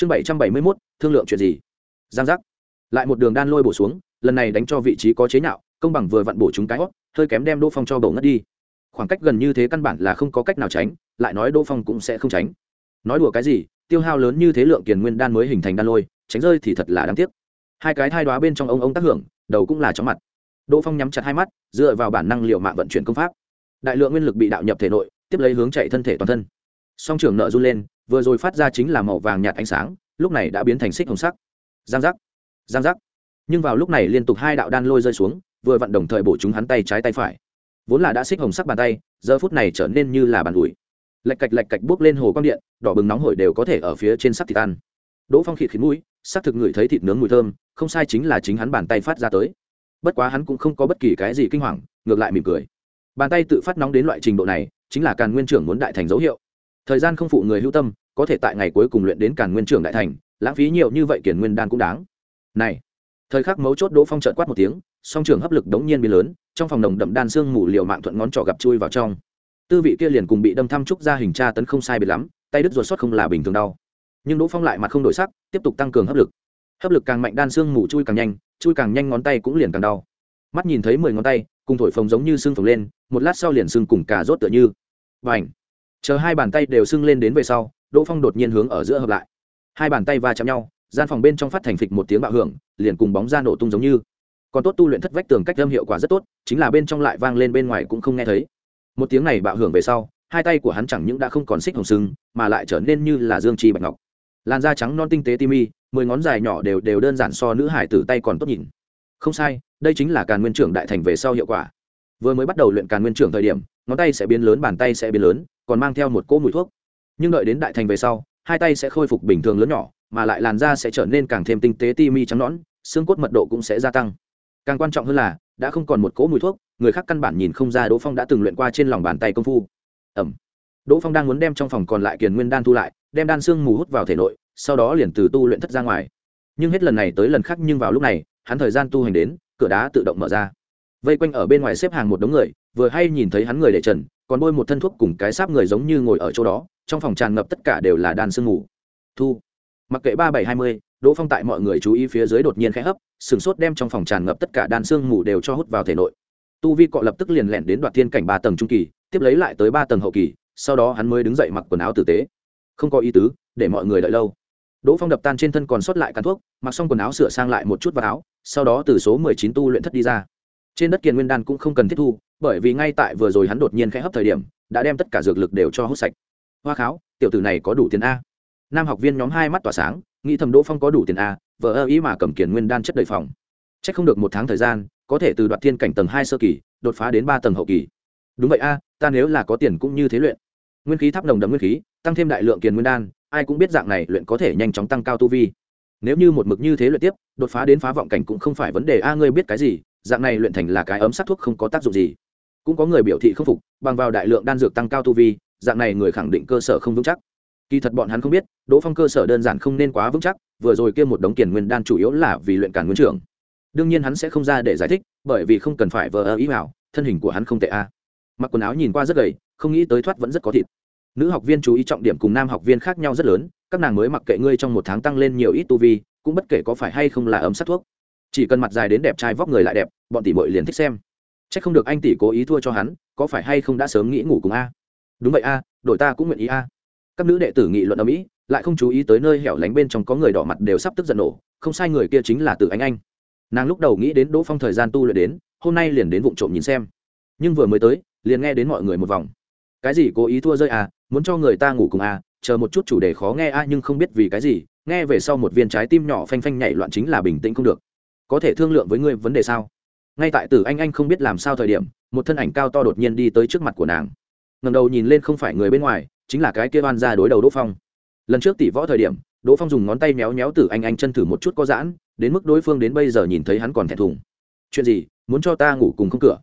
chương bảy trăm bảy mươi mốt, thương lượng chuyện gì? Giang giác. Lại một đường đan lôi bổ xuống, lần này đánh cho vị trí có chế nhạo, công bằng vừa vặn bổ chúng cái hót hơi kém đem đỗ phong cho bổ ngất đi. Khoảng cách gần như thế căn bản là không có cách nào tránh, lại nói đỗ phong cũng sẽ không tránh. Nói đùa cái gì, tiêu hao lớn như thế lượng kiền nguyên đan mới hình thành đan lôi, tránh rơi thì thật là đáng tiếc. Hai cái thai đoá bên trong ông ông tác hưởng, đầu cũng là chóng mặt. Đỗ phong nhắm chặt hai mắt, dựa vào bản năng liệu mạng vận chuyển công pháp. Đại lượng nguyên lực bị đạo nhập thể nội, tiếp lấy hướng chạy thân thể toàn thân. Song trưởng nợ run lên vừa rồi phát ra chính là màu vàng nhạt ánh sáng, lúc này đã biến thành xích hồng sắc. Giang giác giang giác. Nhưng vào lúc này liên tục hai đạo đan lôi rơi xuống, vừa vặn đồng thời bổ chúng hắn tay trái tay phải. Vốn là đã xích hồng sắc bàn tay, giờ phút này trở nên như là bàn ủi. Lạch cạch lạch cạch bước lên hồ quang điện, đỏ bừng nóng hổi đều có thể ở phía trên sắc thịt ăn. Đỗ phong khịt khít mũi, sắc thực ngửi thấy thịt nướng mùi thơm, không sai chính là chính hắn bàn tay phát ra tới. Bất quá hắn cũng không có bất kỳ cái gì kinh hoàng, ngược lại mỉm cười. Bàn tay tự phát nóng đến loại trình độ này, chính là càn nguyên trưởng muốn đại thành dấu hiệu thời gian không phụ người hữu tâm, có thể tại ngày cuối cùng luyện đến càn nguyên trưởng đại thành, lãng phí nhiều như vậy kiển nguyên đan cũng đáng. Này, thời khắc mấu chốt đỗ phong trợn quát một tiếng, song trường hấp lực đống nhiên biến lớn, trong phòng nồng đậm đan xương mù liều mạng thuận ngón trỏ gặp chui vào trong. Tư vị kia liền cùng bị đâm thăm trúc ra hình tra tấn không sai biệt lắm, tay đứt ruột xuất không là bình thường đau. Nhưng đỗ phong lại mặt không đổi sắc, tiếp tục tăng cường hấp lực. Hấp lực càng mạnh đan xương mù chui càng nhanh, chui càng nhanh ngón tay cũng liền càng đau. Mắt nhìn thấy mười ngón tay, cùng thổi phồng giống như xương phồng lên, một lát sau liền xương cùng cả rốt tựa như. Và ảnh chờ hai bàn tay đều sưng lên đến về sau, đỗ phong đột nhiên hướng ở giữa hợp lại. Hai bàn tay va chạm nhau, gian phòng bên trong phát thành phịch một tiếng bạo hưởng, liền cùng bóng ra nổ tung giống như. Còn tốt tu luyện thất vách tường cách âm hiệu quả rất tốt, chính là bên trong lại vang lên bên ngoài cũng không nghe thấy. Một tiếng này bạo hưởng về sau, hai tay của hắn chẳng những đã không còn xích hồng sưng mà lại trở nên như là dương trì bạch ngọc. Làn da trắng non tinh tế ti mi, mười ngón dài nhỏ đều đều đơn giản so nữ hải tử tay còn tốt nhìn. Không sai, đây chính là càn nguyên trưởng đại thành về sau hiệu quả. Vừa mới bắt đầu luyện càn nguyên trưởng thời điểm, ngón tay sẽ biến lớn, bàn tay sẽ biến lớn còn mang theo một cỗ mùi thuốc. Nhưng đợi đến đại thành về sau, hai tay sẽ khôi phục bình thường lớn nhỏ, mà lại làn da sẽ trở nên càng thêm tinh tế ti mi trắng nõn, xương cốt mật độ cũng sẽ gia tăng. Càng quan trọng hơn là, đã không còn một cỗ mùi thuốc, người khác căn bản nhìn không ra đỗ phong đã từng luyện qua trên lòng bàn tay công phu. Ẩm. Đỗ phong đang muốn đem trong phòng còn lại kiền nguyên đan thu lại, đem đan xương mù hút vào thể nội, sau đó liền từ tu luyện thất ra ngoài. Nhưng hết lần này tới lần khác nhưng vào lúc này, hắn thời gian tu hành đến, cửa đá tự động mở ra. Vây quanh ở bên ngoài xếp hàng một đống người, vừa hay nhìn thấy hắn người để trần còn bôi một thân thuốc cùng cái sáp người giống như ngồi ở chỗ đó, trong phòng tràn ngập tất cả đều là đan sương ngủ thu. Mặc kệ ba bảy hai mươi, đỗ phong tại mọi người chú ý phía dưới đột nhiên khẽ hấp, sửng sốt đem trong phòng tràn ngập tất cả đan sương ngủ đều cho hút vào thể nội. Tu vi cọ lập tức liền lẹn đến đoạt thiên cảnh ba tầng trung kỳ, tiếp lấy lại tới ba tầng hậu kỳ, sau đó hắn mới đứng dậy mặc quần áo tử tế. Không có ý tứ, để mọi người đợi lâu. Đỗ phong đập tan trên thân còn sót lại cắn thuốc, mặc xong quần áo sửa sang lại một chút vào áo, sau đó từ số mười chín tu luyện thất đi ra trên đất kiền nguyên đan cũng không cần tiếp thu, bởi vì ngay tại vừa rồi hắn đột nhiên khẽ hấp thời điểm, đã đem tất cả dược lực đều cho hút sạch. Hoa kháo, tiểu tử này có đủ tiền a. Nam học viên nhóm hai mắt tỏa sáng, nghĩ thầm đỗ phong có đủ tiền a vợ ơ ý mà cầm kiền nguyên đan chất đầy phòng. C h ắ c không được một tháng thời gian, có thể từ đoạt thiên cảnh tầng hai sơ kỳ, đột phá đến ba tầng hậu kỳ. Đúng vậy a, ta nếu là có tiền cũng như thế luyện. Nguyên khí tháp nồng đậm nguyên khí, tăng thêm đại lượng kiền nguyên đan, ai cũng biết dạng này luyện có thể nhanh chóng tăng cao tu vi. Nếu như một mực như thế luyện tiếp, đột phá đến phá vọng cảnh cũng không phải vấn đề a, ngươi biết cái gì dạng này luyện thành là cái ấm sát thuốc không có tác dụng gì. Cũng có người biểu thị không phục, bằng vào đại lượng đan dược tăng cao tu vi, dạng này người khẳng định cơ sở không vững chắc. Kỳ thật bọn hắn không biết, đỗ phong cơ sở đơn giản không nên quá vững chắc, vừa rồi kia một đống tiền nguyên đan chủ yếu là vì luyện cản nguyên trưởng. Đương nhiên hắn sẽ không ra để giải thích, bởi vì không cần phải vờ ơ ý nào thân hình của hắn không tệ a. Mặc quần áo nhìn qua rất gầy, không nghĩ tới thoát vẫn rất có thịt. Nữ học viên chú ý trọng điểm cùng nam học viên khác nhau rất lớn, các nàng mới mặc kệ ngươi trong một tháng tăng lên nhiều ít tu vi, cũng bất kể có phải hay không là ấm sát thuốc chỉ cần mặt dài đến đẹp trai vóc người lại đẹp, bọn tỷ bội liền thích xem. C h ắ c không được anh tỷ cố ý thua cho hắn, có phải hay không đã sớm nghĩ ngủ cùng a? Đúng vậy a, đội ta cũng nguyện ý a. Các nữ đệ tử nghị luận ở mỹ lại không chú ý tới nơi hẻo lánh bên trong có người đỏ mặt đều sắp tức giận nổ, không sai người kia chính là từ anh anh. Nàng lúc đầu nghĩ đến đỗ phong thời gian tu luyện đến, hôm nay liền đến vụ trộm nhìn xem. Nhưng vừa mới tới, liền nghe đến mọi người một vòng. Cái gì cố ý thua rơi à muốn cho người ta ngủ cùng à chờ một chút chủ đề khó nghe a nhưng không biết vì cái gì, nghe về sau một viên trái tim nhỏ phanh phanh nhảy loạn chính là bình tĩnh không được có thể thương lượng với ngươi vấn đề sao? Ngay tại tử anh anh không biết làm sao thời điểm, một thân ảnh cao to đột nhiên đi tới trước mặt của nàng. Ngầm đầu nhìn lên không phải người bên ngoài, chính là cái kia oan ra đối đầu đỗ phong. Lần trước tỷ võ thời điểm, đỗ phong dùng ngón tay méo méo tử anh anh chân thử một chút có giãn, đến mức đối phương đến bây giờ nhìn thấy hắn còn thẹn thùng. Chuyện gì? Muốn cho ta ngủ cùng không cửa?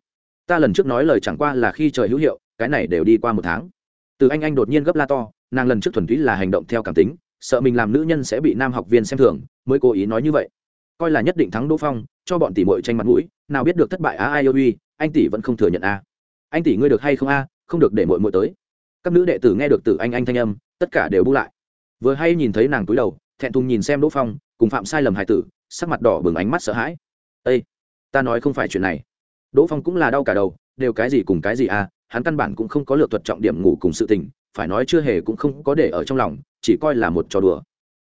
Ta lần trước nói lời chẳng qua là khi trời hữu hiệu, cái này đều đi qua một tháng. Từ anh anh đột nhiên gấp la to, nàng lần trước thuần túy là hành động theo cảm tính, sợ mình làm nữ nhân sẽ bị nam học viên xem thường, mới cố ý nói như vậy coi là nhất định thắng đỗ phong, cho bọn tỷ mội tranh mặt mũi, nào biết được thất bại á, ai ôi uy, anh tỷ vẫn không thừa nhận a. Anh tỷ ngươi được hay không a, không được để mội mội tới. Các nữ đệ tử nghe được từ anh anh thanh âm, tất cả đều bu lại. Vừa hay nhìn thấy nàng túi đầu, thẹn thùng nhìn xem đỗ phong, cùng phạm sai lầm hải tử, sắc mặt đỏ bừng ánh mắt sợ hãi. Ây ta nói không phải chuyện này. Đỗ phong cũng là đau cả đầu, đều cái gì cùng cái gì à hắn căn bản cũng không có lược thuật trọng điểm ngủ cùng sự tình, phải nói chưa hề cũng không có để ở trong lòng, chỉ coi là một trò đùa.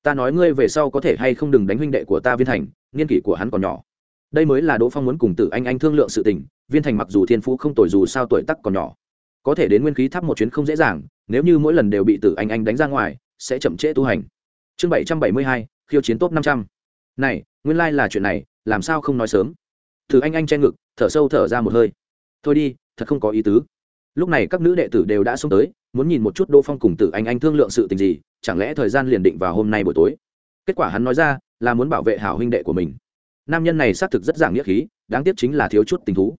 Ta nói ngươi về sau có thể hay không đừng đánh huynh đệ của ta viên thành niên kỷ của hắn còn nhỏ. Đây mới là đỗ phong muốn cùng tử anh anh thương lượng sự tình, viên thành mặc dù thiên phú không tuổi dù sao tuổi tắc còn nhỏ. Có thể đến nguyên khí tháp một chuyến không dễ dàng, nếu như mỗi lần đều bị tử anh anh đánh ra ngoài, sẽ chậm trễ tu hành. Chương bảy trăm bảy mươi hai, khiêu chiến top năm trăm. Này, nguyên lai、like、là chuyện này, làm sao không nói sớm? Thử anh anh che ngực, thở sâu thở ra một hơi. Thôi đi, thật không có ý tứ. Lúc này các nữ đệ tử đều đã xông tới, muốn nhìn một chút đỗ phong cùng tử anh anh thương lượng sự tình gì, chẳng lẽ thời gian liền định vào hôm nay buổi tối? Kết quả hắn nói ra là muốn bảo vệ hảo huynh đệ của mình. Nam nhân này xác thực rất giảng nghĩa khí, đáng tiếc chính là thiếu chút tình thú.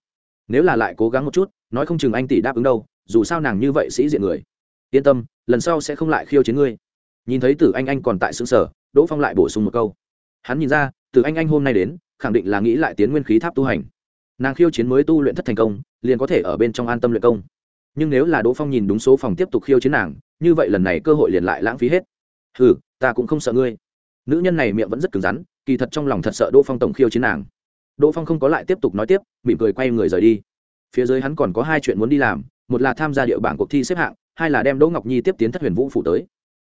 Nếu là lại cố gắng một chút, nói không chừng anh tỷ đáp ứng đâu, dù sao nàng như vậy sĩ diện người. Yên tâm, lần sau sẽ không lại khiêu chiến ngươi. Nhìn thấy tử anh anh còn tại xứng sở đỗ phong lại bổ sung một câu. Hắn nhìn ra, tử anh anh hôm nay đến, khẳng định là nghĩ lại tiến nguyên khí tháp tu hành. Nàng khiêu chiến mới tu luyện thất thành công, liền có thể ở bên trong an tâm luyện công. Nhưng nếu là đỗ phong nhìn đúng số phòng tiếp tục khiêu chiến nàng, như vậy lần này cơ hội liền lại lãng phí hết. Ừ ta cũng không sợ ngươi nữ nhân này miệng vẫn rất cứng rắn, kỳ thật trong lòng thật sợ đỗ phong tổng khiêu chiến nàng. Đỗ phong không có lại tiếp tục nói tiếp, mỉm cười quay người rời đi. Phía dưới hắn còn có hai chuyện muốn đi làm, một là tham gia địa bảng cuộc thi xếp hạng, hai là đem đỗ ngọc nhi tiếp tiến thất huyền vũ phủ tới.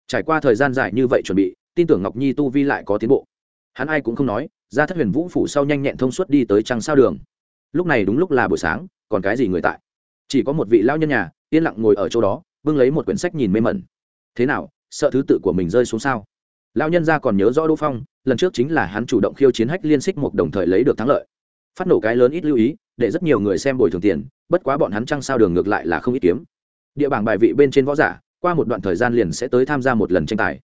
Trải qua thời gian dài như vậy chuẩn bị, tin tưởng ngọc nhi tu vi lại có tiến bộ. Hắn ai cũng không nói, ra thất huyền vũ phủ sau nhanh nhẹn thông suốt đi tới trăng sao đường. Lúc này đúng lúc là buổi sáng, còn cái gì người tại? Chỉ có một vị lao nhân nhà, yên lặng ngồi ở chỗ đó, bưng lấy một quyển sách nhìn mê mẩn. Thế nào, sợ thứ tự của mình rơi xuống sao? Lao nhân ra còn nhớ rõ đỗ phong, lần trước chính là hắn chủ động khiêu chiến hách liên xích một đồng thời lấy được thắng lợi. Phát nổ cái lớn ít lưu ý, để rất nhiều người xem bồi thường tiền, bất quá bọn hắn trăng sao đường ngược lại là không ít kiếm. Địa bảng bài vị bên trên võ giả, qua một đoạn thời gian liền sẽ tới tham gia một lần tranh tài.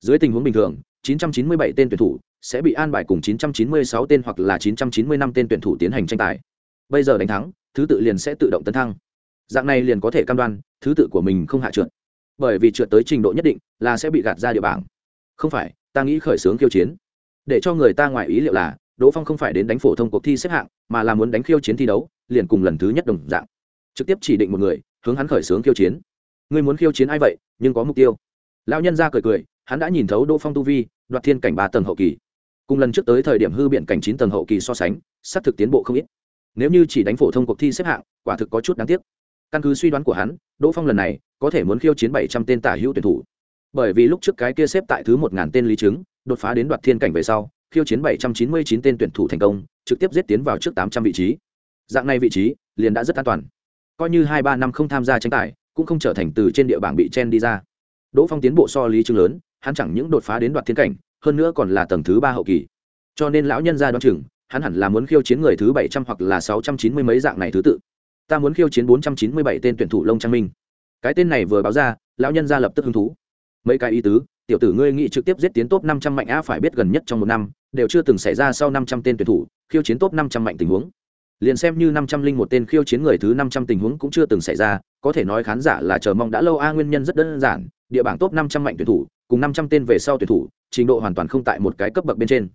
Dưới tình huống bình thường 997 tên tuyển thủ sẽ bị an bài cùng 996 tên hoặc là 995 tên tuyển thủ tiến hành tranh tài. Bây giờ đánh thắng, thứ tự liền sẽ tự động tấn thăng. Dạng này liền có thể cam đoan, thứ tự của mình không hạ trượt. Bởi vì trượt tới trình độ nhất định là sẽ bị gạt ra địa bảng không phải, ta nghĩ khởi xướng khiêu chiến. Để cho người ta ngoài ý liệu là, đỗ phong không phải đến đánh phổ thông cuộc thi xếp hạng, mà là muốn đánh khiêu chiến thi đấu, liền cùng lần thứ nhất đồng dạng. Trực tiếp chỉ định một người, hướng hắn khởi xướng khiêu chiến. Ngươi muốn khiêu chiến ai vậy, nhưng có mục tiêu. Lão nhân ra cười cười, hắn đã nhìn thấu đỗ phong tu vi, đoạt thiên cảnh ba tầng hậu kỳ. Cùng lần trước tới thời điểm hư biện cảnh chín tầng hậu kỳ so sánh, xác thực tiến bộ không ít. Nếu như chỉ đánh phổ thông cuộc thi xếp hạng, quả thực có chút đáng tiếc. Căn cứ suy đoán của hắn, đỗ phong lần này có thể muốn khiêu chiến bảy trăm tên tả hữu tuyển thủ bởi vì lúc trước cái kia xếp tại thứ một ngàn tên lý chứng, đột phá đến đoạt thiên cảnh về sau, khiêu chiến bảy trăm chín mươi chín tên tuyển thủ thành công, trực tiếp giết tiến vào trước tám trăm vị trí. Dạng này vị trí, liền đã rất an toàn. Coi như hai ba năm không tham gia tranh tài, cũng không trở thành từ trên địa bảng bị chen đi ra. Đỗ phong tiến bộ so lý chứng lớn, hắn chẳng những đột phá đến đoạt thiên cảnh, hơn nữa còn là tầng thứ ba hậu kỳ. Cho nên lão nhân ra đoán chừng, hắn hẳn là muốn khiêu chiến người thứ bảy trăm hoặc là sáu trăm chín mươi mấy dạng này thứ tự. Ta muốn khiêu chiến bốn trăm chín mươi bảy tên tuyển thủ lông trang minh. Cái tên này vừa báo ra, lão nhân ra lập tức hứng thú mấy cái ý tứ, tiểu tử ngươi nghĩ trực tiếp giết tiến top năm trăm mạnh a phải biết gần nhất trong một năm, đều chưa từng xảy ra sau năm trăm tên tuyển thủ, khiêu chiến top năm trăm mạnh tình huống. Liền xem như năm trăm linh một tên khiêu chiến người thứ năm trăm tình huống cũng chưa từng xảy ra, có thể nói khán giả là chờ mong đã lâu, a, nguyên nhân rất đơn giản, địa bảng top năm trăm mạnh tuyển thủ, cùng năm trăm tên về sau tuyển thủ, trình độ hoàn toàn không tại một cái cấp bậc bên trên.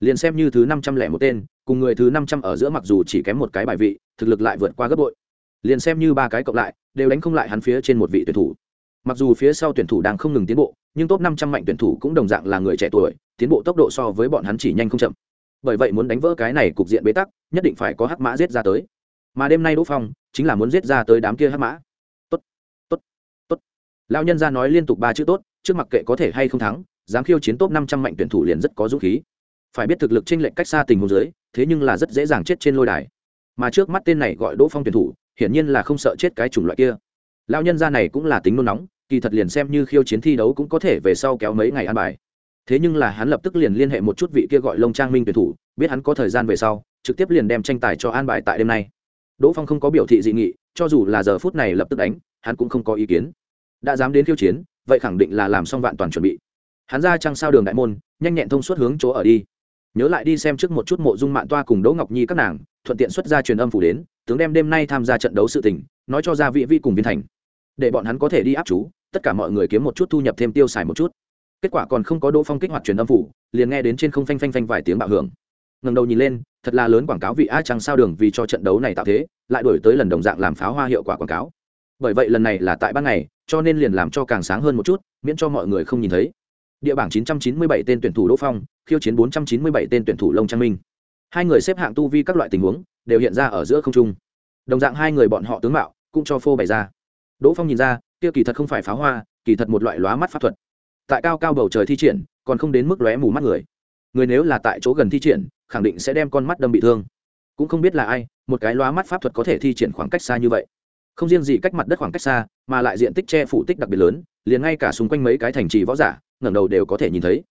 Liền xem như thứ năm trăm lẻ một tên, cùng người thứ năm trăm ở giữa mặc dù chỉ kém một cái bài vị, thực lực lại vượt qua gấp bội. Liền xem như ba cái cộng lại, đều đánh không lại hắn phía trên một vị tuyển thủ mặc dù phía sau tuyển thủ đang không ngừng tiến bộ, nhưng top năm trăm mạnh tuyển thủ cũng đồng dạng là người trẻ tuổi, tiến bộ tốc độ so với bọn hắn chỉ nhanh không chậm. Bởi vậy muốn đánh vỡ cái này cục diện bế tắc, nhất định phải có hắc mã giết ra tới. Mà đêm nay đỗ phong chính là muốn giết ra tới đám kia hắc mã. Tốt tốt tốt. Lão nhân gia nói liên tục ba chữ tốt, trước mặc kệ có thể hay không thắng, dám khiêu chiến top năm trăm mạnh tuyển thủ liền rất có dũng khí. Phải biết thực lực chênh lệch cách xa tình huống dưới, thế nhưng là rất dễ dàng chết trên lôi đài. Mà trước mắt tên này gọi đỗ phong tuyển thủ, hiển nhiên là không sợ chết cái chủng loại kia. Lão nhân gia này cũng là tính nôn nóng kỳ thật liền xem như khiêu chiến thi đấu cũng có thể về sau kéo mấy ngày ăn bài. Thế nhưng là hắn lập tức liền liên hệ một chút vị kia gọi lông trang minh tuyển thủ, biết hắn có thời gian về sau, trực tiếp liền đem tranh tài cho an bài tại đêm nay. Đỗ phong không có biểu thị dị nghị, cho dù là giờ phút này lập tức đánh, hắn cũng không có ý kiến. Đã dám đến khiêu chiến, vậy khẳng định là làm xong vạn toàn chuẩn bị. Hắn ra trăng sao đường đại môn, nhanh nhẹn thông suốt hướng chỗ ở đi. Nhớ lại đi xem trước một chút mộ dung mạng toa cùng đỗ ngọc nhi các nàng, thuận tiện xuất ra truyền âm phủ đến, tướng đem đêm nay tham gia trận đấu sự tình, nói cho ra vị vi cùng viên thành. Để bọn hắn có thể đi áp chú tất cả mọi người kiếm một chút thu nhập thêm tiêu xài một chút. Kết quả còn không có đỗ phong kích hoạt truyền âm phủ, liền nghe đến trên không phanh phanh phanh vài tiếng bạo hưởng. Ngầm đầu nhìn lên, thật là lớn quảng cáo vị a trăng sao đường vì cho trận đấu này tạo thế, lại đổi tới lần đồng dạng làm pháo hoa hiệu quả quảng cáo. Bởi vậy lần này là tại ban ngày, cho nên liền làm cho càng sáng hơn một chút, miễn cho mọi người không nhìn thấy. Địa bảng 997 tên tuyển thủ đỗ phong, khiêu chiến 497 tên tuyển thủ lông trang minh. Hai người xếp hạng tu vi các loại tình huống, đều hiện ra ở giữa không trung. Đồng dạng hai người bọn họ tướng mạo, cũng cho phô bày ra. Đỗ phong nhìn ra kia kỳ thật không phải pháo hoa, kỳ thật một loại lóa mắt pháp thuật. Tại cao cao bầu trời thi triển, còn không đến mức lóe mù mắt người. Người nếu là tại chỗ gần thi triển, khẳng định sẽ đem con mắt đâm bị thương. Cũng không biết là ai, một cái lóa mắt pháp thuật có thể thi triển khoảng cách xa như vậy. Không riêng gì cách mặt đất khoảng cách xa, mà lại diện tích che phủ tích đặc biệt lớn, liền ngay cả xung quanh mấy cái thành trì võ giả, ngẩng đầu đều có thể nhìn thấy.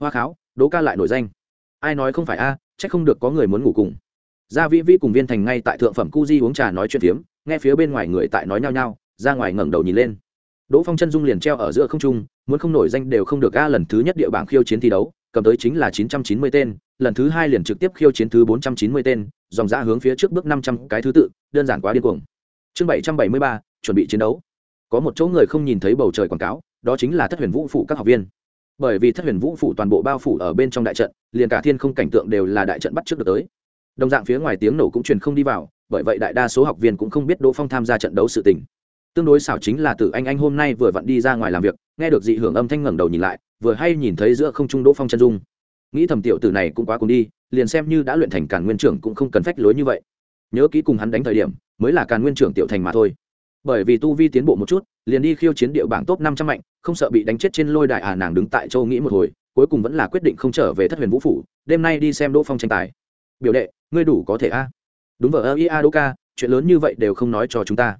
Hoa kháo đố ca lại nổi danh. Ai nói không phải a, chắc không được có người muốn ngủ cùng. Gia vĩ vĩ cùng viên thành ngay tại thượng phẩm cu di uống trà nói chuyện phiếm, nghe phía bên ngoài người tại nói nhao nhao ra ngoài ngẩng đầu nhìn lên. Đỗ phong chân dung liền treo ở giữa không trung, muốn không nổi danh đều không được a lần thứ nhất địa bảng khiêu chiến thi đấu, cầm tới chính là chín trăm chín mươi tên, lần thứ hai liền trực tiếp khiêu chiến thứ bốn trăm chín mươi tên, dòng ra hướng phía trước bước năm trăm cái thứ tự, đơn giản quá điên cuồng. Chương bảy trăm bảy mươi ba, chuẩn bị chiến đấu. Có một chỗ người không nhìn thấy bầu trời quảng cáo, đó chính là thất huyền vũ phụ các học viên. Bởi vì thất huyền vũ phủ toàn bộ bao phủ ở bên trong đại trận, liền cả thiên không cảnh tượng đều là đại trận bắt trước được tới. Đồng dạng phía ngoài tiếng nổ cũng truyền không đi vào, bởi vậy đại đa số học viên cũng không biết đỗ phong tham gia trận đấu sự tình tương đối xảo chính là tử anh anh hôm nay vừa vặn đi ra ngoài làm việc, nghe được dị hưởng âm thanh ngẩng đầu nhìn lại, vừa hay nhìn thấy giữa không trung đỗ phong chân dung. Nghĩ thầm tiểu tử này cũng quá cùng đi, liền xem như đã luyện thành càn nguyên trưởng cũng không cần phách lối như vậy. Nhớ kỹ cùng hắn đánh thời điểm, mới là càn nguyên trưởng tiểu thành mà thôi. Bởi vì tu vi tiến bộ một chút, liền đi khiêu chiến địa bảng top năm trăm mạnh, không sợ bị đánh chết trên lôi đại à nàng đứng tại châu nghĩ một hồi, cuối cùng vẫn là quyết định không trở về thất huyền vũ phủ, đêm nay đi xem đỗ phong tranh tài. Biểu đệ, ngươi đủ có thể a. Đúng vờ ơ ia đỗ ca, chuyện lớn như vậy đều không nói cho chúng ta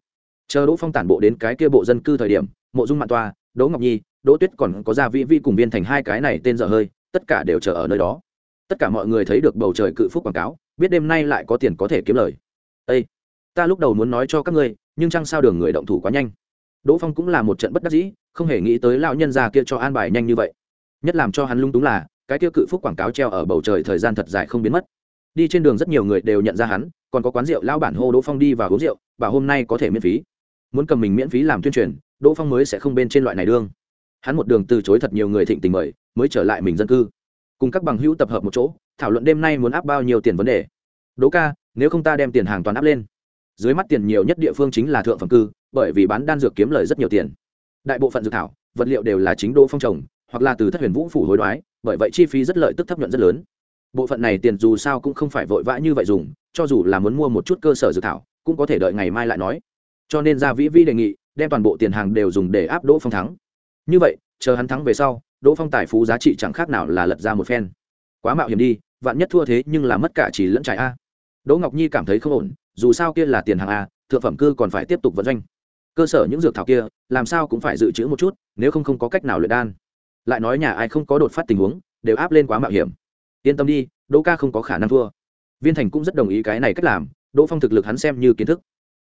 chờ đỗ phong tản bộ đến cái kia bộ dân cư thời điểm, mộ dung mạn toa, đỗ ngọc nhi, đỗ tuyết còn có gia vĩ vi cùng viên thành hai cái này tên dở hơi, tất cả đều chờ ở nơi đó. Tất cả mọi người thấy được bầu trời cự phúc quảng cáo, biết đêm nay lại có tiền có thể kiếm lời. Ây ta lúc đầu muốn nói cho các ngươi, nhưng chăng sao đường người động thủ quá nhanh? Đỗ phong cũng là một trận bất đắc dĩ, không hề nghĩ tới lão nhân già kia cho an bài nhanh như vậy. Nhất làm cho hắn lung túng là, cái kia cự phúc quảng cáo treo ở bầu trời thời gian thật dài không biến mất. Đi trên đường rất nhiều người đều nhận ra hắn, còn có quán rượu lao bản hô đỗ phong đi và uống rượu và hôm nay có thể miễn phí muốn cầm mình miễn phí làm tuyên truyền, đỗ phong mới sẽ không bên trên loại này đương. Hắn một đường từ chối thật nhiều người thịnh tình mời, mới trở lại mình dân cư. Cùng các bằng hữu tập hợp một chỗ, thảo luận đêm nay muốn áp bao nhiêu tiền vấn đề. Đỗ ca, nếu không ta đem tiền hàng toàn áp lên. Dưới mắt tiền nhiều nhất địa phương chính là thượng phẩm cư, bởi vì bán đan dược kiếm lời rất nhiều tiền. Đại bộ phận dược thảo, vật liệu đều là chính đỗ phong trồng, hoặc là từ thất huyền vũ phủ hối đoái, bởi vậy chi phí rất lợi tức thấp nhuận rất lớn. Bộ phận này tiền dù sao cũng không phải vội vã như vậy dùng, cho dù là muốn mua một chút cơ sở dược thảo, cũng có thể đợi ngày mai lại nói cho nên gia vĩ vi đề nghị, đem toàn bộ tiền hàng đều dùng để áp đỗ phong thắng. Như vậy, chờ hắn thắng về sau, đỗ phong tài phú giá trị chẳng khác nào là lật ra một phen. Quá mạo hiểm đi, vạn nhất thua thế nhưng là mất cả chỉ lẫn trải a. Đỗ ngọc nhi cảm thấy không ổn, dù sao kia là tiền hàng a, thượng phẩm cư còn phải tiếp tục vận doanh. Cơ sở những dược thảo kia, làm sao cũng phải dự trữ một chút, nếu không không có cách nào luyện đan. Lại nói nhà ai không có đột phát tình huống, đều áp lên quá mạo hiểm. Yên tâm đi, đỗ ca không có khả năng thua. Viên thành cũng rất đồng ý cái này cách làm, đỗ phong thực lực hắn xem như kiến thức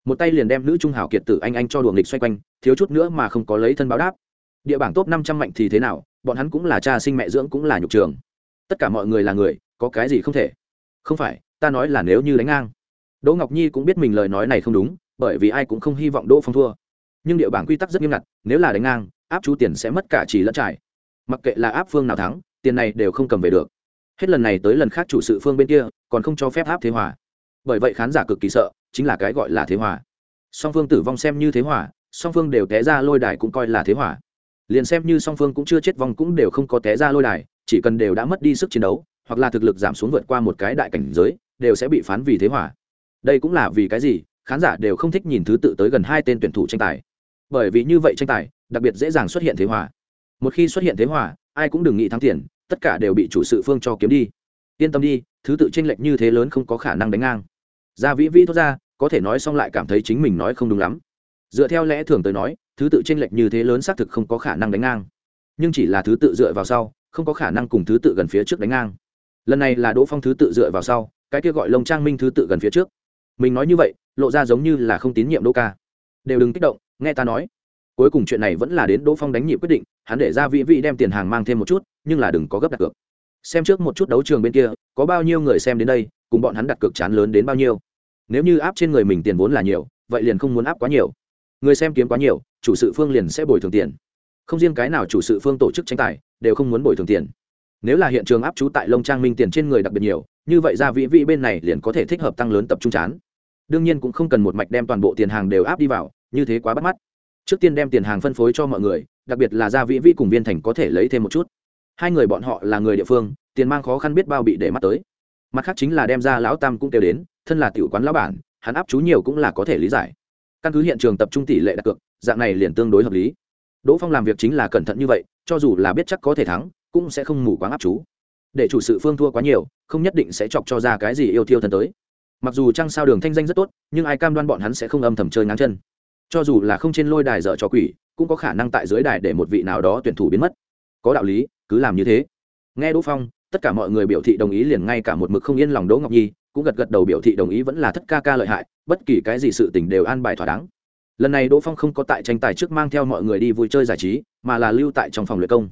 một tay liền đem nữ trung hảo kiệt tử anh anh cho đùa nghịch xoay quanh, thiếu chút nữa mà không có lấy thân báo đáp. Địa bảng top năm trăm mạnh thì thế nào, bọn hắn cũng là cha sinh mẹ dưỡng cũng là nhục trường. Tất cả mọi người là người, có cái gì không thể? Không phải, ta nói là nếu như đánh ngang. Đỗ ngọc nhi cũng biết mình lời nói này không đúng, bởi vì ai cũng không hy vọng đỗ phong thua. Nhưng địa bảng quy tắc rất nghiêm ngặt, nếu là đánh ngang, áp chú tiền sẽ mất cả chỉ lẫn trải. Mặc kệ là áp phương nào thắng, tiền này đều không cầm về được. Hết lần này tới lần khác chủ sự phương bên kia, còn không cho phép áp thế hòa. Bởi vậy khán giả cực kỳ sợ chính là cái gọi là thế hòa. Song phương tử vong xem như thế hòa, song phương đều té ra lôi đài cũng coi là thế hòa. Liền xem như song phương cũng chưa chết vong cũng đều không có té ra lôi đài, chỉ cần đều đã mất đi sức chiến đấu, hoặc là thực lực giảm xuống vượt qua một cái đại cảnh giới, đều sẽ bị phán vì thế hòa. Đây cũng là vì cái gì, khán giả đều không thích nhìn thứ tự tới gần hai tên tuyển thủ tranh tài. Bởi vì như vậy tranh tài, đặc biệt dễ dàng xuất hiện thế hòa. Một khi xuất hiện thế hòa, ai cũng đừng nghĩ thắng tiền, tất cả đều bị chủ sự phương cho kiếm đi. Yên tâm đi, thứ tự tranh lệch như thế lớn không có khả năng đánh ngang gia vĩ vĩ thốt ra, có thể nói xong lại cảm thấy chính mình nói không đúng lắm. Dựa theo lẽ thường tới nói, thứ tự tranh lệch như thế lớn xác thực không có khả năng đánh ngang. Nhưng chỉ là thứ tự dựa vào sau, không có khả năng cùng thứ tự gần phía trước đánh ngang. Lần này là đỗ phong thứ tự dựa vào sau, cái kia gọi lông trang minh thứ tự gần phía trước. Mình nói như vậy, lộ ra giống như là không tín nhiệm đỗ ca. Đều đừng kích động, nghe ta nói. Cuối cùng chuyện này vẫn là đến đỗ phong đánh nhịp quyết định, hắn để ra vị vị đem tiền hàng mang thêm một chút, nhưng là đừng có gấp đặt cược. Xem trước một chút đấu trường bên kia, có bao nhiêu người xem đến đây, cùng bọn hắn đặt cược chán lớn đến bao nhiêu nếu như áp trên người mình tiền vốn là nhiều, vậy liền không muốn áp quá nhiều. Người xem kiếm quá nhiều, chủ sự phương liền sẽ bồi thường tiền. Không riêng cái nào chủ sự phương tổ chức tranh tài, đều không muốn bồi thường tiền. Nếu là hiện trường áp trú tại lông trang minh tiền trên người đặc biệt nhiều, như vậy ra vị vị bên này liền có thể thích hợp tăng lớn tập trung chán. Đương nhiên cũng không cần một mạch đem toàn bộ tiền hàng đều áp đi vào, như thế quá bắt mắt. Trước tiên đem tiền hàng phân phối cho mọi người, đặc biệt là gia vị vi cùng viên thành có thể lấy thêm một chút. Hai người bọn họ là người địa phương, tiền mang khó khăn biết bao bị để mắt tới. Mặt khác chính là đem ra lão tam cũng kêu đến thân là tiểu quán lão bản, hắn áp chú nhiều cũng là có thể lý giải. Căn cứ hiện trường tập trung tỷ lệ đặt cược, dạng này liền tương đối hợp lý. Đỗ phong làm việc chính là cẩn thận như vậy, cho dù là biết chắc có thể thắng, cũng sẽ không mù quáng áp chú. Để chủ sự phương thua quá nhiều, không nhất định sẽ chọc cho ra cái gì yêu thiêu thân tới. Mặc dù trăng sao đường thanh danh rất tốt, nhưng ai cam đoan bọn hắn sẽ không âm thầm chơi ngáng chân. Cho dù là không trên lôi đài dở cho quỷ, cũng có khả năng tại dưới đài để một vị nào đó tuyển thủ biến mất. Có đạo lý, cứ làm như thế. Nghe đỗ phong, tất cả mọi người biểu thị đồng ý liền ngay cả một mực không yên lòng đỗ ngọc nhi cũng gật gật đầu biểu thị đồng ý vẫn là thất ca ca lợi hại, bất kỳ cái gì sự t ì n h đều an bài thỏa đáng. Lần này đỗ phong không có tại tranh tài trước mang theo mọi người đi vui chơi giải trí, mà là lưu tại trong phòng luyện công.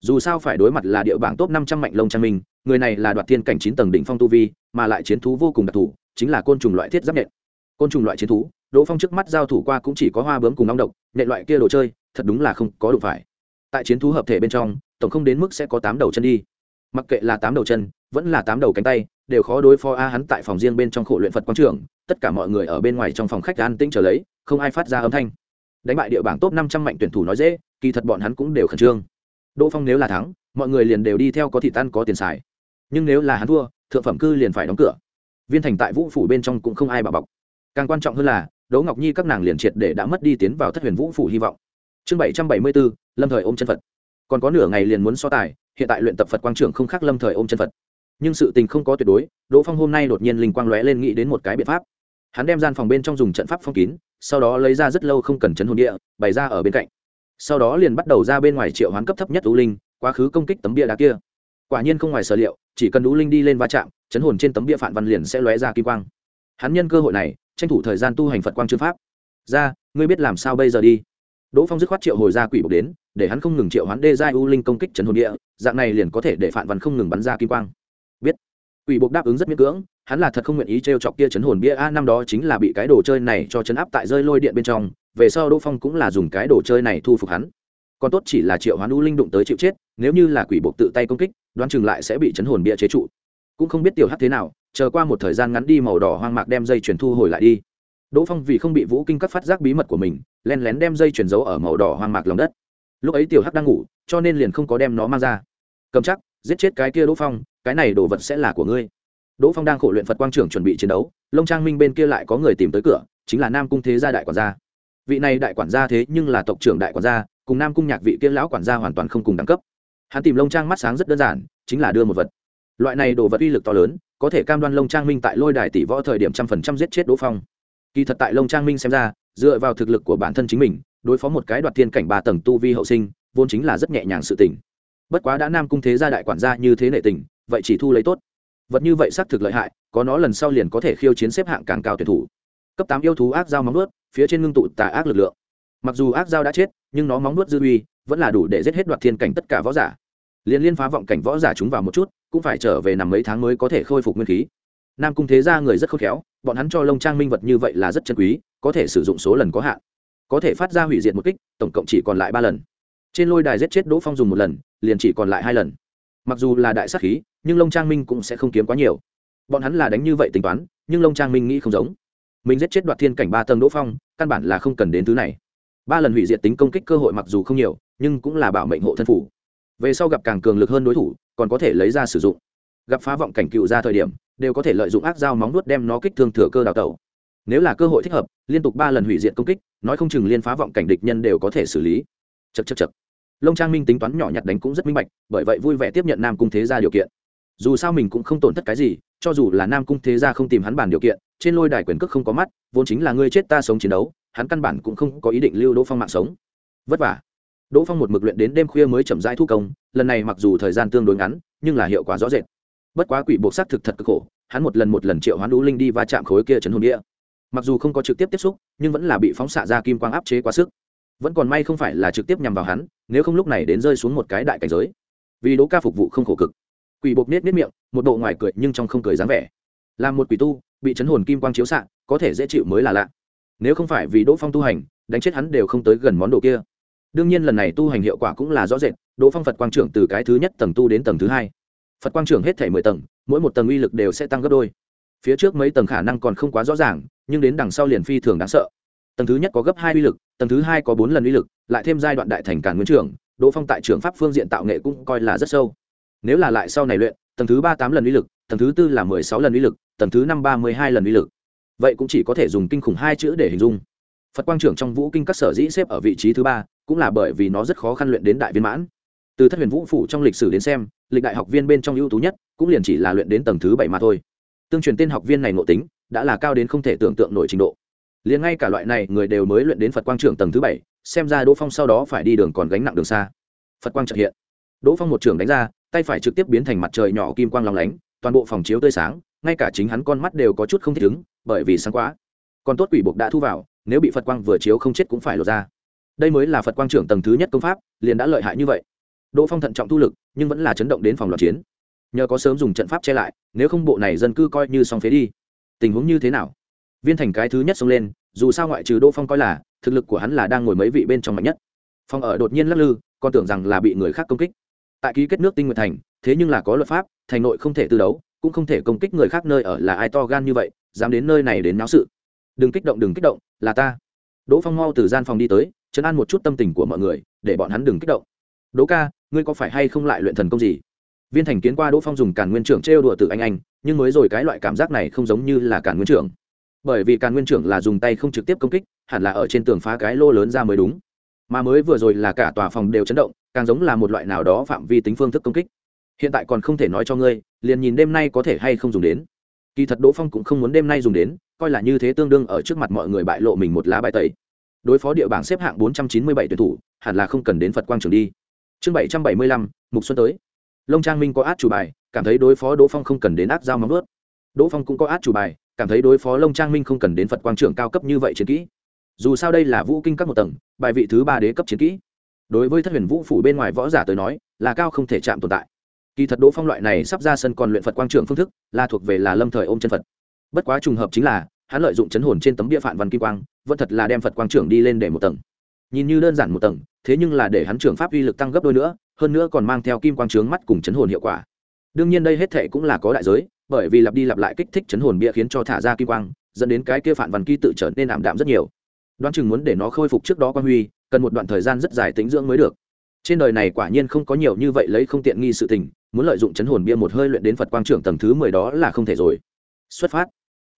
Dù sao phải đối mặt là địa bảng top năm trăm mạnh lông trang minh, người này là đoạt thiên cảnh chín tầng đỉnh phong tu vi, mà lại chiến thú vô cùng đặc thù, chính là côn trùng loại thiết giáp nhện. Côn trùng loại chiến thú, đỗ phong trước mắt giao thủ qua cũng chỉ có hoa bướm cùng nóng độc, nhện loại kia đồ chơi, thật đúng là không có đủ phải. Tại chiến thú hợp thể bên trong, tổng không đến mức sẽ có tám đầu chân đi. Mặc kệ là tám đầu chân, vẫn là tám đầu cánh tay đều khó đối phó a, hắn tại phòng riêng bên trong khổ luyện phật quang trường, tất cả mọi người ở bên ngoài trong phòng khách an tĩnh trở lấy, không ai phát ra âm thanh. Đánh bại địa bảng top năm trăm mạnh tuyển thủ nói dễ, kỳ thật bọn hắn cũng đều khẩn trương. Đỗ phong nếu là thắng, mọi người liền đều đi theo có thị tan có tiền xài. Nhưng nếu là hắn thua, thượng phẩm cư liền phải đóng cửa. Viên thành tại vũ phủ bên trong cũng không ai bảo bọc. Càng quan trọng hơn là, đỗ ngọc nhi các nàng liền triệt để đã mất đi tiến vào thất huyền vũ phủ hy vọng. Chương bảy trăm bảy mươi bốn lâm thời ôm chân phật. Còn có nửa ngày liền muốn so tài, hiện tại luyện tập phật quang trưởng không khác lâm thời ôm chân phật nhưng sự tình không có tuyệt đối, đỗ phong hôm nay đột nhiên linh quang lóe lên nghĩ đến một cái biện pháp. Hắn đem gian phòng bên trong dùng trận pháp phong kín, sau đó lấy ra rất lâu không cần chấn hồn địa, bày ra ở bên cạnh. Sau đó liền bắt đầu ra bên ngoài triệu hoán cấp thấp nhất ú linh, quá khứ công kích tấm bia đá kia. Quả nhiên không ngoài sở liệu, chỉ cần ú linh đi lên va chạm, chấn hồn trên tấm bia phản văn liền sẽ lóe ra kim quang. Hắn nhân cơ hội này, tranh thủ thời gian tu hành phật quang chư pháp. Ra, ngươi biết làm sao bây giờ đi? Đỗ phong dứt khoát triệu hồi ra quỷ bục đến, để hắn không ngừng triệu hoán đê giai u linh công kích trấn hồn địa, dạng này liền có thể để phản văn không ngừng bắn ra kim quang quỷ buộc đáp ứng rất miễn cưỡng, hắn là thật không nguyện ý t r e o chọc kia chấn hồn bia. A, năm đó chính là bị cái đồ chơi này cho chấn áp tại rơi lôi điện bên trong, về sau đỗ phong cũng là dùng cái đồ chơi này thu phục hắn. Còn tốt chỉ là triệu hoán u linh đụng tới chịu chết, nếu như là quỷ buộc tự tay công kích, đoán chừng lại sẽ bị chấn hồn bia chế trụ. Cũng không biết tiểu hắc thế nào, chờ qua một thời gian ngắn đi màu đỏ hoang mạc đem dây chuyển thu hồi lại đi. Đỗ phong vì không bị vũ kinh các phát giác bí mật của mình len lén đem dây chuyển giấu ở màu đỏ hoang mạc lòng đất. Lúc ấy tiểu hắc đang ngủ, cho nên liền không có đem nó mang ra. Cầm chắc, giết chết cái kia đỗ phong cái này đồ vật sẽ là của ngươi. Đỗ phong đang khổ luyện phật quang trưởng chuẩn bị chiến đấu lông trang minh bên kia lại có người tìm tới cửa, chính là nam cung thế gia đại quản gia. Vị này đại quản gia thế nhưng là tộc trưởng đại quản gia, cùng nam cung nhạc vị kia lão quản gia hoàn toàn không cùng đẳng cấp. Hắn tìm lông trang mắt sáng rất đơn giản, chính là đưa một vật. Loại này đồ vật uy lực to lớn, có thể cam đoan lông trang minh tại lôi đài tỷ võ thời điểm trăm phần trăm giết chết đỗ phong. Kỳ thật tại lông trang minh xem ra, dựa vào thực lực của bản thân chính mình, đối phó một cái đoạt thiên cảnh ba tầng tu vi hậu sinh, vốn chính là rất nhẹ nhàng sự tình. Bất quá đã nam cung thế gia đại quản gia như thế nệ tình vậy chỉ thu lấy tốt. Vật như vậy xác thực lợi hại, có nó lần sau liền có thể khiêu chiến xếp hạng càng cao tuyển thủ. Cấp tám yêu thú ác dao móng nuốt phía trên ngưng tụ tà ác lực lượng. Mặc dù ác dao đã chết, nhưng nó móng nuốt dư uy vẫn là đủ để giết hết đoạt thiên cảnh tất cả võ giả. Liên liên phá vọng cảnh võ giả chúng vào một chút, cũng phải trở về nằm mấy tháng mới có thể khôi phục nguyên khí. Nam cung thế gia người rất khôn khéo, bọn hắn cho lông trang minh vật như vậy là rất chân quý, có thể sử dụng số lần có hạn. Có thể phát ra hủy diệt một kích, tổng cộng chỉ còn lại ba lần. Trên lôi đài giết chết đỗ phong dùng một lần, liền chỉ còn lại hai lần mặc dù là đại sát khí, nhưng lông trang minh cũng sẽ không kiếm quá nhiều. Bọn hắn là đánh như vậy tính toán, nhưng lông trang minh nghĩ không giống. Mình giết chết đoạt thiên cảnh ba tầng đỗ phong, căn bản là không cần đến thứ này. Ba lần hủy diệt tính công kích cơ hội mặc dù không nhiều, nhưng cũng là bảo mệnh hộ thân phủ. Về sau gặp càng cường lực hơn đối thủ, còn có thể lấy ra sử dụng. Gặp phá vọng cảnh cựu ra thời điểm, đều có thể lợi dụng ác dao móng nuốt đem nó kích thương thừa cơ đào tẩu. Nếu là cơ hội thích hợp, liên tục ba lần hủy diệt công kích, nói không chừng liên phá vọng cảnh địch nhân đều có thể xử lý. Chật chật chật lông trang minh tính toán nhỏ nhặt đánh cũng rất minh bạch, bởi vậy vui vẻ tiếp nhận nam cung thế gia điều kiện. Dù sao mình cũng không tổn thất cái gì, cho dù là nam cung thế gia không tìm hắn bàn điều kiện, trên lôi đài quyền cước không có mắt, vốn chính là ngươi chết ta sống chiến đấu, hắn căn bản cũng không có ý định lưu đỗ phong mạng sống. Vất vả. Đỗ phong một mực luyện đến đêm khuya mới chậm rãi thu công, lần này mặc dù thời gian tương đối ngắn, nhưng là hiệu quả rõ rệt. Bất quá quỷ buộc xác thực thật cực khổ, hắn một lần một lần triệu hoán đũ linh đi va chạm khối kia chấn hồn địa. Mặc dù không có trực tiếp tiếp xúc, nhưng vẫn là bị phóng xạ ra kim quang áp chế quá sức vẫn còn may không phải là trực tiếp nhằm vào hắn, nếu không lúc này đến rơi xuống một cái đại cảnh giới. Vì đỗ ca phục vụ không khổ cực. Quỷ bột nết nết miệng, một độ ngoài cười nhưng trong không cười dáng vẻ. Làm một quỷ tu, bị chấn hồn kim quang chiếu xạ, có thể dễ chịu mới là lạ. Nếu không phải vì đỗ phong tu hành, đánh chết hắn đều không tới gần món đồ kia. Đương nhiên lần này tu hành hiệu quả cũng là rõ rệt, đỗ phong phật quang trưởng từ cái thứ nhất tầng tu đến tầng thứ hai. Phật quang trưởng hết thể mười tầng, mỗi một tầng uy lực đều sẽ tăng gấp đôi. Phía trước mấy tầng khả năng còn không quá rõ ràng, nhưng đến đằng sau liền phi thường đáng sợ tầng thứ nhất có gấp hai uy lực, tầng thứ hai có bốn lần uy lực, lại thêm giai đoạn đại thành cản nguyên trưởng, đỗ phong tại trường pháp phương diện tạo nghệ cũng coi là rất sâu. Nếu là lại sau này luyện, tầng thứ ba tám lần uy lực, tầng thứ tư là mười sáu lần uy lực, tầng thứ năm ba mươi hai lần uy lực. Vậy cũng chỉ có thể dùng kinh khủng hai chữ để hình dung. Phật quang trưởng trong vũ kinh các sở dĩ xếp ở vị trí thứ ba, cũng là bởi vì nó rất khó khăn luyện đến đại viên mãn. Từ thất huyền vũ phủ trong lịch sử đến xem, lịch đại học viên bên trong ưu tú nhất, cũng liền chỉ là luyện đến tầng thứ bảy mà thôi. Tương truyền tên học viên này ngộ tính, đã là cao đến không thể tưởng tượng nổi trình độ liền ngay cả loại này người đều mới luyện đến phật quang trưởng tầng thứ bảy, xem ra đỗ phong sau đó phải đi đường còn gánh nặng đường xa. Phật quang trợ hiện. Đỗ phong một trưởng đánh ra, tay phải trực tiếp biến thành mặt trời nhỏ kim quang lòng lánh, toàn bộ phòng chiếu tươi sáng, ngay cả chính hắn con mắt đều có chút không thích ứng, bởi vì sáng quá. Còn tốt quỷ buộc đã thu vào, nếu bị phật quang vừa chiếu không chết cũng phải lột ra. Đây mới là phật quang trưởng tầng thứ nhất công pháp, liền đã lợi hại như vậy. Đỗ phong thận trọng thu lực, nhưng vẫn là chấn động đến phòng loạt chiến. Nhờ có sớm dùng trận pháp che lại, nếu không bộ này dân cư coi như xong phế đi. Tình huống như thế nào? Viên thành cái thứ nhất xông lên, dù sao ngoại trừ đỗ phong coi là, thực lực của hắn là đang ngồi mấy vị bên trong mạnh nhất. Phong ở đột nhiên lắc lư, còn tưởng rằng là bị người khác công kích. Tại ký kết nước tinh nguyện thành, thế nhưng là có luật pháp, thành nội không thể tư đấu, cũng không thể công kích người khác nơi ở là ai to gan như vậy, dám đến nơi này đến náo sự. Đừng kích động, đừng kích động, là ta. Đỗ phong mau từ gian phòng đi tới chấn an một chút tâm tình của mọi người, để bọn hắn đừng kích động. Đỗ ca, ngươi có phải hay không lại luyện thần công gì? Viên thành kiến qua đỗ phong dùng càn nguyên trưởng trêu đùa từ anh anh, nhưng mới rồi cái loại cảm giác này không giống như là càn nguyên trưởng bởi vì càn nguyên trưởng là dùng tay không trực tiếp công kích, hẳn là ở trên tường phá cái lô lớn ra mới đúng. Mà mới vừa rồi là cả tòa phòng đều chấn động, càng giống là một loại nào đó phạm vi tính phương thức công kích. Hiện tại còn không thể nói cho ngươi, liền nhìn đêm nay có thể hay không dùng đến. Kỳ thật đỗ phong cũng không muốn đêm nay dùng đến, coi là như thế tương đương ở trước mặt mọi người bại lộ mình một lá bài tẩy. Đối phó địa bảng xếp hạng bốn trăm chín mươi bảy tuyển thủ, hẳn là không cần đến phật quang trường đi. Chương bảy trăm bảy mươi lăm, mục xuân tới. Lông trang minh có át chủ bài, cảm thấy đối phó đỗ phong không cần đến át dao móng ướt đỗ phong cũng có át chủ bài cảm thấy đối phó lông trang minh không cần đến phật quang trưởng cao cấp như vậy chiến kỹ. Dù sao đây là vũ kinh các một tầng, bài vị thứ ba đế cấp chiến kỹ. Đối với thất huyền vũ phủ bên ngoài võ giả tới nói, là cao không thể chạm tồn tại. Kỳ thật đỗ phong loại này sắp ra sân còn luyện phật quang trưởng phương thức, là thuộc về là lâm thời ôm chân phật. Bất quá trùng hợp chính là, hắn lợi dụng chấn hồn trên tấm bia phản văn kim quang, vẫn thật là đem phật quang trưởng đi lên để một tầng. Nhìn như đơn giản một tầng, thế nhưng là để hắn trưởng pháp uy lực tăng gấp đôi nữa, hơn nữa còn mang theo kim quang trướng mắt cùng chấn hồn hiệu quả. Đương nhiên đây hết thệ cũng là có đại giới bởi vì lặp đi lặp lại kích thích chấn hồn bia khiến cho thả ra kim quang, dẫn đến cái kia phản văn ký tự trở nên ảm đạm rất nhiều. Đoán chừng muốn để nó khôi phục trước đó quan huy, cần một đoạn thời gian rất dài tính dưỡng mới được. Trên đời này quả nhiên không có nhiều như vậy lấy không tiện nghi sự tình, muốn lợi dụng chấn hồn bia một hơi luyện đến phật quang trưởng tầng thứ mười đó là không thể rồi. Xuất phát.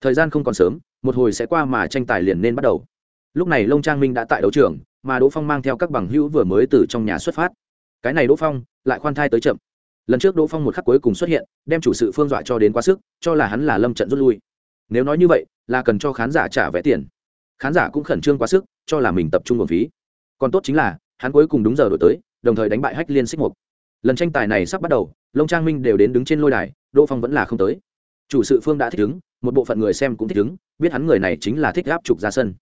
Thời gian không còn sớm, một hồi sẽ qua mà tranh tài liền nên bắt đầu. Lúc này lông trang minh đã tại đấu trường, mà đỗ phong mang theo các bằng hữu vừa mới từ trong nhà xuất phát. Cái này đỗ phong, lại khoan thai tới chậm lần trước đỗ phong một khắc cuối cùng xuất hiện, đem chủ sự phương dọa cho đến quá sức, cho là hắn là lâm trận rút lui. Nếu nói như vậy, là cần cho khán giả trả vé tiền. Khán giả cũng khẩn trương quá sức, cho là mình tập trung nguồn phí. Còn tốt chính là, hắn cuối cùng đúng giờ đổi tới, đồng thời đánh bại hách liên xích mục. Lần tranh tài này sắp bắt đầu lông trang minh đều đến đứng trên lôi đài, đỗ phong vẫn là không tới. Chủ sự phương đã thích ứng, một bộ phận người xem cũng thích ứng, biết hắn người này chính là thích gáp trục ra sân.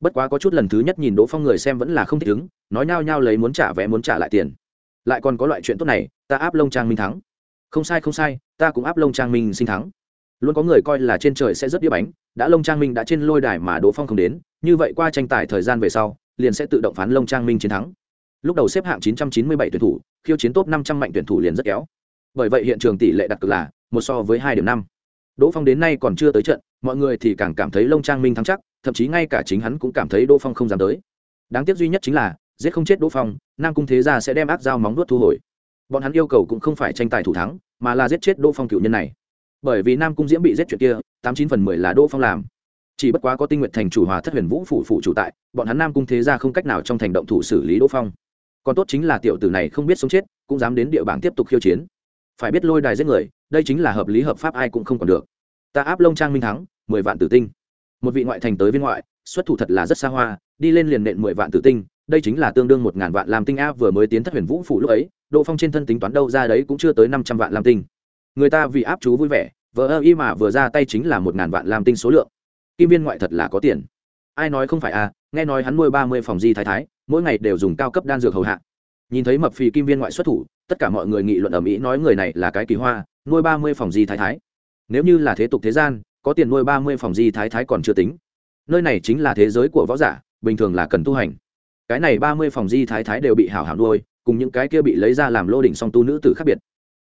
Bất quá có chút lần thứ nhất nhìn đỗ phong người xem vẫn là không thích ứng, nói nhao nhao lấy muốn trả vé muốn trả lại tiền lại còn có loại chuyện tốt này, ta áp lông trang minh thắng. Không sai không sai, ta cũng áp lông trang minh sinh thắng. Luôn có người coi là trên trời sẽ rất đĩa bánh, đã lông trang minh đã trên lôi đài mà đỗ phong không đến, như vậy qua tranh tài thời gian về sau, liền sẽ tự động phán lông trang minh chiến thắng. Lúc đầu xếp hạng 997 tuyển thủ, khiêu chiến top 500 mạnh tuyển thủ liền rất kéo. Bởi vậy hiện trường tỷ lệ đặt cược là một so với hai điểm năm. Đỗ phong đến nay còn chưa tới trận, mọi người thì càng cảm thấy lông trang minh thắng chắc, thậm chí ngay cả chính hắn cũng cảm thấy đỗ phong không dám tới. Đáng tiếc duy nhất chính là giết không chết đỗ phong, nam cung thế gia sẽ đem áp dao móng nuốt thu hồi. Bọn hắn yêu cầu cũng không phải tranh tài thủ thắng, mà là giết chết đỗ phong cựu nhân này. Bởi vì nam cung diễm bị giết chuyện kia, tám chín phần mười là đỗ phong làm. Chỉ bất quá có tinh nguyện thành chủ hòa thất huyền vũ phủ phủ chủ tại, bọn hắn nam cung thế gia không cách nào trong thành động thủ xử lý đỗ phong. Còn tốt chính là tiểu tử này không biết sống chết, cũng dám đến địa bảng tiếp tục khiêu chiến. Phải biết lôi đài giết người, đây chính là hợp lý hợp pháp ai cũng không còn được. Ta áp lông trang minh thắng, mười vạn tử tinh. Một vị ngoại thành tới viên ngoại, xuất thủ thật là rất xa hoa, đi lên liền nện mười vạn tử tinh đây chính là tương đương một ngàn vạn lam tinh a vừa mới tiến thất huyền vũ phủ lúc ấy độ phong trên thân tính toán đâu ra đấy cũng chưa tới năm trăm vạn lam tinh. Người ta vì áp chú vui vẻ, vờ ơ y mà vừa ra tay chính là một ngàn vạn lam tinh số lượng. Kim viên ngoại thật là có tiền. Ai nói không phải a nghe nói hắn nuôi ba mươi phòng di thái thái, mỗi ngày đều dùng cao cấp đan dược hầu hạ. Nhìn thấy mập phì kim viên ngoại xuất thủ, tất cả mọi người nghị luận ở mỹ nói người này là cái kỳ hoa, nuôi ba mươi phòng di thái thái. Nếu như là thế tục thế gian, có tiền nuôi ba mươi phòng di thái thái còn chưa tính. Nơi này chính là thế giới của võ giả, bình thường là cần tu hành cái này ba mươi phòng di thái thái đều bị hảo hảo nuôi, cùng những cái kia bị lấy ra làm lô đỉnh song tu nữ tử khác biệt.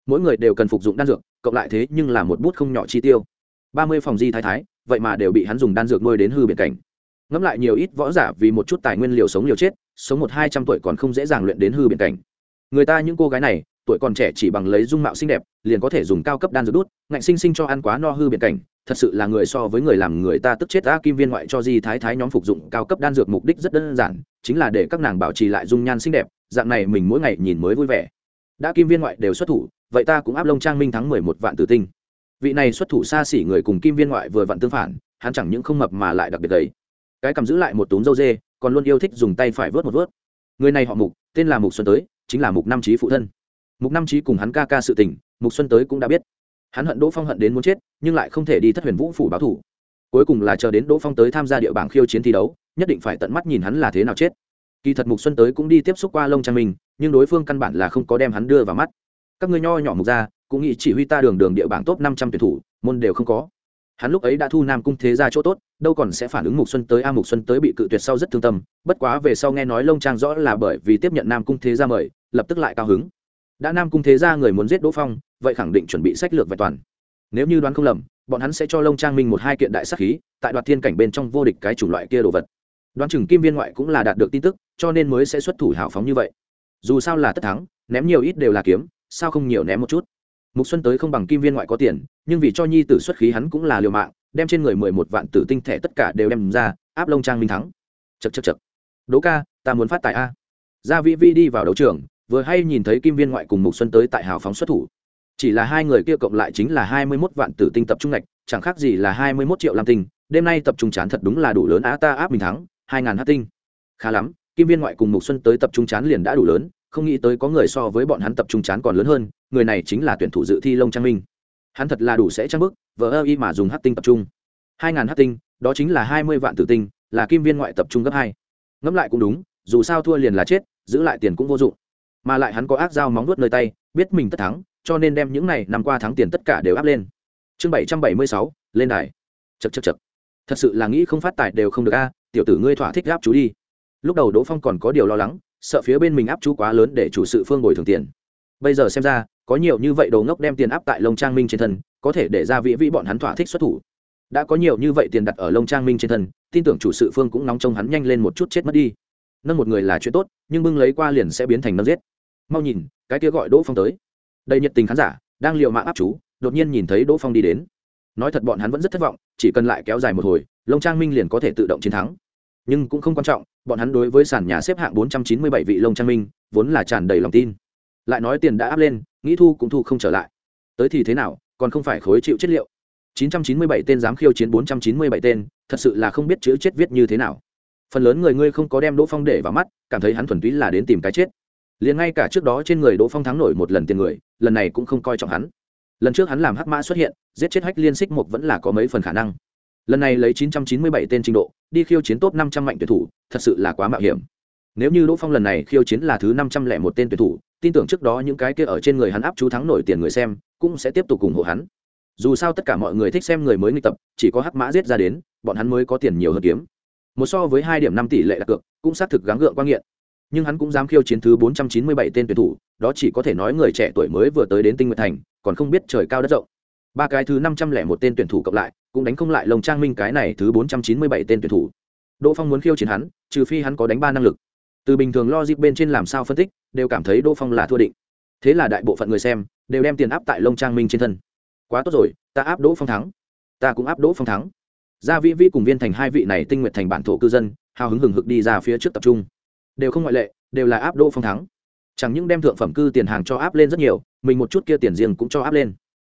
Mỗi người đều cần phục dụng đan dược, cộng lại thế nhưng là một bút không nhỏ chi tiêu. Ba mươi phòng di thái thái, vậy mà đều bị hắn dùng đan dược nuôi đến hư biển cảnh. Ngẫm lại nhiều ít võ giả vì một chút tài nguyên liều sống liều chết, sống một hai trăm tuổi còn không dễ dàng luyện đến hư biển cảnh. Người ta những cô gái này, tuổi còn trẻ chỉ bằng lấy dung mạo xinh đẹp, liền có thể dùng cao cấp đan dược đút, ngạnh sinh sinh cho ăn quá no hư biển cảnh thật sự là người so với người làm người ta tức chết a kim viên ngoại cho di thái thái nhóm phục dụng cao cấp đan dược mục đích rất đơn giản, chính là để các nàng bảo trì lại dung nhan xinh đẹp, dạng này mình mỗi ngày nhìn mới vui vẻ. Đã kim viên ngoại đều xuất thủ, vậy ta cũng áp lông trang minh thắng mười một vạn tử tinh. Vị này xuất thủ xa xỉ người cùng kim viên ngoại vừa vặn tương phản, hắn chẳng những không mập mà lại đặc biệt đấy cái cầm giữ lại một túm dâu dê, còn luôn yêu thích dùng tay phải vớt một vớt. Người này họ mục, tên là mục xuân tới, chính là mục năm trí phụ thân. Mục năm trí cùng hắn ca ca sự tình, mục xuân tới cũng đã biết hắn hận đỗ phong hận đến muốn chết, nhưng lại không thể đi thất huyền vũ phủ báo thủ. Cuối cùng là chờ đến đỗ phong tới tham gia địa bảng khiêu chiến thi đấu, nhất định phải tận mắt nhìn hắn là thế nào chết. Kỳ thật mục xuân tới cũng đi tiếp xúc qua lông trang mình nhưng đối phương căn bản là không có đem hắn đưa vào mắt. Các ngươi nho nhỏ mục ra cũng nghĩ chỉ huy ta đường đường địa bảng top năm trăm tuyển thủ, môn đều không có. Hắn lúc ấy đã thu nam cung thế ra chỗ tốt, đâu còn sẽ phản ứng mục xuân tới. A, mục xuân tới bị cự tuyệt sau rất thương tâm, bất quá về sau nghe nói lông trang rõ là bởi vì tiếp nhận nam cung thế ra mời, lập tức lại cao hứng đã nam cung thế ra người muốn giết đỗ phong, vậy khẳng định chuẩn bị sách lược vẹn toàn. Nếu như đoán không lầm, bọn hắn sẽ cho lông trang minh một hai kiện đại sắc khí, tại đoạt thiên cảnh bên trong vô địch cái chủng loại kia đồ vật. Đoán chừng kim viên ngoại cũng là đạt được tin tức, cho nên mới sẽ xuất thủ hào phóng như vậy. Dù sao là tất thắng, ném nhiều ít đều là kiếm, sao không nhiều ném một chút? Mục xuân tới không bằng kim viên ngoại có tiền, nhưng vì cho nhi tử xuất khí hắn cũng là liều mạng, đem trên người mười một vạn tử tinh thể tất cả đều đem ra, áp lông trang minh thắng. Chật chật chật đỗ ca, ta muốn phát tài a. Gia vĩ vi đi vào đấu trường vừa hay nhìn thấy kim viên ngoại cùng mục xuân tới tại hào phóng xuất thủ. Chỉ là hai người kia cộng lại chính là hai mươi mốt vạn tử tinh tập trung ngạch, chẳng khác gì là hai mươi mốt triệu lam tinh, đêm nay tập trung chán thật đúng là đủ lớn, á ta áp mình thắng, hai ngàn hát tinh. Khá lắm, kim viên ngoại cùng mục xuân tới tập trung chán liền đã đủ lớn, không nghĩ tới có người so với bọn hắn tập trung chán còn lớn hơn, người này chính là tuyển thủ dự thi lông trang minh. Hắn thật là đủ sẽ trang bức, vờ ơ y mà dùng hát tinh tập trung. hai ngàn hát tinh, đó chính là hai mươi vạn tử tinh, là kim viên ngoại tập trung gấp hai. Ngẫm lại cũng đúng, dù sao thua liền là chết, giữ lại tiền cũng vô dụng mà lại hắn có ác dao móng nuốt nơi tay, biết mình tất thắng, cho nên đem những này năm qua thắng tiền tất cả đều áp lên. Chương bảy trăm bảy mươi sáu, lên đài. Chật chật chật thật sự là nghĩ không phát tài đều không được a, tiểu tử ngươi thỏa thích áp chú đi. Lúc đầu đỗ phong còn có điều lo lắng, sợ phía bên mình áp chú quá lớn để chủ sự phương bồi thường tiền. Bây giờ xem ra, có nhiều như vậy đồ ngốc đem tiền áp tại lông trang minh trên thân, có thể để ra vị vĩ bọn hắn thỏa thích xuất thủ. Đã có nhiều như vậy tiền đặt ở lông trang minh trên thân, tin tưởng chủ sự phương cũng nóng trông hắn nhanh lên một chút chết mất đi. Nâng một người là chuyện tốt, nhưng bưng lấy qua liền sẽ biến thành nâng giết mau nhìn, cái kia gọi đỗ phong tới. Đầy nhiệt tình khán giả, đang liệu mạng áp chú, đột nhiên nhìn thấy đỗ phong đi đến. Nói thật bọn hắn vẫn rất thất vọng, chỉ cần lại kéo dài một hồi lông trang minh liền có thể tự động chiến thắng. Nhưng cũng không quan trọng, bọn hắn đối với sàn nhà xếp hạng 497 vị lông trang minh, vốn là tràn đầy lòng tin. Lại nói tiền đã áp lên, nghĩ thu cũng thu không trở lại. Tới thì thế nào, còn không phải khối chịu chất liệu. 997 tên dám khiêu chiến 497 tên, thật sự là không biết chữ chết viết như thế nào. Phần lớn người ngươi không có đem đỗ phong để vào mắt, cảm thấy hắn thuần túy là đến tìm cái chết liền ngay cả trước đó trên người đỗ phong thắng nổi một lần tiền người, lần này cũng không coi trọng hắn. Lần trước hắn làm hắc mã xuất hiện, giết chết hách liên xích mục vẫn là có mấy phần khả năng. Lần này lấy 997 tên trình độ, đi khiêu chiến top 500 mạnh tuyển thủ, thật sự là quá mạo hiểm. Nếu như đỗ phong lần này khiêu chiến là thứ 501 tên tuyển thủ, tin tưởng trước đó những cái kia ở trên người hắn áp chú thắng nổi tiền người xem, cũng sẽ tiếp tục ủng hộ hắn. Dù sao tất cả mọi người thích xem người mới nghịch tập, chỉ có hắc mã giết ra đến, bọn hắn mới có tiền nhiều hơn kiếm. Một so với hai điểm năm tỷ lệ đặt cược, cũng xác thực gắng gượng quan nghiện nhưng hắn cũng dám khiêu chiến thứ 497 tên tuyển thủ, đó chỉ có thể nói người trẻ tuổi mới vừa tới đến tinh nguyệt thành, còn không biết trời cao đất rộng. Ba cái thứ 501 tên tuyển thủ cộng lại, cũng đánh không lại lồng trang minh cái này thứ 497 tên tuyển thủ. Đỗ phong muốn khiêu chiến hắn, trừ phi hắn có đánh ba năng lực. Từ bình thường logic bên trên làm sao phân tích, đều cảm thấy đỗ phong là thua định. Thế là đại bộ phận người xem, đều đem tiền áp tại lông trang minh trên thân. Quá tốt rồi, ta áp đỗ phong thắng. Ta cũng áp đỗ phong thắng. Gia vĩ vĩ cùng viên thành hai vị này tinh nguyện thành bản thổ cư dân, hào hứng hừng hực đi ra phía trước tập trung đều không ngoại lệ, đều là áp đỗ phong thắng. Chẳng những đem thượng phẩm cư tiền hàng cho áp lên rất nhiều, mình một chút kia tiền riêng cũng cho áp lên.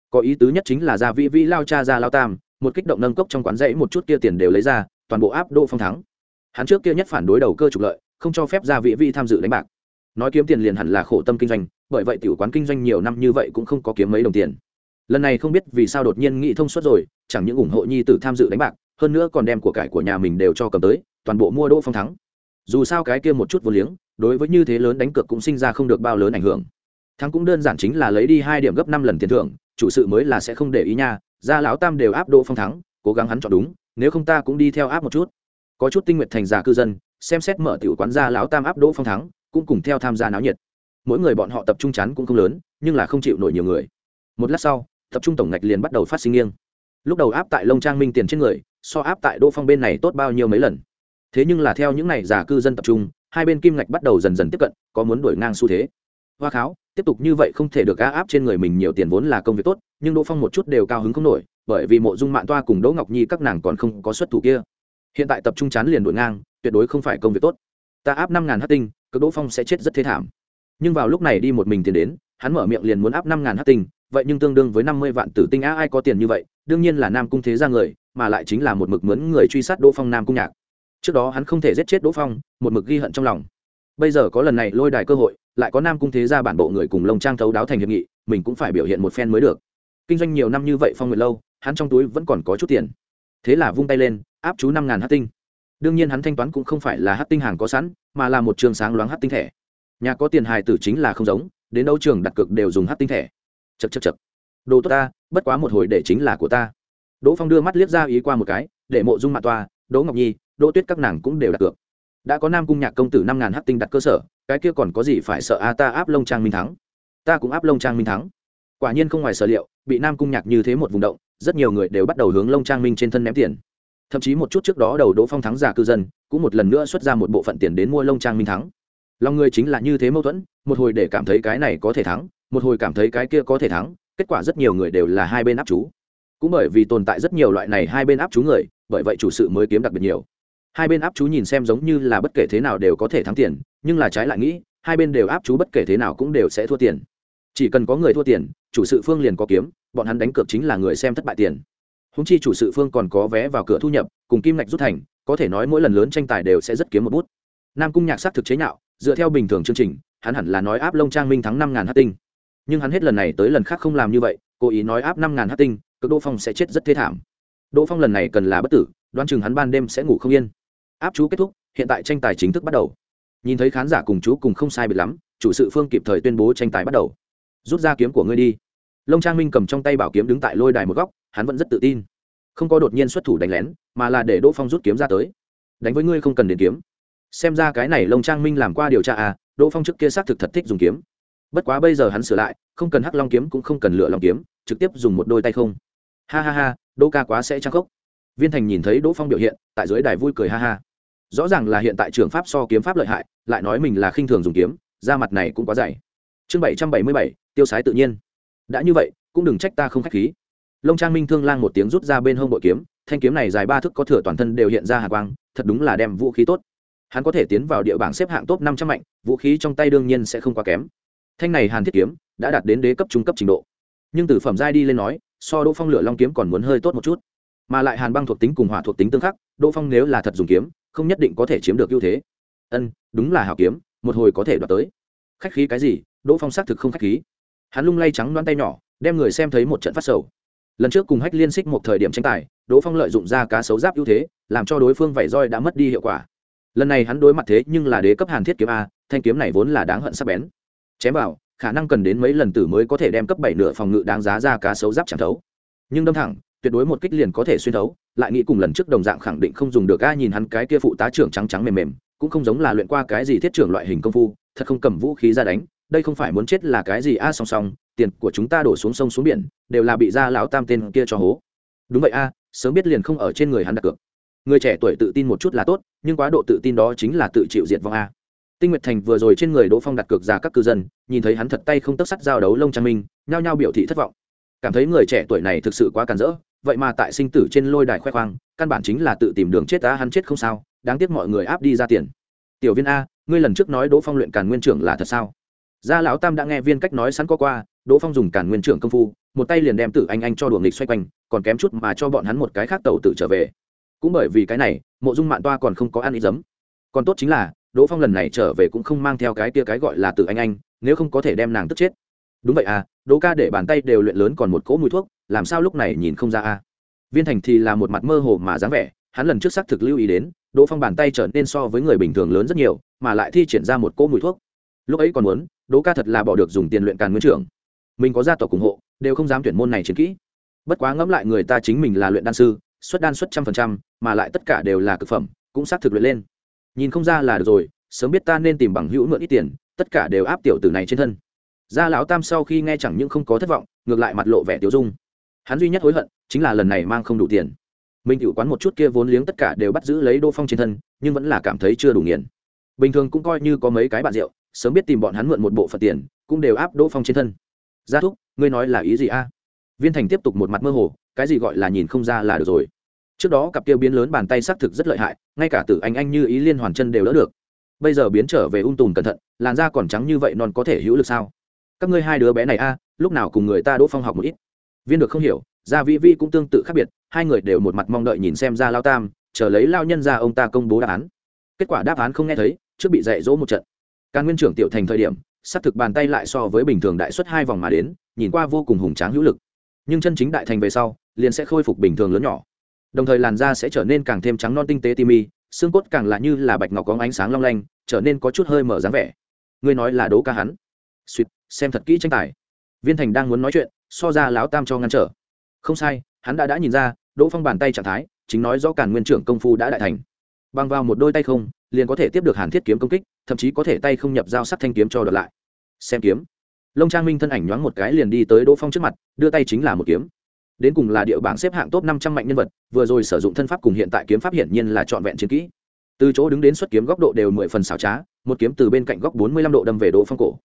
Có ý tứ nhất chính là gia vĩ vĩ lao cha ra lao tam, một kích động nâng cốc trong quán dãy một chút kia tiền đều lấy ra, toàn bộ áp đỗ phong thắng. Hắn trước kia nhất phản đối đầu cơ trục lợi, không cho phép gia vĩ vĩ tham dự đánh bạc. Nói kiếm tiền liền hẳn là khổ tâm kinh doanh, bởi vậy tiểu quán kinh doanh nhiều năm như vậy cũng không có kiếm mấy đồng tiền. Lần này không biết vì sao đột nhiên nghĩ thông suốt rồi, chẳng những ủng hộ nhi tử tham dự đánh bạc, hơn nữa còn đem của cải của nhà mình đều cho cầm tới, toàn bộ mua đỗ phong thắng dù sao cái kia một chút vô liếng, đối với như thế lớn đánh cược cũng sinh ra không được bao lớn ảnh hưởng. Thắng cũng đơn giản chính là lấy đi hai điểm gấp năm lần tiền thưởng, chủ sự mới là sẽ không để ý nha, ra lão tam đều áp đỗ phong thắng, cố gắng hắn chọn đúng, nếu không ta cũng đi theo áp một chút. Có chút tinh nguyện thành già cư dân, xem xét mở tiểu quán ra lão tam áp đỗ phong thắng, cũng cùng theo tham gia náo nhiệt. Mỗi người bọn họ tập trung chắn cũng không lớn, nhưng là không chịu nổi nhiều người. Một lát sau, tập trung tổng ngạch liền bắt đầu phát sinh nghiêng. Lúc đầu áp tại lông trang minh tiền trên người, so áp tại đỗ phong bên này tốt bao nhiêu mấy lần thế nhưng là theo những n à y giả cư dân tập trung, hai bên kim ngạch bắt đầu dần dần tiếp cận, có muốn đổi ngang xu thế. Hoa kháo, tiếp tục như vậy không thể được á áp trên người mình nhiều tiền vốn là công việc tốt, nhưng đỗ phong một chút đều cao hứng không nổi, bởi vì mộ dung mạng toa cùng đỗ ngọc nhi các nàng còn không có xuất thủ kia. Hiện tại tập trung chán liền đổi ngang, tuyệt đối không phải công việc tốt. Ta áp năm ngàn hát tinh cực đỗ phong sẽ chết rất thế thảm. Nhưng vào lúc này đi một mình tiền đến, hắn mở miệng liền muốn áp năm ngàn hát tinh, vậy nhưng tương đương với năm mươi vạn tử tinh á, ai có tiền như vậy? Đương nhiên là nam cung thế ra người, mà lại chính là một mực mướn người truy sát đỗ phong nam cung nhạc trước đó hắn không thể giết chết đỗ phong, một mực ghi hận trong lòng. Bây giờ có lần này lôi đài cơ hội, lại có nam cung thế ra bản bộ người cùng lông trang thấu đáo thành hiệp nghị, mình cũng phải biểu hiện một phen mới được. Kinh doanh nhiều năm như vậy phong nguyệt lâu, hắn trong túi vẫn còn có chút tiền. Thế là vung tay lên, áp chú năm ngàn hát tinh. Đương nhiên hắn thanh toán cũng không phải là hát tinh hàng có sẵn, mà là một trường sáng loáng hát tinh thẻ. Nhà có tiền hài tử chính là không giống, đến đấu trường đặt cược đều dùng hát tinh thẻ. Chật chật chật đồ tốt ta, bất quá một hồi để chính là của ta. Đỗ phong đưa mắt liếc ra ý qua một cái, để mộ dung mạ toa, đỗ ngọc nhi đỗ tuyết các nàng cũng đều đặt cược. Đã có nam cung nhạc công tử năm ngàn hát tinh đặt cơ sở, cái kia còn có gì phải sợ a, ta áp lông trang minh thắng. Ta cũng áp lông trang minh thắng. Quả nhiên không ngoài sở liệu, bị nam cung nhạc như thế một vùng động, rất nhiều người đều bắt đầu hướng lông trang minh trên thân ném tiền. Thậm chí một chút trước đó đầu đỗ phong thắng giả cư dân, cũng một lần nữa xuất ra một bộ phận tiền đến mua lông trang minh thắng. Lòng người chính là như thế mâu thuẫn, một hồi để cảm thấy cái này có thể thắng, một hồi cảm thấy cái kia có thể thắng, kết quả rất nhiều người đều là hai bên áp chú. Cũng bởi vì tồn tại rất nhiều loại này hai bên áp chú người, bởi vậy chủ sự mới kiếm đặc biệt nhiều hai bên áp chú nhìn xem giống như là bất kể thế nào đều có thể thắng tiền, nhưng là trái lại nghĩ, hai bên đều áp chú bất kể thế nào cũng đều sẽ thua tiền. Chỉ cần có người thua tiền, chủ sự phương liền có kiếm, bọn hắn đánh cược chính là người xem thất bại tiền. Húng chi chủ sự phương còn có vé vào cửa thu nhập, cùng kim ngạch rút thành, có thể nói mỗi lần lớn tranh tài đều sẽ rất kiếm một bút. Nam cung nhạc s á c thực chế nhạo, dựa theo bình thường chương trình, hắn hẳn là nói áp lông trang minh thắng năm ngàn hát tinh. Nhưng hắn hết lần này tới lần khác không làm như vậy, cố ý nói áp năm ngàn hát tinh, cực đỗ phong sẽ chết rất thế thảm. Đỗ phong lần này cần là bất tử đoan chừng hắn ban đêm sẽ ngủ không yên áp chú kết thúc, hiện tại tranh tài chính thức bắt đầu. Nhìn thấy khán giả cùng chú cùng không sai biệt lắm, chủ sự phương kịp thời tuyên bố tranh tài bắt đầu. Rút ra kiếm của ngươi đi. Lông trang minh cầm trong tay bảo kiếm đứng tại lôi đài một góc, hắn vẫn rất tự tin. Không có đột nhiên xuất thủ đánh lén, mà là để đỗ phong rút kiếm ra tới. Đánh với ngươi không cần đến kiếm. Xem ra cái này lông trang minh làm qua điều tra à đỗ phong trước kia xác thực thật thích dùng kiếm. Bất quá bây giờ hắn sửa lại, không cần hắc long kiếm cũng không cần lựa long kiếm, trực tiếp dùng một đôi tay không. Ha ha ha, đỗ ca quá sẽ trang khốc. Viên thành nhìn thấy đỗ phong biểu hiện, tại dưới đài vui cười ha ha rõ ràng là hiện tại trường pháp so kiếm pháp lợi hại, lại nói mình là khinh thường dùng kiếm, da mặt này cũng quá dày. Chương bảy trăm bảy mươi bảy, tiêu sái tự nhiên. Đã như vậy, cũng đừng trách ta không k h á c h khí. Lông trang minh thương lang một tiếng rút ra bên hông bội kiếm, thanh kiếm này dài ba thước có thừa toàn thân đều hiện ra hạ quang, thật đúng là đem vũ khí tốt. Hắn có thể tiến vào địa bảng xếp hạng top năm trăm mạnh, vũ khí trong tay đương nhiên sẽ không quá kém. Thanh này hàn thiết kiếm, đã đạt đến đế cấp trung cấp trình độ. Nhưng từ phẩm giai đi lên nói, so đỗ phong lửa long kiếm còn muốn hơi tốt một chút mà lại hàn băng thuộc tính cùng hỏa thuộc tính tương khắc, đỗ phong nếu là thật dùng kiếm, không nhất định có thể chiếm được ưu thế. Ân, đúng là hảo kiếm, một hồi có thể đoạt tới. Khách khí cái gì, đỗ phong xác thực không khách khí. Hắn lung lay trắng đoán tay nhỏ, đem người xem thấy một trận phát sầu. Lần trước cùng hách liên xích một thời điểm tranh tài, đỗ phong lợi dụng ra cá sấu giáp ưu thế, làm cho đối phương vảy roi đã mất đi hiệu quả. Lần này hắn đối mặt thế nhưng là đế cấp hàn thiết kiếm a, thanh kiếm này vốn là đáng hận sắc bén. Chém vào, khả năng cần đến mấy lần tử mới có thể đem cấp bảy nửa phòng ngự đáng giá ra cá sấu giáp chẳng thấu. Nhưng đâm thẳng tuyệt đối một kích liền có thể xuyên thấu, lại nghĩ cùng lần trước đồng dạng khẳng định không dùng được, a, nhìn hắn cái kia phụ tá trưởng trắng trắng mềm mềm, cũng không giống là luyện qua cái gì thiết trưởng loại hình công phu, thật không cầm vũ khí ra đánh, đây không phải muốn chết là cái gì, a, song song, tiền của chúng ta đổ xuống sông xuống biển, đều là bị gia lão tam tên kia cho hố. Đúng vậy, a, sớm biết liền không ở trên người hắn đặt cược. Người trẻ tuổi tự tin một chút là tốt, nhưng quá độ tự tin đó chính là tự chịu diệt vong, a. Tinh nguyệt thành vừa rồi trên người đỗ phong đặt cược ra các cư dân, nhìn thấy hắn thật tay không tấc sắt giao đấu lông trang minh, nhao nhao biểu thị thất vọng. Cảm thấy người trẻ tuổi này thực sự quá càn rỡ vậy mà tại sinh tử trên lôi đài khoe khoang, căn bản chính là tự tìm đường chết ta hắn chết không sao, đáng tiếc mọi người áp đi ra tiền. Tiểu viên a, ngươi lần trước nói đỗ phong luyện càn nguyên trưởng là thật sao? Gia lão tam đã nghe viên cách nói sẵn có qua, đỗ phong dùng càn nguyên trưởng công phu, một tay liền đem tử anh anh cho đuồng nghịch xoay quanh, còn kém chút mà cho bọn hắn một cái khác tàu tự trở về. Cũng bởi vì cái này, mộ dung mạn toa còn không có ăn ít giấm. Còn tốt chính là, đỗ phong lần này trở về cũng không mang theo cái kia cái gọi là tử anh anh, nếu không có thể đem nàng tức chết. Đúng vậy à đỗ ca để bàn tay đều luyện lớn còn một cỗ mùi thuốc, làm sao lúc này nhìn không ra a? Viên thành thì là một mặt mơ hồ mà dáng vẻ, hắn lần trước xác thực lưu ý đến, đỗ phong bàn tay trở nên so với người bình thường lớn rất nhiều, mà lại thi triển ra một cỗ mùi thuốc. Lúc ấy còn muốn, đỗ ca thật là bỏ được dùng tiền luyện càn nguyên trưởng. Mình có gia tộc ủng hộ, đều không dám tuyển môn này chiến kỹ. Bất quá ngẫm lại người ta chính mình là luyện đan sư, xuất đan xuất trăm phần trăm, mà lại tất cả đều là cực phẩm, cũng xác thực luyện lên. Nhìn không ra là được rồi, sớm biết ta nên tìm bằng hữu mượn ít tiền, tất cả đều áp tiểu tử này trên thân. Gia lão tam sau khi nghe chẳng những không có thất vọng, ngược lại mặt lộ vẻ tiêu dung hắn duy nhất hối hận chính là lần này mang không đủ tiền. Mình tự quán một chút kia vốn liếng tất cả đều bắt giữ lấy đô phong trên thân, nhưng vẫn là cảm thấy chưa đủ nghiền. Bình thường cũng coi như có mấy cái bạn rượu, sớm biết tìm bọn hắn mượn một bộ phật tiền, cũng đều áp đỗ phong trên thân. Gia thúc, ngươi nói là ý gì a? Viên thành tiếp tục một mặt mơ hồ, cái gì gọi là nhìn không ra là được rồi. Trước đó cặp kia biến lớn bàn tay xác thực rất lợi hại, ngay cả tử anh anh như ý liên hoàn chân đều đỡ được. Bây giờ biến trở về ung tùm cẩn thận, làn da còn trắng như vậy non có thể hữu lực sao? Các ngươi hai đứa bé này a, lúc nào cùng người ta đỗ phong học một ít? Viên được không hiểu, gia vĩ vi cũng tương tự khác biệt, hai người đều một mặt mong đợi nhìn xem ra lao tam, chờ lấy lao nhân ra ông ta công bố đáp án. Kết quả đáp án không nghe thấy, trước bị dạy dỗ một trận. Càn nguyên trưởng tiểu thành thời điểm xác thực bàn tay lại so với bình thường đại suất hai vòng mà đến, nhìn qua vô cùng hùng tráng hữu lực. Nhưng chân chính đại thành về sau, liền sẽ khôi phục bình thường lớn nhỏ. Đồng thời làn da sẽ trở nên càng thêm trắng non tinh tế timi, xương cốt càng là như là bạch ngọc có ánh sáng long lanh, trở nên có chút hơi mở dáng vẻ. Ngươi nói là đố ca hắn. Suýt xem thật kỹ tranh tài viên thành đang muốn nói chuyện, so ra láo tam cho ngăn trở. Không sai, hắn đã đã nhìn ra, đỗ phong bàn tay trạng thái, chính nói rõ cản nguyên trưởng công phu đã đại thành. Bằng vào một đôi tay không, liền có thể tiếp được hàn thiết kiếm công kích, thậm chí có thể tay không nhập dao sắt thanh kiếm cho đợt lại. Xem kiếm. Lông trang minh thân ảnh nhoáng một cái liền đi tới đỗ phong trước mặt, đưa tay chính là một kiếm. Đến cùng là địa bảng xếp hạng top năm trăm mạnh nhân vật, vừa rồi sử dụng thân pháp cùng hiện tại kiếm pháp hiển nhiên là trọn vẹn chiến kỹ. Từ chỗ đứng đến xuất kiếm góc độ đều mười phần xảo trá, một kiếm từ bên cạnh góc bốn mươi lăm độ đâm về đỗ phong cổ.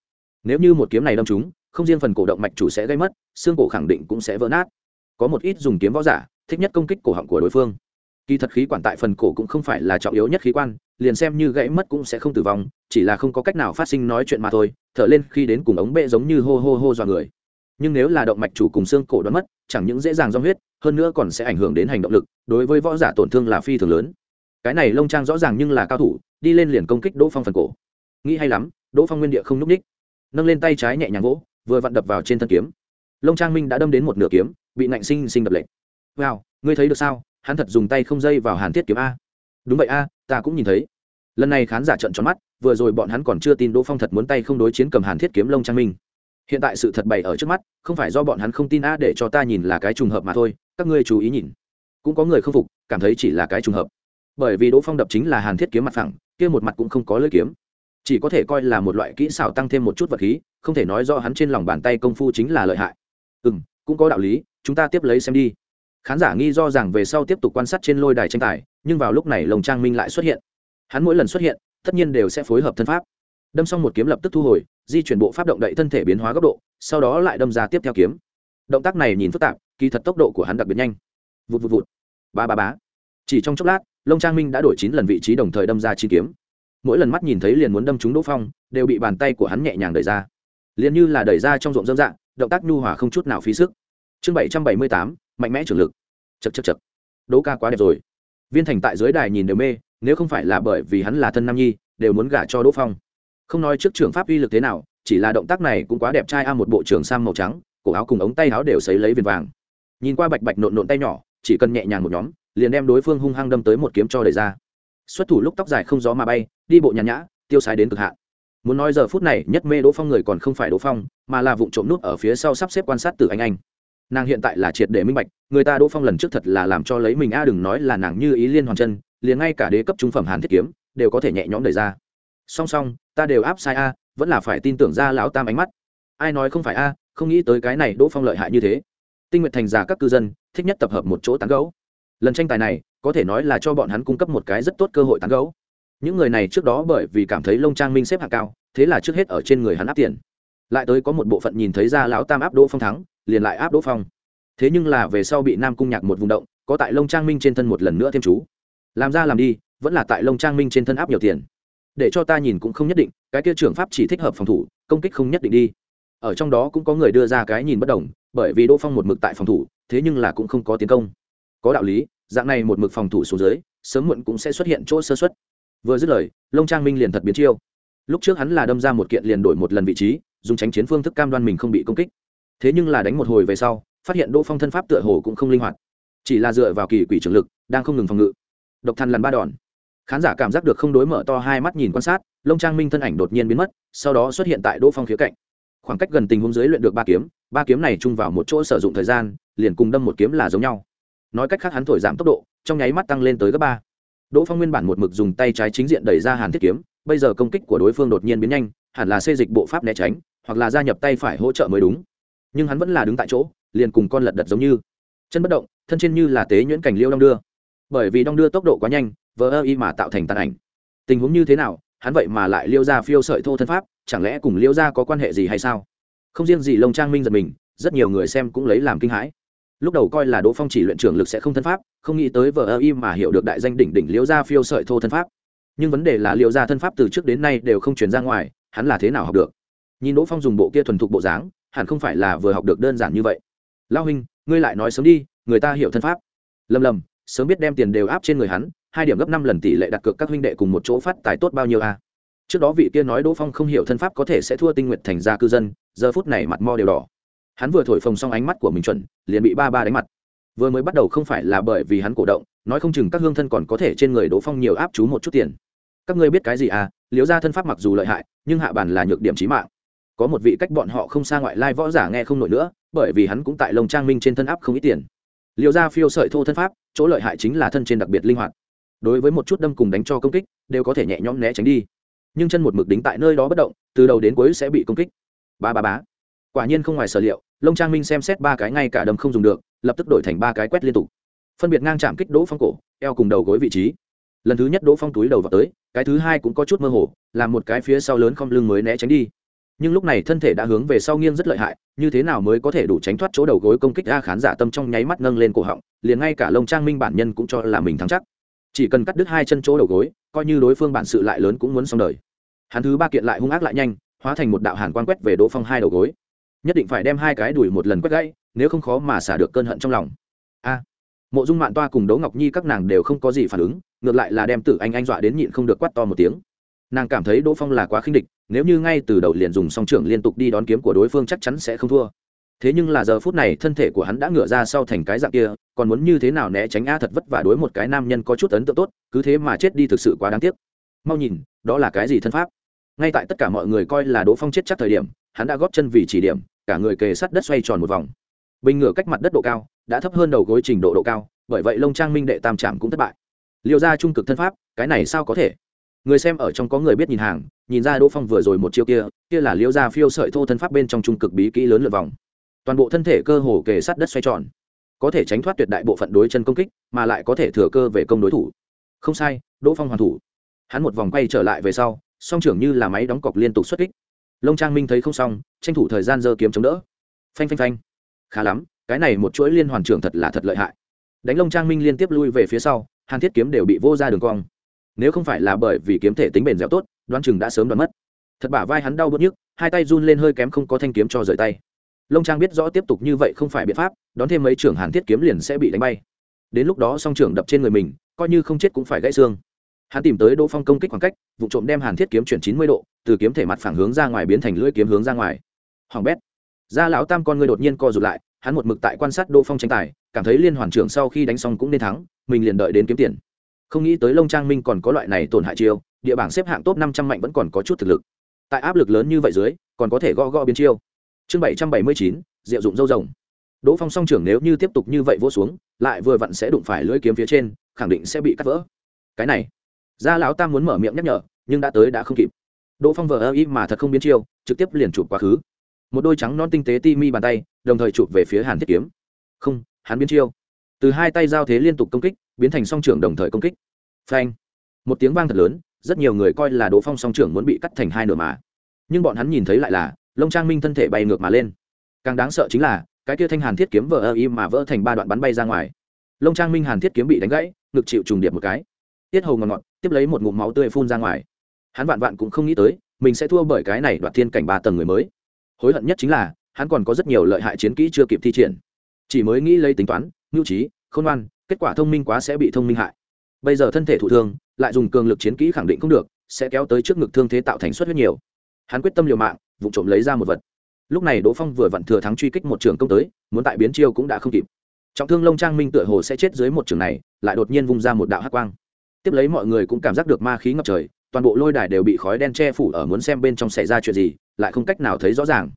Nếu như một kiếm này đâm trúng không riêng phần cổ động mạch chủ sẽ gây mất, xương cổ khẳng định cũng sẽ vỡ nát. Có một ít dùng kiếm võ giả, thích nhất công kích cổ họng của đối phương. Kỳ thật khí quản tại phần cổ cũng không phải là trọng yếu nhất khí quan, liền xem như gãy mất cũng sẽ không tử vong, chỉ là không có cách nào phát sinh nói chuyện mà thôi, thở lên khi đến cùng ống bệ giống như hô hô hô dọa người. Nhưng nếu là động mạch chủ cùng xương cổ đoán mất, chẳng những dễ dàng do huyết, hơn nữa còn sẽ ảnh hưởng đến hành động lực, đối với võ giả tổn thương là phi thường lớn. Cái này lông trang rõ ràng nhưng là cao thủ, đi lên liền công kích đỗ phong phần cổ. Nghĩ hay lắm, đỗ phong nguyên địa không n ú c ních nâng lên tay trái nhẹ nhàng gỗ vừa vặn đập vào trên thân kiếm. Lông trang minh đã đâm đến một nửa kiếm, bị nạnh sinh sinh đập lệch. Wow, ngươi thấy được sao? Hắn thật dùng tay không dây vào hàn thiết kiếm a. Đúng vậy a, ta cũng nhìn thấy. Lần này khán giả trận tròn mắt, vừa rồi bọn hắn còn chưa tin đỗ phong thật muốn tay không đối chiến cầm hàn thiết kiếm lông trang minh. Hiện tại sự thật bày ở trước mắt, không phải do bọn hắn không tin a để cho ta nhìn là cái trùng hợp mà thôi, các ngươi chú ý nhìn. Cũng có người không phục, cảm thấy chỉ là cái trùng hợp. Bởi vì đỗ phong đập chính là hàn thiết kiếm mặt phẳng, kia một mặt cũng không có lưỡi kiếm chỉ có thể coi là một loại kỹ xảo tăng thêm một chút vật khí, không thể nói do hắn trên lòng bàn tay công phu chính là lợi hại. Ừ m cũng có đạo lý, chúng ta tiếp lấy xem đi. Khán giả nghi do rằng về sau tiếp tục quan sát trên lôi đài tranh tài, nhưng vào lúc này lồng trang minh lại xuất hiện. Hắn mỗi lần xuất hiện, tất nhiên đều sẽ phối hợp thân pháp. Đâm xong một kiếm lập tức thu hồi, di chuyển bộ pháp động đậy thân thể biến hóa góc độ, sau đó lại đâm ra tiếp theo kiếm. Động tác này nhìn phức tạp, kỳ thật tốc độ của hắn đặc biệt nhanh. Vụt vụt vụt. Ba ba bá chỉ trong chốc lát lông trang minh đã đổi chín lần vị trí đồng thời đâm ra chi kiếm mỗi lần mắt nhìn thấy liền muốn đâm trúng đỗ phong, đều bị bàn tay của hắn nhẹ nhàng đẩy ra. Liền như là đẩy ra trong ruộng dâm dạng động tác nhu hòa không chút nào phí sức. Chương bảy trăm bảy mươi tám, mạnh mẽ trưởng lực. Chật chật chật đỗ ca quá đẹp rồi. Viên thành tại dưới đài nhìn đều mê, nếu không phải là bởi vì hắn là thân nam nhi, đều muốn gả cho đỗ phong. Không nói trước trường pháp uy lực thế nào, chỉ là động tác này cũng quá đẹp trai a, một bộ trường sam màu trắng, cổ áo cùng ống tay áo đều xấy lấy viền vàng. Nhìn qua bạch bạch nộn nộn tay nhỏ, chỉ cần nhẹ nhàng một nhóm, liền đem đối phương hung hăng đâm tới một kiếm cho đẩy ra xuất thủ lúc tóc dài không gió mà bay, đi bộ nhàn nhã, tiêu sái đến cực hạn. Muốn nói giờ phút này, nhất mê đỗ phong người còn không phải đỗ phong, mà là vụ trộm nút ở phía sau sắp xếp quan sát từ anh anh. Nàng hiện tại là triệt để minh bạch, người ta đỗ phong lần trước thật là làm cho lấy mình a, đừng nói là nàng như ý liên hoàn chân, liền ngay cả đế cấp trung phẩm hàn thiết kiếm, đều có thể nhẹ nhõm đẩy ra. Song song, ta đều áp sai a, vẫn là phải tin tưởng ra lão tam ánh mắt. Ai nói không phải a, không nghĩ tới cái này đỗ phong lợi hại như thế. Tinh nguyện thành già các cư dân, thích nhất tập hợp một chỗ tán gấu lần tranh tài này có thể nói là cho bọn hắn cung cấp một cái rất tốt cơ hội tán gấu những người này trước đó bởi vì cảm thấy lông trang minh xếp hạng cao, thế là trước hết ở trên người hắn áp tiền. Lại tới có một bộ phận nhìn thấy ra lão tam áp đỗ phong thắng, liền lại áp đỗ phong. Thế nhưng là về sau bị nam cung nhạc một vùng động, có tại lông trang minh trên thân một lần nữa thêm chú. Làm ra làm đi, vẫn là tại lông trang minh trên thân áp nhiều tiền. Để cho ta nhìn cũng không nhất định, cái kia trưởng pháp chỉ thích hợp phòng thủ, công kích không nhất định đi. Ở trong đó cũng có người đưa ra cái nhìn bất đồng, bởi vì đỗ phong một mực tại phòng thủ, thế nhưng là cũng không có tiến công. Có đạo lý dạng này một mực phòng thủ xuống dưới, sớm muộn cũng sẽ xuất hiện chỗ sơ xuất vừa dứt lời lông trang minh liền thật biến chiêu. Lúc trước hắn là đâm ra một kiện liền đổi một lần vị trí, dùng tránh chiến phương thức cam đoan mình không bị công kích. Thế nhưng là đánh một hồi về sau, phát hiện đỗ phong thân pháp tựa hồ cũng không linh hoạt. Chỉ là dựa vào kỳ quỷ trường lực, đang không ngừng phòng ngự. Độc thần lần ba đòn. Khán giả cảm giác được không đối mở to hai mắt nhìn quan sát lông trang minh thân ảnh đột nhiên biến mất, sau đó xuất hiện tại đỗ phong khía cạnh. Khoảng cách gần tình huống dưới luyện được ba kiếm ba kiếm này chung vào một chỗ sử dụng thời gian, liền cùng đâm một kiếm là giống nhau nói cách khác hắn thổi giảm tốc độ, trong nháy mắt tăng lên tới gấp ba. Đỗ phong nguyên bản một mực dùng tay trái chính diện đẩy ra hàn thiết kiếm, bây giờ công kích của đối phương đột nhiên biến nhanh, hẳn là xê dịch bộ pháp né tránh, hoặc là gia nhập tay phải hỗ trợ mới đúng. Nhưng hắn vẫn là đứng tại chỗ, liền cùng con lật đật giống như. Chân bất động, thân trên như là tế nhuyễn cảnh liêu đong đưa. Bởi vì đong đưa tốc độ quá nhanh, vờ ơ y mà tạo thành tàn ảnh. Tình huống như thế nào, hắn vậy mà lại liêu ra phiêu sợi thô thân pháp, chẳng lẽ cùng liêu gia có quan hệ gì hay sao? Không riêng gì lông trang minh giật mình, rất nhiều người xem cũng lấy làm kinh hãi lúc đầu coi là đỗ phong chỉ luyện trưởng lực sẽ không thân pháp, không nghĩ tới vờ ơ im mà hiểu được đại danh đỉnh đỉnh liễu gia phiêu sợi thô thân pháp. Nhưng vấn đề là liễu gia thân pháp từ trước đến nay đều không chuyển ra ngoài, hắn là thế nào học được? Nhìn đỗ phong dùng bộ kia thuần thục bộ dáng, hẳn không phải là vừa học được đơn giản như vậy. Lao huynh, ngươi lại nói sớm đi, người ta hiểu thân pháp. Lầm lầm, sớm biết đem tiền đều áp trên người hắn, hai điểm gấp năm lần tỷ lệ đặt cược các huynh đệ cùng một chỗ phát tài tốt bao nhiêu a? Trước đó vị kia nói đỗ phong không hiểu thân pháp có thể sẽ thua tinh nguyện thành ra cư dân, giờ phút này mặt mo đều đỏ hắn vừa thổi phồng xong ánh mắt của mình chuẩn, liền bị ba ba đánh mặt. Vừa mới bắt đầu không phải là bởi vì hắn cổ động, nói không chừng các hương thân còn có thể trên người đỗ phong nhiều áp chú một chút tiền. Các ngươi biết cái gì à? Liếu ra thân pháp mặc dù lợi hại, nhưng hạ bàn là nhược điểm trí mạng. Có một vị cách bọn họ không xa ngoại lai võ giả nghe không nổi nữa, bởi vì hắn cũng tại lồng trang minh trên thân áp không ít tiền. Liều ra phiêu sợi thô thân pháp, chỗ lợi hại chính là thân trên đặc biệt linh hoạt. Đối với một chút đâm cùng đánh cho công kích, đều có thể nhẹ nhõm né tránh đi. Nhưng chân một mực đính tại nơi đó bất động, từ đầu đến cuối sẽ bị công kích. Ba ba bá quả nhiên không ngoài sở liệu lông trang minh xem xét ba cái ngay cả đâm không dùng được, lập tức đổi thành ba cái quét liên tục. Phân biệt ngang chạm kích đỗ phong cổ, eo cùng đầu gối vị trí. Lần thứ nhất đỗ phong túi đầu vào tới, cái thứ hai cũng có chút mơ hồ, làm một cái phía sau lớn không lưng mới né tránh đi. Nhưng lúc này thân thể đã hướng về sau nghiêng rất lợi hại, như thế nào mới có thể đủ tránh thoát chỗ đầu gối công kích ra khán giả tâm trong nháy mắt nâng lên cổ họng, liền ngay cả lông trang minh bản nhân cũng cho là mình thắng chắc. Chỉ cần cắt đứt hai chân chỗ đầu gối, coi như đối phương bản sự lại lớn cũng muốn xong đời. Hắn thứ ba kiện lại hung ác lại nhanh, hóa thành một đạo hàn quan quét về đỗ phong hai đầu gối nhất định phải đem hai cái đùi một lần quét gãy, nếu không khó mà xả được cơn hận trong lòng. A, mộ dung mạn toa cùng đỗ ngọc nhi các nàng đều không có gì phản ứng, ngược lại là đem tử anh anh dọa đến nhịn không được quát to một tiếng. Nàng cảm thấy đỗ phong là quá khinh địch, nếu như ngay từ đầu liền dùng song trưởng liên tục đi đón kiếm của đối phương chắc chắn sẽ không thua. Thế nhưng là giờ phút này thân thể của hắn đã ngửa ra sau thành cái dạng kia, còn muốn như thế nào né tránh a thật vất vả đối một cái nam nhân có chút ấn tượng tốt, cứ thế mà chết đi thực sự quá đáng tiếc. Mau nhìn, đó là cái gì thân pháp? Ngay tại tất cả mọi người coi là đỗ phong chết chắc thời điểm, hắn đã góp chân vì chỉ điểm cả người kề sát đất xoay tròn một vòng. Bình ngửa cách mặt đất độ cao đã thấp hơn đầu gối trình độ độ cao, bởi vậy lông trang minh đệ tam trạm cũng thất bại. Liệu ra trung cực thân pháp, cái này sao có thể? Người xem ở trong có người biết nhìn hàng, nhìn ra đỗ phong vừa rồi một chiêu kia kia là liêu ra phiêu sợi thô thân pháp bên trong trung cực bí kỹ lớn lượt vòng. Toàn bộ thân thể cơ hồ kề sát đất xoay tròn. Có thể tránh thoát tuyệt đại bộ phận đối chân công kích, mà lại có thể thừa cơ về công đối thủ. Không sai, đỗ phong hoàn thủ. Hắn một vòng quay trở lại về sau, song trưởng như là máy đóng cọc liên tục xuất kích lông trang minh thấy không xong, tranh thủ thời gian giơ kiếm chống đỡ. Phanh phanh phanh. Khá lắm, cái này một chuỗi liên hoàn trưởng thật là thật lợi hại. Đánh lông trang minh liên tiếp lui về phía sau, hàn thiết kiếm đều bị vô ra đường cong. Nếu không phải là bởi vì kiếm thể tính bền dẻo tốt đoan chừng đã sớm đoán mất. Thật bả vai hắn đau bớt nhức, hai tay run lên hơi kém không có thanh kiếm cho rời tay. Lông trang biết rõ tiếp tục như vậy không phải biện pháp, đón thêm mấy trưởng hàn thiết kiếm liền sẽ bị đánh bay. Đến lúc đó song trưởng đập trên người mình, coi như không chết cũng phải gãy xương hắn tìm tới đỗ phong công kích khoảng cách, vụ trộm đem hàn thiết kiếm chuyển chín mươi độ, từ kiếm thể mặt phẳng hướng ra ngoài biến thành lưỡi kiếm hướng ra ngoài. Hoàng bét. Gia lão tam con người đột nhiên co rụt lại, hắn một mực tại quan sát đỗ phong tranh tài, cảm thấy liên hoàn trưởng sau khi đánh xong cũng nên thắng, mình liền đợi đến kiếm tiền. Không nghĩ tới lông trang minh còn có loại này tổn hại chiêu, địa bảng xếp hạng top năm trăm mạnh vẫn còn có chút thực lực. Tại áp lực lớn như vậy dưới, còn có thể gõ gõ biến chiêu. Chương bảy trăm bảy mươi chín, diệu dụng dâu rồng. Đỗ phong song trưởng nếu như tiếp tục như vậy vỗ xuống, lại vừa vặn sẽ đụng phải lưỡi kiếm phía trên, khẳng định sẽ bị cắt vỡ. Cái này gia lão tam muốn mở miệng nhắc nhở, nhưng đã tới đã không kịp. Đỗ phong vờ ơ ý mà thật không biến chiêu, trực tiếp liền chụp quá khứ. Một đôi trắng non tinh tế ti mi bàn tay, đồng thời chụp về phía hàn thiết kiếm. Không, hắn biến chiêu. Từ hai tay giao thế liên tục công kích, biến thành song trưởng đồng thời công kích. Phanh. Một tiếng vang thật lớn, rất nhiều người coi là đỗ phong song trưởng muốn bị cắt thành hai nửa mà. Nhưng bọn hắn nhìn thấy lại là, lông trang minh thân thể bay ngược mà lên. Càng đáng sợ chính là, cái kia thanh hàn thiết kiếm vỡ ơ y mà vỡ thành ba đoạn bắn bay ra ngoài. Lông trang minh hàn thiết kiếm bị đánh gãy, ngực chịu trùng điệp một cái tiết hầu ngọt ngọt, tiếp lấy một ngụm máu tươi phun ra ngoài. Hắn vạn vạn cũng không nghĩ tới, mình sẽ thua bởi cái này đoạt thiên cảnh ba tầng người mới. Hối hận nhất chính là, hắn còn có rất nhiều lợi hại chiến kỹ chưa kịp thi triển. Chỉ mới nghĩ lấy tính toán, mưu trí, khôn ngoan, kết quả thông minh quá sẽ bị thông minh hại. Bây giờ thân thể thụ thương, lại dùng cường lực chiến kỹ khẳng định không được, sẽ kéo tới trước ngực thương thế tạo thành suất huyết nhiều. Hắn quyết tâm liều mạng, vụ trộm lấy ra một vật. Lúc này đỗ phong vừa vặn thừa thắng truy kích một trường công tới, muốn tại biến chiêu cũng đã không kịp. Trọng thương lông trang minh tựa hồ sẽ chết dưới một trường này, lại đột nhiên vung ra một đạo hắc quang tiếp lấy mọi người cũng cảm giác được ma khí ngập trời, toàn bộ lôi đài đều bị khói đen che phủ ở muốn xem bên trong xảy ra chuyện gì, lại không cách nào thấy rõ ràng.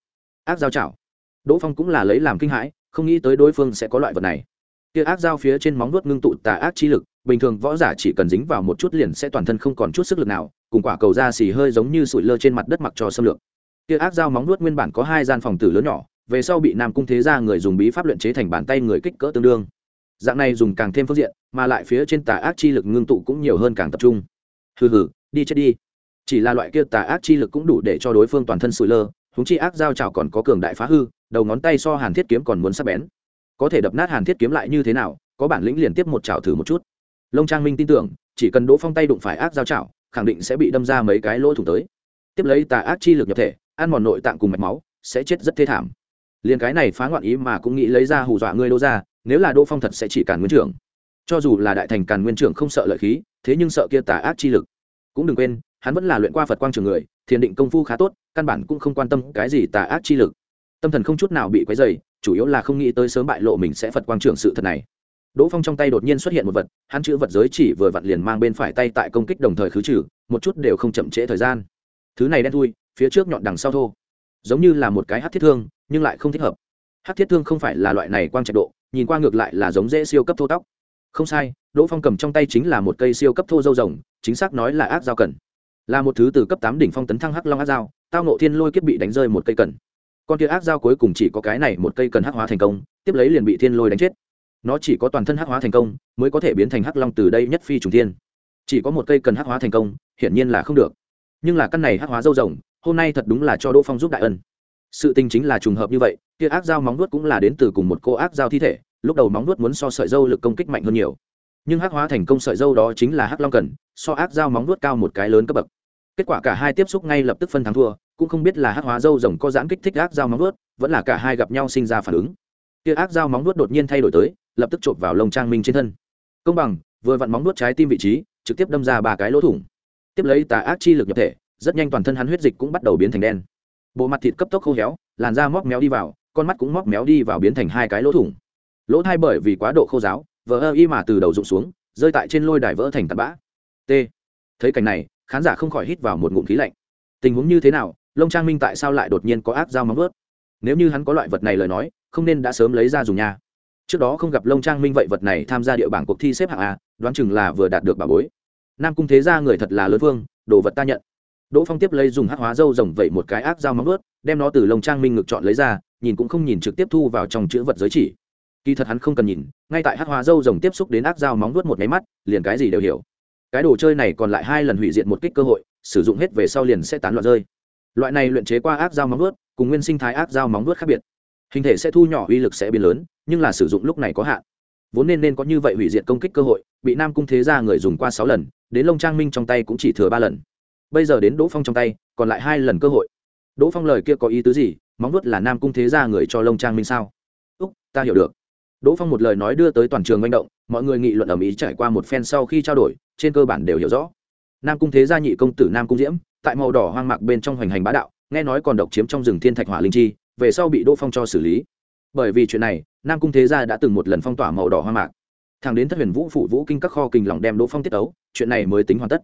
Ác giao chảo đỗ phong cũng là lấy làm kinh hãi, không nghĩ tới đối phương sẽ có loại vật này. Kia ác giao phía trên móng nuốt ngưng tụ tà ác chi lực, bình thường võ giả chỉ cần dính vào một chút liền sẽ toàn thân không còn chút sức lực nào, cùng quả cầu da xì hơi giống như sủi lơ trên mặt đất mặc cho xâm lược. Kia ác giao móng nuốt nguyên bản có hai gian phòng tử lớn nhỏ, về sau bị nam cung thế gia người dùng bí pháp luyện chế thành bàn tay người kích cỡ tương đương dạng này dùng càng thêm phương diện, mà lại phía trên tà ác chi lực ngưng tụ cũng nhiều hơn càng tập trung. Hừ hừ, đi chết đi. Chỉ là loại kia tà ác chi lực cũng đủ để cho đối phương toàn thân sủi lơ húng chi ác giao trào còn có cường đại phá hư, đầu ngón tay so hàn thiết kiếm còn muốn sắp bén. Có thể đập nát hàn thiết kiếm lại như thế nào, có bản lĩnh liền tiếp một chảo thử một chút. Lông trang minh tin tưởng, chỉ cần đỗ phong tay đụng phải ác giao chảo khẳng định sẽ bị đâm ra mấy cái lỗ thủng tới. Tiếp lấy tà ác chi lực nhập thể, ăn mòn nội tạng cùng mạch máu, sẽ chết rất thê thảm. Liền cái này phá ngoạn ý mà cũng nghĩ lấy ra hù dọa ngươi đô ra nếu là đỗ phong thật sẽ chỉ cản nguyên trưởng. Cho dù là đại thành càn nguyên trưởng không sợ lợi khí, thế nhưng sợ kia tà ác chi lực. Cũng đừng quên, hắn vẫn là luyện qua phật quang trường người, thiền định công phu khá tốt, căn bản cũng không quan tâm cái gì tà ác chi lực. Tâm thần không chút nào bị quấy dày chủ yếu là không nghĩ tới sớm bại lộ mình sẽ phật quang trưởng sự thật này. Đỗ phong trong tay đột nhiên xuất hiện một vật, hắn chữ vật giới chỉ vừa vặn liền mang bên phải tay tại công kích đồng thời khứ trừ, một chút đều không chậm trễ thời gian. Thứ này đen thui, phía trước nhọn đằng sau thô. Giống như là một cái hát thiết thương, nhưng lại không thích hợp. Hát thiết thương không phải là loại này quang trạch độ nhìn qua ngược lại là giống dễ siêu cấp thô tóc. Không sai, đỗ phong cầm trong tay chính là một cây siêu cấp thô dâu rồng, chính xác nói là ác dao cần. Là một thứ từ cấp tám đỉnh phong tấn thăng hắc long ác dao, tao nộ thiên lôi kiếp bị đánh rơi một cây cần. Con kia ác dao cuối cùng chỉ có cái này một cây cần hắc hóa thành công, tiếp lấy liền bị thiên lôi đánh chết. Nó chỉ có toàn thân hắc hóa thành công, mới có thể biến thành hắc long từ đây nhất phi trùng thiên. Chỉ có một cây cần hắc hóa thành công, hiển nhiên là không được. Nhưng là căn này hắc hóa dâu rồng, hôm nay thật đúng là cho đỗ phong giúp đại ân. Sự tình chính là trùng hợp như vậy, kia ác dao móng nuốt cũng là đến từ cùng một cô ác dao thi thể lúc đầu móng nuốt muốn so sợi dâu lực công kích mạnh hơn nhiều. Nhưng hắc hóa thành công sợi dâu đó chính là hắc long cần, so ác dao móng nuốt cao một cái lớn cấp bậc. Kết quả cả hai tiếp xúc ngay lập tức phân thắng thua, cũng không biết là hắc hóa dâu rồng có giãn kích thích ác dao móng nuốt vẫn là cả hai gặp nhau sinh ra phản ứng. Kia ác dao móng nuốt đột nhiên thay đổi tới, lập tức chộp vào lông trang minh trên thân. Công bằng, vừa vặn móng nuốt trái tim vị trí, trực tiếp đâm ra ba cái lỗ thủng. Tiếp lấy tà ác chi lực nhập thể, rất nhanh toàn thân hắn huyết dịch cũng bắt đầu biến thành đen. Bộ mặt thịt cấp tốc khô héo, làn da móc méo đi vào, con mắt cũng móc méo đi vào biến thành hai cái lỗ thủng lỗ thai bởi vì quá độ khô giáo vỡ ơ y mà từ đầu rụng xuống, rơi tại trên lôi đài vỡ thành tạt bã. T. Thấy cảnh này, khán giả không khỏi hít vào một ngụm khí lạnh. Tình huống như thế nào lông trang minh tại sao lại đột nhiên có ác dao móng ướt nếu như hắn có loại vật này lời nói, không nên đã sớm lấy ra dùng nhà trước đó không gặp lông trang minh vậy vật này tham gia địa bảng cuộc thi xếp hạng a, đoán chừng là vừa đạt được bà bối. Nam cung thế ra người thật là lớn vương, đồ vật ta nhận. Đỗ phong tiếp lấy dùng hắc hóa dâu rồng vậy một cái ác dao móng ướt đem nó từ lông trang minh ngực chọn lấy ra, nhìn cũng không nhìn trực tiếp thu vào trong chữ vật giới chỉ kỳ thật hắn không cần nhìn, ngay tại hát hóa dâu rồng tiếp xúc đến ác dao móng vuốt một máy mắt, liền cái gì đều hiểu. Cái đồ chơi này còn lại hai lần hủy diệt một kích cơ hội, sử dụng hết về sau liền sẽ tán loạn rơi. Loại này luyện chế qua ác dao móng vuốt, cùng nguyên sinh thái ác dao móng vuốt khác biệt. Hình thể sẽ thu nhỏ, uy lực sẽ biến lớn, nhưng là sử dụng lúc này có hạn. Vốn nên nên có như vậy hủy diệt công kích cơ hội, bị nam cung thế ra người dùng qua sáu lần, đến lông trang minh trong tay cũng chỉ thừa ba lần. Bây giờ đến đỗ phong trong tay, còn lại hai lần cơ hội. Đỗ phong lời kia có ý tứ gì? Móng nuốt là nam cung thế ra người cho lông trang minh sao? Úc, ta hiểu được đỗ phong một lời nói đưa tới toàn trường manh động mọi người nghị luận ở mỹ trải qua một phen sau khi trao đổi trên cơ bản đều hiểu rõ. Nam cung thế gia nhị công tử nam cung diễm tại màu đỏ hoang mạc bên trong hoành hành bá đạo nghe nói còn độc chiếm trong rừng thiên thạch hỏa linh chi về sau bị đỗ phong cho xử lý. Bởi vì chuyện này nam cung thế gia đã từng một lần phong tỏa màu đỏ hoang mạc. Thằng đến thất huyền vũ phủ vũ kinh các kho kình lòng đem đỗ phong tiết tấu, chuyện này mới tính hoàn tất.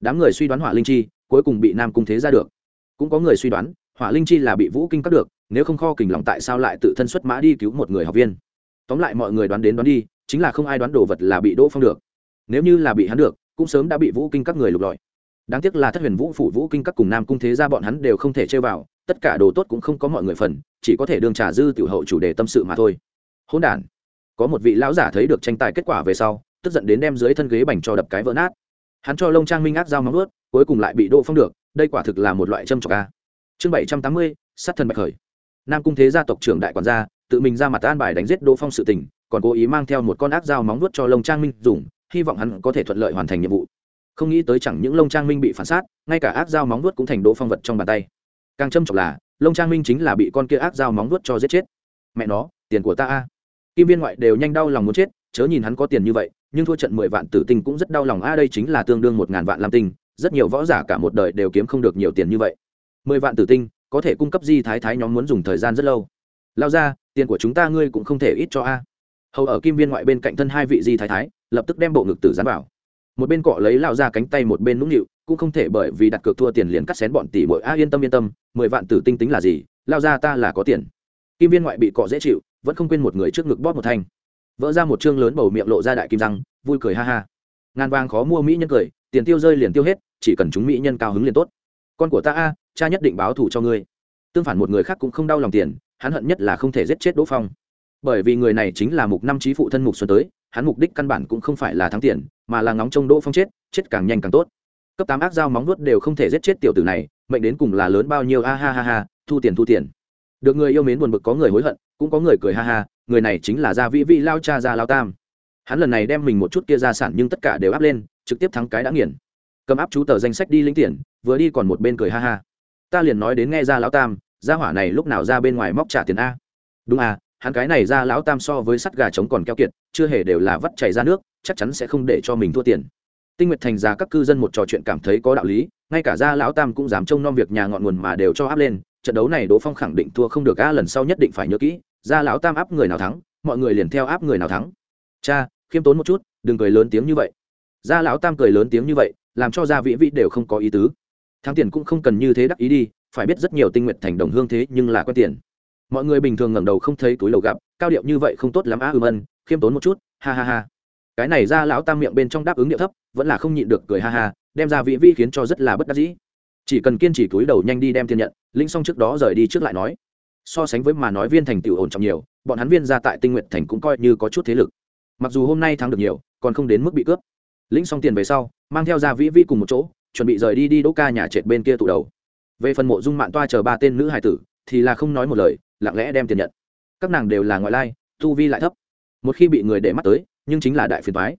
Đám người suy đoán hỏa linh chi cuối cùng bị nam cung thế gia được. Cũng có người suy đoán hỏa linh chi là bị vũ kinh các được nếu không kho kình lòng tại sao lại tự thân xuất mã đi cứu một người học viên? Tóm lại mọi người đoán đến đoán đi, chính là không ai đoán đồ vật là bị đỗ phong được. Nếu như là bị hắn được, cũng sớm đã bị vũ kinh các người lục lọi. Đáng tiếc là thất huyền vũ phủ vũ kinh các cùng nam cung thế gia bọn hắn đều không thể chơi vào, tất cả đồ tốt cũng không có mọi người phần, chỉ có thể đương trả dư tiểu hậu chủ đề tâm sự mà thôi. Hỗn đản. Có một vị lão giả thấy được tranh tài kết quả về sau, tức giận đến đem dưới thân ghế bành cho đập cái vỡ nát. Hắn cho lông trang minh ác dao móng ướt cuối cùng lại bị đỗ phong được, đây quả thực là một loại châm trọc ca chương bảy trăm tám mươi, sát thần bạch khởi. Nam cung thế gia tộc trưởng đại quản gia tự mình ra mặt an bài đánh giết đỗ phong sự tình, còn cố ý mang theo một con ác dao móng nuốt cho Long trang minh dùng, hy vọng hắn có thể thuận lợi hoàn thành nhiệm vụ. Không nghĩ tới chẳng những Long trang minh bị phản sát, ngay cả ác dao móng nuốt cũng thành đỗ phong vật trong bàn tay. Càng châm trọng là, Long trang minh chính là bị con kia ác dao móng nuốt cho giết chết. Mẹ nó, tiền của ta a. Kim viên ngoại đều nhanh đau lòng muốn chết, chớ nhìn hắn có tiền như vậy, nhưng thua trận mười vạn tử tinh cũng rất đau lòng a, đây chính là tương đương một ngàn vạn lam tinh, rất nhiều võ giả cả một đời đều kiếm không được nhiều tiền như vậy. Mười vạn tử tinh, có thể cung cấp di thái thái nhóm muốn dùng thời gian rất lâu. Lao ra tiền của chúng ta ngươi cũng không thể ít cho a. Hầu ở kim viên ngoại bên cạnh thân hai vị di thái thái, lập tức đem bộ ngực tử dán vào. Một bên cọ lấy lao ra cánh tay một bên nũng nịu, cũng không thể bởi vì đặt cược thua tiền liền cắt xén bọn tỷ bội a, yên tâm yên tâm, mười vạn tử tinh tính là gì? Lao ra ta là có tiền. Kim viên ngoại bị cọ dễ chịu, vẫn không quên một người trước ngực bóp một thanh. Vỡ ra một chương lớn bầu miệng lộ ra đại kim răng, vui cười ha ha. Ngàn vàng khó mua mỹ nhân cười, tiền tiêu rơi liền tiêu hết, chỉ cần chúng mỹ nhân cao hứng liền tốt. Con của ta a, cha nhất định báo thù cho ngươi. Tương phản một người khác cũng không đau lòng tiền hắn hận nhất là không thể giết chết đỗ phong. Bởi vì người này chính là mục năm trí phụ thân mục xuân tới, hắn mục đích căn bản cũng không phải là thắng tiền, mà là ngóng trông đỗ phong chết chết càng nhanh càng tốt. Cấp tám ác dao móng nuốt đều không thể giết chết tiểu tử này, mệnh đến cùng là lớn bao nhiêu, a ha ha ha, thu tiền thu tiền. Được người yêu mến buồn bực có người hối hận, cũng có người cười ha ha, người này chính là gia vĩ vị lao cha gia lao tam. Hắn lần này đem mình một chút kia gia sản nhưng tất cả đều áp lên, trực tiếp thắng cái đã nghiền. Cầm áp chú tờ danh sách đi lĩnh tiền, vừa đi còn một bên cười ha ha. Ta liền nói đến nghe ra lão tam gia hỏa này lúc nào ra bên ngoài móc trả tiền a? Đúng à hắn cái này ra lão tam so với sắt gà trống còn keo kiệt, chưa hề đều là vắt chảy ra nước, chắc chắn sẽ không để cho mình thua tiền. Tinh nguyệt thành ra các cư dân một trò chuyện cảm thấy có đạo lý, ngay cả gia lão tam cũng dám trông nom việc nhà ngọn nguồn mà đều cho áp lên, trận đấu này đỗ phong khẳng định thua không được a, lần sau nhất định phải nhớ kỹ, gia lão tam áp người nào thắng, mọi người liền theo áp người nào thắng. Cha, khiêm tốn một chút, đừng cười lớn tiếng như vậy. Gia lão tam cười lớn tiếng như vậy, làm cho gia vĩ vĩ đều không có ý tứ. Thắng tiền cũng không cần như thế đắc ý đi phải biết rất nhiều tinh nguyện thành đồng hương thế nhưng là quen tiền. Mọi người bình thường ngẩng đầu không thấy túi lầu gặp, cao điệu như vậy không tốt lắm á ưm ân khiêm tốn một chút, ha ha ha. Cái này ra lão tam miệng bên trong đáp ứng điệu thấp, vẫn là không nhịn được cười ha ha, đem ra vị vi khiến cho rất là bất đắc dĩ. Chỉ cần kiên trì túi đầu nhanh đi đem tiền nhận, linh xong trước đó rời đi trước lại nói. So sánh với mà nói viên thành tiểu ổn trọng nhiều, bọn hắn viên ra tại tinh nguyện thành cũng coi như có chút thế lực. Mặc dù hôm nay thắng được nhiều, còn không đến mức bị cướp. Lĩnh xong tiền về sau, mang theo ra vĩ vi cùng một chỗ, chuẩn bị rời đi đi đỗ ca nhà trệt bên kia tụ đầu về phần mộ dung mạng toa chờ ba tên nữ hải tử, thì là không nói một lời, lặng lẽ đem tiền nhận. Các nàng đều là ngoại lai, tu vi lại thấp. Một khi bị người để mắt tới, nhưng chính là đại phiền thoái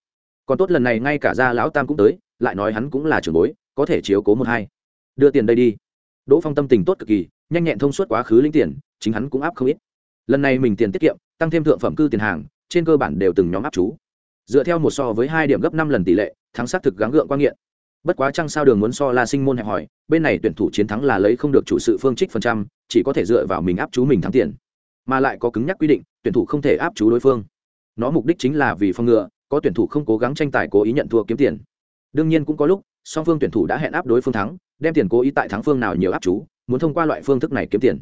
còn tốt lần này ngay cả gia lão tam cũng tới, lại nói hắn cũng là trưởng bối, có thể chiếu cố một hai. Đưa tiền đây đi. Đỗ phong tâm tình tốt cực kỳ, nhanh nhẹn thông suốt quá khứ linh tiền, chính hắn cũng áp không ít. Lần này mình tiền tiết kiệm, tăng thêm thượng phẩm cư tiền hàng, trên cơ bản đều từng nhóm áp chú. Dựa theo một so với hai điểm gấp năm lần tỷ lệ, thắng xác thực gắng gượng quan nghiện bất quá chăng sao đường muốn so la sinh môn hẹp hỏi bên này tuyển thủ chiến thắng là lấy không được chủ sự phương trích phần trăm, chỉ có thể dựa vào mình áp chú mình thắng tiền. Mà lại có cứng nhắc quy định, tuyển thủ không thể áp chú đối phương. Nó mục đích chính là vì phòng ngừa, có tuyển thủ không cố gắng tranh tài cố ý nhận thua kiếm tiền. Đương nhiên cũng có lúc, song phương tuyển thủ đã hẹn áp đối phương thắng, đem tiền cố ý tại thắng phương nào nhiều áp chú, muốn thông qua loại phương thức này kiếm tiền.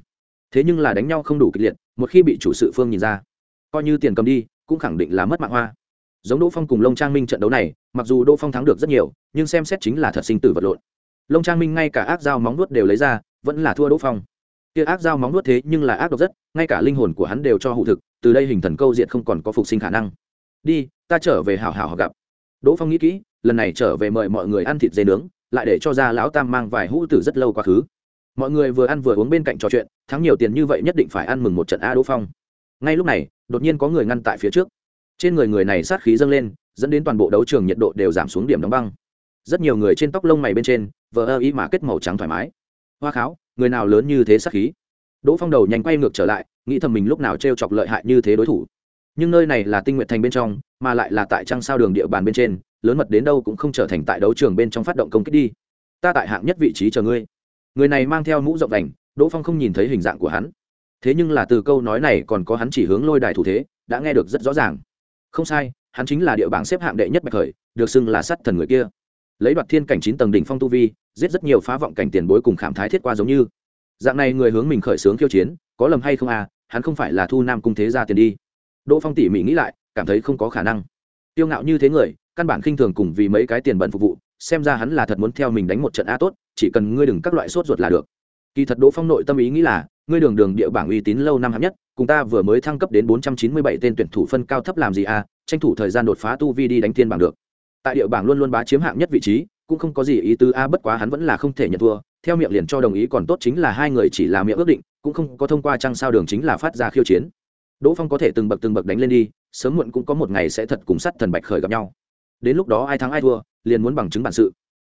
Thế nhưng là đánh nhau không đủ kịch liệt, một khi bị chủ sự phương nhìn ra, coi như tiền cầm đi, cũng khẳng định là mất mạng hoa giống đỗ phong cùng lông trang minh trận đấu này, mặc dù đỗ phong thắng được rất nhiều, nhưng xem xét chính là thật sinh tử vật lộn. Lông trang minh ngay cả ác dao móng nuốt đều lấy ra, vẫn là thua đỗ phong. Kia ác dao móng nuốt thế nhưng là ác độc rất, ngay cả linh hồn của hắn đều cho hụ thực, từ đây hình thần câu diện không còn có phục sinh khả năng. Đi, ta trở về hảo hảo gặp. Đỗ phong nghĩ kỹ, lần này trở về mời mọi người ăn thịt dê nướng, lại để cho ra lão tam mang vài hũ từ rất lâu quá khứ. Mọi người vừa ăn vừa uống bên cạnh trò chuyện, thắng nhiều tiền như vậy nhất định phải ăn mừng một trận a đỗ phong. Ngay lúc này, đột nhiên có người ngăn tại phía trước trên người người này sát khí dâng lên, dẫn đến toàn bộ đấu trường nhiệt độ đều giảm xuống điểm đóng băng. Rất nhiều người trên tóc lông mày bên trên, vờ ơ ý mà kết màu trắng thoải mái. Hoa kháo, người nào lớn như thế sát khí? Đỗ phong đầu nhanh quay ngược trở lại, nghĩ thầm mình lúc nào t r e o chọc lợi hại như thế đối thủ. Nhưng nơi này là tinh nguyện thành bên trong, mà lại là tại trăng sao đường địa bàn bên trên, lớn mật đến đâu cũng không trở thành tại đấu trường bên trong phát động công kích đi. Ta tại hạng nhất vị trí chờ ngươi. Người này mang theo mũ rộng đành, đỗ phong không nhìn thấy hình dạng của hắn. Thế nhưng là từ câu nói này còn có hắn chỉ hướng lôi đài thủ thế, đã nghe được rất rõ ràng không sai, hắn chính là địa bảng xếp hạng đệ nhất bạch khởi, được xưng là sắt thần người kia. Lấy đoạt thiên cảnh chín tầng đỉnh phong tu vi, giết rất nhiều phá vọng cảnh tiền bối cùng khảm thái thiết qua giống như. Dạng này người hướng mình khởi xướng khiêu chiến, có lầm hay không à hắn không phải là thu nam cung thế ra tiền đi. Đỗ phong tỉ mỉ nghĩ lại, cảm thấy không có khả năng. Tiêu ngạo như thế người, căn bản khinh thường cùng vì mấy cái tiền bẩn phục vụ, xem ra hắn là thật muốn theo mình đánh một trận a tốt, chỉ cần ngươi đừng các loại sốt ruột là được. Kỳ thật đỗ phong nội tâm ý nghĩ là, ngươi đường đường địa bảng uy tín lâu năm hạng nhất cùng ta vừa mới thăng cấp đến bốn trăm chín mươi bảy tên tuyển thủ phân cao thấp làm gì à tranh thủ thời gian đột phá tu vi đi đánh thiên bảng được. Tại địa bảng luôn luôn bá chiếm hạng nhất vị trí, cũng không có gì ý tứ a, bất quá hắn vẫn là không thể nhận thua. Theo miệng liền cho đồng ý còn tốt chính là hai người chỉ là miệng ước định, cũng không có thông qua trăng sao đường chính là phát ra khiêu chiến. Đỗ phong có thể từng bậc từng bậc đánh lên đi, sớm muộn cũng có một ngày sẽ thật cùng sắt thần bạch khởi gặp nhau. Đến lúc đó ai thắng ai thua, liền muốn bằng chứng bản sự.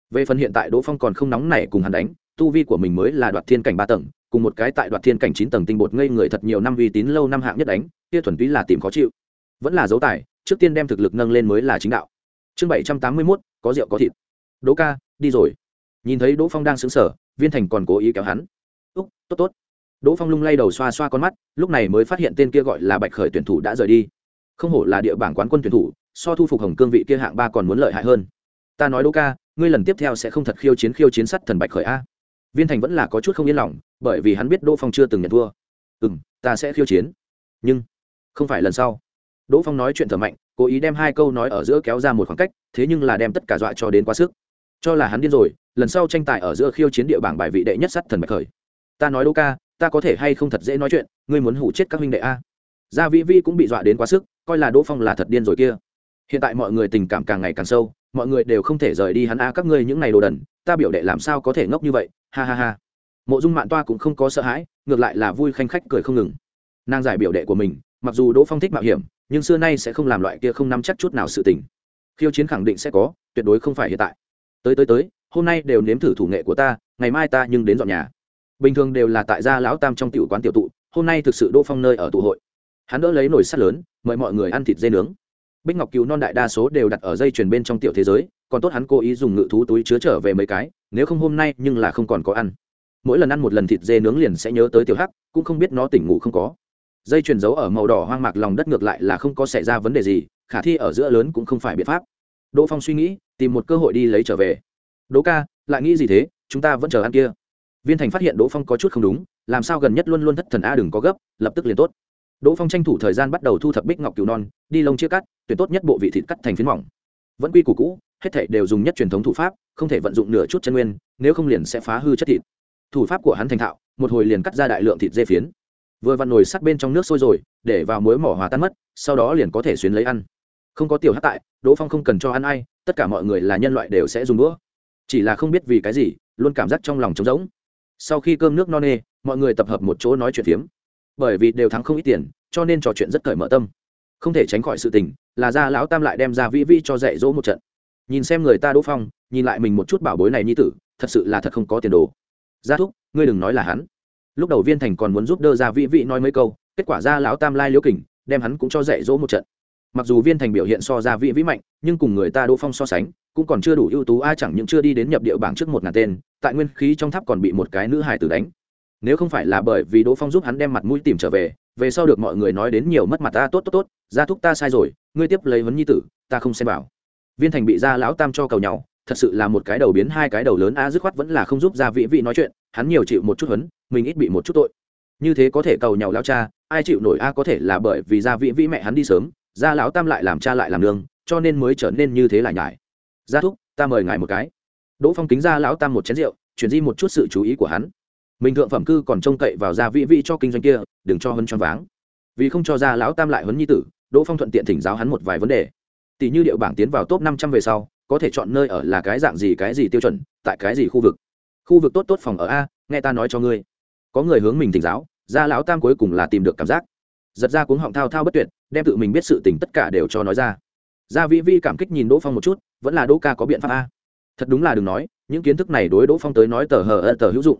Về phần hiện tại đỗ phong còn không nóng nảy cùng hắn đánh, tu vi của mình mới là đoạt thiên cảnh ba tầng cùng một cái tại đoạt thiên cảnh chín tầng tinh bột ngây người thật nhiều năm uy tín lâu năm hạng nhất đánh, kia thuần túy là tìm khó chịu. Vẫn là dấu tài, trước tiên đem thực lực nâng lên mới là chính đạo. Chương bảy trăm tám mươi mốt, có rượu có thịt. Đỗ ca, đi rồi. Nhìn thấy đỗ phong đang xứng sở viên thành còn cố ý kéo hắn. Úc, tốt tốt. Đỗ phong lung lay đầu xoa xoa con mắt, lúc này mới phát hiện tên kia gọi là bạch khởi tuyển thủ đã rời đi. Không hổ là địa bảng quán quân tuyển thủ, so thu phục hồng cương vị kia hạng ba còn muốn lợi hại hơn. Ta nói đỗ ca, ngươi lần tiếp theo sẽ không thật khiêu chiến khiêu chiến sắt thần bạch khởi a viên thành vẫn là có chút không yên lòng, bởi vì hắn biết đỗ phong chưa từng nhận thua. Ừ m ta sẽ khiêu chiến. Nhưng, không phải lần sau. Đỗ phong nói chuyện thở mạnh, cố ý đem hai câu nói ở giữa kéo ra một khoảng cách, thế nhưng là đem tất cả dọa cho đến quá sức. Cho là hắn điên rồi, lần sau tranh tài ở giữa khiêu chiến địa bảng bài vị đệ nhất sắt thần bạch khởi. Ta nói đỗ ca, ta có thể hay không thật dễ nói chuyện, ngươi muốn hủ chết các huynh đệ a? Gia vĩ vi cũng bị dọa đến quá sức, coi là đỗ phong là thật điên rồi kia hiện tại mọi người tình cảm càng ngày càng sâu, mọi người đều không thể rời đi hắn. A các ngươi những ngày đồ đần, ta biểu đệ làm sao có thể ngốc như vậy? Ha ha ha. Mộ dung mạn toa cũng không có sợ hãi, ngược lại là vui khanh khách cười không ngừng. Nàng giải biểu đệ của mình, mặc dù đỗ phong thích mạo hiểm, nhưng xưa nay sẽ không làm loại kia không nắm chắc chút nào sự tình. Khiêu chiến khẳng định sẽ có, tuyệt đối không phải hiện tại. Tới tới tới, hôm nay đều nếm thử thủ nghệ của ta, ngày mai ta nhưng đến dọn nhà. Bình thường đều là tại gia lão tam trong tiểu quán tiểu tụ, hôm nay thực sự đỗ phong nơi ở tụ hội. Hắn đỡ lấy nồi sắt lớn, mời mọi người ăn thịt dê nướng bích ngọc cứu non đại đa số đều đặt ở dây chuyền bên trong tiểu thế giới, còn tốt hắn cố ý dùng ngự thú túi chứa trở về mấy cái, nếu không hôm nay nhưng là không còn có ăn. Mỗi lần ăn một lần thịt dê nướng liền sẽ nhớ tới tiểu hắc, cũng không biết nó tỉnh ngủ không có. Dây chuyền giấu ở màu đỏ hoang mạc lòng đất ngược lại là không có xảy ra vấn đề gì, khả thi ở giữa lớn cũng không phải biện pháp. Đỗ phong suy nghĩ, tìm một cơ hội đi lấy trở về. Đỗ ca, lại nghĩ gì thế? Chúng ta vẫn chờ ăn kia. Viên thành phát hiện đỗ phong có chút không đúng, làm sao gần nhất luôn luôn thất thần a đừng có gấp, lập tức liền tốt đỗ phong tranh thủ thời gian bắt đầu thu thập bích ngọc cừu non, đi lông chia cắt, tuyển tốt nhất bộ vị thịt cắt thành phiến mỏng. Vẫn quy củ cũ, hết thảy đều dùng nhất truyền thống thủ pháp, không thể vận dụng nửa chút chân nguyên, nếu không liền sẽ phá hư chất thịt. Thủ pháp của hắn thành thạo, một hồi liền cắt ra đại lượng thịt dê phiến. Vừa vặn nồi sắt bên trong nước sôi rồi, để vào muối mỏ hòa tan mất, sau đó liền có thể xuyến lấy ăn. Không có tiểu hát tại, đỗ phong không cần cho ăn ai, tất cả mọi người là nhân loại đều sẽ dùng đũa. Chỉ là không biết vì cái gì, luôn cảm giác trong lòng trống rỗng. Sau khi cơm nước no nê, mọi người tập hợp một chỗ nói chuyện phiếm bởi vì đều thắng không ít tiền, cho nên trò chuyện rất cởi mở tâm. Không thể tránh khỏi sự tình, là ra lão tam lại đem ra vĩ vĩ cho dạy dỗ một trận. Nhìn xem người ta đỗ phong, nhìn lại mình một chút bảo bối này như tử, thật sự là thật không có tiền đồ. Gia thúc, ngươi đừng nói là hắn. Lúc đầu viên thành còn muốn giúp đỡ ra vĩ vĩ nói mấy câu, kết quả ra lão tam lai liễu kình, đem hắn cũng cho dạy dỗ một trận. Mặc dù viên thành biểu hiện so ra vĩ vĩ mạnh, nhưng cùng người ta đỗ phong so sánh, cũng còn chưa đủ ưu tú ai chẳng những chưa đi đến nhập địa bảng trước một ngàn tên, tại nguyên khí trong tháp còn bị một cái nữ hài tử đánh nếu không phải là bởi vì đỗ phong giúp hắn đem mặt mũi tìm trở về về sau được mọi người nói đến nhiều mất mặt ta tốt tốt tốt, gia thúc ta sai rồi, ngươi tiếp lấy vấn nhi tử, ta không xem bảo. viên thành bị gia lão tam cho cầu nhau, thật sự là một cái đầu biến hai cái đầu lớn a, dứt khoát vẫn là không giúp gia vị vị nói chuyện, hắn nhiều chịu một chút huấn, mình ít bị một chút tội. Như thế có thể cầu nhau lao cha, ai chịu nổi a, có thể là bởi vì gia vị vị mẹ hắn đi sớm, gia lão tam lại làm cha lại làm nương, cho nên mới trở nên như thế lại nhải. Gia thúc, ta mời ngài một cái. Đỗ phong kính gia lão tam một chén rượu, chuyển di một chút sự chú ý của hắn mình thượng phẩm cư còn trông cậy vào gia vị vị cho kinh doanh kia, đừng cho hân choáng váng. Vì không cho gia lão tam lại hấn nhi tử, đỗ phong thuận tiện thỉnh giáo hắn một vài vấn đề. Tỷ như điệu bảng tiến vào top năm trăm về sau, có thể chọn nơi ở là cái dạng gì, cái gì tiêu chuẩn, tại cái gì khu vực. Khu vực tốt tốt phòng ở a, nghe ta nói cho ngươi. Có người hướng mình thỉnh giáo, gia lão tam cuối cùng là tìm được cảm giác. Giật ra cuống họng thao thao bất tuyệt, đem tự mình biết sự tình tất cả đều cho nói ra. Gia vĩ vi cảm kích nhìn đỗ phong một chút, vẫn là đỗ ca có biện pháp a. Thật đúng là đừng nói, những kiến thức này đối đỗ phong tới nói tờ hờ ơ tờ hữu dụng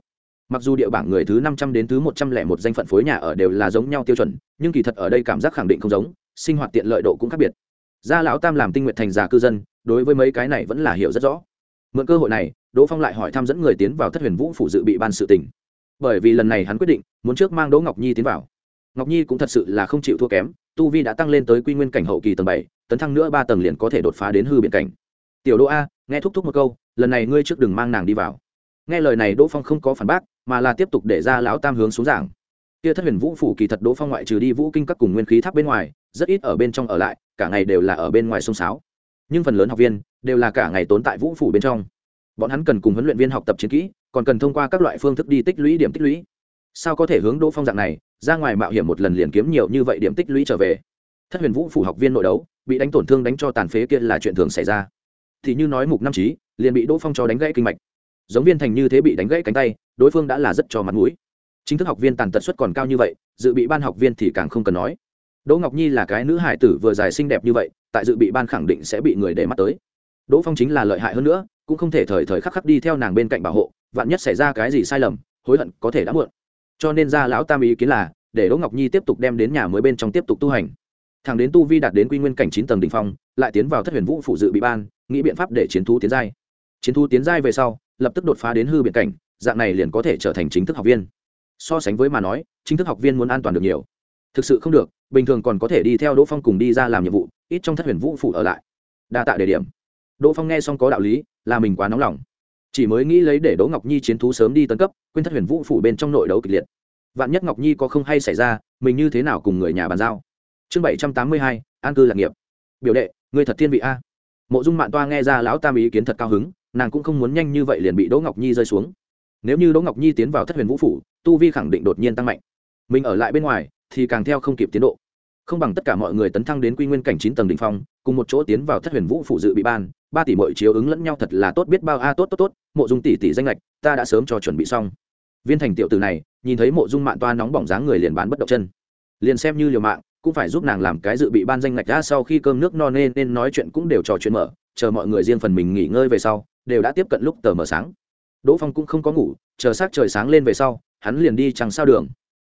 mặc dù địa bảng người thứ năm trăm đến thứ một trăm lẻ một danh phận phối nhà ở đều là giống nhau tiêu chuẩn, nhưng kỳ thật ở đây cảm giác khẳng định không giống, sinh hoạt tiện lợi độ cũng khác biệt. Gia lão tam làm tinh nguyện thành già cư dân, đối với mấy cái này vẫn là hiểu rất rõ. Mượn cơ hội này, đỗ phong lại hỏi thăm dẫn người tiến vào thất huyền vũ phủ dự bị ban sự tỉnh bởi vì lần này hắn quyết định, muốn trước mang đỗ ngọc nhi tiến vào. Ngọc nhi cũng thật sự là không chịu thua kém, tu vi đã tăng lên tới quy nguyên cảnh hậu kỳ tầng bảy, tấn thăng nữa ba tầng liền có thể đột phá đến hư biện cảnh. Tiểu đỗ a, nghe thúc thúc một câu, lần này ngươi trước đừng mang nàng đi vào. Nghe lời này đỗ phong không có phản bác mà là tiếp tục để ra lão tam hướng xuống giảng. Kia thất huyền vũ phủ kỳ thật đỗ phong ngoại trừ đi vũ kinh các cùng nguyên khí tháp bên ngoài, rất ít ở bên trong ở lại, cả ngày đều là ở bên ngoài sông sáo. Nhưng phần lớn học viên đều là cả ngày tốn tại vũ phủ bên trong. Bọn hắn cần cùng huấn luyện viên học tập chiến kỹ, còn cần thông qua các loại phương thức đi tích lũy điểm tích lũy. Sao có thể hướng đỗ phong dạng này, ra ngoài mạo hiểm một lần liền kiếm nhiều như vậy điểm tích lũy trở về? Thất huyền vũ phủ học viên nội đấu, bị đánh tổn thương đánh cho tàn phế kia là chuyện thường xảy ra. Thì như nói mục năm trí liền bị đỗ phong cho đánh gãy kinh mạch giống viên thành như thế bị đánh gãy cánh tay, đối phương đã là rất cho mặt mũi. Chính thức học viên tàn tật suất còn cao như vậy, dự bị ban học viên thì càng không cần nói. Đỗ ngọc nhi là cái nữ hải tử vừa dài xinh đẹp như vậy, tại dự bị ban khẳng định sẽ bị người để mắt tới. Đỗ phong chính là lợi hại hơn nữa, cũng không thể thời thời khắc khắc đi theo nàng bên cạnh bảo hộ, vạn nhất xảy ra cái gì sai lầm, hối hận có thể đã muộn. Cho nên ra lão tam ý kiến là, để đỗ ngọc nhi tiếp tục đem đến nhà mới bên trong tiếp tục tu hành. Thằng đến tu vi đạt đến quy nguyên cảnh chín tầng đ ỉ n h phong, lại tiến vào thất huyền vũ phụ dự bị ban, nghĩ biện pháp để chiến thu tiến giai. Chiến thu tiến giai về sau lập tức đột phá đến hư biện cảnh, dạng này liền có thể trở thành chính thức học viên. So sánh với mà nói, chính thức học viên muốn an toàn được nhiều. Thực sự không được, bình thường còn có thể đi theo đỗ phong cùng đi ra làm nhiệm vụ, ít trong thất huyền vũ phụ ở lại. Đa tạ đề điểm. Đỗ phong nghe xong có đạo lý, là mình quá nóng lòng. Chỉ mới nghĩ lấy để đỗ ngọc nhi chiến thú sớm đi tấn cấp, quên thất huyền vũ phủ bên trong nội đấu kịch liệt. Vạn nhất ngọc nhi có không hay xảy ra, mình như thế nào cùng người nhà bàn giao? Chương bảy trăm tám mươi hai, an cư lạc nghiệp. Biểu đệ người thật thiên vị a. Mộ dung mạng toa nghe ra lão tam ý kiến thật cao hứng nàng cũng không muốn nhanh như vậy liền bị đỗ ngọc nhi rơi xuống. Nếu như đỗ ngọc nhi tiến vào thất huyền vũ phủ, tu vi khẳng định đột nhiên tăng mạnh. Mình ở lại bên ngoài, thì càng theo không kịp tiến độ. Không bằng tất cả mọi người tấn thăng đến quy nguyên cảnh chín tầng đ ỉ n h phong, cùng một chỗ tiến vào thất huyền vũ phủ dự bị ban, ba tỷ mọi chiếu ứng lẫn nhau thật là tốt biết bao. A, tốt tốt tốt, mộ dung tỷ tỷ danh lệch, ta đã sớm cho chuẩn bị xong. Viên thành tiểu từ này, nhìn thấy mộ dung mạng toa nóng bỏng dáng người liền bán bất động chân. Liền xem như liều mạng, cũng phải giúp nàng làm cái dự bị ban danh lệch ra sau khi cơm nước no nên nên nói chuyện cũng đều trò chuyện mở, chờ mọi người riêng phần mình nghỉ ngơi về sau đều đã tiếp cận lúc tờ mờ sáng. Đỗ phong cũng không có ngủ, chờ s trời sáng lên về sau, hắn liền đi chẳng sao đường.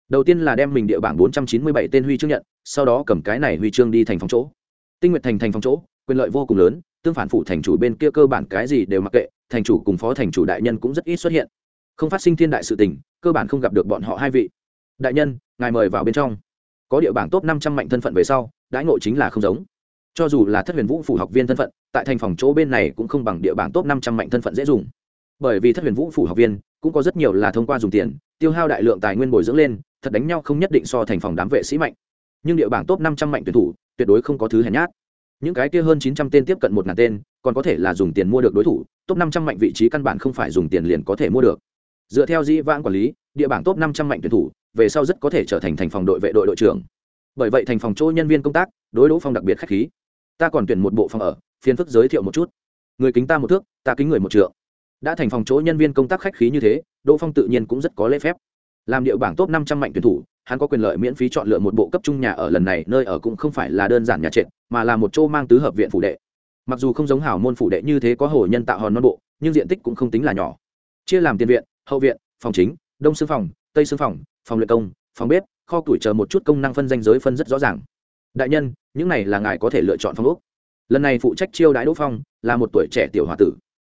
Đầu tiên là đem mình địa bảng bốn trăm chín mươi bảy tên huy chương nhận, sau đó cầm cái này huy chương đi thành phòng chỗ. Tinh nguyện thành thành phòng chỗ, quyền lợi vô cùng lớn, tương phản phụ thành chủ bên kia cơ bản cái gì đều mặc kệ, thành chủ cùng phó thành chủ đại nhân cũng rất ít xuất hiện. Không phát sinh thiên đại sự tình, cơ bản không gặp được bọn họ hai vị. Đại nhân, ngài mời vào bên trong. Có địa bảng top năm trăm mạnh thân phận về sau, đãi ngộ chính là không giống cho dù là thất huyền vũ phủ học viên thân phận, tại thành phòng chỗ bên này cũng không bằng địa bảng top năm trăm mạnh thân phận dễ dùng. Bởi vì thất huyền vũ phủ học viên, cũng có rất nhiều là thông qua dùng tiền, tiêu hao đại lượng tài nguyên bồi dưỡng lên, thật đánh nhau không nhất định so thành phòng đám vệ sĩ mạnh. Nhưng địa bảng top năm trăm mạnh tuyển thủ, tuyệt đối không có thứ hèn nhát. Những cái kia hơn chín trăm tên tiếp cận một ngàn tên, còn có thể là dùng tiền mua được đối thủ, top năm trăm mạnh vị trí căn bản không phải dùng tiền liền có thể mua được. Dựa theo dĩ vãng quản lý, địa bảng top năm trăm mạnh tuyển thủ, về sau rất có thể trở thành thành phòng đội vệ đội đội trưởng. Bởi vậy thành phòng chỗ nhân viên công tác, đối đỗ phong đặc biệt khách khí ta còn tuyển một bộ phòng ở, phiền phức giới thiệu một chút. Người kính ta một thước, ta kính người một trượng. Đã thành phòng chỗ nhân viên công tác khách khí như thế, đỗ phong tự nhiên cũng rất có lễ phép. Làm điệu bảng top năm trăm mạnh tuyển thủ, hắn có quyền lợi miễn phí chọn lựa một bộ cấp trung nhà ở lần này, nơi ở cũng không phải là đơn giản nhà trệt, mà là một chỗ mang tứ hợp viện phủ đệ. Mặc dù không giống hảo môn phủ đệ như thế có hồ nhân tạo hòn non bộ, nhưng diện tích cũng không tính là nhỏ. Chia làm tiền viện, hậu viện, phòng chính, đông xương phòng, tây xương phòng phòng luyện công, phòng bếp, kho tuổi chờ một chút công năng phân danh giới phân rất rõ ràng đại nhân, những này là ngài có thể lựa chọn phong úc lần này phụ trách chiêu đãi đỗ phong, là một tuổi trẻ tiểu h o a tử.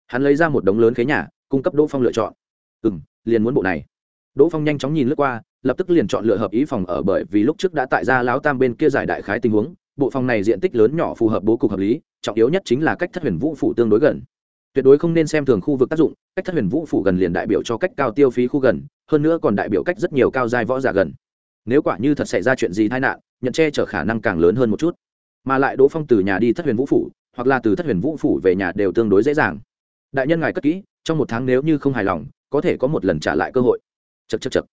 Hắn lấy ra một đống lớn khế nhà, cung cấp đỗ phong lựa chọn. Ừ m liền muốn bộ này. Đỗ phong nhanh chóng nhìn lướt qua, lập tức liền chọn lựa hợp ý phòng ở bởi vì lúc trước đã tại gia láo tam bên kia giải đại khái tình huống, bộ phòng này diện tích lớn nhỏ phù hợp bố cục hợp lý, trọng yếu nhất chính là cách thất huyền vũ phủ tương đối gần. Tuyệt đối không nên xem thường khu vực tác dụng, cách thất huyền vũ phủ gần liền đại biểu cho cách cao tiêu phí khu gần, hơn nữa còn đại biểu cách rất nhiều cao giai võ giả gần. Nếu quả như thật xảy ra chuyện gì tai nạn nhận che chở khả năng càng lớn hơn một chút. Mà lại đỗ phong từ nhà đi thất huyền vũ phủ, hoặc là từ thất huyền vũ phủ về nhà đều tương đối dễ dàng. Đại nhân ngài cất kỹ, trong một tháng nếu như không hài lòng, có thể có một lần trả lại cơ hội. Chật chật chật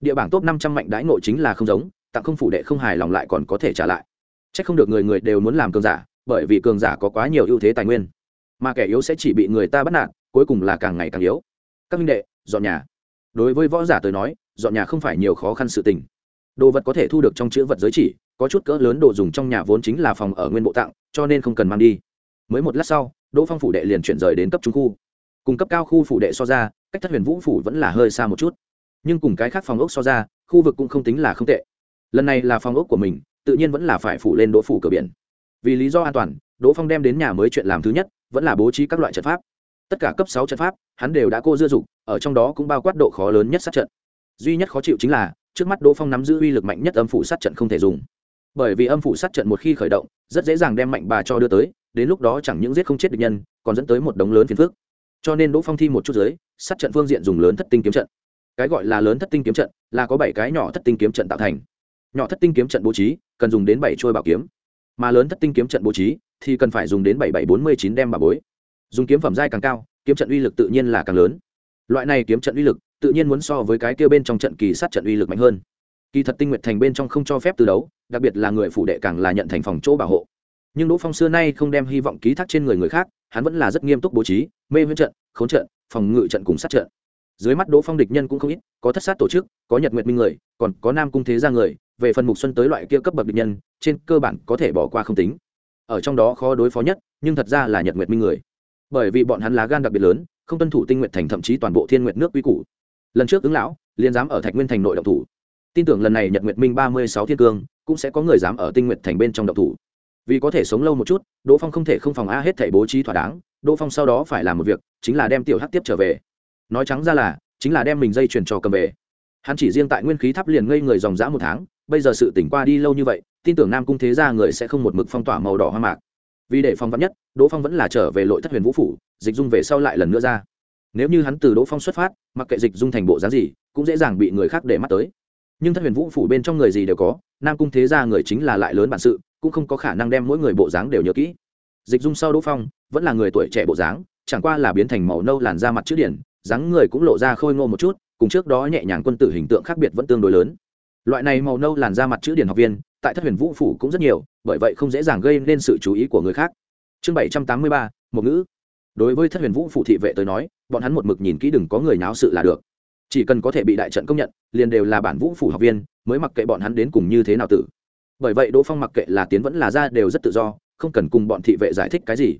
địa bảng top năm trăm mạnh đãi ngộ chính là không giống, tặng không phủ đệ không hài lòng lại còn có thể trả lại. C h ắ c không được người người đều muốn làm cường giả, bởi vì cường giả có quá nhiều ưu thế tài nguyên. Mà kẻ yếu sẽ chỉ bị người ta bắt nạt, cuối cùng là càng ngày càng yếu. Các minh đệ, dọn nhà. Đối với võ giả tới nói, dọn nhà không phải nhiều khó khăn sự tình đồ vật có thể thu được trong chữ vật giới chỉ, có chút cỡ lớn đồ dùng trong nhà vốn chính là phòng ở nguyên bộ tặng, cho nên không cần mang đi. Mới một lát sau, đỗ phong phủ đệ liền chuyển rời đến cấp trung khu. Cùng cấp cao khu phủ đệ so ra, cách thất huyền vũ phủ vẫn là hơi xa một chút. Nhưng cùng cái khác phòng ốc so ra, khu vực cũng không tính là không tệ. Lần này là phòng ốc của mình, tự nhiên vẫn là phải phủ lên đỗ phủ cửa biển. Vì lý do an toàn, đỗ phong đem đến nhà mới chuyện làm thứ nhất, vẫn là bố trí các loại trận pháp. Tất cả cấp sáu trận pháp, hắn đều đã cô dưa dục, ở trong đó cũng bao quát độ khó lớn nhất sát trận. Duy nhất khó chịu chính là trước mắt đỗ phong nắm giữ uy lực mạnh nhất âm phủ sát trận không thể dùng. Bởi vì âm phủ sát trận một khi khởi động rất dễ dàng đem mạnh bà cho đưa tới đến lúc đó chẳng những giết không chết được nhân còn dẫn tới một đống lớn phiền phức. Cho nên đỗ phong thi một chút dưới, sát trận phương diện dùng lớn thất tinh kiếm trận. Cái gọi là lớn thất tinh kiếm trận là có bảy cái nhỏ thất tinh kiếm trận tạo thành. Nhỏ thất tinh kiếm trận bố trí cần dùng đến bảy chuôi bảo kiếm. Mà lớn thất tinh kiếm trận bố trí thì cần phải dùng đến bảy bảy bốn mươi chín đem bà bối. Dùng kiếm phẩm giai càng cao kiếm trận uy lực tự nhiên là càng lớn. Loại này kiếm trận uy lực tự nhiên muốn so với cái kia bên trong trận kỳ sát trận uy lực mạnh hơn. Kỳ thật tinh nguyện thành bên trong không cho phép từ đấu, đặc biệt là người phủ đệ càng là nhận thành phòng chỗ bảo hộ. Nhưng đỗ phong xưa nay không đem hy vọng ký thác trên người người khác, hắn vẫn là rất nghiêm túc bố trí, mê huyễn trận, khốn trận, phòng ngự trận cùng sát trận. Dưới mắt đỗ phong địch nhân cũng không ít, có thất sát tổ chức, có nhật nguyệt minh người, còn có nam cung thế gia người, về phần mục xuân tới loại kia cấp bậc địch nhân, trên cơ bản có thể bỏ qua không tính. Ở trong đó khó đối phó nhất, nhưng thật ra là nhật nguyệt minh người. Bởi vì bọn hắn lá gan đặc biệt lớn, không tuân thủ tinh nguyện thành thậm chí toàn bộ thiên nguyện nước quy củ lần trước ứng lão, liền dám ở thạch nguyên thành nội động thủ. Tin tưởng lần này nhật nguyệt minh ba mươi sáu thiên cương, cũng sẽ có người dám ở tinh nguyệt thành bên trong động thủ. Vì có thể sống lâu một chút, đỗ phong không thể không phòng a hết thảy bố trí thỏa đáng, đỗ phong sau đó phải làm một việc, chính là đem tiểu hắc tiếp trở về. Nói trắng ra là, chính là đem mình dây chuyền trò cầm về. Hắn chỉ riêng tại nguyên khí tháp liền ngây người dòng dã một tháng, bây giờ sự tỉnh qua đi lâu như vậy, tin tưởng nam cung thế gia người sẽ không một mực phong tỏa màu đỏ hoa mạc. Vì để phong vắn nhất, đỗ phong vẫn là trở về lội thất huyền vũ phủ, dịch dung về sau lại lần nữa ra nếu như hắn từ đỗ phong xuất phát, mặc kệ dịch dung thành bộ dáng gì, cũng dễ dàng bị người khác để mắt tới. Nhưng thất huyền vũ phủ bên trong người gì đều có, nam cung thế gia người chính là lại lớn bản sự, cũng không có khả năng đem mỗi người bộ dáng đều nhớ kỹ. Dịch dung sau đỗ phong, vẫn là người tuổi trẻ bộ dáng, chẳng qua là biến thành màu nâu làn da mặt chữ điển, dáng người cũng lộ ra khôi ngô một chút, cùng trước đó nhẹ nhàng quân tử hình tượng khác biệt vẫn tương đối lớn. Loại này màu nâu làn da mặt chữ điển học viên, tại thất huyền vũ phủ cũng rất nhiều, bởi vậy không dễ dàng gây nên sự chú ý của người khác. Chương bảy trăm tám mươi ba, một ngữ đối với thất huyền vũ phụ thị vệ tới nói, bọn hắn một mực nhìn kỹ đừng có người náo sự là được. Chỉ cần có thể bị đại trận công nhận, liền đều là bản vũ phủ học viên, mới mặc kệ bọn hắn đến cùng như thế nào tử. Bởi vậy đỗ phong mặc kệ là tiến vẫn là ra đều rất tự do, không cần cùng bọn thị vệ giải thích cái gì.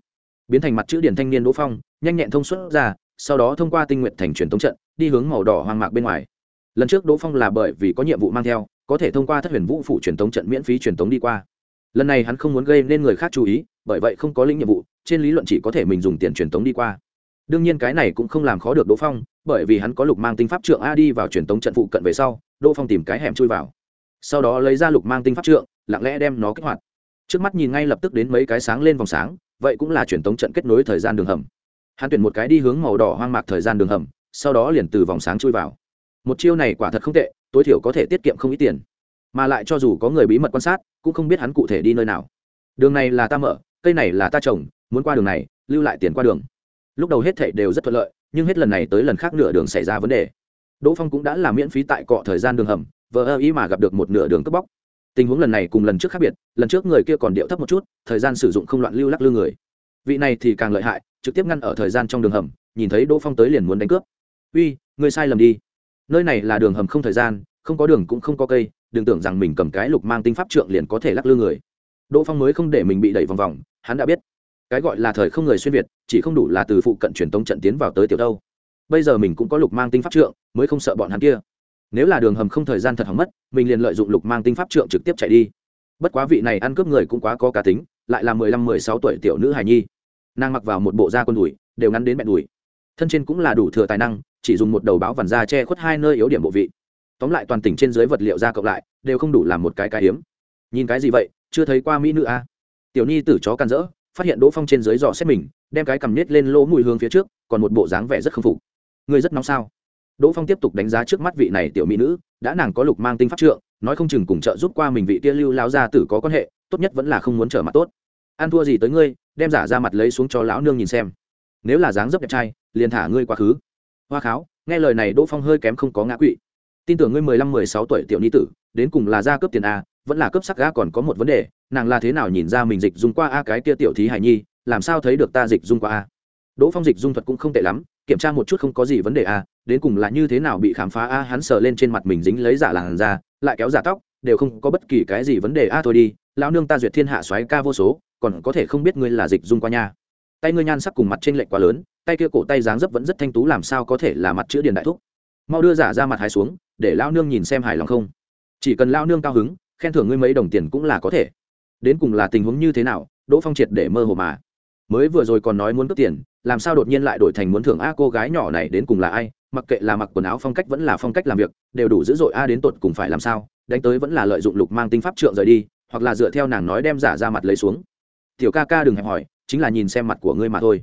Biến thành mặt chữ điển thanh niên đỗ phong, nhanh nhẹn thông suốt ra, sau đó thông qua tinh nguyện thành truyền tống trận, đi hướng màu đỏ hoang mạc bên ngoài. Lần trước đỗ phong là bởi vì có nhiệm vụ mang theo, có thể thông qua thất huyền vũ phủ truyền tống trận miễn phí truyền tống đi qua. Lần này hắn không muốn gây nên người khác chú ý, bởi vậy không có lĩnh nhiệm vụ trên lý luận chỉ có thể mình dùng tiền truyền tống đi qua. Đương nhiên cái này cũng không làm khó được đỗ phong, bởi vì hắn có lục mang tinh pháp trượng a đi vào truyền tống trận phụ cận về sau, đỗ phong tìm cái hẻm chui vào. Sau đó lấy ra lục mang tinh pháp trượng, lặng lẽ đem nó kích hoạt. Trước mắt nhìn ngay lập tức đến mấy cái sáng lên vòng sáng, vậy cũng là truyền tống trận kết nối thời gian đường hầm. Hắn tuyển một cái đi hướng màu đỏ hoang mạc thời gian đường hầm, sau đó liền từ vòng sáng chui vào. Một chiêu này quả thật không tệ, tối thiểu có thể tiết kiệm không ít tiền. Mà lại cho dù có người bí mật quan sát, cũng không biết hắn cụ thể đi nơi nào. Đường này là ta mở, cây này là ta trồng muốn qua đường này, lưu lại tiền qua đường. Lúc đầu hết thảy đều rất thuận lợi, nhưng hết lần này tới lần khác nửa đường xảy ra vấn đề. Đỗ phong cũng đã làm miễn phí tại cọ thời gian đường hầm, vờ ơ ý mà gặp được một nửa đường cướp bóc. Tình huống lần này cùng lần trước khác biệt, lần trước người kia còn điệu thấp một chút, thời gian sử dụng không loạn lưu lắc lư người. Vị này thì càng lợi hại, trực tiếp ngăn ở thời gian trong đường hầm, nhìn thấy đỗ phong tới liền muốn đánh cướp. Uy, ngươi sai lầm đi. Nơi này là đường hầm không thời gian, không có đường cũng không có cây, đừng tưởng rằng mình cầm cái lục mang tinh pháp trượng liền có thể lắc lư người. Đỗ phong mới không để mình bị đẩy vòng vòng, hắn đã biết cái gọi là thời không người xuyên việt, chỉ không đủ là từ phụ cận truyền tống trận tiến vào tới tiểu đâu. Bây giờ mình cũng có lục mang tinh pháp trượng, mới không sợ bọn hắn kia. Nếu là đường hầm không thời gian thật hỏng mất, mình liền lợi dụng lục mang tinh pháp trượng trực tiếp chạy đi. Bất quá vị này ăn cướp người cũng quá có cá tính, lại là mười lăm, mười sáu tuổi tiểu nữ hài nhi. Nàng mặc vào một bộ da con đùi, đều ngắn đến mẹ đùi. Thân trên cũng là đủ thừa tài năng, chỉ dùng một đầu báo vằn da che khuất hai nơi yếu điểm bộ vị. Tóm lại toàn tỉnh trên dưới vật liệu da cộng lại, đều không đủ làm một cái cái hiếm. Nhìn cái gì vậy, chưa thấy qua mỹ nữ a à? tiểu nhi tử chó can rỡ phát hiện đỗ phong trên dưới dò xét mình, đem cái cầm nết lên lỗ mùi hương phía trước, còn một bộ dáng vẻ rất khâm phục. Người rất nóng sao? Đỗ phong tiếp tục đánh giá trước mắt vị này tiểu mỹ nữ, đã nàng có lục mang tinh pháp trượng, nói không chừng cùng trợ giúp qua mình vị kia lưu lao gia tử có quan hệ, tốt nhất vẫn là không muốn trở mặt tốt. Ăn thua gì tới ngươi, đem giả ra mặt lấy xuống cho lão nương nhìn xem. Nếu là dáng dấp đẹp trai, liền thả ngươi quá khứ. Hoa kháo, nghe lời này đỗ phong hơi kém không có ngã quỵ. Tin tưởng ngươi mười lăm, mười sáu tuổi tiểu ni tử, đến cùng là gia cướp tiền a, vẫn là cướp sắc gã còn có một vấn đề nàng là thế nào nhìn ra mình dịch dung qua a cái kia tiểu thí hải nhi, làm sao thấy được ta dịch dung qua a? Đỗ phong dịch dung thuật cũng không tệ lắm, kiểm tra một chút không có gì vấn đề a, đến cùng là như thế nào bị khám phá a, hắn sờ lên trên mặt mình dính lấy giả làn ra lại kéo giả tóc, đều không có bất kỳ cái gì vấn đề a, thôi đi, lão nương ta duyệt thiên hạ xoáy ca vô số, còn có thể không biết ngươi là dịch dung qua nha. Tay ngươi nhan sắc cùng mặt trên lệnh quá lớn, tay kia cổ tay dáng dấp vẫn rất thanh tú, làm sao có thể là mặt chữ điền đại thúc? Mau đưa giả ra mặt hai xuống, để lao nương nhìn xem hài lòng không? Chỉ cần lao nương cao hứng, khen thưởng ngươi mấy đồng tiền cũng là có thể đến cùng là tình huống như thế nào, đỗ phong triệt để mơ hồ mà. Mới vừa rồi còn nói muốn cướp tiền, làm sao đột nhiên lại đổi thành muốn thưởng a cô gái nhỏ này đến cùng là ai, mặc kệ là mặc quần áo phong cách vẫn là phong cách làm việc, đều đủ dữ dội a đến tột cùng phải làm sao, đánh tới vẫn là lợi dụng lục mang tinh pháp trượng rời đi, hoặc là dựa theo nàng nói đem giả ra mặt lấy xuống. Tiểu ca ca đừng hẹp hỏi, chính là nhìn xem mặt của ngươi mà thôi.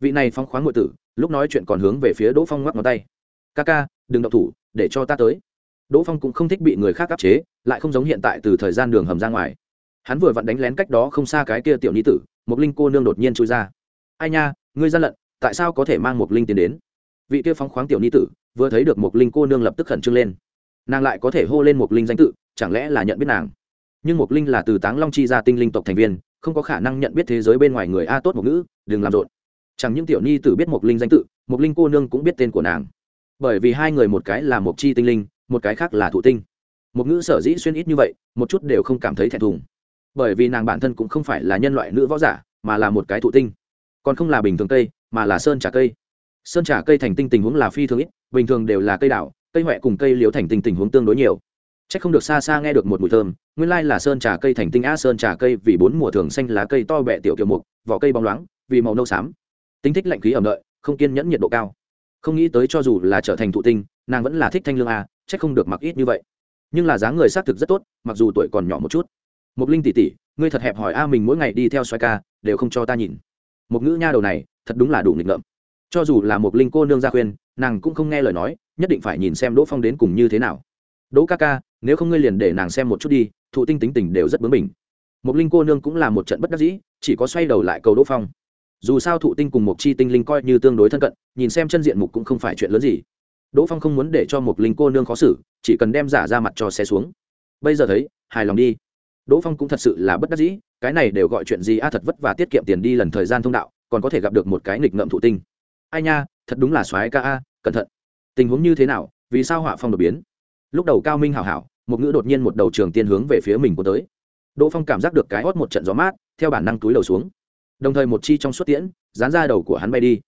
Vị này phong khoáng ngụy tử, lúc nói chuyện còn hướng về phía đỗ phong ngoắc ngón tay. Ca ca, đừng động thủ, để cho ta tới. Đỗ phong cũng không thích bị người khác áp chế, lại không giống hiện tại từ thời gian đường hầm ra ngoài hắn vừa vặn đánh lén cách đó không xa cái kia tiểu ni tử một linh cô nương đột nhiên trôi ra. Ai nha, ngươi gian lận, tại sao có thể mang một linh tiến đến? Vị kia phóng khoáng tiểu ni tử, vừa thấy được một linh cô nương lập tức khẩn trương lên. Nàng lại có thể hô lên một linh danh tự, chẳng lẽ là nhận biết nàng? Nhưng một linh là từ táng long chi ra tinh linh tộc thành viên, không có khả năng nhận biết thế giới bên ngoài người a tốt một ngữ, đừng làm rộn. Chẳng những tiểu ni tử biết một linh danh tự một linh cô nương cũng biết tên của nàng. Bởi vì hai người một cái là một chi tinh linh, một cái khác là thụ tinh. Một ngữ sở dĩ xuyên ít như vậy, một chút đều không cảm thấy thẹn thùng bởi vì nàng bản thân cũng không phải là nhân loại nữ võ giả, mà là một cái thụ tinh. Còn không là bình thường cây, mà là sơn trà cây. Sơn trà cây thành tinh tình huống là phi thường ít, bình thường đều là cây đảo cây huệ cùng cây liễu thành tinh tình huống tương đối nhiều. C h ắ c không được xa xa nghe được một mùi thơm, nguyên lai là sơn trà cây thành tinh a sơn trà cây vì bốn mùa thường xanh lá cây to bẹ tiểu kiểu mục, vỏ cây bóng loáng, vì màu nâu xám. Tính thích lạnh khí ẩm lợi không kiên nhẫn nhiệt độ cao. Không nghĩ tới cho dù là trở thành thụ tinh, nàng vẫn là thích thanh lương a c h ắ c không được mặc ít như vậy. Nhưng là dáng người xác thực rất tốt, mặc dù tuổi còn nhỏ một chút. Mộc linh tỷ tỷ, ngươi thật hẹp hỏi a mình mỗi ngày đi theo xoay ca, đều không cho ta nhìn. Một ngữ nha đầu này, thật đúng là đủ nghịch ngợm. Cho dù là một linh cô nương gia khuyên, nàng cũng không nghe lời nói, nhất định phải nhìn xem đỗ phong đến cùng như thế nào. Đỗ ca ca, nếu không ngươi liền để nàng xem một chút đi, thụ tinh tính tình đều rất bướng bỉnh. Một linh cô nương cũng là một trận bất đắc dĩ, chỉ có xoay đầu lại cầu đỗ phong. Dù sao thụ tinh cùng một chi tinh linh coi như tương đối thân cận, nhìn xem chân diện mục cũng không phải chuyện lớn gì. Đỗ phong không muốn để cho một linh cô nương khó xử, chỉ cần đem giả ra mặt cho xe xuống. Bây giờ thấy, hài lòng đi đỗ phong cũng thật sự là bất đắc dĩ, cái này đều gọi chuyện gì a, thật vất và tiết kiệm tiền đi lần thời gian thông đạo, còn có thể gặp được một cái nghịch ngợm thụ tinh. Ai nha, thật đúng là soái ca a, cẩn thận. Tình huống như thế nào, vì sao họa phong đột biến? Lúc đầu cao minh hảo hảo, một ngữ đột nhiên một đầu trường tiên hướng về phía mình của tới. Đỗ phong cảm giác được cái hót một trận gió mát, theo bản năng túi đầu xuống. Đồng thời một chi trong suốt tiễn, dán ra đầu của hắn bay đi.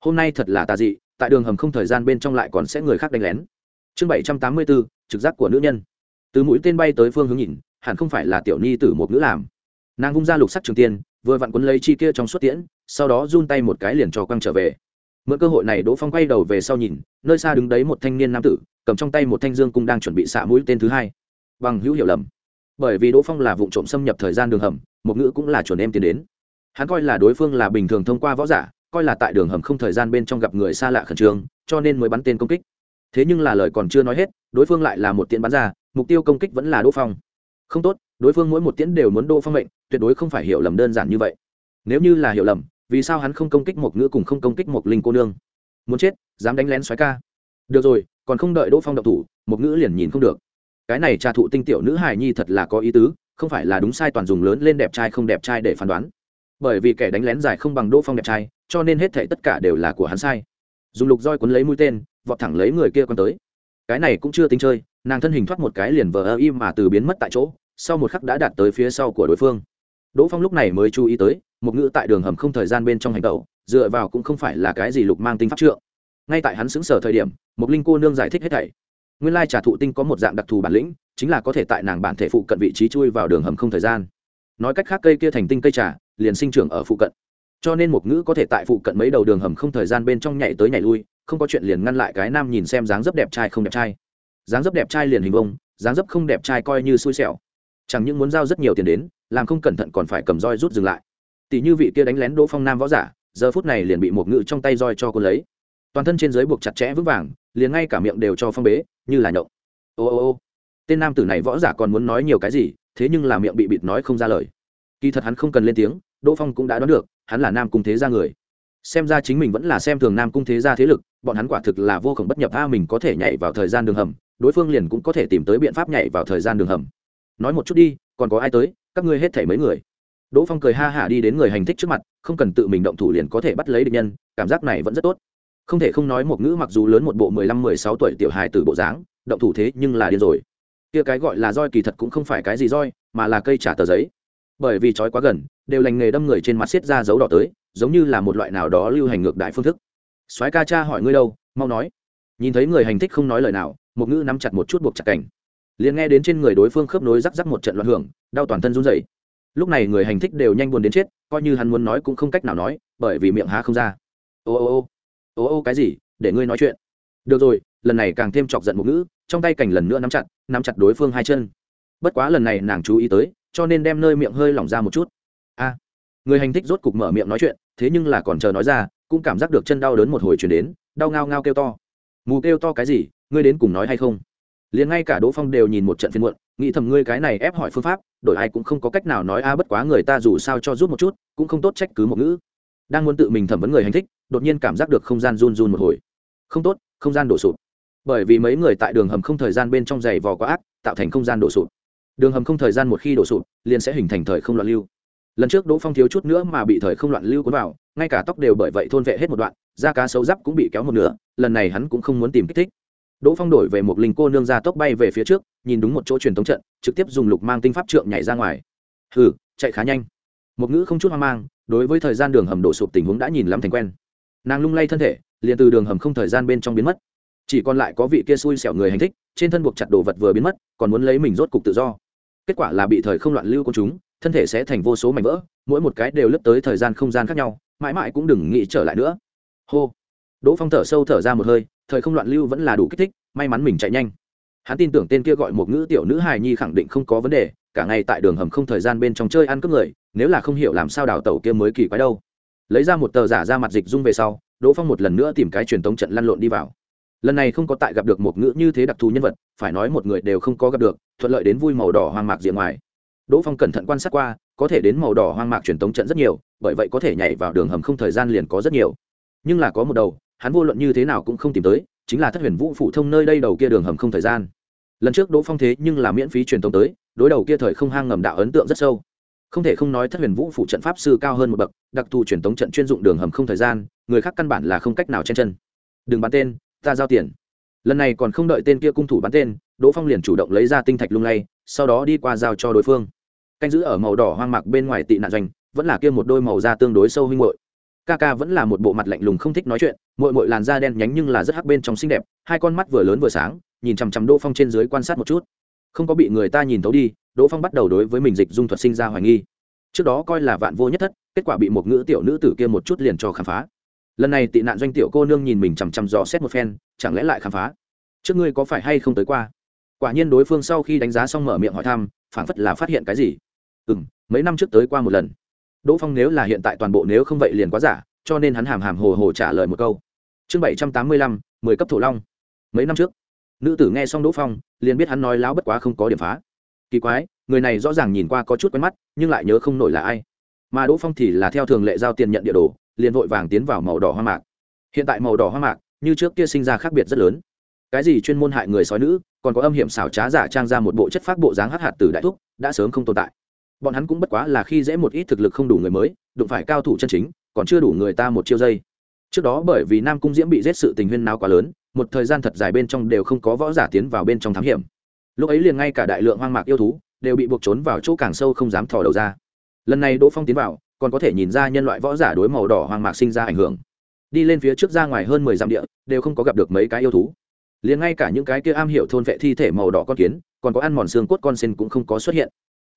Hôm nay thật là tà dị, tại đường hầm không thời gian bên trong lại còn sẽ người khác đánh lén. Chương bảy trăm tám mươi bốn, trực giác của nữ nhân. Từ mũi tên bay tới phương hướng nhìn hẳn không phải là tiểu ni tử một nữ làm. Nàng vung ra lục sắc trường tiên, vừa vặn quấn lấy chi kia trong suốt tiễn, sau đó run tay một cái liền cho quăng trở về. Mượn cơ hội này đỗ phong quay đầu về sau nhìn, nơi xa đứng đấy một thanh niên nam tử, cầm trong tay một thanh dương cung đang chuẩn bị xạ mũi tên thứ hai. Bằng hữu hiểu lầm. Bởi vì đỗ phong là vụ trộm xâm nhập thời gian đường hầm, một ngữ cũng là chuẩn em tiến đến. Hắn coi là đối phương là bình thường thông qua võ giả, coi là tại đường hầm không thời gian bên trong gặp người xa lạ khẩn trương, cho nên mới bắn tên công kích. Thế nhưng là lời còn chưa nói hết, đối phương lại là một tiện bắn ra, mục tiêu công kích vẫn là đỗ phong không tốt, đối phương mỗi một tiễn đều muốn đỗ phong mệnh, tuyệt đối không phải hiểu lầm đơn giản như vậy. Nếu như là hiểu lầm, vì sao hắn không công kích một ngữ cùng không công kích một linh cô nương? Muốn chết, dám đánh lén xoáy ca. Được rồi, còn không đợi đỗ phong độc thủ, một ngữ liền nhìn không được. Cái này trà thụ tinh tiểu nữ hài nhi thật là có ý tứ, không phải là đúng sai toàn dùng lớn lên đẹp trai không đẹp trai để phán đoán. Bởi vì kẻ đánh lén dài không bằng đỗ phong đẹp trai, cho nên hết thể tất cả đều là của hắn sai. Dùng lục roi cuốn lấy mũi tên, vọt thẳng lấy người kia còn tới. Cái này cũng chưa tính chơi nàng thân hình thoát một cái liền vờ ơ im mà từ biến mất tại chỗ, sau một khắc đã đạt tới phía sau của đối phương. Đỗ phong lúc này mới chú ý tới, một ngữ tại đường hầm không thời gian bên trong hành tẩu, dựa vào cũng không phải là cái gì lục mang tinh pháp trượng. Ngay tại hắn xứng sở thời điểm, một linh cô nương giải thích hết thảy. Nguyên lai trà thụ tinh có một dạng đặc thù bản lĩnh, chính là có thể tại nàng bản thể phụ cận vị trí chui vào đường hầm không thời gian. Nói cách khác cây kia thành tinh cây trà, liền sinh trưởng ở phụ cận. Cho nên một ngữ có thể tại phụ cận mấy đầu đường hầm không thời gian bên trong nhảy tới nhảy lui, không có chuyện liền ngăn lại cái nam nhìn xem dáng dấp đẹp trai không đẹp trai dáng dấp đẹp trai liền hình vông, dáng dấp không đẹp trai coi như xui xẻo. Chẳng những muốn giao rất nhiều tiền đến, làm không cẩn thận còn phải cầm roi rút dừng lại. Tỷ như vị kia đánh lén đỗ phong nam võ giả, giờ phút này liền bị một ngự trong tay roi cho cô lấy. Toàn thân trên dưới buộc chặt chẽ vững vàng, liền ngay cả miệng đều cho phong bế, như là nhậu ô ô ô, tên nam tử này võ giả còn muốn nói nhiều cái gì, thế nhưng là miệng bị bịt nói không ra lời. Kỳ thật hắn không cần lên tiếng, đỗ phong cũng đã đoán được, hắn là nam cung thế gia người. Xem ra chính mình vẫn là xem thường nam cung thế gia thế lực, bọn hắn quả thực là vô khổng bất nhập a, mình có thể nhảy vào thời gian đường hầm đối phương liền cũng có thể tìm tới biện pháp nhảy vào thời gian đường hầm. Nói một chút đi, còn có ai tới? Các ngươi hết thảy mấy người? Đỗ phong cười ha hả đi đến người hành thích trước mặt, không cần tự mình động thủ liền có thể bắt lấy địch nhân, cảm giác này vẫn rất tốt. Không thể không nói một ngữ mặc dù lớn một bộ mười lăm mười sáu tuổi tiểu hài từ bộ dáng, động thủ thế nhưng là điên rồi. Kia cái gọi là roi kỳ thật cũng không phải cái gì roi, mà là cây trả tờ giấy. Bởi vì trói quá gần, đều lành nghề đâm người trên mặt xiết ra dấu đỏ tới, giống như là một loại nào đó lưu hành ngược đại phương thức. Soái ca cha hỏi ngươi đâu, mau nói nhìn thấy người hành thích không nói lời nào, một ngữ nắm chặt một chút buộc chặt cảnh liền nghe đến trên người đối phương khớp nối rắc rắc một trận loạn hưởng, đau toàn thân run rẩy. Lúc này người hành thích đều nhanh buồn đến chết, coi như hắn muốn nói cũng không cách nào nói, bởi vì miệng há không ra. Ô ô ô ô ô cái gì, để ngươi nói chuyện. Được rồi, lần này càng thêm chọc giận một ngữ, trong tay cảnh lần nữa nắm chặt nắm chặt đối phương hai chân. Bất quá lần này nàng chú ý tới, cho nên đem nơi miệng hơi lỏng ra một chút. A, người hành thích rốt cục mở miệng nói chuyện, thế nhưng là còn chờ nói ra, cũng cảm giác được chân đau đớn một hồi chuyển đến, đau ngao ngao kêu to mù kêu to cái gì, ngươi đến cùng nói hay không? Liền ngay cả đỗ phong đều nhìn một trận phiên muộn, nghĩ thầm ngươi cái này ép hỏi phương pháp, đổi ai cũng không có cách nào nói a, bất quá người ta dù sao cho giúp một chút, cũng không tốt trách cứ một ngữ. Đang muốn tự mình thẩm vấn người hành thích, đột nhiên cảm giác được không gian run run một hồi. Không tốt, không gian đổ sụp. Bởi vì mấy người tại đường hầm không thời gian bên trong giày vò quá ác, tạo thành không gian đổ sụp. Đường hầm không thời gian một khi đổ sụp, liền sẽ hình thành thời không loạn lưu. Lần trước đỗ phong thiếu chút nữa mà bị thời không loạn lưu cuốn vào ngay cả tóc đều bởi vậy thôn vệ hết một đoạn, da cá sấu giáp cũng bị kéo một nửa, lần này hắn cũng không muốn tìm kích thích. Đỗ phong đổi về một linh cô nương ra tốc bay về phía trước, nhìn đúng một chỗ truyền thống trận, trực tiếp dùng lục mang tinh pháp trượng nhảy ra ngoài. Hừ, chạy khá nhanh. Một ngữ không chút hoang mang, đối với thời gian đường hầm đổ sụp tình huống đã nhìn lắm thành quen. Nàng lung lay thân thể, liền từ đường hầm không thời gian bên trong biến mất. Chỉ còn lại có vị kia xui xẻo người hành thích, trên thân buộc chặt đồ vật vừa biến mất, còn muốn lấy mình rốt cục tự do. Kết quả là bị thời không loạn lưu của chúng, thân thể sẽ thành vô số mảnh vỡ, mỗi một cái đều lấp tới thời gian không gian khác nhau mãi mãi cũng đừng nghĩ trở lại nữa. Hô. Đỗ phong thở sâu thở ra một hơi, thời không loạn lưu vẫn là đủ kích thích, may mắn mình chạy nhanh. Hắn tin tưởng tên kia gọi một ngữ tiểu nữ hài nhi khẳng định không có vấn đề, cả ngày tại đường hầm không thời gian bên trong chơi ăn cướp người, nếu là không hiểu làm sao đào tẩu kia mới kỳ quái đâu. Lấy ra một tờ giả ra mặt dịch dung về sau, đỗ phong một lần nữa tìm cái truyền tống trận lăn lộn đi vào. Lần này không có tại gặp được một ngữ như thế đặc thù nhân vật, phải nói một người đều không có gặp được, thuận lợi đến vui màu đỏ hoang mạc diện ngoài đỗ phong cẩn thận quan sát qua, có thể đến màu đỏ hoang mạc truyền tống trận rất nhiều, bởi vậy có thể nhảy vào đường hầm không thời gian liền có rất nhiều. Nhưng là có một đầu, hắn vô luận như thế nào cũng không tìm tới, chính là thất huyền vũ phụ thông nơi đây đầu kia đường hầm không thời gian. Lần trước đỗ phong thế nhưng là miễn phí truyền tống tới, đối đầu kia thời không hang ngầm đạo ấn tượng rất sâu. Không thể không nói thất huyền vũ phụ trận pháp sư cao hơn một bậc, đặc thù truyền tống trận chuyên dụng đường hầm không thời gian, người khác căn bản là không cách nào chen chân. Đừng bán tên, ta giao tiền. Lần này còn không đợi tên kia cung thủ bắn tên, đỗ phong liền chủ động lấy ra tinh thạch lung lay, sau đó đi qua giao cho đối phương canh giữ ở màu đỏ hoang mạc bên ngoài tị nạn doanh, vẫn là kia một đôi màu da tương đối sâu huynh hội ca ca vẫn là một bộ mặt lạnh lùng không thích nói chuyện mội mội làn da đen nhánh nhưng là rất hắc bên trong xinh đẹp, hai con mắt vừa lớn vừa sáng, nhìn chằm chằm đỗ phong trên dưới quan sát một chút. Không có bị người ta nhìn thấu đi, đỗ phong bắt đầu đối với mình dịch dung thuật sinh ra hoài nghi. Trước đó coi là vạn vô nhất thất, kết quả bị một ngữ tiểu nữ tử kia một chút liền cho khám phá. Lần này tị nạn doanh tiểu cô nương nhìn mình chằm chằm dò xét một phen, chẳng lẽ lại khám phá? Trước ngươi có phải hay không tới qua? Quả nhiên đối phương sau khi đánh giá xong mở miệng hỏi thăm, phảng phất là phát hiện cái gì ừ m mấy năm trước tới qua một lần. Đỗ phong nếu là hiện tại toàn bộ nếu không vậy liền quá giả, cho nên hắn hàm hàm hồ hồ trả lời một câu. Chương bảy trăm tám mươi lăm, mười cấp thổ long. Mấy năm trước, nữ tử nghe xong đỗ phong, liền biết hắn nói láo bất quá không có điểm phá. Kỳ quái, người này rõ ràng nhìn qua có chút quen mắt, nhưng lại nhớ không nổi là ai. Mà đỗ phong thì là theo thường lệ giao tiền nhận địa đồ, liền vội vàng tiến vào màu đỏ hoa mạc. Hiện tại màu đỏ hoa mạc, như trước kia sinh ra khác biệt rất lớn. Cái gì chuyên môn hại người sói nữ, còn có âm hiểm xảo trá giả trang ra một bộ chất phác bộ dáng hắc hạt từ đại thúc, đã sớm không tồn tại bọn hắn cũng bất quá là khi dễ một ít thực lực không đủ người mới, đụng phải cao thủ chân chính, còn chưa đủ người ta một chiêu dây. Trước đó bởi vì nam cung diễm bị giết sự tình huyên nào quá lớn, một thời gian thật dài bên trong đều không có võ giả tiến vào bên trong thám hiểm. Lúc ấy liền ngay cả đại lượng hoang mạc yêu thú đều bị buộc trốn vào chỗ càng sâu không dám thò đầu ra. Lần này đỗ phong tiến vào, còn có thể nhìn ra nhân loại võ giả đối màu đỏ hoang mạc sinh ra ảnh hưởng. Đi lên phía trước ra ngoài hơn mười dặm địa, đều không có gặp được mấy cái yêu thú. Liền ngay cả những cái kia am hiểu thôn vệ thi thể màu đỏ con kiến, còn có ăn mòn xương cốt con sen cũng không có xuất hiện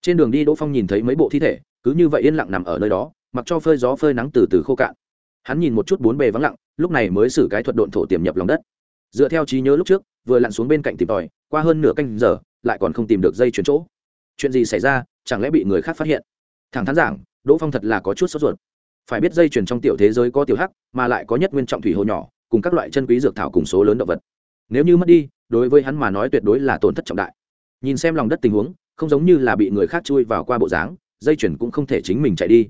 trên đường đi đỗ phong nhìn thấy mấy bộ thi thể, cứ như vậy yên lặng nằm ở nơi đó, mặc cho phơi gió phơi nắng từ từ khô cạn. Hắn nhìn một chút bốn bề vắng lặng, lúc này mới xử cái thuật độn thổ tiềm nhập lòng đất. Dựa theo trí nhớ lúc trước, vừa lặn xuống bên cạnh tìm tòi, qua hơn nửa canh giờ, lại còn không tìm được dây chuyển chỗ. Chuyện gì xảy ra, chẳng lẽ bị người khác phát hiện? Thẳng thắn giảng, đỗ phong thật là có chút sốt ruột. Phải biết dây chuyển trong tiểu thế giới có tiểu hắc, mà lại có nhất nguyên trọng thủy hồ nhỏ, cùng các loại chân quý dược thảo cùng số lớn động vật. Nếu như mất đi, đối với hắn mà nói tuyệt đối là tổn thất trọng đại. Nhìn xem lòng đất tình huống không giống như là bị người khác chui vào qua bộ dáng, dây chuyển cũng không thể chính mình chạy đi.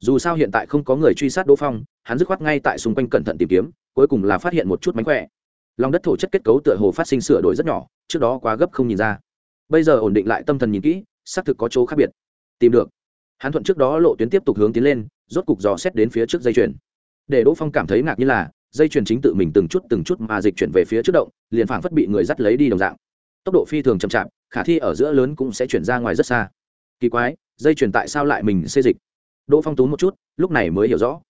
Dù sao hiện tại không có người truy sát đỗ phong, hắn dứt khoát ngay tại xung quanh cẩn thận tìm kiếm, cuối cùng là phát hiện một chút mánh khỏe. Lòng đất thổ chất kết cấu tựa hồ phát sinh sửa đổi rất nhỏ, trước đó quá gấp không nhìn ra. Bây giờ ổn định lại tâm thần nhìn kỹ, xác thực có chỗ khác biệt. Tìm được. Hắn thuận trước đó lộ tuyến tiếp tục hướng tiến lên, rốt cục dò xét đến phía trước dây chuyền. Để đỗ phong cảm thấy ngạc như là, dây chuyền chính tự mình từng chút từng chút mà dịch chuyển về phía trước động, liền phảng phất bị người dắt lấy đi đồng dạng. Tốc độ phi thường chậm chạp khả thi ở giữa lớn cũng sẽ chuyển ra ngoài rất xa. Kỳ quái, dây chuyển tại sao lại mình xê dịch? Đỗ phong tú một chút, lúc này mới hiểu rõ.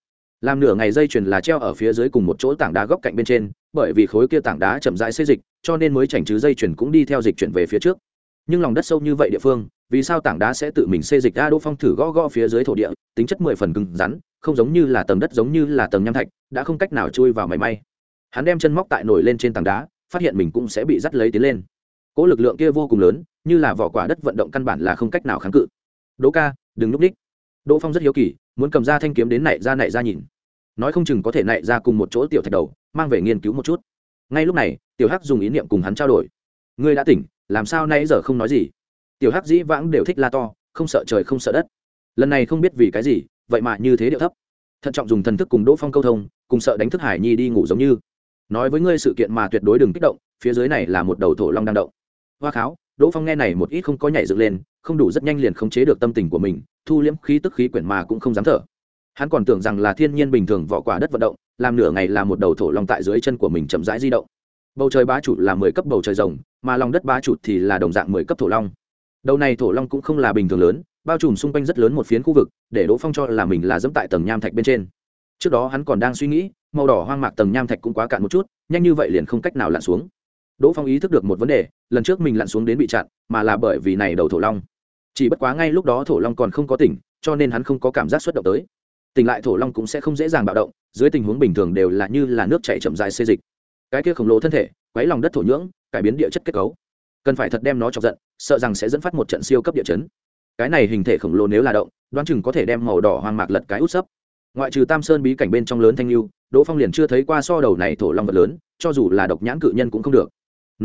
Làm nửa ngày dây chuyền là treo ở phía dưới cùng một chỗ tảng đá góc cạnh bên trên, bởi vì khối kia tảng đá chậm rãi xê dịch, cho nên mới chảnh chứ dây chuyền cũng đi theo dịch chuyển về phía trước. Nhưng lòng đất sâu như vậy địa phương, vì sao tảng đá sẽ tự mình xê dịch? Ra đỗ phong thử gõ gõ phía dưới thổ địa, tính chất mười phần cứng rắn, không giống như là tầng đất giống như là tầng nham thạch, đã không cách nào chui vào mảy may. Hắn đem chân móc tại nổi lên trên tảng đá, phát hiện mình cũng sẽ bị dắt lấy tiến lên cỗ lực lượng kia vô cùng lớn, như là vỏ quả đất vận động căn bản là không cách nào kháng cự. Đỗ ca, đừng núp ních đỗ phong rất hiếu kỳ, muốn cầm ra thanh kiếm đến nảy ra nảy ra nhìn. Nói không chừng có thể nảy ra cùng một chỗ tiểu thạch đầu, mang về nghiên cứu một chút. Ngay lúc này, tiểu hắc dùng ý niệm cùng hắn trao đổi. Ngươi đã tỉnh, làm sao nay giờ không nói gì? Tiểu hắc dĩ vãng đều thích la to, không sợ trời không sợ đất. Lần này không biết vì cái gì, vậy mà như thế điệu thấp. Thận trọng dùng thần thức cùng đỗ phong câu thông, cùng sợ đánh thức hải nhi đi ngủ giống như. Nói với ngươi sự kiện mà tuyệt đối đừng kích động, phía dưới này là một đầu thổ long đang động hoa kháo, đỗ phong nghe này một ít không có nhảy dựng lên, không đủ rất nhanh liền khống chế được tâm tình của mình, thu liễm khí tức khí quyển mà cũng không dám thở. Hắn còn tưởng rằng là thiên nhiên bình thường vỏ quả đất vận động, làm nửa ngày là một đầu thổ long tại dưới chân của mình chậm rãi di động. Bầu trời bá chủ là mười cấp bầu trời rồng, mà lòng đất bá chủ thì là đồng dạng mười cấp thổ long. Đầu này thổ long cũng không là bình thường lớn, bao trùm xung quanh rất lớn một phiến khu vực, để đỗ phong cho là mình là dẫm tại tầng nham thạch bên trên. Trước đó hắn còn đang suy nghĩ, màu đỏ hoang mạc tầng nham thạch cũng quá cạn một chút, nhanh như vậy liền không cách nào lặn xuống đỗ phong ý thức được một vấn đề, lần trước mình lặn xuống đến bị chặn, mà là bởi vì này đầu thổ long. Chỉ bất quá ngay lúc đó thổ long còn không có tỉnh, cho nên hắn không có cảm giác xuất động tới. Tỉnh lại thổ long cũng sẽ không dễ dàng bạo động, dưới tình huống bình thường đều là như là nước chảy chậm dài xê dịch. Cái kia khổng lồ thân thể, quấy lòng đất thổ nhưỡng, cải biến địa chất kết cấu. Cần phải thật đem nó chọc giận, sợ rằng sẽ dẫn phát một trận siêu cấp địa chấn. Cái này hình thể khổng lồ nếu là động, đoán chừng có thể đem màu đỏ hoang mạc lật cái út sấp. Ngoại trừ tam sơn bí cảnh bên trong lớn thanh lưu, đỗ phong liền chưa thấy qua so đầu này thổ long vật lớn, cho dù là độc nhãn cự nhân cũng không được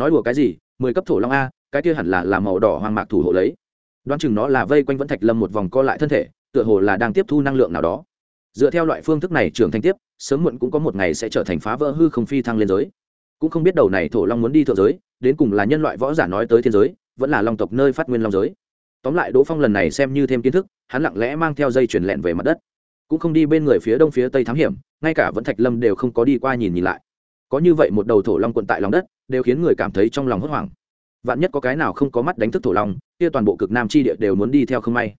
nói đùa cái gì, mười cấp thổ long a, cái kia hẳn là làm màu đỏ hoang mạc thủ hộ lấy. Đoán chừng nó là vây quanh vẫn thạch lâm một vòng co lại thân thể, tựa hồ là đang tiếp thu năng lượng nào đó. Dựa theo loại phương thức này trưởng thành tiếp, sớm muộn cũng có một ngày sẽ trở thành phá vỡ hư không phi thăng lên giới. Cũng không biết đầu này thổ long muốn đi thượng giới, đến cùng là nhân loại võ giả nói tới thiên giới, vẫn là long tộc nơi phát nguyên long giới. Tóm lại đỗ phong lần này xem như thêm kiến thức, hắn lặng lẽ mang theo dây chuyển lẹn về mặt đất. Cũng không đi bên người phía đông phía tây thám hiểm, ngay cả vẫn thạch lâm đều không có đi qua nhìn nhìn lại. Có như vậy một đầu thổ long quận tại lòng đất đều khiến người cảm thấy trong lòng hốt hoảng. Vạn nhất có cái nào không có mắt đánh thức thổ long, kia toàn bộ cực nam chi địa đều muốn đi theo không may.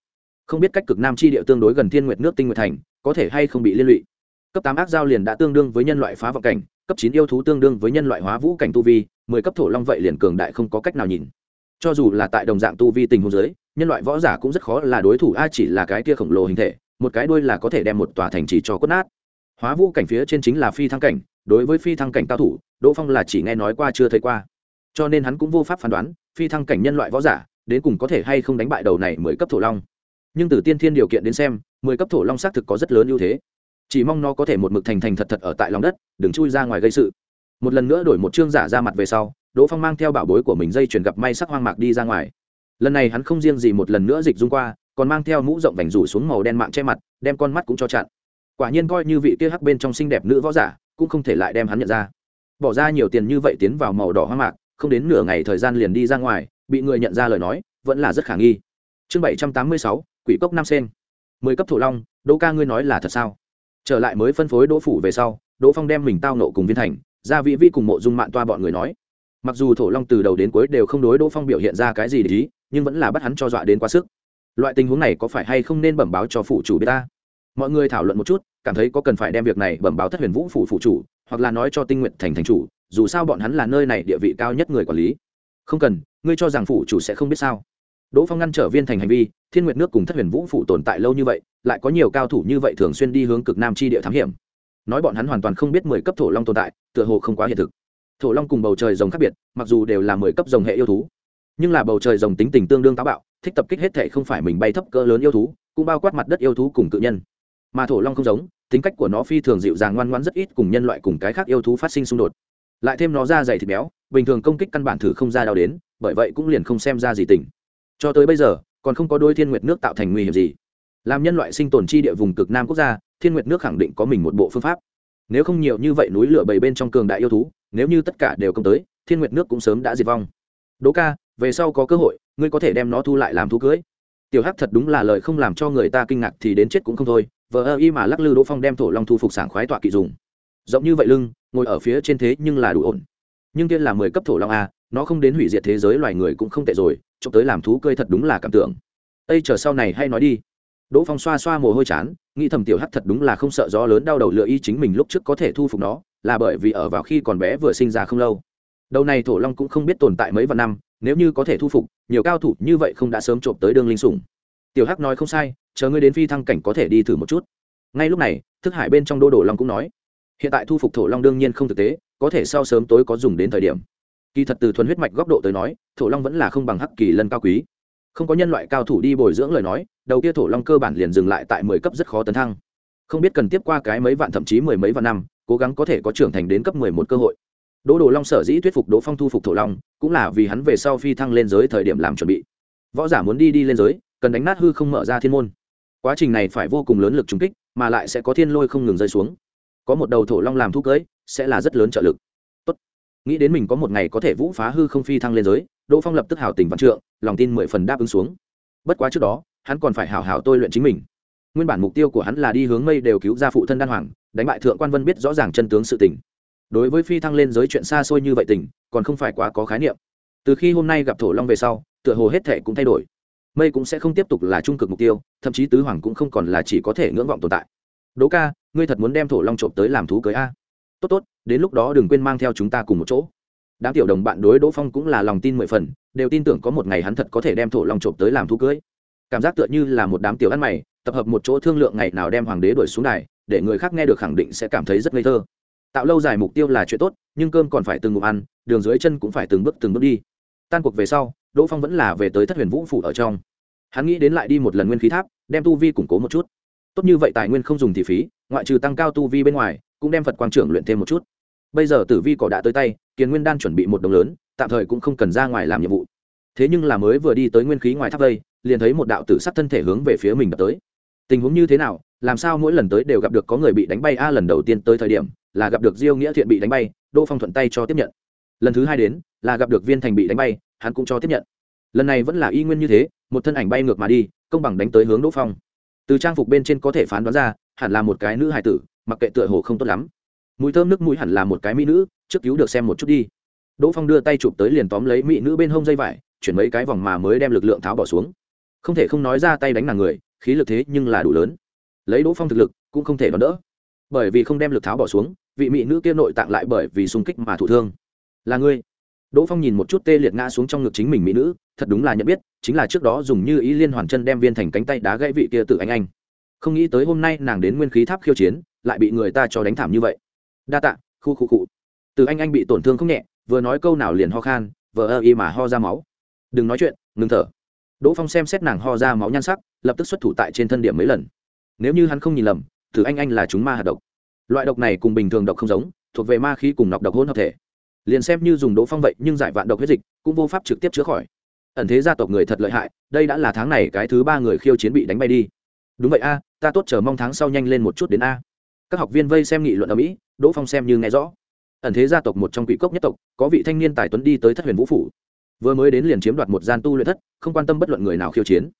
Không biết cách cực nam chi địa tương đối gần thiên nguyệt nước tinh nguyệt thành, có thể hay không bị liên lụy. Cấp tám ác giao liền đã tương đương với nhân loại phá vọng cảnh, cấp chín yêu thú tương đương với nhân loại hóa vũ cảnh tu vi, mười cấp thổ long vậy liền cường đại không có cách nào nhìn. Cho dù là tại đồng dạng tu vi tình huống giới nhân loại võ giả cũng rất khó là đối thủ Ai chỉ là cái kia khổng lồ hình thể, một cái đuôi là có thể đem một tòa thành trì cho cốt nát. Hóa vũ cảnh phía trên chính là phi thăng cảnh đối với phi thăng cảnh cao thủ, đỗ phong là chỉ nghe nói qua chưa thấy qua. Cho nên hắn cũng vô pháp phán đoán, phi thăng cảnh nhân loại võ giả, đến cùng có thể hay không đánh bại đầu này mười cấp thổ long. Nhưng từ tiên thiên điều kiện đến xem, mười cấp thổ long xác thực có rất lớn ưu thế. Chỉ mong nó có thể một mực thành thành thật thật ở tại lòng đất, đừng chui ra ngoài gây sự. Một lần nữa đổi một chương giả ra mặt về sau, đỗ phong mang theo bảo bối của mình dây chuyển gặp may sắc hoang mạc đi ra ngoài. Lần này hắn không riêng gì một lần nữa dịch dung qua, còn mang theo mũ rộng vành rủ xuống màu đen mạng che mặt, đem con mắt cũng cho chặn. Quả nhiên coi như vị kia hắc bên trong xinh đẹp nữ võ giả cũng không thể lại đem hắn nhận ra. Bỏ ra nhiều tiền như vậy tiến vào màu đỏ hoang mạc, không đến nửa ngày thời gian liền đi ra ngoài, bị người nhận ra lời nói, vẫn là rất khả nghi. Chương bảy trăm tám mươi sáu, quỷ cốc nam sen mười cấp thổ long, đỗ ca ngươi nói là thật sao? Trở lại mới phân phối đỗ phủ về sau, đỗ phong đem mình tao nộ cùng viên thành ra vị vi cùng mộ dung mạng toa bọn người nói. Mặc dù thổ long từ đầu đến cuối đều không đối đỗ phong biểu hiện ra cái gì để ý, nhưng vẫn là bắt hắn cho dọa đến quá sức. Loại tình huống này có phải hay không nên bẩm báo cho phụ chủ biết ta? Mọi người thảo luận một chút, cảm thấy có cần phải đem việc này bẩm báo thất huyền vũ phủ phụ chủ, hoặc là nói cho tinh nguyện thành thành chủ, dù sao bọn hắn là nơi này địa vị cao nhất người quản lý. Không cần, ngươi cho rằng phụ chủ sẽ không biết sao. Đỗ phong ngăn trở viên thành hành vi, thiên nguyệt nước cùng thất huyền vũ phủ tồn tại lâu như vậy, lại có nhiều cao thủ như vậy thường xuyên đi hướng cực nam chi địa thám hiểm. Nói bọn hắn hoàn toàn không biết mười cấp thổ long tồn tại, tựa hồ không quá hiện thực. Thổ long cùng bầu trời rồng khác biệt, mặc dù đều là mười cấp rồng hệ yêu thú, nhưng là bầu trời rồng tính tình tương đương táo bạo, thích tập kích hết thể không phải mình bay thấp cỡ lớn yêu thú, cũng bao quát mặt đất yêu thú cùng tự nhân mà thổ long không giống, tính cách của nó phi thường dịu dàng ngoan ngoãn rất ít cùng nhân loại cùng cái khác yêu thú phát sinh xung đột. Lại thêm nó ra dày thịt béo, bình thường công kích căn bản thử không ra đau đến, bởi vậy cũng liền không xem ra gì tỉnh cho tới bây giờ, còn không có đôi thiên nguyệt nước tạo thành nguy hiểm gì. Làm nhân loại sinh tồn chi địa vùng cực nam quốc gia, thiên nguyệt nước khẳng định có mình một bộ phương pháp. Nếu không nhiều như vậy núi lửa bầy bên trong cường đại yêu thú, nếu như tất cả đều công tới, thiên nguyệt nước cũng sớm đã diệt vong. Đỗ ca, về sau có cơ hội, ngươi có thể đem nó thu lại làm thú cưới. Tiểu hắc thật đúng là lời không làm cho người ta kinh ngạc thì đến chết cũng không thôi vờ ơ y mà lắc lư đỗ phong đem thổ long thu phục sảng khoái tọa kỵ dùng. Rộng như vậy lưng, ngồi ở phía trên thế nhưng là đủ ổn. Nhưng kia là mười cấp thổ long a, nó không đến hủy diệt thế giới loài người cũng không tệ rồi trộm tới làm thú cơi thật đúng là cảm tưởng. Ây chờ sau này hay nói đi. Đỗ phong xoa xoa mồ hôi chán, nghĩ thầm tiểu hắt thật đúng là không sợ gió lớn đau đầu lựa y chính mình lúc trước có thể thu phục nó, là bởi vì ở vào khi còn bé vừa sinh ra không lâu. Đầu này thổ long cũng không biết tồn tại mấy vạn năm, nếu như có thể thu phục, nhiều cao thủ như vậy không đã sớm trộm tới đường linh sủng tiểu hắc nói không sai, chờ ngươi đến phi thăng cảnh có thể đi thử một chút. Ngay lúc này, thức hải bên trong đô đồ long cũng nói, hiện tại thu phục thổ long đương nhiên không thực tế, có thể sau sớm tối có dùng đến thời điểm. Kỳ thật từ thuần huyết mạch góc độ tới nói, thổ long vẫn là không bằng hắc kỳ lân cao quý. Không có nhân loại cao thủ đi bồi dưỡng lời nói, đầu kia thổ long cơ bản liền dừng lại tại mười cấp rất khó tấn thăng. Không biết cần tiếp qua cái mấy vạn thậm chí mười mấy vạn năm, cố gắng có thể có trưởng thành đến cấp mười một cơ hội. Đỗ đồ long sở dĩ thuyết phục đỗ phong thu phục thổ long, cũng là vì hắn về sau phi thăng lên giới thời điểm làm chuẩn bị. Võ giả muốn đi đi lên giới cần đánh nát hư không mở ra thiên môn. Quá trình này phải vô cùng lớn lực trùng kích, mà lại sẽ có thiên lôi không ngừng rơi xuống. Có một đầu thổ long làm thu cưới, sẽ là rất lớn trợ lực. Tốt. nghĩ đến mình có một ngày có thể vũ phá hư không phi thăng lên giới, đỗ phong lập tức hào tình văn trượng, lòng tin mười phần đáp ứng xuống. Bất quá trước đó, hắn còn phải hào hào tôi luyện chính mình. Nguyên bản mục tiêu của hắn là đi hướng mây đều cứu ra phụ thân đan hoàng, đánh bại thượng quan vân biết rõ ràng chân tướng sự tình. Đối với phi thăng lên giới chuyện xa xôi như vậy tình, còn không phải quá có khái niệm. Từ khi hôm nay gặp thổ long về sau, tựa hồ hết thảy cũng thay đổi mây cũng sẽ không tiếp tục là trung cực mục tiêu, thậm chí tứ hoàng cũng không còn là chỉ có thể ngưỡng vọng tồn tại. Đỗ ca, ngươi thật muốn đem thổ long trộm tới làm thú cưới a? Tốt tốt, đến lúc đó đừng quên mang theo chúng ta cùng một chỗ. Đám tiểu đồng bạn đối đỗ phong cũng là lòng tin mười phần, đều tin tưởng có một ngày hắn thật có thể đem thổ long trộm tới làm thú cưới. Cảm giác tựa như là một đám tiểu ăn mày, tập hợp một chỗ thương lượng ngày nào đem hoàng đế đuổi xuống này để người khác nghe được khẳng định sẽ cảm thấy rất ngây thơ. Tạo lâu dài mục tiêu là chuyện tốt, nhưng cơm còn phải từng ngụm ăn, đường dưới chân cũng phải từng bước từng bước đi. Tan cuộc về sau đỗ phong vẫn là về tới thất huyền vũ phủ ở trong. Hắn nghĩ đến lại đi một lần nguyên khí tháp, đem tu vi củng cố một chút. Tốt như vậy tài nguyên không dùng thì phí, ngoại trừ tăng cao tu vi bên ngoài, cũng đem phật quang trưởng luyện thêm một chút. Bây giờ tử vi cỏ đã tới tay, kiền nguyên đan chuẩn bị một đồng lớn, tạm thời cũng không cần ra ngoài làm nhiệm vụ. Thế nhưng là mới vừa đi tới nguyên khí ngoài tháp vây liền thấy một đạo tử sắc thân thể hướng về phía mình đập tới. Tình huống như thế nào, làm sao mỗi lần tới đều gặp được có người bị đánh bay? A, lần đầu tiên tới thời điểm, là gặp được diêu nghĩa thiện bị đánh bay, đỗ phong thuận tay cho tiếp nhận. Lần thứ hai đến, là gặp được viên thành bị đánh bay hắn cũng cho tiếp nhận. Lần này vẫn là y nguyên như thế, một thân ảnh bay ngược mà đi, công bằng đánh tới hướng đỗ phong. Từ trang phục bên trên có thể phán đoán ra, hẳn là một cái nữ hài tử, mặc kệ tựa hồ không tốt lắm. Mùi thơm nước mũi hẳn là một cái mỹ nữ, trước cứu được xem một chút đi. Đỗ phong đưa tay chụp tới liền tóm lấy mỹ nữ bên hông dây vải, chuyển mấy cái vòng mà mới đem lực lượng tháo bỏ xuống. Không thể không nói ra tay đánh nàng người, khí lực thế nhưng là đủ lớn. Lấy đỗ phong thực lực, cũng không thể đón đỡ. Bởi vì không đem lực tháo bỏ xuống, vị mỹ nữ kia nội tạng lại bởi vì xung kích mà thụ thương. Là ngươi đỗ phong nhìn một chút tê liệt ngã xuống trong ngực chính mình mỹ nữ, thật đúng là nhận biết, chính là trước đó dùng như ý liên hoàn chân đem viên thành cánh tay đá gãy vị kia tự anh anh. Không nghĩ tới hôm nay nàng đến nguyên khí tháp khiêu chiến, lại bị người ta cho đánh thảm như vậy. Đa tạ, khu khu cụ từ anh anh bị tổn thương không nhẹ, vừa nói câu nào liền ho khan, vờ ơ y mà ho ra máu. Đừng nói chuyện, ngừng thở. Đỗ phong xem xét nàng ho ra máu nhan sắc, lập tức xuất thủ tại trên thân điểm mấy lần. Nếu như hắn không nhìn lầm từ anh anh là chúng ma hạt độc. Loại độc này cùng bình thường độc không giống, thuộc về ma khí cùng nọc độc hỗn hợp thể liền xem như dùng đỗ phong vậy, nhưng giải vạn độc huyết dịch cũng vô pháp trực tiếp chữa khỏi. Ẩn thế gia tộc người thật lợi hại, đây đã là tháng này cái thứ ba người khiêu chiến bị đánh bay đi. Đúng vậy a, ta tốt chờ mong tháng sau nhanh lên một chút đến a. Các học viên vây xem nghị luận ở mỹ, đỗ phong xem như nghe rõ. Ẩn thế gia tộc một trong quỷ cốc nhất tộc, có vị thanh niên tài tuấn đi tới thất huyền vũ phủ. Vừa mới đến liền chiếm đoạt một gian tu luyện thất, không quan tâm bất luận người nào khiêu chiến.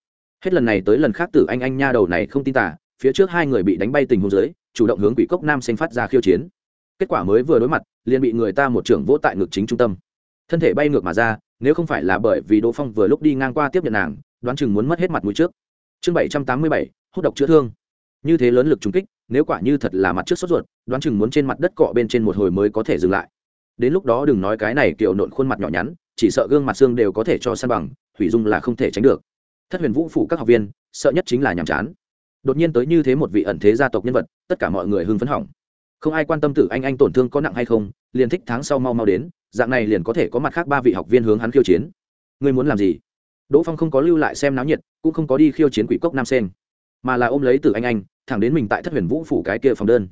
Hết lần này tới lần khác tử anh anh nha đầu này không tin tả phía trước hai người bị đánh bay tình huống dưới, chủ động hướng quỷ cốc nam sinh phát ra khiêu chiến kết quả mới vừa đối mặt, liền bị người ta một trưởng vỗ tại ngực chính trung tâm. Thân thể bay ngược mà ra, nếu không phải là bởi vì đỗ phong vừa lúc đi ngang qua tiếp nhận nàng, đoán chừng muốn mất hết mặt mũi trước. Chương bảy trăm tám mươi bảy, hút độc chữa thương. Như thế lớn lực trúng kích, nếu quả như thật là mặt trước sốt ruột, đoán chừng muốn trên mặt đất cọ bên trên một hồi mới có thể dừng lại. Đến lúc đó đừng nói cái này kiểu nộn khuôn mặt nhỏ nhắn, chỉ sợ gương mặt xương đều có thể cho san bằng, hủy dung là không thể tránh được. Thất huyền vũ phủ các học viên, sợ nhất chính là nhàm chán. Đột nhiên tới như thế một vị ẩn thế gia tộc nhân vật, tất cả mọi người hưng phấn hỏng không ai quan tâm tử anh anh tổn thương có nặng hay không, liền thích tháng sau mau mau đến, dạng này liền có thể có mặt khác ba vị học viên hướng hắn khiêu chiến. Ngươi muốn làm gì? Đỗ phong không có lưu lại xem náo nhiệt, cũng không có đi khiêu chiến quỷ cốc nam sen mà là ôm lấy tử anh anh, thẳng đến mình tại thất huyền vũ phủ cái kia phòng đơn.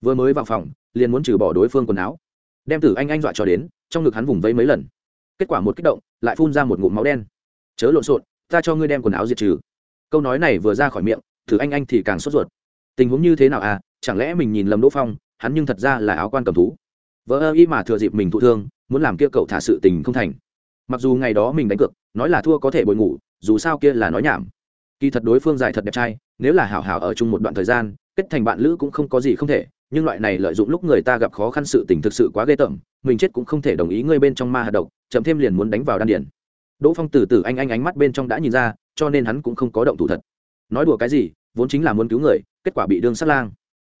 Vừa mới vào phòng, liền muốn trừ bỏ đối phương quần áo. Đem tử anh anh dọa cho đến, trong ngực hắn vùng vẫy mấy lần. Kết quả một kích động, lại phun ra một ngụm máu đen. Chớ lộn xộn, ta cho ngươi đem quần áo diệt trừ. Câu nói này vừa ra khỏi miệng thử anh anh thì càng sốt ruột. Tình huống như thế nào à? Chẳng lẽ mình nhìn lầm đỗ phong hắn nhưng thật ra là áo quan cầm thú. Vợ ơ y mà thừa dịp mình thụ thương, muốn làm kia cậu thả sự tình không thành. Mặc dù ngày đó mình đánh cược, nói là thua có thể bồi ngủ, dù sao kia là nói nhảm. Kỳ thật đối phương dài thật đẹp trai, nếu là hảo hảo ở chung một đoạn thời gian, kết thành bạn lữ cũng không có gì không thể, nhưng loại này lợi dụng lúc người ta gặp khó khăn sự tình thực sự quá ghê tởm, mình chết cũng không thể đồng ý ngươi bên trong ma hạt độc, chậm thêm liền muốn đánh vào đan điển đỗ phong từ từ anh anh ánh mắt bên trong đã nhìn ra, cho nên hắn cũng không có động thủ thật. Nói đùa cái gì, vốn chính là muốn cứu người, kết quả bị đương sát lang.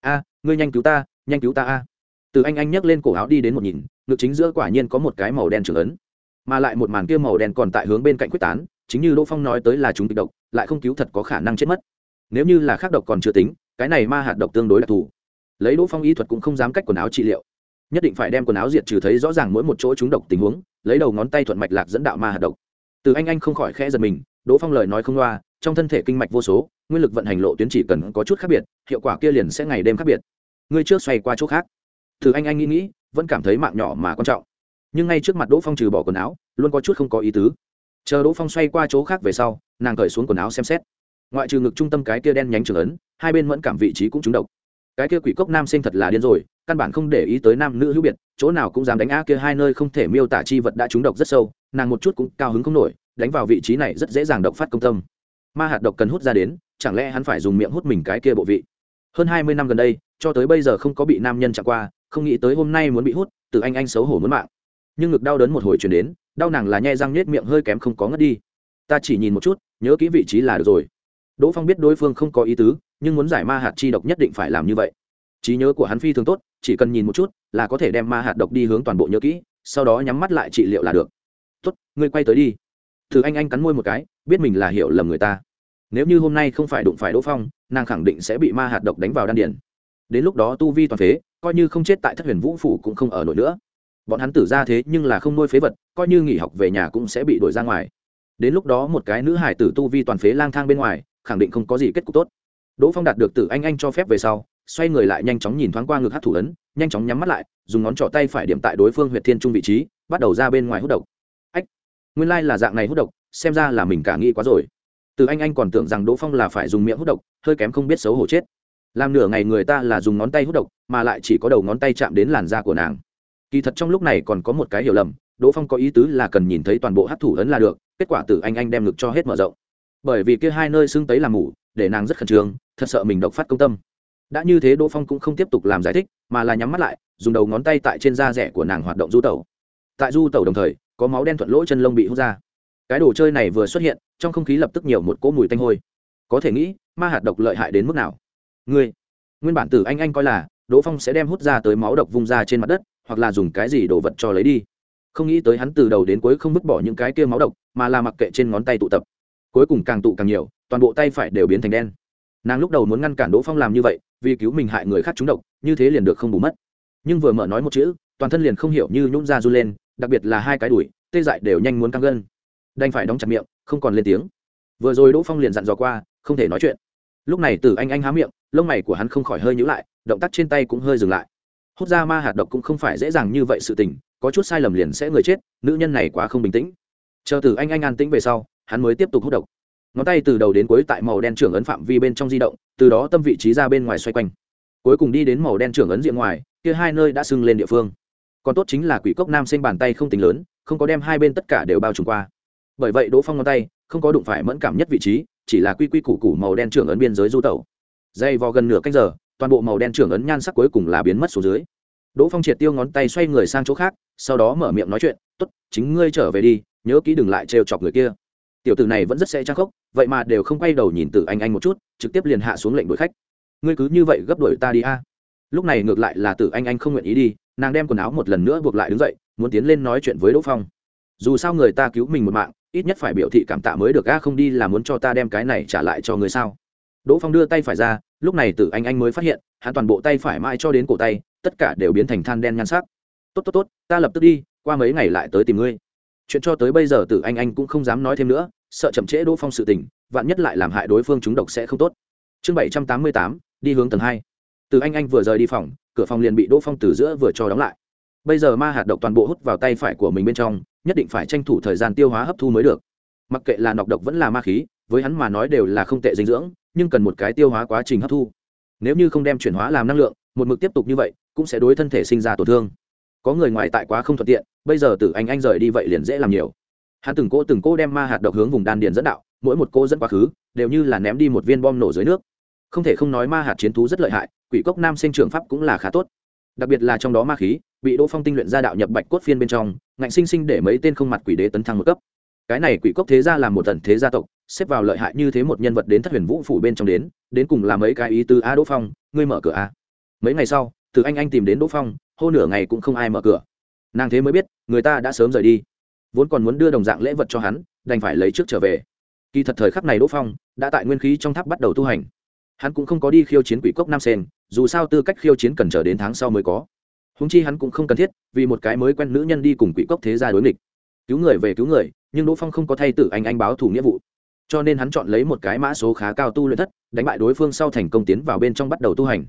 A, ngươi nhanh cứu ta nhanh cứu ta a. Từ anh anh nhấc lên cổ áo đi đến một nhìn, ngực chính giữa quả nhiên có một cái màu đen trưởng ấn, mà lại một màn kia màu đen còn tại hướng bên cạnh quyết tán, chính như đỗ phong nói tới là chúng kịch độc, lại không cứu thật có khả năng chết mất. Nếu như là khác độc còn chưa tính, cái này ma hạt độc tương đối đặc thù. Lấy đỗ phong y thuật cũng không dám cách quần áo trị liệu. Nhất định phải đem quần áo diệt trừ thấy rõ ràng mỗi một chỗ chúng độc tình huống, lấy đầu ngón tay thuận mạch lạc dẫn đạo ma hạt độc. Từ anh anh không khỏi khẽ giật mình, đỗ phong lời nói không loa, trong thân thể kinh mạch vô số, nguyên lực vận hành lộ tuyến chỉ cần có chút khác biệt, hiệu quả kia liền sẽ ngày đêm khác biệt ngươi trước xoay qua chỗ khác. Thử anh anh nghĩ nghĩ, vẫn cảm thấy mạng nhỏ mà quan trọng. Nhưng ngay trước mặt đỗ phong trừ bỏ quần áo, luôn có chút không có ý tứ. Chờ đỗ phong xoay qua chỗ khác về sau, nàng cởi xuống quần áo xem xét. Ngoại trừ ngực trung tâm cái kia đen nhánh trường ấn, hai bên mẫn cảm vị trí cũng trúng độc. Cái kia quỷ cốc nam sinh thật là điên rồi, căn bản không để ý tới nam nữ hữu biệt, chỗ nào cũng dám đánh á kia hai nơi không thể miêu tả chi vật đã trúng độc rất sâu, nàng một chút cũng cao hứng không nổi, đánh vào vị trí này rất dễ dàng độc phát công tâm. Ma hạt độc cần hút ra đến, chẳng lẽ hắn phải dùng miệng hút mình cái kia bộ vị? Hơn hai mươi năm gần đây, cho tới bây giờ không có bị nam nhân chạm qua, không nghĩ tới hôm nay muốn bị hút, từ anh anh xấu hổ muốn mạng. Nhưng ngực đau đớn một hồi chuyển đến, đau nàng là nhai răng nhết miệng hơi kém không có ngất đi. Ta chỉ nhìn một chút, nhớ kỹ vị trí là được rồi. Đỗ phong biết đối phương không có ý tứ, nhưng muốn giải ma hạt chi độc nhất định phải làm như vậy. Trí nhớ của hắn phi thường tốt, chỉ cần nhìn một chút, là có thể đem ma hạt độc đi hướng toàn bộ nhớ kỹ, sau đó nhắm mắt lại trị liệu là được. Tốt, ngươi quay tới đi. Thử anh anh cắn môi một cái, biết mình là hiểu lầm người ta. Nếu như hôm nay không phải đụng phải đỗ phong nàng khẳng định sẽ bị ma hạt độc đánh vào đan điền. Đến lúc đó tu vi toàn phế, coi như không chết tại thất huyền vũ phủ cũng không ở nổi nữa. Bọn hắn tử ra thế nhưng là không nuôi phế vật, coi như nghỉ học về nhà cũng sẽ bị đuổi ra ngoài. Đến lúc đó một cái nữ hải tử tu vi toàn phế lang thang bên ngoài, khẳng định không có gì kết cục tốt. Đỗ phong đạt được tử anh anh cho phép về sau, xoay người lại nhanh chóng nhìn thoáng qua ngực hát thủ ấn, nhanh chóng nhắm mắt lại, dùng ngón trỏ tay phải điểm tại đối phương huyện thiên trung vị trí, bắt đầu ra bên ngoài hút độc. Ách, nguyên lai là dạng này hút độc, xem ra là mình cả nghĩ quá rồi từ anh anh còn tưởng rằng đỗ phong là phải dùng miệng hút độc, hơi kém không biết xấu hổ chết. Làm nửa ngày người ta là dùng ngón tay hút độc, mà lại chỉ có đầu ngón tay chạm đến làn da của nàng. Kỳ thật trong lúc này còn có một cái hiểu lầm, đỗ phong có ý tứ là cần nhìn thấy toàn bộ hát thủ ấn là được, kết quả từ anh anh đem ngực cho hết mở rộng. Bởi vì kia hai nơi xưng tấy làm mủ, để nàng rất khẩn trương, thật sợ mình độc phát công tâm. Đã như thế đỗ phong cũng không tiếp tục làm giải thích, mà là nhắm mắt lại, dùng đầu ngón tay tại trên da rẻ của nàng hoạt động du tẩu. Tại du tẩu đồng thời, có máu đen thuận lỗ chân lông bị hút ra cái đồ chơi này vừa xuất hiện, trong không khí lập tức nhiều một cỗ mùi tanh hôi. Có thể nghĩ, ma hạt độc lợi hại đến mức nào? Ngươi, nguyên bản tử anh anh coi là, đỗ phong sẽ đem hút ra tới máu độc vung ra trên mặt đất, hoặc là dùng cái gì đồ vật cho lấy đi. Không nghĩ tới hắn từ đầu đến cuối không vứt bỏ những cái kia máu độc, mà là mặc kệ trên ngón tay tụ tập. Cuối cùng càng tụ càng nhiều, toàn bộ tay phải đều biến thành đen. Nàng lúc đầu muốn ngăn cản đỗ phong làm như vậy, vì cứu mình hại người khác trúng độc, như thế liền được không bù mất. Nhưng vừa mở nói một chữ, toàn thân liền không hiểu như nhún ra run lên, đặc biệt là hai cái đùi, tê dại đều nhanh muốn căng gân đành phải đóng chặt miệng, không còn lên tiếng. Vừa rồi đỗ phong liền dặn dò qua, không thể nói chuyện. Lúc này từ anh anh há miệng, lông mày của hắn không khỏi hơi nhữ lại, động tác trên tay cũng hơi dừng lại. Hút ra ma hạt độc cũng không phải dễ dàng như vậy sự tình, có chút sai lầm liền sẽ người chết, nữ nhân này quá không bình tĩnh. Chờ từ anh anh an tĩnh về sau, hắn mới tiếp tục hút độc. Ngón tay từ đầu đến cuối tại màu đen trưởng ấn phạm vi bên trong di động, từ đó tâm vị trí ra bên ngoài xoay quanh. Cuối cùng đi đến màu đen trưởng ấn diện ngoài, kia hai nơi đã sưng lên địa phương. Còn tốt chính là quỷ cốc nam sinh bàn tay không tính lớn, không có đem hai bên tất cả đều bao trùm qua bởi vậy đỗ phong ngón tay không có đụng phải mẫn cảm nhất vị trí, chỉ là quy quy củ củ màu đen trưởng ấn biên giới du tẩu. Dây vò gần nửa canh giờ, toàn bộ màu đen trưởng ấn nhan sắc cuối cùng là biến mất xuống dưới. Đỗ phong triệt tiêu ngón tay xoay người sang chỗ khác, sau đó mở miệng nói chuyện t ố t chính ngươi trở về đi, nhớ kỹ đừng lại trêu chọc người kia. Tiểu tử này vẫn rất sẽ trang khốc, vậy mà đều không quay đầu nhìn từ anh anh một chút, trực tiếp liền hạ xuống lệnh đuổi khách. Ngươi cứ như vậy gấp đuổi ta đi a. Lúc này ngược lại là từ anh anh không nguyện ý đi, nàng đem quần áo một lần nữa buộc lại đứng dậy, muốn tiến lên nói chuyện với đỗ phong. Dù sao người ta cứu mình một mạng ít nhất phải biểu thị cảm tạ mới được, a, không đi là muốn cho ta đem cái này trả lại cho người sao? Đỗ phong đưa tay phải ra, lúc này Tử anh anh mới phát hiện, hắn toàn bộ tay phải mãi cho đến cổ tay, tất cả đều biến thành than đen nhan sắc. Tốt tốt tốt, ta lập tức đi, qua mấy ngày lại tới tìm ngươi. Chuyện cho tới bây giờ Tử anh anh cũng không dám nói thêm nữa, sợ chậm trễ đỗ phong sự tình, vạn nhất lại làm hại đối phương chúng độc sẽ không tốt. Chương bảy trăm tám mươi tám, đi hướng tầng hai. Từ anh anh vừa rời đi phòng, cửa phòng liền bị đỗ phong từ giữa vừa cho đóng lại. Bây giờ ma hạt độc toàn bộ hút vào tay phải của mình bên trong nhất định phải tranh thủ thời gian tiêu hóa hấp thu mới được. Mặc kệ là nọc độc vẫn là ma khí, với hắn mà nói đều là không tệ dinh dưỡng, nhưng cần một cái tiêu hóa quá trình hấp thu. Nếu như không đem chuyển hóa làm năng lượng, một mực tiếp tục như vậy, cũng sẽ đối thân thể sinh ra tổn thương. Có người ngoài tại quá không thuận tiện, bây giờ từ anh anh rời đi vậy liền dễ làm nhiều. Hắn từng cô từng cô đem ma hạt độc hướng vùng đan điền dẫn đạo, mỗi một cô dẫn quá khứ, đều như là ném đi một viên bom nổ dưới nước. Không thể không nói ma hạt chiến thú rất lợi hại, quỷ cốc nam sinh trường pháp cũng là khá tốt đặc biệt là trong đó ma khí, bị đỗ phong tinh luyện ra đạo nhập bạch cốt phiên bên trong, ngạnh sinh sinh để mấy tên không mặt quỷ đế tấn thăng một cấp. Cái này quỷ cốc thế gia là một tần thế gia tộc, xếp vào lợi hại như thế một nhân vật đến thất huyền vũ phủ bên trong đến đến cùng làm mấy cái ý tứ a đỗ phong, ngươi mở cửa a. Mấy ngày sau, từ anh anh tìm đến đỗ phong, hô nửa ngày cũng không ai mở cửa. Nàng thế mới biết, người ta đã sớm rời đi. Vốn còn muốn đưa đồng dạng lễ vật cho hắn, đành phải lấy trước trở về. Kỳ thật thời khắc này đỗ phong đã tại nguyên khí trong tháp bắt đầu tu hành hắn cũng không có đi khiêu chiến quỷ cốc nam sen dù sao tư cách khiêu chiến cần chờ đến tháng sau mới có. Húng chi hắn cũng không cần thiết, vì một cái mới quen nữ nhân đi cùng quỷ cốc thế gia đối nghịch. Cứu người về cứu người, nhưng đỗ phong không có thay tử anh anh báo thủ nghĩa vụ. Cho nên hắn chọn lấy một cái mã số khá cao tu luyện thất, đánh bại đối phương sau thành công tiến vào bên trong bắt đầu tu hành.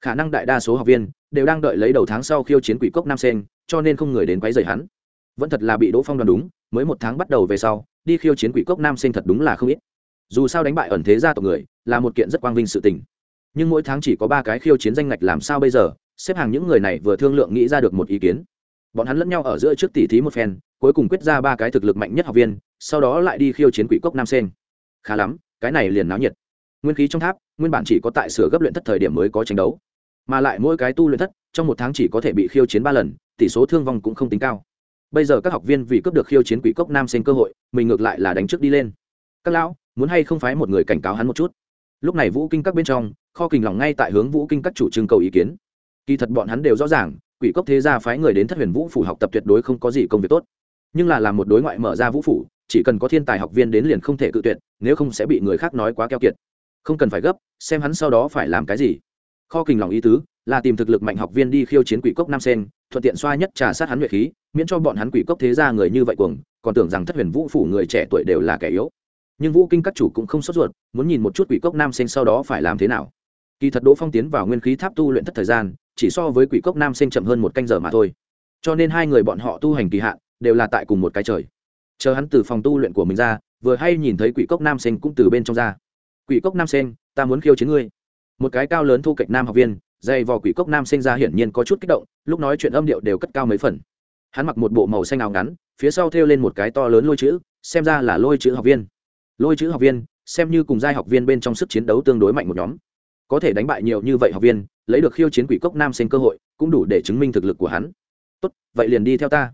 Khả năng đại đa số học viên đều đang đợi lấy đầu tháng sau khiêu chiến quỷ cốc nam sen cho nên không người đến quấy rầy hắn. Vẫn thật là bị đỗ phong đoán đúng, mới một tháng bắt đầu về sau, đi khiêu chiến quỷ cốc nam sen thật đúng là không ít dù sao đánh bại ẩn thế gia tộc người, là một kiện rất quang vinh sự tình. Nhưng mỗi tháng chỉ có ba cái khiêu chiến danh ngạch làm sao bây giờ, xếp hàng những người này vừa thương lượng nghĩ ra được một ý kiến. Bọn hắn lẫn nhau ở giữa trước tỉ thí một phen, cuối cùng quyết ra ba cái thực lực mạnh nhất học viên, sau đó lại đi khiêu chiến quỷ cốc nam sen khá lắm, cái này liền náo nhiệt. Nguyên khí trong tháp, nguyên bản chỉ có tại sửa gấp luyện thất thời điểm mới có tranh đấu. Mà lại mỗi cái tu luyện thất, trong một tháng chỉ có thể bị khiêu chiến ba lần, tỷ số thương vong cũng không tính cao. Bây giờ các học viên vì cướp được khiêu chiến quỷ cốc nam sen cơ hội, mình ngược lại là đánh trước đi lên. Các lão muốn hay không phái một người cảnh cáo hắn một chút. Lúc này vũ kinh các bên trong, kho kình lòng ngay tại hướng vũ kinh các chủ trưng cầu ý kiến. Kỳ thật bọn hắn đều rõ ràng, quỷ cốc thế gia phái người đến thất huyền vũ phủ học tập tuyệt đối không có gì công việc tốt. Nhưng là làm một đối ngoại mở ra vũ phủ, chỉ cần có thiên tài học viên đến liền không thể cự tuyệt, nếu không sẽ bị người khác nói quá keo kiệt. Không cần phải gấp, xem hắn sau đó phải làm cái gì. Kho kình lòng ý tứ, là tìm thực lực mạnh học viên đi khiêu chiến quỷ cốc nam sen, thuận tiện xoa nhất trà sát hắn nhuệ khí, miễn cho bọn hắn quỷ cốc thế gia người như vậy cuồng, còn tưởng rằng thất huyền vũ phủ người trẻ tuổi đều là kẻ yếu nhưng vũ kinh các chủ cũng không sốt ruột muốn nhìn một chút quỷ cốc nam sinh sau đó phải làm thế nào. Kỳ thật đỗ phong tiến vào nguyên khí tháp tu luyện thất thời gian chỉ so với quỷ cốc nam sinh chậm hơn một canh giờ mà thôi. Cho nên hai người bọn họ tu hành kỳ hạn đều là tại cùng một cái trời. Chờ hắn từ phòng tu luyện của mình ra vừa hay nhìn thấy quỷ cốc nam sinh cũng từ bên trong ra. Quỷ cốc nam sinh, ta muốn khiêu chiến ngươi. Một cái cao lớn thu kịch nam học viên dày vò quỷ cốc nam sinh ra hiển nhiên có chút kích động lúc nói chuyện âm điệu đều cất cao mấy phần. Hắn mặc một bộ màu xanh áo ngắn phía sau thêu lên một cái to lớn lôi chữ xem ra là lôi chữ học viên lôi chữ học viên, xem như cùng giai học viên bên trong sức chiến đấu tương đối mạnh một nhóm. Có thể đánh bại nhiều như vậy học viên, lấy được khiêu chiến quỷ cốc nam sinh cơ hội, cũng đủ để chứng minh thực lực của hắn. Tốt, vậy liền đi theo ta.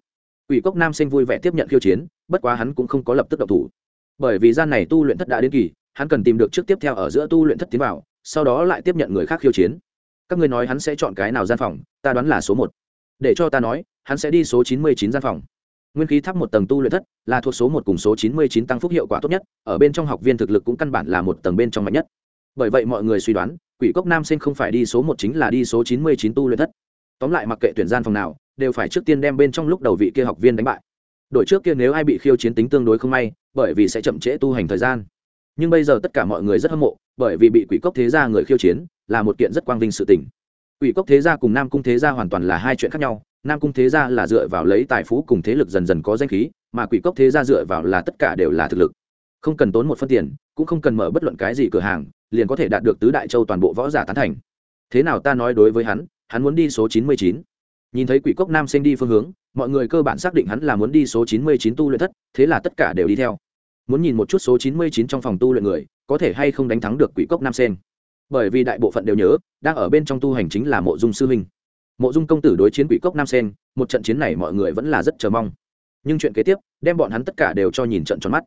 Quỷ cốc nam sinh vui vẻ tiếp nhận khiêu chiến, bất quá hắn cũng không có lập tức độc thủ. Bởi vì gian này tu luyện thất đã đến kỳ, hắn cần tìm được trước tiếp theo ở giữa tu luyện thất tiến vào, sau đó lại tiếp nhận người khác khiêu chiến. Các ngươi nói hắn sẽ chọn cái nào gian phòng, ta đoán là số một. Để cho ta nói, hắn sẽ đi số chín mươi chín gian phòng nguyên khí tháp một tầng tu luyện thất là thuộc số một cùng số chín mươi chín tăng phúc hiệu quả tốt nhất, ở bên trong học viên thực lực cũng căn bản là một tầng bên trong mạnh nhất. Bởi vậy mọi người suy đoán, quỷ cốc nam sinh không phải đi số một chính là đi số chín mươi chín tu luyện thất. Tóm lại mặc kệ tuyển gian phòng nào, đều phải trước tiên đem bên trong lúc đầu vị kia học viên đánh bại. Đội trước kia nếu ai bị khiêu chiến tính tương đối không may, bởi vì sẽ chậm trễ tu hành thời gian. Nhưng bây giờ tất cả mọi người rất hâm mộ, bởi vì bị quỷ cốc thế gia người khiêu chiến là một kiện rất quang vinh sự tình. Quỷ cốc thế gia cùng nam cung thế gia hoàn toàn là hai chuyện khác nhau nam cung thế gia là dựa vào lấy tài phú cùng thế lực dần dần có danh khí, mà quỷ cốc thế gia dựa vào là tất cả đều là thực lực. Không cần tốn một phân tiền, cũng không cần mở bất luận cái gì cửa hàng, liền có thể đạt được tứ đại châu toàn bộ võ giả tán thành. Thế nào ta nói đối với hắn hắn muốn đi số chín mươi chín. Nhìn thấy quỷ cốc nam sinh đi phương hướng, mọi người cơ bản xác định hắn là muốn đi số chín mươi chín tu luyện thất, thế là tất cả đều đi theo. Muốn nhìn một chút số chín mươi chín trong phòng tu luyện người, có thể hay không đánh thắng được quỷ cốc nam sen bởi vì đại bộ phận đều nhớ, đang ở bên trong tu hành chính là mộ dung sư huynh mộ dung công tử đối chiến quỷ cốc nam sen, một trận chiến này mọi người vẫn là rất chờ mong. Nhưng chuyện kế tiếp, đem bọn hắn tất cả đều cho nhìn trận tròn mắt.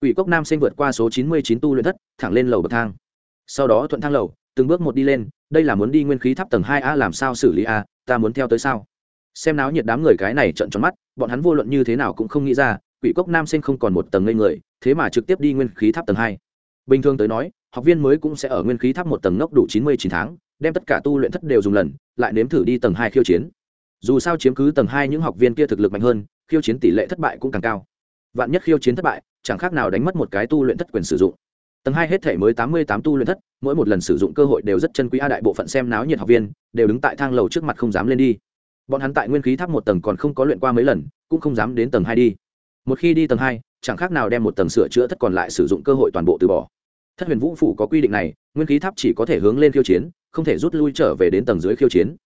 Quỷ cốc nam sen vượt qua số chín mươi chín tu luyện thất, thẳng lên lầu bậc thang. Sau đó thuận thang lầu, từng bước một đi lên, đây là muốn đi nguyên khí tháp tầng hai a làm sao xử lý a, ta muốn theo tới sao? Xem náo nhiệt đám người cái này trận tròn mắt, bọn hắn vô luận như thế nào cũng không nghĩ ra, quỷ cốc nam Sen không còn một tầng ngây người, thế mà trực tiếp đi nguyên khí tháp tầng hai. Bình thường tới nói học viên mới cũng sẽ ở nguyên khí tháp một tầng ngốc đủ chín mươi chín tháng, đem tất cả tu luyện thất đều dùng lần, lại nếm thử đi tầng hai khiêu chiến. Dù sao chiếm cứ tầng hai những học viên kia thực lực mạnh hơn, khiêu chiến tỷ lệ thất bại cũng càng cao. Vạn nhất khiêu chiến thất bại, chẳng khác nào đánh mất một cái tu luyện thất quyền sử dụng. Tầng hai hết thể mới tám mươi tám tu luyện thất, mỗi một lần sử dụng cơ hội đều rất chân quý a, đại bộ phận xem náo nhiệt học viên đều đứng tại thang lầu trước mặt không dám lên đi. Bọn hắn tại nguyên khí tháp một tầng còn không có luyện qua mấy lần, cũng không dám đến tầng hai đi. Một khi đi tầng hai, chẳng khác nào đem một tầng sửa chữa thất còn lại sử dụng cơ hội toàn bộ từ bỏ thất huyền vũ phủ có quy định này, nguyên khí tháp chỉ có thể hướng lên khiêu chiến, không thể rút lui trở về đến tầng dưới khiêu chiến.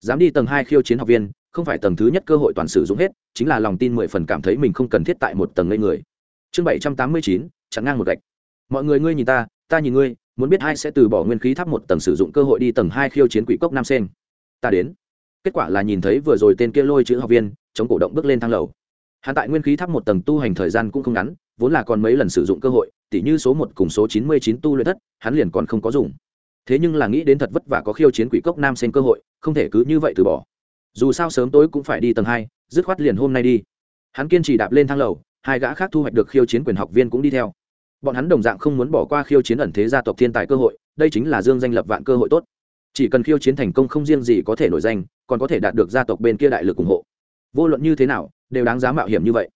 Dám đi tầng hai khiêu chiến học viên, không phải tầng thứ nhất cơ hội toàn sử dụng hết, chính là lòng tin mười phần cảm thấy mình không cần thiết tại một tầng ngây người. Chương bảy trăm tám mươi chín, chặn ngang một gạch. Mọi người ngươi nhìn ta ta nhìn ngươi, muốn biết ai sẽ từ bỏ nguyên khí tháp một tầng sử dụng cơ hội đi tầng hai khiêu chiến quỷ cốc nam sen ta đến. Kết quả là nhìn thấy vừa rồi tên kia lôi chữ học viên, chống cổ động bước lên thang lầu. Hắn tại nguyên khí tháp một tầng tu hành thời gian cũng không ngắn vốn là còn mấy lần sử dụng cơ hội, tỉ như số một cùng số chín mươi chín tu luyện thất, hắn liền còn không có dùng. Thế nhưng là nghĩ đến thật vất vả có khiêu chiến quỷ cốc nam xen cơ hội, không thể cứ như vậy từ bỏ. Dù sao sớm tối cũng phải đi tầng hai, dứt khoát liền hôm nay đi. Hắn kiên trì đạp lên thang lầu, hai gã khác thu hoạch được khiêu chiến quyền học viên cũng đi theo. Bọn hắn đồng dạng không muốn bỏ qua khiêu chiến ẩn thế gia tộc thiên tài cơ hội, đây chính là dương danh lập vạn cơ hội tốt. Chỉ cần khiêu chiến thành công không riêng gì có thể nổi danh, còn có thể đạt được gia tộc bên kia đại lực ủng hộ. Vô luận như thế nào, đều đáng giá mạo hiểm như vậy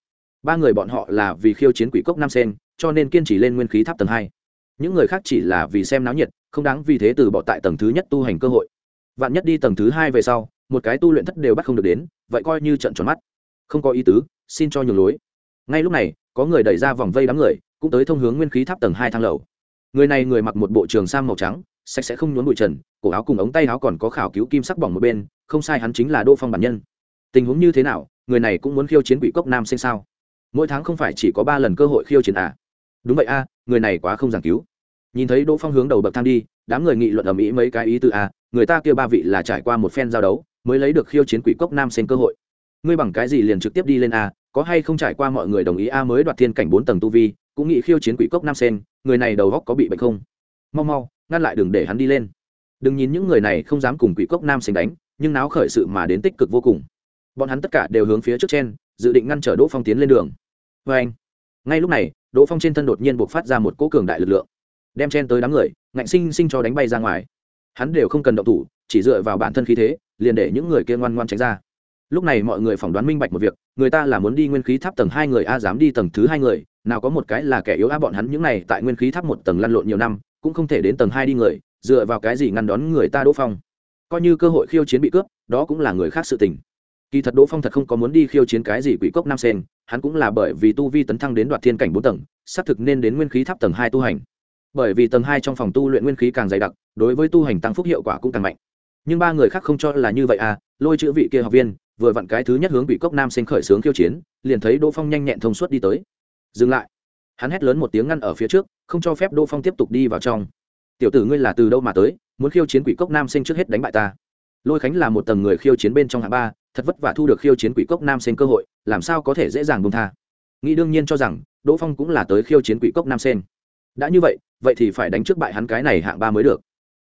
ba người bọn họ là vì khiêu chiến quỷ cốc nam sen, cho nên kiên trì lên nguyên khí tháp tầng hai. Những người khác chỉ là vì xem náo nhiệt, không đáng vì thế từ bỏ tại tầng thứ nhất tu hành cơ hội. Vạn nhất đi tầng thứ hai về sau, một cái tu luyện thất đều bắt không được đến, vậy coi như trận tròn mắt. Không có ý tứ, xin cho nhường lối. Ngay lúc này, có người đẩy ra vòng vây đám người, cũng tới thông hướng nguyên khí tháp tầng hai thang lầu. Người này người mặc một bộ trường sam màu trắng, sạch sẽ không nhốn bụi trần, cổ áo cùng ống tay áo còn có khảo cứu kim sắc bỏng một bên, không sai hắn chính là đỗ phong bản nhân. Tình huống như thế nào, người này cũng muốn khiêu chiến quỷ cốc nam sinh sao? Mỗi tháng không phải chỉ có ba lần cơ hội khiêu chiến à? Đúng vậy a, người này quá không giảng cứu. Nhìn thấy đỗ phong hướng đầu bậc thang đi, đám người nghị luận ở mỹ mấy cái ý tư a à, người ta kêu ba vị là trải qua một phen giao đấu, mới lấy được khiêu chiến quỷ cốc nam sen cơ hội. Ngươi bằng cái gì liền trực tiếp đi lên a có hay không trải qua mọi người đồng ý a mới đoạt thiên cảnh bốn tầng tu vi, cũng nghĩ khiêu chiến quỷ cốc nam sen người này đầu góc có bị bệnh không? Mau mau, ngăn lại đừng để hắn đi lên. Đừng nhìn những người này không dám cùng quỷ cốc nam sen đánh, nhưng náo khởi sự mà đến tích cực vô cùng. Bọn hắn tất cả đều hướng phía trước trên, dự định ngăn trở đỗ phong tiến lên đường vê anh. Ngay lúc này, đỗ phong trên thân đột nhiên buộc phát ra một cỗ cường đại lực lượng, đem chen tới đám người, ngạnh sinh sinh cho đánh bay ra ngoài. Hắn đều không cần động thủ, chỉ dựa vào bản thân khí thế, liền để những người kia ngoan ngoan tránh ra. Lúc này mọi người phỏng đoán minh bạch một việc, người ta là muốn đi nguyên khí tháp tầng hai người a dám đi tầng thứ hai người, nào có một cái là kẻ yếu a bọn hắn những này tại nguyên khí tháp một tầng lăn lộn nhiều năm, cũng không thể đến tầng hai đi người, dựa vào cái gì ngăn đón người ta đỗ phong? Coi như cơ hội khiêu chiến bị cướp, đó cũng là người khác sự tình. Kỳ thật đỗ phong thật không có muốn đi khiêu chiến cái gì quỷ cốc nam sen hắn cũng là bởi vì tu vi tấn thăng đến đoạt thiên cảnh bốn tầng, xác thực nên đến nguyên khí tháp tầng hai tu hành. Bởi vì tầng hai trong phòng tu luyện nguyên khí càng dày đặc, đối với tu hành tăng phúc hiệu quả cũng càng mạnh. Nhưng ba người khác không cho là như vậy à lôi chữ vị kia học viên, vừa vặn cái thứ nhất hướng bị cốc nam sinh khởi xướng khiêu chiến, liền thấy đỗ phong nhanh nhẹn thông suốt đi tới. Dừng lại. Hắn hét lớn một tiếng ngăn ở phía trước, không cho phép đỗ phong tiếp tục đi vào trong. Tiểu tử ngươi là từ đâu mà tới, muốn khiêu chiến quỷ cốc nam sinh trước hết đánh bại ta? Lôi khánh là một tầng người khiêu chiến bên trong hạng ba, thật vất vả thu được khiêu chiến quỷ cốc nam Sen cơ hội, làm sao có thể dễ dàng bông tha? Nghĩ đương nhiên cho rằng, đỗ phong cũng là tới khiêu chiến quỷ cốc nam Sen. đã như vậy vậy thì phải đánh trước bại hắn cái này hạng ba mới được.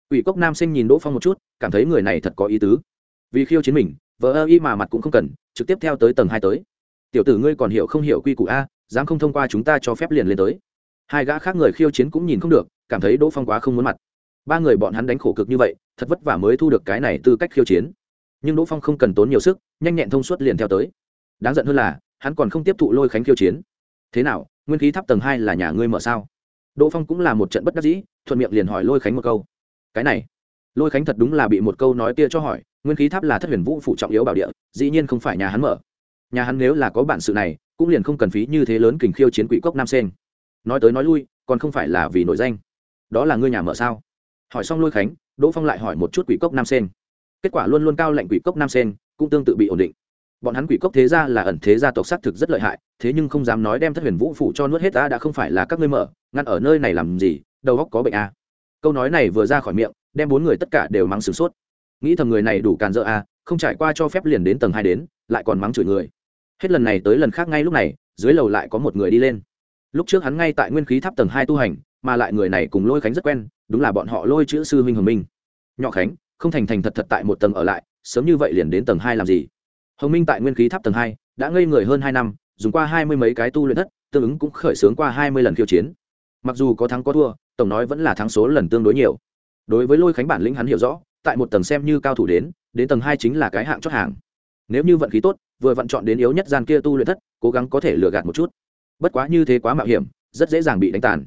Quỷ cốc nam Sen nhìn đỗ phong một chút, cảm thấy người này thật có ý tứ. Vì khiêu chiến mình vợ ơ y mà mặt cũng không cần, trực tiếp theo tới tầng hai tới. Tiểu tử ngươi còn hiểu không hiểu quy củ a, dám không thông qua chúng ta cho phép liền lên tới. Hai gã khác người khiêu chiến cũng nhìn không được, cảm thấy đỗ phong quá không muốn mặt ba người bọn hắn đánh khổ cực như vậy, thật vất vả mới thu được cái này tư cách khiêu chiến. Nhưng đỗ phong không cần tốn nhiều sức, nhanh nhẹn thông suốt liền theo tới. Đáng giận hơn là, hắn còn không tiếp thụ lôi khánh khiêu chiến. Thế nào, nguyên khí tháp tầng hai là nhà ngươi mở sao? Đỗ phong cũng là một trận bất đắc dĩ, thuận miệng liền hỏi lôi khánh một câu. Cái này, lôi khánh thật đúng là bị một câu nói kia cho hỏi, nguyên khí tháp là thất huyền vũ phụ trọng yếu bảo địa, dĩ nhiên không phải nhà hắn mở. Nhà hắn nếu là có bản sự này, cũng liền không cần phí như thế lớn kình khiêu chiến quỷ cốc nam sen nói tới nói lui, còn không phải là vì nổi danh. Đó là ngươi nhà mở sao? Hỏi xong lôi khánh, đỗ phong lại hỏi một chút quỷ cốc nam sen kết quả luôn luôn cao lệnh quỷ cốc nam sen cũng tương tự bị ổn định. Bọn hắn quỷ cốc thế gia là ẩn thế gia tộc xác thực rất lợi hại, thế nhưng không dám nói đem thất huyền vũ phụ cho nuốt hết ta đã không phải là các ngươi mở, ngăn ở nơi này làm gì, đầu góc có bệnh à. câu nói này vừa ra khỏi miệng, đem bốn người tất cả đều mắng sửng sốt. Nghĩ thầm người này đủ càn dỡ à không trải qua cho phép liền đến tầng hai đến, lại còn mắng chửi người. Hết lần này tới lần khác ngay lúc này, dưới lầu lại có một người đi lên. Lúc trước hắn ngay tại nguyên khí tháp tầng hai tu hành, mà lại người này cùng lôi khánh rất quen đúng là bọn họ lôi chữ sư huynh hồng minh. Nhỏ khánh, không thành thành thật thật tại một tầng ở lại, sớm như vậy liền đến tầng hai làm gì? Hồng minh tại nguyên khí tháp tầng hai, đã ngây người hơn hai năm, dùng qua hai mươi mấy cái tu luyện thất, tương ứng cũng khởi xướng qua hai mươi lần khiêu chiến. Mặc dù có thắng có thua, tổng nói vẫn là thắng số lần tương đối nhiều. Đối với lôi khánh bản lĩnh hắn hiểu rõ, tại một tầng xem như cao thủ đến đến tầng hai chính là cái hạng chót hàng. Nếu như vận khí tốt, vừa vận chọn đến yếu nhất gian kia tu luyện thất, cố gắng có thể lừa gạt một chút. Bất quá như thế quá mạo hiểm, rất dễ dàng bị đánh tàn.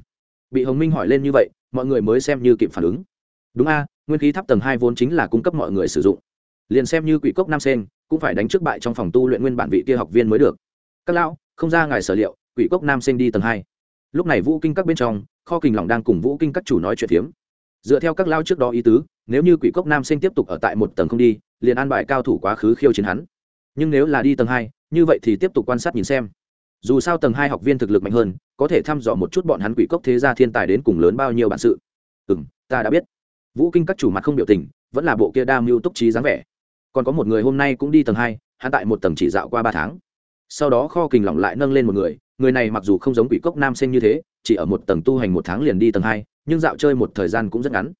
Bị hồng minh hỏi lên như vậy mọi người mới xem như kịp phản ứng. Đúng a, nguyên khí tháp tầng hai vốn chính là cung cấp mọi người sử dụng. Liền xem như quỷ cốc nam sen cũng phải đánh trước bại trong phòng tu luyện nguyên bản vị kia học viên mới được. Các lão, không ra ngài sở liệu, quỷ cốc nam sen đi tầng hai. Lúc này vũ kinh các bên trong, kho kình lòng đang cùng vũ kinh các chủ nói chuyện phiếm. Dựa theo các lao trước đó ý tứ, nếu như quỷ cốc nam sinh tiếp tục ở tại một tầng không đi, liền an bài cao thủ quá khứ khiêu chiến hắn. Nhưng nếu là đi tầng hai, như vậy thì tiếp tục quan sát nhìn xem dù sao tầng hai học viên thực lực mạnh hơn, có thể thăm dò một chút bọn hắn quỷ cốc thế gia thiên tài đến cùng lớn bao nhiêu bản sự. Ừ m ta đã biết. Vũ kinh các chủ mặt không biểu tình, vẫn là bộ kia đa mưu túc trí dáng vẻ. Còn có một người hôm nay cũng đi tầng hai, hắn tại một tầng chỉ dạo qua ba tháng. Sau đó kho kình lỏng lại nâng lên một người người này mặc dù không giống quỷ cốc nam sinh như thế, chỉ ở một tầng tu hành một tháng liền đi tầng hai, nhưng dạo chơi một thời gian cũng rất ngắn.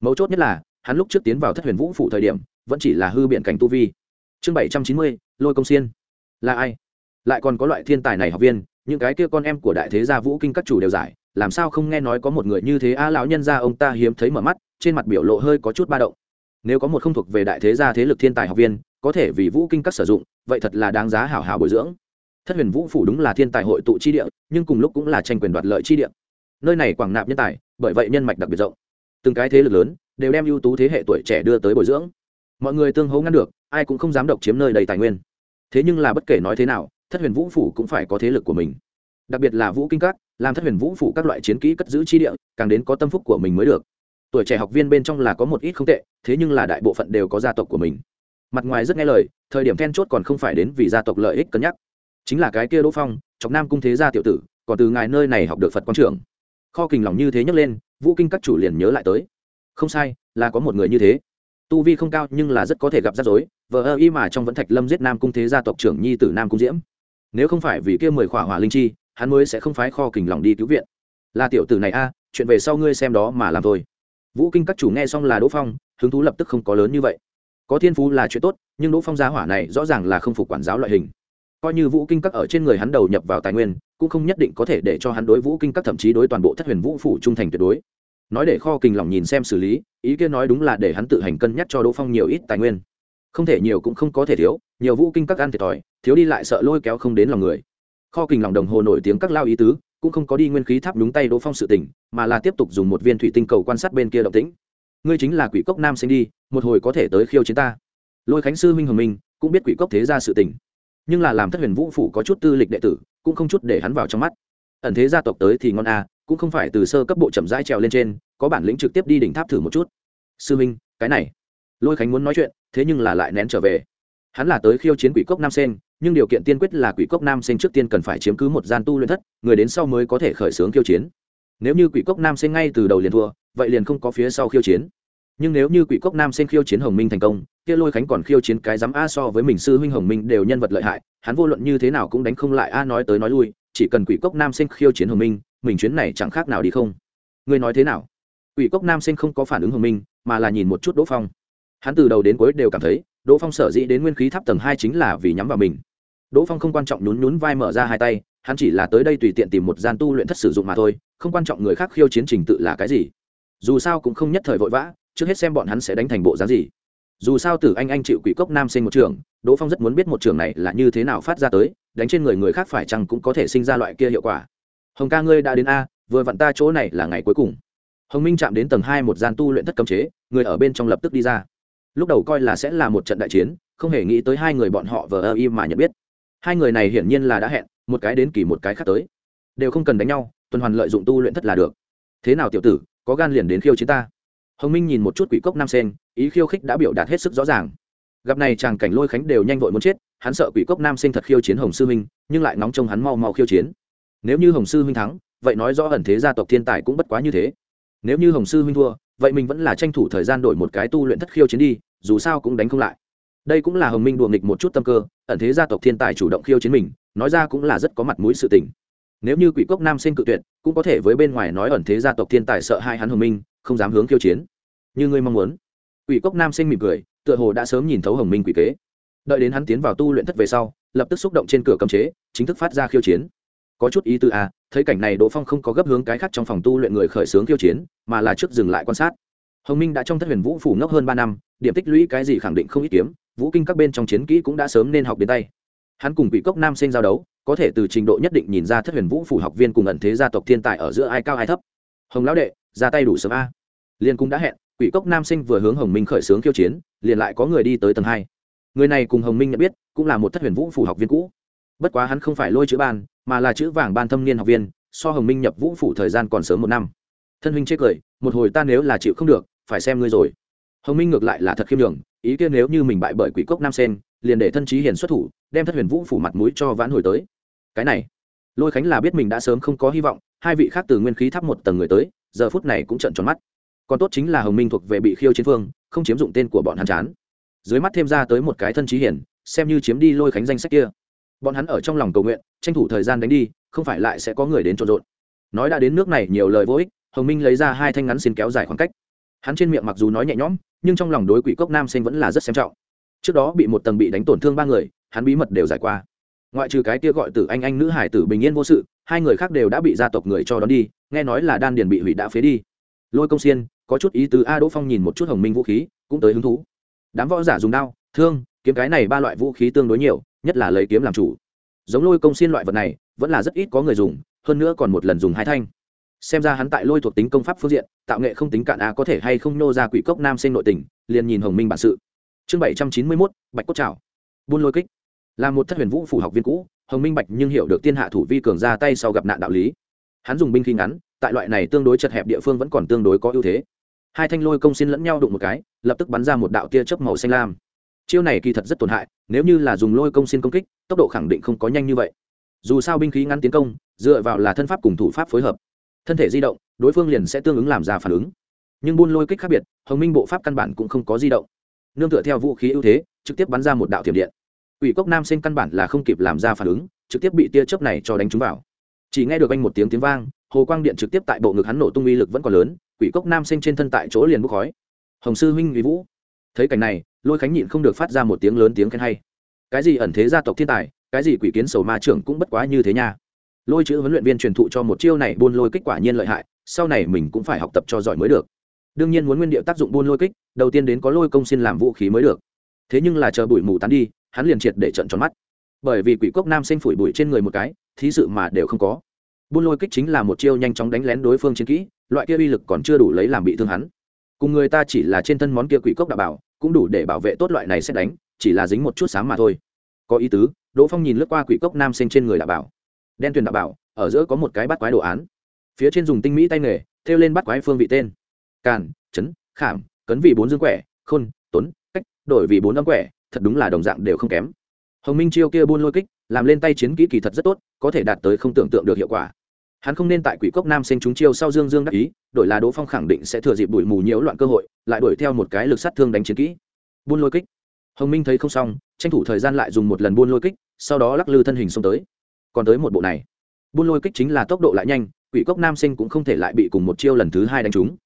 Mấu chốt nhất là, hắn lúc trước tiến vào thất huyền vũ phủ thời điểm, vẫn chỉ là hư biện cảnh tu vi. Chương bảy trăm chín mươi, lôi công xiên. Là ai? Lại còn có loại thiên tài này học viên, những cái kia con em của đại thế gia vũ kinh các chủ đều giải, làm sao không nghe nói có một người như thế a lão nhân gia ông ta hiếm thấy mở mắt, trên mặt biểu lộ hơi có chút ba động. Nếu có một không thuộc về đại thế gia thế lực thiên tài học viên, có thể vì vũ kinh các sử dụng, vậy thật là đáng giá hảo hảo bồi dưỡng. Thất huyền vũ phủ đúng là thiên tài hội tụ chi địa, nhưng cùng lúc cũng là tranh quyền đoạt lợi chi địa. Nơi này quảng nạp nhân tài, bởi vậy nhân mạch đặc biệt rộng. Từng cái thế lực lớn, đều đem ưu tú thế hệ tuổi trẻ đưa tới bồi dưỡng. Mọi người tương hỗ ngăn được, ai cũng không dám độc chiếm nơi đầy tài nguyên. Thế nhưng là bất kể nói thế nào thất huyền vũ phủ cũng phải có thế lực của mình. Đặc biệt là vũ kinh các, làm thất huyền vũ phủ các loại chiến kỹ cất giữ chi địa, càng đến có tâm phúc của mình mới được. Tuổi trẻ học viên bên trong là có một ít không tệ, thế nhưng là đại bộ phận đều có gia tộc của mình. Mặt ngoài rất nghe lời, thời điểm then chốt còn không phải đến vì gia tộc lợi ích cân nhắc. Chính là cái kia đỗ phong, chọc nam cung thế gia tiểu tử, còn từ ngài nơi này học được phật quang trưởng kho kình lòng như thế nhấc lên, vũ kinh các chủ liền nhớ lại tới. Không sai, là có một người như thế. Tu vi không cao nhưng là rất có thể gặp rắc rối, vờ ơ y mà trong vẫn thạch lâm giết nam cung thế gia tộc trưởng nhi tử nam cung diễm nếu không phải vì kia mười khỏa hỏa linh chi, hắn mới sẽ không phái kho kình lòng đi cứu viện. Là tiểu tử này a, chuyện về sau ngươi xem đó mà làm thôi. Vũ kinh các chủ nghe xong là đỗ phong, hứng thú lập tức không có lớn như vậy. Có thiên phú là chuyện tốt, nhưng đỗ phong gia hỏa này rõ ràng là không phục quản giáo loại hình. Coi như vũ kinh các ở trên người hắn đầu nhập vào tài nguyên, cũng không nhất định có thể để cho hắn đối vũ kinh các thậm chí đối toàn bộ thất huyền vũ phủ trung thành tuyệt đối. Nói để kho kình lòng nhìn xem xử lý, ý kiến nói đúng là để hắn tự hành cân nhắc cho đỗ phong nhiều ít tài nguyên không thể nhiều cũng không có thể thiếu, nhiều vũ kinh các ăn thiệt thòi, thiếu đi lại sợ lôi kéo không đến lòng người. Kho kình lòng đồng hồ nổi tiếng các lao ý tứ, cũng không có đi nguyên khí tháp đúng tay đỗ phong sự tỉnh mà là tiếp tục dùng một viên thủy tinh cầu quan sát bên kia động tĩnh. Ngươi chính là quỷ cốc nam sinh đi, một hồi có thể tới khiêu chiến ta. Lôi khánh sư minh hồng minh, cũng biết quỷ cốc thế ra sự tỉnh nhưng là làm thất huyền vũ phủ có chút tư lịch đệ tử, cũng không chút để hắn vào trong mắt. Ẩn thế gia tộc tới thì ngon a cũng không phải từ sơ cấp bộ chậm rãi trèo lên trên, có bản lĩnh trực tiếp đi đỉnh tháp thử một chút. Sư minh, cái này lôi khánh muốn nói chuyện, thế nhưng là lại nén trở về. Hắn là tới khiêu chiến quỷ cốc nam sen nhưng điều kiện tiên quyết là quỷ cốc nam sen trước tiên cần phải chiếm cứ một gian tu luyện thất, người đến sau mới có thể khởi xướng khiêu chiến. Nếu như quỷ cốc nam sen ngay từ đầu liền thua, vậy liền không có phía sau khiêu chiến. Nhưng nếu như quỷ cốc nam sen khiêu chiến hồng minh thành công, kia lôi khánh còn khiêu chiến cái dám a so với mình sư huynh hồng minh đều nhân vật lợi hại, hắn vô luận như thế nào cũng đánh không lại a nói tới nói lui, chỉ cần quỷ cốc nam sen khiêu chiến hồng minh, mình chuyến này chẳng khác nào đi không. Ngươi nói thế nào? Quỷ cốc nam sen không có phản ứng hồng minh, mà là nhìn một chút đỗ phong hắn từ đầu đến cuối đều cảm thấy, đỗ phong sở dĩ đến nguyên khí tháp tầng hai chính là vì nhắm vào mình. Đỗ phong không quan trọng nhún nhún vai mở ra hai tay, hắn chỉ là tới đây tùy tiện tìm một gian tu luyện thất sử dụng mà thôi, không quan trọng người khác khiêu chiến trình tự là cái gì. Dù sao cũng không nhất thời vội vã, trước hết xem bọn hắn sẽ đánh thành bộ dáng gì. Dù sao tử anh anh chịu quỷ cốc nam sinh một trường, đỗ phong rất muốn biết một trường này là như thế nào phát ra tới, đánh trên người người khác phải chăng cũng có thể sinh ra loại kia hiệu quả. Hồng ca ngươi đã đến a, vừa vặn ta chỗ này là ngày cuối cùng. Hồng minh chạm đến tầng hai một gian tu luyện thất cấm chế, người ở bên trong lập tức đi ra lúc đầu coi là sẽ là một trận đại chiến, không hề nghĩ tới hai người bọn họ vờ ơ im mà nhận biết. Hai người này hiển nhiên là đã hẹn, một cái đến kỳ một cái khác tới. Đều không cần đánh nhau, tuần hoàn lợi dụng tu luyện thất là được. Thế nào tiểu tử, có gan liền đến khiêu chiến ta? Hồng minh nhìn một chút quỷ cốc nam sen, ý khiêu khích đã biểu đạt hết sức rõ ràng. Gặp này chàng cảnh lôi khánh đều nhanh vội muốn chết, hắn sợ quỷ cốc nam sinh thật khiêu chiến hồng sư minh, nhưng lại nóng trông hắn mau mau khiêu chiến. Nếu như hồng sư minh thắng, vậy nói rõ ẩn thế gia tộc thiên tài cũng bất quá như thế. Nếu như hồng sư minh thua vậy mình vẫn là tranh thủ thời gian đổi một cái tu luyện thất khiêu chiến đi, dù sao cũng đánh không lại. Đây cũng là hồng minh đùa nghịch một chút tâm cơ, ẩn thế gia tộc thiên tài chủ động khiêu chiến mình, nói ra cũng là rất có mặt mũi sự tình. Nếu như quỷ cốc nam sinh cự tuyệt, cũng có thể với bên ngoài nói ẩn thế gia tộc thiên tài sợ hai hắn hồng minh, không dám hướng khiêu chiến. Như ngươi mong muốn. Quỷ cốc nam sinh mỉm cười, tựa hồ đã sớm nhìn thấu hồng minh quỷ kế. Đợi đến hắn tiến vào tu luyện thất về sau, lập tức xúc động trên cửa cấm chế, chính thức phát ra khiêu chiến. Có chút ý tư à thấy cảnh này đỗ phong không có gấp hướng cái khác trong phòng tu luyện người khởi xướng khiêu chiến, mà là trước dừng lại quan sát. Hồng minh đã trong thất huyền vũ phủ ngốc hơn ba năm, điểm tích lũy cái gì khẳng định không ít kiếm, vũ kinh các bên trong chiến kỹ cũng đã sớm nên học đến tay. Hắn cùng quỷ cốc nam sinh giao đấu, có thể từ trình độ nhất định nhìn ra thất huyền vũ phủ học viên cùng ẩn thế gia tộc thiên tài ở giữa ai cao ai thấp. Hồng lão đệ, ra tay đủ sớm a. Liên cũng đã hẹn, quỷ cốc nam sinh vừa hướng hồng minh khởi xướng khiêu chiến, liền lại có người đi tới tầng hai. Người này cùng hồng minh nhận biết, cũng là một thất huyền vũ phủ học viên cũ. Bất quá hắn không phải lôi chữ ban mà là chữ vàng ban thâm niên học viên, so hồng minh nhập vũ phủ thời gian còn sớm một năm. Thân huynh chê cười, một hồi ta nếu là chịu không được, phải xem ngươi rồi. Hồng minh ngược lại là thật khiêm đường ý kiến nếu như mình bại bởi quỷ cốc nam sen, liền để thân trí hiền xuất thủ, đem thất huyền vũ phủ mặt mũi cho vãn hồi tới. Cái này, lôi khánh là biết mình đã sớm không có hy vọng, hai vị khác từ nguyên khí thắp một tầng người tới, giờ phút này cũng trận tròn mắt. Còn tốt chính là hồng minh thuộc về bị khiêu chiến phương, không chiếm dụng tên của bọn hắn chán. Dưới mắt thêm ra tới một cái thân trí hiển xem như chiếm đi lôi khánh danh sách kia bọn hắn ở trong lòng cầu nguyện, tranh thủ thời gian đánh đi, không phải lại sẽ có người đến trộn rộn. Nói đã đến nước này nhiều lời vô ích, hồng minh lấy ra hai thanh ngắn xin kéo dài khoảng cách. Hắn trên miệng mặc dù nói nhẹ nhõm, nhưng trong lòng đối quỷ cốc nam sinh vẫn là rất xem trọng. Trước đó bị một tầng bị đánh tổn thương ba người, hắn bí mật đều giải qua. Ngoại trừ cái kia gọi tử anh anh nữ hải tử bình yên vô sự, hai người khác đều đã bị gia tộc người cho đón đi, nghe nói là đan điền bị hủy đã phế đi. Lôi công xiên, có chút ý tứ a đỗ phong nhìn một chút hồng minh vũ khí, cũng tới hứng thú. Đám võ giả dùng đao, thương, kiếm cái này ba loại vũ khí tương đối nhiều nhất là lấy kiếm làm chủ. Giống lôi công xiên loại vật này, vẫn là rất ít có người dùng, hơn nữa còn một lần dùng hai thanh. Xem ra hắn tại lôi thuộc tính công pháp phương diện, tạo nghệ không tính cạn a có thể hay không nô ra quỷ cốc nam sinh nội tình, liền nhìn hồng minh bản sự. Chương bảy trăm chín mươi mốt, bạch cốt trào buôn lôi kích. Là một thất huyền vũ phủ học viên cũ, hồng minh bạch nhưng hiểu được tiên hạ thủ vi cường ra tay sau gặp nạn đạo lý. Hắn dùng binh khí ngắn, tại loại này tương đối chật hẹp địa phương vẫn còn tương đối có ưu thế. Hai thanh lôi công xin lẫn nhau đụng một cái, lập tức bắn ra một đạo tia chớp màu xanh lam chiêu này kỳ thật rất tổn hại, nếu như là dùng lôi công xin công kích, tốc độ khẳng định không có nhanh như vậy. Dù sao binh khí ngắn tiến công, dựa vào là thân pháp cùng thủ pháp phối hợp, thân thể di động, đối phương liền sẽ tương ứng làm ra phản ứng. Nhưng buôn lôi kích khác biệt, hồng minh bộ pháp căn bản cũng không có di động. Nương tựa theo vũ khí ưu thế, trực tiếp bắn ra một đạo thiểm điện. Ủy cốc nam sinh căn bản là không kịp làm ra phản ứng, trực tiếp bị tia chớp này cho đánh trúng vào. Chỉ nghe được anh một tiếng tiếng vang, hồ quang điện trực tiếp tại bộ ngực hắn nổ tung uy lực vẫn còn lớn, quỷ cốc nam sinh trên thân tại chỗ liền bốc khói. Hồng sư huynh uy vũ. Thấy cảnh này lôi khánh nhịn không được phát ra một tiếng lớn tiếng khen hay. Cái gì ẩn thế gia tộc thiên tài, cái gì quỷ kiến sầu ma trưởng cũng bất quá như thế nha. Lôi chữ huấn luyện viên truyền thụ cho một chiêu này buôn lôi kích quả nhiên lợi hại, sau này mình cũng phải học tập cho giỏi mới được. Đương nhiên muốn nguyên điệu tác dụng buôn lôi kích, đầu tiên đến có lôi công xin làm vũ khí mới được. Thế nhưng là chờ bụi mù tán đi, hắn liền triệt để trận tròn mắt. Bởi vì quỷ cốc nam xanh phủi bụi trên người một cái, thí sự mà đều không có. Buôn lôi kích chính là một chiêu nhanh chóng đánh lén đối phương chiến kỹ, loại kia uy lực còn chưa đủ lấy làm bị thương hắn. Cùng người ta chỉ là trên thân món kia quỷ cốc đạo bảo cũng đủ để bảo vệ tốt loại này sẽ đánh chỉ là dính một chút sáng mà thôi. Có ý tứ đỗ phong nhìn lướt qua quỷ cốc nam sinh trên người đạo bảo. Đen tuyền đạo bảo ở giữa có một cái bắt quái đồ án. Phía trên dùng tinh mỹ tay nghề thêu lên bắt quái phương vị tên. Càn chấn khảm cấn vì bốn dương quẻ khôn tuấn, cách đổi vì bốn âm quẻ thật đúng là đồng dạng đều không kém. Hồng minh chiêu kia buôn lôi kích làm lên tay chiến kỹ kỳ thật rất tốt có thể đạt tới không tưởng tượng được hiệu quả hắn không nên tại quỷ cốc nam sinh chúng chiêu sau dương dương đắc ý, đổi là đỗ phong khẳng định sẽ thừa dịp bụi mù nhiễu loạn cơ hội, lại đuổi theo một cái lực sát thương đánh chiến kỹ. Buôn lôi kích. Hồng minh thấy không xong, tranh thủ thời gian lại dùng một lần buôn lôi kích, sau đó lắc lư thân hình xông tới. Còn tới một bộ này. Buôn lôi kích chính là tốc độ lại nhanh, quỷ cốc nam sinh cũng không thể lại bị cùng một chiêu lần thứ hai đánh trúng.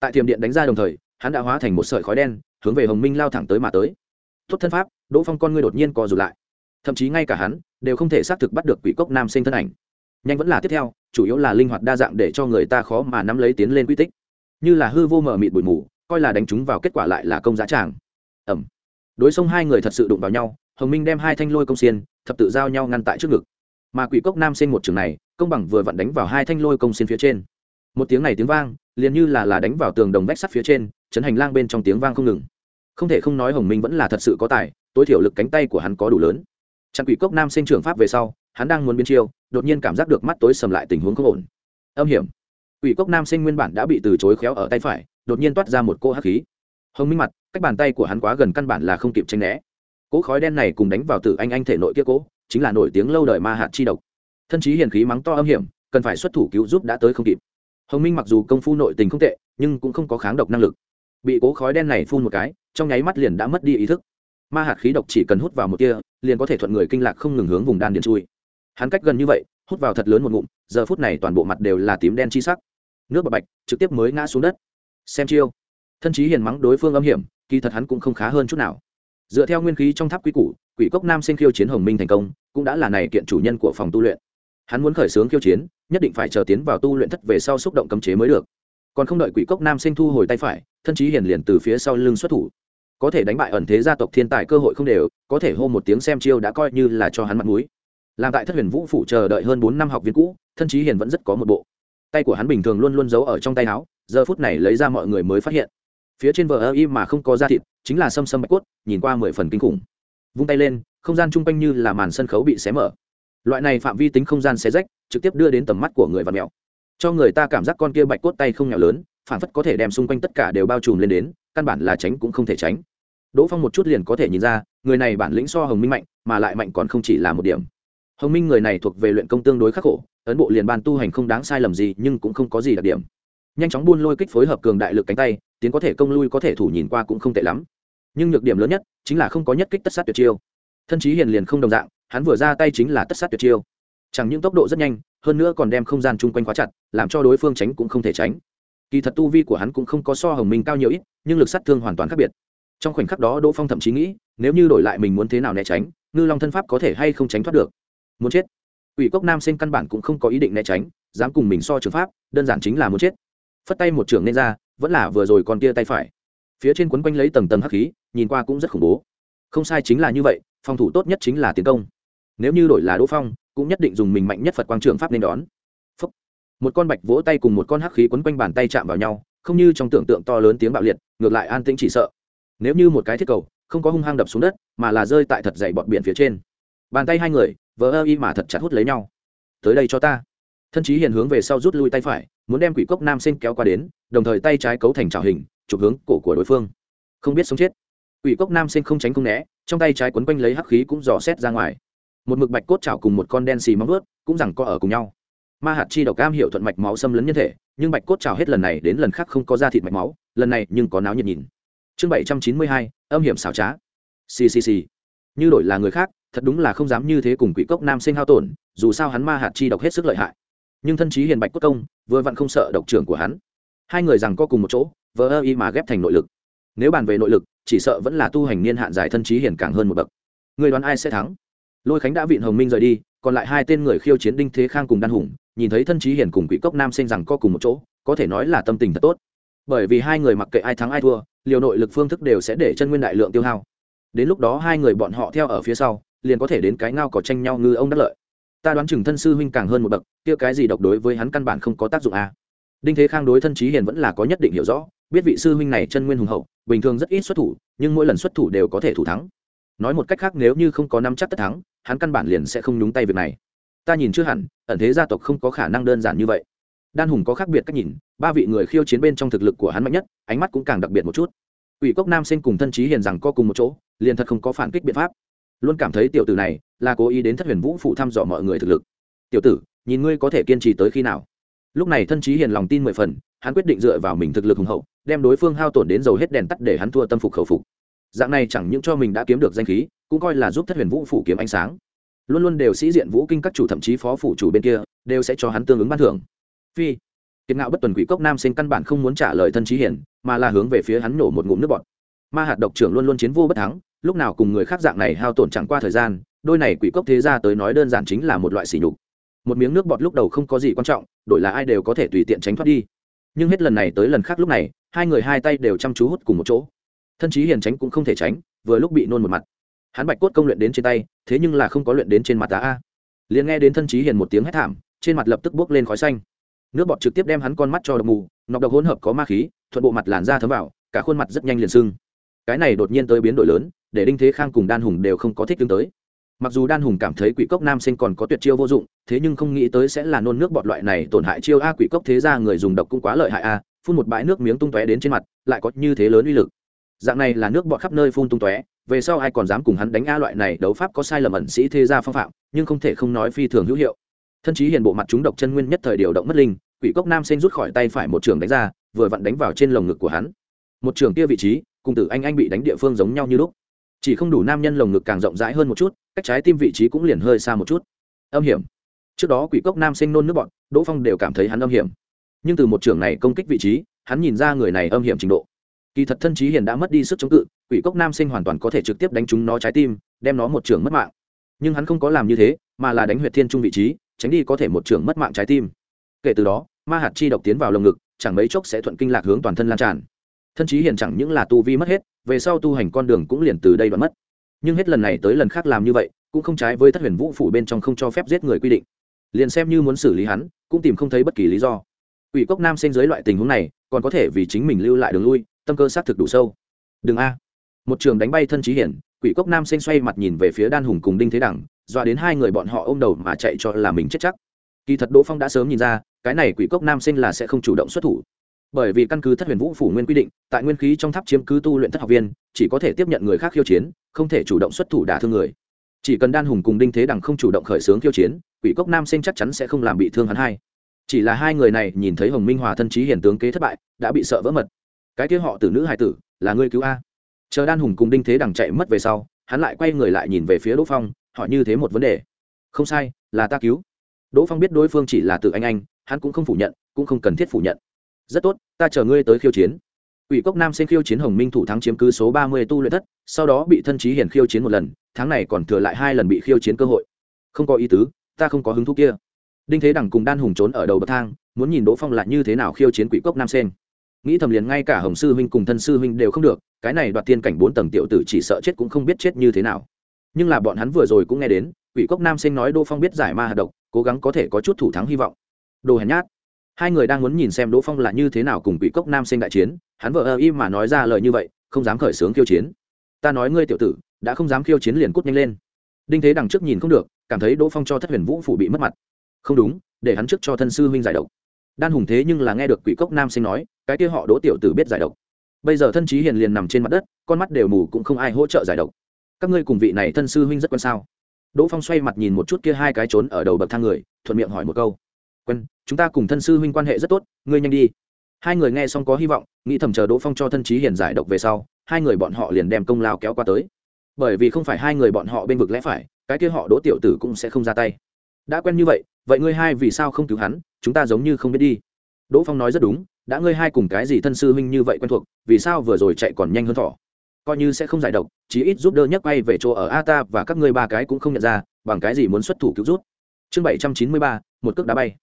Tại thiềm điện đánh ra đồng thời, hắn đã hóa thành một sợi khói đen, hướng về hồng minh lao thẳng tới mà tới. Tốt thân pháp, đỗ phong con ngươi đột nhiên co rụt lại. Thậm chí ngay cả hắn, đều không thể xác thực bắt được quỷ cốc nam sinh thân ảnh nhanh vẫn là tiếp theo, chủ yếu là linh hoạt đa dạng để cho người ta khó mà nắm lấy tiến lên quy tích. Như là hư vô mờ mịt bụi mù, coi là đánh chúng vào kết quả lại là công giá tràng. Ẩm. Đối xông hai người thật sự đụng vào nhau, hồng minh đem hai thanh lôi công xiên, thập tự giao nhau ngăn tại trước ngực. Mà quỷ cốc nam sinh một trường này, công bằng vừa vặn đánh vào hai thanh lôi công xiên phía trên. Một tiếng này tiếng vang, liền như là là đánh vào tường đồng vách sắt phía trên, chấn hành lang bên trong tiếng vang không ngừng. Không thể không nói hồng minh vẫn là thật sự có tài, tối thiểu lực cánh tay của hắn có đủ lớn. Chặn quỷ cốc nam sinh trường pháp về sau hắn đang muốn biến chiêu đột nhiên cảm giác được mắt tối sầm lại tình huống không ổn. Âm hiểm. Ủy cốc nam sinh nguyên bản đã bị từ chối khéo ở tay phải đột nhiên toát ra một cô hắc khí. Hồng minh mặt cách bàn tay của hắn quá gần căn bản là không kịp tranh né. Cỗ khói đen này cùng đánh vào tử anh anh thể nội kia cố chính là nổi tiếng lâu đời ma hạt chi độc. Thân chí hiền khí mắng to âm hiểm cần phải xuất thủ cứu giúp đã tới không kịp. Hồng minh mặc dù công phu nội tình không tệ nhưng cũng không có kháng độc năng lực. Bị cố khói đen này phun một cái trong nháy mắt liền đã mất đi ý thức. Ma hạt khí độc chỉ cần hút vào một kia, liền có thể thuận người kinh lạc không ngừng hướng vùng đan điền chui hắn cách gần như vậy, hút vào thật lớn một ngụm, giờ phút này toàn bộ mặt đều là tím đen chi sắc. Nước bọc bạch, trực tiếp mới ngã xuống đất. Xem chiêu. Thân chí hiền mắng đối phương âm hiểm, kỳ thật hắn cũng không khá hơn chút nào. Dựa theo nguyên khí trong tháp quy củ, quỷ cốc nam sinh khiêu chiến hồng minh thành công, cũng đã là này kiện chủ nhân của phòng tu luyện. Hắn muốn khởi xướng khiêu chiến, nhất định phải chờ tiến vào tu luyện thất về sau xúc động cấm chế mới được. Còn không đợi quỷ cốc nam sinh thu hồi tay phải, thân chí hiền liền từ phía sau lưng xuất thủ. Có thể đánh bại ẩn thế gia tộc thiên tài cơ hội không đều, có thể hô một tiếng xem chiêu đã coi như là cho hắn mặt mũi làm tại thất huyền vũ phủ chờ đợi hơn bốn năm học viên cũ, thân chí hiền vẫn rất có một bộ. Tay của hắn bình thường luôn luôn giấu ở trong tay áo, giờ phút này lấy ra mọi người mới phát hiện. Phía trên vờ ơ y mà không có da thịt, chính là xâm xâm bạch cốt, nhìn qua mười phần kinh khủng. Vung tay lên, không gian chung quanh như là màn sân khấu bị xé mở. Loại này phạm vi tính không gian xé rách, trực tiếp đưa đến tầm mắt của người và mèo. Cho người ta cảm giác con kia bạch cốt tay không nhỏ lớn, phản phất có thể đem xung quanh tất cả đều bao trùm lên đến, căn bản là tránh cũng không thể tránh. Đỗ phong một chút liền có thể nhìn ra, người này bản lĩnh so hồng minh mạnh, mà lại mạnh còn không chỉ là một điểm hồng minh người này thuộc về luyện công tương đối khắc khổ, ấn bộ liền ban tu hành không đáng sai lầm gì, nhưng cũng không có gì đặc điểm. Nhanh chóng buôn lôi kích phối hợp cường đại lực cánh tay, tiến có thể công lui có thể thủ nhìn qua cũng không tệ lắm. Nhưng nhược điểm lớn nhất chính là không có nhất kích tất sát tuyệt chiêu. Thân chí hiền liền không đồng dạng, hắn vừa ra tay chính là tất sát tuyệt chiêu. Chẳng những tốc độ rất nhanh, hơn nữa còn đem không gian chung quanh khóa chặt, làm cho đối phương tránh cũng không thể tránh. Kỳ thật tu vi của hắn cũng không có so hồng minh cao nhiều ít, nhưng lực sát thương hoàn toàn khác biệt. Trong khoảnh khắc đó đỗ phong thậm chí nghĩ, nếu như đổi lại mình muốn thế nào né tránh, ngư long thân pháp có thể hay không tránh thoát được muốn chết. Ủy cốc nam sinh căn bản cũng không có ý định né tránh, dám cùng mình so trường pháp, đơn giản chính là muốn chết. Phất tay một trường nên ra, vẫn là vừa rồi còn kia tay phải. Phía trên quấn quanh lấy tầng tầng hắc khí, nhìn qua cũng rất khủng bố. Không sai chính là như vậy, phòng thủ tốt nhất chính là tiến công. Nếu như đổi là đỗ phong, cũng nhất định dùng mình mạnh nhất phật quang trường pháp nên đón. Phúc. một con bạch vỗ tay cùng một con hắc khí quấn quanh bàn tay chạm vào nhau, không như trong tưởng tượng to lớn tiếng bạo liệt, ngược lại an tĩnh chỉ sợ. Nếu như một cái thiết cầu, không có hung hăng đập xuống đất, mà là rơi tại thật dày bọt biển phía trên. Bàn tay hai người vờ ơ y mà thật chặt hút lấy nhau. Tới đây cho ta. Thân chí hiền hướng về sau rút lui tay phải, muốn đem quỷ cốc nam sinh kéo qua đến, đồng thời tay trái cấu thành trào hình, chụp hướng cổ của đối phương. Không biết sống chết. Quỷ cốc nam sinh không tránh không né, trong tay trái quấn quanh lấy hắc khí cũng dò xét ra ngoài. Một mực bạch cốt chảo cùng một con đen xì móng ướt cũng rằng co ở cùng nhau. Ma hạt chi độc cam hiệu thuận mạch máu xâm lấn nhân thể, nhưng bạch cốt chảo hết lần này đến lần khác không có da thịt mạch máu, lần này nhưng có náo nhiệt nhìn. Chương bảy trăm chín mươi hai, âm hiểm xảo trá. Ccc như đổi là người khác thật đúng là không dám như thế cùng quỷ cốc nam sinh hao tổn, dù sao hắn ma hạt chi độc hết sức lợi hại. Nhưng thân chí hiền bạch cốt công, vừa vặn không sợ độc trưởng của hắn. Hai người rằng có cùng một chỗ vỡ ơ y mà ghép thành nội lực. Nếu bàn về nội lực, chỉ sợ vẫn là tu hành niên hạn dài thân chí hiền càng hơn một bậc. Người đoán ai sẽ thắng? Lôi khánh đã vịn hồng minh rời đi, còn lại hai tên người khiêu chiến đinh thế khang cùng đan hùng, nhìn thấy thân chí hiền cùng quỷ cốc nam sinh rằng co cùng một chỗ, có thể nói là tâm tình thật tốt. Bởi vì hai người mặc kệ ai thắng ai thua, liều nội lực phương thức đều sẽ để chân nguyên đại lượng tiêu hao. Đến lúc đó hai người bọn họ theo ở phía sau liền có thể đến cái ngao có tranh nhau ngư ông đắc lợi. Ta đoán chừng thân sư huynh càng hơn một bậc, kia cái gì độc đối với hắn căn bản không có tác dụng à. đinh thế khang đối thân trí hiền vẫn là có nhất định hiểu rõ, biết vị sư huynh này chân nguyên hùng hậu, bình thường rất ít xuất thủ, nhưng mỗi lần xuất thủ đều có thể thủ thắng. Nói một cách khác, nếu như không có năm chắc tất thắng, hắn căn bản liền sẽ không nhúng tay việc này. Ta nhìn chưa hẳn, ẩn thế gia tộc không có khả năng đơn giản như vậy. Đan hùng có khác biệt cách nhìn, ba vị người khiêu chiến bên trong thực lực của hắn mạnh nhất, ánh mắt cũng càng đặc biệt một chút. Ủy cốc nam sinh cùng thân trí hiền rằng co cùng một chỗ, liền thật không có phản kích biện pháp luôn cảm thấy tiểu tử này là cố ý đến thất huyền vũ phụ thăm dò mọi người thực lực. Tiểu tử nhìn ngươi có thể kiên trì tới khi nào? Lúc này thân trí hiền lòng tin mười phần hắn quyết định dựa vào mình thực lực hùng hậu đem đối phương hao tổn đến dầu hết đèn tắt để hắn thua tâm phục khẩu phục. Dạng này chẳng những cho mình đã kiếm được danh khí cũng coi là giúp thất huyền vũ phủ kiếm ánh sáng. Luôn luôn đều sĩ diện vũ kinh các chủ thậm chí phó phủ chủ bên kia đều sẽ cho hắn tương ứng ban thưởng. Phi kiệt ngạo bất tuần quỷ cốc nam sinh căn bản không muốn trả lời thân trí hiền, mà là hướng về phía hắn nổ một ngụm nước bọt ma hạt độc trưởng luôn luôn chiến vô bất thắng, lúc nào cùng người khác dạng này hao tổn chẳng qua thời gian, đôi này quỷ cốc thế ra tới nói đơn giản chính là một loại sỉ nhục. Một miếng nước bọt lúc đầu không có gì quan trọng, đổi là ai đều có thể tùy tiện tránh thoát đi. Nhưng hết lần này tới lần khác lúc này, hai người hai tay đều chăm chú hút cùng một chỗ. Thân trí hiền tránh cũng không thể tránh, vừa lúc bị nôn một mặt. Hắn bạch cốt công luyện đến trên tay, thế nhưng là không có luyện đến trên mặt tá a. Liền nghe đến thân trí hiền một tiếng hét thảm, trên mặt lập tức bốc lên khói xanh. Nước bọt trực tiếp đem hắn con mắt cho độc mù, nọc độc hỗn hợp có ma khí, thuận bộ mặt làn da thấm vào, cả khuôn mặt rất nhanh liền sưng cái này đột nhiên tới biến đổi lớn, để đinh thế khang cùng đan hùng đều không có thích tương tới. Mặc dù đan hùng cảm thấy quỷ cốc nam sinh còn có tuyệt chiêu vô dụng, thế nhưng không nghĩ tới sẽ là nôn nước bọt loại này tổn hại chiêu a quỷ cốc thế ra người dùng độc cũng quá lợi hại a, phun một bãi nước miếng tung tóe đến trên mặt, lại có như thế lớn uy lực. Dạng này là nước bọt khắp nơi phun tung tóe, về sau ai còn dám cùng hắn đánh a loại này đấu pháp có sai lầm ẩn sĩ thế gia phong phạm, nhưng không thể không nói phi thường hữu hiệu. Thân chí hiền bộ mặt chúng độc chân nguyên nhất thời điều động mất linh, quỷ cốc nam sinh rút khỏi tay phải một trường đánh ra, vừa vặn đánh vào trên lồng ngực của hắn. Một trường kia vị trí cùng tử anh anh bị đánh địa phương giống nhau như lúc. Chỉ không đủ nam nhân lồng ngực càng rộng rãi hơn một chút, cách trái tim vị trí cũng liền hơi xa một chút. Âm hiểm. Trước đó quỷ cốc nam sinh nôn nước bọn, đỗ phong đều cảm thấy hắn âm hiểm. Nhưng từ một trường này công kích vị trí, hắn nhìn ra người này âm hiểm trình độ. Kỳ thật thân trí hiền đã mất đi sức chống cự, quỷ cốc nam sinh hoàn toàn có thể trực tiếp đánh trúng nó trái tim, đem nó một trường mất mạng. Nhưng hắn không có làm như thế, mà là đánh huyệt thiên trung vị trí, tránh đi có thể một trường mất mạng trái tim. Kể từ đó, ma hạt chi độc tiến vào lồng ngực, chẳng mấy chốc sẽ thuận kinh lạc hướng toàn thân lan tràn thân trí hiền chẳng những là tu vi mất hết, về sau tu hành con đường cũng liền từ đây đoạn mất. Nhưng hết lần này tới lần khác làm như vậy, cũng không trái với thất huyền vũ phủ bên trong không cho phép giết người quy định. Liền xem như muốn xử lý hắn, cũng tìm không thấy bất kỳ lý do. Ủy cốc nam sinh dưới loại tình huống này, còn có thể vì chính mình lưu lại đường lui, tâm cơ xác thực đủ sâu. Đừng a. Một trường đánh bay thân trí hiển quỷ cốc nam sinh xoay mặt nhìn về phía đan hùng cùng đinh thế đẳng, dọa đến hai người bọn họ ôm đầu mà chạy cho là mình chết chắc. Kỳ thật đỗ phong đã sớm nhìn ra, cái này quỷ cốc nam sinh là sẽ không chủ động xuất thủ bởi vì căn cứ thất huyền vũ phủ nguyên quy định, tại nguyên khí trong tháp chiếm cứ tu luyện thất học viên, chỉ có thể tiếp nhận người khác khiêu chiến, không thể chủ động xuất thủ đả thương người. Chỉ cần đan hùng cùng đinh thế đằng không chủ động khởi xướng khiêu chiến, quỷ cốc nam sinh chắc chắn sẽ không làm bị thương hắn hai. Chỉ là hai người này nhìn thấy hồng minh hòa thân trí hiền tướng kế thất bại, đã bị sợ vỡ mật. Cái kia họ tử nữ hài tử, là ngươi cứu a. Chờ đan hùng cùng đinh thế đằng chạy mất về sau, hắn lại quay người lại nhìn về phía đỗ phong, hỏi như thế một vấn đề. Không sai, là ta cứu. Đỗ phong biết đối phương chỉ là tự anh anh, hắn cũng không phủ nhận, cũng không cần thiết phủ nhận rất tốt, ta chờ ngươi tới khiêu chiến. Ủy cốc nam sinh khiêu chiến hồng minh thủ thắng chiếm cứ số ba mươi tu luyện thất, sau đó bị thân trí hiển khiêu chiến một lần, tháng này còn thừa lại hai lần bị khiêu chiến cơ hội. Không có ý tứ, ta không có hứng thú kia. Đinh thế đằng cùng đan hùng trốn ở đầu bậc thang, muốn nhìn đỗ phong lại như thế nào khiêu chiến quỷ cốc nam sen nghĩ thầm liền ngay cả hồng sư huynh cùng thân sư huynh đều không được, cái này đoạt tiên cảnh bốn tầng tiểu tử chỉ sợ chết cũng không biết chết như thế nào. Nhưng là bọn hắn vừa rồi cũng nghe đến, quỷ cốc nam sen nói đỗ phong biết giải ma hạt độc, cố gắng có thể có chút thủ thắng hy vọng. Đồ hèn nhát hai người đang muốn nhìn xem đỗ phong là như thế nào cùng quỷ cốc nam sinh đại chiến, hắn vợ ơ y mà nói ra lời như vậy, không dám khởi xướng khiêu chiến. Ta nói ngươi tiểu tử, đã không dám khiêu chiến liền cút nhanh lên. Đinh thế đằng trước nhìn không được, cảm thấy đỗ phong cho thất huyền vũ phủ bị mất mặt. Không đúng, để hắn trước cho thân sư huynh giải độc. Đan hùng thế nhưng là nghe được quỷ cốc nam sinh nói, cái kia họ đỗ tiểu tử biết giải độc. Bây giờ thân trí hiền liền nằm trên mặt đất, con mắt đều mù cũng không ai hỗ trợ giải độc. Các ngươi cùng vị này thân sư huynh rất quan sao? Đỗ phong xoay mặt nhìn một chút kia hai cái trốn ở đầu bậc thang người, thuận miệng hỏi một câu quân, chúng ta cùng thân sư huynh quan hệ rất tốt, ngươi nhanh đi. Hai người nghe xong có hy vọng, nghĩ thầm chờ đỗ phong cho thân trí hiền giải độc về sau, hai người bọn họ liền đem công lao kéo qua tới. Bởi vì không phải hai người bọn họ bên vực lẽ phải, cái kia họ đỗ tiểu tử cũng sẽ không ra tay. Đã quen như vậy vậy ngươi hai vì sao không cứu hắn, chúng ta giống như không biết đi. Đỗ phong nói rất đúng, đã ngươi hai cùng cái gì thân sư huynh như vậy quen thuộc, vì sao vừa rồi chạy còn nhanh hơn thỏ coi như sẽ không giải độc, chí ít giúp đỡ nhấc bay về chỗ ở a ta và các ngươi ba cái cũng không nhận ra, bằng cái gì muốn xuất thủ cứu rút. Chương bảy trăm chín mươi ba, một cước đá bay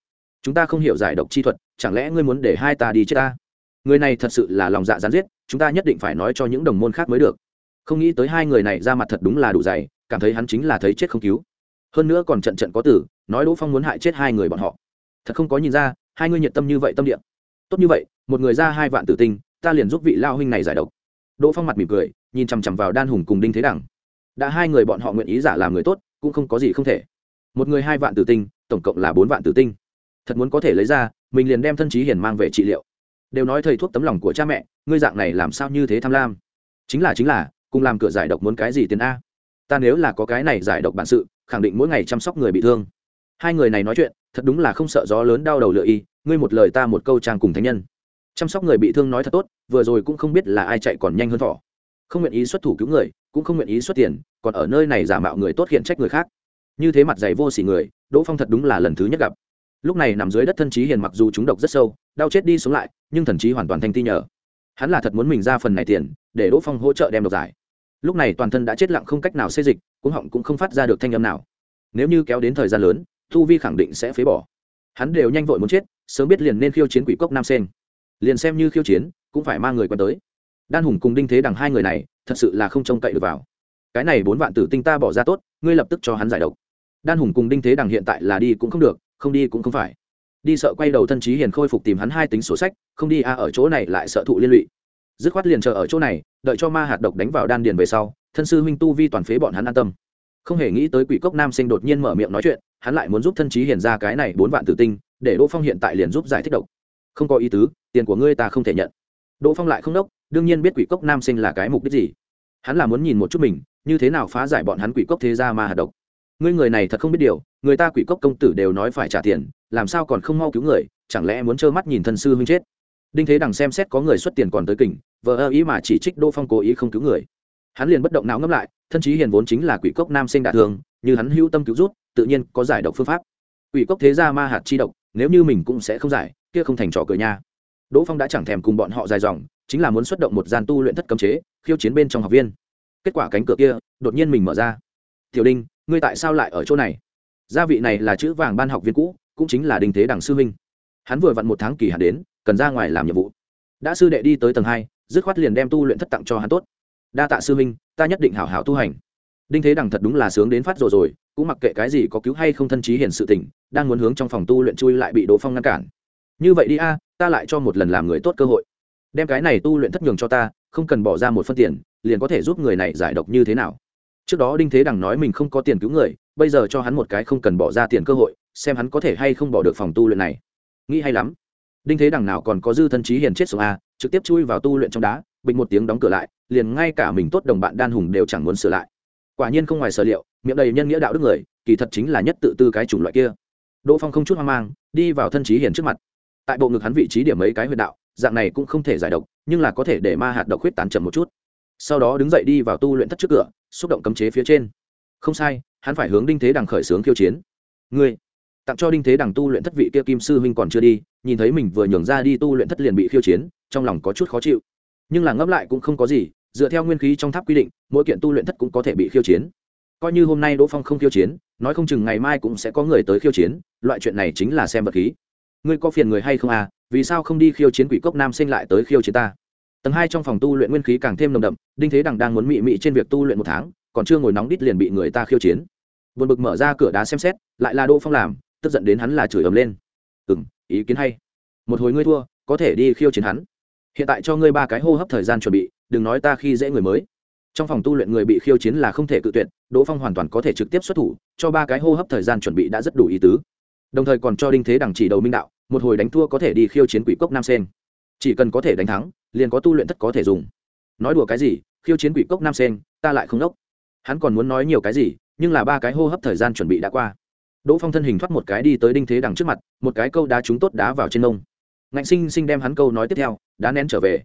chúng ta không hiểu giải độc chi thuật, chẳng lẽ ngươi muốn để hai ta đi chết ta? Người này thật sự là lòng dạ gián giết, chúng ta nhất định phải nói cho những đồng môn khác mới được. Không nghĩ tới hai người này ra mặt thật đúng là đủ dày, cảm thấy hắn chính là thấy chết không cứu. Hơn nữa còn trận trận có tử, nói đỗ phong muốn hại chết hai người bọn họ. Thật không có nhìn ra, hai ngươi nhiệt tâm như vậy tâm địa. Tốt như vậy, một người ra hai vạn tử tinh, ta liền giúp vị lao huynh này giải độc. Đỗ phong mặt mỉm cười, nhìn chằm chằm vào đan hùng cùng đinh thế đẳng đã hai người bọn họ nguyện ý giả làm người tốt, cũng không có gì không thể. Một người hai vạn tử tinh, tổng cộng là bốn vạn tử tinh thật muốn có thể lấy ra, mình liền đem thân trí hiền mang về trị liệu. Đều nói thầy thuốc tấm lòng của cha mẹ, ngươi dạng này làm sao như thế tham lam? Chính là chính là, cùng làm cửa giải độc muốn cái gì tiền a? Ta nếu là có cái này giải độc bản sự, khẳng định mỗi ngày chăm sóc người bị thương. Hai người này nói chuyện, thật đúng là không sợ gió lớn đau đầu lựa y, ngươi một lời ta một câu trang cùng thánh nhân. Chăm sóc người bị thương nói thật tốt, vừa rồi cũng không biết là ai chạy còn nhanh hơn thỏ không nguyện ý xuất thủ cứu người, cũng không nguyện ý xuất tiền, còn ở nơi này giả mạo người tốt hiện trách người khác. Như thế mặt dày vô s ỉ người, đỗ phong thật đúng là lần thứ nhất gặp lúc này nằm dưới đất thân trí hiền mặc dù chúng độc rất sâu, đau chết đi sống lại, nhưng thần trí hoàn toàn thanh ti nhờ. Hắn là thật muốn mình ra phần này tiền, để đỗ phong hỗ trợ đem độc giải. Lúc này toàn thân đã chết lặng không cách nào xê dịch cũng họng cũng không phát ra được thanh âm nào. Nếu như kéo đến thời gian lớn thu vi khẳng định sẽ phế bỏ. Hắn đều nhanh vội muốn chết, sớm biết liền nên khiêu chiến quỷ cốc nam sen liền xem như khiêu chiến, cũng phải mang người quen tới. Đan hùng cùng đinh thế đằng hai người này, thật sự là không trông cậy được vào. Cái này bốn vạn tử tinh ta bỏ ra tốt, ngươi lập tức cho hắn giải độc. Đan hùng cùng đinh thế đằng hiện tại là đi cũng không được không đi cũng không phải. Đi sợ quay đầu thân trí hiền khôi phục tìm hắn hai tính sổ sách, không đi a, ở chỗ này lại sợ thụ liên lụy. Dứt khoát liền chờ ở chỗ này, đợi cho ma hạt độc đánh vào đan điền về sau, thân sư huynh tu vi toàn phế bọn hắn an tâm. Không hề nghĩ tới quỷ cốc nam sinh đột nhiên mở miệng nói chuyện, hắn lại muốn giúp thân trí hiền ra cái này bốn vạn tử tinh, để đỗ phong hiện tại liền giúp giải thích độc. Không có ý tứ, tiền của ngươi ta không thể nhận. Đỗ phong lại không đốc, đương nhiên biết quỷ cốc nam sinh là cái mục đích gì. Hắn là muốn nhìn một chút mình, như thế nào phá giải bọn hắn quỷ cốc thế ra ma hạt độc ngươi người này thật không biết điều, người ta quỷ cốc công tử đều nói phải trả tiền, làm sao còn không mau cứu người, chẳng lẽ muốn trơ mắt nhìn thân sư huynh chết? Đinh thế đằng xem xét có người xuất tiền còn tới kình vợ ơ ý mà chỉ trích đỗ phong cố ý không cứu người. Hắn liền bất động não ngẫm lại, thân chí hiền vốn chính là quỷ cốc nam sinh đạ thường như hắn hữu tâm cứu rút, tự nhiên có giải độc phương pháp. Quỷ cốc thế ra ma hạt chi độc, nếu như mình cũng sẽ không giải, kia không thành trò cười nha. Đỗ phong đã chẳng thèm cùng bọn họ dài dòng, chính là muốn xuất động một gian tu luyện thất cấm chế, khiêu chiến bên trong học viên. Kết quả cánh cửa kia, đột nhiên mình mở ra. Tiểu đinh ngươi tại sao lại ở chỗ này? Gia vị này là chữ vàng ban học viên cũ, cũng chính là đinh thế đằng sư minh hắn vừa vặn một tháng kỳ hạn đến, cần ra ngoài làm nhiệm vụ. Đã sư đệ đi tới tầng hai, dứt khoát liền đem tu luyện thất tặng cho hắn tốt. Đa tạ sư minh ta nhất định hảo hảo tu hành. Đinh thế đằng thật đúng là sướng đến phát rồi rồi, cũng mặc kệ cái gì có cứu hay không thân trí hiền sự tỉnh đang muốn hướng trong phòng tu luyện chui lại bị đỗ phong ngăn cản. Như vậy đi a, ta lại cho một lần làm người tốt cơ hội. Đem cái này tu luyện thất nhường cho ta, không cần bỏ ra một phân tiền, liền có thể giúp người này giải độc như thế nào trước đó đinh thế đằng nói mình không có tiền cứu người, bây giờ cho hắn một cái không cần bỏ ra tiền cơ hội, xem hắn có thể hay không bỏ được phòng tu luyện này. Nghĩ hay lắm. Đinh thế đằng nào còn có dư thân trí hiền chết sống a trực tiếp chui vào tu luyện trong đá, bình một tiếng đóng cửa lại, liền ngay cả mình tốt đồng bạn đan hùng đều chẳng muốn sửa lại. Quả nhiên không ngoài sở liệu, miệng đầy nhân nghĩa đạo đức người, kỳ thật chính là nhất tự tư cái chủng loại kia. Đỗ phong không chút hoang mang, đi vào thân trí hiền trước mặt. Tại bộ ngực hắn vị trí điểm mấy cái huyệt đạo, dạng này cũng không thể giải độc, nhưng là có thể để ma hạt độc huyết tán chậm một chút. Sau đó đứng dậy đi vào tu luyện thất trước cửa xúc động cấm chế phía trên. Không sai, hắn phải hướng đinh thế đằng khởi xướng khiêu chiến. Ngươi, tặng cho đinh thế đằng tu luyện thất vị kia kim sư huynh còn chưa đi, nhìn thấy mình vừa nhường ra đi tu luyện thất liền bị khiêu chiến, trong lòng có chút khó chịu. Nhưng là ngẫm lại cũng không có gì, dựa theo nguyên khí trong tháp quy định, mỗi kiện tu luyện thất cũng có thể bị khiêu chiến. Coi như hôm nay đỗ phong không khiêu chiến, nói không chừng ngày mai cũng sẽ có người tới khiêu chiến, loại chuyện này chính là xem vật khí. Ngươi có phiền người hay không à? Vì sao không đi khiêu chiến quỷ cốc nam sinh lại tới khiêu chiến ta? Tầng hai trong phòng tu luyện nguyên khí càng thêm nồng đậm, đinh thế đằng đang muốn mị mị trên việc tu luyện một tháng, còn chưa ngồi nóng đít liền bị người ta khiêu chiến. Vượt bực mở ra cửa đá xem xét, lại là đỗ phong làm, tức giận đến hắn là chửi ầm lên. Ừ m ý kiến hay. Một hồi ngươi thua, có thể đi khiêu chiến hắn. Hiện tại cho ngươi ba cái hô hấp thời gian chuẩn bị, đừng nói ta khi dễ người mới. Trong phòng tu luyện người bị khiêu chiến là không thể cự tuyệt, đỗ phong hoàn toàn có thể trực tiếp xuất thủ, cho ba cái hô hấp thời gian chuẩn bị đã rất đủ ý tứ. Đồng thời còn cho đinh thế đằng chỉ đầu minh đạo, một hồi đánh thua có thể đi khiêu chiến quỷ cốc nam sen chỉ cần có thể đánh thắng, liền có tu luyện thất có thể dùng. Nói đùa cái gì, khiêu chiến quỷ cốc nam sen ta lại không đốc hắn còn muốn nói nhiều cái gì, nhưng là ba cái hô hấp thời gian chuẩn bị đã qua. Đỗ phong thân hình thoát một cái đi tới đinh thế đằng trước mặt, một cái câu đá trúng tốt đá vào trên nông ngạnh sinh sinh đem hắn câu nói tiếp theo, đá nén trở về.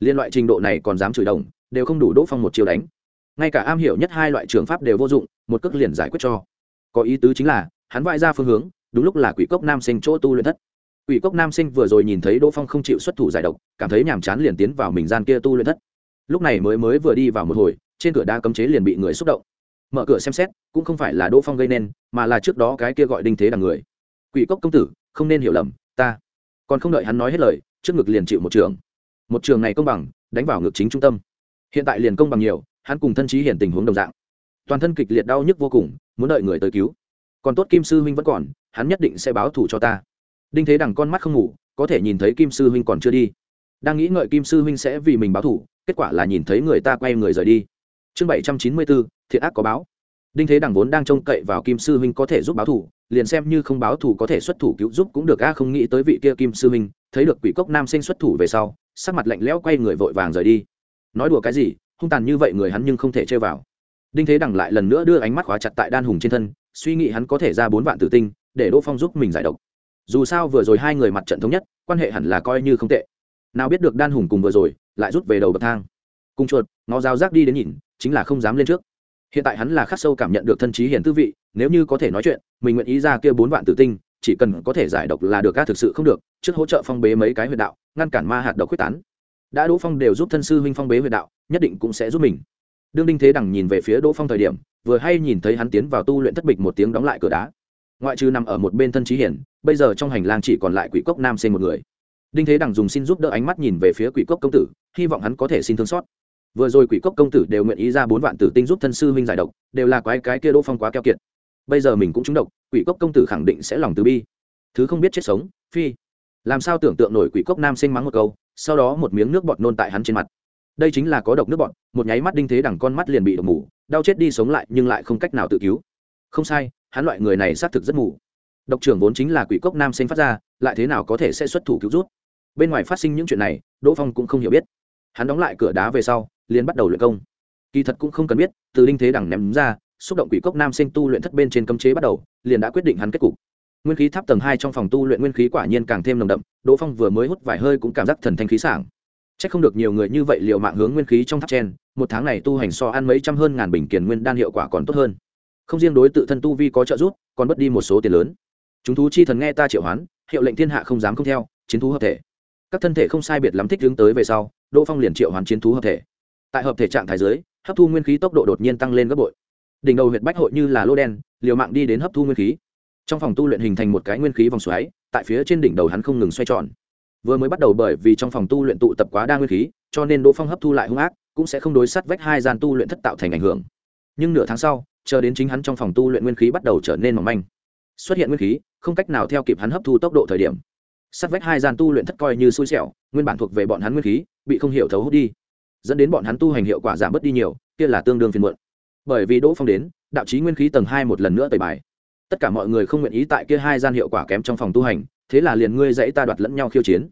Liên loại trình độ này còn dám chửi đồng, đều không đủ đỗ phong một chiều đánh. Ngay cả am hiểu nhất hai loại trường pháp đều vô dụng, một cước liền giải quyết cho. Có ý tứ chính là, hắn vãi ra phương hướng, đúng lúc là quỷ cốc nam sinh chỗ tu luyện thất quỷ cốc nam sinh vừa rồi nhìn thấy đỗ phong không chịu xuất thủ giải độc, cảm thấy nhàm chán liền tiến vào mình gian kia tu luyện thất. Lúc này mới mới vừa đi vào một hồi, trên cửa đa cấm chế liền bị người xúc động. Mở cửa xem xét, cũng không phải là đỗ phong gây nên, mà là trước đó cái kia gọi đinh thế đằng người. Quỷ cốc công tử, không nên hiểu lầm, ta. Còn không đợi hắn nói hết lời, trước ngực liền chịu một trường. Một trường này công bằng, đánh vào ngực chính trung tâm. Hiện tại liền công bằng nhiều, hắn cùng thân trí hiện tình huống đồng dạng. Toàn thân kịch liệt đau nhức vô cùng, muốn đợi người tới cứu. Còn tốt kim sư huynh vẫn còn, hắn nhất định sẽ báo thù cho ta đinh thế đằng con mắt không ngủ, có thể nhìn thấy kim sư huynh còn chưa đi. Đang nghĩ ngợi kim sư huynh sẽ vì mình báo thù kết quả là nhìn thấy người ta quay người rời đi. Chương bảy trăm chín mươi bốn thiện ác có báo. Đinh thế đằng vốn đang trông cậy vào kim sư huynh có thể giúp báo thù liền xem như không báo thù có thể xuất thủ cứu giúp cũng được, a, không nghĩ tới vị kia kim sư huynh, thấy được quỷ cốc nam sinh xuất thủ về sau, sắc mặt lạnh lẽo quay người vội vàng rời đi. Nói đùa cái gì, hung tàn như vậy người hắn nhưng không thể chơi vào. Đinh thế đằng lại lần nữa đưa ánh mắt khóa chặt tại đan hùng trên thân, suy nghĩ hắn có thể ra bốn vạn tử tinh, để đỗ phong giúp mình giải độc dù sao vừa rồi hai người mặt trận thống nhất, quan hệ hẳn là coi như không tệ. Nào biết được đan hùng cùng vừa rồi, lại rút về đầu bậc thang. Cùng chuột ngó dao rác đi đến nhìn, chính là không dám lên trước. Hiện tại hắn là khắc sâu cảm nhận được thân trí hiển tư vị, nếu như có thể nói chuyện, mình nguyện ý ra kia bốn vạn tử tinh, chỉ cần có thể giải độc là được ca thực sự không được, trước hỗ trợ phong bế mấy cái huyệt đạo, ngăn cản ma hạt độc quyết tán. Đã đỗ phong đều giúp thân sư huynh phong bế huyệt đạo, nhất định cũng sẽ giúp mình. Đương đinh thế đằng nhìn về phía đỗ phong thời điểm, vừa hay nhìn thấy hắn tiến vào tu luyện thất bịch một tiếng đóng lại cửa đá ngoại trừ nằm ở một bên thân trí hiển, bây giờ trong hành lang chỉ còn lại quỷ cốc nam sinh một người. Đinh thế đằng dùng xin giúp đỡ ánh mắt nhìn về phía quỷ cốc công tử, hy vọng hắn có thể xin thương xót. Vừa rồi quỷ cốc công tử đều nguyện ý ra bốn vạn tử tinh giúp thân sư huynh giải độc, đều là quái cái kia đỗ phong quá keo kiệt. Bây giờ mình cũng trúng độc, quỷ cốc công tử khẳng định sẽ lòng từ bi. Thứ không biết chết sống, phi. Làm sao tưởng tượng nổi quỷ cốc nam sinh mắng một câu, sau đó một miếng nước bọt nôn tại hắn trên mặt. Đây chính là có độc nước bọt, một nháy mắt đinh thế đằng con mắt liền bị độc mù, đau chết đi sống lại nhưng lại không cách nào tự cứu. Không sai hắn loại người này xác thực rất mù. Độc trưởng vốn chính là quỷ cốc nam sinh phát ra, lại thế nào có thể sẽ xuất thủ cứu rút bên ngoài phát sinh những chuyện này, đỗ phong cũng không hiểu biết. Hắn đóng lại cửa đá về sau, liền bắt đầu luyện công. Kỳ thật cũng không cần biết, từ linh thế đằng ném ra, xúc động quỷ cốc nam sinh tu luyện thất bên trên cấm chế bắt đầu, liền đã quyết định hắn kết cục. Nguyên khí tháp tầng hai trong phòng tu luyện nguyên khí quả nhiên càng thêm nồng đậm, đỗ phong vừa mới hút vài hơi cũng cảm giác thần thanh khí sảng. C h ắ c không được nhiều người như vậy liều mạng hướng nguyên khí trong tháp chen, một tháng này tu hành so ăn mấy trăm hơn ngàn bình kiền nguyên đan hiệu quả còn tốt hơn không riêng đối tự thân tu vi có trợ giúp, còn mất đi một số tiền lớn. Chúng thú chi thần nghe ta triệu hoán, hiệu lệnh thiên hạ không dám không theo, chiến thú hợp thể. Các thân thể không sai biệt lắm thích hướng tới về sau, đỗ phong liền triệu hoán chiến thú hợp thể. Tại hợp thể trạng thái giới hấp thu nguyên khí tốc độ đột nhiên tăng lên gấp bội. Đỉnh đầu huyện bách hội như là lô đen, liều mạng đi đến hấp thu nguyên khí. Trong phòng tu luyện hình thành một cái nguyên khí vòng xoáy, tại phía trên đỉnh đầu hắn không ngừng xoay tròn. Vừa mới bắt đầu bởi vì trong phòng tu luyện tụ tập quá đa nguyên khí, cho nên đỗ phong hấp thu lại hung ác, cũng sẽ không đối sát vách hai gian tu luyện thất tạo thành ảnh hưởng. Nhưng nửa tháng sau chờ đến chính hắn trong phòng tu luyện nguyên khí bắt đầu trở nên mỏng manh. Xuất hiện nguyên khí, không cách nào theo kịp hắn hấp thu tốc độ thời điểm. Sát vách hai gian tu luyện thất coi như xui xẻo, nguyên bản thuộc về bọn hắn nguyên khí, bị không hiểu thấu hút đi. Dẫn đến bọn hắn tu hành hiệu quả giảm bớt đi nhiều, kia là tương đương phiền muộn. Bởi vì đỗ phong đến, đạo chí nguyên khí tầng hai một lần nữa tẩy bài. Tất cả mọi người không nguyện ý tại kia hai gian hiệu quả kém trong phòng tu hành, thế là liền ngươi dãy ta đoạt lẫn nhau khiêu chiến.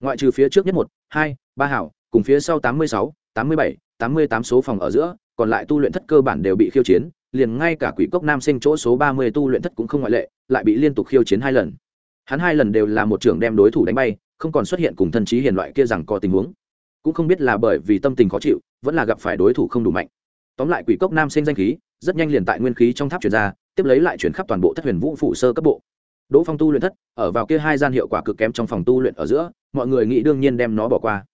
Ngoại trừ phía trước nhất một, hai, ba hảo, cùng phía sau tám mươi sáu, tám mươi bảy, tám mươi tám số phòng ở giữa, còn lại tu luyện thất cơ bản đều bị khiêu chiến liền ngay cả quỷ cốc nam sinh chỗ số ba mươi tu luyện thất cũng không ngoại lệ, lại bị liên tục khiêu chiến hai lần. Hắn hai lần đều là một trưởng đem đối thủ đánh bay, không còn xuất hiện cùng thân trí hiền loại kia rằng có tình huống. Cũng không biết là bởi vì tâm tình khó chịu, vẫn là gặp phải đối thủ không đủ mạnh. Tóm lại quỷ cốc nam sinh danh khí, rất nhanh liền tại nguyên khí trong tháp chuyển ra, tiếp lấy lại chuyển khắp toàn bộ thất huyền vũ phụ sơ cấp bộ. Đỗ phong tu luyện thất, ở vào kia hai gian hiệu quả cực kém trong phòng tu luyện ở giữa, mọi người nghĩ đương nhiên đem nó bỏ qua.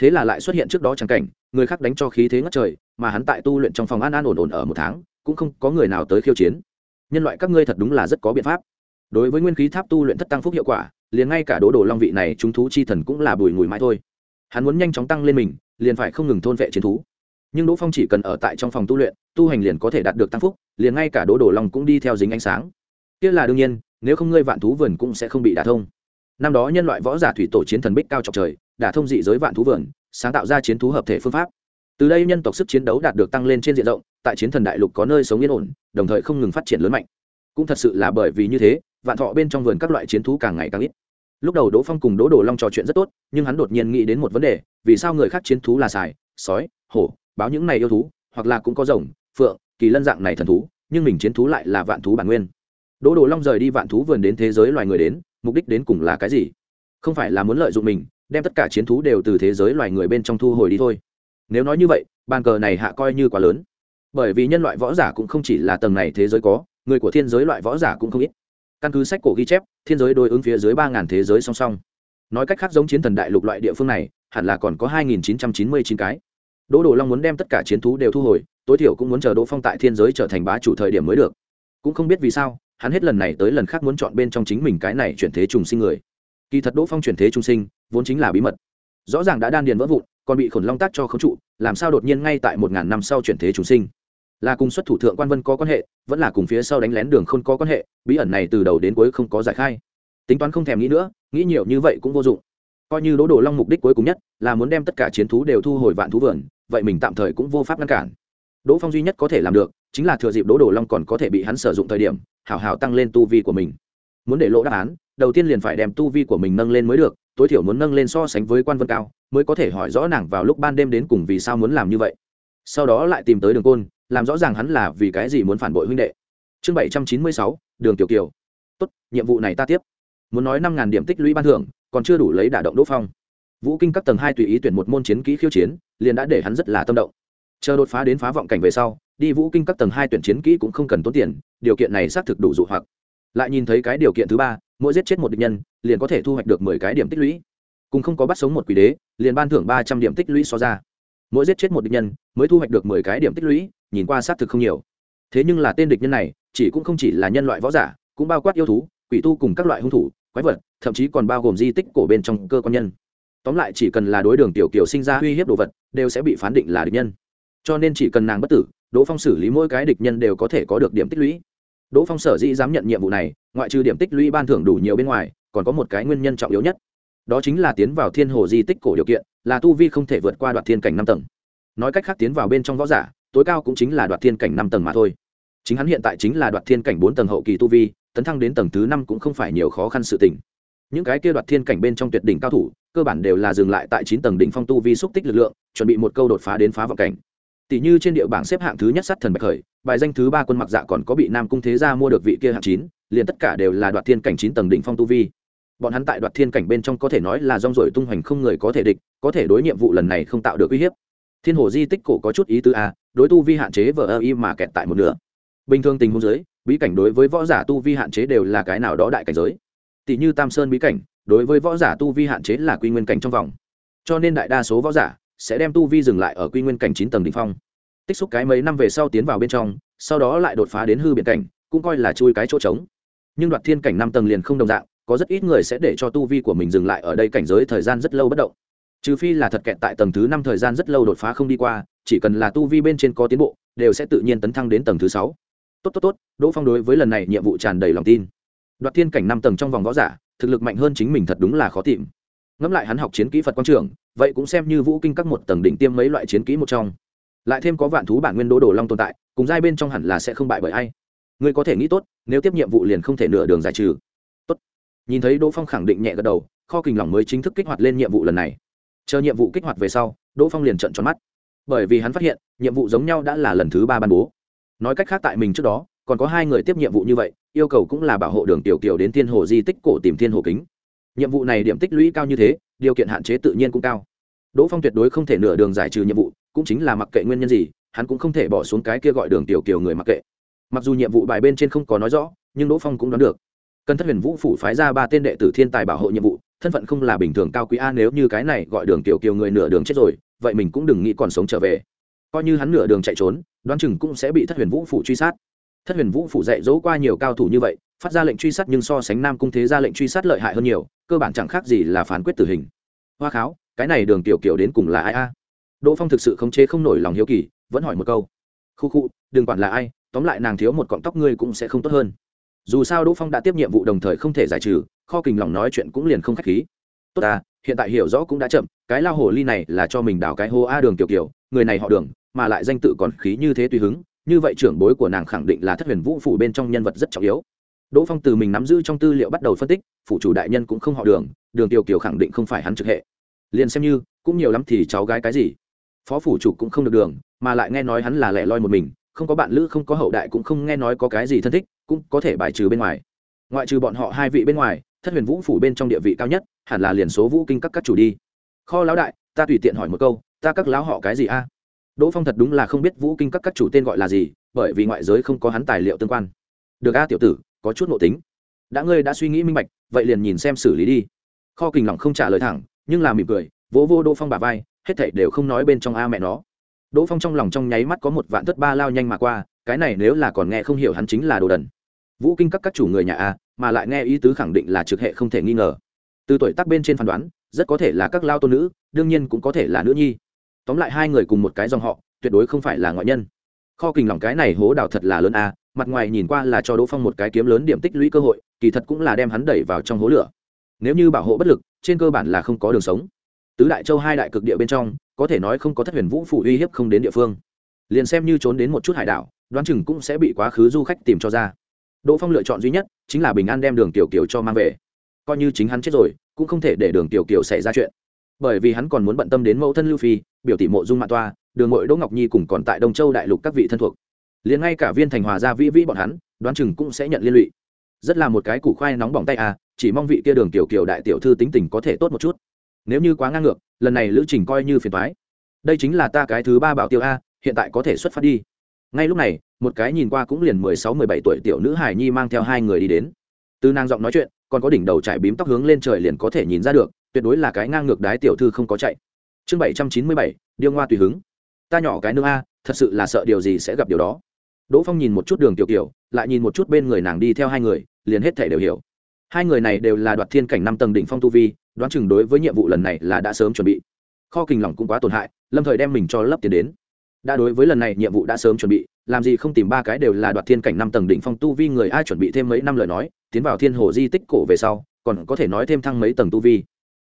Thế là lại xuất hiện trước đó chẳng cảnh, người khác đánh cho khí thế ngất trời, mà hắn tại tu luyện trong phòng an an ổn ổn ở một tháng cũng không có người nào tới khiêu chiến. Nhân loại các ngươi thật đúng là rất có biện pháp. Đối với nguyên khí tháp tu luyện thất tăng phúc hiệu quả, liền ngay cả đỗ đồ long vị này chúng thú chi thần cũng là bùi ngùi mãi thôi. Hắn muốn nhanh chóng tăng lên mình, liền phải không ngừng thôn vệ chiến thú. Nhưng đỗ phong chỉ cần ở tại trong phòng tu luyện, tu hành liền có thể đạt được tăng phúc, liền ngay cả đỗ đồ long cũng đi theo dính ánh sáng. Kia là đương nhiên, nếu không ngươi vạn thú vườn cũng sẽ không bị đả thông. Năm đó nhân loại võ giả thủy tổ chiến thần bích cao trọc trời, đả thông dị giới vạn thú vườn, sáng tạo ra chiến thú hợp thể phương pháp từ đây nhân tộc sức chiến đấu đạt được tăng lên trên diện rộng tại chiến thần đại lục có nơi sống yên ổn đồng thời không ngừng phát triển lớn mạnh. Cũng thật sự là bởi vì như thế vạn thọ bên trong vườn các loại chiến thú càng ngày càng ít. Lúc đầu đỗ phong cùng đỗ đồ long trò chuyện rất tốt nhưng hắn đột nhiên nghĩ đến một vấn đề vì sao người khác chiến thú là sài, sói hổ báo những này yêu thú hoặc là cũng có rồng phượng kỳ lân dạng này thần thú nhưng mình chiến thú lại là vạn thú bản nguyên. Đỗ đồ long rời đi vạn thú vườn đến thế giới loài người đến mục đích đến cùng là cái gì? Không phải là muốn lợi dụng mình đem tất cả chiến thú đều từ thế giới loài người bên trong thu hồi đi thôi nếu nói như vậy, bàn cờ này hạ coi như quá lớn. Bởi vì nhân loại võ giả cũng không chỉ là tầng này thế giới có, người của thiên giới loại võ giả cũng không ít. Căn cứ sách cổ ghi chép, thiên giới đối ứng phía dưới ba ngàn thế giới song song. Nói cách khác giống chiến thần đại lục loại địa phương này, hẳn là còn có hai nghìn chín trăm chín mươi chín cái. Đỗ đồ long muốn đem tất cả chiến thú đều thu hồi, tối thiểu cũng muốn chờ đỗ phong tại thiên giới trở thành bá chủ thời điểm mới được. Cũng không biết vì sao, hắn hết lần này tới lần khác muốn chọn bên trong chính mình cái này chuyển thế trùng sinh người. Kỳ thật đỗ phong chuyển thế trùng sinh, vốn chính là bí mật. Rõ ràng đã đan điền vỡ vụn còn bị khổn long tác cho khống trụ, làm sao đột nhiên ngay tại một ngàn năm sau chuyển thế chúng sinh? Là cùng xuất thủ thượng quan vân có quan hệ, vẫn là cùng phía sau đánh lén đường không có quan hệ, bí ẩn này từ đầu đến cuối không có giải khai. Tính toán không thèm nghĩ nữa, nghĩ nhiều như vậy cũng vô dụng. Coi như đỗ đồ long mục đích cuối cùng nhất là muốn đem tất cả chiến thú đều thu hồi vạn thú vườn, vậy mình tạm thời cũng vô pháp ngăn cản. Đỗ phong duy nhất có thể làm được, chính là thừa dịp đỗ đồ long còn có thể bị hắn sử dụng thời điểm, hảo hảo tăng lên tu vi của mình. Muốn để lộ đáp án, đầu tiên liền phải đem tu vi của mình nâng lên mới được tối thiểu muốn nâng lên so sánh với quan vân cao, mới có thể hỏi rõ nàng vào lúc ban đêm đến cùng vì sao muốn làm như vậy. Sau đó lại tìm tới đường côn, làm rõ ràng hắn là vì cái gì muốn phản bội huynh đệ. Chương bảy trăm chín mươi sáu, đường tiểu kiều. Tốt, nhiệm vụ này ta tiếp. Muốn nói năm ngàn điểm tích lũy ban thưởng, còn chưa đủ lấy đả động đỗ phong. Vũ kinh các tầng hai tùy ý tuyển một môn chiến kỹ khiêu chiến, liền đã để hắn rất là tâm động. Chờ đột phá đến phá vọng cảnh về sau, đi vũ kinh các tầng hai tuyển chiến kỹ cũng không cần tốn tiền, điều kiện này xác thực đủ dụ hoặc. Lại nhìn thấy cái điều kiện thứ ba mỗi giết chết một địch nhân, liền có thể thu hoạch được mười cái điểm tích lũy. Cùng không có bắt sống một quỷ đế, liền ban thưởng ba trăm điểm tích lũy so ra. Mỗi giết chết một địch nhân, mới thu hoạch được mười cái điểm tích lũy, nhìn qua xác thực không nhiều. Thế nhưng là tên địch nhân này, chỉ cũng không chỉ là nhân loại võ giả, cũng bao quát yêu thú, quỷ tu cùng các loại hung thủ, quái vật, thậm chí còn bao gồm di tích cổ bên trong cơ quan nhân. Tóm lại chỉ cần là đối đường tiểu kiều sinh ra uy hiếp đồ vật, đều sẽ bị phán định là địch nhân. Cho nên chỉ cần nàng bất tử, đỗ phong xử lý mỗi cái địch nhân đều có thể có được điểm tích lũy đỗ phong sở dĩ dám nhận nhiệm vụ này, ngoại trừ điểm tích lũy ban thưởng đủ nhiều bên ngoài, còn có một cái nguyên nhân trọng yếu nhất. Đó chính là tiến vào thiên hồ di tích cổ điều kiện, là tu vi không thể vượt qua đoạt thiên cảnh năm tầng. Nói cách khác tiến vào bên trong võ giả, tối cao cũng chính là đoạt thiên cảnh năm tầng mà thôi. Chính hắn hiện tại chính là đoạt thiên cảnh bốn tầng hậu kỳ tu vi, tấn thăng đến tầng thứ năm cũng không phải nhiều khó khăn sự tình. Những cái kia đoạt thiên cảnh bên trong tuyệt đỉnh cao thủ, cơ bản đều là dừng lại tại chín tầng đỉnh phong tu vi xúc tích lực lượng, chuẩn bị một câu đột phá đến phá vọng cảnh tỷ như trên địa bảng xếp hạng thứ nhất sát thần bạch khởi, bài danh thứ ba quân mặc dạ còn có bị nam cung thế gia mua được vị kia hạng chín, liền tất cả đều là đoạt thiên cảnh chín tầng đỉnh phong tu vi. Bọn hắn tại đoạt thiên cảnh bên trong có thể nói là rong rổi tung hoành không người có thể địch, có thể đối nhiệm vụ lần này không tạo được uy hiếp. Thiên hồ di tích cổ có chút ý tứ a, đối tu vi hạn chế vờ ơ y mà kẹt tại một nửa. Bình thường tình huống giới bí cảnh đối với võ giả tu vi hạn chế đều là cái nào đó đại cảnh giới. Tỷ như tam sơn bí cảnh, đối với võ giả tu vi hạn chế là quy nguyên cảnh trong vòng. Cho nên đại đa số võ giả sẽ đem tu vi dừng lại ở quy nguyên cảnh chín tầng đ ỉ n h phong. Tích xúc cái mấy năm về sau tiến vào bên trong, sau đó lại đột phá đến hư biện cảnh, cũng coi là chui cái chỗ trống. Nhưng đoạt thiên cảnh năm tầng liền không đồng dạng, có rất ít người sẽ để cho tu vi của mình dừng lại ở đây cảnh giới thời gian rất lâu bất động. Trừ phi là thật kẹt tại tầng thứ năm thời gian rất lâu đột phá không đi qua, chỉ cần là tu vi bên trên có tiến bộ, đều sẽ tự nhiên tấn thăng đến tầng thứ sáu. Tốt tốt tốt, đỗ phong đối với lần này nhiệm vụ tràn đầy lòng tin. Đoạt thiên cảnh năm tầng trong vòng võ giả, thực lực mạnh hơn chính mình thật đúng là khó tìm ngẫm lại hắn học chiến kỹ phật quang trường, vậy cũng xem như vũ kinh các một tầng đỉnh tiêm mấy loại chiến kỹ một trong. Lại thêm có vạn thú bản nguyên đỗ đồ long tồn tại, cùng giai bên trong hẳn là sẽ không bại bởi ai. Ngươi có thể nghĩ tốt, nếu tiếp nhiệm vụ liền không thể nửa đường giải trừ. Tốt. Nhìn thấy đỗ phong khẳng định nhẹ gật đầu, kho kình lòng mới chính thức kích hoạt lên nhiệm vụ lần này. Chờ nhiệm vụ kích hoạt về sau, đỗ phong liền trận tròn mắt. Bởi vì hắn phát hiện, nhiệm vụ giống nhau đã là lần thứ ba ban bố. Nói cách khác tại mình trước đó, còn có hai người tiếp nhiệm vụ như vậy, yêu cầu cũng là bảo hộ đường tiểu kiều đến thiên hồ di tích cổ tìm thiên hồ kính nhiệm vụ này điểm tích lũy cao như thế, điều kiện hạn chế tự nhiên cũng cao. Đỗ phong tuyệt đối không thể nửa đường giải trừ nhiệm vụ, cũng chính là mặc kệ nguyên nhân gì, hắn cũng không thể bỏ xuống cái kia gọi đường tiểu kiều người mặc kệ. Mặc dù nhiệm vụ bài bên trên không có nói rõ, nhưng đỗ phong cũng đoán được. Cần thất huyền vũ phủ phái ra ba tên đệ tử thiên tài bảo hộ nhiệm vụ, thân phận không là bình thường cao quý a, nếu như cái này gọi đường tiểu kiều người nửa đường chết rồi, vậy mình cũng đừng nghĩ còn sống trở về. Coi như hắn nửa đường chạy trốn, đoán chừng cũng sẽ bị thất huyền vũ phủ truy sát. Thất huyền vũ phủ dạy dỗ qua nhiều cao thủ như vậy phát ra lệnh truy sát nhưng so sánh nam cung thế ra lệnh truy sát lợi hại hơn nhiều, cơ bản chẳng khác gì là phán quyết tử hình. Hoa kháo, cái này đường tiểu kiểu đến cùng là ai a? Đỗ phong thực sự khống chế không nổi lòng hiếu kỳ, vẫn hỏi một câu. Khu khu, đừng quản là ai, tóm lại nàng thiếu một cọng tóc ngươi cũng sẽ không tốt hơn. Dù sao đỗ phong đã tiếp nhiệm vụ đồng thời không thể giải trừ, kho kình lòng nói chuyện cũng liền không k h á c h khí. Tốt à hiện tại hiểu rõ cũng đã chậm, cái lao hồ ly này là cho mình đào cái hô a đường tiểu kiểu, người này họ đường, mà lại danh tự còn khí như thế tùy hứng, như vậy trưởng bối của nàng khẳng định là thất huyền vũ phủ bên trong nhân vật rất trọng yếu đỗ phong từ mình nắm giữ trong tư liệu bắt đầu phân tích phụ chủ đại nhân cũng không họ đường đường tiểu kiều khẳng định không phải hắn trực hệ. Liền xem như, cũng nhiều lắm thì cháu gái cái gì? Phó phủ chủ cũng không được đường, mà lại nghe nói hắn là lẻ loi một mình, không có bạn lữ, không có hậu đại cũng không nghe nói có cái gì thân thích, cũng có thể bài trừ bên ngoài. Ngoại trừ bọn họ hai vị bên ngoài, thất huyền vũ phủ bên trong địa vị cao nhất, hẳn là liền số vũ kinh các các chủ đi. Kho lão đại, ta tùy tiện hỏi một câu, ta các lão họ cái gì a? Đỗ phong thật đúng là không biết vũ kinh các các chủ tên gọi là gì, bởi vì ngoại giới không có hắn tài liệu tương quan. Được a, tiểu tử có chút nội tính. Đã ngươi đã suy nghĩ minh bạch, vậy liền nhìn xem xử lý đi. Kho kình lòng không trả lời thẳng, nhưng là mỉm cười, vỗ vô đỗ phong bà vai, hết thảy đều không nói bên trong a mẹ nó. Đỗ phong trong lòng trong nháy mắt có một vạn thất ba lao nhanh mà qua, cái này nếu là còn nghe không hiểu hắn chính là đồ đần. Vũ kinh các các chủ người nhà a, mà lại nghe ý tứ khẳng định là trực hệ không thể nghi ngờ. Từ tuổi tác bên trên phán đoán, rất có thể là các lao tôn nữ, đương nhiên cũng có thể là nữ nhi. Tóm lại hai người cùng một cái dòng họ, tuyệt đối không phải là ngoại nhân. Kho kình lòng cái này hố đào thật là lớn a mặt ngoài nhìn qua là cho đỗ phong một cái kiếm lớn điểm tích lũy cơ hội, kỳ thật cũng là đem hắn đẩy vào trong hố lửa. Nếu như bảo hộ bất lực, trên cơ bản là không có đường sống. Tứ đại châu hai đại cực địa bên trong, có thể nói không có thất huyền vũ phủ uy hiếp không đến địa phương. Liền xem như trốn đến một chút hải đảo, đoán chừng cũng sẽ bị quá khứ du khách tìm cho ra. Đỗ phong lựa chọn duy nhất, chính là bình an đem đường tiểu kiều cho mang về. Coi như chính hắn chết rồi, cũng không thể để đường tiểu kiều xảy ra chuyện. Bởi vì hắn còn muốn bận tâm đến mẫu thân lưu phi, biểu tỷ mộ dung Mạn toa, đường mội đỗ ngọc nhi cùng còn tại đông châu đại lục các vị thân thuộc liền ngay cả viên thành hòa gia vĩ vĩ bọn hắn, đoán chừng cũng sẽ nhận liên lụy. Rất là một cái củ khoai nóng bỏng tay à chỉ mong vị kia đường tiểu kiều đại tiểu thư tính tình có thể tốt một chút. Nếu như quá ngang ngược, lần này lữ trình coi như phiền thoái đây chính là ta cái thứ ba bảo tiêu a, hiện tại có thể xuất phát đi. Ngay lúc này, một cái nhìn qua cũng liền mười sáu, mười bảy tuổi tiểu nữ hải nhi mang theo hai người đi đến. Từ nàng giọng nói chuyện, còn có đỉnh đầu trải bím tóc hướng lên trời liền có thể nhìn ra được, tuyệt đối là cái ngang ngược đái tiểu thư không có chạy. Chương bảy trăm chín mươi bảy, điêu ngoa tùy hứng. Ta nhỏ cái nương a, thật sự là sợ điều gì sẽ gặp điều đó đỗ phong nhìn một chút đường tiểu kiểu lại nhìn một chút bên người nàng đi theo hai người, liền hết thể đều hiểu. Hai người này đều là đoạt thiên cảnh năm tầng đỉnh phong tu vi, đoán chừng đối với nhiệm vụ lần này là đã sớm chuẩn bị. Kho kình lỏng cũng quá tổn hại, lâm thời đem mình cho lấp tiền đến. Đã đối với lần này nhiệm vụ đã sớm chuẩn bị, làm gì không tìm ba cái đều là đoạt thiên cảnh năm tầng đỉnh phong tu vi người ai chuẩn bị thêm mấy năm lời nói, tiến vào thiên hồ di tích cổ về sau, còn có thể nói thêm thăng mấy tầng tu vi.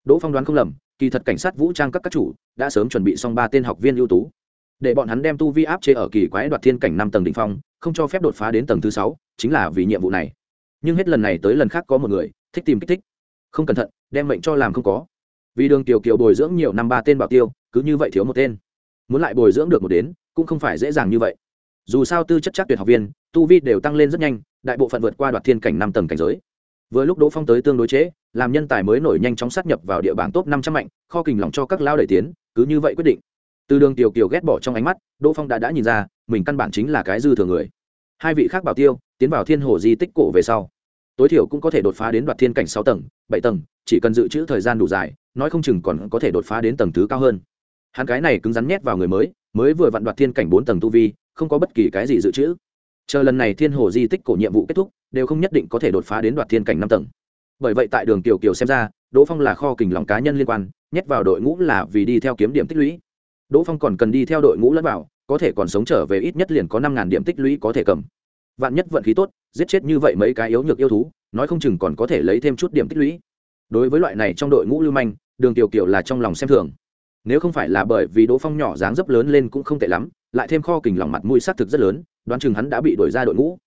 Đỗ phong đoán không lầm, kỳ thật cảnh sát vũ trang các các chủ đã sớm chuẩn bị xong ba tên học viên ưu tú để bọn hắn đem tu vi áp chế ở kỳ quái đoạt thiên cảnh năm tầng đỉnh phong không cho phép đột phá đến tầng thứ sáu chính là vì nhiệm vụ này. Nhưng hết lần này tới lần khác có một người thích tìm kích thích. Không cẩn thận đem mệnh cho làm không có. Vì đường tiểu kiều bồi dưỡng nhiều năm ba tên bảo tiêu cứ như vậy thiếu một tên. Muốn lại bồi dưỡng được một đến cũng không phải dễ dàng như vậy. Dù sao tư chất chắc tuyệt học viên tu vi đều tăng lên rất nhanh đại bộ phận vượt qua đoạt thiên cảnh năm tầng cảnh giới. Vừa lúc đỗ phong tới tương đối chế, làm nhân tài mới nổi nhanh chóng sát nhập vào địa bàn top năm trăm mạnh kho kình lòng cho các lao đẩy tiến cứ như vậy quyết định từ đường tiểu kiều ghét bỏ trong ánh mắt, đỗ phong đã đã nhìn ra, mình căn bản chính là cái dư thừa người. Hai vị khác bảo tiêu, tiến vào thiên hồ di tích cổ về sau. Tối thiểu cũng có thể đột phá đến đoạt thiên cảnh sáu tầng, bảy tầng, chỉ cần dự trữ thời gian đủ dài, nói không chừng còn có thể đột phá đến tầng thứ cao hơn. Hắn cái này cứng rắn nhét vào người mới mới vừa vặn đoạt thiên cảnh bốn tầng tu vi, không có bất kỳ cái gì dự trữ. Chờ lần này thiên hồ di tích cổ nhiệm vụ kết thúc, đều không nhất định có thể đột phá đến đoạt thiên cảnh năm tầng. Bởi vậy tại đường tiểu kiều xem ra, đỗ phong là kho kình lòng cá nhân liên quan, nhét vào đội ngũ là vì đi theo kiếm điểm tích lũy đỗ phong còn cần đi theo đội ngũ lẫn vào, có thể còn sống trở về ít nhất liền có năm điểm tích lũy có thể cầm. Vạn nhất vận khí tốt, giết chết như vậy mấy cái yếu nhược yêu thú, nói không chừng còn có thể lấy thêm chút điểm tích lũy. Đối với loại này trong đội ngũ lưu manh, đường tiểu kiều là trong lòng xem thường. Nếu không phải là bởi vì đỗ phong nhỏ dáng dấp lớn lên cũng không tệ lắm, lại thêm kho kình lòng mặt mũi xác thực rất lớn, đoán chừng hắn đã bị đổi ra đội ngũ.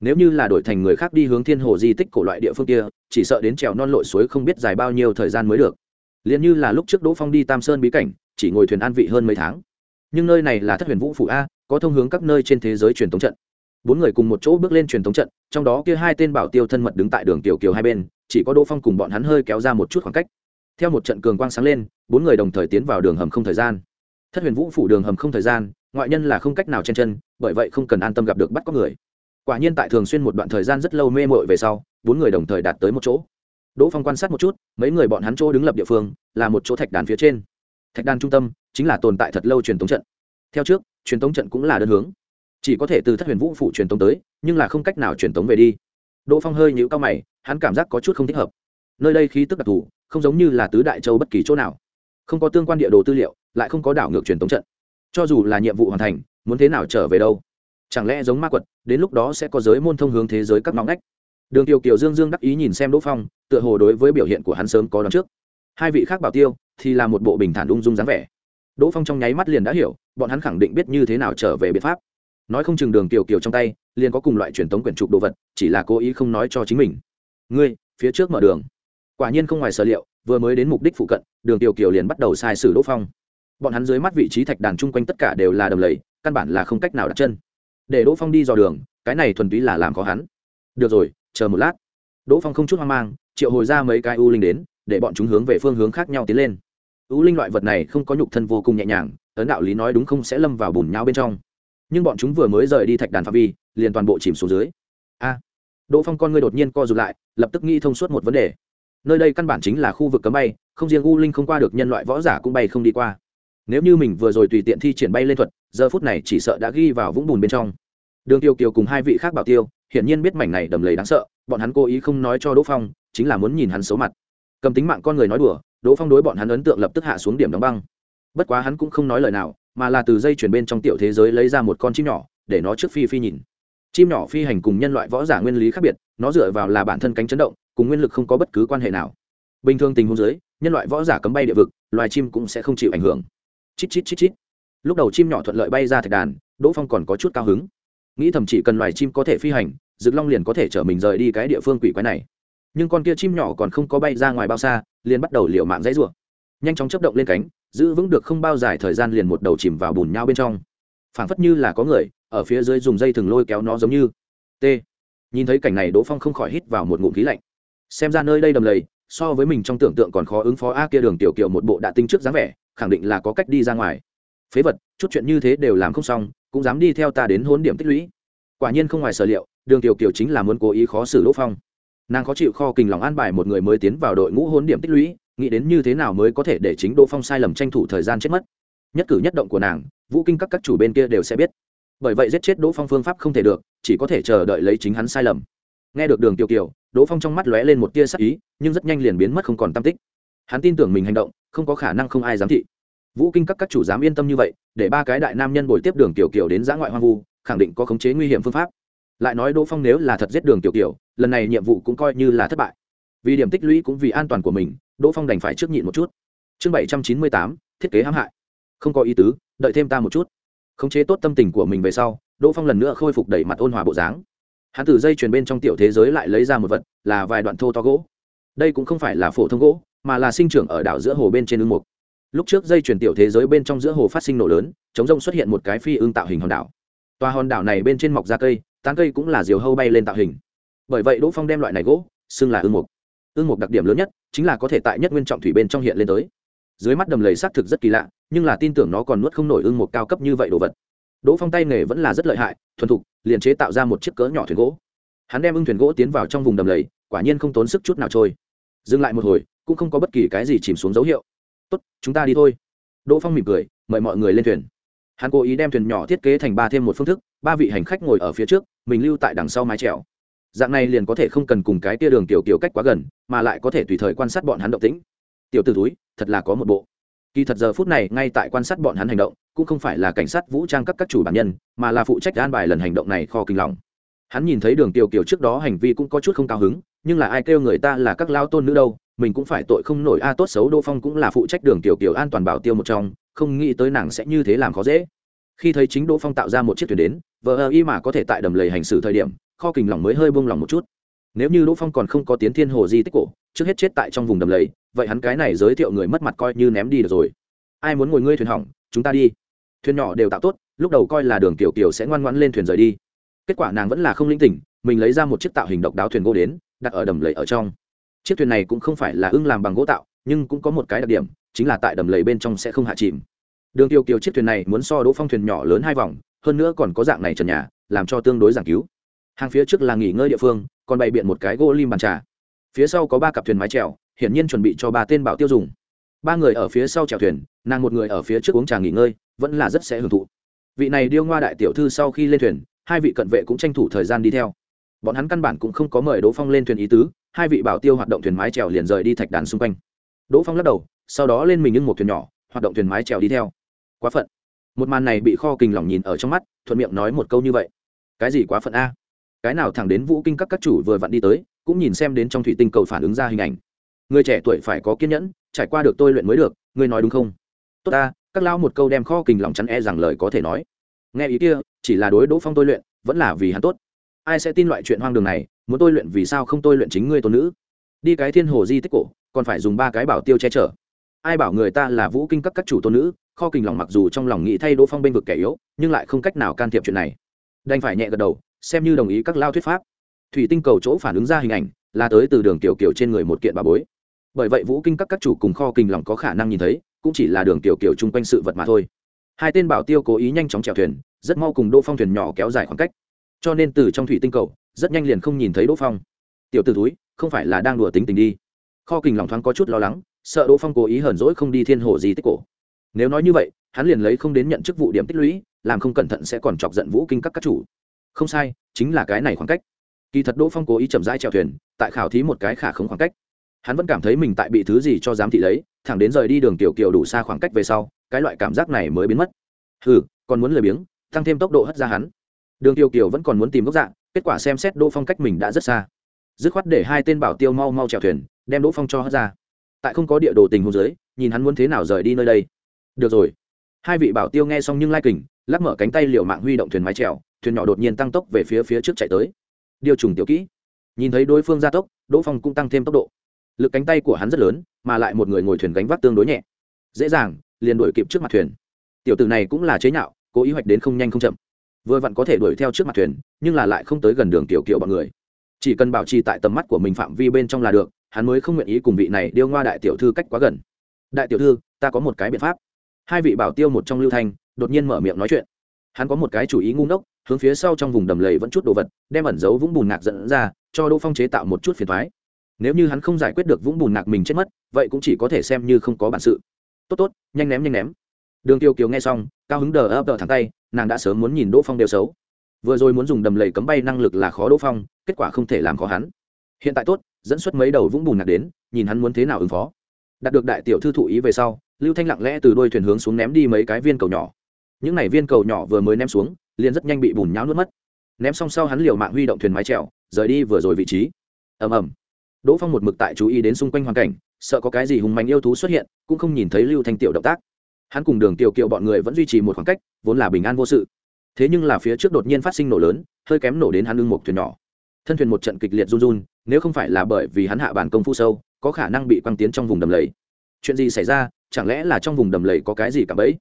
Nếu như là đổi thành người khác đi hướng thiên hồ di tích cổ loại địa phương kia, chỉ sợ đến trèo non lội suối không biết dài bao nhiêu thời gian mới được. Liền như là lúc trước đỗ phong đi tam sơn bí cảnh chỉ ngồi thuyền an vị hơn mấy tháng. Nhưng nơi này là thất huyền vũ phủ a, có thông hướng các nơi trên thế giới truyền thống trận. Bốn người cùng một chỗ bước lên truyền thống trận, trong đó kia hai tên bảo tiêu thân mật đứng tại đường tiểu kiều hai bên, chỉ có đỗ phong cùng bọn hắn hơi kéo ra một chút khoảng cách. Theo một trận cường quang sáng lên, bốn người đồng thời tiến vào đường hầm không thời gian. Thất huyền vũ phủ đường hầm không thời gian, ngoại nhân là không cách nào chen chân, bởi vậy không cần an tâm gặp được bắt có người. Quả nhiên tại thường xuyên một đoạn thời gian rất lâu mê mội về sau, bốn người đồng thời đạt tới một chỗ. Đỗ phong quan sát một chút, mấy người bọn hắn chỗ đứng lập địa phương, là một chỗ thạch đàn phía trên thạch Đan trung tâm chính là tồn tại thật lâu truyền thống trận. Theo trước, truyền thống trận cũng là đơn hướng. Chỉ có thể từ thất huyền vũ phụ truyền thống tới, nhưng là không cách nào truyền thống về đi. Đỗ phong hơi nhũ cao mày, hắn cảm giác có chút không thích hợp. Nơi đây khí tức đặc thù, không giống như là tứ đại châu bất kỳ chỗ nào. Không có tương quan địa đồ tư liệu, lại không có đảo ngược truyền thống trận. Cho dù là nhiệm vụ hoàn thành, muốn thế nào trở về đâu? Chẳng lẽ giống ma quật, đến lúc đó sẽ có giới môn thông hướng thế giới các ngõ ngách? Đường Tiêu kiều dương dương đắc ý nhìn xem đỗ phong, tựa hồ đối với biểu hiện của hắn sớm có đón trước. Hai vị khác bảo tiêu thì là một bộ bình thản ung dung dáng vẻ. Đỗ phong trong nháy mắt liền đã hiểu, bọn hắn khẳng định biết như thế nào trở về biện pháp. Nói không chừng đường kiều kiều trong tay, liền có cùng loại truyền thống quyển trục đồ vật, chỉ là cố ý không nói cho chính mình. Ngươi, phía trước mở đường. Quả nhiên không ngoài sở liệu, vừa mới đến mục đích phụ cận, đường kiều kiều liền bắt đầu sai sử đỗ phong. Bọn hắn dưới mắt vị trí thạch đàn chung quanh tất cả đều là đầm lầy, căn bản là không cách nào đặt chân. Để đỗ phong đi dò đường, cái này thuần túy là làm khó hắn. Được rồi, chờ một lát. Đỗ phong không chút hoang mang, triệu hồi ra mấy cái u linh đến để bọn chúng hướng về phương hướng khác nhau tiến lên. U linh loại vật này không có nhục thân vô cùng nhẹ nhàng, ấn đạo lý nói đúng không sẽ lâm vào bùn nhau bên trong. Nhưng bọn chúng vừa mới rời đi thạch đàn phạm vi, liền toàn bộ chìm xuống dưới. A! Đỗ phong con ngươi đột nhiên co rụt lại, lập tức nghĩ thông suốt một vấn đề. Nơi đây căn bản chính là khu vực cấm bay, không riêng u linh không qua được nhân loại võ giả cũng bay không đi qua. Nếu như mình vừa rồi tùy tiện thi triển bay lên thuật, giờ phút này chỉ sợ đã ghi vào vũng bùn bên trong. Đường tiêu kiều cùng hai vị khác bảo tiêu, hiển nhiên biết mảnh này đầm lầy đáng sợ, bọn hắn cố ý không nói cho đỗ phong, chính là muốn nhìn hắn xấu mặt cầm tính mạng con người nói đùa, đỗ phong đối bọn hắn ấn tượng lập tức hạ xuống điểm đóng băng. Bất quá hắn cũng không nói lời nào, mà là từ dây chuyển bên trong tiểu thế giới lấy ra một con chim nhỏ, để nó trước phi phi nhìn. Chim nhỏ phi hành cùng nhân loại võ giả nguyên lý khác biệt, nó dựa vào là bản thân cánh chấn động, cùng nguyên lực không có bất cứ quan hệ nào. Bình thường tình huống giới nhân loại võ giả cấm bay địa vực, loài chim cũng sẽ không chịu ảnh hưởng. Chít chít chít chít. Lúc đầu chim nhỏ thuận lợi bay ra thạch đàn, đỗ phong còn có chút cao hứng. Nghĩ thầm chỉ cần loài chim có thể phi hành rực long liền có thể chở mình rời đi cái địa phương quỷ quái này nhưng con kia chim nhỏ còn không có bay ra ngoài bao xa, liền bắt đầu liệu mạng dãy rủa. Nhanh chóng chấp động lên cánh, giữ vững được không bao dài thời gian liền một đầu chìm vào bùn nhau bên trong. Phảng phất như là có người, ở phía dưới dùng dây thừng lôi kéo nó giống như. T. Nhìn thấy cảnh này, đỗ phong không khỏi hít vào một ngụm khí lạnh. Xem ra nơi đây đầm lầy, so với mình trong tưởng tượng còn khó ứng phó. A, kia đường tiểu kiều một bộ đạ tinh trước dáng vẻ, khẳng định là có cách đi ra ngoài. Phế vật, chút chuyện như thế đều làm không xong, cũng dám đi theo ta đến hôn điểm tích lũy. Quả nhiên không ngoài sở liệu, đường tiểu kiều chính là muốn cố ý khó xử đỗ phong nàng khó chịu kho kình lòng an bài một người mới tiến vào đội ngũ hôn điểm tích lũy, nghĩ đến như thế nào mới có thể để chính đỗ phong sai lầm tranh thủ thời gian chết mất. Nhất cử nhất động của nàng, vũ kinh các các chủ bên kia đều sẽ biết. Bởi vậy giết chết đỗ phong phương pháp không thể được, chỉ có thể chờ đợi lấy chính hắn sai lầm. Nghe được đường tiểu kiều, đỗ phong trong mắt lóe lên một tia sắc ý, nhưng rất nhanh liền biến mất không còn tam tích. Hắn tin tưởng mình hành động, không có khả năng không ai giám thị. Vũ kinh các các chủ dám yên tâm như vậy, để ba cái đại nam nhân bồi tiếp đường tiểu kiều đến giã ngoại hoang vu, khẳng định có khống chế nguy hiểm phương pháp lại nói đỗ phong nếu là thật giết đường tiểu kiểu lần này nhiệm vụ cũng coi như là thất bại. Vì điểm tích lũy cũng vì an toàn của mình, đỗ phong đành phải trước nhịn một chút. Chương bảy trăm chín mươi tám, thiết kế hãm hại. Không có ý tứ, đợi thêm ta một chút. Khống chế tốt tâm tình của mình về sau, đỗ phong lần nữa khôi phục đẩy mặt ôn hòa bộ dáng. Hắn từ dây chuyền bên trong tiểu thế giới lại lấy ra một vật, là vài đoạn thô to gỗ. Đây cũng không phải là phổ thông gỗ, mà là sinh trưởng ở đảo giữa hồ bên trên ưng mục. Lúc trước dây chuyền tiểu thế giới bên trong giữa hồ phát sinh nổ lớn, chống rông xuất hiện một cái phi ưng tạo hình hòn đảo. Tòa hòn đảo này bên trên mọc ra cây tán cây cũng là diều hâu bay lên tạo hình. Bởi vậy đỗ phong đem loại này gỗ xưng là ưng mục. Ưng mục đặc điểm lớn nhất chính là có thể tại nhất nguyên trọng thủy bên trong hiện lên tới. Dưới mắt đầm lầy xác thực rất kỳ lạ, nhưng là tin tưởng nó còn nuốt không nổi ưng mục cao cấp như vậy đồ vật. Đỗ phong tay nghề vẫn là rất lợi hại, thuần thục, liền chế tạo ra một chiếc cỡ nhỏ thuyền gỗ. Hắn đem ưng thuyền gỗ tiến vào trong vùng đầm lầy, quả nhiên không tốn sức chút nào trôi. Dừng lại một hồi, cũng không có bất kỳ cái gì chìm xuống dấu hiệu. Tốt, chúng ta đi thôi. Đỗ phong mỉm cười, mời mọi người lên thuyền. Hắn cố ý đem thuyền nhỏ thiết kế thành ba thêm một phương thức, ba vị hành khách ngồi ở phía trước mình lưu tại đằng sau mái trèo. Dạng này liền có thể không cần cùng cái tia đường tiểu kiểu cách quá gần, mà lại có thể tùy thời quan sát bọn hắn động tĩnh. Tiểu t ử túi thật là có một bộ. Kỳ thật giờ phút này, ngay tại quan sát bọn hắn hành động, cũng không phải là cảnh sát vũ trang các các chủ bản nhân, mà là phụ trách an bài lần hành động này kho kinh lòng. Hắn nhìn thấy đường tiểu kiểu trước đó hành vi cũng có chút không cao hứng, nhưng là ai kêu người ta là các lao tôn nữ đâu, mình cũng phải tội không nổi a, tốt xấu đỗ phong cũng là phụ trách đường tiểu kiểu an toàn bảo tiêu một trong, không nghĩ tới nàng sẽ như thế làm khó dễ. Khi thấy chính đỗ phong tạo ra một chiếc thuyền đến vờ ơ y mà có thể tại đầm lầy hành xử thời điểm, kho kình lỏng mới hơi buông lòng một chút. Nếu như đỗ phong còn không có tiến thiên hồ di tích cổ, trước hết chết tại trong vùng đầm lầy, vậy hắn cái này giới thiệu người mất mặt coi như ném đi được rồi. Ai muốn ngồi ngươi thuyền hỏng, chúng ta đi. Thuyền nhỏ đều tạo tốt, lúc đầu coi là đường tiểu kiều sẽ ngoan ngoãn lên thuyền rời đi. Kết quả nàng vẫn là không linh tỉnh, mình lấy ra một chiếc tạo hình độc đáo thuyền gỗ đến, đặt ở đầm lầy ở trong. Chiếc thuyền này cũng không phải là ưng làm bằng gỗ tạo, nhưng cũng có một cái đặc điểm, chính là tại đầm lầy bên trong sẽ không hạ chìm. Đường tiêu kiều chiếc thuyền này muốn so đỗ phong thuyền nhỏ lớn hai vòng hơn nữa còn có dạng này trần nhà, làm cho tương đối giảng cứu. Hàng phía trước là nghỉ ngơi địa phương, còn bày biện một cái gỗ lim bàn trà. Phía sau có ba cặp thuyền mái trèo hiển nhiên chuẩn bị cho ba tên bảo tiêu dùng. Ba người ở phía sau chèo thuyền, nàng một người ở phía trước uống trà nghỉ ngơi, vẫn là rất sẽ hưởng thụ. Vị này điêu ngoa đại tiểu thư sau khi lên thuyền, hai vị cận vệ cũng tranh thủ thời gian đi theo. Bọn hắn căn bản cũng không có mời đỗ phong lên thuyền ý tứ, hai vị bảo tiêu hoạt động thuyền mái trèo liền rời đi thạch đàn xung quanh. Đỗ phong lắc đầu, sau đó lên mình nhưng một thuyền nhỏ, hoạt động thuyền mái trèo đi theo. Quá phận một màn này bị kho kinh lỏng nhìn ở trong mắt, thuận miệng nói một câu như vậy. Cái gì quá phận a? Cái nào thẳng đến vũ kinh các các chủ vừa vặn đi tới, cũng nhìn xem đến trong thủy tinh cầu phản ứng ra hình ảnh. Người trẻ tuổi phải có kiên nhẫn, trải qua được tôi luyện mới được, ngươi nói đúng không? Tốt ta các lao một câu đem kho kinh lỏng chắn e rằng lời có thể nói. Nghe ý kia, chỉ là đối đỗ phong tôi luyện, vẫn là vì hắn tốt. Ai sẽ tin loại chuyện hoang đường này, muốn tôi luyện vì sao không tôi luyện chính ngươi tôn nữ? Đi cái thiên hồ di tích cổ, còn phải dùng ba cái bảo tiêu che chở ai bảo người ta là vũ kinh các các chủ tôn nữ, kho kình lòng mặc dù trong lòng nghĩ thay đỗ phong bên vực kẻ yếu, nhưng lại không cách nào can thiệp chuyện này. Đành phải nhẹ gật đầu, xem như đồng ý các lao thuyết pháp. Thủy tinh cầu chỗ phản ứng ra hình ảnh, là tới từ đường tiểu kiều trên người một kiện bà bối. Bởi vậy vũ kinh các các chủ cùng kho kình lòng có khả năng nhìn thấy, cũng chỉ là đường tiểu kiều chung quanh sự vật mà thôi. Hai tên bảo tiêu cố ý nhanh chóng chèo thuyền, rất mau cùng đỗ phong thuyền nhỏ kéo dài khoảng cách. Cho nên từ trong thủy tinh cầu, rất nhanh liền không nhìn thấy đỗ phong. Tiểu t ử túi không phải là đang đùa tính tình đi. Kho kình lòng thoáng có chút lo lắng sợ đỗ phong cố ý hờn dỗi không đi thiên hồ Di tích cổ. Nếu nói như vậy, hắn liền lấy không đến nhận chức vụ điểm tích lũy, làm không cẩn thận sẽ còn chọc giận vũ kinh các các chủ. Không sai, chính là cái này khoảng cách. Kỳ thật đỗ phong cố ý chậm rãi chèo thuyền, tại khảo thí một cái khả không khoảng cách. Hắn vẫn cảm thấy mình tại bị thứ gì cho giám thị lấy, thẳng đến rời đi đường tiểu kiều đủ xa khoảng cách về sau, cái loại cảm giác này mới biến mất. Hừ, còn muốn lười biếng, tăng thêm tốc độ hất ra hắn. Đường tiểu kiều vẫn còn muốn tìm gốc dạng, kết quả xem xét đỗ phong cách mình đã rất xa. Dứt khoát để hai tên bảo tiêu mau mau chèo thuyền, đem đỗ phong cho hất ra tại không có địa đồ tình hồ dưới, nhìn hắn muốn thế nào rời đi nơi đây. Được rồi. Hai vị bảo tiêu nghe xong nhưng lai kình, lắc mở cánh tay liều mạng huy động thuyền mái trèo thuyền nhỏ đột nhiên tăng tốc về phía phía trước chạy tới. Điều trùng tiểu kỹ. Nhìn thấy đối phương gia tốc, đỗ phong cũng tăng thêm tốc độ. Lực cánh tay của hắn rất lớn, mà lại một người ngồi thuyền gánh vác tương đối nhẹ. Dễ dàng, liền đuổi kịp trước mặt thuyền. Tiểu tử này cũng là chế nhạo, cố ý hoạch đến không nhanh không chậm. Vừa vặn có thể đuổi theo trước mặt thuyền, nhưng là lại không tới gần đường tiểu kiều bọn người. Chỉ cần bảo trì tại tầm mắt của mình phạm vi bên trong là được hắn mới không nguyện ý cùng vị này điêu ngoa đại tiểu thư cách quá gần. Đại tiểu thư, ta có một cái biện pháp. Hai vị bảo tiêu một trong lưu thanh, đột nhiên mở miệng nói chuyện. Hắn có một cái chủ ý ngu ngốc, hướng phía sau trong vùng đầm lầy vẫn chút đồ vật, đem ẩn giấu vũng bùn ngạc dẫn ra, cho đỗ phong chế tạo một chút phiền thoái nếu như hắn không giải quyết được vũng bùn ngạc mình chết mất, vậy cũng chỉ có thể xem như không có bản sự. Tốt tốt, nhanh ném nhanh ném. Đường tiêu kiều nghe xong, cao hứng đờ ấp đờ thẳng tay, nàng đã sớm muốn nhìn đỗ phong đều xấu. Vừa rồi muốn dùng đầm lầy cấm bay năng lực là khó đỗ phong, kết quả không thể làm khó hắn. Hiện tại tốt dẫn xuất mấy đầu vũng bùn nạt đến, nhìn hắn muốn thế nào ứng phó. Đạt được đại tiểu thư thụ ý về sau, lưu thanh lặng lẽ từ đôi thuyền hướng xuống ném đi mấy cái viên cầu nhỏ. Những này viên cầu nhỏ vừa mới ném xuống, liền rất nhanh bị bùn nháo nuốt mất. Ném xong sau hắn liều mạng huy động thuyền mái trèo rời đi vừa rồi vị trí. Ầm ầm. Đỗ phong một mực tại chú ý đến xung quanh hoàn cảnh, sợ có cái gì hùng mạnh yêu thú xuất hiện, cũng không nhìn thấy lưu thanh tiểu động tác. Hắn cùng đường tiểu kiệu bọn người vẫn duy trì một khoảng cách, vốn là bình an vô sự. Thế nhưng là phía trước đột nhiên phát sinh nổ lớn, hơi kém nổ đến hắn lưng một thuyền nhỏ thân thuyền một trận kịch liệt run run, nếu không phải là bởi vì hắn hạ bản công phu sâu, có khả năng bị quăng tiến trong vùng đầm lầy. Chuyện gì xảy ra, chẳng lẽ là trong vùng đầm lầy có cái gì cả bẫy?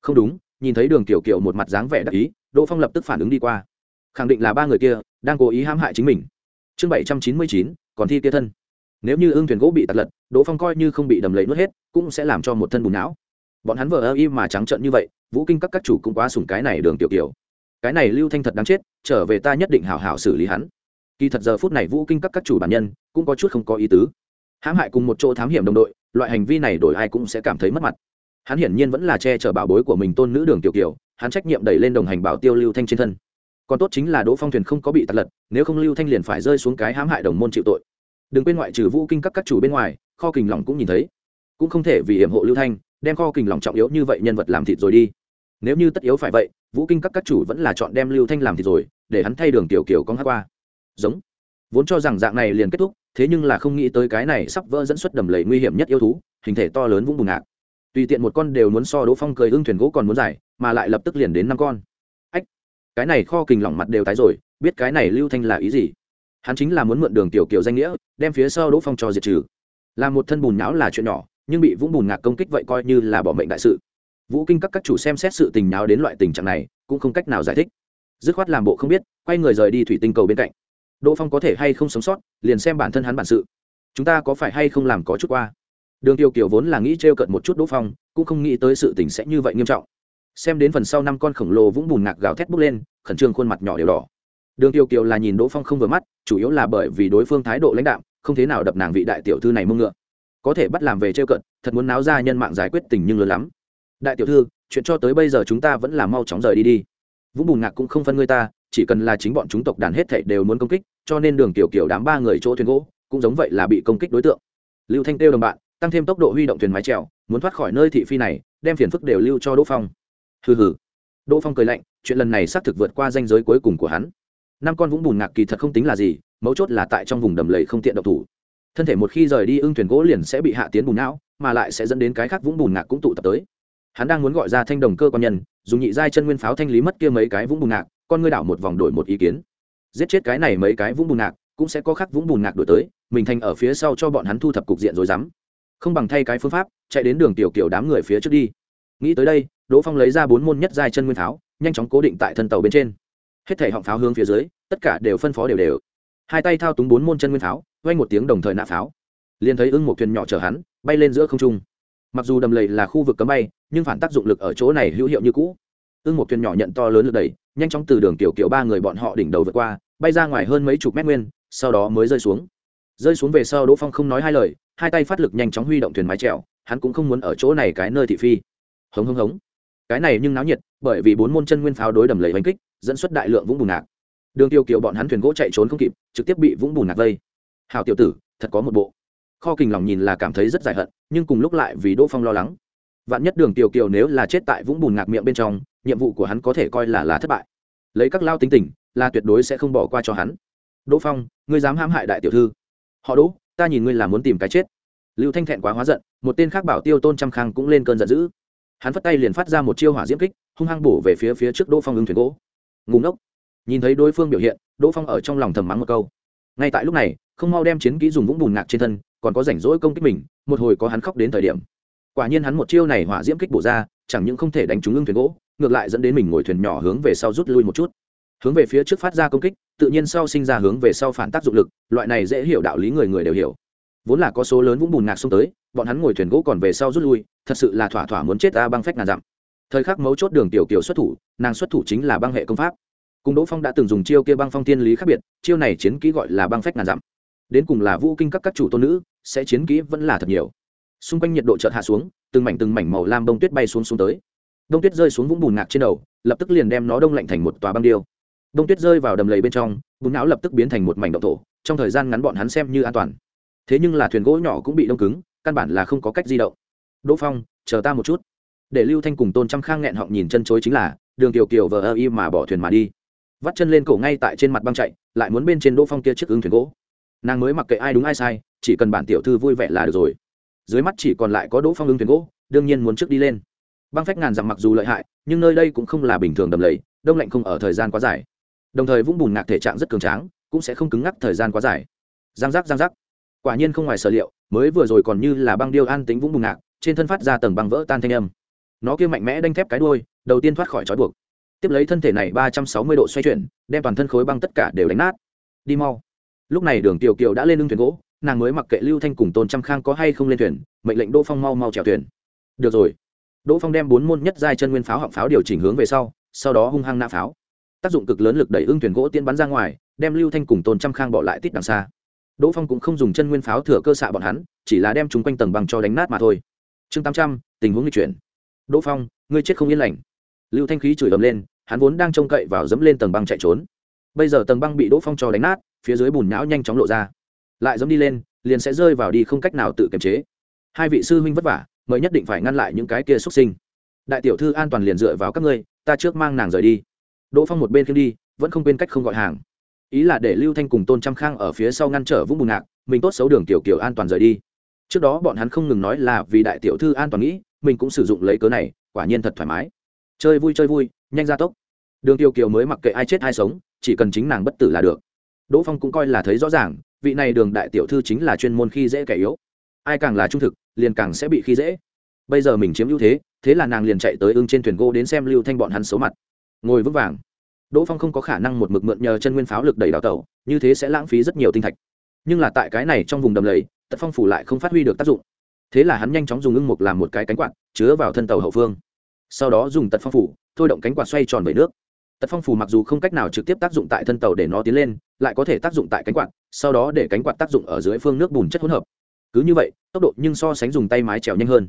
Không đúng, nhìn thấy đường tiểu kiểu một mặt dáng vẻ đắc ý, đỗ phong lập tức phản ứng đi qua. Khẳng định là ba người kia, đang cố ý hãm hại chính mình. Chương bảy trăm chín mươi chín, còn thi kia thân. Nếu như ương thuyền gỗ bị tạt lật, đỗ phong coi như không bị đầm lầy nuốt hết, cũng sẽ làm cho một thân bùn não. Bọn hắn vờ ơ y mà trắng trợn như vậy, vũ kinh các các chủ cũng quá sùng cái này đường tiểu kiểu. Cái này lưu thanh thật đáng chết, trở về ta nhất định hảo hảo xử lý hắn kỳ thật giờ phút này vũ kinh các các chủ bản nhân cũng có chút không có ý tứ. Hãm hại cùng một chỗ thám hiểm đồng đội, loại hành vi này đổi ai cũng sẽ cảm thấy mất mặt. Hắn hiển nhiên vẫn là che chở bảo bối của mình tôn nữ đường tiểu kiều, hắn trách nhiệm đẩy lên đồng hành bảo tiêu lưu thanh trên thân. Còn tốt chính là đỗ phong thuyền không có bị tạt lật, nếu không lưu thanh liền phải rơi xuống cái hãm hại đồng môn chịu tội. Đừng quên ngoại trừ vũ kinh các các chủ bên ngoài, kho kình lỏng cũng nhìn thấy. Cũng không thể vì hiểm hộ lưu thanh, đem kho kình lỏng trọng yếu như vậy nhân vật làm thịt rồi đi. Nếu như tất yếu phải vậy, vũ kinh các các chủ vẫn là chọn đem lưu thanh làm thịt rồi, để hắn thay đường tiểu kiều con hát qua giống. Vốn cho rằng dạng này liền kết thúc, thế nhưng là không nghĩ tới cái này sắp vỡ dẫn xuất đầm lầy nguy hiểm nhất yêu thú, hình thể to lớn vũng bùn ngạc. Tùy tiện một con đều muốn so đỗ phong cười ưng thuyền gỗ còn muốn dài, mà lại lập tức liền đến năm con. Ách, cái này kho kình lỏng mặt đều tái rồi, biết cái này lưu thanh là ý gì? Hắn chính là muốn mượn đường tiểu kiều danh nghĩa, đem phía sau đỗ phong cho diệt trừ. Là một thân bùn não là chuyện nhỏ, nhưng bị vũng bùn ngạc công kích vậy coi như là bỏ mệnh đại sự. Vũ kinh các các chủ xem xét sự tình nháo đến loại tình trạng này, cũng không cách nào giải thích. Dứt khoát làm bộ không biết, quay người rời đi thủy tinh cầu bên cạnh đỗ phong có thể hay không sống sót, liền xem bản thân hắn bản sự. Chúng ta có phải hay không làm có chút qua? Đường tiêu kiều vốn là nghĩ t r e o cận một chút đỗ phong, cũng không nghĩ tới sự tình sẽ như vậy nghiêm trọng. Xem đến phần sau năm con khổng lồ vũng bùn ngạc gào thét bốc lên, khẩn trương khuôn mặt nhỏ đều đỏ. Đường tiêu kiều là nhìn đỗ phong không vừa mắt, chủ yếu là bởi vì đối phương thái độ lãnh đạm, không thế nào đập nàng vị đại tiểu thư này mưng ngựa. Có thể bắt làm về t r e o cận, thật muốn náo ra nhân mạng giải quyết tình nhưng lớn lắm. Đại tiểu thư, chuyện cho tới bây giờ chúng ta vẫn là mau chóng rời đi đi. Vũng bùn ngạc cũng không phân ngươi ta chỉ cần là chính bọn chúng tộc đàn hết thảy đều muốn công kích cho nên đường tiểu kiểu đám ba người chỗ thuyền gỗ cũng giống vậy là bị công kích đối tượng. Lưu thanh tiêu đồng bạn tăng thêm tốc độ huy động thuyền mái chèo, muốn thoát khỏi nơi thị phi này đem phiền phức đều lưu cho đỗ phong. Hừ hừ. Đỗ phong cười lạnh chuyện lần này xác thực vượt qua danh giới cuối cùng của hắn. Năm con vũng bùn ngạc kỳ thật không tính là gì mấu chốt là tại trong vùng đầm lầy không tiện động thủ. Thân thể một khi rời đi ưng thuyền gỗ liền sẽ bị hạ tiến bùn não mà lại sẽ dẫn đến cái khác vũng bùn ngạc cũng tụ tập tới. Hắn đang muốn gọi ra thanh đồng cơ quan nhân dùng nhị giai chân nguyên pháo thanh lý mất kia mấy cái vũng bùn ngạc con ngươi đảo một vòng đổi một ý kiến. Giết chết cái này mấy cái vũng bùn ngạc, cũng sẽ có khắc vũng bùn ngạc đổi tới, mình thành ở phía sau cho bọn hắn thu thập cục diện rồi dám không bằng thay cái phương pháp, chạy đến đường tiểu kiểu đám người phía trước đi. Nghĩ tới đây, đỗ phong lấy ra bốn môn nhất giai chân nguyên pháo, nhanh chóng cố định tại thân tàu bên trên. Hết thể họng pháo hướng phía dưới, tất cả đều phân phó đều đều. Hai tay thao túng bốn môn chân nguyên pháo quanh một tiếng đồng thời nã pháo. Liền thấy ưng một thuyền nhỏ chở hắn, bay lên giữa không trung. Mặc dù đầm lầy là khu vực cấm bay, nhưng phản tác dụng lực ở chỗ này hữu hiệu như cũ. Ưng một thuyền nhỏ nhận to lớn lực đẩy nhanh chóng từ đường tiểu kiểu ba người bọn họ đỉnh đầu vượt qua, bay ra ngoài hơn mấy chục mét nguyên, sau đó mới rơi xuống. Rơi xuống về sau đỗ phong không nói hai lời, hai tay phát lực nhanh chóng huy động thuyền mái trèo hắn cũng không muốn ở chỗ này cái nơi thị phi. Hống hống hống. Cái này nhưng náo nhiệt, bởi vì bốn môn chân nguyên pháo đối đầm lầy oanh kích, dẫn xuất đại lượng vũng bùn ngạc. Đường tiêu kiều bọn hắn thuyền gỗ chạy trốn không kịp, trực tiếp bị vũng bùn ngạc vây. Hào tiểu tử, thật có một bộ. Kho kình lòng nhìn là cảm thấy rất dài hận, nhưng cùng lúc lại vì đỗ phong lo lắng vạn nhất đường tiểu kiều nếu là chết tại vũng bùn ngạc miệng bên trong, nhiệm vụ của hắn có thể coi là là thất bại. Lấy các lao tính tình, là tuyệt đối sẽ không bỏ qua cho hắn. Đỗ phong, ngươi dám hãm hại đại tiểu thư. Họ đỗ, ta nhìn ngươi là muốn tìm cái chết. Lưu thanh thẹn quá hóa giận, một tên khác bảo tiêu tôn trăm khang cũng lên cơn giận dữ. Hắn phất tay liền phát ra một chiêu hỏa diễm kích, hung hăng bổ về phía phía trước đỗ phong ứng thuyền gỗ. Ngùng ngốc. Nhìn thấy đối phương biểu hiện, đỗ phong ở trong lòng thầm mắng một câu. Ngay tại lúc này, không mau đem chiến kỹ dùng vũng bùn ngạc trên thân, còn có rảnh rỗi công kích mình, một hồi có hắn khóc đến thời điểm quả nhiên hắn một chiêu này hỏa diễm kích bổ ra, chẳng những không thể đánh trúng ưng thuyền gỗ, ngược lại dẫn đến mình ngồi thuyền nhỏ hướng về sau rút lui một chút. Hướng về phía trước phát ra công kích, tự nhiên sau sinh ra hướng về sau phản tác dụng lực, loại này dễ hiểu đạo lý người người đều hiểu. Vốn là có số lớn vũng bùn ngạc xông tới, bọn hắn ngồi thuyền gỗ còn về sau rút lui, thật sự là thỏa thỏa muốn chết ta băng phách ngàn dặm. Thời khắc mấu chốt đường tiểu kiều xuất thủ, nàng xuất thủ chính là băng hệ công pháp. Cùng đỗ phong đã từng dùng chiêu kia băng phong thiên lý khác biệt, chiêu này chiến kỹ gọi là băng phách ngàn dặm. Đến cùng là vũ kinh các các chủ tôn nữ, sẽ chiến kỹ vẫn là thật nhiều xung quanh nhiệt độ chợt hạ xuống, từng mảnh từng mảnh màu lam bông tuyết bay xuống xuống tới. Bông tuyết rơi xuống vũng bùn ngạc trên đầu, lập tức liền đem nó đông lạnh thành một tòa băng điêu. Bông tuyết rơi vào đầm lầy bên trong, bùn não lập tức biến thành một mảnh động thổ, trong thời gian ngắn bọn hắn xem như an toàn. Thế nhưng là thuyền gỗ nhỏ cũng bị đông cứng, căn bản là không có cách di động. Đỗ phong, chờ ta một chút. Để lưu thanh cùng tôn trăm khang nghẹn họng nhìn chân chối chính là, đường kiều kiều vờ ơ y mà bỏ thuyền mà đi. Vắt chân lên cổ ngay tại trên mặt băng chạy, lại muốn bên trên đỗ phong kia chiếc ứng thuyền gỗ. Nàng mới mặc kệ ai đúng ai sai, chỉ cần bản tiểu thư vui vẻ là được rồi dưới mắt chỉ còn lại có đỗ phong ứng thuyền gỗ, đương nhiên muốn trước đi lên. Băng phách ngàn dặm mặc dù lợi hại, nhưng nơi đây cũng không là bình thường đầm lầy, đông lạnh không ở thời gian quá dài. Đồng thời vũng bùn ngạc thể trạng rất cường tráng, cũng sẽ không cứng ngắc thời gian quá dài. Giang giác giang giác. Quả nhiên không ngoài sở liệu, mới vừa rồi còn như là băng điêu an tính vũng bùn ngạc, trên thân phát ra tầng băng vỡ tan thanh âm. Nó kia mạnh mẽ đanh thép cái đuôi, đầu tiên thoát khỏi trói buộc. Tiếp lấy thân thể này ba trăm sáu mươi độ xoay chuyển, đem toàn thân khối băng tất cả đều đánh nát. Đi mau. Lúc này đường tiểu kiều đã lên lưng thuyền gỗ nàng mới mặc kệ lưu thanh cùng tôn trăm khang có hay không lên thuyền, mệnh lệnh đỗ phong mau mau chèo thuyền. Được rồi. Đỗ phong đem bốn môn nhất giai chân nguyên pháo họng pháo điều chỉnh hướng về sau sau đó hung hăng nã pháo. Tác dụng cực lớn lực đẩy ưng thuyền gỗ tiên bắn ra ngoài, đem lưu thanh cùng tôn trăm khang bỏ lại tít đằng xa. Đỗ phong cũng không dùng chân nguyên pháo thừa cơ xạ bọn hắn, chỉ là đem chúng quanh tầng bằng cho đánh nát mà thôi. Chương tám trăm, tình huống di chuyển. Đỗ phong, ngươi chết không yên lành. Lưu thanh khí chửi ầm lên, hắn vốn đang trông cậy vào dẫm lên tầng băng chạy trốn. Bây giờ tầng băng bị đỗ phong cho đánh nát, phía dưới bùn nhão nhanh chóng lộ ra lại dẫm đi lên, liền sẽ rơi vào đi không cách nào tự kiềm chế. Hai vị sư huynh vất vả, mới nhất định phải ngăn lại những cái kia xuất sinh. Đại tiểu thư an toàn liền dựa vào các ngươi, ta trước mang nàng rời đi. Đỗ phong một bên khiêng đi, vẫn không quên cách không gọi hàng. Ý là để lưu thanh cùng tôn trăm khang ở phía sau ngăn trở vũng bùn ngạc, mình tốt xấu đường tiểu kiểu an toàn rời đi. Trước đó bọn hắn không ngừng nói là vì đại tiểu thư an toàn nghĩ, mình cũng sử dụng lấy cớ này, quả nhiên thật thoải mái. Chơi vui chơi vui, nhanh ra tốc. Đường tiểu kiều mới mặc kệ ai chết ai sống, chỉ cần chính nàng bất tử là được. Đỗ phong cũng coi là thấy rõ ràng vị này đường đại tiểu thư chính là chuyên môn khi dễ kẻ yếu. Ai càng là trung thực, liền càng sẽ bị khi dễ. Bây giờ mình chiếm ưu thế thế là nàng liền chạy tới ưng trên thuyền gỗ đến xem lưu thanh bọn hắn xấu mặt. Ngồi vững vàng. Đỗ phong không có khả năng một mực mượn nhờ chân nguyên pháo lực đẩy đào tẩu như thế sẽ lãng phí rất nhiều tinh thạch. Nhưng là tại cái này trong vùng đầm lầy, tật phong phủ lại không phát huy được tác dụng. Thế là hắn nhanh chóng dùng ưng mục làm một cái cánh quạt, chứa vào thân tàu hậu phương. Sau đó dùng tật phong phủ, thôi động cánh quạt xoay tròn về nước. Tật phong phủ mặc dù không cách nào trực tiếp tác dụng tại thân tàu để nó tiến lên, lại có thể tác dụng tại cánh quạt sau đó để cánh quạt tác dụng ở dưới phương nước bùn chất hỗn hợp. Cứ như vậy, tốc độ nhưng so sánh dùng tay mái trèo nhanh hơn.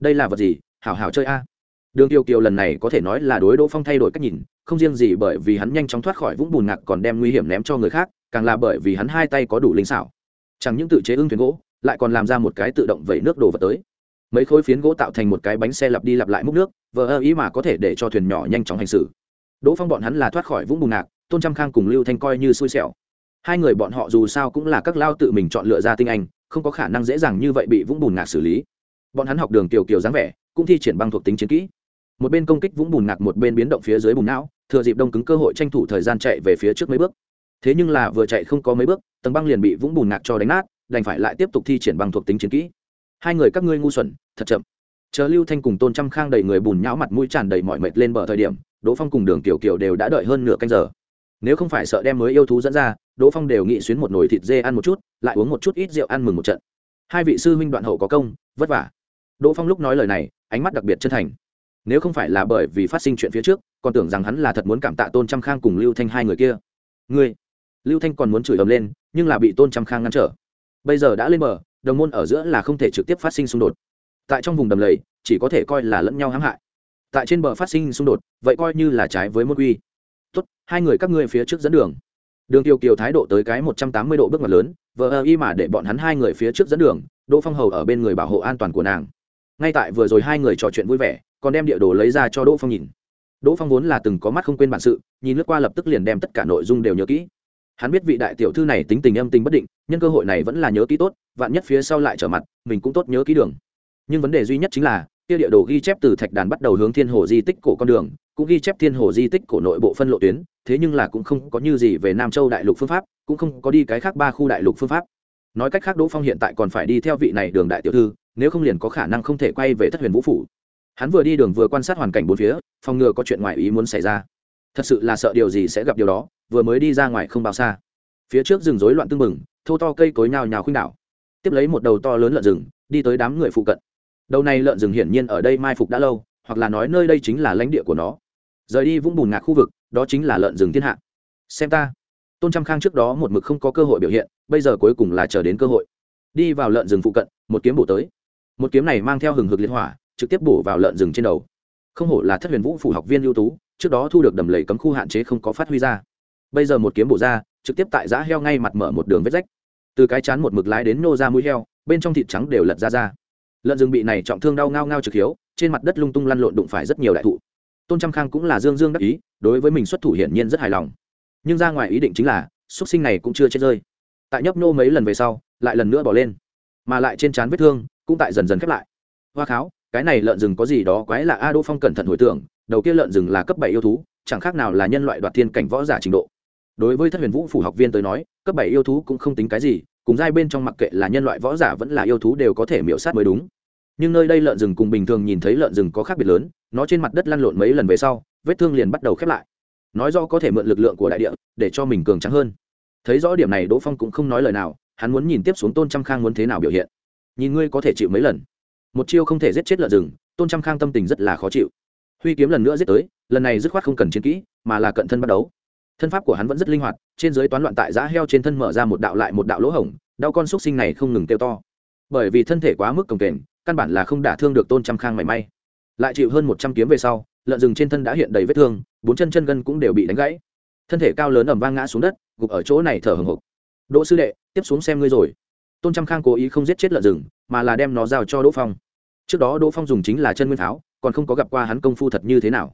Đây là vật gì? Hảo hảo chơi a. Đường kiều kiều lần này có thể nói là đối đỗ phong thay đổi cách nhìn, không riêng gì bởi vì hắn nhanh chóng thoát khỏi vũng bùn ngạc còn đem nguy hiểm ném cho người khác, càng là bởi vì hắn hai tay có đủ linh xảo. Chẳng những tự chế ưng thuyền gỗ, lại còn làm ra một cái tự động vẩy nước đổ vật tới. Mấy khối phiến gỗ tạo thành một cái bánh xe lặp đi lặp lại múc nước, vờ ơ ý mà có thể để cho thuyền nhỏ nhanh chóng hành xử. Đỗ phong bọn hắn là thoát khỏi vũng bùn ngạc, tôn trăm khang cùng lưu thanh coi như xui xẻo hai người bọn họ dù sao cũng là các lao tự mình chọn lựa ra tinh anh, không có khả năng dễ dàng như vậy bị vũng bùn ngạc xử lý. Bọn hắn học đường kiều kiều dáng vẻ, cũng thi triển băng thuộc tính chiến kỹ. Một bên công kích vũng bùn ngạc, một bên biến động phía dưới bùn não, thừa dịp đông cứng cơ hội tranh thủ thời gian chạy về phía trước mấy bước. Thế nhưng là vừa chạy không có mấy bước, tầng băng liền bị vũng bùn ngạc cho đánh nát, đành phải lại tiếp tục thi triển băng thuộc tính chiến kỹ. Hai người các ngươi ngu xuẩn, thật chậm. Chờ lưu thanh cùng tôn trăm khang đầy người bùn nhão mặt mũi tràn đầy mọi mệt lên bờ thời điểm, đỗ phong cùng đường tiểu kiều đều đã đợi hơn nửa canh giờ. Nếu không phải sợ đem mới yêu thú dẫn ra đỗ phong đều nghĩ xuyến một nồi thịt dê ăn một chút, lại uống một chút ít rượu ăn mừng một trận. Hai vị sư huynh đoạn hậu có công, vất vả. Đỗ phong lúc nói lời này, ánh mắt đặc biệt chân thành. Nếu không phải là bởi vì phát sinh chuyện phía trước, còn tưởng rằng hắn là thật muốn cảm tạ tôn trăm khang cùng lưu thanh hai người kia. Ngươi, lưu thanh còn muốn chửi ầm lên, nhưng là bị tôn trăm khang ngăn trở. Bây giờ đã lên bờ, đồng môn ở giữa là không thể trực tiếp phát sinh xung đột. Tại trong vùng đầm lầy, chỉ có thể coi là lẫn nhau hãm hại. Tại trên bờ phát sinh xung đột, vậy coi như là trái với môn quy. Tốt, hai người các ngươi phía trước dẫn đường đường tiêu kiều thái độ tới cái một trăm tám mươi độ bước ngoặt lớn vừa ơ y mà để bọn hắn hai người phía trước dẫn đường, đỗ phong hầu ở bên người bảo hộ an toàn của nàng. Ngay tại vừa rồi hai người trò chuyện vui vẻ, còn đem địa đồ lấy ra cho đỗ phong nhìn. Đỗ phong vốn là từng có mắt không quên bản sự, nhìn lướt qua lập tức liền đem tất cả nội dung đều nhớ kỹ. Hắn biết vị đại tiểu thư này tính tình âm tình bất định, nhân cơ hội này vẫn là nhớ kỹ tốt, vạn nhất phía sau lại trở mặt, mình cũng tốt nhớ kỹ đường. Nhưng vấn đề duy nhất chính là, kia địa đồ ghi chép từ thạch đàn bắt đầu hướng thiên hồ di tích cổ con đường cũng ghi chép thiên hồ di tích cổ nội bộ phân lộ tuyến, thế nhưng là cũng không có như gì về nam châu đại lục phương pháp, cũng không có đi cái khác ba khu đại lục phương pháp. Nói cách khác đỗ phong hiện tại còn phải đi theo vị này đường đại tiểu thư, nếu không liền có khả năng không thể quay về thất huyền vũ phủ. Hắn vừa đi đường vừa quan sát hoàn cảnh bốn phía, phòng ngừa có chuyện ngoài ý muốn xảy ra. Thật sự là sợ điều gì sẽ gặp điều đó, vừa mới đi ra ngoài không bao xa. Phía trước rừng rối loạn tưng bừng, thô to cây cối nhào nhào khuynh đảo. Tiếp lấy một đầu to lớn lợn rừng, đi tới đám người phụ cận. Đầu này lợn rừng hiển nhiên ở đây mai phục đã lâu, hoặc là nói nơi đây chính là lãnh địa của nó rời đi vũng bùn ngạc khu vực, đó chính là lợn rừng thiên hạ. Xem ta. Tôn trăm khang trước đó một mực không có cơ hội biểu hiện, bây giờ cuối cùng là chờ đến cơ hội. Đi vào lợn rừng phụ cận, một kiếm bổ tới. Một kiếm này mang theo hừng hực liên hỏa, trực tiếp bổ vào lợn rừng trên đầu. Không hổ là thất huyền vũ phủ học viên ưu tú, trước đó thu được đầm lầy cấm khu hạn chế không có phát huy ra. Bây giờ một kiếm bổ ra, trực tiếp tại giã heo ngay mặt mở một đường vết rách. Từ cái chán một mực lái đến nô ra mũi heo, bên trong thịt trắng đều lật ra ra. Lợn rừng bị này trọng thương đau ngao ngao trực hiếu, trên mặt đất lung tung lăn lộn đụng phải rất nhiều đại thụ tôn trăm khang cũng là dương dương đắc ý, đối với mình xuất thủ hiển nhiên rất hài lòng. Nhưng ra ngoài ý định chính là xuất sinh này cũng chưa chết rơi. Tại nhấp nô mấy lần về sau, lại lần nữa bỏ lên. Mà lại trên trán vết thương, cũng tại dần dần khép lại. Hoa kháo, cái này lợn rừng có gì đó quái lạ a đô phong cẩn thận hồi tưởng, đầu kia lợn rừng là cấp bảy yêu thú, chẳng khác nào là nhân loại đoạt thiên cảnh võ giả trình độ. Đối với thất huyền vũ phủ học viên tới nói, cấp bảy yêu thú cũng không tính cái gì, cùng giai bên trong mặc kệ là nhân loại võ giả vẫn là yêu thú đều có thể miễu sát mới đúng nhưng nơi đây lợn rừng cùng bình thường nhìn thấy lợn rừng có khác biệt lớn, nó trên mặt đất lăn lộn mấy lần về sau, vết thương liền bắt đầu khép lại. Nói do có thể mượn lực lượng của đại địa để cho mình cường trắng hơn. Thấy rõ điểm này, đỗ phong cũng không nói lời nào, hắn muốn nhìn tiếp xuống tôn trăm khang muốn thế nào biểu hiện. Nhìn ngươi có thể chịu mấy lần? Một chiêu không thể giết chết lợn rừng, tôn trăm khang tâm tình rất là khó chịu. Huy kiếm lần nữa giết tới, lần này dứt khoát không cần chiến kỹ, mà là cận thân bắt đấu. Thân pháp của hắn vẫn rất linh hoạt, trên dưới toán loạn tại giã heo trên thân mở ra một đạo lại một đạo lỗ hổng, đau con xúc sinh này không ngừng tiêu to bởi vì thân thể quá mức cồng kềnh, căn bản là không đả thương được tôn trăm khang mảy may. Lại chịu hơn một trăm kiếm về sau, lợn rừng trên thân đã hiện đầy vết thương, bốn chân chân gân cũng đều bị đánh gãy. Thân thể cao lớn ẩm vang ngã xuống đất, gục ở chỗ này thở hồng hộc. Đỗ sư đệ, tiếp xuống xem ngươi rồi. Tôn trăm khang cố ý không giết chết lợn rừng, mà là đem nó giao cho đỗ phong. Trước đó đỗ phong dùng chính là chân nguyên pháo, còn không có gặp qua hắn công phu thật như thế nào.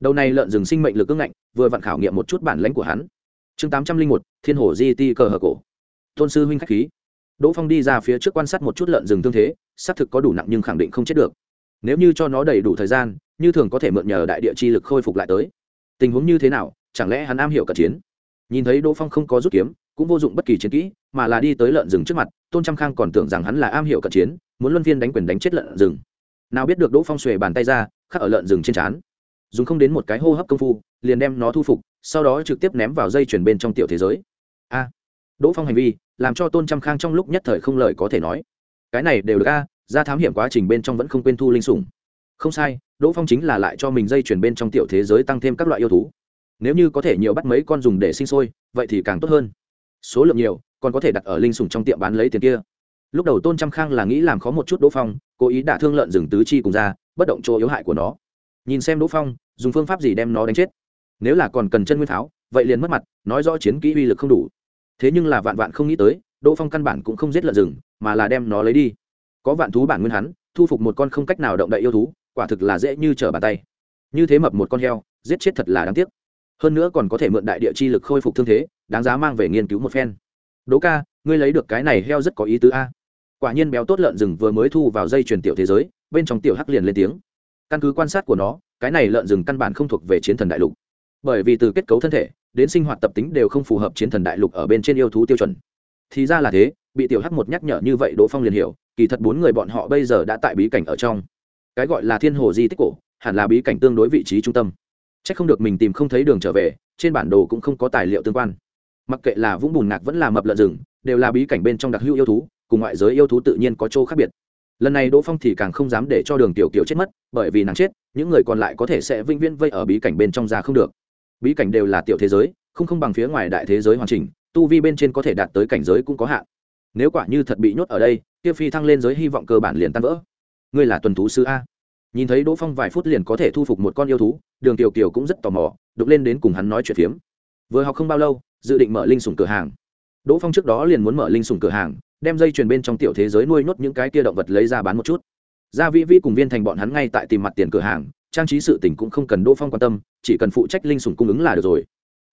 Đầu này lợn rừng sinh mệnh lực ưng ngạnh, vừa vặn khảo nghiệm một chút bản lãnh của hắn. Chương tám trăm linh một, thiên hồ di ti cờ hờ cổ. Tôn sư huynh k h á c h khí đỗ phong đi ra phía trước quan sát một chút lợn rừng tương thế, xác thực có đủ nặng nhưng khẳng định không chết được. Nếu như cho nó đầy đủ thời gian, như thường có thể mượn nhờ đại địa chi lực khôi phục lại tới. Tình huống như thế nào, chẳng lẽ hắn am hiểu cận chiến? Nhìn thấy đỗ phong không có rút kiếm, cũng vô dụng bất kỳ chiến kỹ, mà là đi tới lợn rừng trước mặt, tôn trăm khang còn tưởng rằng hắn là am hiểu cận chiến, muốn luân viên đánh quyền đánh chết lợn rừng. Nào biết được đỗ phong xuề bàn tay ra, khắc ở lợn rừng trên trán. Dùng không đến một cái hô hấp công phu, liền đem nó thu phục, sau đó trực tiếp ném vào dây chuyển bên trong tiểu thế giới. A! Đỗ phong hành vi, làm cho tôn trăm khang trong lúc nhất thời không lời có thể nói. Cái này đều được a, ra thám hiểm quá trình bên trong vẫn không quên thu linh sủng. Không sai, đỗ phong chính là lại cho mình dây chuyển bên trong tiểu thế giới tăng thêm các loại yêu thú. Nếu như có thể nhiều bắt mấy con dùng để sinh sôi, vậy thì càng tốt hơn. Số lượng nhiều, còn có thể đặt ở linh sủng trong tiệm bán lấy tiền kia. Lúc đầu tôn trăm khang là nghĩ làm khó một chút đỗ phong, cố ý đả thương lợn rừng tứ chi cùng ra, bất động chỗ yếu hại của nó. Nhìn xem đỗ phong, dùng phương pháp gì đem nó đánh chết. Nếu là còn cần chân nguyên tháo, vậy liền mất mặt, nói rõ chiến kỹ uy lực không đủ thế nhưng là vạn vạn không nghĩ tới, đỗ phong căn bản cũng không giết lợn rừng, mà là đem nó lấy đi. Có vạn thú bản nguyên hắn, thu phục một con không cách nào động đậy yêu thú, quả thực là dễ như trở bàn tay. Như thế mập một con heo, giết chết thật là đáng tiếc. Hơn nữa còn có thể mượn đại địa chi lực khôi phục thương thế, đáng giá mang về nghiên cứu một phen. Đỗ ca, ngươi lấy được cái này heo rất có ý tứ a. Quả nhiên béo tốt lợn rừng vừa mới thu vào dây truyền tiểu thế giới, bên trong tiểu hắc liền lên tiếng. Căn cứ quan sát của nó, cái này lợn rừng căn bản không thuộc về chiến thần đại lục. Bởi vì từ kết cấu thân thể đến sinh hoạt tập tính đều không phù hợp chiến thần đại lục ở bên trên yêu thú tiêu chuẩn. Thì ra là thế, bị tiểu hắc một nhắc nhở như vậy đỗ phong liền hiểu, kỳ thật bốn người bọn họ bây giờ đã tại bí cảnh ở trong. Cái gọi là thiên hồ di tích cổ, hẳn là bí cảnh tương đối vị trí trung tâm. C h ắ c không được mình tìm không thấy đường trở về, trên bản đồ cũng không có tài liệu tương quan. Mặc kệ là vũng bùn ngạc vẫn là mập lợn rừng, đều là bí cảnh bên trong đặc hữu yêu thú, cùng ngoại giới yêu thú tự nhiên có chỗ khác biệt. Lần này đỗ phong thì càng không dám để cho đường tiểu kiều chết mất, bởi vì nàng chết, những người còn lại có thể sẽ vĩnh viễn vây ở bí cảnh bên trong ra không được bí cảnh đều là tiểu thế giới, không không bằng phía ngoài đại thế giới hoàn chỉnh, tu vi bên trên có thể đạt tới cảnh giới cũng có hạn. Nếu quả như thật bị nhốt ở đây, kia phi thăng lên giới hy vọng cơ bản liền tan vỡ. Ngươi là tuần thú sư a. Nhìn thấy đỗ phong vài phút liền có thể thu phục một con yêu thú, đường tiểu kiều cũng rất tò mò đục lên đến cùng hắn nói chuyện phiếm. Vừa học không bao lâu, dự định mở linh sủng cửa hàng. Đỗ phong trước đó liền muốn mở linh sủng cửa hàng, đem dây chuyền bên trong tiểu thế giới nuôi nhốt những cái kia động vật lấy ra bán một chút. Gia vĩ vĩ cùng viên thành bọn hắn ngay tại tìm mặt tiền cửa hàng trang trí sự tình cũng không cần đỗ phong quan tâm, chỉ cần phụ trách linh sủng cung ứng là được rồi.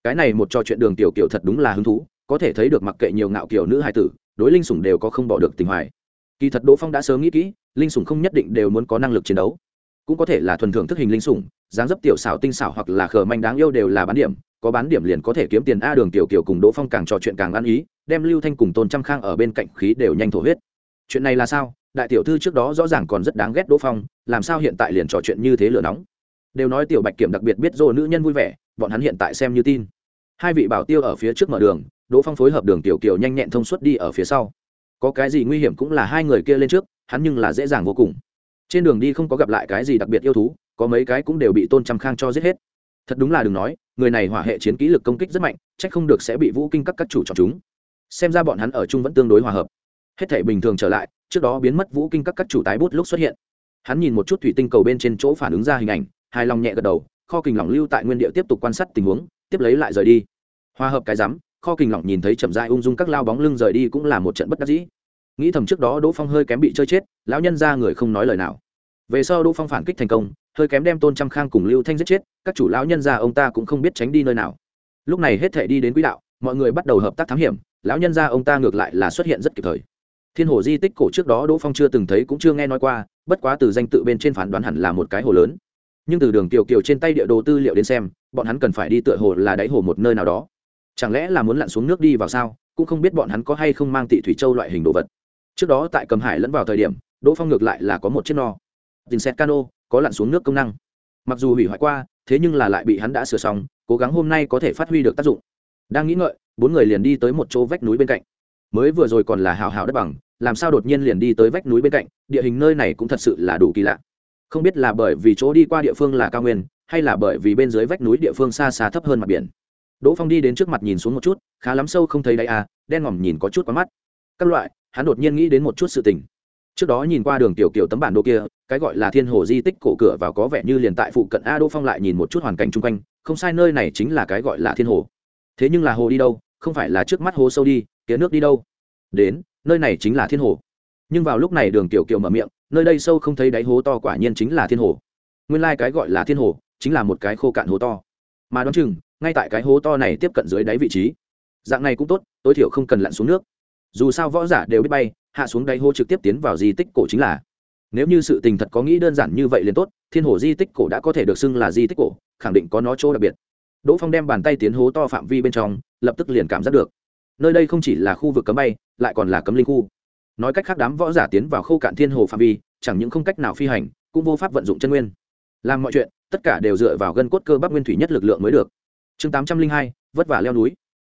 Cái này một trò chuyện đường tiểu kiểu thật đúng là hứng thú, có thể thấy được mặc kệ nhiều ngạo kiểu nữ hài tử, đối linh sủng đều có không bỏ được tình hoài. Kỳ thật đỗ phong đã sớm nghĩ kỹ, linh sủng không nhất định đều muốn có năng lực chiến đấu. Cũng có thể là thuần thưởng thức hình linh sủng, dáng dấp tiểu xảo tinh xảo hoặc là khờ manh đáng yêu đều là bán điểm, có bán điểm liền có thể kiếm tiền a đường tiểu kiểu cùng đỗ phong càng trò chuyện càng ăn ý, đem lưu thanh cùng tôn trăm khang ở bên cạnh khí đều nhanh thổ huyết. Chuyện này là sao? Đại tiểu thư trước đó rõ ràng còn rất đáng ghét đỗ phong, làm sao hiện tại liền trò chuyện như thế lửa nóng? Đều nói tiểu bạch kiểm đặc biệt biết dô nữ nhân vui vẻ, bọn hắn hiện tại xem như tin. Hai vị bảo tiêu ở phía trước mở đường, đỗ phong phối hợp đường tiểu kiều nhanh nhẹn thông suốt đi ở phía sau. Có cái gì nguy hiểm cũng là hai người kia lên trước, hắn nhưng là dễ dàng vô cùng. Trên đường đi không có gặp lại cái gì đặc biệt yêu thú, có mấy cái cũng đều bị tôn trăm khang cho giết hết. Thật đúng là đừng nói, người này hỏa hệ chiến kỹ lực công kích rất mạnh c h ắ c không được sẽ bị vũ kinh các các chủ chọn chúng. Xem ra bọn hắn ở chung vẫn tương đối hòa hợp. Hết thể bình thường trở lại trước đó biến mất vũ kinh các các chủ tái bút lúc xuất hiện. Hắn nhìn một chút thủy tinh cầu bên trên chỗ phản ứng ra hình ảnh, hài lòng nhẹ gật đầu, kho kình lỏng lưu tại nguyên địa tiếp tục quan sát tình huống, tiếp lấy lại rời đi. Hòa hợp cái rắm, kho kình lỏng nhìn thấy chậm dại ung dung các lao bóng lưng rời đi cũng là một trận bất đắc dĩ. Nghĩ thầm trước đó đỗ phong hơi kém bị chơi chết, lão nhân ra người không nói lời nào. Về sau đỗ phong phản kích thành công, hơi kém đem tôn trăm khang cùng lưu thanh giết chết, các chủ lão nhân ra ông ta cũng không biết tránh đi nơi nào. Lúc này hết thể đi đến quỹ đạo, mọi người bắt đầu hợp tác thám hiểm, lão nhân ra ông ta ngược lại là xuất hiện rất kịp thời thiên hồ di tích cổ trước đó đỗ phong chưa từng thấy cũng chưa nghe nói qua, bất quá từ danh tự bên trên phán đoán hẳn là một cái hồ lớn. Nhưng từ đường kiều kiều trên tay địa đồ tư liệu đến xem, bọn hắn cần phải đi tựa hồ là đáy hồ một nơi nào đó. Chẳng lẽ là muốn lặn xuống nước đi vào sao, cũng không biết bọn hắn có hay không mang tị thủy châu loại hình đồ vật. Trước đó tại cầm hải lẫn vào thời điểm, đỗ phong ngược lại là có một chiếc no. Dình xét cano, có lặn xuống nước công năng. Mặc dù hủy hoại qua, thế nhưng là lại bị hắn đã sửa xong, cố gắng hôm nay có thể phát huy được tác dụng. Đang nghĩ ngợi, bốn người liền đi tới một chỗ vách núi bên cạnh mới vừa rồi còn là hào hào đất bằng, làm sao đột nhiên liền đi tới vách núi bên cạnh, địa hình nơi này cũng thật sự là đủ kỳ lạ. Không biết là bởi vì chỗ đi qua địa phương là cao nguyên, hay là bởi vì bên dưới vách núi địa phương xa xa thấp hơn mặt biển. Đỗ phong đi đến trước mặt nhìn xuống một chút, khá lắm sâu không thấy đáy à đen ngòm nhìn có chút quá mắt. Các loại, hắn đột nhiên nghĩ đến một chút sự tình. Trước đó nhìn qua đường tiểu kiểu tấm bản đồ kia, cái gọi là thiên hồ di tích cổ cửa vào có vẻ như liền tại phụ cận a đỗ phong lại nhìn một chút hoàn cảnh chung quanh, không sai nơi này chính là cái gọi là thiên hồ. Thế nhưng là hồ đi đâu, không phải là trước mắt hồ sâu đi tía nước đi đâu? Đến, nơi này chính là thiên hồ. Nhưng vào lúc này đường tiểu kiều mở miệng, nơi đây sâu không thấy đáy hố to quả nhiên chính là thiên hồ. Nguyên lai、like、cái gọi là thiên hồ, chính là một cái khô cạn hố to. Mà đoán chừng, ngay tại cái hố to này tiếp cận dưới đáy vị trí. Dạng này cũng tốt, tối thiểu không cần lặn xuống nước. Dù sao võ giả đều biết bay, hạ xuống đáy hố trực tiếp tiến vào di tích cổ chính là. Nếu như sự tình thật có nghĩ đơn giản như vậy liền tốt, thiên hồ di tích cổ đã có thể được xưng là di tích cổ, khẳng định có nó chỗ đặc biệt. Đỗ phong đem bàn tay tiến hố to phạm vi bên trong, lập tức liền cảm giác được nơi đây không chỉ là khu vực cấm bay, lại còn là cấm linh khu. Nói cách khác, đám võ giả tiến vào khâu cạn thiên hồ phạm vi, chẳng những không cách nào phi hành, cũng vô pháp vận dụng chân nguyên. Làm mọi chuyện, tất cả đều dựa vào gân cốt cơ bắp nguyên thủy nhất lực lượng mới được. Chương tám trăm linh hai, vất vả leo núi.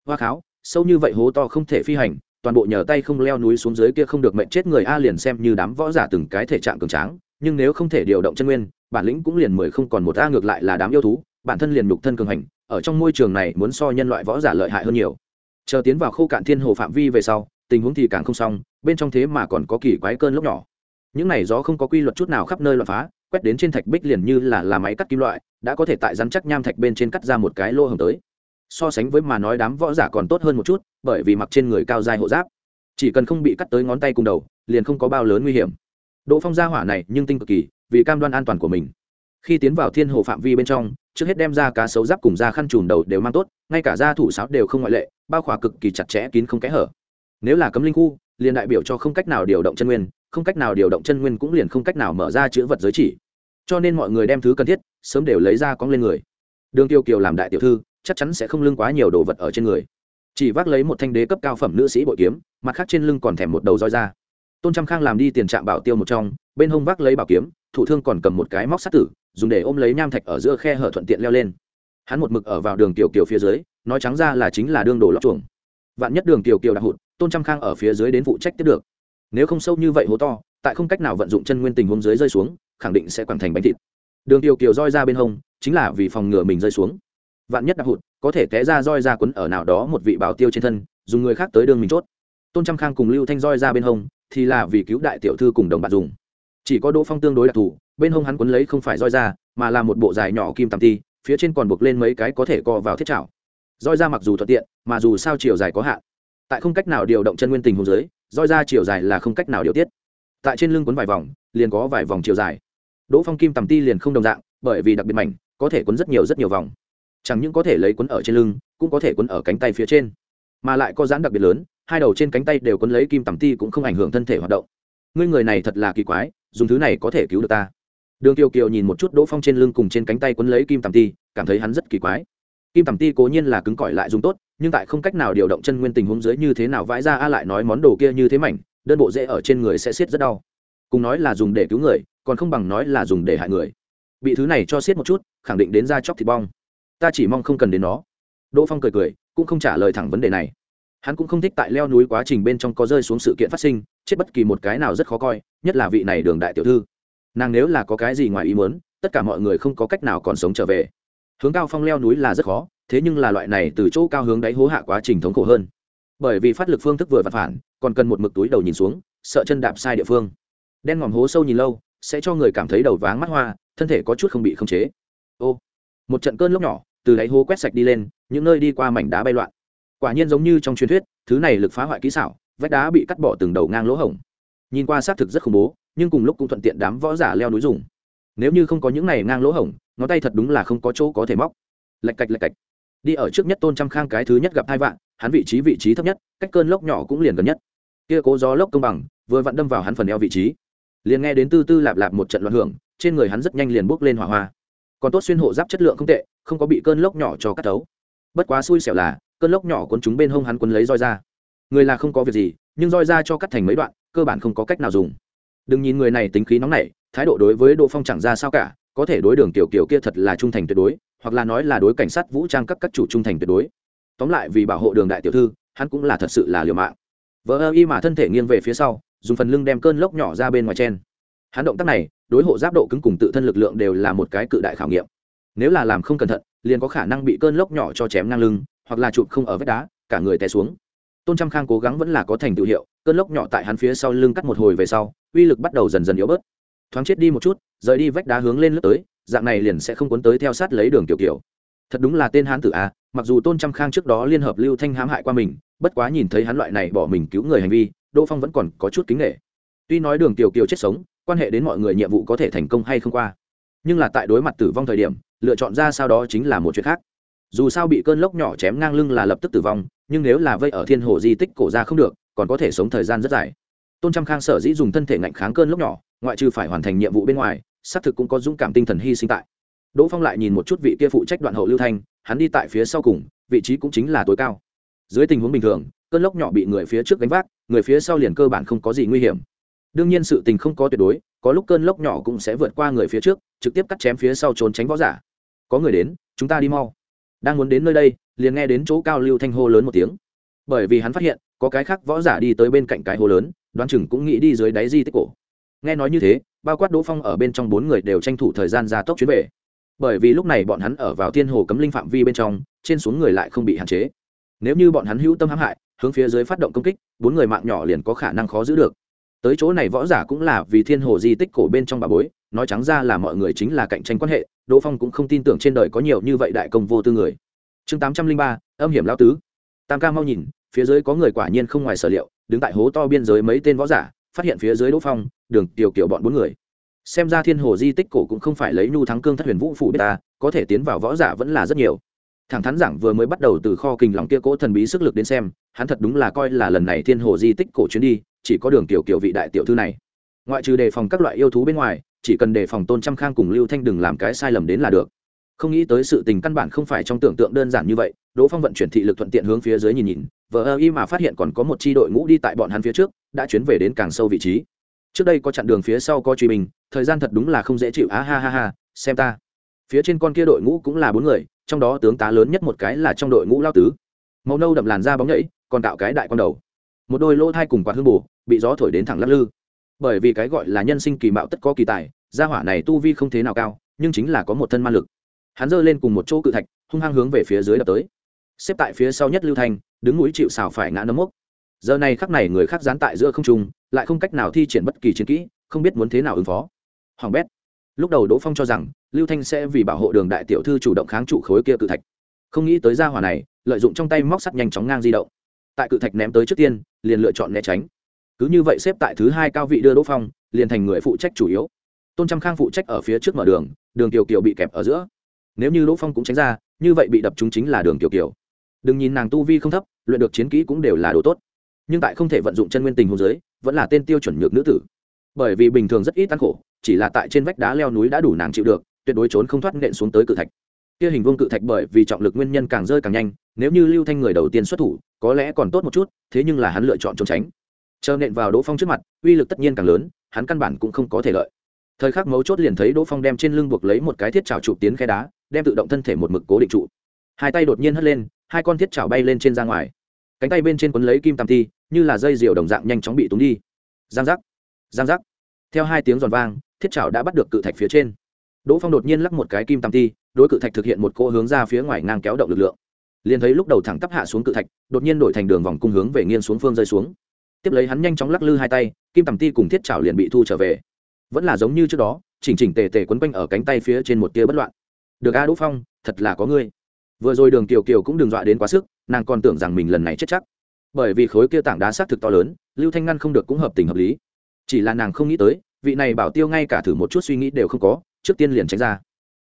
Hoa kháo, sâu như vậy hố to không thể phi hành, toàn bộ nhờ tay không leo núi xuống dưới kia không được mệnh chết người a liền xem như đám võ giả từng cái thể trạng cường tráng, nhưng nếu không thể điều động chân nguyên, bản lĩnh cũng liền mười không còn một a ngược lại là đám yêu thú, bản thân liền nhục thân cường hành, ở trong môi trường này muốn so nhân loại võ giả lợi hại hơn nhiều chờ tiến vào khô cạn thiên hồ phạm vi về sau, tình huống thì càng không xong, bên trong thế mà còn có kỳ quái cơn lốc nhỏ. Những này gió không có quy luật chút nào khắp nơi loạn phá, quét đến trên thạch bích liền như là là máy cắt kim loại, đã có thể tại rắn chắc nham thạch bên trên cắt ra một cái lô hồng tới. So sánh với mà nói đám võ giả còn tốt hơn một chút, bởi vì mặc trên người cao dài hộ giáp. Chỉ cần không bị cắt tới ngón tay cùng đầu, liền không có bao lớn nguy hiểm. Độ phong gia hỏa này nhưng tinh cực kỳ, vì cam đoan an toàn của mình khi tiến vào thiên hồ phạm vi bên trong, trước hết đem ra cá sấu giáp cùng da khăn trùm đầu đều mang tốt, ngay cả da thủ sáo đều không ngoại lệ, bao khỏa cực kỳ chặt chẽ kín không kẽ hở. Nếu là cấm linh khu, liền đại biểu cho không cách nào điều động chân nguyên, không cách nào điều động chân nguyên cũng liền không cách nào mở ra chữ vật giới chỉ. Cho nên mọi người đem thứ cần thiết, sớm đều lấy ra cóng lên người. Đường tiêu kiều làm đại tiểu thư, chắc chắn sẽ không lưng quá nhiều đồ vật ở trên người. Chỉ vác lấy một thanh đế cấp cao phẩm nữ sĩ bội kiếm, mặt khác trên lưng còn thèm một đầu roi ra. Tôn trăm khang làm đi tiền trạm bảo tiêu một trong, bên hông vác lấy bảo kiếm thủ thương còn cầm một cái móc sắt tử dùng để ôm lấy nham thạch ở giữa khe hở thuận tiện leo lên. Hắn một mực ở vào đường tiểu kiều phía dưới, nói trắng ra là chính là đương đồ lót chuồng. Vạn nhất đường tiểu kiều đặc hụt, tôn trăm khang ở phía dưới đến phụ trách tiếp được. Nếu không sâu như vậy hố to, tại không cách nào vận dụng chân nguyên tình hôm dưới rơi xuống, khẳng định sẽ quẳng thành bánh thịt. Đường tiểu kiều roi ra bên hông, chính là vì phòng ngừa mình rơi xuống. Vạn nhất đặc hụt, có thể té ra roi ra quấn ở nào đó một vị bảo tiêu trên thân, dùng người khác tới đường mình chốt. Tôn trăm khang cùng lưu thanh roi ra bên hông, thì là vì cứu đại tiểu thư cùng đồng bạn dùng. Chỉ có đỗ phong tương đối đặc thù bên hông hắn quấn lấy không phải roi ra, mà là một bộ dài nhỏ kim tằm ti, phía trên còn buộc lên mấy cái có thể co vào thiết chảo. Roi ra mặc dù thuận tiện, mà dù sao chiều dài có hạn. Tại không cách nào điều động chân nguyên tình hồ dưới, roi ra chiều dài là không cách nào điều tiết. Tại trên lưng quấn vài vòng, liền có vài vòng chiều dài. Đỗ phong kim tằm ti liền không đồng dạng, bởi vì đặc biệt mảnh, có thể quấn rất nhiều rất nhiều vòng. Chẳng những có thể lấy quấn ở trên lưng, cũng có thể quấn ở cánh tay phía trên. Mà lại có dán đặc biệt lớn, hai đầu trên cánh tay đều quấn lấy kim tằm ti cũng không ảnh hưởng thân thể hoạt động. Ngươi người này thật là kỳ quái, dùng thứ này có thể cứu được ta đường kiều kiều nhìn một chút đỗ phong trên lưng cùng trên cánh tay quấn lấy kim tầm ti, cảm thấy hắn rất kỳ quái. Kim tầm ti cố nhiên là cứng cỏi lại dùng tốt, nhưng tại không cách nào điều động chân nguyên tình huống dưới như thế nào vãi ra a lại nói món đồ kia như thế mảnh, đơn bộ dễ ở trên người sẽ siết rất đau. Cùng nói là dùng để cứu người, còn không bằng nói là dùng để hại người. Bị thứ này cho siết một chút, khẳng định đến ra chóc thịt bong. Ta chỉ mong không cần đến nó. Đỗ phong cười cười, cũng không trả lời thẳng vấn đề này. Hắn cũng không thích tại leo núi quá trình bên trong có rơi xuống sự kiện phát sinh, chết bất kỳ một cái nào rất khó coi, nhất là vị này đường đại tiểu thư nàng nếu là có cái gì ngoài ý muốn, tất cả mọi người không có cách nào còn sống trở về. Hướng cao phong leo núi là rất khó, thế nhưng là loại này từ chỗ cao hướng đáy hố hạ quá trình thống khổ hơn. Bởi vì phát lực phương thức vừa vặt phản, còn cần một mực túi đầu nhìn xuống, sợ chân đạp sai địa phương. Đen ngòm hố sâu nhìn lâu, sẽ cho người cảm thấy đầu váng mắt hoa, thân thể có chút không bị khống chế. Ô, một trận cơn lốc nhỏ, từ đáy hố quét sạch đi lên, những nơi đi qua mảnh đá bay loạn. Quả nhiên giống như trong truyền thuyết, thứ này lực phá hoại kỹ xảo, vách đá bị cắt bỏ từng đầu ngang lỗ hổng. Nhìn qua xác thực rất khủng bố nhưng cùng lúc cũng thuận tiện đám võ giả leo núi dùng. Nếu như không có những này ngang lỗ hổng, ngón tay thật đúng là không có chỗ có thể móc. Lạch cạch lạch cạch. Đi ở trước nhất tôn trăm khang cái thứ nhất gặp hai vạn, hắn vị trí vị trí thấp nhất, cách cơn lốc nhỏ cũng liền gần nhất. Kia cố gió lốc công bằng, vừa vặn đâm vào hắn phần eo vị trí. Liền nghe đến tư tư lạp lạp một trận loạn hưởng, trên người hắn rất nhanh liền bốc lên hỏa hoa. Còn tốt xuyên hộ giáp chất lượng không tệ, không có bị cơn lốc nhỏ cho cắt tấu bất quá xui xẻo là, cơn lốc nhỏ cuốn chúng bên hông hắn quấn lấy roi ra. Người là không có việc gì, nhưng roi ra cho cắt thành mấy đoạn, cơ bản không có cách nào dùng đừng nhìn người này tính khí nóng nảy, thái độ đối với đỗ phong chẳng ra sao cả, có thể đối đường tiểu kiều kia thật là trung thành tuyệt đối, hoặc là nói là đối cảnh sát vũ trang các các chủ trung thành tuyệt đối. Tóm lại vì bảo hộ đường đại tiểu thư, hắn cũng là thật sự là liều mạng. Vợ ơ y mà thân thể nghiêng về phía sau, dùng phần lưng đem cơn lốc nhỏ ra bên ngoài trên hắn động tác này, đối hộ giáp độ cứng cùng tự thân lực lượng đều là một cái cự đại khảo nghiệm. Nếu là làm không cẩn thận, liền có khả năng bị cơn lốc nhỏ cho chém ngang lưng, hoặc là chụp không ở vách đá, cả người té xuống tôn trăm khang cố gắng vẫn là có thành tựu hiệu, cơn lốc nhỏ tại hắn phía sau lưng cắt một hồi về sau, uy lực bắt đầu dần dần yếu bớt. Thoáng chết đi một chút, rời đi vách đá hướng lên lướt tới, dạng này liền sẽ không cuốn tới theo sát lấy đường kiểu kiểu. Thật đúng là tên hán tử a, mặc dù tôn trăm khang trước đó liên hợp lưu thanh hãm hại qua mình, bất quá nhìn thấy hắn loại này bỏ mình cứu người hành vi, đỗ phong vẫn còn có chút kính nghệ tuy nói đường tiểu kiều chết sống, quan hệ đến mọi người nhiệm vụ có thể thành công hay không qua, nhưng là tại đối mặt tử vong thời điểm, lựa chọn ra sau đó chính là một chuyện khác dù sao bị cơn lốc nhỏ chém ngang lưng là lập tức tử vong, nhưng nếu là vây ở thiên hồ di tích cổ ra không được, còn có thể sống thời gian rất dài. Tôn trăm khang sở dĩ dùng thân thể ngạnh kháng cơn lốc nhỏ, ngoại trừ phải hoàn thành nhiệm vụ bên ngoài, xác thực cũng có dũng cảm tinh thần hy sinh tại. Đỗ phong lại nhìn một chút vị kia phụ trách đoạn hậu lưu thanh, hắn đi tại phía sau cùng, vị trí cũng chính là tối cao. Dưới tình huống bình thường, cơn lốc nhỏ bị người phía trước gánh vác, người phía sau liền cơ bản không có gì nguy hiểm. Đương nhiên sự tình không có tuyệt đối, có lúc cơn lốc nhỏ cũng sẽ vượt qua người phía trước, trực tiếp cắt chém phía sau trốn tránh võ giả. Có người đến, chúng ta đi mau đang muốn đến nơi đây, liền nghe đến chỗ cao lưu thanh hô lớn một tiếng. Bởi vì hắn phát hiện, có cái khác võ giả đi tới bên cạnh cái hô lớn, đoán chừng cũng nghĩ đi dưới đáy di tích cổ. Nghe nói như thế, bao quát đỗ phong ở bên trong bốn người đều tranh thủ thời gian ra tốc chuyến về. Bởi vì lúc này bọn hắn ở vào thiên hồ cấm linh phạm vi bên trong, trên xuống người lại không bị hạn chế. Nếu như bọn hắn hữu tâm hãm hại, hướng phía dưới phát động công kích, bốn người mạng nhỏ liền có khả năng khó giữ được. Tới chỗ này võ giả cũng là vì thiên hồ di tích cổ bên trong bà bối nói trắng ra là mọi người chính là cạnh tranh quan hệ, đỗ phong cũng không tin tưởng trên đời có nhiều như vậy đại công vô tư người. Chương tám trăm linh ba, âm hiểm lao tứ. Tam ca mau nhìn, phía dưới có người quả nhiên không ngoài sở liệu, đứng tại hố to biên giới mấy tên võ giả, phát hiện phía dưới đỗ phong, đường tiểu kiểu bọn bốn người. Xem ra thiên hồ di tích cổ cũng không phải lấy nhu thắng cương thất huyền vũ phủ biết ta, có thể tiến vào võ giả vẫn là rất nhiều. Thẳng thắn giảng vừa mới bắt đầu từ kho kình lòng kia cỗ thần bí sức lực đến xem, hắn thật đúng là coi là lần này thiên hồ di tích cổ chuyến đi, chỉ có đường kiểu kiểu vị đại tiểu thư này. Ngoại trừ đề phòng các loại yêu thú bên ngoài chỉ cần đề phòng tôn trăm khang cùng lưu thanh đừng làm cái sai lầm đến là được. Không nghĩ tới sự tình căn bản không phải trong tưởng tượng đơn giản như vậy, đỗ phong vận chuyển thị lực thuận tiện hướng phía dưới nhìn nhìn, vờ ơ y mà phát hiện còn có một c h i đội ngũ đi tại bọn hắn phía trước, đã chuyến về đến càng sâu vị trí. Trước đây có chặn đường phía sau có truy mình thời gian thật đúng là không dễ chịu á ha ha ha, xem ta. Phía trên con kia đội ngũ cũng là bốn người, trong đó tướng tá lớn nhất một cái là trong đội ngũ lao tứ. Màu nâu đậm làn da bóng nhẫy, còn tạo cái đại con đầu. Một đôi lỗ thai cùng quạt hương bù, bị gió thổi đến thẳng lắc lư bởi vì cái gọi là nhân sinh kỳ mạo tất có kỳ tài, gia hỏa này tu vi không thế nào cao, nhưng chính là có một thân ma lực. Hắn giơ lên cùng một chỗ cự thạch, hung hăng hướng về phía dưới đập tới. Xếp tại phía sau nhất lưu thanh đứng núi chịu xào phải ngã nấm mốc. Giờ này khắc này người khác dán tại giữa không trung, lại không cách nào thi triển bất kỳ chiến kỹ, không biết muốn thế nào ứng phó. Hoàng bét. Lúc đầu đỗ phong cho rằng, lưu thanh sẽ vì bảo hộ đường đại tiểu thư chủ động kháng trụ khối kia cự thạch. Không nghĩ tới gia hỏa này, lợi dụng trong tay móc sắt nhanh chóng ngang di động. Tại cự thạch ném tới trước tiên, liền lựa chọn né tránh cứ như vậy xếp tại thứ hai cao vị đưa đỗ phong, liền thành người phụ trách chủ yếu. Tôn trăm khang phụ trách ở phía trước mở đường đường kiều kiều bị kẹp ở giữa. Nếu như đỗ phong cũng tránh ra, như vậy bị đập chúng chính là đường kiều kiều. Đừng nhìn nàng tu vi không thấp, luyện được chiến kỹ cũng đều là đồ tốt. Nhưng tại không thể vận dụng chân nguyên tình hồ dưới, vẫn là tên tiêu chuẩn nhược nữ tử. Bởi vì bình thường rất ít ăn khổ, chỉ là tại trên vách đá leo núi đã đủ nàng chịu được, tuyệt đối trốn không thoát nện xuống tới cự thạch. Kia hình vuông cự thạch bởi vì trọng lực nguyên nhân càng rơi càng nhanh, nếu như lưu thanh người đầu tiên xuất thủ, có lẽ còn tốt một chút, thế nhưng là hắn lựa chọn trốn tránh chờ nện vào đỗ phong trước mặt uy lực tất nhiên càng lớn hắn căn bản cũng không có thể lợi. Thời khắc mấu chốt liền thấy đỗ phong đem trên lưng buộc lấy một cái thiết trào trụ tiến khe đá đem tự động thân thể một mực cố định trụ. Hai tay đột nhiên hất lên hai con thiết trào bay lên trên ra ngoài. Cánh tay bên trên quấn lấy kim tam thi, như là dây diều đồng dạng nhanh chóng bị túng đi. Giang giác giang giác. Theo hai tiếng giòn vang thiết trào đã bắt được cự thạch phía trên. Đỗ phong đột nhiên lắc một cái kim tam thi, đối cự thạch thực hiện một cỗ hướng ra phía ngoài ngang kéo động lực lượng. Liền thấy lúc đầu thẳng tắp hạ xuống cự thạch đột nhiên đổi thành đường vòng cung hướng về nghiêng xuống phương rơi xuống tiếp lấy hắn nhanh chóng lắc lư hai tay, kim tầm ti cùng thiết trào liền bị thu trở về. Vẫn là giống như trước đó, chỉnh chỉnh tề tề quấn quanh ở cánh tay phía trên một tia bất loạn. Được a, đỗ phong, thật là có ngươi. Vừa rồi đường kiều kiều cũng đừng dọa đến quá sức, nàng còn tưởng rằng mình lần này chết chắc. Bởi vì khối kia tảng đá xác thực to lớn, lưu thanh ngăn không được cũng hợp tình hợp lý. Chỉ là nàng không nghĩ tới, vị này bảo tiêu ngay cả thử một chút suy nghĩ đều không có, trước tiên liền tránh ra.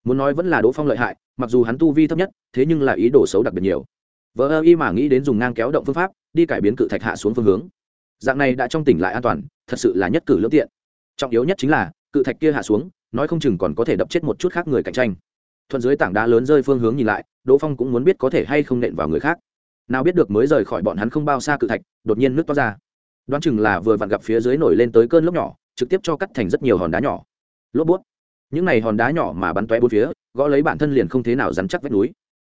Muốn nói vẫn là đỗ phong lợi hại, mặc dù hắn tu vi thấp nhất, thế nhưng là ý đồ xấu đặc biệt nhiều. Vợ ơ y mà nghĩ đến dùng ngang kéo động phương pháp, đi cải biến cự thạch hạ xuống phương hướng dạng này đã trong tỉnh lại an toàn, thật sự là nhất cử lưỡng tiện. Trọng yếu nhất chính là, cự thạch kia hạ xuống, nói không chừng còn có thể đập chết một chút khác người cạnh tranh. Thuận dưới tảng đá lớn rơi phương hướng nhìn lại, đỗ phong cũng muốn biết có thể hay không nện vào người khác. Nào biết được mới rời khỏi bọn hắn không bao xa cự thạch, đột nhiên nước toát ra. Đoán chừng là vừa vặn gặp phía dưới nổi lên tới cơn lốc nhỏ, trực tiếp cho cắt thành rất nhiều hòn đá nhỏ. Lốp bút. Những này hòn đá nhỏ mà bắn toé bốn phía, gõ lấy bản thân liền không thế nào dắn chắc vách núi.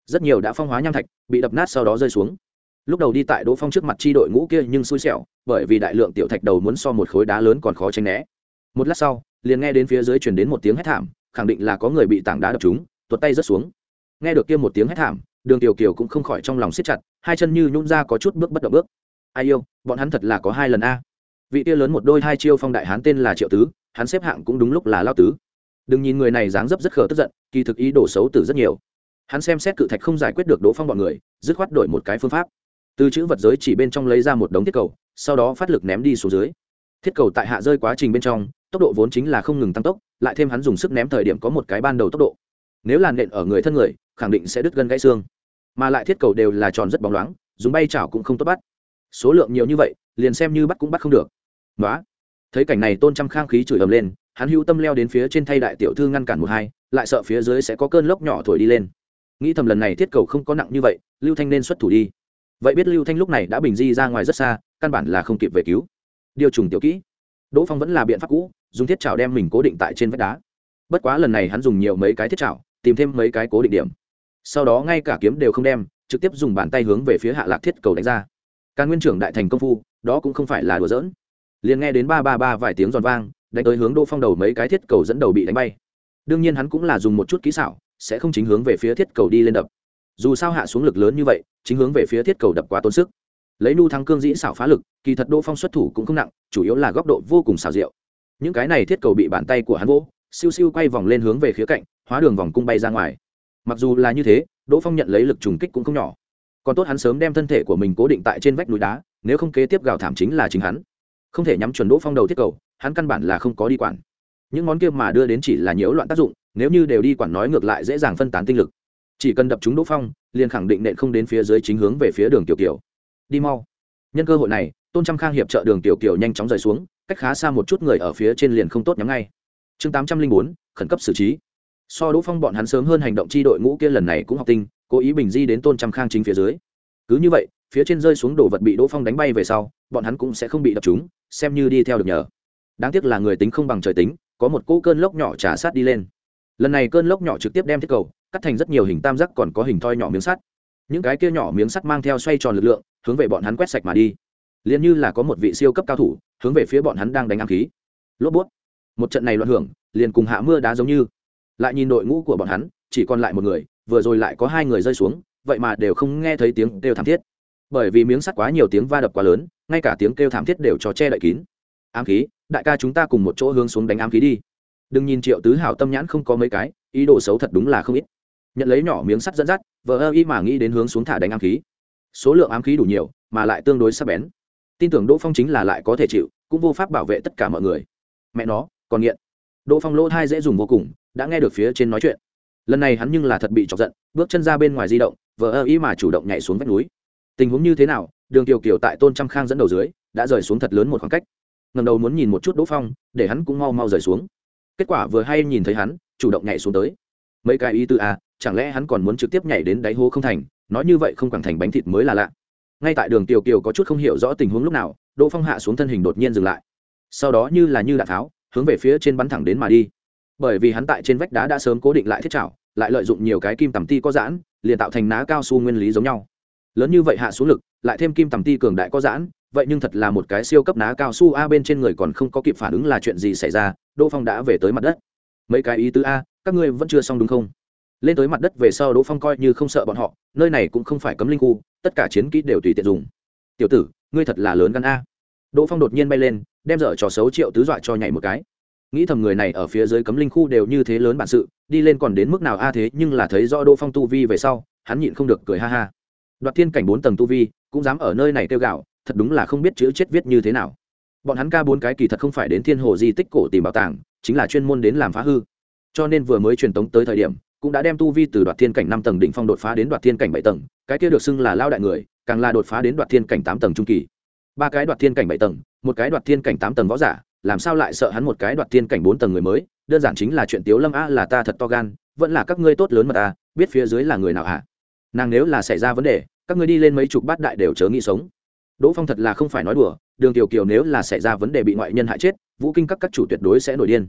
Rất nhiều đã phong hóa nham thạch, bị đập nát sau đó rơi xuống. Lúc đầu đi tại đỗ phong trước mặt chi đội ngũ kia nhưng xui xẻo bởi vì đại lượng tiểu thạch đầu muốn so một khối đá lớn còn khó tránh né. Một lát sau, liền nghe đến phía dưới truyền đến một tiếng hét thảm, khẳng định là có người bị tảng đá đập trúng, tuột tay rớt xuống. Nghe được kia một tiếng hét thảm, đường tiểu kiều cũng không khỏi trong lòng siết chặt, hai chân như nhún ra có chút bước bất động bước. Ai yêu, bọn hắn thật là có hai lần a. Vị kia lớn một đôi hai chiêu phong đại hán tên là triệu tứ, hắn xếp hạng cũng đúng lúc là lao tứ. Đừng nhìn người này dáng dấp rất khờ tức giận, kỳ thực ý đồ xấu từ rất nhiều. Hắn xem xét cự thạch không giải quyết được đỗ phong bọn người, dứt khoát đổi một cái phương pháp. Từ chữ vật giới chỉ bên trong lấy ra một đống tiết cầu sau đó phát lực ném đi xuống dưới. Thiết cầu tại hạ rơi quá trình bên trong, tốc độ vốn chính là không ngừng tăng tốc, lại thêm hắn dùng sức ném thời điểm có một cái ban đầu tốc độ. Nếu làn nện ở người thân người, khẳng định sẽ đứt gân gãy xương. Mà lại thiết cầu đều là tròn rất bóng loáng, dùng bay chảo cũng không tốt bắt. Số lượng nhiều như vậy, liền xem như bắt cũng bắt không được. Nói thấy cảnh này tôn trăm khang khí chửi ầm lên, hắn hữu tâm leo đến phía trên thay đại tiểu thư ngăn cản một hai, lại sợ phía dưới sẽ có cơn lốc nhỏ thổi đi lên. Nghĩ thầm lần này thiết cầu không có nặng như vậy, lưu thanh nên xuất thủ đi vậy biết lưu thanh lúc này đã bình di ra ngoài rất xa, căn bản là không kịp về cứu. Điều trùng tiểu kỹ. Đỗ phong vẫn là biện pháp cũ, dùng thiết chảo đem mình cố định tại trên vách đá. Bất quá lần này hắn dùng nhiều mấy cái thiết chảo, tìm thêm mấy cái cố định điểm. Sau đó ngay cả kiếm đều không đem, trực tiếp dùng bàn tay hướng về phía hạ lạc thiết cầu đánh ra. Càn nguyên trưởng đại thành công phu, đó cũng không phải là đùa giỡn. Liền nghe đến ba ba ba vài tiếng giòn vang, đánh tới hướng đỗ phong đầu mấy cái thiết cầu dẫn đầu bị đánh bay. Đương nhiên hắn cũng là dùng một chút kỹ xảo, sẽ không chính hướng về phía thiết cầu đi lên đập dù sao hạ xuống lực lớn như vậy, chính hướng về phía thiết cầu đập quá tốn sức. Lấy nu thắng cương dĩ xảo phá lực, kỳ thật đỗ phong xuất thủ cũng không nặng, chủ yếu là góc độ vô cùng xảo diệu. Những cái này thiết cầu bị bàn tay của hắn vỗ, siêu siêu quay vòng lên hướng về phía cạnh, hóa đường vòng cung bay ra ngoài. Mặc dù là như thế, đỗ phong nhận lấy lực trùng kích cũng không nhỏ. Còn tốt hắn sớm đem thân thể của mình cố định tại trên vách núi đá, nếu không kế tiếp gào thảm chính là chính hắn. Không thể nhắm chuẩn đỗ phong đầu thiết cầu, hắn căn bản là không có đi quản. Những món kia mà đưa đến chỉ là nhiễu loạn tác dụng, nếu như đều đi quản nói ngược lại dễ dàng phân tán tinh lực chỉ cần đập chúng đỗ phong, liền khẳng định nện không đến phía dưới chính hướng về phía đường tiểu kiều. Đi mau. Nhân cơ hội này, tôn trăm khang hiệp trợ đường tiểu kiều nhanh chóng rời xuống, cách khá xa một chút người ở phía trên liền không tốt nhắm ngay. Chương tám trăm linh bốn, khẩn cấp xử trí. So đỗ phong bọn hắn sớm hơn hành động chi đội ngũ kia lần này cũng học tinh, cố ý bình di đến tôn trăm khang chính phía dưới. Cứ như vậy, phía trên rơi xuống đồ vật bị đỗ phong đánh bay về sau, bọn hắn cũng sẽ không bị đập chúng xem như đi theo được nhờ. Đáng tiếc là người tính không bằng trời tính, có một cỗ cơn lốc nhỏ trả sát đi lên. Lần này cơn lốc nhỏ trực tiếp đem thiết cầu cắt thành rất nhiều hình tam giác còn có hình thoi nhỏ miếng sắt. Những cái kia nhỏ miếng sắt mang theo xoay tròn lực lượng, hướng về bọn hắn quét sạch mà đi. Liền như là có một vị siêu cấp cao thủ, hướng về phía bọn hắn đang đánh ám khí. Lốp bút. Một trận này loạn hưởng, liền cùng hạ mưa đá giống như. Lại nhìn đội ngũ của bọn hắn, chỉ còn lại một người, vừa rồi lại có hai người rơi xuống, vậy mà đều không nghe thấy tiếng kêu thảm thiết. Bởi vì miếng sắt quá nhiều tiếng va đập quá lớn, ngay cả tiếng kêu thảm thiết đều cho che đậy kín. Ám khí, đại ca chúng ta cùng một chỗ hướng xuống đánh ám khí đi. Đừng nhìn triệu tứ hảo tâm nhãn không có mấy cái, ý đồ xấu thật đúng là không ít nhận lấy nhỏ miếng sắt dẫn dắt vờ ơ y mà nghĩ đến hướng xuống thả đánh ám khí. Số lượng ám khí đủ nhiều mà lại tương đối sắc bén. Tin tưởng đỗ phong chính là lại có thể chịu cũng vô pháp bảo vệ tất cả mọi người. Mẹ nó còn nghiện. Đỗ phong lỗ thai dễ dùng vô cùng đã nghe được phía trên nói chuyện. Lần này hắn nhưng là thật bị chọc giận bước chân ra bên ngoài di động vờ ơ y mà chủ động nhảy xuống vách núi. Tình huống như thế nào đường kiều kiều tại tôn trăm khang dẫn đầu dưới đã rời xuống thật lớn một khoảng cách. Ngầm đầu muốn nhìn một chút đỗ phong để hắn cũng mau mau rời xuống. Kết quả vừa hay nhìn thấy hắn chủ động nhảy xuống tới. Mấy cái ý tư a à, chẳng lẽ hắn còn muốn trực tiếp nhảy đến đáy hố không thành? Nói như vậy không quẳng thành bánh thịt mới là lạ. Ngay tại đường kiều kiều có chút không hiểu rõ tình huống lúc nào, đỗ phong hạ xuống thân hình đột nhiên dừng lại. Sau đó như là như đạn tháo, hướng về phía trên bắn thẳng đến mà đi. Bởi vì hắn tại trên vách đá đã sớm cố định lại thiết trảo lại lợi dụng nhiều cái kim tầm ti có giãn, liền tạo thành ná cao su nguyên lý giống nhau. Lớn như vậy hạ xuống lực, lại thêm kim tầm ti cường đại có giãn, vậy nhưng thật là một cái siêu cấp ná cao su a bên trên người còn không có kịp phản ứng là chuyện gì xảy ra, đỗ phong đã về tới mặt đất. Mấy cái ý tứ a, các ngươi vẫn chưa xong đúng không? Lên tới mặt đất về sau đỗ phong coi như không sợ bọn họ, nơi này cũng không phải cấm linh khu, tất cả chiến kỹ đều tùy tiện dùng. Tiểu tử, ngươi thật là lớn gan a. Đỗ phong đột nhiên bay lên, đem dở trò xấu triệu tứ dọa cho nhảy một cái. Nghĩ thầm người này ở phía dưới cấm linh khu đều như thế lớn bản sự, đi lên còn đến mức nào a thế, nhưng là thấy rõ đỗ phong tu vi về sau, hắn nhịn không được cười ha ha. Đoạt thiên cảnh bốn tầng tu vi, cũng dám ở nơi này kêu gạo, thật đúng là không biết chữ chết viết như thế nào. Bọn hắn ca bốn cái kỳ thật không phải đến thiên hồ di tích cổ tìm bảo tàng, chính là chuyên môn đến làm phá hư. Cho nên vừa mới truyền tống tới thời điểm cũng đã đem tu vi từ đoạt thiên cảnh năm tầng đỉnh phong đột phá đến đoạt thiên cảnh bảy tầng, cái kia được xưng là lao đại người, càng là đột phá đến đoạt thiên cảnh tám tầng trung kỳ. Ba cái đoạt thiên cảnh bảy tầng, một cái đoạt thiên cảnh tám tầng võ giả, làm sao lại sợ hắn một cái đoạt thiên cảnh bốn tầng người mới? Đơn giản chính là chuyện tiếu lâm a là ta thật to gan, vẫn là các ngươi tốt lớn mà ta, biết phía dưới là người nào hả? Nàng nếu là xảy ra vấn đề, các ngươi đi lên mấy chục bát đại đều chớ nghĩ sống. Đỗ phong thật là không phải nói đùa, đường tiểu kiều nếu là xảy ra vấn đề bị ngoại nhân hại chết, vũ kinh các các chủ tuyệt đối sẽ nổi điên.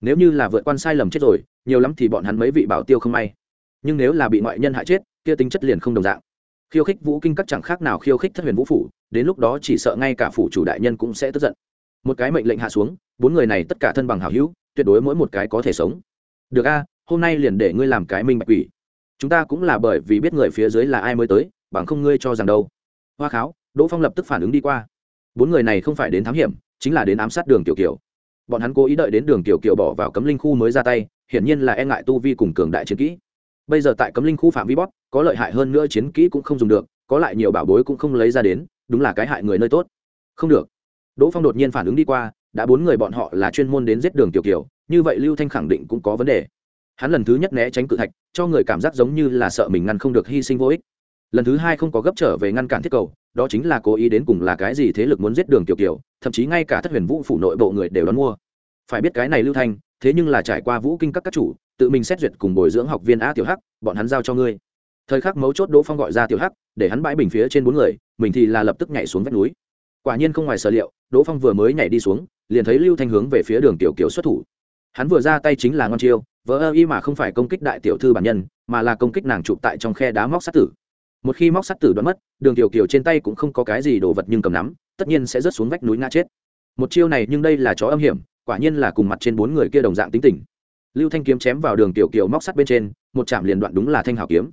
Nếu như là vượt quan sai lầm chết rồi nhiều lắm thì bọn hắn mấy vị bảo tiêu không may. Nhưng nếu là bị ngoại nhân hại chết, kia tính chất liền không đồng dạng. Khiêu khích vũ kinh các chẳng khác nào khiêu khích thất huyền vũ phủ, đến lúc đó chỉ sợ ngay cả phủ chủ đại nhân cũng sẽ tức giận. Một cái mệnh lệnh hạ xuống, bốn người này tất cả thân bằng hảo hữu, tuyệt đối mỗi một cái có thể sống. Được a, hôm nay liền để ngươi làm cái minh bạch quỷ. Chúng ta cũng là bởi vì biết người phía dưới là ai mới tới, bằng không ngươi cho rằng đâu. Hoa kháo, đỗ phong lập tức phản ứng đi qua. Bốn người này không phải đến thám hiểm, chính là đến ám sát đường tiểu kiều. Bọn hắn cố ý đợi đến đường tiểu kiều bỏ vào cấm linh khu mới ra tay hiển nhiên là e ngại tu vi cùng cường đại chiến kỹ. Bây giờ tại cấm linh khu phạm vi bót có lợi hại hơn nữa chiến kỹ cũng không dùng được, có lại nhiều bảo bối cũng không lấy ra đến, đúng là cái hại người nơi tốt. Không được. Đỗ phong đột nhiên phản ứng đi qua, đã bốn người bọn họ là chuyên môn đến giết đường tiểu kiều, như vậy lưu thanh khẳng định cũng có vấn đề. Hắn lần thứ nhất né tránh cự thạch, cho người cảm giác giống như là sợ mình ngăn không được hy sinh vô ích. Lần thứ hai không có gấp trở về ngăn cản thiết cầu, đó chính là cố ý đến cùng là cái gì thế lực muốn giết đường tiểu kiều, thậm chí ngay cả thất huyền vũ phủ nội bộ người đều đón mua. Phải biết cái này lưu thanh thế nhưng là trải qua vũ kinh các các chủ, tự mình xét duyệt cùng bồi dưỡng học viên a tiểu hắc, bọn hắn giao cho ngươi. Thời khắc mấu chốt đỗ phong gọi ra tiểu hắc, để hắn bãi bình phía trên bốn người, mình thì là lập tức nhảy xuống vách núi. Quả nhiên không ngoài sở liệu, đỗ phong vừa mới nhảy đi xuống, liền thấy lưu thanh hướng về phía đường tiểu kiều xuất thủ. Hắn vừa ra tay chính là ngon chiêu, vỡ ơ y mà không phải công kích đại tiểu thư bản nhân, mà là công kích nàng chụp tại trong khe đá móc sắt tử. Một khi móc sắt tử đoán mất, đường tiểu kiều trên tay cũng không có cái gì đồ vật nhưng cầm nắm, tất nhiên sẽ rớt xuống vách núi ngã chết. Một chiêu này nhưng đây là chó âm hiểm quả nhiên là cùng mặt trên bốn người kia đồng dạng tính tình. Lưu thanh kiếm chém vào đường tiểu kiều móc sắt bên trên, một chạm liền đoạn đúng là thanh hảo kiếm.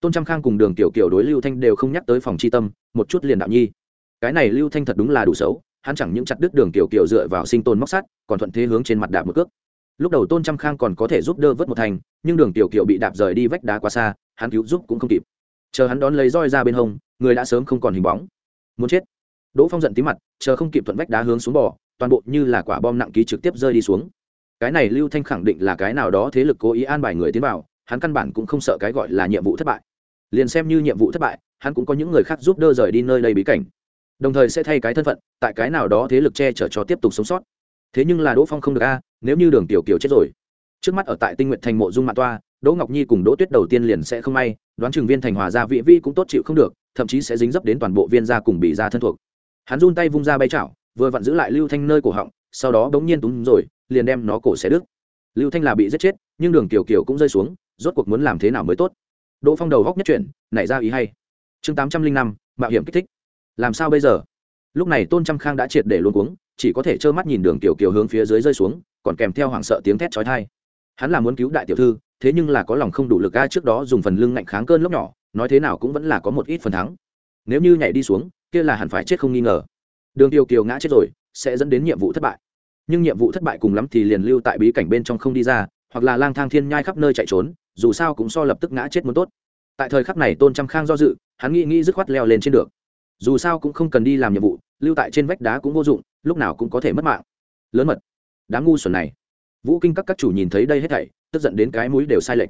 Tôn trăm khang cùng đường tiểu kiều đối lưu thanh đều không nhắc tới phòng chi tâm, một chút liền đạo nhi. Cái này lưu thanh thật đúng là đủ xấu, hắn chẳng những chặt đứt đường tiểu kiều dựa vào sinh tồn móc sắt, còn thuận thế hướng trên mặt đạp một cước. Lúc đầu tôn trăm khang còn có thể giúp đỡ vớt một thành, nhưng đường tiểu kiều bị đạp rời đi vách đá quá xa, hắn cứu giúp cũng không kịp. Chờ hắn đón lấy roi ra bên hông, người đã sớm không còn hình bóng. Muốn chết. Đỗ phong giận tí mặt, chờ không kịp thuận vách đá hướng xuống bỏ toàn bộ như là quả bom nặng ký trực tiếp rơi đi xuống. Cái này lưu thanh khẳng định là cái nào đó thế lực cố ý an bài người tiến vào, hắn căn bản cũng không sợ cái gọi là nhiệm vụ thất bại. Liền xem như nhiệm vụ thất bại, hắn cũng có những người khác giúp đỡ rời đi nơi đây bí cảnh. Đồng thời sẽ thay cái thân phận, tại cái nào đó thế lực che chở cho tiếp tục sống sót. Thế nhưng là đỗ phong không được a, nếu như đường tiểu kiều chết rồi. Trước mắt ở tại tinh nguyện thành mộ dung mạng toa, đỗ ngọc nhi cùng đỗ tuyết đầu tiên liền sẽ không may, đoán chừng viên thành hòa gia vị vi cũng tốt chịu không được, thậm chí sẽ dính dấp đến toàn bộ viên gia cùng bị gia thân thuộc. Hắn run tay vung ra bay chảo vừa vặn giữ lại lưu thanh nơi cổ họng, sau đó bỗng nhiên túm rồi, liền đem nó cổ xé đứt. Lưu thanh là bị giết chết, nhưng đường Kiều kiều cũng rơi xuống, rốt cuộc muốn làm thế nào mới tốt? Đỗ phong đầu góc nhất chuyển, nảy ra ý hay. Chương tám trăm linh năm, mạo hiểm kích thích. Làm sao bây giờ? Lúc này tôn trăm khang đã triệt để luôn cuống, chỉ có thể trơ mắt nhìn đường tiểu kiều hướng phía dưới rơi xuống, còn kèm theo hoảng sợ tiếng thét chói tai. Hắn là muốn cứu đại tiểu thư, thế nhưng là có lòng không đủ lực ga trước đó dùng phần lưng ngạnh kháng cơn lốc nhỏ, nói thế nào cũng vẫn là có một ít phần thắng. Nếu như nhảy đi xuống, kia là hẳn phải chết không nghi ngờ đường tiêu kiều ngã chết rồi, sẽ dẫn đến nhiệm vụ thất bại. Nhưng nhiệm vụ thất bại cùng lắm thì liền lưu tại bí cảnh bên trong không đi ra, hoặc là lang thang thiên nhai khắp nơi chạy trốn, dù sao cũng so lập tức ngã chết muốn tốt. Tại thời khắc này tôn trăm khang do dự, hắn nghĩ nghĩ dứt khoát leo lên trên được. Dù sao cũng không cần đi làm nhiệm vụ, lưu tại trên vách đá cũng vô dụng, lúc nào cũng có thể mất mạng. Lớn mật. Đám ngu xuẩn này. Vũ kinh các các chủ nhìn thấy đây hết thảy, tức giận đến cái mũi đều sai lệch.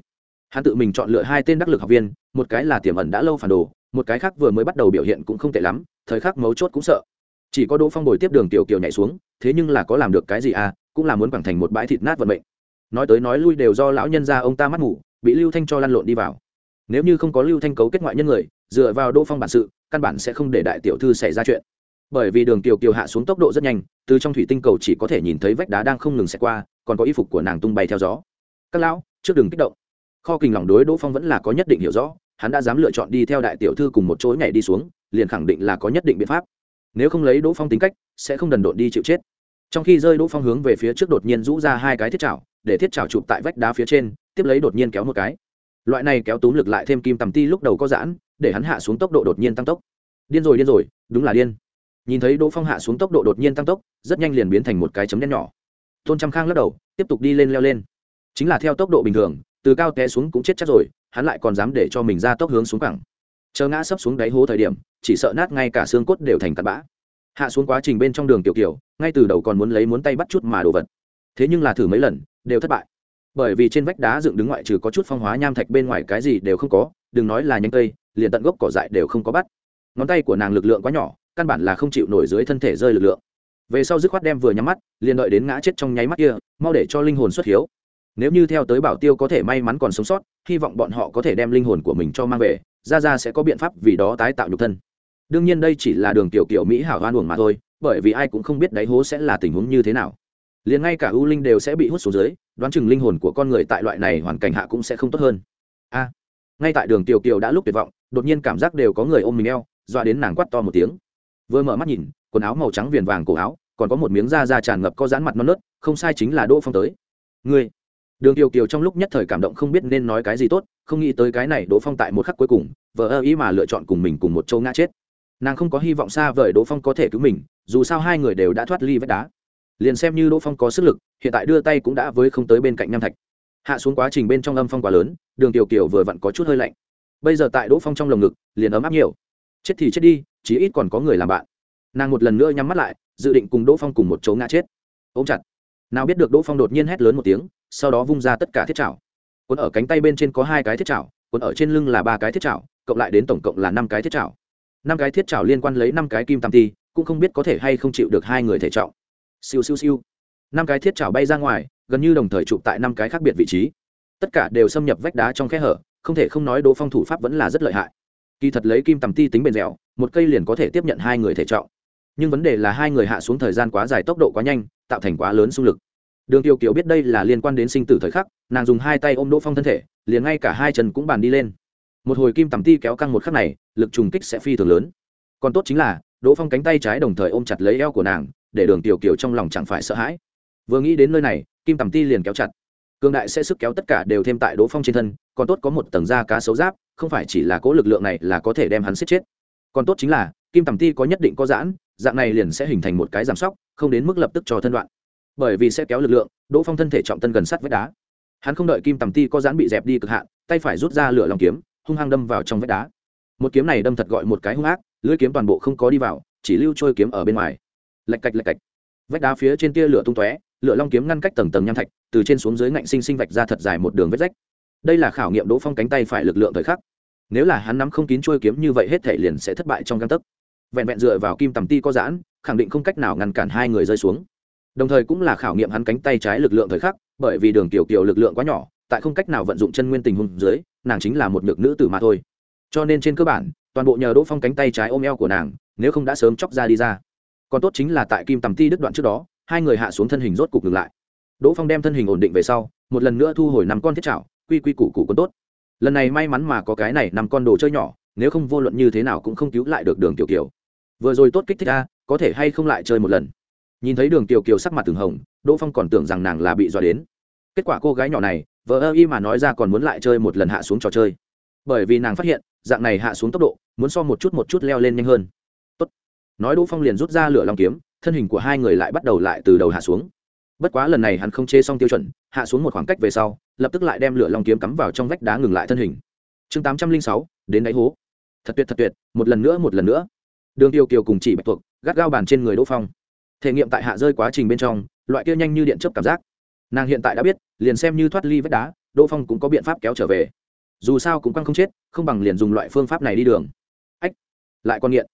Hắn tự mình chọn lựa hai tên đắc lực học viên, một cái là tiềm ẩn đã lâu phản đồ, một cái khác vừa mới bắt đầu biểu hiện cũng không tệ lắm, thời khắc mấu chốt cũng sợ chỉ có đỗ phong bồi tiếp đường tiểu kiều nhảy xuống, thế nhưng là có làm được cái gì à cũng là muốn quảng thành một bãi thịt nát vận mệnh. Nói tới nói lui đều do lão nhân gia ông ta mắt ngủ bị lưu thanh cho lăn lộn đi vào. Nếu như không có lưu thanh cấu kết ngoại nhân người, dựa vào đỗ phong bản sự, căn bản sẽ không để đại tiểu thư xảy ra chuyện. Bởi vì đường Tiểu kiều hạ xuống tốc độ rất nhanh, từ trong thủy tinh cầu chỉ có thể nhìn thấy vách đá đang không ngừng xẹt qua, còn có y phục của nàng tung bay theo gió. Các lão, trước đừng kích động. Kho kình lỏng đối đỗ phong vẫn là có nhất định hiểu rõ, hắn đã dám lựa chọn đi theo đại tiểu thư cùng một chỗ nhảy đi xuống, liền khẳng định là có nhất định biện pháp nếu không lấy đỗ phong tính cách, sẽ không đần độn đi chịu chết. Trong khi rơi đỗ phong hướng về phía trước đột nhiên rũ ra hai cái thiết chảo, để thiết chảo chụp tại vách đá phía trên, tiếp lấy đột nhiên kéo một cái. Loại này kéo túm lực lại thêm kim tầm ti lúc đầu có giãn, để hắn hạ xuống tốc độ đột nhiên tăng tốc. Điên rồi điên rồi, đúng là điên. Nhìn thấy đỗ phong hạ xuống tốc độ đột nhiên tăng tốc, rất nhanh liền biến thành một cái chấm đen nhỏ. Tôn trăm khang lắc đầu, tiếp tục đi lên leo lên. Chính là theo tốc độ bình thường, từ cao té xuống cũng chết chắc rồi, hắn lại còn dám để cho mình ra tốc hướng xuống cẳng. Chờ ngã sấp xuống đáy hố thời điểm chỉ sợ nát ngay cả xương cốt đều thành tạt bã. Hạ xuống quá trình bên trong đường tiểu kiểu ngay từ đầu còn muốn lấy muốn tay bắt chút mà đồ vật. Thế nhưng là thử mấy lần, đều thất bại. Bởi vì trên vách đá dựng đứng ngoại trừ có chút phong hóa nham thạch bên ngoài cái gì đều không có, đừng nói là nhánh cây, liền tận gốc cỏ dại đều không có bắt. Ngón tay của nàng lực lượng quá nhỏ, căn bản là không chịu nổi dưới thân thể rơi lực lượng. Về sau dứt khoát đem vừa nhắm mắt, liền đợi đến ngã chết trong nháy mắt kia, mau để cho linh hồn xuất hiếu. Nếu như theo tới bảo tiêu có thể may mắn còn sống sót, hy vọng bọn họ có thể đem linh hồn của mình cho mang về, ra ra sẽ có biện pháp vì đó tái tạo nhục thân đương nhiên đây chỉ là đường tiểu kiểu mỹ hảo hoan uổng mà thôi, bởi vì ai cũng không biết đáy hố sẽ là tình huống như thế nào. Liền ngay cả ưu linh đều sẽ bị hút xuống dưới, đoán chừng linh hồn của con người tại loại này hoàn cảnh hạ cũng sẽ không tốt hơn. A, ngay tại đường tiểu kiều đã lúc tuyệt vọng, đột nhiên cảm giác đều có người ôm mình eo, dọa đến nàng quắt to một tiếng. Vừa mở mắt nhìn, quần áo màu trắng viền vàng cổ áo, còn có một miếng da da tràn ngập có dán mặt non nớt, không sai chính là đỗ phong tới. Ngươi. Đường tiểu kiều trong lúc nhất thời cảm động không biết nên nói cái gì tốt, không nghĩ tới cái này đỗ phong tại một khắc cuối cùng, vờ ơ ý mà lựa chọn cùng mình cùng một châu ngã chết nàng không có hy vọng xa vời đỗ phong có thể cứu mình, dù sao hai người đều đã thoát ly vách đá. Liền xem như đỗ phong có sức lực, hiện tại đưa tay cũng đã với không tới bên cạnh nham thạch. Hạ xuống quá trình bên trong âm phong quá lớn, đường tiểu kiều vừa vặn có chút hơi lạnh. Bây giờ tại đỗ phong trong lồng ngực, liền ấm áp nhiều. Chết thì chết đi, chí ít còn có người làm bạn. Nàng một lần nữa nhắm mắt lại, dự định cùng đỗ phong cùng một chỗ ngã chết. Ôm chặt. Nào biết được đỗ phong đột nhiên hét lớn một tiếng, sau đó vung ra tất cả thiết chảo. Còn ở cánh tay bên trên có hai cái thiết chảo còn ở trên lưng là ba cái thiết chảo, cộng lại đến tổng cộng là năm cái thiết chảo năm cái thiết trảo liên quan lấy năm cái kim tam ti cũng không biết có thể hay không chịu được hai người thể trọng. Siêu siêu siêu. Năm cái thiết trảo bay ra ngoài, gần như đồng thời chụp tại năm cái khác biệt vị trí. Tất cả đều xâm nhập vách đá trong khe hở, không thể không nói đỗ phong thủ pháp vẫn là rất lợi hại. Kỳ thật lấy kim tầm ti tính bền dẻo, một cây liền có thể tiếp nhận hai người thể trọng. Nhưng vấn đề là hai người hạ xuống thời gian quá dài tốc độ quá nhanh, tạo thành quá lớn xung lực. Đường tiêu kiều biết đây là liên quan đến sinh tử thời khắc, nàng dùng hai tay ôm đỗ phong thân thể, liền ngay cả hai chân cũng bàn đi lên một hồi kim tầm ti kéo căng một khắc này, lực trùng kích sẽ phi thường lớn. Còn tốt chính là, đỗ phong cánh tay trái đồng thời ôm chặt lấy eo của nàng, để đường tiểu kiều trong lòng chẳng phải sợ hãi. Vừa nghĩ đến nơi này, kim tầm ti liền kéo chặt. Cương đại sẽ sức kéo tất cả đều thêm tại đỗ phong trên thân, còn tốt có một tầng da cá xấu giáp, không phải chỉ là cố lực lượng này là có thể đem hắn xiết chết. Còn tốt chính là, kim tầm ti có nhất định có giãn, dạng này liền sẽ hình thành một cái giảm sóc, không đến mức lập tức cho thân đoạn. Bởi vì sẽ kéo lực lượng, đỗ phong thân thể trọng tân gần sát vách đá. Hắn không đợi kim tầm ti có giãn bị dẹp đi cực hạn, tay phải rút ra lửa lòng kiếm hung hăng đâm vào trong vách đá. Một kiếm này đâm thật gọi một cái hung ác, lưỡi kiếm toàn bộ không có đi vào, chỉ lưu trôi kiếm ở bên ngoài. Lạch cạch lạch cạch. Vách đá phía trên tia lửa tung tóe, lửa long kiếm ngăn cách tầng tầng nham thạch, từ trên xuống dưới ngạnh sinh sinh vạch ra thật dài một đường vết rách. Đây là khảo nghiệm đỗ phong cánh tay phải lực lượng thời khắc. Nếu là hắn nắm không kín trôi kiếm như vậy hết thể liền sẽ thất bại trong găng tấc. Vẹn vẹn dựa vào kim tầm ti có giãn, khẳng định không cách nào ngăn cản hai người rơi xuống. Đồng thời cũng là khảo nghiệm hắn cánh tay trái lực lượng thời khắc, bởi vì đường tiểu kiều lực lượng quá nhỏ tại không cách nào vận dụng chân nguyên tình huống dưới, nàng chính là một nhược nữ tử mà thôi. Cho nên trên cơ bản, toàn bộ nhờ đỗ phong cánh tay trái ôm eo của nàng, nếu không đã sớm chóc ra đi ra. Còn tốt chính là tại kim tầm ti đứt đoạn trước đó, hai người hạ xuống thân hình rốt cục ngừng lại. Đỗ phong đem thân hình ổn định về sau, một lần nữa thu hồi năm con thiết chảo, quy quy củ củ còn tốt. Lần này may mắn mà có cái này năm con đồ chơi nhỏ, nếu không vô luận như thế nào cũng không cứu lại được đường tiểu kiều. Vừa rồi tốt kích thích a, có thể hay không lại chơi một lần? Nhìn thấy đường tiểu kiều sắc mặt từng hồng, đỗ phong còn tưởng rằng nàng là bị dọa đến. Kết quả cô gái nhỏ này vờ ơ y mà nói ra còn muốn lại chơi một lần hạ xuống trò chơi. Bởi vì nàng phát hiện, dạng này hạ xuống tốc độ, muốn so một chút một chút leo lên nhanh hơn. Tốt. nói đỗ phong liền rút ra lửa long kiếm, thân hình của hai người lại bắt đầu lại từ đầu hạ xuống. Bất quá lần này hắn không chê xong tiêu chuẩn, hạ xuống một khoảng cách về sau, lập tức lại đem lửa long kiếm cắm vào trong vách đá ngừng lại thân hình. Chương tám trăm linh sáu, đến đáy hố. Thật tuyệt thật tuyệt, một lần nữa, một lần nữa. Đường tiêu kiều cùng chỉ bạch thuộc gắt gao bàn trên người đỗ phong. Thể nghiệm tại hạ rơi quá trình bên trong, loại kia nhanh như điện chớp cảm giác nàng hiện tại đã biết, liền xem như thoát ly vách đá, đỗ phong cũng có biện pháp kéo trở về. Dù sao cũng quăng không chết, không bằng liền dùng loại phương pháp này đi đường. Ách, lại con nghiện.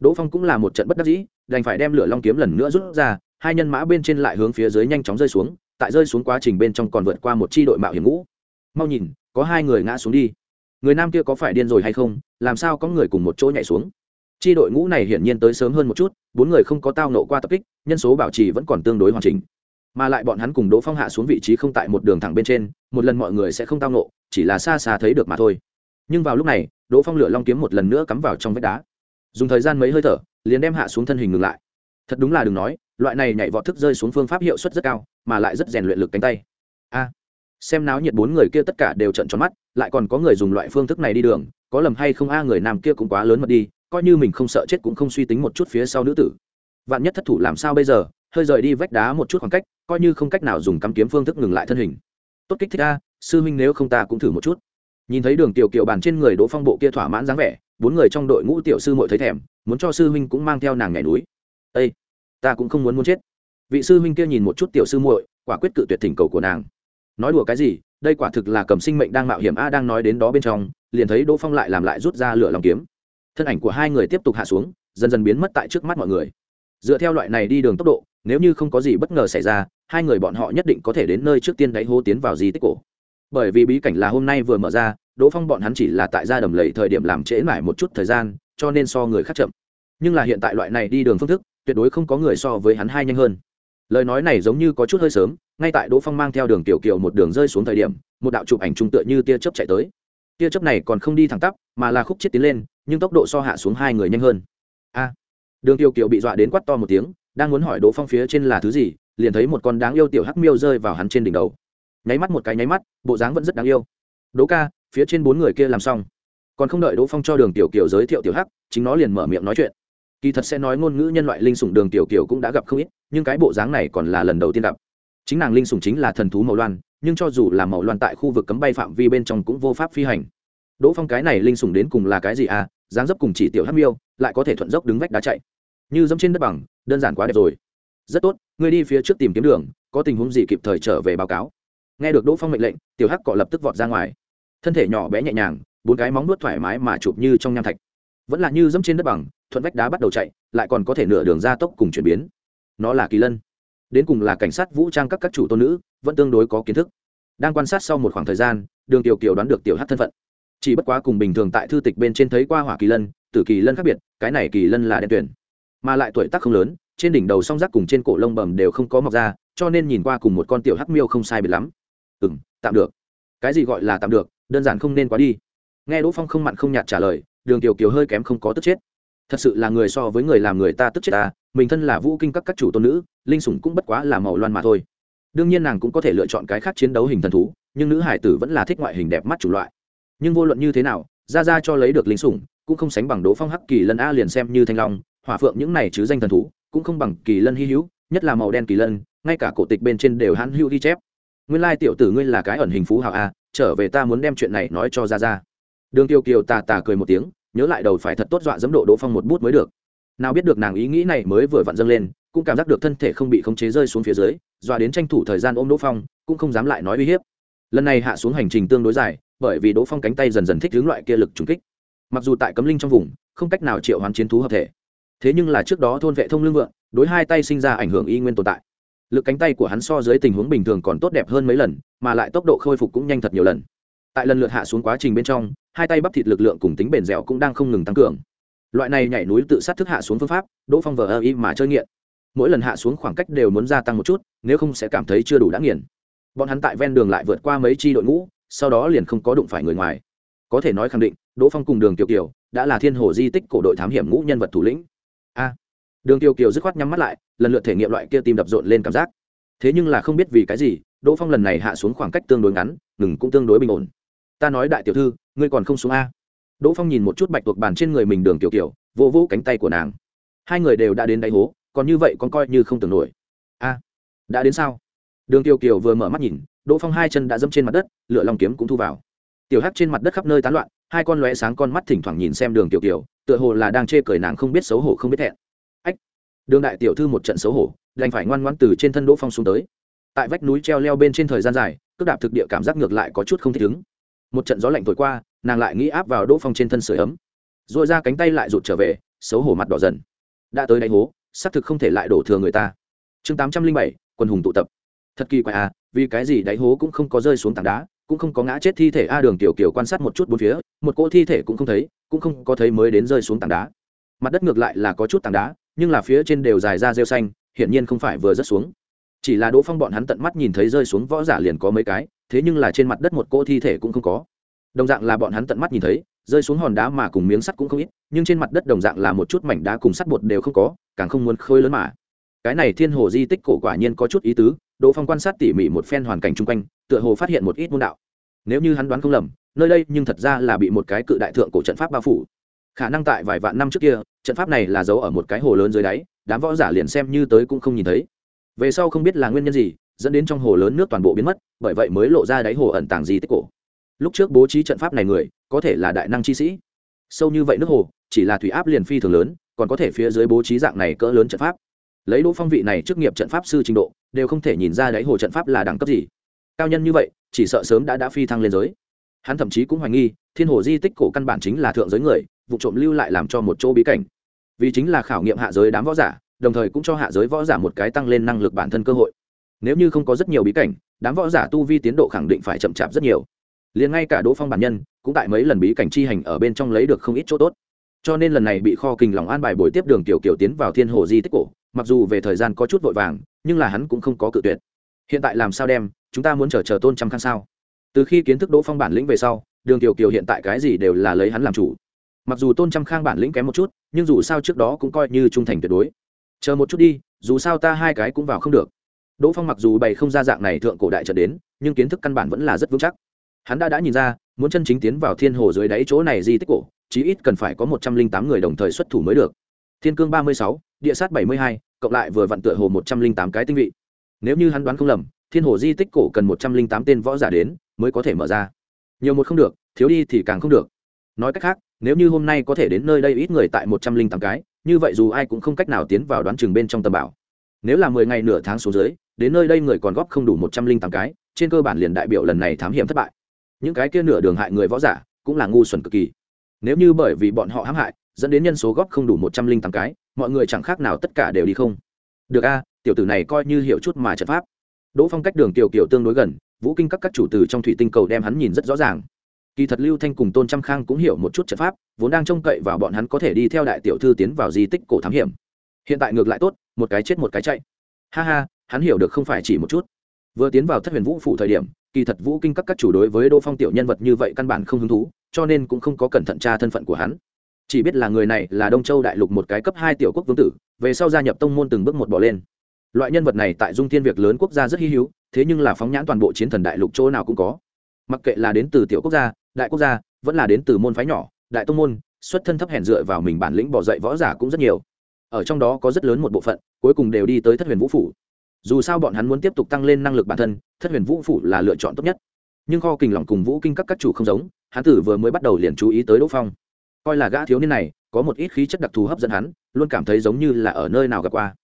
Đỗ phong cũng là một trận bất đắc dĩ, đành phải đem lửa long kiếm lần nữa rút ra, hai nhân mã bên trên lại hướng phía dưới nhanh chóng rơi xuống, tại rơi xuống quá trình bên trong còn vượt qua một chi đội mạo hiểm ngũ. Mau nhìn, có hai người ngã xuống đi. Người nam kia có phải điên rồi hay không, làm sao có người cùng một chỗ nhảy xuống? Chi đội ngũ này hiển nhiên tới sớm hơn một chút, bốn người không có tao nộ qua tập kích, nhân số bảo trì vẫn còn tương đối hoàn chỉnh mà lại bọn hắn cùng đỗ phong hạ xuống vị trí không tại một đường thẳng bên trên, một lần mọi người sẽ không tao nộ chỉ là xa xa thấy được mà thôi. Nhưng vào lúc này, đỗ phong lửa long kiếm một lần nữa cắm vào trong vách đá. Dùng thời gian mấy hơi thở, liền đem hạ xuống thân hình ngừng lại. Thật đúng là đừng nói, loại này nhảy vọt thức rơi xuống phương pháp hiệu suất rất cao, mà lại rất rèn luyện lực cánh tay. A, xem náo nhiệt bốn người kia tất cả đều trận tròn mắt, lại còn có người dùng loại phương thức này đi đường, có lầm hay không a, người nam kia cũng quá lớn mật đi, coi như mình không sợ chết cũng không suy tính một chút phía sau nữ tử. Vạn nhất thất thủ làm sao bây giờ hơi rời đi vách đá một chút khoảng cách, coi như không cách nào dùng cắm kiếm phương thức ngừng lại thân hình. Tốt kích thích a, sư huynh nếu không ta cũng thử một chút. Nhìn thấy đường tiểu kiều bàn trên người đỗ phong bộ kia thỏa mãn dáng vẻ, bốn người trong đội ngũ tiểu sư muội thấy thèm, muốn cho sư huynh cũng mang theo nàng nhảy núi. Ây ta cũng không muốn muốn chết. Vị sư huynh kia nhìn một chút tiểu sư muội, quả quyết cự tuyệt thỉnh cầu của nàng. Nói đùa cái gì, đây quả thực là cầm sinh mệnh đang mạo hiểm a đang nói đến đó bên trong, liền thấy đỗ phong lại làm lại rút ra lửa lòng kiếm. Thân ảnh của hai người tiếp tục hạ xuống, dần dần biến mất tại trước mắt mọi người. Dựa theo loại này đi đường tốc độ nếu như không có gì bất ngờ xảy ra, hai người bọn họ nhất định có thể đến nơi trước tiên đáy hô tiến vào di tích cổ. Bởi vì bí cảnh là hôm nay vừa mở ra, đỗ phong bọn hắn chỉ là tại gia đầm lầy thời điểm làm trễ mãi một chút thời gian, cho nên so người khác chậm. Nhưng là hiện tại loại này đi đường phương thức, tuyệt đối không có người so với hắn hai nhanh hơn. Lời nói này giống như có chút hơi sớm, ngay tại đỗ phong mang theo đường tiểu kiều một đường rơi xuống thời điểm, một đạo chụp ảnh trung tựa như tia chớp chạy tới. Tia chớp này còn không đi thẳng tắp, mà là khúc chết tiến lên, nhưng tốc độ so hạ xuống hai người nhanh hơn. A! Đường tiểu kiều bị dọa đến quát to một tiếng đang muốn hỏi đỗ phong phía trên là thứ gì, liền thấy một con đáng yêu tiểu hắc miêu rơi vào hắn trên đỉnh đầu. Nháy mắt một cái nháy mắt, bộ dáng vẫn rất đáng yêu. Đỗ ca, phía trên bốn người kia làm xong. Còn không đợi đỗ phong cho đường tiểu kiều giới thiệu tiểu hắc, chính nó liền mở miệng nói chuyện. Kỳ thật sẽ nói ngôn ngữ nhân loại linh sủng đường tiểu kiều cũng đã gặp không ít, nhưng cái bộ dáng này còn là lần đầu tiên gặp. Chính nàng linh sủng chính là thần thú màu loan, nhưng cho dù là màu loan tại khu vực cấm bay phạm vi bên trong cũng vô pháp phi hành. Đỗ phong cái này linh sủng đến cùng là cái gì à? Dáng dấp cùng chỉ tiểu hắc miêu, lại có thể thuận dốc đứng vách đá chạy. Như dẫm trên đất bằng đơn giản quá đẹp rồi. Rất tốt, ngươi đi phía trước tìm kiếm đường, có tình huống gì kịp thời trở về báo cáo. Nghe được đỗ phong mệnh lệnh, tiểu hắc cọ lập tức vọt ra ngoài. Thân thể nhỏ bé nhẹ nhàng, bốn cái móng nuốt thoải mái mà chụp như trong nham thạch. Vẫn là như dẫm trên đất bằng, thuận vách đá bắt đầu chạy, lại còn có thể nửa đường ra tốc cùng chuyển biến. Nó là kỳ lân. Đến cùng là cảnh sát vũ trang các các chủ tôn nữ, vẫn tương đối có kiến thức. Đang quan sát sau một khoảng thời gian, đường tiểu kiều đoán được tiểu hát thân phận. Chỉ bất quá cùng bình thường tại thư tịch bên trên thấy qua hỏa kỳ lân, tử kỳ lân khác biệt, cái này kỳ lân là đen tuyển mà lại tuổi tác không lớn, trên đỉnh đầu song rác cùng trên cổ lông bầm đều không có mọc ra, cho nên nhìn qua cùng một con tiểu hắc miêu không sai biệt lắm. Ừ m tạm được. Cái gì gọi là tạm được, đơn giản không nên quá đi. Nghe đỗ phong không mặn không nhạt trả lời, đường tiểu kiều hơi kém không có tức chết. Thật sự là người so với người làm người ta tức chết ta, mình thân là vũ kinh các các chủ tôn nữ, linh sủng cũng bất quá là màu loan mà thôi. Đương nhiên nàng cũng có thể lựa chọn cái khác chiến đấu hình thần thú, nhưng nữ hải tử vẫn là thích ngoại hình đẹp mắt c loại. Nhưng vô luận như thế nào ra ra cho lấy được linh sủng, cũng không sánh bằng đỗ phong hắc kỳ lân a liền xem như thanh long hỏa phượng những này chứ danh thần thú, cũng không bằng kỳ lân hy hữu, nhất là màu đen kỳ lân, ngay cả cổ tịch bên trên đều hãn hữu ghi chép. Nguyên lai tiểu tử ngươi là cái ẩn hình phú hào a trở về ta muốn đem chuyện này nói cho ra ra đường tiêu kiều tà tà cười một tiếng, nhớ lại đầu phải thật tốt dọa dẫm độ đỗ phong một bút mới được. Nào biết được nàng ý nghĩ này mới vừa vặn dâng lên, cũng cảm giác được thân thể không bị khống chế rơi xuống phía dưới, dọa đến tranh thủ thời gian ôm đỗ phong, cũng không dám lại nói uy hiếp. Lần này hạ xuống hành trình tương đối dài, bởi vì đỗ phong cánh tay dần dần thích hướng loại kia lực trùng kích. Mặc dù tại cấm linh trong vùng, không cách nào triệu hoán chiến thú hợp thể thế nhưng là trước đó thôn vệ thông lương vượng, đối hai tay sinh ra ảnh hưởng y nguyên tồn tại. Lực cánh tay của hắn so dưới tình huống bình thường còn tốt đẹp hơn mấy lần, mà lại tốc độ khôi phục cũng nhanh thật nhiều lần. Tại lần lượt hạ xuống quá trình bên trong, hai tay bắp thịt lực lượng cùng tính bền dẻo cũng đang không ngừng tăng cường. Loại này nhảy núi tự sát thức hạ xuống phương pháp, đỗ phong vờ ơ y mà chơi nghiện. Mỗi lần hạ xuống khoảng cách đều muốn gia tăng một chút, nếu không sẽ cảm thấy chưa đủ đã nghiền. Bọn hắn tại ven đường lại vượt qua mấy chi đội ngũ, sau đó liền không có đụng phải người ngoài. Có thể nói khẳng định, đỗ phong cùng đường kiều kiều đã là thiên hồ di tích cổ đội thám hiểm ngũ nhân vật thủ lĩnh đường tiêu kiều dứt khoát nhắm mắt lại, lần lượt thể nghiệm loại kia tim đập rộn lên cảm giác. Thế nhưng là không biết vì cái gì, đỗ phong lần này hạ xuống khoảng cách tương đối ngắn, ngừng cũng tương đối bình ổn. Ta nói đại tiểu thư, ngươi còn không xuống a. Đỗ phong nhìn một chút bạch tuộc bàn trên người mình đường Tiểu kiểu vỗ vỗ cánh tay của nàng. Hai người đều đã đến đáy hố, còn như vậy còn coi như không tưởng nổi. A, đã đến sao? Đường Tiểu kiều vừa mở mắt nhìn, đỗ phong hai chân đã dẫm trên mặt đất lựa lòng kiếm cũng thu vào. Tiểu hắc trên mặt đất khắp nơi tán loạn, hai con lóe sáng con mắt thỉnh thoảng nhìn xem đường Tiểu kiều, tựa hồ là đang chê cười nàng không biết xấu hổ không biết thẹn đường đại tiểu thư một trận xấu hổ, đành phải ngoan ngoãn từ trên thân đỗ phong xuống tới. Tại vách núi treo leo bên trên thời gian dài, cước đạp thực địa cảm giác ngược lại có chút không thích ứng. Một trận gió lạnh thổi qua, nàng lại nghĩ áp vào đỗ phong trên thân sửa ấm. R ồ i ra cánh tay lại rụt trở về, xấu hổ mặt đỏ dần. Đã tới đánh hố, xác thực không thể lại đổ thừa người ta. Chương tám trăm linh bảy, quân hùng tụ tập. Thật kỳ quái à vì cái gì đáy hố cũng không có rơi xuống tảng đá, cũng không có ngã chết thi thể a đường tiểu kiều quan sát một chút bốn phía, một cỗ thi thể cũng không thấy, cũng không có thấy mới đến rơi xuống tảng đá. Mặt đất ngược lại là có chút tảng đá nhưng là phía trên đều dài ra rêu xanh, hiển nhiên không phải vừa rớt xuống. Chỉ là đỗ phong bọn hắn tận mắt nhìn thấy rơi xuống võ giả liền có mấy cái, thế nhưng là trên mặt đất một cô thi thể cũng không có. Đồng dạng là bọn hắn tận mắt nhìn thấy, rơi xuống hòn đá mà cùng miếng sắt cũng không ít, nhưng trên mặt đất đồng dạng là một chút mảnh đá cùng sắt bột đều không có, càng không muốn khơi lớn mà. Cái này thiên hồ di tích cổ quả nhiên có chút ý tứ, đỗ phong quan sát tỉ mỉ một phen hoàn cảnh chung quanh, tựa hồ phát hiện một ít môn đạo. Nếu như hắn đoán không lầm, nơi đây nhưng thật ra là bị một cái cự đại thượng cổ trận pháp bao phủ khả năng tại vài vạn năm trước kia, trận pháp này là giấu ở một cái hồ lớn dưới đáy, đám võ giả liền xem như tới cũng không nhìn thấy. Về sau không biết là nguyên nhân gì, dẫn đến trong hồ lớn nước toàn bộ biến mất, bởi vậy mới lộ ra đáy hồ ẩn tàng di tích cổ. Lúc trước bố trí trận pháp này người, có thể là đại năng chi sĩ. Sâu như vậy nước hồ, chỉ là thủy áp liền phi thường lớn, còn có thể phía dưới bố trí dạng này cỡ lớn trận pháp. Lấy đỗ phong vị này chức nghiệp trận pháp sư trình độ, đều không thể nhìn ra đáy hồ trận pháp là đẳng cấp gì. Cao nhân như vậy, chỉ sợ sớm đã đã phi thăng lên giới. Hắn thậm chí cũng hoài nghi, thiên hồ di tích cổ căn bản chính là thượng giới người vụ trộm lưu lại làm cho một chỗ bí cảnh. Vì chính là khảo nghiệm hạ giới đám võ giả, đồng thời cũng cho hạ giới võ giả một cái tăng lên năng lực bản thân cơ hội. Nếu như không có rất nhiều bí cảnh, đám võ giả tu vi tiến độ khẳng định phải chậm chạp rất nhiều. Liền ngay cả đỗ phong bản nhân, cũng tại mấy lần bí cảnh chi hành ở bên trong lấy được không ít chỗ tốt. Cho nên lần này bị kho kình lòng an bài buổi tiếp đường tiểu kiều tiến vào thiên hồ di tích cổ, mặc dù về thời gian có chút vội vàng, nhưng là hắn cũng không có cự tuyệt. Hiện tại làm sao đem, chúng ta muốn chờ chờ tôn trăm khang sao? Từ khi kiến thức đỗ phong bản lĩnh về sau, đường tiểu kiều hiện tại cái gì đều là lấy hắn làm chủ mặc dù tôn trăm khang bản lĩnh kém một chút, nhưng dù sao trước đó cũng coi như trung thành tuyệt đối. Chờ một chút đi, dù sao ta hai cái cũng vào không được. Đỗ phong mặc dù bày không ra dạng này thượng cổ đại trở đến, nhưng kiến thức căn bản vẫn là rất vững chắc. Hắn đã đã nhìn ra, muốn chân chính tiến vào thiên hồ dưới đáy chỗ này di tích cổ, chí ít cần phải có một trăm linh tám người đồng thời xuất thủ mới được. Thiên cương ba mươi sáu, địa sát bảy mươi hai, cộng lại vừa vặn tựa hồ một trăm linh tám cái tinh vị. Nếu như hắn đoán không lầm, thiên hồ di tích cổ cần một trăm linh tám tên võ giả đến mới có thể mở ra. Nhiều một không được, thiếu đi thì càng không được. Nói cách khác nếu như hôm nay có thể đến nơi đây ít người tại một trăm linh tám cái, như vậy dù ai cũng không cách nào tiến vào đoán chừng bên trong tầm bảo. Nếu là mười ngày nửa tháng số dưới, đến nơi đây người còn góp không đủ một trăm linh tám cái, trên cơ bản liền đại biểu lần này thám hiểm thất bại. Những cái kia nửa đường hại người võ giả, cũng là ngu xuẩn cực kỳ. Nếu như bởi vì bọn họ hãm hại, dẫn đến nhân số góp không đủ một trăm linh tám cái, mọi người chẳng khác nào tất cả đều đi không. Được a, tiểu tử này coi như hiểu chút mà trận pháp. Đỗ phong cách đường tiểu kiểu tương đối gần, vũ kinh các các chủ từ trong thủy tinh cầu đem hắn nhìn rất rõ ràng kỳ thật lưu thanh cùng tôn trăm khang cũng hiểu một chút trận pháp, vốn đang trông cậy vào bọn hắn có thể đi theo đại tiểu thư tiến vào di tích cổ thám hiểm. Hiện tại ngược lại tốt, một cái chết một cái chạy. Ha ha, hắn hiểu được không phải chỉ một chút. Vừa tiến vào thất huyền vũ phủ thời điểm, kỳ thật vũ kinh các các chủ đối với đỗ phong tiểu nhân vật như vậy căn bản không hứng thú, cho nên cũng không có cẩn thận tra thân phận của hắn. Chỉ biết là người này là đông châu đại lục một cái cấp hai tiểu quốc vương tử, về sau gia nhập tông môn từng bước một bỏ lên. Loại nhân vật này tại dung thiên việc lớn quốc gia rất hy hữu, thế nhưng là phóng nhãn toàn bộ chiến thần đại lục chỗ nào cũng có. Mặc kệ là đến từ tiểu quốc gia đại quốc gia, vẫn là đến từ môn phái nhỏ, đại tông môn, xuất thân thấp hèn dựa vào mình bản lĩnh bỏ dậy võ giả cũng rất nhiều. Ở trong đó có rất lớn một bộ phận, cuối cùng đều đi tới thất huyền vũ phủ. Dù sao bọn hắn muốn tiếp tục tăng lên năng lực bản thân, thất huyền vũ phủ là lựa chọn tốt nhất. Nhưng kho kình lòng cùng vũ kinh các các chủ không giống hắn tử vừa mới bắt đầu liền chú ý tới đỗ phong. Coi là gã thiếu niên này, có một ít khí chất đặc thù hấp dẫn hắn, luôn cảm thấy giống như là ở nơi nào gặp qua.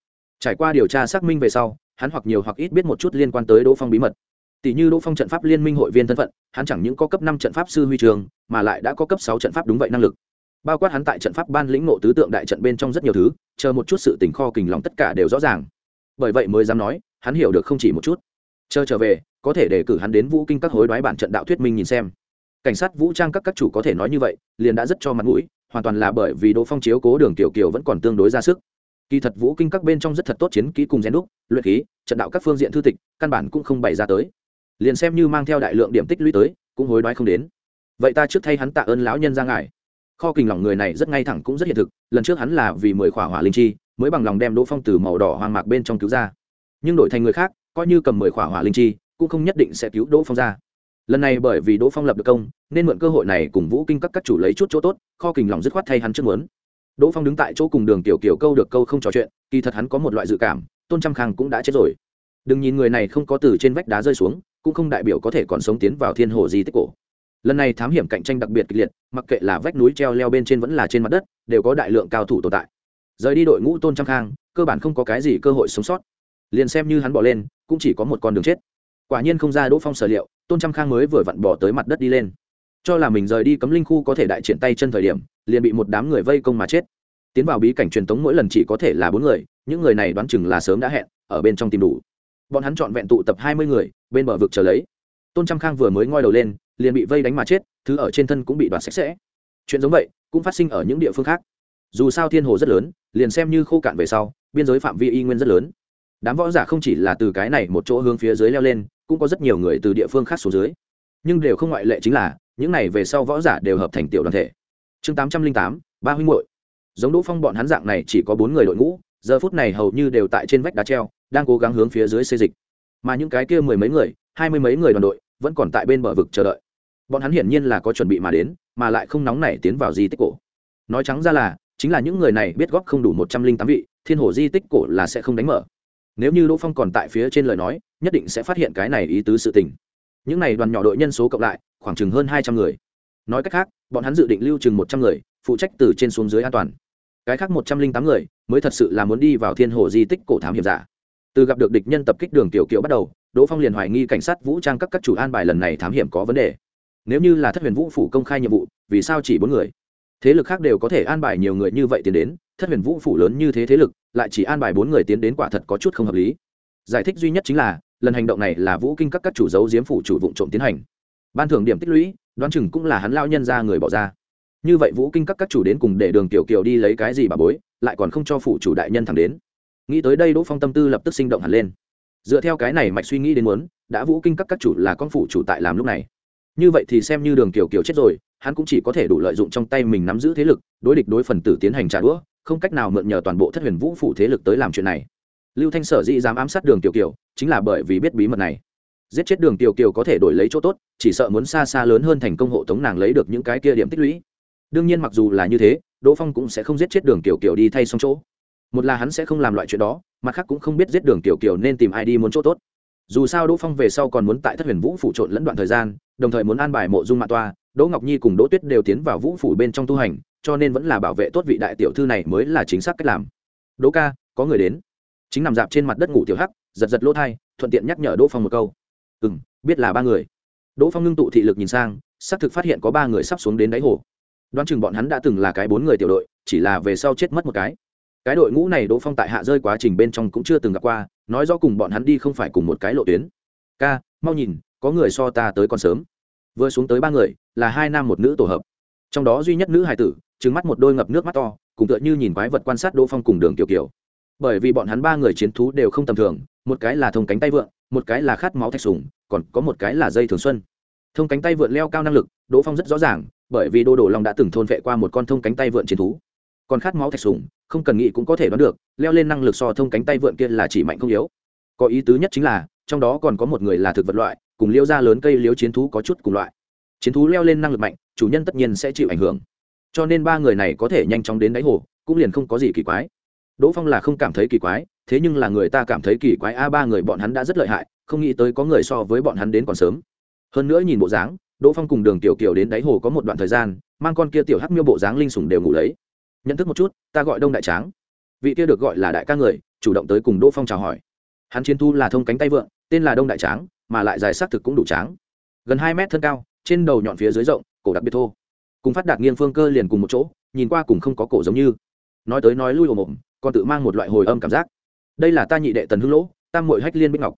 Trải qua điều tra xác minh về sau, hắn hoặc nhiều hoặc ít biết một chút liên quan tới đỗ phong bí mật tỷ như đỗ phong trận pháp liên minh hội viên thân phận, hắn chẳng những có cấp năm trận pháp sư huy trường, mà lại đã có cấp sáu trận pháp đúng vậy năng lực. Bao quát hắn tại trận pháp ban lĩnh ngộ tứ tượng đại trận bên trong rất nhiều thứ, chờ một chút sự tình kho kình lòng tất cả đều rõ ràng. Bởi vậy mới dám nói, hắn hiểu được không chỉ một chút. Chờ trở về, có thể đề cử hắn đến vũ kinh các hối đoái bản trận đạo thuyết minh nhìn xem. Cảnh sát vũ trang các các chủ có thể nói như vậy, liền đã rất cho mặt mũi, hoàn toàn là bởi vì đỗ phong chiếu cố đường tiểu kiều vẫn còn tương đối ra sức. Kỳ thật vũ kinh các bên trong rất thật tốt chiến kỹ cùng rèn đúc, luyện khí, trận đạo các phương diện thư tịch, căn bản cũng không bày ra tới liền xem như mang theo đại lượng điểm tích lũy tới, cũng hối đoái không đến. Vậy ta trước thay hắn tạ ơn lão nhân ra ngài. Kho kình lòng người này rất ngay thẳng cũng rất hiện thực, lần trước hắn là vì mười khỏa hỏa linh chi, mới bằng lòng đem đỗ phong từ màu đỏ hoang mạc bên trong cứu ra. Nhưng đổi thành người khác, coi như cầm mười khỏa hỏa linh chi, cũng không nhất định sẽ cứu đỗ phong ra. Lần này bởi vì đỗ phong lập được công, nên mượn cơ hội này cùng vũ kinh các các chủ lấy chút chỗ tốt, kho kình lòng dứt khoát thay hắn trước muốn. Đỗ phong đứng tại chỗ cùng đường tiểu kiểu câu được câu không trò chuyện, kỳ thật hắn có một loại dự cảm, tôn trăm khang cũng đã chết rồi. Đừng nhìn người này không có từ trên vách đá rơi xuống cũng không đại biểu có thể còn sống tiến vào thiên hồ di tích cổ. Lần này thám hiểm cạnh tranh đặc biệt kịch liệt, mặc kệ là vách núi treo leo bên trên vẫn là trên mặt đất, đều có đại lượng cao thủ tồn tại. Rời đi đội ngũ tôn trang khang, cơ bản không có cái gì cơ hội sống sót. Liền xem như hắn bỏ lên, cũng chỉ có một con đường chết. Quả nhiên không ra đỗ phong sở liệu, tôn trăm khang mới vừa vặn bỏ tới mặt đất đi lên. Cho là mình rời đi cấm linh khu có thể đại triển tay chân thời điểm, liền bị một đám người vây công mà chết. Tiến vào bí cảnh truyền thống mỗi lần chỉ có thể là bốn người, những người này đoán chừng là sớm đã hẹn, ở bên trong tìm đủ bọn hắn chọn vẹn tụ tập hai mươi người, bên bờ vực chờ lấy. Tôn trăm khang vừa mới ngoi đầu lên, liền bị vây đánh mà chết, thứ ở trên thân cũng bị đoạt sạch sẽ. Chuyện giống vậy, cũng phát sinh ở những địa phương khác. Dù sao thiên hồ rất lớn, liền xem như khô cạn về sau, biên giới phạm vi y nguyên rất lớn. Đám võ giả không chỉ là từ cái này một chỗ hướng phía dưới leo lên, cũng có rất nhiều người từ địa phương khác xuống dưới. Nhưng đều không ngoại lệ chính là, những này về sau võ giả đều hợp thành tiểu đoàn thể. Chương tám trăm linh tám, ba huynh hội giống đỗ phong bọn hắn dạng này chỉ có bốn người đội ngũ, giờ phút này hầu như đều tại trên vách đá treo đang cố gắng hướng phía dưới xây dịch. Mà những cái kia mười mấy người, hai mươi mấy người đoàn đội vẫn còn tại bên bờ vực chờ đợi. Bọn hắn hiển nhiên là có chuẩn bị mà đến, mà lại không nóng nảy tiến vào di tích cổ. Nói trắng ra là, chính là những người này biết góp không đủ một trăm linh tám vị, thiên hồ di tích cổ là sẽ không đánh mở. Nếu như đỗ phong còn tại phía trên lời nói, nhất định sẽ phát hiện cái này ý tứ sự tình. Những này đoàn nhỏ đội nhân số cộng lại, khoảng chừng hơn hai trăm người. Nói cách khác, bọn hắn dự định lưu chừng một trăm người, phụ trách từ trên xuống dưới an toàn. Cái khác một trăm linh tám người, mới thật sự là muốn đi vào thiên hồ di tích cổ thám hiểm giả từ gặp được địch nhân tập kích đường tiểu kiều bắt đầu, đỗ phong liền hoài nghi cảnh sát vũ trang các các chủ an bài lần này thám hiểm có vấn đề. Nếu như là thất huyền vũ phủ công khai nhiệm vụ, vì sao chỉ bốn người? Thế lực khác đều có thể an bài nhiều người như vậy tiến đến, thất huyền vũ phủ lớn như thế thế lực, lại chỉ an bài bốn người tiến đến quả thật có chút không hợp lý. Giải thích duy nhất chính là, lần hành động này là vũ kinh các các chủ giấu diếm phủ chủ vụ trộm tiến hành. Ban thưởng điểm tích lũy, đoán chừng cũng là hắn lao nhân ra người bỏ ra. Như vậy vũ kinh các các chủ đến cùng để đường tiểu kiều đi lấy cái gì bà bối, lại còn không cho phủ chủ đại nhân thẳng đến nghĩ tới đây đỗ phong tâm tư lập tức sinh động hẳn lên. Dựa theo cái này mạch suy nghĩ đến muốn, đã vũ kinh các các chủ là con phủ chủ tại làm lúc này. Như vậy thì xem như đường tiểu kiều chết rồi, hắn cũng chỉ có thể đủ lợi dụng trong tay mình nắm giữ thế lực, đối địch đối phần tử tiến hành trả đũa, không cách nào mượn nhờ toàn bộ thất huyền vũ phủ thế lực tới làm chuyện này. Lưu thanh sở dĩ dám ám sát đường tiểu kiều chính là bởi vì biết bí mật này. Giết chết đường tiểu kiều có thể đổi lấy chỗ tốt, chỉ sợ muốn xa xa lớn hơn thành công hộ tống nàng lấy được những cái kia điểm tích lũy. Đương nhiên mặc dù là như thế, đỗ phong cũng sẽ không giết chết đường tiểu kiều đi thay xong chỗ một là hắn sẽ không làm loại chuyện đó, mặt khác cũng không biết giết đường tiểu kiều nên tìm ai đi muốn chỗ tốt. Dù sao đỗ phong về sau còn muốn tại thất huyền vũ phủ trộn lẫn đoạn thời gian, đồng thời muốn an bài mộ dung mạ toa, đỗ ngọc nhi cùng đỗ tuyết đều tiến vào vũ phủ bên trong tu hành, cho nên vẫn là bảo vệ tốt vị đại tiểu thư này mới là chính xác cách làm. Đỗ ca, có người đến. Chính nằm dạp trên mặt đất ngủ tiểu hắc, giật giật lỗ thai, thuận tiện nhắc nhở đỗ phong một câu. Ừ m biết là ba người. Đỗ phong ngưng tụ thị lực nhìn sang, xác thực phát hiện có ba người sắp xuống đến đáy hồ. Đoán chừng bọn hắn đã từng là cái bốn người tiểu đội, chỉ là về sau chết mất một cái cái đội ngũ này đỗ phong tại hạ rơi quá trình bên trong cũng chưa từng gặp qua, nói rõ cùng bọn hắn đi không phải cùng một cái lộ tuyến. Ca, mau nhìn, có người so ta tới còn sớm. Vừa xuống tới ba người, là hai nam một nữ tổ hợp. Trong đó duy nhất nữ hài tử trứng mắt một đôi ngập nước mắt to, cùng tựa như nhìn quái vật quan sát đỗ phong cùng đường kiều kiều. Bởi vì bọn hắn ba người chiến thú đều không tầm thường, một cái là thông cánh tay vượn, một cái là khát máu thạch sùng, còn có một cái là dây thường xuân. Thông cánh tay vượn leo cao năng lực, đỗ phong rất rõ ràng, bởi vì đô đổ long đã từng thôn vệ qua một con thông cánh tay vượn chiến thú. Còn khát máu thạch sùng không cần nghĩ cũng có thể đoán được, leo lên năng lực so thông cánh tay vượn kia là chỉ mạnh không yếu. Có ý tứ nhất chính là, trong đó còn có một người là thực vật loại, cùng liêu ra lớn cây liêu chiến thú có chút cùng loại. Chiến thú leo lên năng lực mạnh, chủ nhân tất nhiên sẽ chịu ảnh hưởng. Cho nên ba người này có thể nhanh chóng đến đáy hồ, cũng liền không có gì kỳ quái. Đỗ phong là không cảm thấy kỳ quái, thế nhưng là người ta cảm thấy kỳ quái, a, ba người bọn hắn đã rất lợi hại, không nghĩ tới có người so với bọn hắn đến còn sớm. Hơn nữa nhìn bộ dáng, đỗ phong cùng đường tiểu kiều đến đáy hồ có một đoạn thời gian, mang con kia tiểu hắc miêu bộ dáng linh sủng đều ngủ lấy nhận thức một chút, ta gọi đông đại tráng. Vị kia được gọi là đại ca người, chủ động tới cùng đỗ phong chào hỏi. Hắn chiến thu là thông cánh tay vượng, tên là đông đại tráng, mà lại dài xác thực cũng đủ tráng. Gần hai mét thân cao, trên đầu nhọn phía dưới rộng, cổ đặc biệt thô. Cùng phát đạt nghiêng phương cơ liền cùng một chỗ, nhìn qua cùng không có cổ giống như. Nói tới nói lui ồm ồm, còn tự mang một loại hồi âm cảm giác. Đây là ta nhị đệ tần hưng lỗ, tam mội hách liên bích ngọc.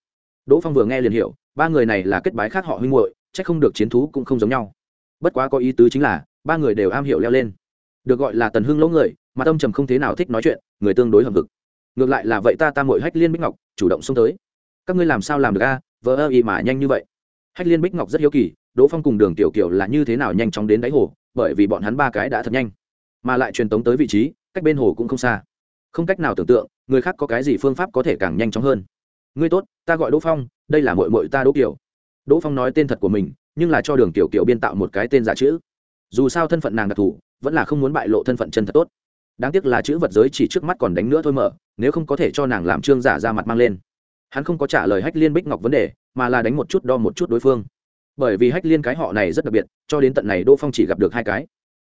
Đỗ phong vừa nghe liền hiểu, ba người này là kết bái khác họ huynh muội c h ắ c không được chiến thú cũng không giống nhau. Bất quá có ý tứ chính là, ba người đều am hiểu leo lên được gọi là tần hưng lỗ người, mà tâm trầm không thế nào thích nói chuyện, người tương đối hợp vực ngược lại là vậy ta tam mội hách liên bích ngọc, chủ động xông tới. Các ngươi làm sao làm được a vỡ ơ y mà nhanh như vậy. Hách liên bích ngọc rất hiếu kỳ, đỗ phong cùng đường tiểu kiều là như thế nào nhanh chóng đến đáy hồ, bởi vì bọn hắn ba cái đã thật nhanh. Mà lại truyền tống tới vị trí, cách bên hồ cũng không xa. Không cách nào tưởng tượng, người khác có cái gì phương pháp có thể càng nhanh chóng hơn. Ngươi tốt, ta gọi đỗ phong, đây là mội mội ta đỗ kiều. Đỗ phong nói tên thật của mình, nhưng là cho đường tiểu kiều biên tạo một cái tên giả chữ dù sao thân phận nàng đặc thù, vẫn là không muốn bại lộ thân phận chân thật tốt. Đáng tiếc là chữ vật giới chỉ trước mắt còn đánh nữa thôi mở, nếu không có thể cho nàng làm trương giả ra mặt mang lên. Hắn không có trả lời hách liên bích ngọc vấn đề, mà là đánh một chút đo một chút đối phương. Bởi vì hách liên cái họ này rất đặc biệt, cho đến tận này đỗ phong chỉ gặp được hai cái.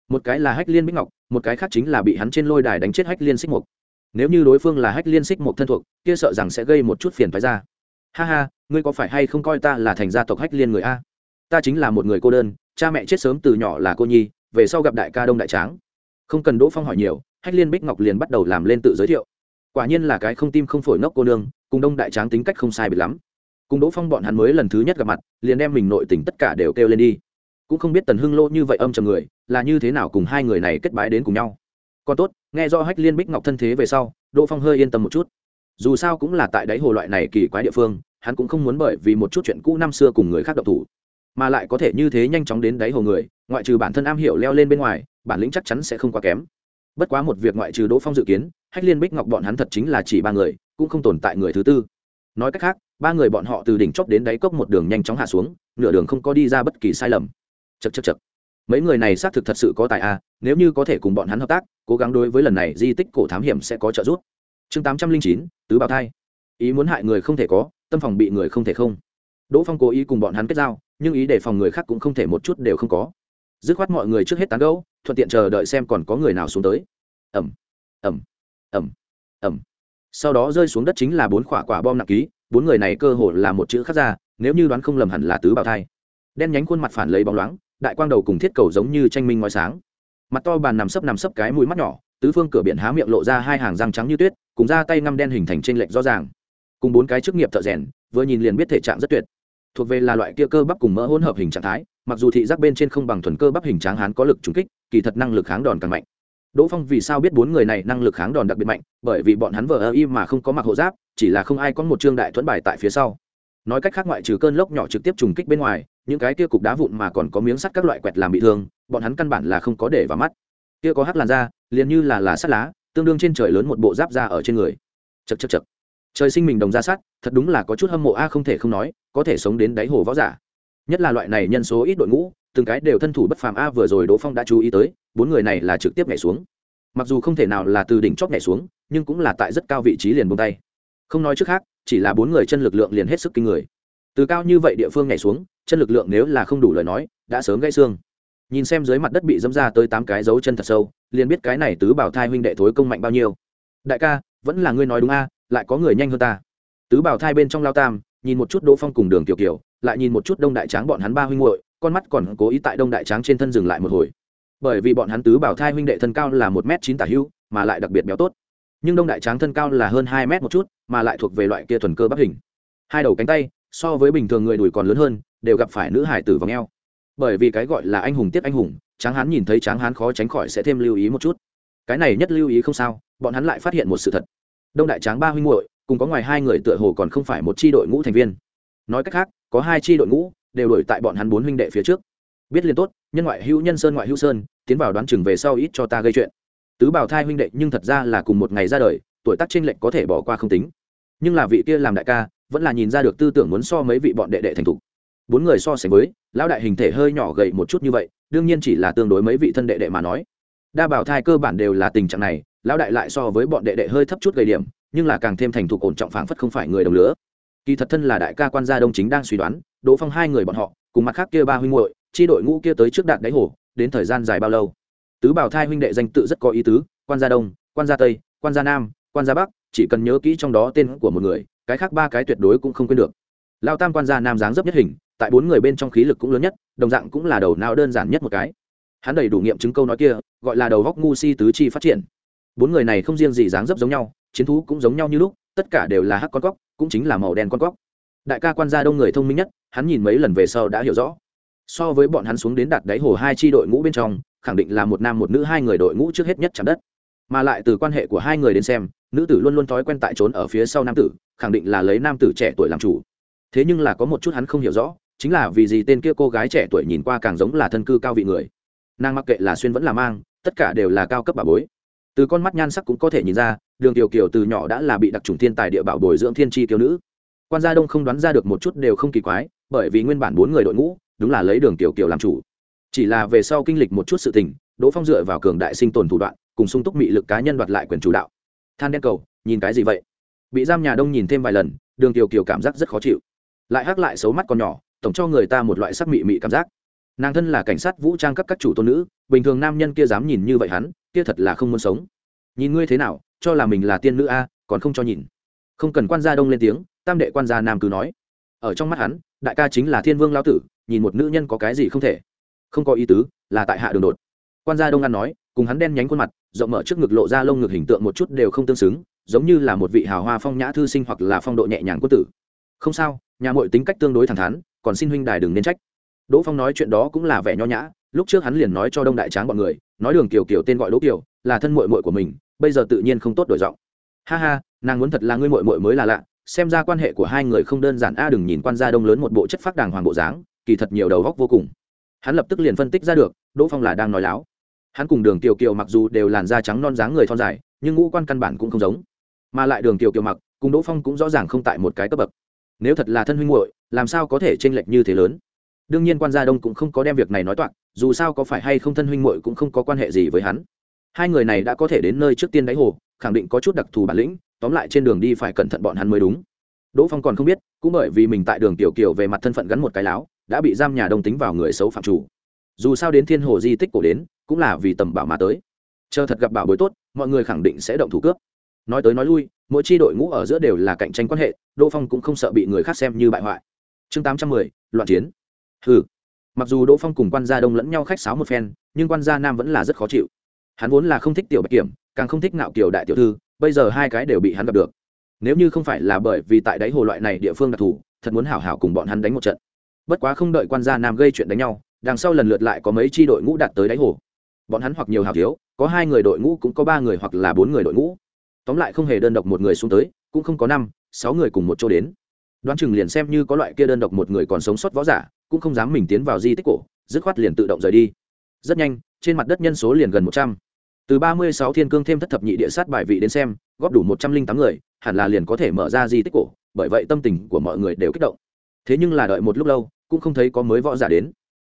Một cái là hách liên bích ngọc, một cái khác chính là bị hắn trên lôi đài đánh chết hách liên xích mục nếu như đối phương là hách liên xích mục thân thuộc, kia sợ rằng sẽ gây một chút phiền phái ra. Ha ha, ngươi có phải hay không coi ta là thành gia tộc hách liên người a? Ta chính là một người cô đơn, cha mẹ chết sớm từ nhỏ là cô nhi, về sau gặp đại ca đông đại tráng. Không cần đỗ phong hỏi nhiều, hách liên bích ngọc liền bắt đầu làm lên tự giới thiệu. Quả nhiên là cái không tim không phổi ngốc cô nương, cùng đông đại tráng tính cách không sai biệt lắm. Cùng đỗ phong bọn hắn mới lần thứ nhất gặp mặt, liền đem mình nội tình tất cả đều kêu lên đi. Cũng không biết tần hưng lô như vậy âm trầm người, là như thế nào cùng hai người này kết bái đến cùng nhau. Còn tốt, nghe do hách liên bích ngọc thân thế về sau, đỗ phong hơi yên tâm một chút. Dù sao cũng là tại đáy hồ loại này kỳ quái địa phương, hắn cũng không muốn bởi vì một chút chuyện cũ năm xưa cùng người khác độc thủ mà lại có thể như thế nhanh chóng đến đáy hồ người, ngoại trừ bản thân am hiểu leo lên bên ngoài, bản lĩnh chắc chắn sẽ không quá kém. Bất quá một việc ngoại trừ đỗ phong dự kiến, hách liên bích ngọc bọn hắn thật chính là chỉ ba người, cũng không tồn tại người thứ tư. Nói cách khác, ba người bọn họ từ đỉnh chóp đến đáy cốc một đường nhanh chóng hạ xuống, nửa đường không có đi ra bất kỳ sai lầm. Chật chật chật mấy người này xác thực thật sự có tài a, nếu như có thể cùng bọn hắn hợp tác, cố gắng đối với lần này di tích cổ thám hiểm sẽ có trợ giúp. Chương tám trăm linh chín, tứ bào thai. Ý muốn hại người không thể có, tâm phòng bị người không thể không. Đỗ phong cố ý cùng bọn hắn kết giao nhưng ý để phòng người khác cũng không thể một chút đều không có. Dứt khoát mọi người trước hết tán gẫu, thuận tiện chờ đợi xem còn có người nào xuống tới. Ẩm ẩm ẩm ẩm sau đó rơi xuống đất chính là bốn quả quả bom nặng ký, bốn người này cơ hồ là một chữ khác ra, nếu như đoán không lầm hẳn là tứ bào thai. Đen nhánh khuôn mặt phản lấy bóng loáng, đại quang đầu cùng thiết cầu giống như tranh minh ngói sáng. Mặt to bàn nằm sấp nằm sấp cái mũi mắt nhỏ, tứ phương cửa biển há miệng lộ ra hai hàng răng trắng như tuyết, cùng ra tay ngăm đen hình thành trên lệch rõ ràng. Cùng bốn cái chức nghiệp thợ rèn, vừa nhìn liền biết thể trạng rất tuyệt thuộc về là loại kia cơ bắp cùng mỡ hỗn hợp hình trạng thái, mặc dù thị giác bên trên không bằng thuần cơ bắp hình tráng hán có lực trúng kích, kỳ thật năng lực kháng đòn càng mạnh. Đỗ phong vì sao biết bốn người này năng lực kháng đòn đặc biệt mạnh? Bởi vì bọn hắn vờ ơ y mà không có mặc hộ giáp, chỉ là không ai có một trương đại thuẫn bài tại phía sau. Nói cách khác ngoại trừ cơn lốc nhỏ trực tiếp trùng kích bên ngoài, những cái kia cục đá vụn mà còn có miếng sắt các loại quẹt làm bị thương, bọn hắn căn bản là không có để vào mắt. Kia có hắc làn da, liền như là là sắt lá, tương đương trên trời lớn một bộ giáp da ở trên người. Chật chật chật trời sinh mình đồng ra sát, thật đúng là có chút hâm mộ a không thể không nói có thể sống đến đáy hồ võ giả. Nhất là loại này nhân số ít đội ngũ từng cái đều thân thủ bất phàm a vừa rồi đỗ phong đã chú ý tới bốn người này là trực tiếp nhảy xuống. Mặc dù không thể nào là từ đỉnh chót nhảy xuống nhưng cũng là tại rất cao vị trí liền buông tay. Không nói trước khác chỉ là bốn người chân lực lượng liền hết sức kinh người. Từ cao như vậy địa phương nhảy xuống chân lực lượng nếu là không đủ lời nói đã sớm gãy xương. Nhìn xem dưới mặt đất bị dẫm ra tới tám cái dấu chân thật sâu liền biết cái này tứ bảo thai huynh đệ thối công mạnh bao nhiêu. Đại ca vẫn là ngươi nói đúng a lại có người nhanh hơn ta. Tứ bảo thai bên trong lao tam, nhìn một chút đỗ phong cùng đường tiểu kiều, lại nhìn một chút đông đại tráng bọn hắn ba huynh muội, con mắt còn cố ý tại đông đại tráng trên thân dừng lại một hồi. Bởi vì bọn hắn tứ bảo thai huynh đệ thân cao là một m chín tả hưu mà lại đặc biệt béo tốt. Nhưng đông đại tráng thân cao là hơn hai m một chút, mà lại thuộc về loại kia thuần cơ bắp hình. Hai đầu cánh tay, so với bình thường người đùi còn lớn hơn, đều gặp phải nữ hải tử vòng eo. Bởi vì cái gọi là anh hùng tiếp anh hùng, tráng hán nhìn thấy tráng hán khó tránh khỏi sẽ thêm lưu ý một chút. Cái này nhất lưu ý không sao, bọn hắn lại phát hiện một sự thật đông đại tráng ba huynh muội, cùng có ngoài hai người tựa hồ còn không phải một chi đội ngũ thành viên. Nói cách khác, có hai chi đội ngũ đều đổi tại bọn hắn bốn huynh đệ phía trước. Biết liền tốt, nhân ngoại hữu nhân sơn ngoại hữu sơn, tiến vào đoán chừng về sau ít cho ta gây chuyện. Tứ bảo thai huynh đệ nhưng thật ra là cùng một ngày ra đời, tuổi tác trên lệnh có thể bỏ qua không tính. Nhưng là vị kia làm đại ca, vẫn là nhìn ra được tư tưởng muốn so mấy vị bọn đệ đệ thành thục. Bốn người so sánh với, lão đại hình thể hơi nhỏ gầy một chút như vậy, đương nhiên chỉ là tương đối mấy vị thân đệ đệ mà nói. Đa bảo thai cơ bản đều là tình trạng này lão đại lại so với bọn đệ đệ hơi thấp chút gầy điểm, nhưng là càng thêm thành thục ổn trọng phảng phất không phải người đồng lứa. Kỳ thật thân là đại ca quan gia đông chính đang suy đoán, đỗ phong hai người bọn họ, cùng mặt khác kia ba huynh muội, chi đội ngũ kia tới trước đạn đáy hồ, đến thời gian dài bao lâu? Tứ bảo thai huynh đệ danh tự rất có ý tứ, quan gia đông, quan gia tây, quan gia nam, quan gia bắc, chỉ cần nhớ kỹ trong đó tên của một người, cái khác ba cái tuyệt đối cũng không quên được. Lao tam quan gia nam dáng dấp nhất hình, tại bốn người bên trong khí lực cũng lớn nhất, đồng dạng cũng là đầu não đơn giản nhất một cái. Hắn đầy đủ nghiệm chứng câu nói kia, gọi là đầu góc ngu si tứ chi phát triển bốn người này không riêng gì dáng dấp giống nhau, chiến thú cũng giống nhau như lúc, tất cả đều là hắc con cóc, cũng chính là màu đen con cóc. Đại ca quan gia đông người thông minh nhất, hắn nhìn mấy lần về sau đã hiểu rõ. So với bọn hắn xuống đến đặt đáy hồ hai chi đội ngũ bên trong, khẳng định là một nam một nữ hai người đội ngũ trước hết nhất chạm đất. Mà lại từ quan hệ của hai người đến xem, nữ tử luôn luôn thói quen tại trốn ở phía sau nam tử, khẳng định là lấy nam tử trẻ tuổi làm chủ. Thế nhưng là có một chút hắn không hiểu rõ, chính là vì gì tên kia cô gái trẻ tuổi nhìn qua càng giống là thân cư cao vị người. Nàng mặc kệ là xuyên vẫn là mang, tất cả đều là cao cấp bà bối từ con mắt nhan sắc cũng có thể nhìn ra, đường tiểu kiều từ nhỏ đã là bị đặc trùng thiên tài địa bảo bồi dưỡng thiên tri kiều nữ. Quan gia đông không đoán ra được một chút đều không kỳ quái, bởi vì nguyên bản bốn người đội ngũ, đúng là lấy đường tiểu kiều làm chủ. Chỉ là về sau kinh lịch một chút sự tình, đỗ phong dựa vào cường đại sinh tồn thủ đoạn, cùng sung túc mị lực cá nhân đoạt lại quyền chủ đạo. Than đen cầu, nhìn cái gì vậy? Bị giam nhà đông nhìn thêm vài lần, đường tiểu kiều cảm giác rất khó chịu. Lại hắc lại xấu mắt còn nhỏ, tổng cho người ta một loại sắc mị mị cảm giác nàng thân là cảnh sát vũ trang cấp các chủ tôn nữ, bình thường nam nhân kia dám nhìn như vậy hắn, kia thật là không muốn sống. Nhìn ngươi thế nào, cho là mình là tiên nữ a, còn không cho nhìn. Không cần quan gia đông lên tiếng, tam đệ quan gia nam cứ nói. Ở trong mắt hắn, đại ca chính là thiên vương lao tử, nhìn một nữ nhân có cái gì không thể. Không có ý tứ, là tại hạ đường đột. Quan gia đông ăn nói, cùng hắn đen nhánh khuôn mặt, rộng mở trước ngực lộ ra lông ngực hình tượng một chút đều không tương xứng, giống như là một vị hào hoa phong nhã thư sinh hoặc là phong độ nhẹ nhàng quân tử. Không sao, nhà mội tính cách tương đối thẳng thắn, còn xin huynh đài đừng nên trách đỗ phong nói chuyện đó cũng là vẻ nho nhã, lúc trước hắn liền nói cho đông đại tráng bọn người, nói đường kiều kiều tên gọi đỗ kiều, là thân mội mội của mình, bây giờ tự nhiên không tốt đổi giọng. Ha ha, nàng muốn thật là ngươi mội mội mới là lạ, xem ra quan hệ của hai người không đơn giản. A, đừng nhìn quan gia đông lớn một bộ chất phác đàng hoàng bộ dáng, kỳ thật nhiều đầu góc vô cùng. Hắn lập tức liền phân tích ra được, đỗ phong là đang nói láo. Hắn cùng đường kiều kiều mặc dù đều làn da trắng non dáng người thon dài, nhưng ngũ quan căn bản cũng không giống. Mà lại đường kiều kiều mặc, cùng đỗ phong cũng rõ ràng không tại một cái cấp bậc. Nếu thật là thân huynh muội, làm sao có thể chênh lệch như thế lớn? Đương nhiên quan gia đông cũng không có đem việc này nói toạc, dù sao có phải hay không thân huynh muội cũng không có quan hệ gì với hắn. Hai người này đã có thể đến nơi trước tiên đáy hồ, khẳng định có chút đặc thù bản lĩnh, tóm lại trên đường đi phải cẩn thận bọn hắn mới đúng. Đỗ phong còn không biết, cũng bởi vì mình tại đường tiểu kiều về mặt thân phận gắn một cái láo, đã bị giam nhà đông tính vào người xấu phạm chủ. Dù sao đến thiên hồ di tích cổ đến, cũng là vì tầm bảo mà tới. Chờ thật gặp bảo bối tốt, mọi người khẳng định sẽ động thủ cướp. Nói tới nói lui, mỗi chi đội ngũ ở giữa đều là cạnh tranh quan hệ, đỗ phong cũng không sợ bị người khác xem như bại hoại. Chương tám trăm mười, loạn chiến. Hừ, mặc dù đỗ phong cùng quan gia đông lẫn nhau khách sáo một phen nhưng quan gia nam vẫn là rất khó chịu. Hắn vốn là không thích tiểu bạch kiểm càng không thích ngạo kiều đại tiểu thư bây giờ hai cái đều bị hắn gặp được. Nếu như không phải là bởi vì tại đáy hồ loại này địa phương đặc thù thật muốn hảo hảo cùng bọn hắn đánh một trận. Bất quá không đợi quan gia nam gây chuyện đánh nhau đằng sau lần lượt lại có mấy chi đội ngũ đạt tới đáy hồ. Bọn hắn hoặc nhiều hảo thiếu có hai người đội ngũ cũng có ba người hoặc là bốn người đội ngũ. Tóm lại không hề đơn độc một người xuống tới cũng không có năm sáu người cùng một chỗ đến. Đoán chừng liền xem như có loại kia đơn độc một người còn sống sót võ giả cũng không dám mình tiến vào di tích cổ, dứt khoát liền tự động rời đi. Rất nhanh, trên mặt đất nhân số liền gần một trăm. Từ ba mươi sáu thiên cương thêm thất thập nhị địa sát bài vị đến xem, góp đủ một trăm linh tám người, hẳn là liền có thể mở ra di tích cổ, bởi vậy tâm tình của mọi người đều kích động. Thế nhưng là đợi một lúc lâu, cũng không thấy có mới võ giả đến.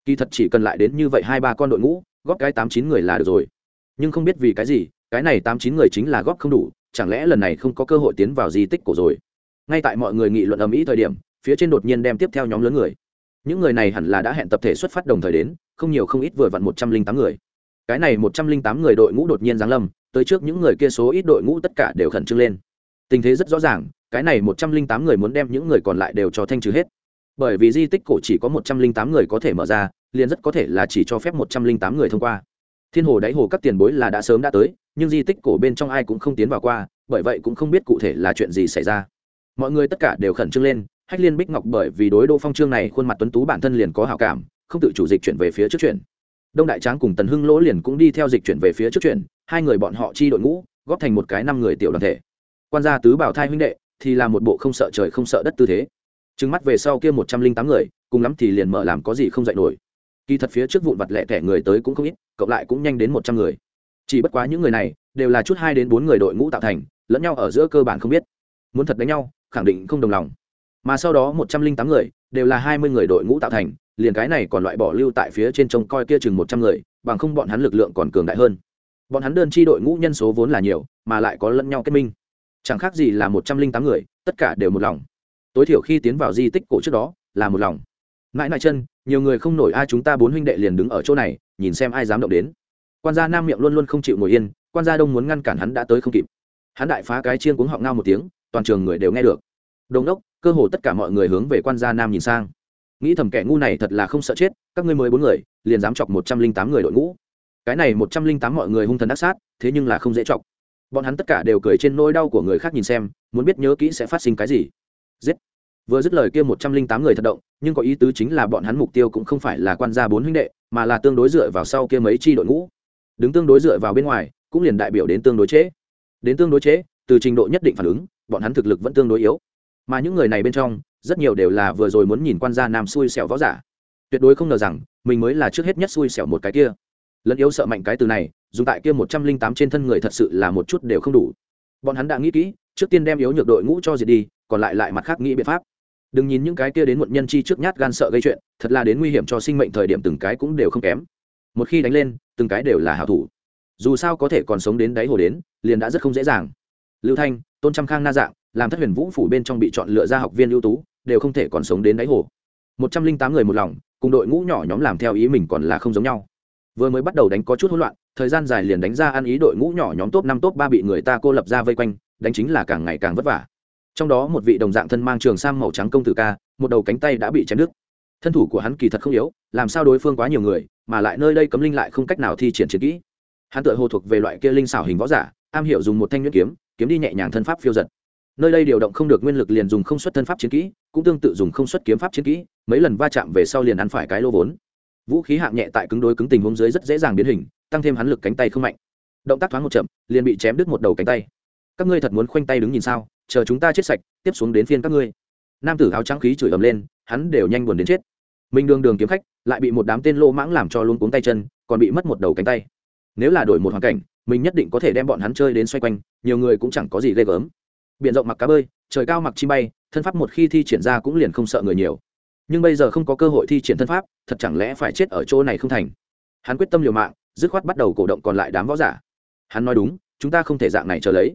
Kỳ thật chỉ cần lại đến như vậy hai ba con đội ngũ, góp cái tám chín người là được rồi. Nhưng không biết vì cái gì, cái này tám chín người chính là góp không đủ, chẳng lẽ lần này không có cơ hội tiến vào di tích cổ rồi? Ngay tại mọi người nghị luận ầm ĩ thời điểm, phía trên đột nhiên đem tiếp theo nhóm lớn người những người này hẳn là đã hẹn tập thể xuất phát đồng thời đến, không nhiều không ít vừa vặn một trăm linh tám người. Cái này một trăm linh tám người đội ngũ đột nhiên giáng lâm, tới trước những người kia số ít đội ngũ tất cả đều khẩn trương lên. Tình thế rất rõ ràng, cái này một trăm linh tám người muốn đem những người còn lại đều cho thanh trừ hết. Bởi vì di tích cổ chỉ có một trăm linh tám người có thể mở ra, liền rất có thể là chỉ cho phép một trăm linh tám người thông qua. Thiên hồ đáy hồ các tiền bối là đã sớm đã tới, nhưng di tích cổ bên trong ai cũng không tiến vào qua, bởi vậy cũng không biết cụ thể là chuyện gì xảy ra. Mọi người tất cả đều khẩn trương lên hách liên bích ngọc bởi vì đối đỗ phong trương này khuôn mặt tuấn tú bản thân liền có hào cảm, không tự chủ dịch chuyển về phía trước chuyển. Đông đại tráng cùng tần hưng lỗ liền cũng đi theo dịch chuyển về phía trước chuyển, hai người bọn họ chi đội ngũ, góp thành một cái năm người tiểu đoàn thể. Quan gia tứ bảo thai huynh đệ thì là một bộ không sợ trời không sợ đất tư thế. Trừng mắt về sau kia một trăm linh tám người, cùng lắm thì liền mở làm có gì không dạy nổi. Kỳ thật phía trước vụn vặt lẻ tẻ người tới cũng không ít, cộng lại cũng nhanh đến một trăm người. Chỉ bất quá những người này đều là chút hai đến bốn người đội ngũ tạo thành, lẫn nhau ở giữa cơ bản không biết. Muốn thật đánh nhau, khẳng định không đồng lòng mà sau đó một trăm linh tám người, đều là hai mươi người đội ngũ tạo thành, liền cái này còn loại bỏ lưu tại phía trên trông coi kia chừng một trăm người, bằng không bọn hắn lực lượng còn cường đại hơn. Bọn hắn đơn chi đội ngũ nhân số vốn là nhiều, mà lại có lẫn nhau kết minh. Chẳng khác gì là một trăm linh tám người, tất cả đều một lòng. Tối thiểu khi tiến vào di tích cổ trước đó, là một lòng. Mãi mãi chân, nhiều người không nổi ai chúng ta bốn huynh đệ liền đứng ở chỗ này, nhìn xem ai dám động đến. Quan gia nam miệng luôn luôn không chịu ngồi yên, quan gia đông muốn ngăn cản hắn đã tới không kịp. Hắn đại phá cái chiên cuống họng ngao một tiếng, toàn trường người đều nghe được. Đồn đốc cơ hồ tất cả mọi người hướng về quan gia nam nhìn sang. Nghĩ thầm kẻ ngu này thật là không sợ chết các ngươi mười bốn người liền dám chọc một trăm linh tám người đội ngũ. Cái này một trăm linh tám mọi người hung thần ác sát thế nhưng là không dễ chọc. Bọn hắn tất cả đều cười trên nỗi đau của người khác nhìn xem muốn biết nhớ kỹ sẽ phát sinh cái gì. Giết. Vừa dứt lời kia một trăm linh tám người thật động nhưng có ý tứ chính là bọn hắn mục tiêu cũng không phải là quan gia bốn huynh đệ mà là tương đối dựa vào sau kia mấy chi đội ngũ. Đứng tương đối dựa vào bên ngoài cũng liền đại biểu đến tương đối chế. đến tương đối chế, từ trình độ nhất định phản ứng bọn hắn thực lực vẫn tương đối yếu mà những người này bên trong, rất nhiều đều là vừa rồi muốn nhìn quan gia nam xui xẻo võ giả. Tuyệt đối không ngờ rằng, mình mới là trước hết nhất xui xẻo một cái kia. Lẫn yếu sợ mạnh cái từ này, dùng tại kia một trăm linh tám trên thân người thật sự là một chút đều không đủ. Bọn hắn đã nghĩ kỹ, trước tiên đem yếu nhược đội ngũ cho diệt đi, còn lại lại mặt khác nghĩ biện pháp. Đừng nhìn những cái kia đến muộn nhân chi trước nhát gan sợ gây chuyện, thật là đến nguy hiểm cho sinh mệnh thời điểm từng cái cũng đều không kém. Một khi đánh lên, từng cái đều là hảo thủ. Dù sao có thể còn sống đến đáy hồ đến, liền đã rất không dễ dàng. Lưu thanh, tôn trăm khang na dạng làm thất huyền vũ phủ bên trong bị chọn lựa ra học viên ưu tú, đều không thể còn sống đến đáy hồ. Một trăm linh tám người một lòng, cùng đội ngũ nhỏ nhóm làm theo ý mình còn là không giống nhau. Vừa mới bắt đầu đánh có chút hỗn loạn, thời gian dài liền đánh ra ăn ý đội ngũ nhỏ nhóm top năm, top ba bị người ta cô lập ra vây quanh, đánh chính là càng ngày càng vất vả. Trong đó một vị đồng dạng thân mang trường sam màu trắng công tử ca, một đầu cánh tay đã bị chém đứt. Thân thủ của hắn kỳ thật không yếu, làm sao đối phương quá nhiều người, mà lại nơi đây cấm linh lại không cách nào thi triển chiến kỹ. Hắn tự hồ thuộc về loại kia linh xảo hình võ giả, am hiểu dùng một thanh nhuyễn kiếm kiếm đi nhẹ nhàng thân pháp phiêu giật nơi đây điều động không được nguyên lực liền dùng không xuất thân pháp chiến kỹ, cũng tương tự dùng không xuất kiếm pháp chiến kỹ, mấy lần va chạm về sau liền ăn phải cái lô vốn. Vũ khí hạng nhẹ tại cứng đối cứng tình huống dưới rất dễ dàng biến hình, tăng thêm hắn lực cánh tay không mạnh. Động tác thoáng một chậm, liền bị chém đứt một đầu cánh tay. Các ngươi thật muốn khoanh tay đứng nhìn sao? Chờ chúng ta chết sạch, tiếp xuống đến phiên các ngươi. Nam tử áo trắng khí chửi ầm lên, hắn đều nhanh buồn đến chết. Mình đường đường kiếm khách, lại bị một đám tên lô mãng làm cho luôn cuống tay chân, còn bị mất một đầu cánh tay. Nếu là đổi một hoàn cảnh, mình nhất định có thể đem bọn hắn chơi đến xoay quanh, nhiều người cũng chẳng có gì ghê gớm biển rộng mặc cá bơi, trời cao mặc chi bay, thân pháp một khi thi triển ra cũng liền không sợ người nhiều. Nhưng bây giờ không có cơ hội thi triển thân pháp, thật chẳng lẽ phải chết ở chỗ này không thành? Hắn quyết tâm liều mạng, dứt khoát bắt đầu cổ động còn lại đám võ giả. Hắn nói đúng, chúng ta không thể dạng này chờ lấy.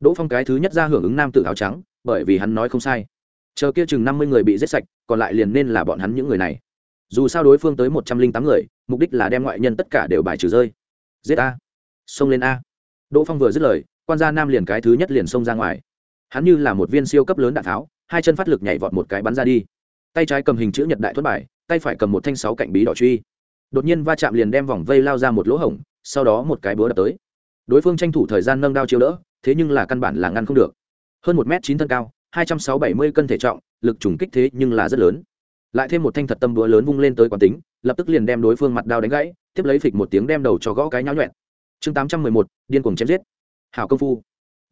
Đỗ phong cái thứ nhất ra hưởng ứng nam tự áo trắng, bởi vì hắn nói không sai. Chờ kia chừng năm mươi người bị giết sạch, còn lại liền nên là bọn hắn những người này. Dù sao đối phương tới một trăm linh tám người, mục đích là đem ngoại nhân tất cả đều bài trừ rơi. Giết a. Xông lên a. Đỗ phong vừa dứt lời, quan gia nam liền cái thứ nhất liền xông ra ngoài hắn như là một viên siêu cấp lớn đạn tháo, hai chân phát lực nhảy vọt một cái bắn ra đi. Tay trái cầm hình chữ nhật đại thuất bài, tay phải cầm một thanh sáu cạnh bí đỏ truy. Đột nhiên va chạm liền đem vòng vây lao ra một lỗ hổng, sau đó một cái búa đập tới. Đối phương tranh thủ thời gian nâng đao chiếu đỡ, thế nhưng là căn bản là ngăn không được. Hơn một m chín thân cao, hai trăm sáu bảy mươi cân thể trọng, lực trùng kích thế nhưng là rất lớn. Lại thêm một thanh thật tâm búa lớn vung lên tới quán tính, lập tức liền đem đối phương mặt đao đánh gãy, tiếp lấy phịch một tiếng đem đầu cho gõ cái nháo nhuẹn. Chương tám trăm mười một, điên cuồng chém giết. Hảo công phu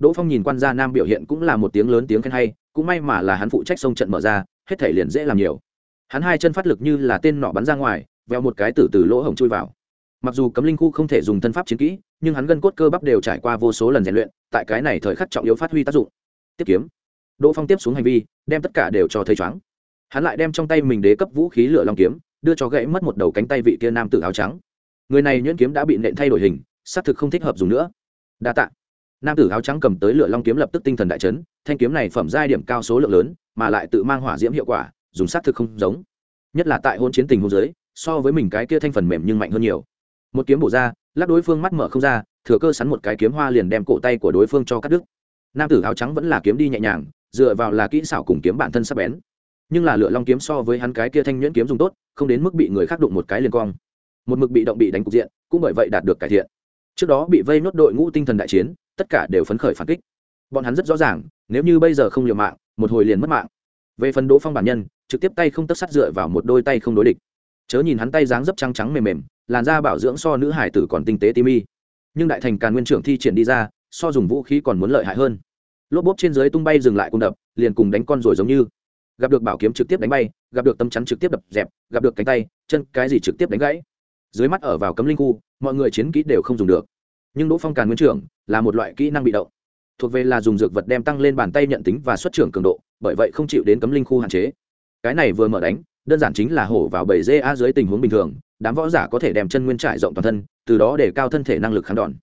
đỗ phong nhìn quan gia nam biểu hiện cũng là một tiếng lớn tiếng khen hay, cũng may mà là hắn phụ trách sông trận mở ra, hết thể liền dễ làm nhiều. Hắn hai chân phát lực như là tên nọ bắn ra ngoài, veo một cái từ từ lỗ hổng chui vào. Mặc dù cấm linh khu không thể dùng thân pháp chiến kỹ, nhưng hắn gân cốt cơ bắp đều trải qua vô số lần rèn luyện, tại cái này thời khắc trọng yếu phát huy tác dụng. Tiếp kiếm. Đỗ phong tiếp xuống hành vi, đem tất cả đều cho thấy choáng. hắn lại đem trong tay mình đế cấp vũ khí lửa long kiếm, đưa cho gãy mất một đầu cánh tay vị kia nam tử áo trắng. Người này nhuyễn kiếm đã bị nện thay đổi hình, xác thực không thích hợp dùng nữa. Đa tạ nam tử áo trắng cầm tới lửa long kiếm lập tức tinh thần đại chấn, thanh kiếm này phẩm giai điểm cao số lượng lớn, mà lại tự mang hỏa diễm hiệu quả, dùng sát thực không giống. Nhất là tại hôn chiến tình hôn giới so với mình cái kia thanh phần mềm nhưng mạnh hơn nhiều. Một kiếm bổ ra lắc đối phương mắt mở không ra, thừa cơ sắn một cái kiếm hoa liền đem cổ tay của đối phương cho cắt đứt. Nam tử áo trắng vẫn là kiếm đi nhẹ nhàng, dựa vào là kỹ xảo cùng kiếm bản thân sắp bén. Nhưng là Lửa long kiếm so với hắn cái kia thanh nhuyễn kiếm dùng tốt, không đến mức bị người khác đụng một cái liền cong. Một mực bị động bị đánh cục diện, cũng bởi vậy đạt được cải thiện. Trước đó bị vây nốt đội ngũ tinh thần đại chiến tất cả đều phấn khởi phản kích. Bọn hắn rất rõ ràng, nếu như bây giờ không liều mạng, một hồi liền mất mạng. Về phần đỗ phong bản nhân, trực tiếp tay không tất sắt dựa vào một đôi tay không đối địch. Chớ nhìn hắn tay dáng dấp trắng trắng mềm mềm, làn da bảo dưỡng so nữ hải tử còn tinh tế tí mi nhưng đại thành càn nguyên trưởng thi triển đi ra, so dùng vũ khí còn muốn lợi hại hơn. Lốp bốp trên dưới tung bay dừng lại cung đập, liền cùng đánh con rồi giống như. Gặp được bảo kiếm trực tiếp đánh bay, gặp được tâm chắn trực tiếp đập dẹp, gặp được cánh tay, chân cái gì trực tiếp đánh gãy. Dưới mắt ở vào cấm linh khu, mọi người chiến kỹ đều không dùng được. Nhưng đỗ phong càn nguyên trưởng là một loại kỹ năng bị động. Thuộc về là dùng dược vật đem tăng lên bàn tay nhận tính và xuất trưởng cường độ, bởi vậy không chịu đến cấm linh khu hạn chế. Cái này vừa mở đánh, đơn giản chính là hổ vào bầy dê a dưới tình huống bình thường, đám võ giả có thể đem chân nguyên trải rộng toàn thân, từ đó để cao thân thể năng lực kháng đòn.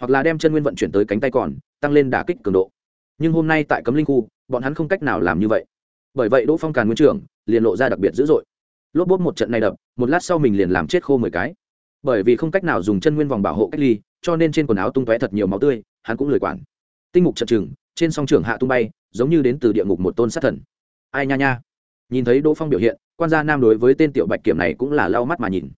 Hoặc là đem chân nguyên vận chuyển tới cánh tay còn, tăng lên đả kích cường độ. Nhưng hôm nay tại cấm linh khu, bọn hắn không cách nào làm như vậy. Bởi vậy đỗ phong càn nguyên trưởng liền lộ ra đặc biệt dữ dội. Lốp bốt một trận này đập, một lát sau mình liền làm chết khô mười cái. Bởi vì không cách nào dùng chân nguyên vòng bảo hộ cách ly cho nên trên quần áo tung tóe thật nhiều máu tươi, hắn cũng lười quản. Tinh mục trận chừng trên song trường hạ tung bay, giống như đến từ địa ngục một tôn sát thần. Ai nha nha. Nhìn thấy đỗ phong biểu hiện, quan gia nam đối với tên tiểu bạch kiểm này cũng là lau mắt mà nhìn.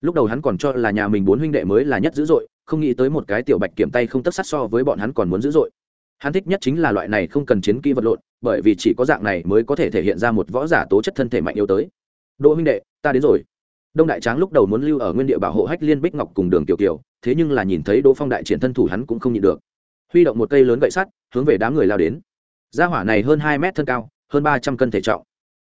Lúc đầu hắn còn cho là nhà mình bốn huynh đệ mới là nhất dữ dội, không nghĩ tới một cái tiểu bạch kiểm tay không tất sát so với bọn hắn còn muốn dữ dội. Hắn thích nhất chính là loại này không cần chiến kỹ vật lộn, bởi vì chỉ có dạng này mới có thể thể hiện ra một võ giả tố chất thân thể mạnh yếu tới. Đỗ huynh đệ, ta đến rồi đông đại tráng lúc đầu muốn lưu ở nguyên địa bảo hộ hách liên bích ngọc cùng đường tiểu kiều, thế nhưng là nhìn thấy đỗ phong đại triển thân thủ hắn cũng không nhịn được. Huy động một cây lớn gậy sắt, hướng về đám người lao đến. Gia hỏa này hơn hai mét thân cao, hơn ba trăm cân thể trọng.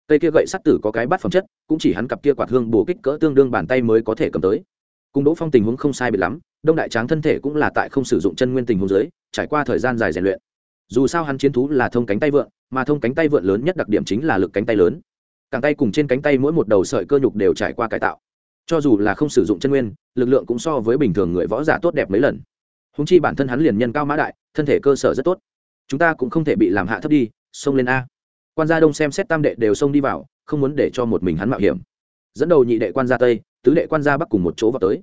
Cây kia gậy sắt tử có cái bắt phẩm chất, cũng chỉ hắn cặp kia quạt hương bổ kích cỡ tương đương bàn tay mới có thể cầm tới. Cùng đỗ phong tình huống không sai biệt lắm, đông đại tráng thân thể cũng là tại không sử dụng chân nguyên tình huống dưới, trải qua thời gian dài rèn luyện. Dù sao hắn chiến thú là thông cánh tay vượn, mà thông cánh tay vượn lớn nhất đặc điểm chính là lực cánh tay lớn cẳng tay cùng trên cánh tay mỗi một đầu sợi cơ nhục đều trải qua cải tạo. Cho dù là không sử dụng chân nguyên, lực lượng cũng so với bình thường người võ giả tốt đẹp mấy lần. Húng chi bản thân hắn liền nhân cao mã đại, thân thể cơ sở rất tốt. Chúng ta cũng không thể bị làm hạ thấp đi, xông lên a. Quan gia đông xem xét tam đệ đều xông đi vào, không muốn để cho một mình hắn mạo hiểm. Dẫn đầu nhị đệ quan gia tây, tứ đệ quan gia bắc cùng một chỗ vào tới.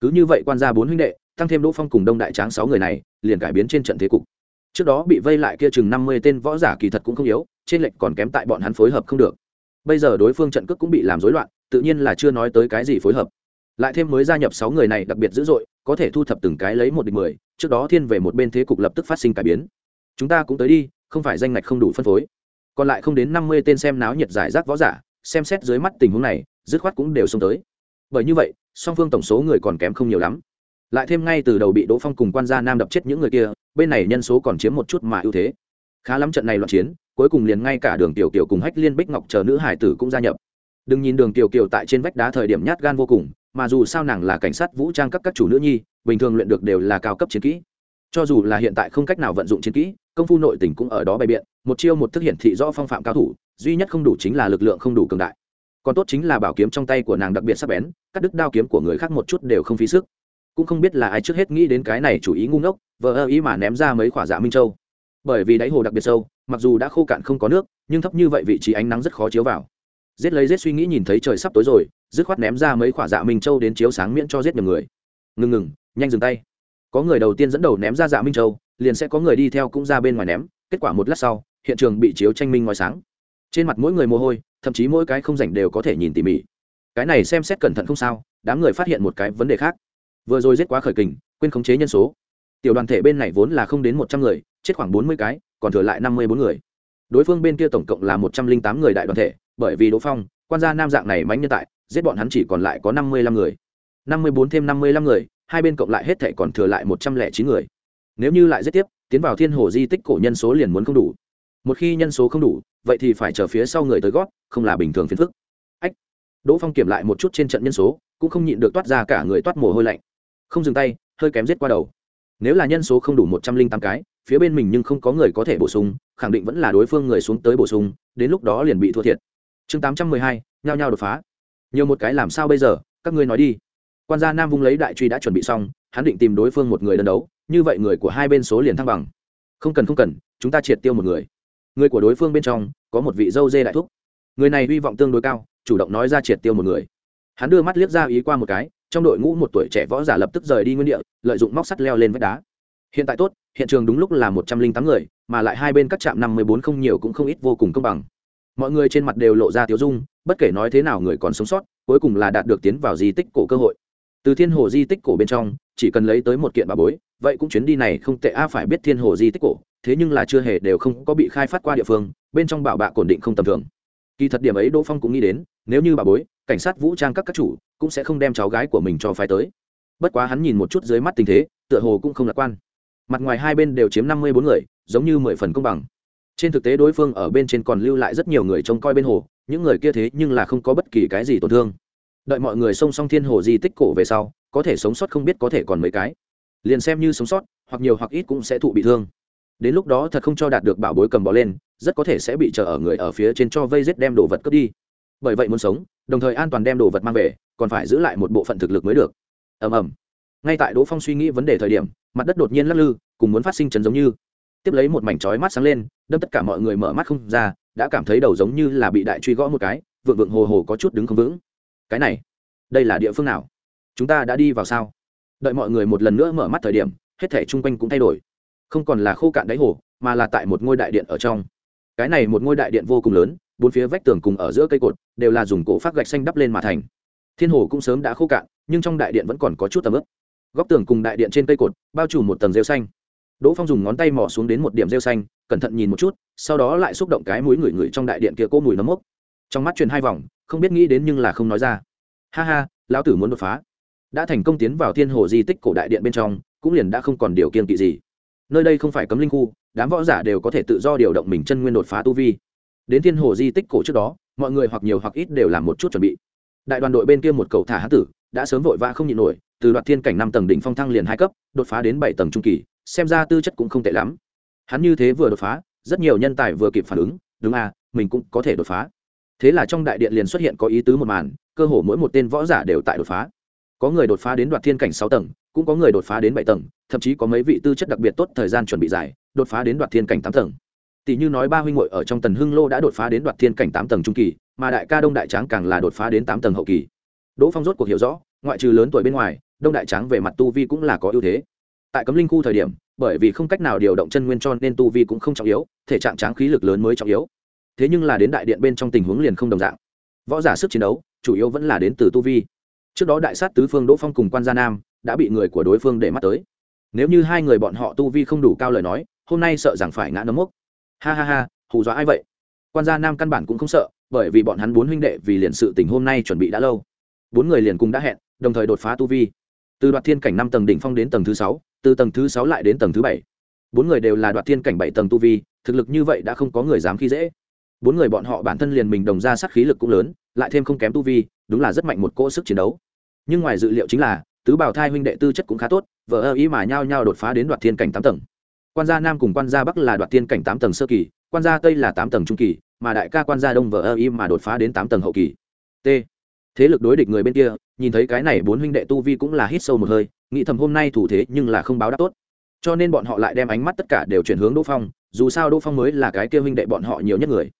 Cứ như vậy quan gia bốn huynh đệ, tăng thêm đỗ phong cùng đông đại tráng sáu người này, liền cải biến trên trận thế cục. Trước đó bị vây lại kia chừng năm mươi tên võ giả kỳ thật cũng không yếu, trên lệnh còn kém tại bọn hắn phối hợp không được bây giờ đối phương trận cước cũng bị làm rối loạn, tự nhiên là chưa nói tới cái gì phối hợp. Lại thêm mới gia nhập sáu người này đặc biệt dữ dội, có thể thu thập từng cái lấy một địch mười, trước đó thiên về một bên thế cục lập tức phát sinh cải biến. Chúng ta cũng tới đi, không phải danh ngạch không đủ phân phối. Còn lại không đến năm mươi tên xem náo nhiệt giải rác võ giả, xem xét dưới mắt tình huống này, dứt khoát cũng đều xông tới. Bởi như vậy, song phương tổng số người còn kém không nhiều lắm. Lại thêm ngay từ đầu bị đỗ phong cùng quan gia nam đập chết những người kia, bên này nhân số còn chiếm một chút mà ưu thế. Khá lắm trận này loạn chiến cuối cùng liền ngay cả đường tiểu kiều cùng hách liên bích ngọc chờ nữ hải tử cũng gia nhập. Đừng nhìn đường tiểu kiều tại trên vách đá thời điểm nhát gan vô cùng, mà dù sao nàng là cảnh sát vũ trang các các chủ nữ nhi, bình thường luyện được đều là cao cấp chiến kỹ. Cho dù là hiện tại không cách nào vận dụng chiến kỹ, công phu nội tình cũng ở đó bày biện, một chiêu một thức hiển thị rõ phong phạm cao thủ, duy nhất không đủ chính là lực lượng không đủ cường đại. Còn tốt chính là bảo kiếm trong tay của nàng đặc biệt sắc bén, cắt đứt đao kiếm của người khác một chút đều không phí sức. Cũng không biết là ai trước hết nghĩ đến cái này chủ ý ngu ngốc, vờ ơ ý mà ném ra mấy khỏa dạ minh châu. Bởi vì đáy hồ đặc biệt sâu mặc dù đã khô cạn không có nước, nhưng thấp như vậy vị trí ánh nắng rất khó chiếu vào. Giết lấy giết suy nghĩ nhìn thấy trời sắp tối rồi, dứt khoát ném ra mấy quả dạ minh châu đến chiếu sáng miễn cho giết nhiều người. Ngừng ngừng, nhanh dừng tay. Có người đầu tiên dẫn đầu ném ra dạ minh châu, liền sẽ có người đi theo cũng ra bên ngoài ném, kết quả một lát sau, hiện trường bị chiếu tranh minh ngoài sáng. Trên mặt mỗi người mồ hôi, thậm chí mỗi cái không rảnh đều có thể nhìn tỉ mỉ. Cái này xem xét cẩn thận không sao, đám người phát hiện một cái vấn đề khác. Vừa rồi giết quá khởi kình, quên khống chế nhân số. Tiểu đoàn thể bên này vốn là không đến một trăm người chết khoảng bốn mươi cái, còn thừa lại năm mươi bốn người. Đối phương bên kia tổng cộng là một trăm linh tám người đại đoàn thể, bởi vì đỗ phong, quan gia nam dạng này mánh nhân tại, giết bọn hắn chỉ còn lại có năm mươi lăm người. Năm mươi bốn thêm năm mươi lăm người, hai bên cộng lại hết thể còn thừa lại một trăm lẻ chín người. Nếu như lại giết tiếp, tiến vào thiên hồ di tích cổ nhân số liền muốn không đủ. Một khi nhân số không đủ, vậy thì phải chờ phía sau người tới gót không là bình thường phiền phức. Ách! Đỗ phong kiểm lại một chút trên trận nhân số, cũng không nhịn được toát ra cả người toát mồ hôi lạnh. Không dừng tay, hơi kém giết qua đầu. Nếu là nhân số không đủ một trăm linh tám cái phía bên mình nhưng không có người có thể bổ sung, khẳng định vẫn là đối phương người xuống tới bổ sung, đến lúc đó liền bị thua thiệt. Chương tám trăm mười hai, nhao nhao đột phá. Nhiều một cái làm sao bây giờ, các ngươi nói đi. Quan gia nam vung lấy đại truy đã chuẩn bị xong, hắn định tìm đối phương một người đơn đấu, như vậy người của hai bên số liền thăng bằng. Không cần không cần, chúng ta triệt tiêu một người. Người của đối phương bên trong, có một vị dâu dê đại thúc. Người này hy vọng tương đối cao, chủ động nói ra triệt tiêu một người. Hắn đưa mắt liếc ra ý qua một cái, trong đội ngũ một tuổi trẻ võ giả lập tức rời đi nguyên địa, lợi dụng móc sắt leo lên vách đá. Hiện tại tốt hiện trường đúng lúc là một trăm linh tám người, mà lại hai bên các trạm năm mươi bốn không nhiều cũng không ít vô cùng công bằng. Mọi người trên mặt đều lộ ra tiếu dung, bất kể nói thế nào người còn sống sót, cuối cùng là đạt được tiến vào di tích cổ cơ hội. Từ thiên hồ di tích cổ bên trong, chỉ cần lấy tới một kiện bà bối, vậy cũng chuyến đi này không tệ, a, phải biết thiên hồ di tích cổ, thế nhưng là chưa hề đều không có bị khai phát qua địa phương, bên trong bảo bạ ổn định không tầm thường. Kỳ thật điểm ấy đỗ phong cũng nghĩ đến, nếu như bà bối, cảnh sát vũ trang các các chủ, cũng sẽ không đem cháu gái của mình cho phái tới. Bất quá hắn nhìn một chút dưới mắt tình thế, tựa hồ cũng không lạc quan mặt ngoài hai bên đều chiếm năm mươi bốn người, giống như mười phần công bằng. Trên thực tế đối phương ở bên trên còn lưu lại rất nhiều người trông coi bên hồ, những người kia thế nhưng là không có bất kỳ cái gì tổn thương. Đợi mọi người xông xong thiên hồ di tích cổ về sau, có thể sống sót không biết có thể còn mấy cái. Liền xem như sống sót, hoặc nhiều hoặc ít cũng sẽ thụ bị thương. Đến lúc đó thật không cho đạt được bảo bối cầm bỏ lên, rất có thể sẽ bị chờ ở người ở phía trên cho vây rết đem đồ vật cướp đi. Bởi vậy muốn sống, đồng thời an toàn đem đồ vật mang về, còn phải giữ lại một bộ phận thực lực mới được. Ầm ầm. Ngay tại đỗ phong suy nghĩ vấn đề thời điểm mặt đất đột nhiên lắc lư, cùng muốn phát sinh chấn giống như. Tiếp lấy một mảnh chói mắt sáng lên, đâm tất cả mọi người mở mắt không ra, đã cảm thấy đầu giống như là bị đại truy gõ một cái, vượng vượng hồ hồ có chút đứng không vững. Cái này, đây là địa phương nào? Chúng ta đã đi vào sao? Đợi mọi người một lần nữa mở mắt thời điểm, hết thể chung quanh cũng thay đổi. Không còn là khô cạn đáy hồ, mà là tại một ngôi đại điện ở trong. Cái này một ngôi đại điện vô cùng lớn, bốn phía vách tường cùng ở giữa cây cột, đều là dùng cổ phát gạch xanh đắp lên mà thành. Thiên hồ cũng sớm đã khô cạn, nhưng trong đại điện vẫn còn có chút tầm ướp góc tường cùng đại điện trên cây cột, bao trùm một tầng rêu xanh. Đỗ phong dùng ngón tay mỏ xuống đến một điểm rêu xanh, cẩn thận nhìn một chút, sau đó lại xúc động cái mũi ngửi ngửi trong đại điện kia cỗ mùi nấm mốc. Trong mắt truyền hai vòng, không biết nghĩ đến nhưng là không nói ra. Ha ha, lão tử muốn đột phá. Đã thành công tiến vào thiên hồ di tích cổ đại điện bên trong, cũng liền đã không còn điều kiên kỵ gì. Nơi đây không phải cấm linh khu, đám võ giả đều có thể tự do điều động mình chân nguyên đột phá tu vi. Đến thiên hồ di tích cổ trước đó, mọi người hoặc nhiều hoặc ít đều làm một chút chuẩn bị. Đại đoàn đội bên kia một cầu thả hán tử, đã sớm vội vã không nhịn nổi từ đoạt thiên cảnh năm tầng đỉnh phong thăng liền hai cấp, đột phá đến bảy tầng trung kỳ, xem ra tư chất cũng không tệ lắm. Hắn như thế vừa đột phá, rất nhiều nhân tài vừa kịp phản ứng, đúng à mình cũng có thể đột phá. Thế là trong đại điện liền xuất hiện có ý tứ một màn, cơ hồ mỗi một tên võ giả đều tại đột phá. Có người đột phá đến đoạt thiên cảnh sáu tầng, cũng có người đột phá đến bảy tầng, thậm chí có mấy vị tư chất đặc biệt tốt thời gian chuẩn bị dài, đột phá đến đoạt thiên cảnh tám tầng. Tỷ như nói ba huynh hội ở trong tần hưng lô đã đột phá đến đoạt thiên cảnh tám tầng trung kỳ, mà đại ca đông đại tráng càng là đột phá đến tám tầng hậu kỳ. Đỗ phong rốt cuộc hiểu rõ, ngoại trừ lớn tuổi bên ngoài đông đại tráng về mặt tu vi cũng là có ưu thế. Tại cấm linh khu thời điểm, bởi vì không cách nào điều động chân nguyên cho nên tu vi cũng không trọng yếu, thể trạng tráng khí lực lớn mới trọng yếu. Thế nhưng là đến đại điện bên trong tình huống liền không đồng dạng. Võ giả sức chiến đấu, chủ yếu vẫn là đến từ tu vi. Trước đó đại sát tứ phương đỗ phong cùng quan gia nam, đã bị người của đối phương để mắt tới. Nếu như hai người bọn họ tu vi không đủ cao lời nói, hôm nay sợ rằng phải ngã nấm mốc. Ha ha ha, hù dọa ai vậy? Quan gia nam căn bản cũng không sợ, bởi vì bọn hắn bốn huynh đệ vì liền sự tình hôm nay chuẩn bị đã lâu. Bốn người liền cùng đã hẹn, đồng thời đột phá tu vi từ đoạt thiên cảnh năm tầng đỉnh phong đến tầng thứ sáu, từ tầng thứ sáu lại đến tầng thứ bảy. Bốn người đều là đoạt thiên cảnh bảy tầng tu vi, thực lực như vậy đã không có người dám khi dễ. Bốn người bọn họ bản thân liền mình đồng ra sát khí lực cũng lớn, lại thêm không kém tu vi, đúng là rất mạnh một cỗ sức chiến đấu. Nhưng ngoài dự liệu chính là, tứ bảo thai huynh đệ tư chất cũng khá tốt vợ ơ ý mà nhao nhao đột phá đến đoạt thiên cảnh tám tầng. Quan gia nam cùng quan gia bắc là đoạt thiên cảnh tám tầng sơ kỳ, quan gia tây là tám tầng trung kỳ, mà đại ca quan gia đông vợ ơ ý mà đột phá đến tám tầng hậu kỳ. T thế lực đối địch người bên kia, nhìn thấy cái này bốn huynh đệ tu vi cũng là hít sâu một hơi, nghĩ thầm hôm nay thủ thế nhưng là không báo đáp tốt. Cho nên bọn họ lại đem ánh mắt tất cả đều chuyển hướng đỗ phong, dù sao đỗ phong mới là cái kia huynh đệ bọn họ nhiều nhất người.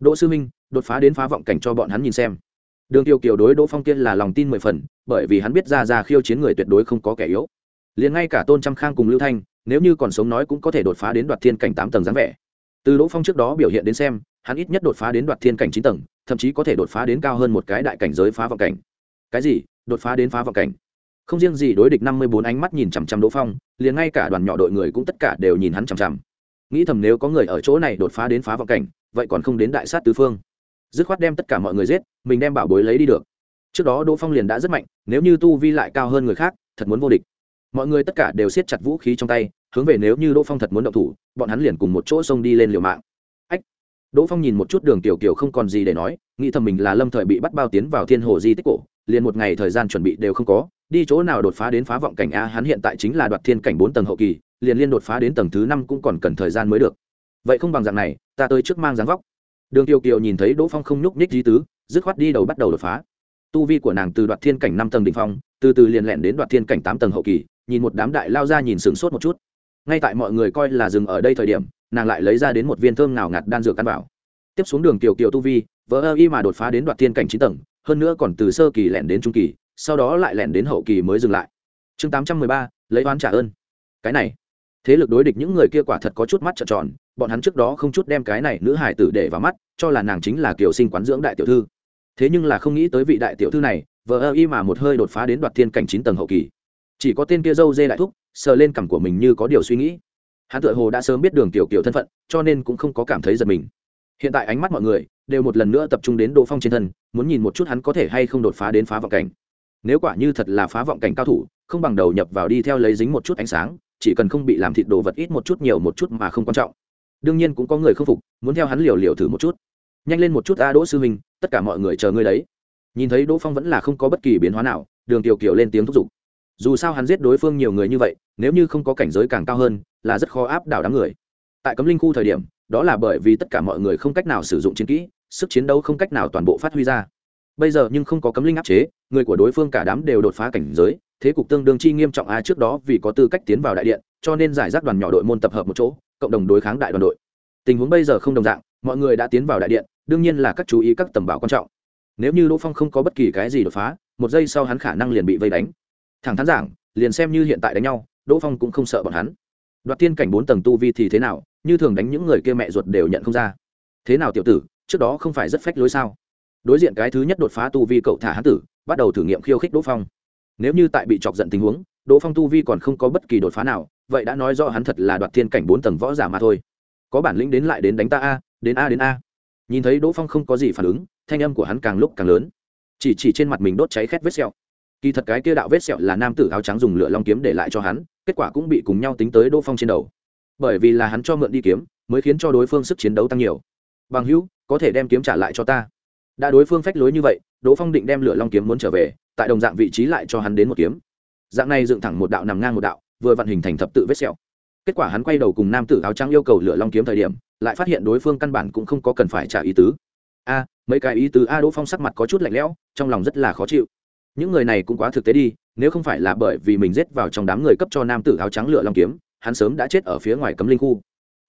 Đỗ sư minh, đột phá đến phá vọng cảnh cho bọn hắn nhìn xem. Đường tiêu kiều đối đỗ phong kia là lòng tin mười phần, bởi vì hắn biết ra ra khiêu chiến người tuyệt đối không có kẻ yếu. Liền ngay cả tôn trăm khang cùng lưu thanh, nếu như còn sống nói cũng có thể đột phá đến đoạt thiên cảnh tám tầng dáng vẻ. Từ đỗ phong trước đó biểu hiện đến xem, hắn ít nhất đột phá đến đoạt thiên cảnh chín tầng thậm chí có thể đột phá đến cao hơn một cái đại cảnh giới phá vọng cảnh. Cái gì? Đột phá đến phá vọng cảnh? Không riêng gì đối địch năm mươi bốn ánh mắt nhìn chằm chằm đỗ phong, liền ngay cả đoàn nhỏ đội người cũng tất cả đều nhìn hắn chằm chằm. Nghĩ thầm nếu có người ở chỗ này đột phá đến phá vọng cảnh, vậy còn không đến đại sát tứ phương. Dứt khoát đem tất cả mọi người giết, mình đem bảo bối lấy đi được. Trước đó đỗ phong liền đã rất mạnh, nếu như tu vi lại cao hơn người khác, thật muốn vô địch. Mọi người tất cả đều siết chặt vũ khí trong tay, hướng về nếu như đỗ phong thật muốn động thủ, bọn hắn liền cùng một chỗ xông đi lên liều mạng đỗ phong nhìn một chút đường tiểu kiều không còn gì để nói, nghĩ thầm mình là lâm thời bị bắt bao tiến vào thiên hồ di tích cổ, liền một ngày thời gian chuẩn bị đều không có, đi chỗ nào đột phá đến phá vọng cảnh a, hắn hiện tại chính là đoạt thiên cảnh bốn tầng hậu kỳ, liền liên đột phá đến tầng thứ năm cũng còn cần thời gian mới được. Vậy không bằng dạng này, ta tới trước mang dáng vóc. Đường kiều kiều nhìn thấy đỗ phong không nhúc nhích di tứ, dứt khoát đi đầu bắt đầu đột phá. Tu vi của nàng từ đoạt thiên cảnh năm tầng đ ỉ n h phong, từ từ liền lẹn đến đoạt thiên cảnh tám tầng hậu kỳ, nhìn một đám đại lao ra nhìn sửng sốt một chút. Ngay tại mọi người coi là dừng ở đây thời điểm nàng lại lấy ra đến một viên thơm nào ngạt đan dược căn bảo tiếp xuống đường kiều kiều tu vi vỡ ơ y mà đột phá đến đoạt thiên cảnh chín tầng, hơn nữa còn từ sơ kỳ lẻn đến trung kỳ, sau đó lại lẻn đến hậu kỳ mới dừng lại. Chương tám trăm mười ba, lấy oán trả ơn. Cái này, thế lực đối địch những người kia quả thật có chút mắt trợn tròn, bọn hắn trước đó không chút đem cái này nữ hải tử để vào mắt, cho là nàng chính là kiều sinh quán dưỡng đại tiểu thư. Thế nhưng là không nghĩ tới vị đại tiểu thư này, vờ ơ y mà một hơi đột phá đến đoạt thiên cảnh chín tầng hậu kỳ. Chỉ có tên kia dâu dê đại thúc, sờ lên cằm của mình như có điều suy nghĩ hắn Tựa hồ đã sớm biết đường tiểu kiểu thân phận, cho nên cũng không có cảm thấy giật mình. Hiện tại ánh mắt mọi người đều một lần nữa tập trung đến đỗ phong trên thân, muốn nhìn một chút hắn có thể hay không đột phá đến phá vọng cảnh. Nếu quả như thật là phá vọng cảnh cao thủ, không bằng đầu nhập vào đi theo lấy dính một chút ánh sáng, chỉ cần không bị làm thịt đồ vật ít một chút nhiều một chút mà không quan trọng. Đương nhiên cũng có người không phục, muốn theo hắn liều liều thử một chút. Nhanh lên một chút a đỗ sư huynh, tất cả mọi người chờ ngươi đấy. Nhìn thấy đỗ phong vẫn là không có bất kỳ biến hóa nào, đường tiểu kiều lên tiếng thúc giục dù sao hắn giết đối phương nhiều người như vậy, nếu như không có cảnh giới càng cao hơn, là rất khó áp đảo đám người. Tại cấm linh khu thời điểm, đó là bởi vì tất cả mọi người không cách nào sử dụng chiến kỹ, sức chiến đấu không cách nào toàn bộ phát huy ra. Bây giờ nhưng không có cấm linh áp chế, người của đối phương cả đám đều đột phá cảnh giới, thế cục tương đương chi nghiêm trọng a trước đó vì có tư cách tiến vào đại điện, cho nên giải rác đoàn nhỏ đội môn tập hợp một chỗ, cộng đồng đối kháng đại đoàn đội. Tình huống bây giờ không đồng dạng, mọi người đã tiến vào đại điện, đương nhiên là các chú ý các tầm bảo quan trọng. Nếu như đỗ phong không có bất kỳ cái gì đột phá, một giây sau hắn khả năng liền bị vây đánh thẳng thắn giảng, liền xem như hiện tại đánh nhau, đỗ phong cũng không sợ bọn hắn. Đoạt tiên cảnh bốn tầng tu vi thì thế nào, như thường đánh những người kia mẹ ruột đều nhận không ra. Thế nào tiểu tử, trước đó không phải rất phách lối sao? Đối diện cái thứ nhất đột phá tu vi cậu thả hán tử, bắt đầu thử nghiệm khiêu khích đỗ phong. Nếu như tại bị chọc giận tình huống, đỗ phong tu vi còn không có bất kỳ đột phá nào, vậy đã nói rõ hắn thật là đoạt thiên cảnh bốn tầng võ giả mà thôi. Có bản lĩnh đến lại đến đánh ta a, đến a đến a. Nhìn thấy đỗ phong không có gì phản ứng, thanh âm của hắn càng lúc càng lớn. Chỉ chỉ trên mặt mình đốt cháy khét vết sẹo kỳ thật cái kia đạo vết sẹo là nam tử áo trắng dùng lửa long kiếm để lại cho hắn, kết quả cũng bị cùng nhau tính tới đỗ phong trên đầu. Bởi vì là hắn cho mượn đi kiếm, mới khiến cho đối phương sức chiến đấu tăng nhiều. Bằng hữu, có thể đem kiếm trả lại cho ta. Đã đối phương phách lối như vậy, đỗ phong định đem lửa long kiếm muốn trở về, tại đồng dạng vị trí lại cho hắn đến một kiếm. Dạng này dựng thẳng một đạo nằm ngang một đạo, vừa vặn hình thành thập tự vết sẹo. Kết quả hắn quay đầu cùng nam tử áo trắng yêu cầu lửa long kiếm thời điểm, lại phát hiện đối phương căn bản cũng không có cần phải trả ý tứ. A, mấy cái ý tứ a đỗ phong sắc mặt có chút lạnh lẽo, trong lòng rất là khó chịu những người này cũng quá thực tế đi, nếu không phải là bởi vì mình giết vào trong đám người cấp cho nam tử áo trắng lửa long kiếm, hắn sớm đã chết ở phía ngoài cấm linh khu.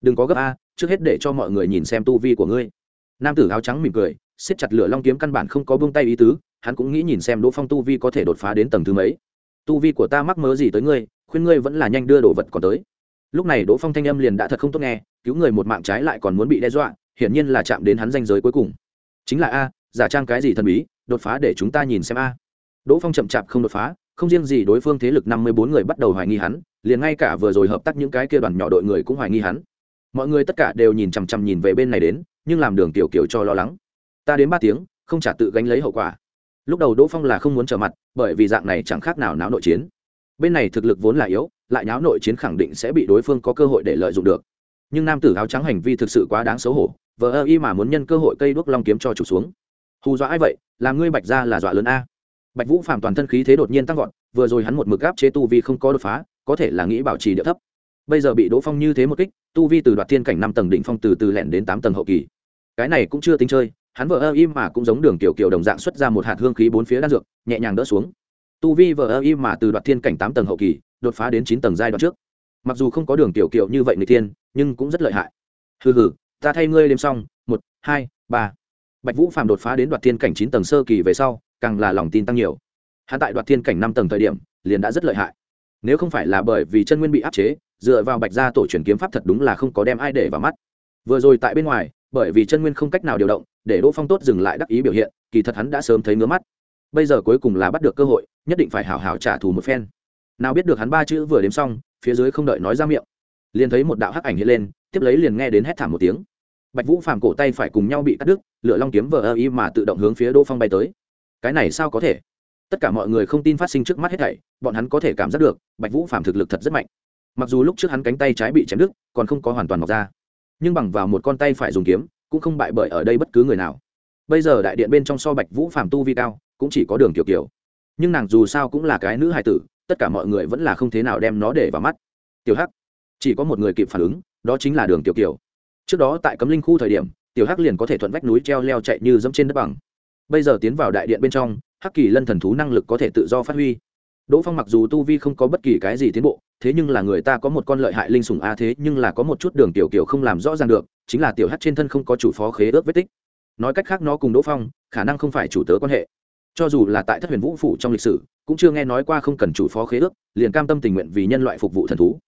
Đừng có gấp a, trước hết để cho mọi người nhìn xem tu vi của ngươi. Nam tử áo trắng mỉm cười, siết chặt lửa long kiếm căn bản không có buông tay ý tứ, hắn cũng nghĩ nhìn xem đỗ phong tu vi có thể đột phá đến tầng thứ mấy. Tu vi của ta mắc mớ gì tới ngươi, khuyên ngươi vẫn là nhanh đưa đồ vật còn tới. Lúc này đỗ phong thanh âm liền đã thật không tốt nghe, cứu người một mạng trái lại còn muốn bị đe dọa, hiển nhiên là chạm đến hắn danh giới cuối cùng. Chính là a, giả trang cái gì thần bí, đột phá để chúng ta nhìn xem a đỗ phong chậm chạp không đột phá, không riêng gì đối phương thế lực năm mươi bốn người bắt đầu hoài nghi hắn, liền ngay cả vừa rồi hợp tác những cái kia đoàn nhỏ đội người cũng hoài nghi hắn. Mọi người tất cả đều nhìn chằm chằm nhìn về bên này đến, nhưng làm đường tiểu Kiều cho lo lắng. Ta đến ba tiếng, không trả tự gánh lấy hậu quả. Lúc đầu đỗ phong là không muốn trở mặt, bởi vì dạng này chẳng khác nào náo nội chiến. Bên này thực lực vốn là yếu, lại náo nội chiến khẳng định sẽ bị đối phương có cơ hội để lợi dụng được. Nhưng nam tử áo trắng hành vi thực sự quá đáng xấu hổ, vờ y mà muốn nhân cơ hội cây đuốc long kiếm cho chủ xuống. Hù dọa ai vậy? Làm ngươi bạch ra là dọa lớn a bạch vũ phàm toàn thân khí thế đột nhiên tăng vọt, vừa rồi hắn một mực gáp chế tu vi không có đột phá, có thể là nghĩ bảo trì địa thấp. Bây giờ bị đỗ phong như thế một kích, tu vi từ đoạt thiên cảnh năm tầng đỉnh phong từ từ lẻn đến tám tầng hậu kỳ. Cái này cũng chưa tính chơi, hắn vừa ơ im mà cũng giống đường kiểu kiểu đồng dạng xuất ra một hạt hương khí bốn phía đan dược, nhẹ nhàng đỡ xuống. Tu vi vừa ơ im mà từ đoạt thiên cảnh tám tầng hậu kỳ, đột phá đến chín tầng giai đoạn trước. Mặc dù không có đường kiểu kiểu như vậy người tiên nhưng cũng rất lợi hại. Hừ hừ, ta thay ngươi đêm xong, một, hai, ba. Bạch vũ phàm đột phá đến đoạt thiên cảnh chín tầng sơ kỳ về sau càng là lòng tin tăng nhiều. Hắn tại đoạt thiên cảnh năm tầng thời điểm, liền đã rất lợi hại. Nếu không phải là bởi vì chân nguyên bị áp chế, dựa vào bạch gia tổ truyền kiếm pháp thật đúng là không có đem ai để vào mắt. Vừa rồi tại bên ngoài, bởi vì chân nguyên không cách nào điều động, để đỗ phong tốt dừng lại đắc ý biểu hiện, kỳ thật hắn đã sớm thấy ngứa mắt. Bây giờ cuối cùng là bắt được cơ hội, nhất định phải hảo hảo trả thù một phen. Nào biết được hắn ba chữ vừa đếm xong, phía dưới không đợi nói ra miệng, liền thấy một đạo hắc ảnh hiện lên, tiếp lấy liền nghe đến hét thảm một tiếng. Bạch vũ phàm cổ tay phải cùng nhau bị cắt đứt, lửa long kiếm vờ ơ y mà tự động hướng phía đỗ phong bay tới cái này sao có thể? Tất cả mọi người không tin phát sinh trước mắt hết thảy, bọn hắn có thể cảm giác được, bạch vũ phạm thực lực thật rất mạnh. Mặc dù lúc trước hắn cánh tay trái bị chém đứt, còn không có hoàn toàn mọc ra. Nhưng bằng vào một con tay phải dùng kiếm, cũng không bại bởi ở đây bất cứ người nào. Bây giờ đại điện bên trong so bạch vũ phạm tu vi cao, cũng chỉ có đường kiểu kiểu. Nhưng nàng dù sao cũng là cái nữ hài tử, tất cả mọi người vẫn là không thế nào đem nó để vào mắt. Tiểu hắc, chỉ có một người kịp phản ứng, đó chính là đường tiểu kiều trước đó tại cấm linh khu thời điểm, tiểu hắc liền có thể thuận vách núi treo leo chạy như dẫm trên đất bằng bây giờ tiến vào đại điện bên trong, hắc kỳ lân thần thú năng lực có thể tự do phát huy. Đỗ phong mặc dù tu vi không có bất kỳ cái gì tiến bộ, thế nhưng là người ta có một con lợi hại linh sùng a, thế nhưng là có một chút đường tiểu kiểu không làm rõ ràng được, chính là tiểu hắc trên thân không có chủ phó khế ước vết tích. Nói cách khác nó cùng đỗ phong, khả năng không phải chủ tớ quan hệ. Cho dù là tại thất huyền vũ phủ trong lịch sử, cũng chưa nghe nói qua không cần chủ phó khế ước, liền cam tâm tình nguyện vì nhân loại phục vụ thần thú.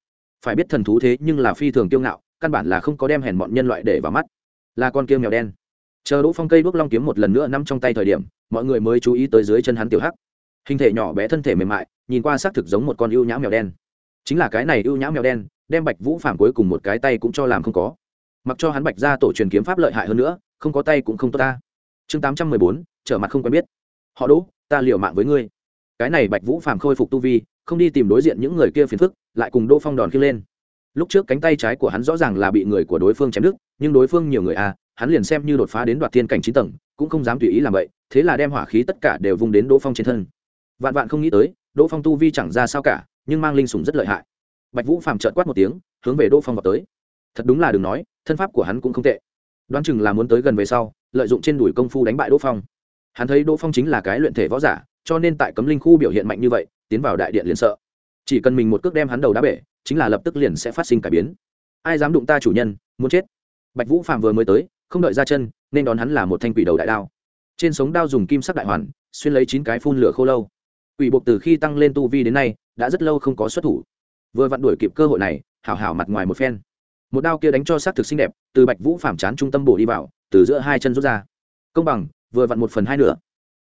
Phải biết thần thú thế nhưng là phi thường kiêu ngạo, căn bản là không có đem hèn bọn nhân loại để vào mắt. Là con kiêu mèo đen chờ đỗ phong cây đuốc long kiếm một lần nữa nằm trong tay thời điểm, mọi người mới chú ý tới dưới chân hắn tiểu hắc. Hình thể nhỏ bé, thân thể mềm mại, nhìn qua xác thực giống một con ưu nhã mèo đen. Chính là cái này ưu nhã mèo đen, đem bạch vũ phản cuối cùng một cái tay cũng cho làm không có. Mặc cho hắn bạch ra tổ truyền kiếm pháp lợi hại hơn nữa, không có tay cũng không tốt ta. Chương tám trăm mười bốn, trở mặt không quen biết. Họ đỗ, ta liều mạng với ngươi. Cái này bạch vũ phàm khôi phục tu vi, không đi tìm đối diện những người kia phiền phức, lại cùng đỗ phong đòn kia lên. Lúc trước cánh tay trái của hắn rõ ràng là bị người của đối phương chém đứt, nhưng đối phương nhiều người à hắn liền xem như đột phá đến đoạt thiên cảnh chín tầng, cũng không dám tùy ý làm vậy, thế là đem hỏa khí tất cả đều vung đến đỗ phong trên thân. Vạn vạn không nghĩ tới, đỗ phong tu vi chẳng ra sao cả, nhưng mang linh sủng rất lợi hại. Bạch vũ phàm trợn quát một tiếng, hướng về đỗ phong vào tới. Thật đúng là đừng nói, thân pháp của hắn cũng không tệ. Đoán chừng là muốn tới gần về sau, lợi dụng trên đùi công phu đánh bại đỗ phong. Hắn thấy đỗ phong chính là cái luyện thể võ giả, cho nên tại cấm linh khu biểu hiện mạnh như vậy, tiến vào đại điện liền sợ. Chỉ cần mình một cước đem hắn đầu đá bể, chính là lập tức liền sẽ phát sinh cải biến. Ai dám đụng ta chủ nhân, muốn chết. Bạch vũ phạm vừa mới tới không đợi ra chân, nên đón hắn là một thanh quỷ đầu đại đao. Trên sống đao dùng kim sắc đại hoàn, xuyên lấy chín cái phun lửa khô lâu. Quỷ buộc từ khi tăng lên tu vi đến nay, đã rất lâu không có xuất thủ. Vừa vặn đuổi kịp cơ hội này, hảo hảo mặt ngoài một phen. Một đao kia đánh cho s thực xinh đẹp, từ bạch vũ phạm chán trung tâm bổ đi vào, từ giữa hai chân rút ra. Công bằng, vừa vặn một phần hai nửa.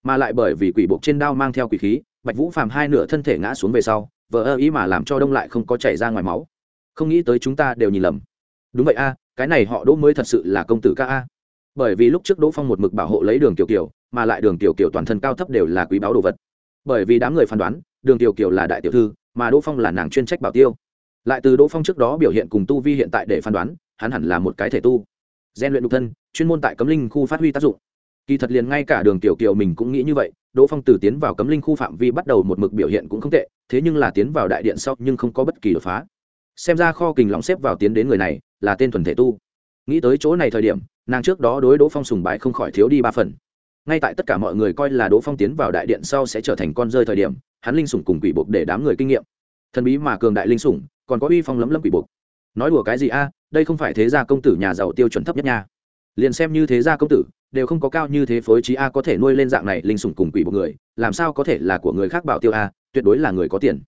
Mà lại bởi vì quỷ buộc trên đao mang theo quỷ khí, bạch vũ phàm hai nửa thân thể ngã xuống về sau vợ ơ ý mà làm cho đông lại không có chảy ra ngoài máu. Không nghĩ tới chúng ta đều nhìn lầm. Đúng vậy a cái này họ đỗ mới thật sự là công tử ca a. Bởi vì lúc trước đỗ phong một mực bảo hộ lấy đường tiểu kiều, mà lại đường tiểu kiều toàn thân cao thấp đều là quý báo đồ vật. Bởi vì đám người phán đoán, đường tiểu kiều là đại tiểu thư, mà đỗ phong là nàng chuyên trách bảo tiêu. Lại từ đỗ phong trước đó biểu hiện cùng tu vi hiện tại để phán đoán, hắn hẳn là một cái thể tu. Gian luyện độc thân, chuyên môn tại cấm linh khu phát huy tác dụng. Kỳ thật liền ngay cả đường tiểu kiều mình cũng nghĩ như vậy, đỗ phong từ tiến vào cấm linh khu phạm vi bắt đầu một mực biểu hiện cũng không tệ, thế nhưng là tiến vào đại điện sau nhưng không có bất kỳ đột phá. Xem ra kho kình lòng xếp vào tiến đến người này là tên thuần thể tu. Nghĩ tới chỗ này thời điểm, nàng trước đó đối đỗ phong sùng bái không khỏi thiếu đi ba phần. Ngay tại tất cả mọi người coi là đỗ phong tiến vào đại điện sau sẽ trở thành con rơi thời điểm, hắn linh sủng cùng quỷ buộc để đám người kinh nghiệm. Thần bí mà cường đại linh sủng, còn có uy phong lấm lấm quỷ buộc. Nói đùa cái gì a, đây không phải thế gia công tử nhà giàu tiêu chuẩn thấp nhất nha. Liền xem như thế gia công tử, đều không có cao như thế phối trí a có thể nuôi lên dạng này linh sủng cùng quỷ buộc người, làm sao có thể là của người khác bảo tiêu a, tuyệt đối là người có tiền.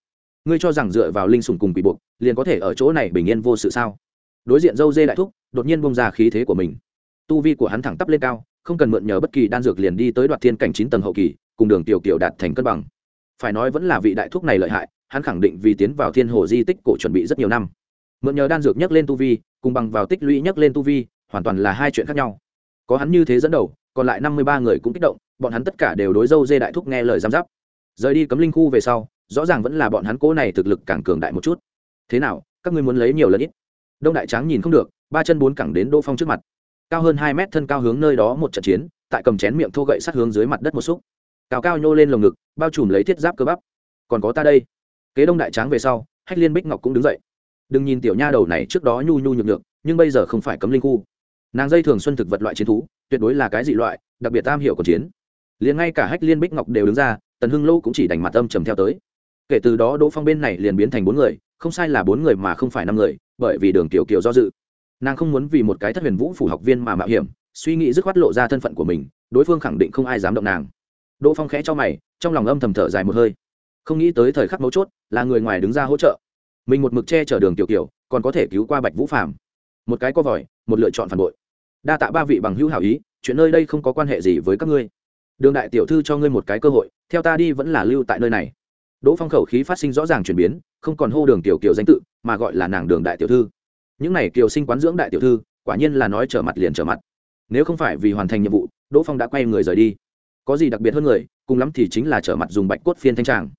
Ngươi cho rằng dựa vào linh sủng cùng quỷ buộc, liền có thể ở chỗ này bình yên vô sự sao? Đối diện dâu dê đại thúc, đột nhiên bông ra khí thế của mình. Tu vi của hắn thẳng tắp lên cao, không cần mượn nhờ bất kỳ đan dược liền đi tới đoạt thiên cảnh chín tầng hậu kỳ, cùng đường tiểu kiều đạt thành cân bằng. Phải nói vẫn là vị đại thúc này lợi hại, hắn khẳng định vì tiến vào thiên hồ di tích cổ chuẩn bị rất nhiều năm. Mượn nhờ đan dược nhắc lên tu vi, cùng bằng vào tích lũy nhắc lên tu vi, hoàn toàn là hai chuyện khác nhau. Có hắn như thế dẫn đầu, còn lại năm mươi ba người cũng kích động, bọn hắn tất cả đều đối dâu dê đại thúc nghe lời giám giáp. Rời đi cấm linh khu về sau, rõ ràng vẫn là bọn hắn cố này thực lực càng cường đại một chút. Thế nào, các ngươi muốn lấy nhiều lần ít? Đông đại tráng nhìn không được, ba chân bốn cẳng đến đỗ phong trước mặt. Cao hơn hai mét thân cao hướng nơi đó một trận chiến, tại cầm chén miệng thô gậy sát hướng dưới mặt đất một xúc. Cao cao nhô lên lồng ngực, bao trùm lấy thiết giáp cơ bắp. Còn có ta đây. Kế đông đại tráng về sau, hách liên bích ngọc cũng đứng dậy. Đừng nhìn tiểu nha đầu này trước đó nhu nhu nhược nhược, nhưng bây giờ không phải cấm linh khu. Nàng dây thường xuân thực vật loại chiến thú, tuyệt đối là cái dị loại, đặc biệt tam hiệu của chiến. Liền ngay cả hách liên bích ngọc đều đứng ra, tần hưng Lô cũng chỉ đành mặt âm trầm theo tới. Kể từ đó đỗ phong bên này liền biến thành bốn người không sai là bốn người mà không phải năm người, bởi vì đường tiểu kiều do dự. Nàng không muốn vì một cái thất huyền vũ phủ học viên mà mạo hiểm, suy nghĩ dứt khoát lộ ra thân phận của mình, đối phương khẳng định không ai dám động nàng. Đỗ phong khẽ cho mày, trong lòng âm thầm thở dài một hơi. Không nghĩ tới thời khắc mấu chốt, là người ngoài đứng ra hỗ trợ. Mình một mực che chở đường tiểu kiều, còn có thể cứu qua bạch vũ phạm một cái có vòi, một lựa chọn phản bội. Đa tạ ba vị bằng hữu hảo ý, chuyện nơi đây không có quan hệ gì với các ngươi. Đường đại tiểu thư cho ngươi một cái cơ hội, theo ta đi vẫn là lưu tại nơi này đỗ phong khẩu khí phát sinh rõ ràng chuyển biến, không còn hô đường tiểu kiều danh tự, mà gọi là nàng đường đại tiểu thư. Những này kiều sinh quán dưỡng đại tiểu thư, quả nhiên là nói trở mặt liền trở mặt. Nếu không phải vì hoàn thành nhiệm vụ, đỗ phong đã quay người rời đi. Có gì đặc biệt hơn người, cùng lắm thì chính là trở mặt dùng bạch cốt phiên thanh tràng.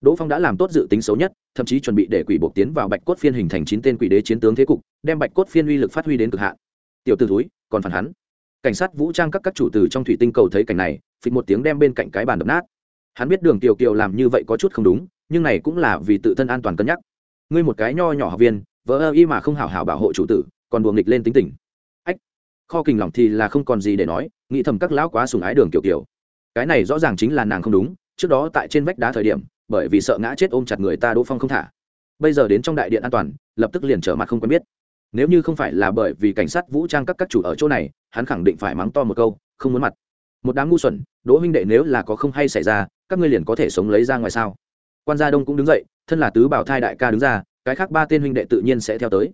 Đỗ phong đã làm tốt dự tính xấu nhất, thậm chí chuẩn bị để quỷ buộc tiến vào bạch cốt phiên hình thành chín tên quỷ đế chiến tướng thế cục, đem bạch cốt phiên uy lực phát huy đến cực hạn. Tiểu t túi còn phản hắn. Cảnh sát vũ trang các các chủ từ trong thủy tinh cầu thấy cảnh này, phịch một tiếng đem bên cạnh cái bàn đập nát hắn biết đường kiều kiều làm như vậy có chút không đúng, nhưng này cũng là vì tự thân an toàn cân nhắc. Ngươi một cái nho nhỏ học viên vỡ ơ y mà không hảo hảo bảo hộ chủ tử, còn buồng nghịch lên tính tình. Ách, kho kình lòng thì là không còn gì để nói, nghĩ thầm các lão quá sùng ái đường kiểu kiểu cái này rõ ràng chính là nàng không đúng, trước đó tại trên vách đá thời điểm, bởi vì sợ ngã chết ôm chặt người ta đỗ phong không thả. Bây giờ đến trong đại điện an toàn, lập tức liền trở mặt không quen biết. Nếu như không phải là bởi vì cảnh sát vũ trang các các chủ ở chỗ này, hắn khẳng định phải mắng to một câu, không muốn mặt. Một đám ngu xuẩn, đỗ huynh đệ nếu là có không hay xảy ra các ngươi liền có thể sống lấy ra ngoài sao? Quan gia đông cũng đứng dậy, thân là tứ bảo thai đại ca đứng ra, cái khác ba tên huynh đệ tự nhiên sẽ theo tới.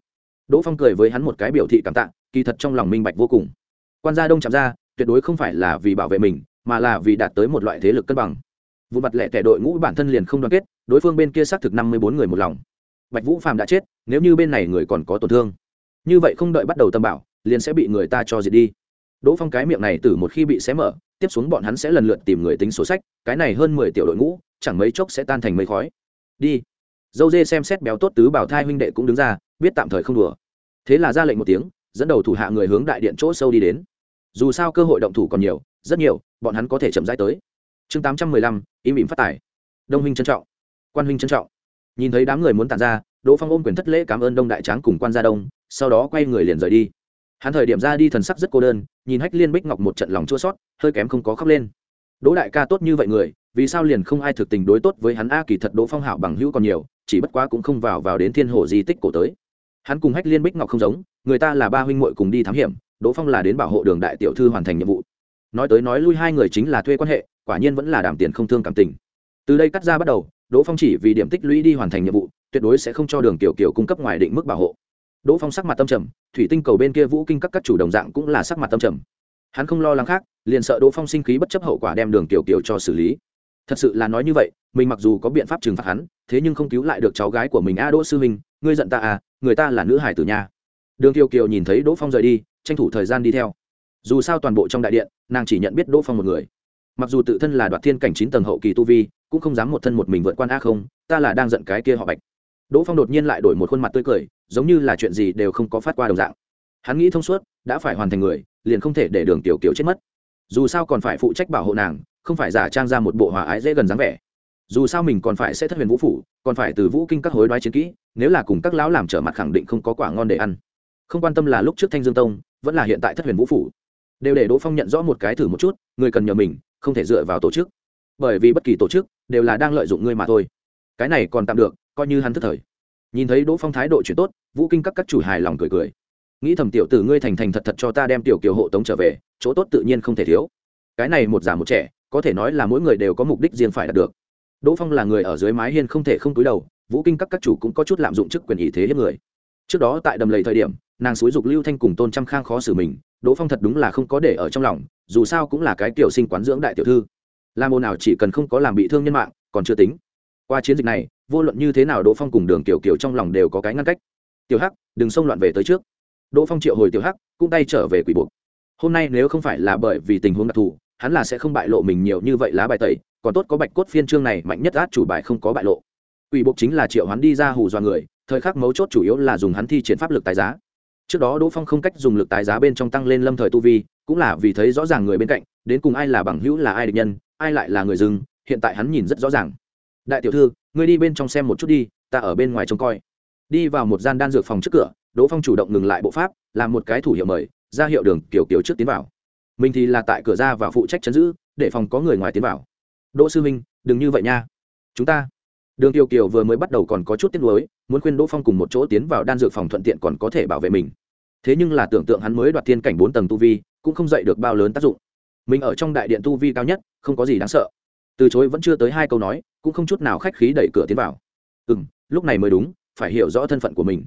Đỗ phong cười với hắn một cái biểu thị cảm tạ, kỳ thật trong lòng minh bạch vô cùng. Quan gia đông chạm ra, tuyệt đối không phải là vì bảo vệ mình, mà là vì đạt tới một loại thế lực cân bằng. Vụ mặt lẻ tẻ đội ngũ bản thân liền không đoàn kết, đối phương bên kia xác thực năm mươi bốn người một lòng. Bạch vũ phàm đã chết, nếu như bên này người còn có tổn thương, như vậy không đợi bắt đầu tâm bảo, liền sẽ bị người ta cho diệt đi đỗ phong cái miệng này từ một khi bị xé mở, tiếp xuống bọn hắn sẽ lần lượt tìm người tính số sách, cái này hơn mười tiểu đội ngũ, chẳng mấy chốc sẽ tan thành mây khói. Đi. Dâu dê xem xét béo tốt tứ bảo thai huynh đệ cũng đứng ra, biết tạm thời không đùa. Thế là ra lệnh một tiếng, dẫn đầu thủ hạ người hướng đại điện chỗ sâu đi đến. Dù sao cơ hội động thủ còn nhiều, rất nhiều, bọn hắn có thể chậm rãi tới. Chương tám trăm mười lăm, im ỉm phát tải đông huynh trân trọng. Quan huynh trân trọng. Nhìn thấy đám người muốn tàn ra, đỗ phong ôm quyền thất lễ cảm ơn đông đại tráng cùng quan gia đông, sau đó quay người liền rời đi hắn thời điểm ra đi thần sắc rất cô đơn, nhìn hách liên bích ngọc một trận lòng chua sót, hơi kém không có khóc lên. Đỗ đại ca tốt như vậy người, vì sao liền không ai thực tình đối tốt với hắn? A, kỳ thật đỗ phong hảo bằng hữu còn nhiều, chỉ bất quá cũng không vào vào đến thiên hồ di tích cổ tới. Hắn cùng hách liên bích ngọc không giống, người ta là ba huynh muội cùng đi thám hiểm, đỗ phong là đến bảo hộ đường đại tiểu thư hoàn thành nhiệm vụ. Nói tới nói lui hai người chính là thuê quan hệ, quả nhiên vẫn là đảm tiền không thương cảm tình. Từ đây cắt ra bắt đầu, đỗ phong chỉ vì điểm tích lũy đi hoàn thành nhiệm vụ, tuyệt đối sẽ không cho đường tiểu kiều cung cấp ngoài định mức bảo hộ đỗ phong sắc mặt tâm trầm, thủy tinh cầu bên kia vũ kinh các các chủ đồng dạng cũng là sắc mặt tâm trầm. Hắn không lo lắng khác, liền sợ đỗ phong sinh khí bất chấp hậu quả đem đường tiểu kiều cho xử lý. Thật sự là nói như vậy, mình mặc dù có biện pháp trừng phạt hắn, thế nhưng không cứu lại được cháu gái của mình a đỗ sư huynh ngươi giận ta à người ta là nữ hải tử nha. Đường kiều kiều nhìn thấy đỗ phong rời đi, tranh thủ thời gian đi theo. Dù sao toàn bộ trong đại điện, nàng chỉ nhận biết đỗ phong một người. Mặc dù tự thân là đoạt thiên cảnh chín tầng hậu kỳ tu vi, cũng không dám một thân một mình vượt qua a không, ta là đang giận cái kia họ bạch đỗ phong đột nhiên lại đổi một khuôn mặt tươi cười, giống như là chuyện gì đều không có phát qua đồng dạng. Hắn nghĩ thông suốt, đã phải hoàn thành người, liền không thể để đường tiểu kiều chết mất. Dù sao còn phải phụ trách bảo hộ nàng, không phải giả trang ra một bộ hòa ái dễ gần dáng vẻ. Dù sao mình còn phải sẽ thất huyền vũ phủ, còn phải từ vũ kinh các hối đoái chiến kỹ, nếu là cùng các lão làm trở mặt khẳng định không có quả ngon để ăn. Không quan tâm là lúc trước thanh dương tông, vẫn là hiện tại thất huyền vũ phủ. Đều để đỗ phong nhận rõ một cái thử một chút, người cần nhờ mình, không thể dựa vào tổ chức. Bởi vì bất kỳ tổ chức, đều là đang lợi dụng ngươi mà thôi. Cái này còn tạm được coi như hắn thức thời. Nhìn thấy đỗ phong thái độ chuyển tốt, vũ kinh các các chủ hài lòng cười cười. Nghĩ thầm tiểu tử ngươi thành thành thật thật cho ta đem tiểu kiều hộ tống trở về, chỗ tốt tự nhiên không thể thiếu. Cái này một già một trẻ, có thể nói là mỗi người đều có mục đích riêng phải đạt được. Đỗ phong là người ở dưới mái hiên không thể không túi đầu, vũ kinh các các chủ cũng có chút lạm dụng chức quyền ý thế hiếp người. Trước đó tại đầm lầy thời điểm, nàng xúi dục lưu thanh cùng tôn trăm khang khó xử mình, đỗ phong thật đúng là không có để ở trong lòng, dù sao cũng là cái tiểu sinh quán dưỡng đại tiểu thư. Làm ồn nào chỉ cần không có làm bị thương nhân mạng, còn chưa tính qua chiến dịch này, vô luận như thế nào đỗ phong cùng đường tiểu kiều trong lòng đều có cái ngăn cách. Tiểu hắc, đừng xông loạn về tới trước. Đỗ phong triệu hồi tiểu hắc, cũng tay trở về quỷ buộc. Hôm nay nếu không phải là bởi vì tình huống đặc thù, hắn là sẽ không bại lộ mình nhiều như vậy lá bài tẩy, còn tốt có bạch cốt phiên chương này mạnh nhất át chủ bài không có bại lộ. Quỷ buộc chính là triệu hoán đi ra hù dọa người, thời khắc mấu chốt chủ yếu là dùng hắn thi triển pháp lực tái giá. Trước đó đỗ phong không cách dùng lực tái giá bên trong tăng lên lâm thời tu vi, cũng là vì thấy rõ ràng người bên cạnh, đến cùng ai là bằng hữu là ai địch nhân, ai lại là người dưng hiện tại hắn nhìn rất rõ ràng đại tiểu thư, ngươi đi bên trong xem một chút đi, ta ở bên ngoài trông coi. Đi vào một gian đan dược phòng trước cửa, đỗ phong chủ động ngừng lại bộ pháp, làm một cái thủ hiệu mời, ra hiệu đường, kiểu kiểu trước tiến vào. Mình thì là tại cửa ra và phụ trách chấn giữ, để phòng có người ngoài tiến vào. Đỗ sư minh đừng như vậy nha. Chúng ta. Đường kiều kiều vừa mới bắt đầu còn có chút tiếc nuối, muốn khuyên đỗ phong cùng một chỗ tiến vào đan dược phòng thuận tiện còn có thể bảo vệ mình. Thế nhưng là tưởng tượng hắn mới đoạt thiên cảnh bốn tầng tu vi, cũng không dậy được bao lớn tác dụng. Mình ở trong đại điện tu vi cao nhất, không có gì đáng sợ từ chối vẫn chưa tới hai câu nói, cũng không chút nào khách khí đẩy cửa tiến vào. Ừ m lúc này mới đúng, phải hiểu rõ thân phận của mình.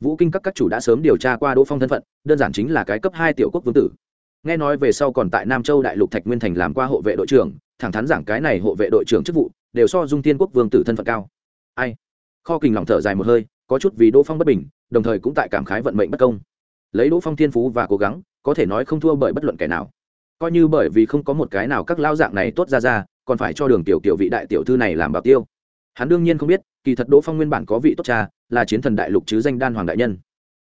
Vũ kinh các các chủ đã sớm điều tra qua đỗ phong thân phận, đơn giản chính là cái cấp hai tiểu quốc vương tử. Nghe nói về sau còn tại nam châu đại lục thạch nguyên thành làm qua hộ vệ đội trưởng, thẳng thắn giảng cái này hộ vệ đội trưởng chức vụ, đều so dung tiên quốc vương tử thân phận cao. Ai? Kho kình lòng thở dài một hơi, có chút vì đỗ phong bất bình, đồng thời cũng tại cảm khái vận mệnh bất công. Lấy đỗ phong thiên phú và cố gắng, có thể nói không thua bởi bất luận kẻ nào. Coi như bởi vì không có một cái nào các lao dạng này tốt ra ra còn phải cho đường tiểu kiểu vị đại tiểu thư này làm bảo tiêu. Hắn đương nhiên không biết, kỳ thật đỗ phong nguyên bản có vị tốt cha, là chiến thần đại lục chứ danh đan hoàng đại nhân.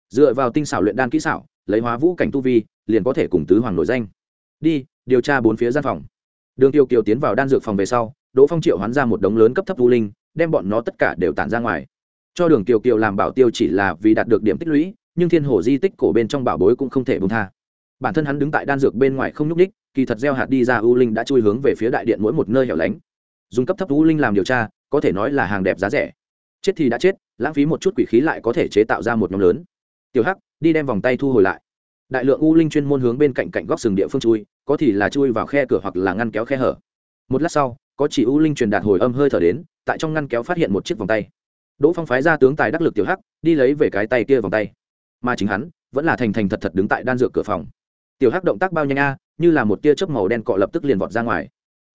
Dựa vào tinh xảo luyện đan kỹ xảo, lấy hóa vũ cảnh tu vi, liền có thể cùng tứ hoàng nổi danh. Đi, điều tra bốn phía gian phòng. Đường tiêu kiều tiến vào đan dược phòng về sau, đỗ phong triệu hoán ra một đống lớn cấp thấp vũ linh, đem bọn nó tất cả đều tản ra ngoài. Cho đường Tiểu kiều làm bảo tiêu chỉ là vì đạt được điểm tích lũy, nhưng thiên hồ di tích cổ bên trong bảo bối cũng không thể bông tha. Bản thân hắn đứng tại đan dược bên ngoài không nhúc ních kỳ thật gieo hạt đi ra u linh đã chui hướng về phía đại điện mỗi một nơi hẻo lánh. Dùng cấp thấp u linh làm điều tra, có thể nói là hàng đẹp giá rẻ. Chết thì đã chết, lãng phí một chút quỷ khí lại có thể chế tạo ra một nhóm lớn. Tiểu hắc, đi đem vòng tay thu hồi lại. Đại lượng u linh chuyên môn hướng bên cạnh cạnh góc sừng địa phương chui, có thì là chui vào khe cửa hoặc là ngăn kéo khe hở. Một lát sau, có chỉ u linh truyền đạt hồi âm hơi thở đến, tại trong ngăn kéo phát hiện một chiếc vòng tay. Đỗ phong phái ra tướng tài đắc lực tiểu hắc, đi lấy về cái tay kia vòng tay. Mà chính hắn, vẫn là thành thành thật thật đứng tại đan dược cửa phòng. Tiểu hắc động tác bao nhanh a như là một tia chớp màu đen cọ lập tức liền vọt ra ngoài.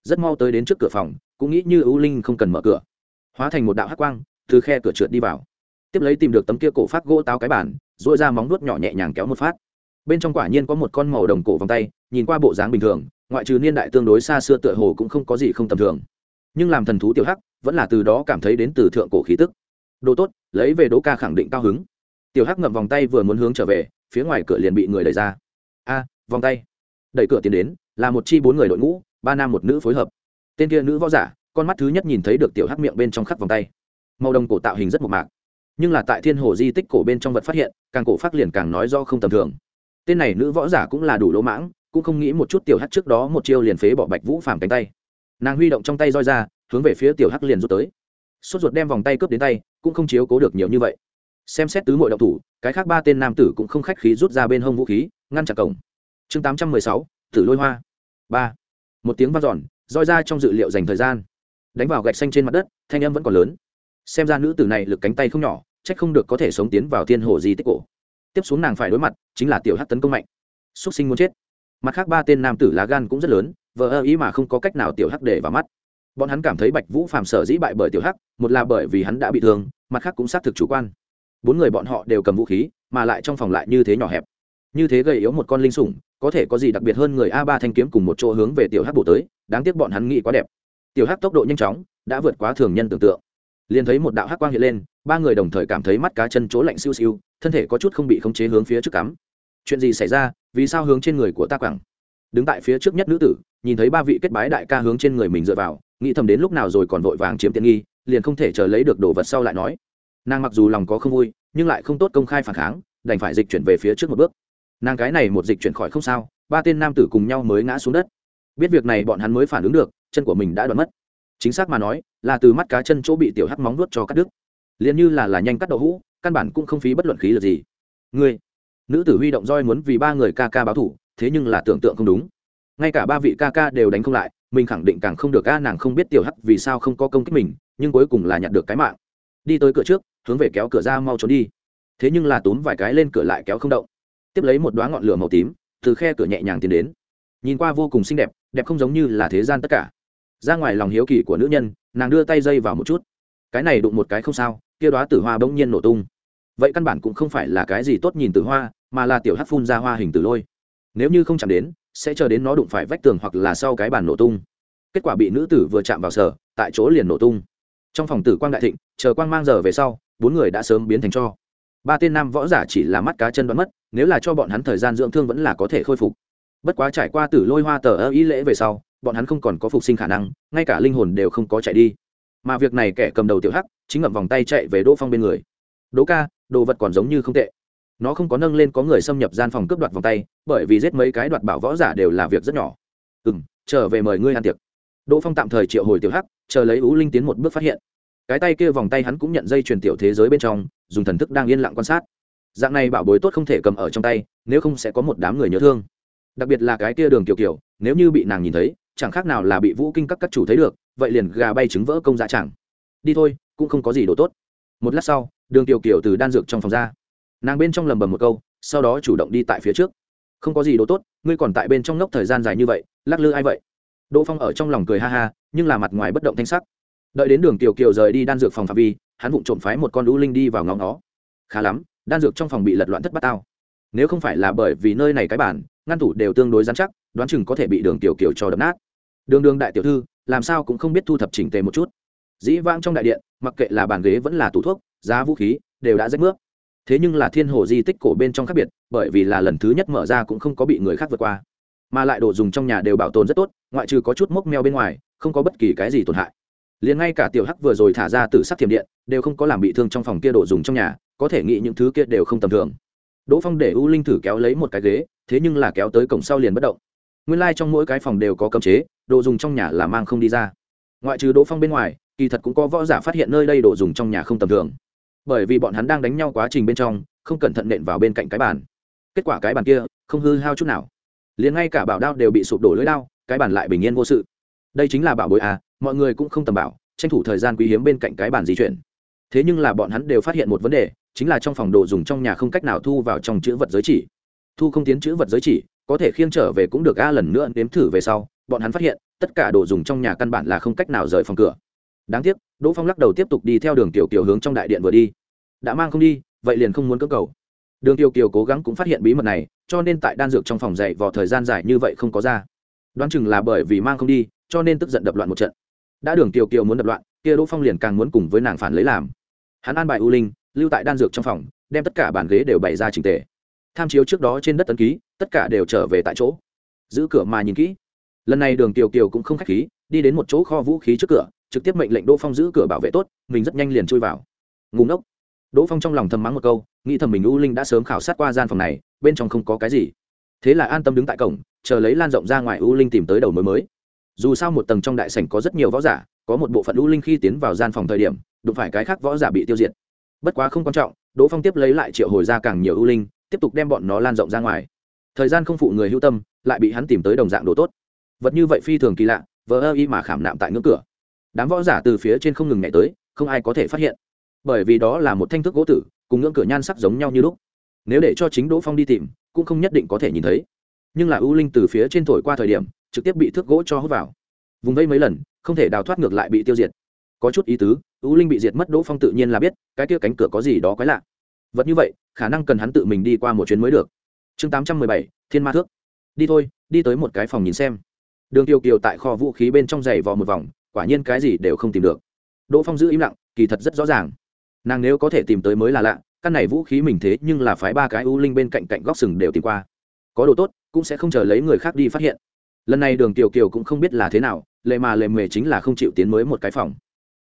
Rất mau tới đến trước cửa phòng, cũng nghĩ như ưu linh không cần mở cửa. Hóa thành một đạo hắc quang, từ khe cửa trượt đi vào. Tiếp lấy tìm được tấm kia cổ phát gỗ táo cái bản dội ra móng nuốt nhỏ nhẹ nhàng kéo một phát. Bên trong quả nhiên có một con màu đồng cổ vòng tay, nhìn qua bộ dáng bình thường, ngoại trừ niên đại tương đối xa xưa tựa hồ cũng không có gì không tầm thường. Nhưng làm thần thú tiểu hắc, vẫn là từ đó cảm thấy đến từ thượng cổ khí tức. Đồ tốt, lấy về đỗ ca khẳng định cao hứng. Tiểu hắc ngậm vòng tay vừa muốn hướng trở về, phía ngoài cửa liền bị người đẩy ra. A, vòng tay đẩy cửa tiến đến, là một chi bốn người đội ngũ, ba nam một nữ phối hợp. Tên kia nữ võ giả, con mắt thứ nhất nhìn thấy được tiểu hắc miệng bên trong khắc vòng tay. Màu đồng cổ tạo hình rất mộc mạc, nhưng là tại thiên hồ di tích cổ bên trong vật phát hiện, càng cổ phát liền càng nói do không tầm thường. Tên này nữ võ giả cũng là đủ lỗ mãng, cũng không nghĩ một chút tiểu hắc trước đó một chiêu liền phế bỏ bạch vũ phàm cánh tay. Nàng huy động trong tay roi ra, hướng về phía tiểu hắc liền rút tới. Sốt ruột đem vòng tay cướp đến tay, cũng không chiếu cố được nhiều như vậy. Xem xét tứ mọi động thủ, cái khác ba tên nam tử cũng không khách khí rút ra bên hông vũ khí, ngăn chặn cổng chương tám trăm mười sáu, tử lôi hoa. Ba. Một tiếng v a n giòn roi ra trong dự liệu dành thời gian. Đánh vào gạch xanh trên mặt đất, thanh âm vẫn còn lớn. Xem ra nữ tử này lực cánh tay không nhỏ c h ắ c không được có thể sống tiến vào thiên hồ di tích cổ. Tiếp xuống nàng phải đối mặt, chính là tiểu hát tấn công mạnh. Xuất sinh muốn chết. Mặt khác ba tên nam tử lá gan cũng rất lớn, vờ ơ ý mà không có cách nào tiểu hắc để vào mắt. Bọn hắn cảm thấy bạch vũ phàm sở dĩ bại bởi tiểu hắc, một là bởi vì hắn đã bị thương, mặt khác cũng xác thực chủ quan. Bốn người bọn họ đều cầm vũ khí, mà lại trong phòng lại như thế nhỏ hẹp. Như thế gây yếu một con linh sủng có thể có gì đặc biệt hơn người a ba thanh kiếm cùng một chỗ hướng về tiểu hắc bổ tới, đáng tiếc bọn hắn nghĩ quá đẹp. Tiểu hắc tốc độ nhanh chóng, đã vượt quá thường nhân tưởng tượng. Liền thấy một đạo hắc quang hiện lên, ba người đồng thời cảm thấy mắt cá chân chỗ lạnh siêu siêu, thân thể có chút không bị khống chế hướng phía trước cắm. Chuyện gì xảy ra? Vì sao hướng trên người của ta quẳng? Đứng tại phía trước nhất nữ tử, nhìn thấy ba vị kết bái đại ca hướng trên người mình dựa vào, nghĩ thầm đến lúc nào rồi còn vội vàng chiếm tiện nghi, liền không thể chờ lấy được đồ vật sau lại nói. Nàng mặc dù lòng có không vui, nhưng lại không tốt công khai phản kháng, đành phải dịch chuyển về phía trước một bước nàng cái này một dịch chuyển khỏi không sao, ba tên nam tử cùng nhau mới ngã xuống đất. Biết việc này bọn hắn mới phản ứng được, chân của mình đã đoán mất. Chính xác mà nói, là từ mắt cá chân chỗ bị tiểu hắc móng nuốt cho cắt đứt. Liền như là là nhanh cắt đậu hũ, căn bản cũng không phí bất luận khí là gì. Người nữ tử huy động roi muốn vì ba người ca ca báo thủ, thế nhưng là tưởng tượng không đúng. Ngay cả ba vị ca ca đều đánh không lại, mình khẳng định càng không được ca nàng không biết tiểu hắc vì sao không có công kích mình, nhưng cuối cùng là nhặt được cái mạng. Đi tới cửa trước, hướng về kéo cửa ra mau trốn đi. Thế nhưng là túm vài cái lên cửa lại kéo không động tiếp lấy một đoá ngọn lửa màu tím, từ khe cửa nhẹ nhàng tiến đến. Nhìn qua vô cùng xinh đẹp đẹp không giống như là thế gian tất cả. Ra ngoài lòng hiếu kỳ của nữ nhân, nàng đưa tay dây vào một chút. Cái này đụng một cái không sao, kia đoá tử hoa bỗng nhiên nổ tung. Vậy căn bản cũng không phải là cái gì tốt nhìn từ hoa, mà là tiểu hát phun ra hoa hình từ lôi. Nếu như không chạm đến, sẽ chờ đến nó đụng phải vách tường hoặc là sau cái bàn nổ tung. Kết quả bị nữ tử vừa chạm vào sở, tại chỗ liền nổ tung. Trong phòng tử quang đại thịnh, chờ quang mang giờ về sau, bốn người đã sớm biến thành cho. Ba tên nam võ giả chỉ là mắt cá chân đoán mất nếu là cho bọn hắn thời gian dưỡng thương vẫn là có thể khôi phục. Bất quá trải qua tử lôi hoa tờ ơ ý lễ về sau, bọn hắn không còn có phục sinh khả năng, ngay cả linh hồn đều không có chạy đi. Mà việc này kẻ cầm đầu tiểu hắc, chính ngậm vòng tay chạy về đỗ phong bên người. Đỗ ca, đồ vật còn giống như không tệ. Nó không có nâng lên có người xâm nhập gian phòng cướp đoạt vòng tay, bởi vì giết mấy cái đoạt bảo võ giả đều là việc rất nhỏ. Ừ m trở về mời ngươi ăn tiệc. Đỗ phong tạm thời triệu hồi tiểu hắc, chờ lấy ú linh tiến một bước phát hiện. Cái tay kia vòng tay hắn cũng nhận dây truyền tiểu thế giới bên trong, dùng thần thức đang yên lặng quan sát dạng này bảo bối tốt không thể cầm ở trong tay, nếu không sẽ có một đám người nhớ thương. Đặc biệt là cái kia đường kiểu kiểu, nếu như bị nàng nhìn thấy, chẳng khác nào là bị vũ kinh các các chủ thấy được, vậy liền gà bay trứng vỡ công dạ chẳng. Đi thôi, cũng không có gì đồ tốt. Một lát sau, đường tiểu kiểu từ đan dược trong phòng ra. Nàng bên trong lầm bầm một câu, sau đó chủ động đi tại phía trước. Không có gì đồ tốt, ngươi còn tại bên trong ngốc thời gian dài như vậy, lắc lư ai vậy? Đỗ phong ở trong lòng cười ha ha, nhưng là mặt ngoài bất động thanh sắc. Đợi đến đường tiểu kiều rời đi đan dược phòng phạm vi, hắn vụng trộm phái một con lũ linh đi vào ngóng nó khá lắm đan dược trong phòng bị lật loạn thất bát tao. Nếu không phải là bởi vì nơi này cái bản, ngăn tủ đều tương đối dán chắc, đoán chừng có thể bị đường tiểu kiều cho đập nát. Đường đường đại tiểu thư, làm sao cũng không biết thu thập chỉnh tề một chút. Dĩ vãng trong đại điện, mặc kệ là bàn ghế vẫn là tủ thuốc, giá vũ khí, đều đã rách nước thế nhưng là thiên hồ di tích cổ bên trong khác biệt, bởi vì là lần thứ nhất mở ra cũng không có bị người khác vượt qua. Mà lại đồ dùng trong nhà đều bảo tồn rất tốt, ngoại trừ có chút mốc meo bên ngoài, không có bất kỳ cái gì tổn hại. Liền ngay cả tiểu hắc vừa rồi thả ra từ sắc thiểm điện, đều không có làm bị thương trong phòng kia đồ dùng trong nhà có thể nghĩ những thứ kia đều không tầm thường. Đỗ phong để u linh thử kéo lấy một cái ghế, thế nhưng là kéo tới cổng sau liền bất động. Nguyên lai、like、trong mỗi cái phòng đều có cấm chế, đồ dùng trong nhà là mang không đi ra. Ngoại trừ đỗ phong bên ngoài, kỳ thật cũng có võ giả phát hiện nơi đây đồ dùng trong nhà không tầm thường. Bởi vì bọn hắn đang đánh nhau quá trình bên trong, không cẩn thận nện vào bên cạnh cái bàn. Kết quả cái bàn kia, không hư hao chút nào. Liền ngay cả bảo đao đều bị sụp đổ lưỡi đao, cái bàn lại bình yên vô sự. Đây chính là bảo bối à mọi người cũng không tầm bảo, tranh thủ thời gian quý hiếm bên cạnh cái bàn di chuyển thế nhưng là bọn hắn đều phát hiện một vấn đề, chính là trong phòng đồ dùng trong nhà không cách nào thu vào trong chữ vật giới chỉ. Thu không tiến chữ vật giới chỉ, có thể khiêng trở về cũng được, a, lần nữa nếm thử về sau, bọn hắn phát hiện, tất cả đồ dùng trong nhà căn bản là không cách nào rời phòng cửa. Đáng tiếc, đỗ phong lắc đầu tiếp tục đi theo đường tiểu kiều hướng trong đại điện vừa đi. Đã mang không đi, vậy liền không muốn cưỡng cầu. Đường tiểu kiều cố gắng cũng phát hiện bí mật này, cho nên tại đan dược trong phòng dạy vào thời gian dài như vậy không có ra. Đoán chừng là bởi vì mang không đi, cho nên tức giận đập loạn một trận. Đã đường tiểu kiều muốn đập loạn kia đỗ phong liền càng muốn cùng với nàng phản lấy làm. Hắn an bài u linh, lưu tại đan dược trong phòng, đem tất cả bàn ghế đều bày ra trình tề. Tham chiếu trước đó trên đất tấn ký, tất cả đều trở về tại chỗ. Giữ cửa mà nhìn kỹ. Lần này đường kiều kiều cũng không k h á c h khí, đi đến một chỗ kho vũ khí trước cửa, trực tiếp mệnh lệnh đỗ phong giữ cửa bảo vệ tốt, mình rất nhanh liền chui vào. Ngủ ngốc. Đỗ phong trong lòng thầm mắng một câu, nghĩ thầm mình u linh đã sớm khảo sát qua gian phòng này, bên trong không có cái gì. Thế là an tâm đứng tại cổng, chờ lấy lan rộng ra ngoài u linh tìm tới đầu mối mới. Dù sao một tầng trong đại sảnh có rất nhiều võ giả có một bộ phận ưu linh khi tiến vào gian phòng thời điểm, đụng phải cái khác võ giả bị tiêu diệt. Bất quá không quan trọng, đỗ phong tiếp lấy lại triệu hồi ra càng nhiều ưu linh, tiếp tục đem bọn nó lan rộng ra ngoài. Thời gian không phụ người hữu tâm, lại bị hắn tìm tới đồng dạng đồ tốt. Vật như vậy phi thường kỳ lạ vỡ ơ y mà khảm nạm tại ngưỡng cửa. Đám võ giả từ phía trên không ngừng nhảy tới, không ai có thể phát hiện. Bởi vì đó là một thanh thức gỗ tử, cùng ngưỡng cửa nhan sắc giống nhau như lúc. Nếu để cho chính đỗ phong đi tìm, cũng không nhất định có thể nhìn thấy. Nhưng là ưu linh từ phía trên thổi qua thời điểm, trực tiếp bị thước gỗ cho hút vào. Vùng vây mấy lần không thể đào thoát ngược lại bị tiêu diệt. Có chút ý tứ ưu linh bị diệt mất đỗ phong tự nhiên là biết, cái kia cánh cửa có gì đó quái lạ. Vật như vậy, khả năng cần hắn tự mình đi qua một chuyến mới được. Chương tám trăm mười bảy, thiên ma thước. Đi thôi, đi tới một cái phòng nhìn xem. Đường kiều kiều tại kho vũ khí bên trong giày vò một vòng, quả nhiên cái gì đều không tìm được. Đỗ phong giữ im lặng, kỳ thật rất rõ ràng. Nàng nếu có thể tìm tới mới là lạ, căn này vũ khí mình thế nhưng là phái ba cái ưu linh bên cạnh cạnh góc sừng đều tìm qua. Có đồ tốt, cũng sẽ không chờ lấy người khác đi phát hiện. Lần này đường kiều kiều cũng không biết là thế nào lệ mà lệ mề chính là không chịu tiến mới một cái phòng.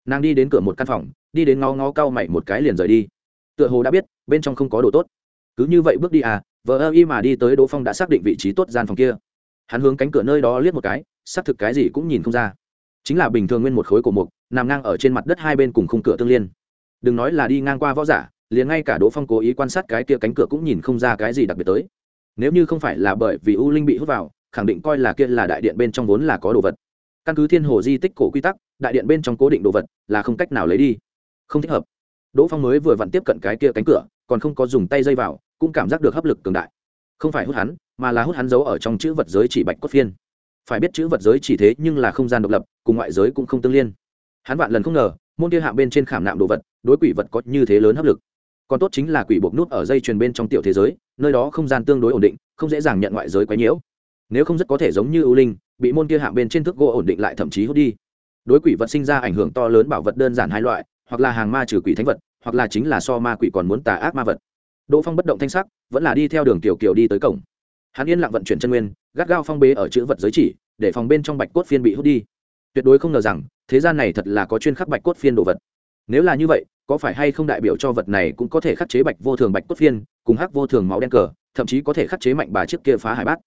Nàng đi đến cửa một căn phòng, đi đến ngó ngó cau mày một cái liền rời đi. Tựa hồ đã biết, bên trong không có đồ tốt. Cứ như vậy bước đi à vợ ơ y mà đi tới đỗ phong đã xác định vị trí tốt gian phòng kia. Hắn hướng cánh cửa nơi đó liếc một cái, xác thực cái gì cũng nhìn không ra. Chính là bình thường nguyên một khối cổ mục, nằm ngang ở trên mặt đất hai bên cùng khung cửa tương liên. Đừng nói là đi ngang qua võ giả, liền ngay cả đỗ phong cố ý quan sát cái kia cánh cửa cũng nhìn không ra cái gì đặc biệt tới. Nếu như không phải là bởi vì u linh bị hút vào, khẳng định coi là kia là đại điện bên trong vốn là có đồ vật căn cứ thiên hồ di tích cổ quy tắc, đại điện bên trong cố định đồ vật là không cách nào lấy đi. Không thích hợp. Đỗ phong mới vừa vặn tiếp cận cái kia cánh cửa, còn không có dùng tay dây vào, cũng cảm giác được hấp lực cường đại. Không phải hút hắn, mà là hút hắn giấu ở trong chữ vật giới chỉ bạch cốt phiên. Phải biết chữ vật giới chỉ thế nhưng là không gian độc lập, cùng ngoại giới cũng không tương liên. Hắn vạn lần không ngờ, môn kia hạ bên trên khảm nạm đồ vật, đối quỷ vật có như thế lớn hấp lực. Còn tốt chính là quỷ buộc nút ở dây chuyền bên trong tiểu thế giới, nơi đó không gian tương đối ổn định, không dễ dàng nhận ngoại giới quấy nhiễu. Nếu không rất có thể giống như ưu linh bị môn kia hạng bên trên thước gỗ ổn định lại thậm chí hút đi. Đối quỷ vật sinh ra ảnh hưởng to lớn bảo vật đơn giản hai loại, hoặc là hàng ma trừ quỷ thánh vật, hoặc là chính là so ma quỷ còn muốn tà ác ma vật. Đỗ phong bất động thanh sắc, vẫn là đi theo đường tiểu kiều đi tới cổng. Hắn yên lặng vận chuyển chân nguyên, gắt gao phong bế ở chữ vật giới chỉ, để phòng bên trong bạch cốt phiên bị hút đi. Tuyệt đối không ngờ rằng, thế gian này thật là có chuyên khắc bạch cốt phiên đồ vật. Nếu là như vậy, có phải hay không đại biểu cho vật này cũng có thể khắc chế bạch vô thường bạch cốt phiên, cùng hắc vô thường máu đen cờ, thậm chí có thể khắc chế mạnh bà trước kia phá hải bát?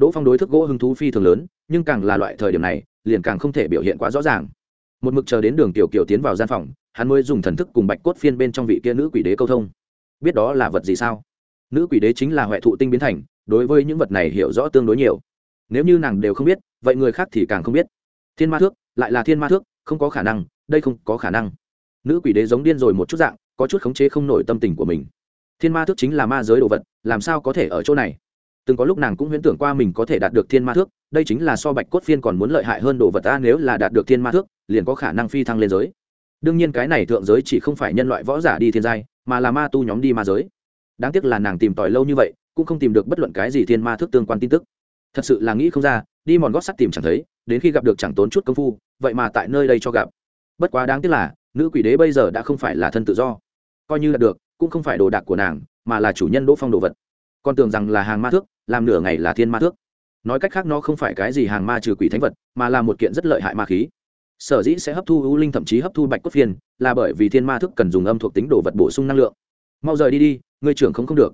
Đỗ phong đối thức gỗ hứng thú phi thường lớn, nhưng càng là loại thời điểm này, liền càng không thể biểu hiện quá rõ ràng. Một mực chờ đến đường tiểu kiều tiến vào gian phòng, hắn mới dùng thần thức cùng bạch cốt phiên bên trong vị kia nữ quỷ đế câu thông. Biết đó là vật gì sao? Nữ quỷ đế chính là huệ thụ tinh biến thành, đối với những vật này hiểu rõ tương đối nhiều. Nếu như nàng đều không biết, vậy người khác thì càng không biết. Thiên ma thước, lại là thiên ma thước, không có khả năng, đây không có khả năng. Nữ quỷ đế giống điên rồi một chút dạng, có chút khống chế không nổi tâm tình của mình. Thiên ma thước chính là ma giới đồ vật, làm sao có thể ở chỗ này? Từng có lúc nàng cũng huyễn tưởng qua mình có thể đạt được thiên ma thước, đây chính là so bạch cốt phiên còn muốn lợi hại hơn đồ vật ta, nếu là đạt được thiên ma thước, liền có khả năng phi thăng lên giới. Đương nhiên cái này thượng giới chỉ không phải nhân loại võ giả đi thiên giai, mà là ma tu nhóm đi ma giới. Đáng tiếc là nàng tìm tòi lâu như vậy, cũng không tìm được bất luận cái gì thiên ma thước tương quan tin tức. Thật sự là nghĩ không ra, đi mòn gót sắt tìm chẳng thấy, đến khi gặp được chẳng tốn chút công phu, vậy mà tại nơi đây cho gặp. Bất quá đáng tiếc là, nữ quỷ đế bây giờ đã không phải là thân tự do. Coi như là được, cũng không phải đồ đạc của nàng, mà là chủ nhân đỗ phong đồ vật còn tưởng rằng là hàng ma thước, làm nửa ngày là thiên ma thước. Nói cách khác nó không phải cái gì hàng ma trừ quỷ thánh vật, mà là một kiện rất lợi hại ma khí. Sở dĩ sẽ hấp thu ưu linh thậm chí hấp thu bạch cốt phiên là bởi vì thiên ma thức cần dùng âm thuộc tính đồ vật bổ sung năng lượng. Mau rời đi đi người trưởng không không được.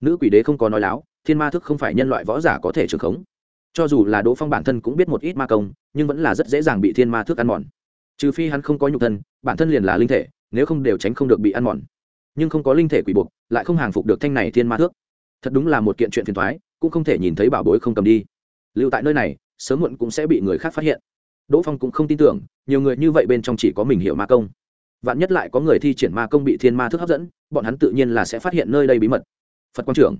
Nữ quỷ đế không có nói láo, thiên ma thức không phải nhân loại võ giả có thể trưởng khống. Cho dù là đỗ phong bản thân cũng biết một ít ma công, nhưng vẫn là rất dễ dàng bị thiên ma thức ăn mòn. Trừ phi hắn không có nhục thân, bản thân liền là linh thể, nếu không đều tránh không được bị ăn mòn. Nhưng không có linh thể quỷ buộc, lại không hàng phục được thanh này thiên ma thước thật đúng là một kiện chuyện phiền thoái, cũng không thể nhìn thấy bảo bối không cầm đi. Lưu tại nơi này, sớm muộn cũng sẽ bị người khác phát hiện. Đỗ phong cũng không tin tưởng, nhiều người như vậy bên trong chỉ có mình hiểu ma công. Vạn nhất lại có người thi triển ma công bị thiên ma thức hấp dẫn, bọn hắn tự nhiên là sẽ phát hiện nơi đây bí mật. Phật quang trưởng.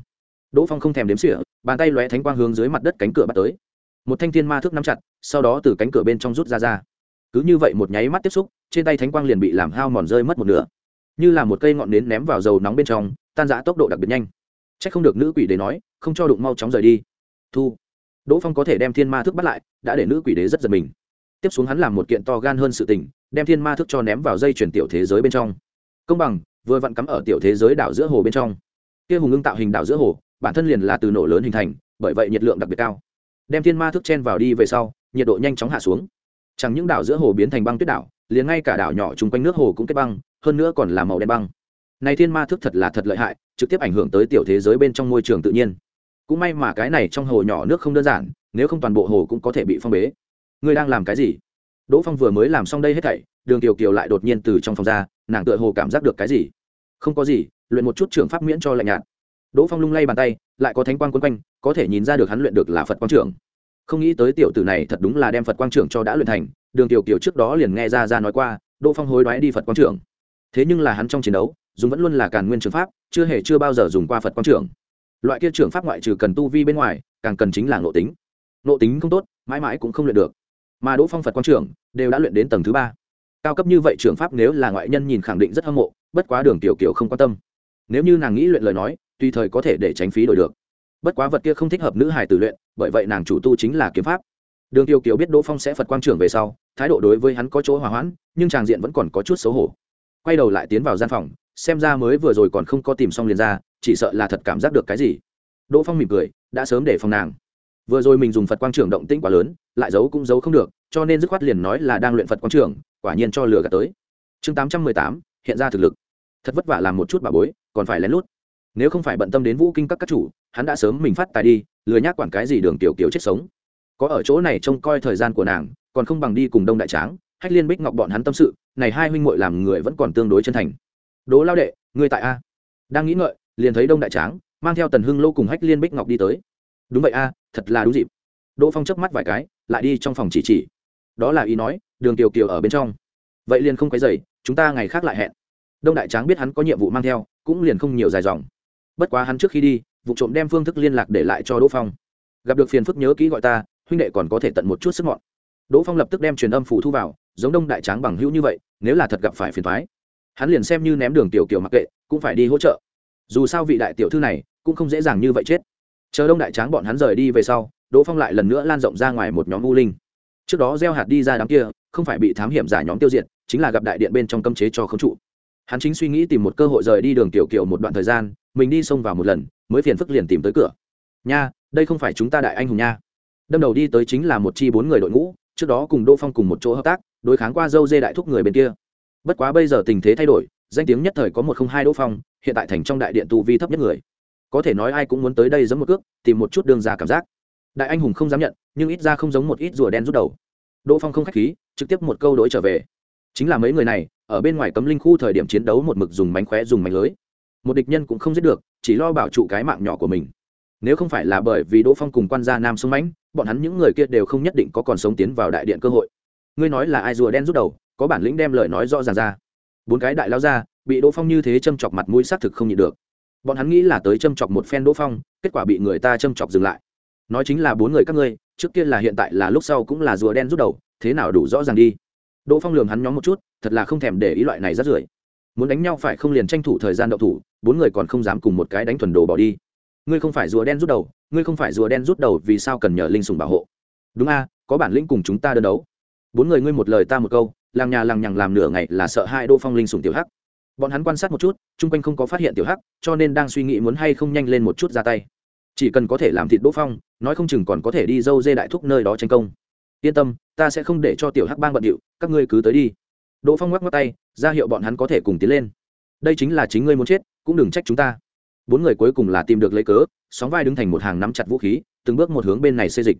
Đỗ phong không thèm đếm xỉa, bàn tay lóe thánh quang hướng dưới mặt đất cánh cửa bắt tới. Một thanh thiên ma thức nắm chặt, sau đó từ cánh cửa bên trong rút ra ra. Cứ như vậy một nháy mắt tiếp xúc, trên tay thánh quang liền bị làm hao mòn rơi mất một nửa. Như là một cây ngọn nến ném vào dầu nóng bên trong, tan giã tốc độ đặc biệt nhanh c h ắ c không được nữ quỷ đế nói, không cho đụng mau chóng rời đi. Thu. Đỗ phong có thể đem thiên ma thức bắt lại, đã để nữ quỷ đế rất giật mình. Tiếp xuống hắn làm một kiện to gan hơn sự tình, đem thiên ma thức cho ném vào dây chuyển tiểu thế giới bên trong. Công bằng, vừa vặn cắm ở tiểu thế giới đảo giữa hồ bên trong. Kia hùng ưng tạo hình đảo giữa hồ, bản thân liền là từ nổ lớn hình thành, bởi vậy nhiệt lượng đặc biệt cao. Đem thiên ma thức chen vào đi về sau, nhiệt độ nhanh chóng hạ xuống. Chẳng những đảo giữa hồ biến thành băng tuyết đảo, liền ngay cả đảo nhỏ chung quanh nước hồ cũng kết băng, hơn nữa còn là màu đen băng này thiên ma thức thật là thật lợi hại, trực tiếp ảnh hưởng tới tiểu thế giới bên trong môi trường tự nhiên. Cũng may mà cái này trong hồ nhỏ nước không đơn giản, nếu không toàn bộ hồ cũng có thể bị phong bế. Ngươi đang làm cái gì? Đỗ phong vừa mới làm xong đây hết thảy, đường tiểu kiều lại đột nhiên từ trong phòng ra, nàng tựa hồ cảm giác được cái gì? Không có gì, luyện một chút trưởng pháp miễn cho lạnh nhạt. Đỗ phong lung lay bàn tay, lại có thánh quang quân quanh, có thể nhìn ra được hắn luyện được là phật quang trưởng. Không nghĩ tới tiểu tử này thật đúng là đem phật quang trưởng cho đã luyện thành, đường tiểu kiều trước đó liền nghe ra ra nói qua, đỗ phong hối đoái đi phật quang trưởng. Thế nhưng là hắn trong chiến đấu dùng vẫn luôn là càn nguyên trường pháp, chưa hề chưa bao giờ dùng qua phật quang trưởng loại kia trường pháp ngoại trừ cần tu vi bên ngoài, càng cần chính là ngộ tính. Ngộ tính không tốt, mãi mãi cũng không luyện được. Mà đỗ phong phật quang trưởng đều đã luyện đến tầng thứ ba. Cao cấp như vậy trường pháp nếu là ngoại nhân nhìn khẳng định rất hâm mộ, bất quá đường tiểu kiểu không quan tâm. Nếu như nàng nghĩ luyện lời nói, tùy thời có thể để tránh phí đổi được. Bất quá vật kia không thích hợp nữ hài tử luyện, bởi vậy nàng chủ tu chính là kiếm pháp. Đường tiểu kiểu biết đỗ phong sẽ phật quang trưởng về sau, thái độ đối với hắn có chỗ hòa hoãn, nhưng tràng diện vẫn còn có chút xấu hổ. Quay đầu lại tiến vào gian phòng xem ra mới vừa rồi còn không có tìm xong liền ra, chỉ sợ là thật cảm giác được cái gì. Đỗ phong mỉm cười, đã sớm để phòng nàng. Vừa rồi mình dùng phật quang trưởng động tĩnh quá lớn, lại giấu cũng giấu không được, cho nên dứt khoát liền nói là đang luyện phật quang trưởng, quả nhiên cho lừa gạt tới. Chương tám trăm mười tám, hiện ra thực lực. Thật vất vả làm một chút bà bối, còn phải lén lút. Nếu không phải bận tâm đến vũ kinh các các chủ, hắn đã sớm mình phát tài đi lừa nhác quản cái gì đường tiểu kiểu chết sống. Có ở chỗ này trông coi thời gian của nàng, còn không bằng đi cùng đông đại tráng, hách liên bích ngọc bọn hắn tâm sự, này hai huynh muội làm người vẫn còn tương đối chân thành đố lao đệ người tại a? Đang nghĩ ngợi, liền thấy đông đại tráng, mang theo tần hưng lô cùng hách liên bích ngọc đi tới. Đúng vậy a, thật là đúng dịp. Đỗ phong chớp mắt vài cái, lại đi trong phòng chỉ chỉ. Đó là ý nói, đường tiểu kiều ở bên trong. Vậy liền không quấy dày chúng ta ngày khác lại hẹn. Đông đại tráng biết hắn có nhiệm vụ mang theo, cũng liền không nhiều dài dòng. Bất quá hắn trước khi đi, vụ trộm đem phương thức liên lạc để lại cho đỗ phong. Gặp được phiền phức nhớ kỹ gọi ta, huynh đệ còn có thể tận một chút sức mọn. Đỗ phong lập tức đem truyền âm phủ thu vào, giống đông đại tráng bằng hữu như vậy, nếu là thật gặp phải phiền thoái hắn liền xem như ném đường tiểu kiểu mặc kệ, cũng phải đi hỗ trợ. Dù sao vị đại tiểu thư này cũng không dễ dàng như vậy chết. Chờ đông đại tráng bọn hắn rời đi về sau, đỗ phong lại lần nữa lan rộng ra ngoài một nhóm u linh. Trước đó gieo hạt đi ra đám kia, không phải bị thám hiểm giả nhóm tiêu diệt, chính là gặp đại điện bên trong cấm chế cho khống trụ. Hắn chính suy nghĩ tìm một cơ hội rời đi đường tiểu kiểu một đoạn thời gian, mình đi xông vào một lần, mới phiền phức liền tìm tới cửa. Nha, đây không phải chúng ta đại anh hùng nha. Đâm đầu đi tới chính là một chi bốn người đội ngũ, trước đó cùng đỗ phong cùng một chỗ hợp tác, đối kháng qua dâu dê đại thúc người bên kia bất quá bây giờ tình thế thay đổi, danh tiếng nhất thời có một không hai đỗ phong, hiện tại thành trong đại điện tu vi thấp nhất người. Có thể nói ai cũng muốn tới đây giấm một cước, tìm một chút đường ra cảm giác. Đại anh hùng không dám nhận, nhưng ít ra không giống một ít rùa đen rút đầu. Đỗ phong không k h á c h khí, trực tiếp một câu đ ố i trở về. Chính là mấy người này, ở bên ngoài cấm linh khu thời điểm chiến đấu một mực dùng mánh khóe dùng mánh lưới. Một địch nhân cũng không giết được, chỉ lo bảo trụ cái mạng nhỏ của mình. Nếu không phải là bởi vì đỗ phong cùng quan gia nam sông mãnh, bọn hắn những người kia đều không nhất định có còn sống tiến vào đại điện cơ hội. Ngươi nói là ai rùa đen rút đầu có bản lĩnh đem lời nói rõ ràng ra. Bốn cái đại lao ra bị đỗ phong như thế châm chọc mặt mũi xác thực không nhịn được. Bọn hắn nghĩ là tới châm chọc một phen đỗ phong, kết quả bị người ta châm chọc dừng lại. Nói chính là bốn người các ngươi, trước kia là hiện tại là lúc sau cũng là rùa đen rút đầu, thế nào đủ rõ ràng đi. Đỗ phong lường hắn nhóm một chút, thật là không thèm để ý loại này rất rưởi. Muốn đánh nhau phải không liền tranh thủ thời gian đậu thủ, bốn người còn không dám cùng một cái đánh thuần đồ bỏ đi. Ngươi không phải rùa đen rút đầu, ngươi không phải rùa đen rút đầu vì sao cần nhờ linh sùng bảo hộ. Đúng a, có bản lĩnh cùng chúng ta đơn đấu. Bốn người ngươi một lời ta một câu làng nhà làng nhằng làm nửa ngày là sợ hai đỗ phong linh sùng tiểu hắc. Bọn hắn quan sát một chút, chung quanh không có phát hiện tiểu hắc, cho nên đang suy nghĩ muốn hay không nhanh lên một chút ra tay. Chỉ cần có thể làm thịt đỗ phong, nói không chừng còn có thể đi dâu dê đại thúc nơi đó tranh công. Yên tâm, ta sẽ không để cho tiểu hắc bang bận điệu, các ngươi cứ tới đi. Đỗ phong ngoắc ngoắc tay, ra hiệu bọn hắn có thể cùng tiến lên. Đây chính là chính ngươi muốn chết, cũng đừng trách chúng ta. Bốn người cuối cùng là tìm được lấy cớ, sóng vai đứng thành một hàng nắm chặt vũ khí, từng bước một hướng bên này xê dịch.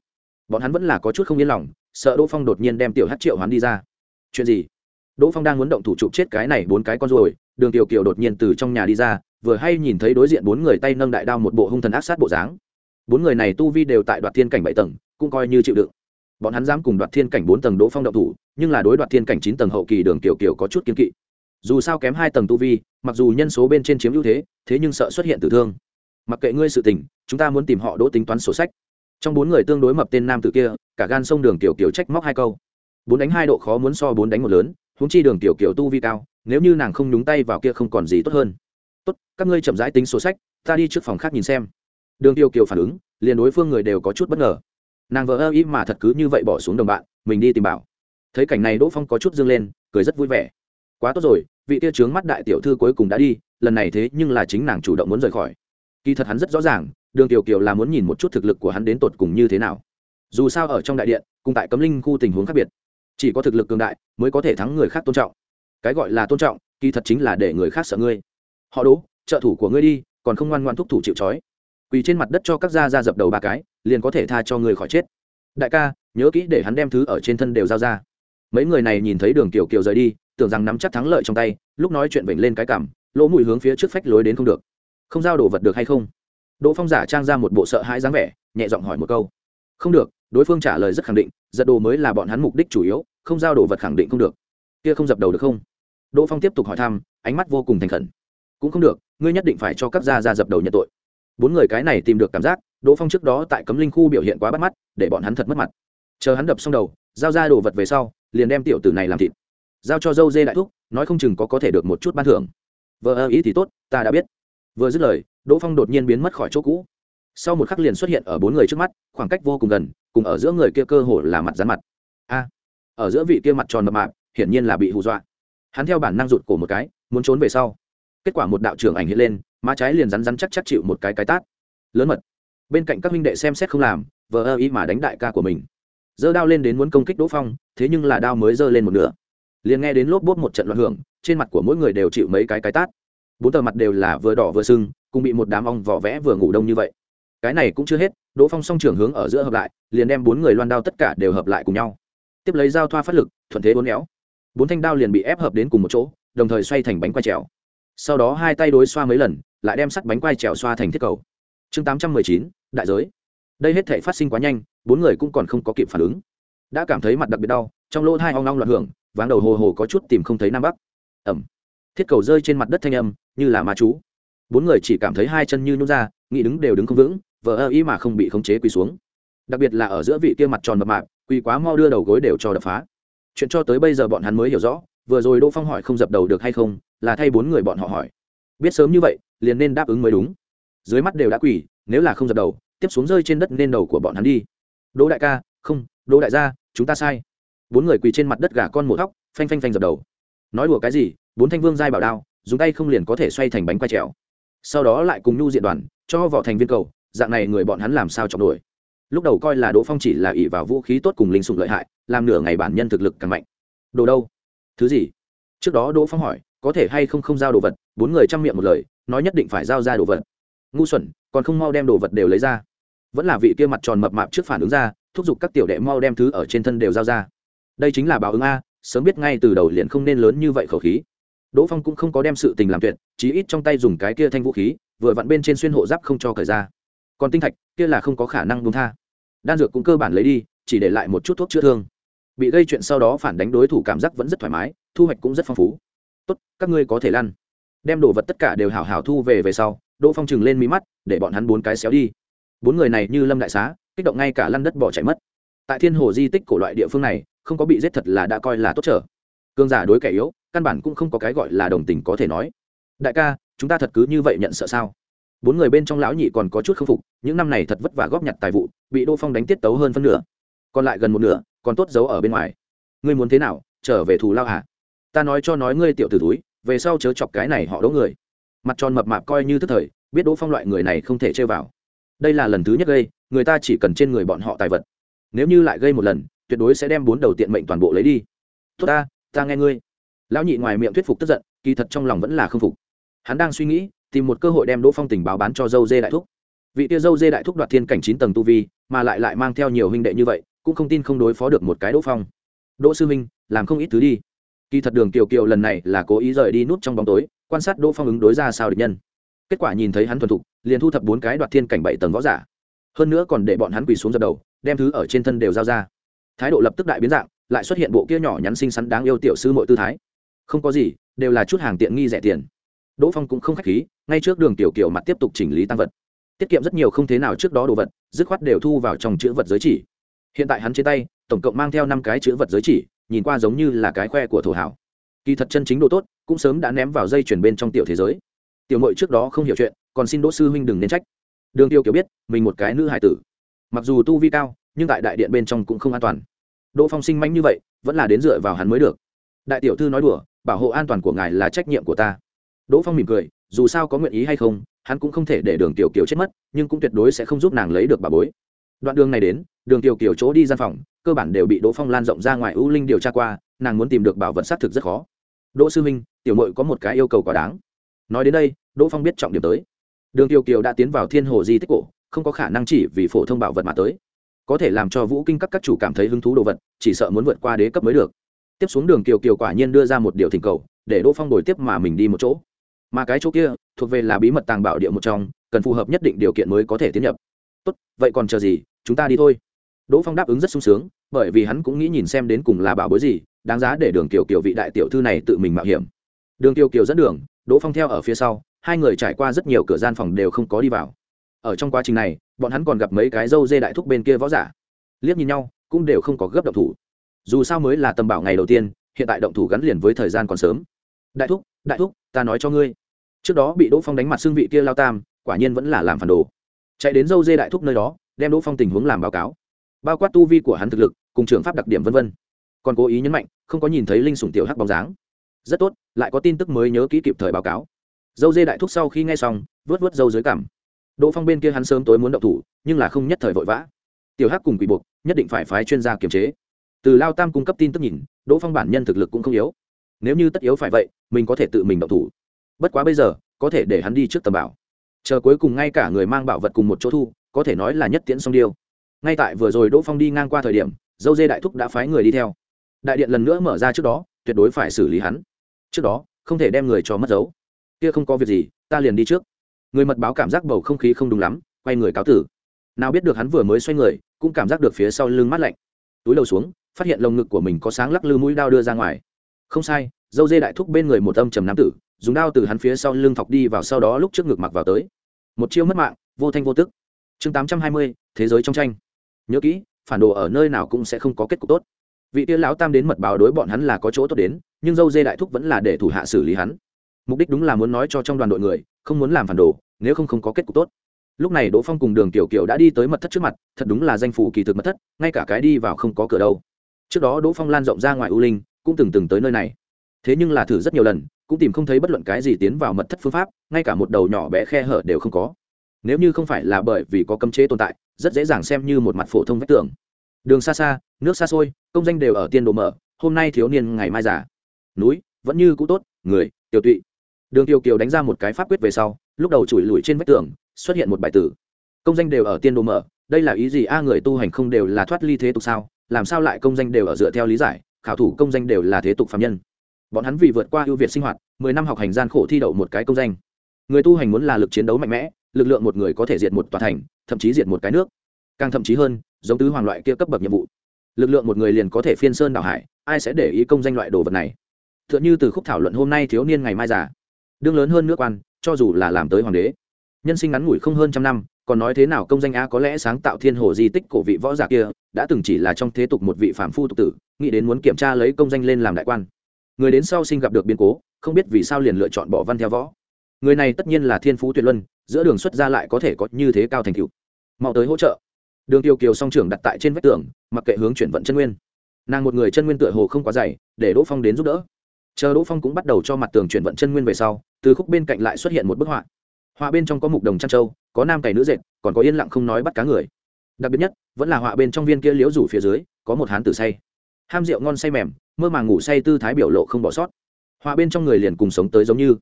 Bọn hắn vẫn là có chút không yên lòng, sợ đỗ phong đột nhiên đem tiểu hát triệu hắn đi ra chuyện gì? Đỗ phong đang muốn động thủ chụp chết cái này bốn cái con ruồi, đường tiểu kiều đột nhiên từ trong nhà đi ra, vừa hay nhìn thấy đối diện bốn người tay nâng đại đao một bộ hung thần ác sát bộ dáng. Bốn người này tu vi đều tại đoạt thiên cảnh bảy tầng, cũng coi như chịu đựng. Bọn hắn dám cùng đoạt thiên cảnh bốn tầng đỗ phong động thủ, nhưng là đối đoạt thiên cảnh chín tầng hậu kỳ đường kiểu Kiều có chút kiên kỵ. Dù sao kém hai tầng tu vi, mặc dù nhân số bên trên chiếm ưu thế thế nhưng sợ xuất hiện tử thương. Mặc kệ ngươi sự tình, chúng ta muốn tìm họ đỗ tính toán sổ sách. Trong bốn người tương đối mập tên nam tử kia, cả gan sông đường kiểu Kiều trách móc hai câu bốn đánh hai độ khó muốn so bốn đánh một lớn húng chi đường tiểu kiểu tu vi cao, nếu như nàng không nhúng tay vào kia không còn gì tốt hơn. Tốt, các ngươi chậm rãi tính sổ sách, ta đi trước phòng khác nhìn xem. Đường tiểu kiều phản ứng, liền đối phương người đều có chút bất ngờ. Nàng vợ ơ ý mà thật cứ như vậy bỏ xuống đồng bạn, mình đi tìm bảo. Thấy cảnh này đỗ phong có chút dương lên, cười rất vui vẻ. Quá tốt rồi, vị tia trướng mắt đại tiểu thư cuối cùng đã đi, lần này thế nhưng là chính nàng chủ động muốn rời khỏi. Kỳ thật hắn rất rõ ràng, đường tiểu kiều là muốn nhìn một chút thực lực của hắn đến tột cùng như thế nào. Dù sao ở trong đại điện, cùng tại cấm linh khu tình huống khác biệt chỉ có thực lực cường đại mới có thể thắng người khác tôn trọng. Cái gọi là tôn trọng, kỳ thật chính là để người khác sợ ngươi. Họ đố trợ thủ của ngươi đi, còn không ngoan ngoan thúc thủ chịu trói. Quỳ trên mặt đất cho các gia ra dập đầu ba cái, liền có thể tha cho người khỏi chết. Đại ca, nhớ kỹ để hắn đem thứ ở trên thân đều giao ra. Mấy người này nhìn thấy đường kiều kiều rời đi, tưởng rằng nắm chắc thắng lợi trong tay, lúc nói chuyện vểnh lên cái cảm, lỗ mùi hướng phía trước phách lối đến không được. Không giao đồ vật được hay không? Đỗ phong giả trang ra một bộ sợ hãi dáng vẻ, nhẹ giọng hỏi một câu. Không được đối phương trả lời rất khẳng định, giật đồ mới là bọn hắn mục đích chủ yếu, không giao đồ vật khẳng định không được. Kia không dập đầu được không? Đỗ phong tiếp tục hỏi thăm, ánh mắt vô cùng thành khẩn. Cũng không được, ngươi nhất định phải cho các gia ra dập đầu nhận tội. Bốn người cái này tìm được cảm giác, đỗ phong trước đó tại cấm linh khu biểu hiện quá bắt mắt, để bọn hắn thật mất mặt. Chờ hắn đập xong đầu, giao ra đồ vật về sau, liền đem tiểu tử này làm thịt. Giao cho dâu dê đại thúc, nói không chừng có có thể được một chút ban thưởng. Vợ ơ ý thì tốt, ta đã biết. Vừa dứt lời, đỗ phong đột nhiên biến mất khỏi chỗ cũ sau một khắc liền xuất hiện ở bốn người trước mắt, khoảng cách vô cùng gần, cùng ở giữa người kia cơ hồ là mặt rán mặt. A, ở giữa vị kia mặt tròn mập mạp, hiển nhiên là bị hù dọa. Hắn theo bản năng rụt cổ một cái, muốn trốn về sau. Kết quả một đạo trưởng ảnh hiện lên, má trái liền rắn rắn chắc chắc chịu một cái cái tát. Lớn mật. Bên cạnh các minh đệ xem xét không làm, vờ ơ ý mà đánh đại ca của mình. Giơ đao lên đến muốn công kích đỗ phong, thế nhưng là đao mới giơ lên một nửa. Liền nghe đến lốp bốt một trận loạn hưởng, trên mặt của mỗi người đều chịu mấy cái cái tát. Bốn tờ mặt đều là vừa đỏ vừa sưng, cùng bị một đám ong vỏ vẽ vừa ngủ đông như vậy cái này cũng chưa hết, đỗ phong song trưởng hướng ở giữa hợp lại, liền đem bốn người loan đao tất cả đều hợp lại cùng nhau. Tiếp lấy dao thoa phát lực, thuận thế bốn éo. Bốn thanh đao liền bị ép hợp đến cùng một chỗ, đồng thời xoay thành bánh quay trèo. Sau đó hai tay đối xoa mấy lần, lại đem sắt bánh quai trèo xoa thành thiết cầu. Chương tám trăm mười chín, đại giới. Đây hết thể phát sinh quá nhanh, bốn người cũng còn không có kịp phản ứng. Đã cảm thấy mặt đặc biệt đau, trong lỗ hai hoang long loạn hưởng, váng đầu hồ hồ có chút tìm không thấy nam bắc. Ẩm. Thiết cầu rơi trên mặt đất thanh âm, như là ma chú. Bốn người chỉ cảm thấy hai chân như nhún ra, nghĩ đứng đều đứng không vững vờ ơ ý mà không bị khống chế quỳ xuống. Đặc biệt là ở giữa vị kia mặt tròn mập mạp, quỳ quá mau đưa đầu gối đều cho đập phá. Chuyện cho tới bây giờ bọn hắn mới hiểu rõ, vừa rồi đỗ phong hỏi không dập đầu được hay không, là thay bốn người bọn họ hỏi. Biết sớm như vậy, liền nên đáp ứng mới đúng. Dưới mắt đều đã quỳ, nếu là không dập đầu, tiếp xuống rơi trên đất nên đầu của bọn hắn đi. Đỗ đại ca, không, đỗ đại gia, chúng ta sai. Bốn người quỳ trên mặt đất gà con mổ thóc phanh phanh phanh dập đầu. Nói đùa cái gì, bốn thanh vương giai bảo đao, dùng tay không liền có thể xoay thành bánh quay trèo. Sau đó lại cùng nhu diện đoàn, cho vỏ thành viên cầu dạng này người bọn hắn làm sao chọc nổi? Lúc đầu coi là đỗ phong chỉ là ỷ vào vũ khí tốt cùng linh sùng lợi hại, làm nửa ngày bản nhân thực lực càng mạnh. Đồ đâu? Thứ gì? Trước đó đỗ phong hỏi, có thể hay không không giao đồ vật, bốn người chăm miệng một lời, nói nhất định phải giao ra đồ vật. Ngu xuẩn, còn không mau đem đồ vật đều lấy ra. Vẫn là vị kia mặt tròn mập mạp trước phản ứng ra, thúc giục các tiểu đệ mau đem thứ ở trên thân đều giao ra. Đây chính là báo ứng a, sớm biết ngay từ đầu liền không nên lớn như vậy khẩu khí. Đỗ phong cũng không có đem sự tình làm tuyệt, chí ít trong tay dùng cái kia thanh vũ khí, vừa vặn bên trên xuyên hộ giáp không cho cởi ra còn tinh thạch, kia là không có khả năng đúng tha. Đan dược cũng cơ bản lấy đi, chỉ để lại một chút thuốc chữa thương. Bị gây chuyện sau đó phản đánh đối thủ cảm giác vẫn rất thoải mái, thu hoạch cũng rất phong phú. Tốt, các ngươi có thể lăn. Đem đồ vật tất cả đều hảo hảo thu về về sau, đỗ phong trừng lên mí mắt, để bọn hắn bốn cái xéo đi. Bốn người này như lâm đại xá, kích động ngay cả lăn đất bỏ chạy mất. Tại thiên hồ di tích cổ loại địa phương này, không có bị giết thật là đã coi là tốt trở. Cương giả đối kẻ yếu, căn bản cũng không có cái gọi là đồng tình có thể nói. Đại ca, chúng ta thật cứ như vậy nhận sợ sao? Bốn người bên trong lão nhị còn có chút k phục, những năm này thật vất vả góp nhặt tài vụ, bị đô phong đánh tiết tấu hơn phân nửa. Còn lại gần một nửa, còn tốt giấu ở bên ngoài. Ngươi muốn thế nào, trở về thù lao hả? Ta nói cho nói ngươi tiểu t ử túi về sau chớ chọc cái này họ đỗ người. Mặt tròn mập mạp coi như tức thời, biết đỗ phong loại người này không thể chơi vào. Đây là lần thứ nhất gây, người ta chỉ cần trên người bọn họ tài vật. Nếu như lại gây một lần, tuyệt đối sẽ đem bốn đầu tiện mệnh toàn bộ lấy đi. Tốt ta ta nghe ngươi. Lão nhị ngoài miệng thuyết phục tức giận, kỳ thật trong lòng vẫn là k phục. Hắn đang suy nghĩ tìm một cơ hội đem đỗ phong tình báo bán cho dâu dê đại thúc. Vị tia dâu dê đại thúc đoạt thiên cảnh chín tầng tu vi, mà lại lại mang theo nhiều huynh đệ như vậy, cũng không tin không đối phó được một cái đỗ phong. Đỗ sư minh làm không ít thứ đi. Kỳ thật đường kiều kiều lần này là cố ý rời đi nút trong bóng tối, quan sát đỗ phong ứng đối ra sao địch nhân. Kết quả nhìn thấy hắn thuần thục, liền thu thập bốn cái đoạt thiên cảnh bảy tầng võ giả. Hơn nữa còn để bọn hắn quỳ xuống dập đầu, đem thứ ở trên thân đều giao ra. Thái độ lập tức đại biến dạng, lại xuất hiện bộ kia nhỏ nhắn xinh xắn đáng yêu tiểu sư mọi tư thái. Không có gì, đều là chút hàng tiện nghi rẻ tiền đỗ phong cũng không k h á c h khí, ngay trước đường tiểu kiều mặt tiếp tục chỉnh lý tăng vật. Tiết kiệm rất nhiều không thế nào trước đó đồ vật, dứt khoát đều thu vào trong chữ vật giới chỉ. Hiện tại hắn trên tay, tổng cộng mang theo năm cái chữ vật giới chỉ, nhìn qua giống như là cái khoe của thổ hảo. Kỳ thật chân chính đồ tốt, cũng sớm đã ném vào dây chuyển bên trong tiểu thế giới. Tiểu mội trước đó không hiểu chuyện, còn xin đỗ sư huynh đừng nên trách. Đường tiêu kiểu biết, mình một cái nữ hải tử. Mặc dù tu vi cao, nhưng tại đại điện bên trong cũng không an toàn. Đỗ phong sinh manh như vậy, vẫn là đến dựa vào hắn mới được. Đại tiểu thư nói đùa, bảo hộ an toàn của ngài là trách nhiệm của ta đỗ phong mỉm cười, dù sao có nguyện ý hay không, hắn cũng không thể để đường tiểu kiều chết mất, nhưng cũng tuyệt đối sẽ không giúp nàng lấy được bà bối. Đoạn đường này đến, đường tiểu kiều chỗ đi gian phòng, cơ bản đều bị đỗ phong lan rộng ra ngoài ưu linh điều tra qua, nàng muốn tìm được bảo vật xác thực rất khó. Đỗ sư minh tiểu mội có một cái yêu cầu quá đáng. Nói đến đây, đỗ phong biết trọng điểm tới. Đường tiểu kiều đã tiến vào thiên hồ di tích cổ, không có khả năng chỉ vì phổ thông bảo vật mà tới. Có thể làm cho vũ kinh các các chủ cảm thấy hứng thú đồ vật, chỉ sợ muốn vượt qua đế cấp mới được. Tiếp xuống đường kiều kiều quả nhiên đưa ra một điều thỉnh cầu, để đỗ phong đổi tiếp mà mình đi một chỗ mà cái chỗ kia thuộc về là bí mật tàng bảo địa một trong, cần phù hợp nhất định điều kiện mới có thể tiến nhập. Tốt, vậy còn chờ gì? Chúng ta đi thôi. Đỗ phong đáp ứng rất sung sướng, bởi vì hắn cũng nghĩ nhìn xem đến cùng là bảo bối gì, đáng giá để đường kiều kiều vị đại tiểu thư này tự mình mạo hiểm. Đường kiều kiều dẫn đường, đỗ phong theo ở phía sau, hai người trải qua rất nhiều cửa gian phòng đều không có đi vào. Ở trong quá trình này, bọn hắn còn gặp mấy cái dâu dê đại thúc bên kia võ giả. Liếc nhìn nhau, cũng đều không có gấp động thủ. Dù sao mới là tầm bảo ngày đầu tiên, hiện tại động thủ gắn liền với thời gian còn sớm. Đại thúc đại thúc ta nói cho ngươi. Trước đó bị đỗ phong đánh mặt xương vị kia lao tam, quả nhiên vẫn là làm phản đồ. Chạy đến dâu dê đại thúc nơi đó, đem đỗ phong tình huống làm báo cáo. Bao quát tu vi của hắn thực lực, cùng trường pháp đặc điểm v v còn cố ý nhấn mạnh, không có nhìn thấy linh sủng tiểu hắc bóng dáng. Rất tốt, lại có tin tức mới nhớ kỹ kịp thời báo cáo. Dâu dê đại thúc sau khi nghe xong, vớt vớt dâu dưới cảm đỗ phong bên kia hắn sớm tối muốn động thủ, nhưng là không nhất thời vội vã. Tiểu hắc cùng quỷ buộc, nhất định phải phái chuyên gia kiềm chế. Từ lao tam cung cấp tin tức nhìn, đỗ phong bản nhân thực lực cũng không yếu nếu như tất yếu phải vậy, mình có thể tự mình động thủ. Bất quá bây giờ, có thể để hắn đi trước tầm bảo. Chờ cuối cùng ngay cả người mang bảo vật cùng một chỗ thu, có thể nói là nhất tiễn song điêu. Ngay tại vừa rồi đỗ phong đi ngang qua thời điểm, dâu dê đại thúc đã phái người đi theo. Đại điện lần nữa mở ra trước đó, tuyệt đối phải xử lý hắn. Trước đó, không thể đem người cho mất dấu. Kia không có việc gì, ta liền đi trước. Người mật báo cảm giác bầu không khí không đúng lắm, quay người cáo tử. Nào biết được hắn vừa mới xoay người, cũng cảm giác được phía sau lưng mát lạnh. Túi đầu xuống, phát hiện lồng ngực của mình có sáng lắc lư mũi đao đưa ra ngoài không sai, dâu dê đại thúc bên người một âm trầm nam tử, dùng đao từ hắn phía sau lưng thọc đi vào sau đó lúc trước ngực mặc vào tới. Một chiêu mất mạng, vô thanh vô tức. Chương tám trăm hai mươi, thế giới trong tranh. Nhớ kỹ, phản đồ ở nơi nào cũng sẽ không có kết cục tốt. Vị tia lão tam đến mật báo đối bọn hắn là có chỗ tốt đến, nhưng dâu dê đại thúc vẫn là để thủ hạ xử lý hắn. Mục đích đúng là muốn nói cho trong đoàn đội người, không muốn làm phản đồ, nếu không không có kết cục tốt. Lúc này đỗ phong cùng đường tiểu kiều đã đi tới mật thất trước mặt, thật đúng là danh phủ kỳ thực mật thất, ngay cả cái đi vào không có cửa đâu. Trước đó đỗ phong lan rộng ra ngoài u linh cũng từng từng tới nơi này. Thế nhưng là thử rất nhiều lần, cũng tìm không thấy bất luận cái gì tiến vào mật thất phương pháp, ngay cả một đầu nhỏ bé khe hở đều không có. Nếu như không phải là bởi vì có cấm chế tồn tại, rất dễ dàng xem như một mặt phổ thông vách tường. Đường xa xa, nước xa xôi, công danh đều ở tiên độ mở, hôm nay thiếu niên ngày mai già. Núi, vẫn như cũ tốt, người, tiểu tụy. Đường tiêu kiều đánh ra một cái pháp quyết về sau, lúc đầu chùi lùi trên vách tường, xuất hiện một bài tử. Công danh đều ở tiên độ mở, đây là ý gì? A, người tu hành không đều là thoát ly thế tục sao? Làm sao lại công danh đều ở dựa theo lý giải? Khảo thủ công danh đều là thế tục phạm nhân. Bọn hắn vì vượt qua ưu việt sinh hoạt, mười năm học hành gian khổ thi đậu một cái công danh. Người tu hành muốn là lực chiến đấu mạnh mẽ, lực lượng một người có thể diệt một tòa thành, thậm chí diệt một cái nước. Càng thậm chí hơn, giống tứ hoàng loại kia cấp bậc nhiệm vụ. Lực lượng một người liền có thể phiên sơn đảo hải, ai sẽ để ý công danh loại đồ vật này? T h ư ợ n như từ khúc thảo luận hôm nay thiếu niên ngày mai già. Đương lớn hơn nước quan, cho dù là làm tới hoàng đế, nhân sinh ngắn ngủi không hơn trăm năm, còn nói thế nào công danh á có lẽ sáng tạo thiên hồ di tích cổ vị võ giả kia đã từng chỉ là trong thế tục một vị phạm phu tục tử, nghĩ đến muốn kiểm tra lấy công danh lên làm đại quan. Người đến sau sinh gặp được biến cố, không biết vì sao liền lựa chọn bỏ văn theo võ. Người này tất nhiên là thiên phú tuyệt luân, giữa đường xuất ra lại có thể có như thế cao thành cựu mau tới hỗ trợ. Đường tiêu kiều song trưởng đặt tại trên vách tường, mặc kệ hướng chuyển vận chân nguyên. Nàng một người chân nguyên tựa hồ không quá dày, để đỗ phong đến giúp đỡ. Chờ đỗ phong cũng bắt đầu cho mặt tường chuyển vận chân nguyên về sau, từ khúc bên cạnh lại xuất hiện một bức họa. Họa bên trong có mục đồng trăn trâu có nam cày nữ dệt, còn có yên lặng không nói bắt cá người đặc biệt nhất, vẫn là họa bên trong viên kia liễu rủ phía dưới, có một hán tử say. Ham rượu ngon say mềm, mơ màng ngủ say tư thái biểu lộ không bỏ sót. Họa bên trong người liền cùng sống tới giống như.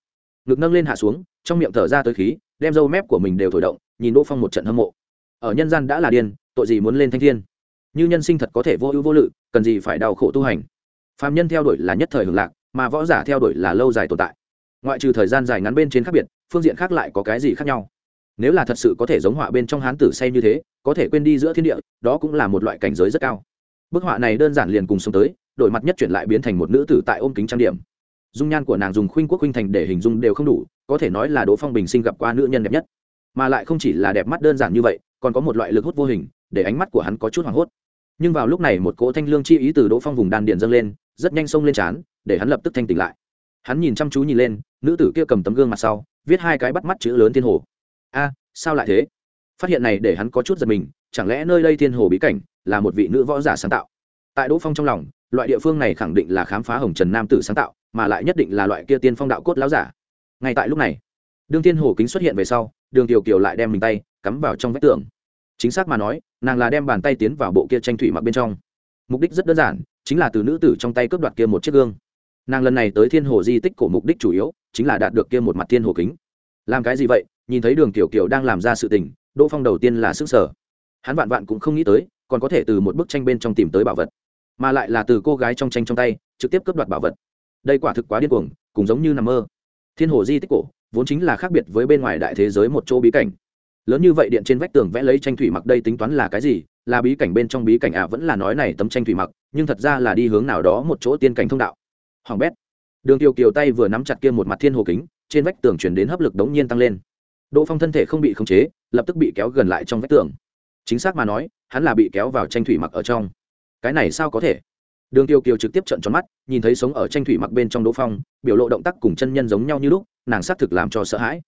Ngực nâng lên hạ xuống, trong miệng thở ra tới khí, đem râu mép của mình đều thổi động, nhìn đỗ phong một trận hâm mộ. Ở nhân gian đã là điên, tội gì muốn lên thanh thiên? Như nhân sinh thật có thể vô ưu vô lự, cần gì phải đau khổ tu hành? Phạm nhân theo đuổi là nhất thời hưởng lạc, mà võ giả theo đuổi là lâu dài tồn tại. Ngoại trừ thời gian dài ngắn bên trên khác biệt, phương diện khác lại có cái gì khác nhau? Nếu là thật sự có thể giống họa bên trong hán tử say như thế, có thể quên đi giữa thiên địa, đó cũng là một loại cảnh giới rất cao. Bức họa này đơn giản liền cùng sống tới, đổi mặt nhất chuyển lại biến thành một nữ tử tại ôm kính trang điểm. Dung nhan của nàng dùng khuynh quốc khuynh thành để hình dung đều không đủ, có thể nói là đỗ phong bình sinh gặp qua nữ nhân đẹp nhất. Mà lại không chỉ là đẹp mắt đơn giản như vậy, còn có một loại lực hút vô hình, để ánh mắt của hắn có chút hoảng hốt. Nhưng vào lúc này một cỗ thanh lương chi ý từ đỗ phong vùng đan điện dâng lên, rất nhanh xông lên trán, để hắn lập tức thanh tỉnh lại. Hắn nhìn chăm chú nhìn lên, nữ tử kia cầm tấm gương mặt sau, viết hai cái bắt mắt chữ lớn thiên hồ a, sao lại thế? Phát hiện này để hắn có chút giật mình, chẳng lẽ nơi đây thiên hồ bí cảnh là một vị nữ võ giả sáng tạo? Tại đỗ phong trong lòng, loại địa phương này khẳng định là khám phá hồng trần nam tử sáng tạo, mà lại nhất định là loại kia tiên phong đạo cốt láo giả. Ngay tại lúc này đương thiên hồ kính xuất hiện về sau, đường Tiểu kiều lại đem mình tay cắm vào trong vách tường. Chính xác mà nói, nàng là đem bàn tay tiến vào bộ kia tranh thủy mặc bên trong. Mục đích rất đơn giản, chính là từ nữ tử trong tay cướp đoạt kia một chiếc gương. Nàng lần này tới thiên hồ di tích cổ mục đích chủ yếu, chính là đạt được kia một mặt thiên hồ kính. Làm cái gì vậy? Nhìn thấy đường tiểu kiều đang làm ra sự tình, đỗ phong đầu tiên là sức sở hắn vạn vạn cũng không nghĩ tới, còn có thể từ một bức tranh bên trong tìm tới bảo vật, mà lại là từ cô gái trong tranh trong tay, trực tiếp cướp đoạt bảo vật. Đây quả thực quá điên cuồng cũng giống như nằm mơ. Thiên hồ di tích cổ, vốn chính là khác biệt với bên ngoài đại thế giới một chỗ bí cảnh. Lớn như vậy điện trên vách tường vẽ lấy tranh thủy mặc đây tính toán là cái gì? Là bí cảnh bên trong bí cảnh à? Vẫn là nói này tấm tranh thủy mặc, nhưng thật ra là đi hướng nào đó một chỗ tiên cảnh thông đạo. Hoàng bét. Đường kiều kiều tay vừa nắm chặt kia một mặt thiên hồ kính, trên vách tường chuyển đến hấp lực đống nhiên tăng lên đỗ phong thân thể không bị khống chế, lập tức bị kéo gần lại trong vách tường. Chính xác mà nói, hắn là bị kéo vào tranh thủy mặc ở trong. Cái này sao có thể? Đường kiều kiều trực tiếp trận tròn mắt, nhìn thấy sống ở tranh thủy mặc bên trong đỗ phong, biểu lộ động tác cùng chân nhân giống nhau như lúc, nàng xác thực làm cho sợ hãi.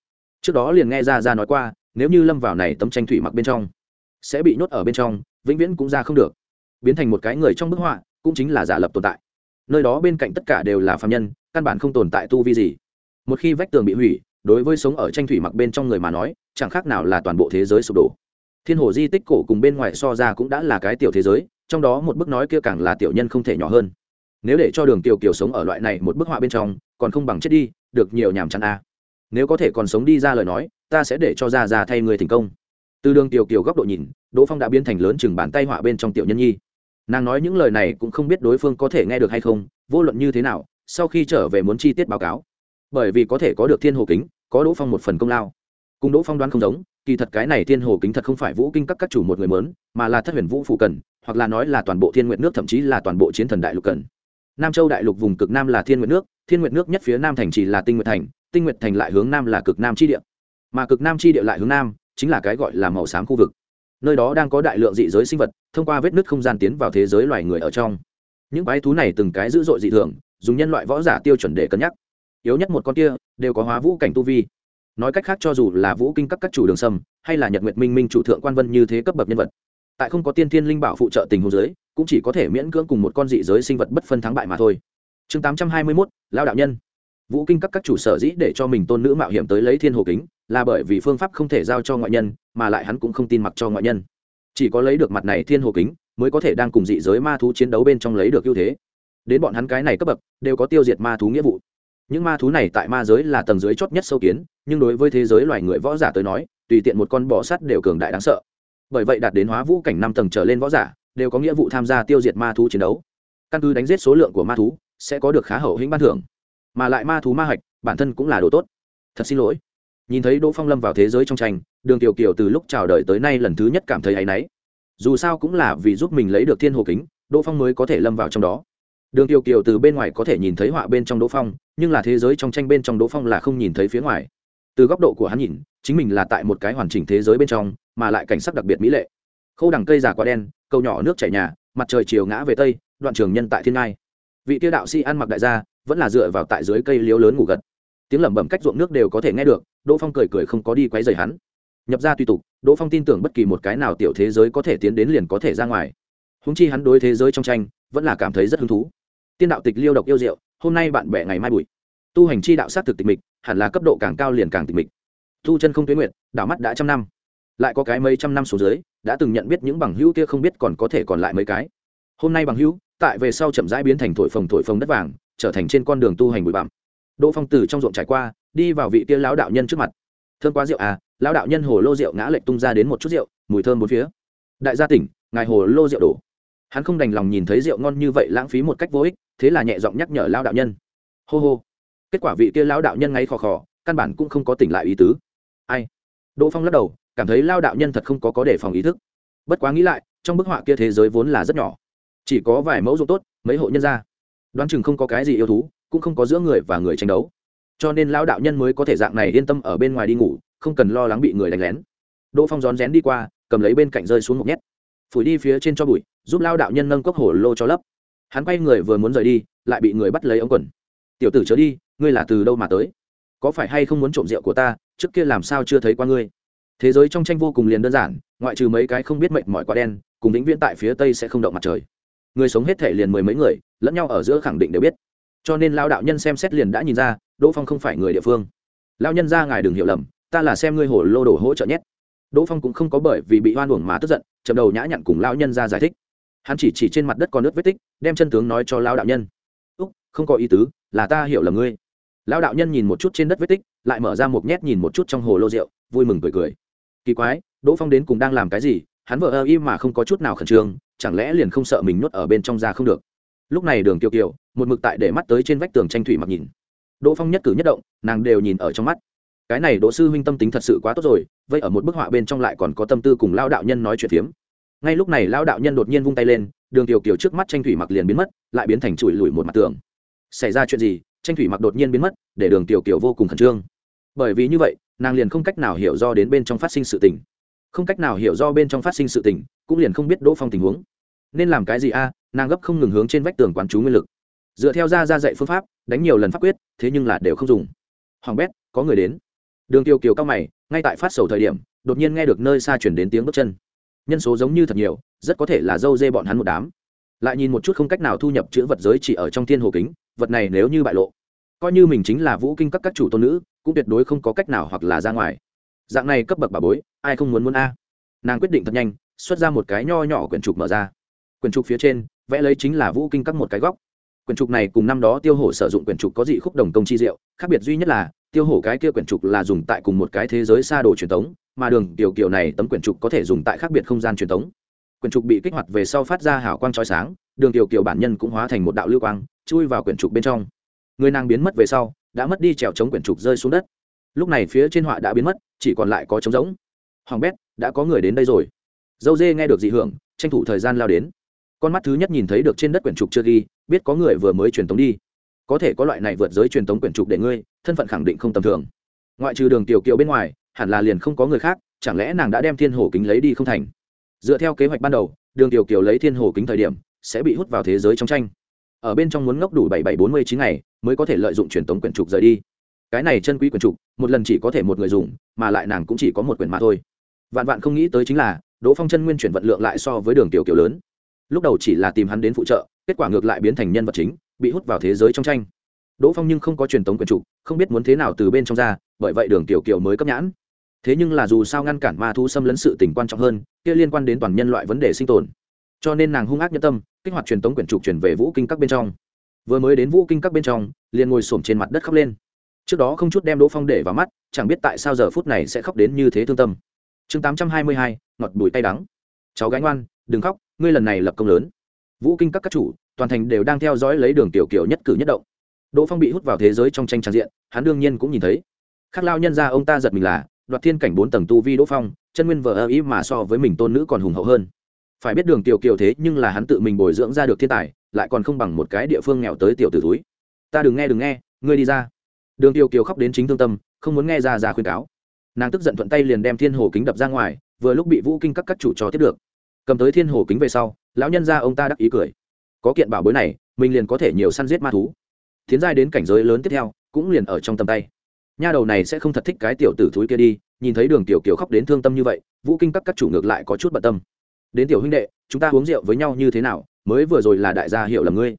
Trước đó liền nghe ra ra nói qua, nếu như lâm vào này tấm tranh thủy mặc bên trong, sẽ bị nhốt ở bên trong, vĩnh viễn cũng ra không được. Biến thành một cái người trong bức họa, cũng chính là giả lập tồn tại. Nơi đó bên cạnh tất cả đều là phạm nhân, căn bản không tồn tại tu vi gì. Một khi vách tường bị hủy đối với sống ở tranh thủy mặc bên trong người mà nói, chẳng khác nào là toàn bộ thế giới sụp đổ. Thiên hồ di tích cổ cùng bên ngoài so ra cũng đã là cái tiểu thế giới, trong đó một bức nói kia càng là tiểu nhân không thể nhỏ hơn. Nếu để cho đường kiều kiều sống ở loại này một bức họa bên trong, còn không bằng chết đi, được nhiều nhàm chán a. Nếu có thể còn sống đi ra lời nói, ta sẽ để cho ra ra thay người thành công. Từ đường tiểu kiều góc độ nhìn, đỗ phong đã biến thành lớn chừng bàn tay họa bên trong tiểu nhân nhi. Nàng nói những lời này cũng không biết đối phương có thể nghe được hay không, vô luận như thế nào, sau khi trở về muốn chi tiết báo cáo bởi vì có thể có được thiên hồ kính, có đỗ phong một phần công lao. Cùng đỗ phong đoán không giống, kỳ thật cái này thiên hồ kính thật không phải vũ kinh các các chủ một người mớn mà là thất huyền vũ phụ cần, hoặc là nói là toàn bộ thiên nguyện nước, thậm chí là toàn bộ chiến thần đại lục cần. Nam châu đại lục vùng cực nam là thiên nguyện nước, thiên nguyện nước nhất phía nam thành chỉ là tinh nguyện thành, tinh nguyện thành lại hướng nam là cực nam chi địa. Mà cực nam chi địa lại hướng nam, chính là cái gọi là màu xám khu vực. Nơi đó đang có đại lượng dị giới sinh vật, thông qua vết nứt không gian tiến vào thế giới loài người ở trong. Những quái thú này từng cái dữ dội dị thường, dùng nhân loại võ giả tiêu chuẩn để cân nhắc yếu nhất một con kia, đều có hóa vũ cảnh tu vi. Nói cách khác cho dù là vũ kinh các các chủ đường sâm, hay là nhật nguyệt minh minh chủ thượng quan vân như thế cấp bậc nhân vật, tại không có tiên thiên linh bảo phụ trợ tình hồ giới cũng chỉ có thể miễn cưỡng cùng một con dị giới sinh vật bất phân thắng bại mà thôi. Chương tám trăm hai mươi mốt lao đạo nhân. Vũ kinh các các chủ sở dĩ để cho mình tôn nữ mạo hiểm tới lấy thiên hồ kính, là bởi vì phương pháp không thể giao cho ngoại nhân, mà lại hắn cũng không tin mặc cho ngoại nhân. Chỉ có lấy được mặt này thiên hồ kính, mới có thể đang cùng dị giới ma thú chiến đấu bên trong lấy được ưu thế. Đến bọn hắn cái này cấp bậc, đều có tiêu diệt ma thú nghĩa vụ những ma thú này tại ma giới là tầng dưới chót nhất sâu kiến, nhưng đối với thế giới loài người võ giả tới nói, tùy tiện một con bò sắt đều cường đại đáng sợ. Bởi vậy đạt đến hóa vũ cảnh năm tầng trở lên võ giả, đều có nghĩa vụ tham gia tiêu diệt ma thú chiến đấu. Căn cứ đánh giết số lượng của ma thú, sẽ có được khá hậu hĩnh ban thưởng. Mà lại ma thú ma hạch, bản thân cũng là đồ tốt. Thật xin lỗi. Nhìn thấy đỗ phong lâm vào thế giới trong tranh, đường Tiểu kiều từ lúc chào đời tới nay lần thứ nhất cảm thấy áy náy. Dù sao cũng là vì giúp mình lấy được thiên hồ kính, đỗ phong mới có thể lâm vào trong đó đường kiều kiều từ bên ngoài có thể nhìn thấy họa bên trong đỗ phong, nhưng là thế giới trong tranh bên trong đỗ phong là không nhìn thấy phía ngoài. Từ góc độ của hắn nhìn, chính mình là tại một cái hoàn chỉnh thế giới bên trong, mà lại cảnh sắc đặc biệt mỹ lệ. Khâu đằng cây già quá đen, cầu nhỏ nước chảy nhà, mặt trời chiều ngã về tây, đoạn trường nhân tại thiên ngai. Vị tiêu đạo sĩ ăn mặc đại gia, vẫn là dựa vào tại dưới cây liếu lớn ngủ gật. Tiếng lẩm bẩm cách ruộng nước đều có thể nghe được, đỗ phong cười cười không có đi quấy rầy hắn. Nhập ra tùy tục, đỗ phong tin tưởng bất kỳ một cái nào tiểu thế giới có thể tiến đến liền có thể ra ngoài. Húng chi hắn đối thế giới trong tranh, vẫn là cảm thấy rất hứng thú tiên đạo tịch liêu độc yêu rượu hôm nay bạn bè ngày mai bụi tu hành chi đạo sát thực tịch mịch, hẳn là cấp độ càng cao liền càng tịch mịch. Thu chân không tuyến nguyện đảo mắt đã trăm năm. Lại có cái mấy trăm năm số dưới, đã từng nhận biết những bằng hữu kia không biết còn có thể còn lại mấy cái. Hôm nay bằng hữu, tại về sau chậm rãi biến thành thổi phồng thổi phồng đất vàng, trở thành trên con đường tu hành bụi bặm. Đỗ phong từ trong ruộng trải qua, đi vào vị kia lão đạo nhân trước mặt. Thơm quá rượu à lão đạo nhân hồ lô rượu ngã lệch tung ra đến một chút rượu, mùi thơm bốn phía. Đại gia tỉnh, ngài hồ lô rượu đổ hắn không đành lòng nhìn thấy rượu ngon như vậy lãng phí một cách vô ích, thế là nhẹ giọng nhắc nhở lão đạo nhân. Hô hô. Kết quả vị kia lão đạo nhân ngay khò khò, căn bản cũng không có tỉnh lại ý tứ. Ai? Đỗ phong lắc đầu, cảm thấy lao đạo nhân thật không có có đề phòng ý thức. Bất quá nghĩ lại, trong bức họa kia thế giới vốn là rất nhỏ. Chỉ có vài mẫu ruộng tốt, mấy hộ nhân gia. Đoán chừng không có cái gì yêu thú, cũng không có giữa người và người tranh đấu. Cho nên lão đạo nhân mới có thể dạng này yên tâm ở bên ngoài đi ngủ, không cần lo lắng bị người đánh lén. Đỗ phong rón rén đi qua, cầm lấy bên cạnh rơi xuống một nhét phủi đi phía trên cho bụi, giúp lao đạo nhân nâng cốc hổ lô cho lấp. Hắn quay người vừa muốn rời đi, lại bị người bắt lấy ống quần. Tiểu tử chớ đi, ngươi là từ đâu mà tới? Có phải hay không muốn trộm rượu của ta, trước kia làm sao chưa thấy qua ngươi? Thế giới trong tranh vô cùng liền đơn giản, ngoại trừ mấy cái không biết mệnh mọi quả đen, cùng vĩnh viễn tại phía tây sẽ không động mặt trời. Người sống hết thể liền mười mấy người, lẫn nhau ở giữa khẳng định đều biết. Cho nên lao đạo nhân xem xét liền đã nhìn ra, đỗ phong không phải người địa phương. Lao nhân ra ngài đừng hiểu lầm, ta là xem ngươi hổ lô đồ hỗ trợ nhất đỗ phong cũng không có bởi vì bị hoan uổng mà tức giận, chậm đầu nhã nhặn cùng lao nhân ra giải thích. Hắn chỉ chỉ trên mặt đất còn nước vết tích, đem chân tướng nói cho lao đạo nhân. Úc, không có ý tứ, là ta hiểu là ngươi. Lao đạo nhân nhìn một chút trên đất vết tích, lại mở ra một nhét nhìn một chút trong hồ lô rượu, vui mừng cười cười. Kỳ quái, đỗ phong đến cùng đang làm cái gì? Hắn vợ ơ im mà không có chút nào khẩn trương, chẳng lẽ liền không sợ mình nuốt ở bên trong ra không được? Lúc này đường kiều kiều, một mực tại để mắt tới trên vách tường tranh thủy mặc nhìn. Đỗ phong nhất cử nhất động, nàng đều nhìn ở trong mắt cái này đỗ sư huynh tâm tính thật sự quá tốt rồi, vậy ở một bức họa bên trong lại còn có tâm tư cùng lao đạo nhân nói chuyện phiếm. Ngay lúc này lao đạo nhân đột nhiên vung tay lên, đường tiểu kiều trước mắt tranh thủy mặc liền biến mất, lại biến thành chùi lùi một mặt tường. Xảy ra chuyện gì? Tranh thủy mặc đột nhiên biến mất, để đường tiểu kiều vô cùng khẩn trương. Bởi vì như vậy, nàng liền không cách nào hiểu do đến bên trong phát sinh sự tình. Không cách nào hiểu do bên trong phát sinh sự tình, cũng liền không biết đỗ phong tình huống. Nên làm cái gì a? Nàng gấp không ngừng hướng trên vách tường quán chú nguyên lực. Dựa theo ra ra dạy phương pháp, đánh nhiều lần pháp quyết, thế nhưng là đều không dùng. Hoàng bét, có người đến đường tiêu kiều cao mày, ngay tại phát sầu thời điểm, đột nhiên nghe được nơi xa chuyển đến tiếng bước chân. Nhân số giống như thật nhiều, rất có thể là dâu dê bọn hắn một đám. Lại nhìn một chút không cách nào thu nhập chữ vật giới chỉ ở trong thiên hồ kính, vật này nếu như bại lộ, coi như mình chính là vũ kinh các các chủ tôn nữ, cũng tuyệt đối không có cách nào hoặc là ra ngoài. Dạng này cấp bậc bà bối, ai không muốn muốn a? Nàng quyết định thật nhanh, xuất ra một cái nho nhỏ quyển trục mở ra. Quyển trục phía trên, vẽ lấy chính là vũ kinh các một cái góc. Quyển trục này cùng năm đó tiêu hổ sử dụng quyển trục có dị khúc đồng công chi diệu, khác biệt duy nhất là tiêu hổ cái kia quyển trục là dùng tại cùng một cái thế giới xa đồ truyền thống, mà đường tiểu kiểu này tấm quyển trục có thể dùng tại khác biệt không gian truyền thống. Quyển trục bị kích hoạt về sau phát ra hào quang trói sáng, đường tiểu kiểu bản nhân cũng hóa thành một đạo lưu quang, chui vào quyển trục bên trong. Người nàng biến mất về sau, đã mất đi trèo chống quyển trục rơi xuống đất. Lúc này phía trên họa đã biến mất, chỉ còn lại có trống rỗng. Hoàng bét, đã có người đến đây rồi. Dâu dê nghe được dị hưởng, tranh thủ thời gian lao đến. Con mắt thứ nhất nhìn thấy được trên đất quyển trục chưa ghi, biết có người vừa mới truyền tống đi có thể có loại này vượt giới truyền thống quyển trục để ngươi, thân phận khẳng định không tầm thường. Ngoại trừ đường tiểu kiều bên ngoài, hẳn là liền không có người khác, chẳng lẽ nàng đã đem thiên hồ kính lấy đi không thành? Dựa theo kế hoạch ban đầu, đường tiểu kiều lấy thiên hồ kính thời điểm, sẽ bị hút vào thế giới trong tranh. Ở bên trong muốn ngốc đủ bảy bảy bốn mươi chín ngày, mới có thể lợi dụng truyền thống quyển trục rời đi. Cái này chân quý quyển trục, một lần chỉ có thể một người dùng, mà lại nàng cũng chỉ có một quyển mà thôi. Vạn vạn không nghĩ tới chính là, đỗ phong chân nguyên chuyển vận lượng lại so với đường tiểu kiều lớn. Lúc đầu chỉ là tìm hắn đến phụ trợ, kết quả ngược lại biến thành nhân vật chính bị hút vào thế giới trong tranh. Đỗ phong nhưng không có truyền thống quyền trục không biết muốn thế nào từ bên trong ra, bởi vậy đường tiểu kiều mới cấp nhãn. Thế nhưng là dù sao ngăn cản ma thu xâm lấn sự tình quan trọng hơn, kia liên quan đến toàn nhân loại vấn đề sinh tồn. Cho nên nàng hung ác nhân tâm, kích hoạt truyền thống quyển trục chuyển về vũ kinh các bên trong. Vừa mới đến vũ kinh các bên trong, liền ngồi xổm trên mặt đất khóc lên. Trước đó không chút đem đỗ phong để vào mắt, chẳng biết tại sao giờ phút này sẽ khóc đến như thế thương tâm. Chương tám trăm hai mươi hai, ngọt bùi tay đắng. Cháu gái ngoan, đừng khóc, ngươi lần này lập công lớn. Vũ kinh các các chủ toàn thành đều đang theo dõi lấy đường tiểu kiểu nhất cử nhất động. Đỗ phong bị hút vào thế giới trong tranh trang diện, hắn đương nhiên cũng nhìn thấy. Khắc lao nhân ra ông ta giật mình là, đoạt thiên cảnh bốn tầng tu vi đỗ phong, chân nguyên vợ ơ ý mà so với mình tôn nữ còn hùng hậu hơn. Phải biết đường tiểu kiều thế nhưng là hắn tự mình bồi dưỡng ra được thiên tài, lại còn không bằng một cái địa phương nghèo tới tiểu tử túi. Ta đừng nghe đừng nghe, ngươi đi ra. Đường tiểu kiều khóc đến chính thương tâm, không muốn nghe ra ra khuyên cáo. Nàng tức giận thuận tay liền đem thiên hồ kính đập ra ngoài, vừa lúc bị vũ kinh các các chủ cho tiếp được. Cầm tới thiên hồ kính về sau, lão nhân ra ông ta đắc ý cười có kiện bảo bối này, mình liền có thể nhiều săn giết ma thú. Tiến giai đến cảnh giới lớn tiếp theo, cũng liền ở trong tầm tay. Nha đầu này sẽ không thật thích cái tiểu tử thúi kia đi, nhìn thấy đường tiểu kiều khóc đến thương tâm như vậy, vũ kinh các các chủ ngược lại có chút bận tâm. Đến tiểu huynh đệ, chúng ta uống rượu với nhau như thế nào, mới vừa rồi là đại gia hiệu lầm ngươi.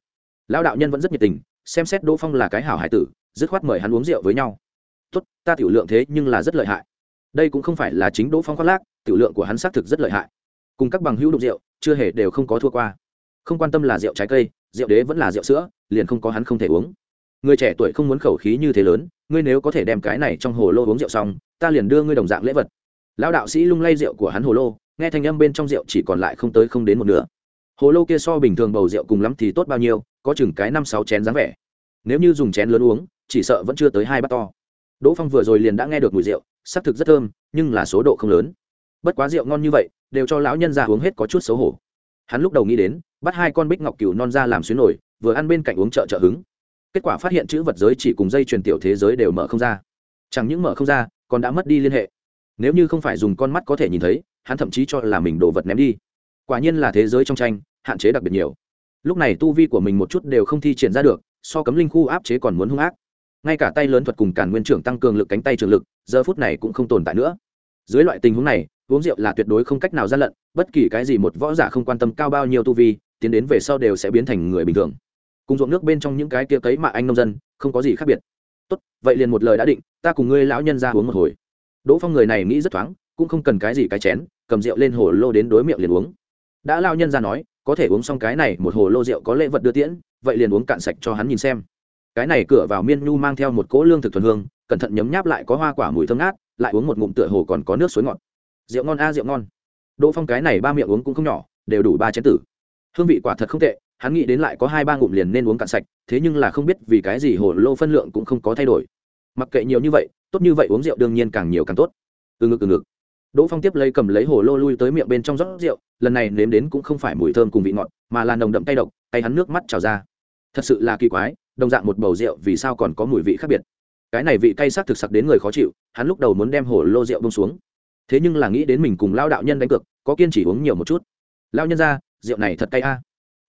Lão đạo nhân vẫn rất nhiệt tình, xem xét đỗ phong là cái hảo hải tử, dứt khoát mời hắn uống rượu với nhau. Tốt, ta tiểu lượng thế nhưng là rất lợi hại. Đây cũng không phải là chính đỗ phong khoác lác, tiểu lượng của hắn xác thực rất lợi hại. Cùng các bằng hữu đục rượu, chưa hề đều không có thua qua không quan tâm là rượu trái cây, rượu đế vẫn là rượu sữa, liền không có hắn không thể uống. Người trẻ tuổi không muốn khẩu khí như thế lớn, ngươi nếu có thể đem cái này trong hồ lô uống rượu xong, ta liền đưa ngươi đồng dạng lễ vật. Lão đạo sĩ lung lay rượu của hắn hồ lô, nghe thanh âm bên trong rượu chỉ còn lại không tới không đến một nửa. Hồ lô kia so bình thường bầu rượu cùng lắm thì tốt bao nhiêu, có chừng cái năm sáu chén dáng vẻ. Nếu như dùng chén lớn uống, chỉ sợ vẫn chưa tới hai bát to. Đỗ phong vừa rồi liền đã nghe được mùi rượu xác thực rất thơm, nhưng là số độ không lớn. Bất quá rượu ngon như vậy, đều cho lão nhân ra uống hết có chút xấu hổ. Hắn lúc đầu nghĩ đến bắt hai con bích ngọc cừu non ra làm xuyến nổi, vừa ăn bên cạnh uống trợ trợ hứng. Kết quả phát hiện chữ vật giới chỉ cùng dây truyền tiểu thế giới đều mở không ra. Chẳng những mở không ra, còn đã mất đi liên hệ. Nếu như không phải dùng con mắt có thể nhìn thấy, hắn thậm chí cho là mình đồ vật ném đi. Quả nhiên là thế giới trong tranh, hạn chế đặc biệt nhiều. Lúc này tu vi của mình một chút đều không thi triển ra được, so cấm linh khu áp chế còn muốn hung ác. Ngay cả tay lớn thuật cùng cản nguyên trưởng tăng cường lực cánh tay trường lực, giờ phút này cũng không tồn tại nữa. Dưới loại tình huống này, uống rượu là tuyệt đối không cách nào gian lận, bất kỳ cái gì một võ giả không quan tâm cao bao nhiêu tu vi tiến đến về sau đều sẽ biến thành người bình thường. Cùng ruộng nước bên trong những cái kia cấy mà anh nông dân, không có gì khác biệt. Tốt, vậy liền một lời đã định, ta cùng ngươi lão nhân ra uống một hồi. Đỗ phong người này nghĩ rất thoáng, cũng không cần cái gì cái chén, cầm rượu lên hồ lô đến đối miệng liền uống. Đã lao nhân ra nói, có thể uống xong cái này, một hồ lô rượu có lễ vật đưa tiễn, vậy liền uống cạn sạch cho hắn nhìn xem. Cái này cửa vào miên nhu mang theo một cỗ lương thực thuần hương, cẩn thận nhấm nháp lại có hoa quả mùi thơm ngát, lại uống một ngụm tựa hồ còn có nước suối ngọt. Rượu ngon a, rượu ngon. Đỗ phong cái này ba miệng uống cũng không nhỏ, đều đủ ba chén tử hương vị quả thật không tệ, hắn nghĩ đến lại có hai ba ngụm liền nên uống cạn sạch, thế nhưng là không biết vì cái gì hồ lô phân lượng cũng không có thay đổi. Mặc kệ nhiều như vậy, tốt như vậy uống rượu đương nhiên càng nhiều càng tốt. Từ ngực từ ngực. Đỗ phong tiếp lấy cầm lấy hồ lô lui tới miệng bên trong rót rượu, lần này nếm đến cũng không phải mùi thơm cùng vị ngọt, mà là nồng đậm tay độc tay hắn nước mắt trào ra. Thật sự là kỳ quái, đồng dạng một bầu rượu vì sao còn có mùi vị khác biệt? Cái này vị cay sắc thực sặc đến người khó chịu, hắn lúc đầu muốn đem hồ lô rượu bông xuống. Thế nhưng là nghĩ đến mình cùng lao đạo nhân đánh cược, có kiên chỉ uống nhiều một chút. Lao nhân ra rượu này thật cay a.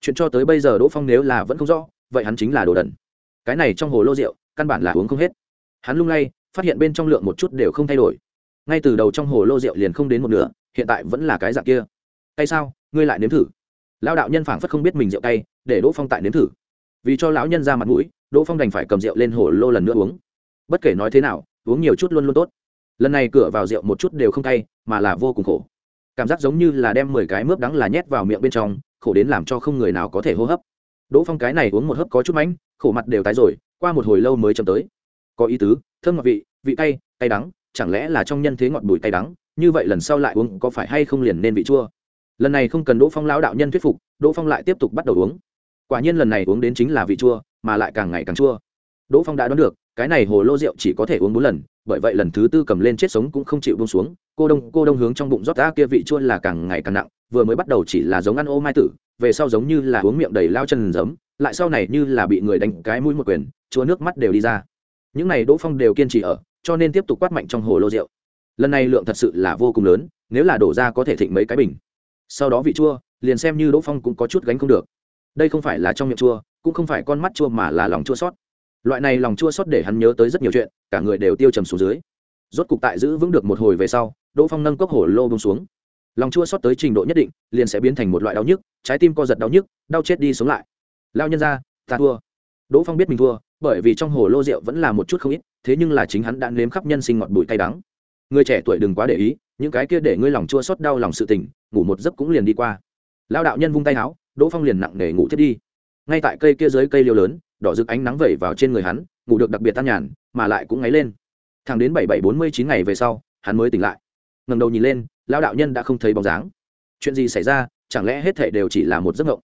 Chuyện cho tới bây giờ đỗ phong nếu là vẫn không rõ, vậy hắn chính là đồ đần. Cái này trong hồ lô rượu, căn bản là uống không hết. Hắn lung lay, phát hiện bên trong lượng một chút đều không thay đổi. Ngay từ đầu trong hồ lô rượu liền không đến một nửa, hiện tại vẫn là cái dạng kia. Tay sao? Ngươi lại nếm thử. Lao đạo nhân phảng phất không biết mình rượu cay, để đỗ phong tại nếm thử. Vì cho lão nhân ra mặt mũi, đỗ phong đành phải cầm rượu lên hồ lô lần nữa uống. Bất kể nói thế nào, uống nhiều chút luôn luôn tốt. Lần này cửa vào rượu một chút đều không cay, mà là vô cùng khổ cảm giác giống như là đem mười cái mướp đắng là nhét vào miệng bên trong, khổ đến làm cho không người nào có thể hô hấp. Đỗ phong cái này uống một hớp có chút mánh, khổ mặt đều tái rồi, qua một hồi lâu mới chấm tới. Có ý tứ, thơm ngọt vị vị cay cay đắng, chẳng lẽ là trong nhân thế ngọt bùi cay đắng, như vậy lần sau lại uống có phải hay không liền nên vị chua? Lần này không cần đỗ phong lão đạo nhân thuyết phục, đỗ phong lại tiếp tục bắt đầu uống. Quả nhiên lần này uống đến chính là vị chua, mà lại càng ngày càng chua. Đỗ phong đã đoán được cái này hồ lô rượu chỉ có thể uống bốn lần, bởi vậy lần thứ tư cầm lên chết sống cũng không chịu bông xuống. Cô đông cô đông hướng trong bụng rót ra kia vị chua là càng ngày càng nặng, vừa mới bắt đầu chỉ là giống ăn ô mai tử, về sau giống như là uống miệng đầy lao chân giấm, lại sau này như là bị người đánh cái mũi một quyền, chua nước mắt đều đi ra. Những này đỗ phong đều kiên trì ở, cho nên tiếp tục quát mạnh trong hồ lô rượu. Lần này lượng thật sự là vô cùng lớn, nếu là đổ ra có thể thịnh mấy cái bình. Sau đó vị chua, liền xem như đỗ phong cũng có chút gánh không được. Đây không phải là trong miệng chua, cũng không phải con mắt chua mà là lòng chua sót loại này lòng chua xót để hắn nhớ tới rất nhiều chuyện, cả người đều tiêu trầm xuống dưới. Rốt cục tại giữ vững được một hồi về sau, đỗ phong nâng cốc hổ lô bông xuống. Lòng chua xót tới trình độ nhất định, liền sẽ biến thành một loại đau nhức, trái tim co giật đau nhức, đau chết đi sống lại. Lao nhân ra ta thua. Đỗ phong biết mình thua, bởi vì trong hồ lô rượu vẫn là một chút không ít, thế nhưng là chính hắn đã nếm khắp nhân sinh ngọt bụi cay đắng. Người trẻ tuổi đừng quá để ý, những cái kia để ngươi lòng chua xót đau lòng sự tình, ngủ một giấc cũng liền đi qua. Lao đạo nhân vung tay áo đỗ phong liền nặng nề ngủ thiết đi ngay tại cây kia dưới cây liêu lớn, đỏ rực ánh nắng vẩy vào trên người hắn, ngủ được đặc biệt tan nhàn, mà lại cũng ngáy lên. Thẳng đến bảy bảy bốn mươi chín ngày về sau, hắn mới tỉnh lại. Ngầm đầu nhìn lên lao đạo nhân đã không thấy bóng dáng. Chuyện gì xảy ra, chẳng lẽ hết thể đều chỉ là một giấc mộng?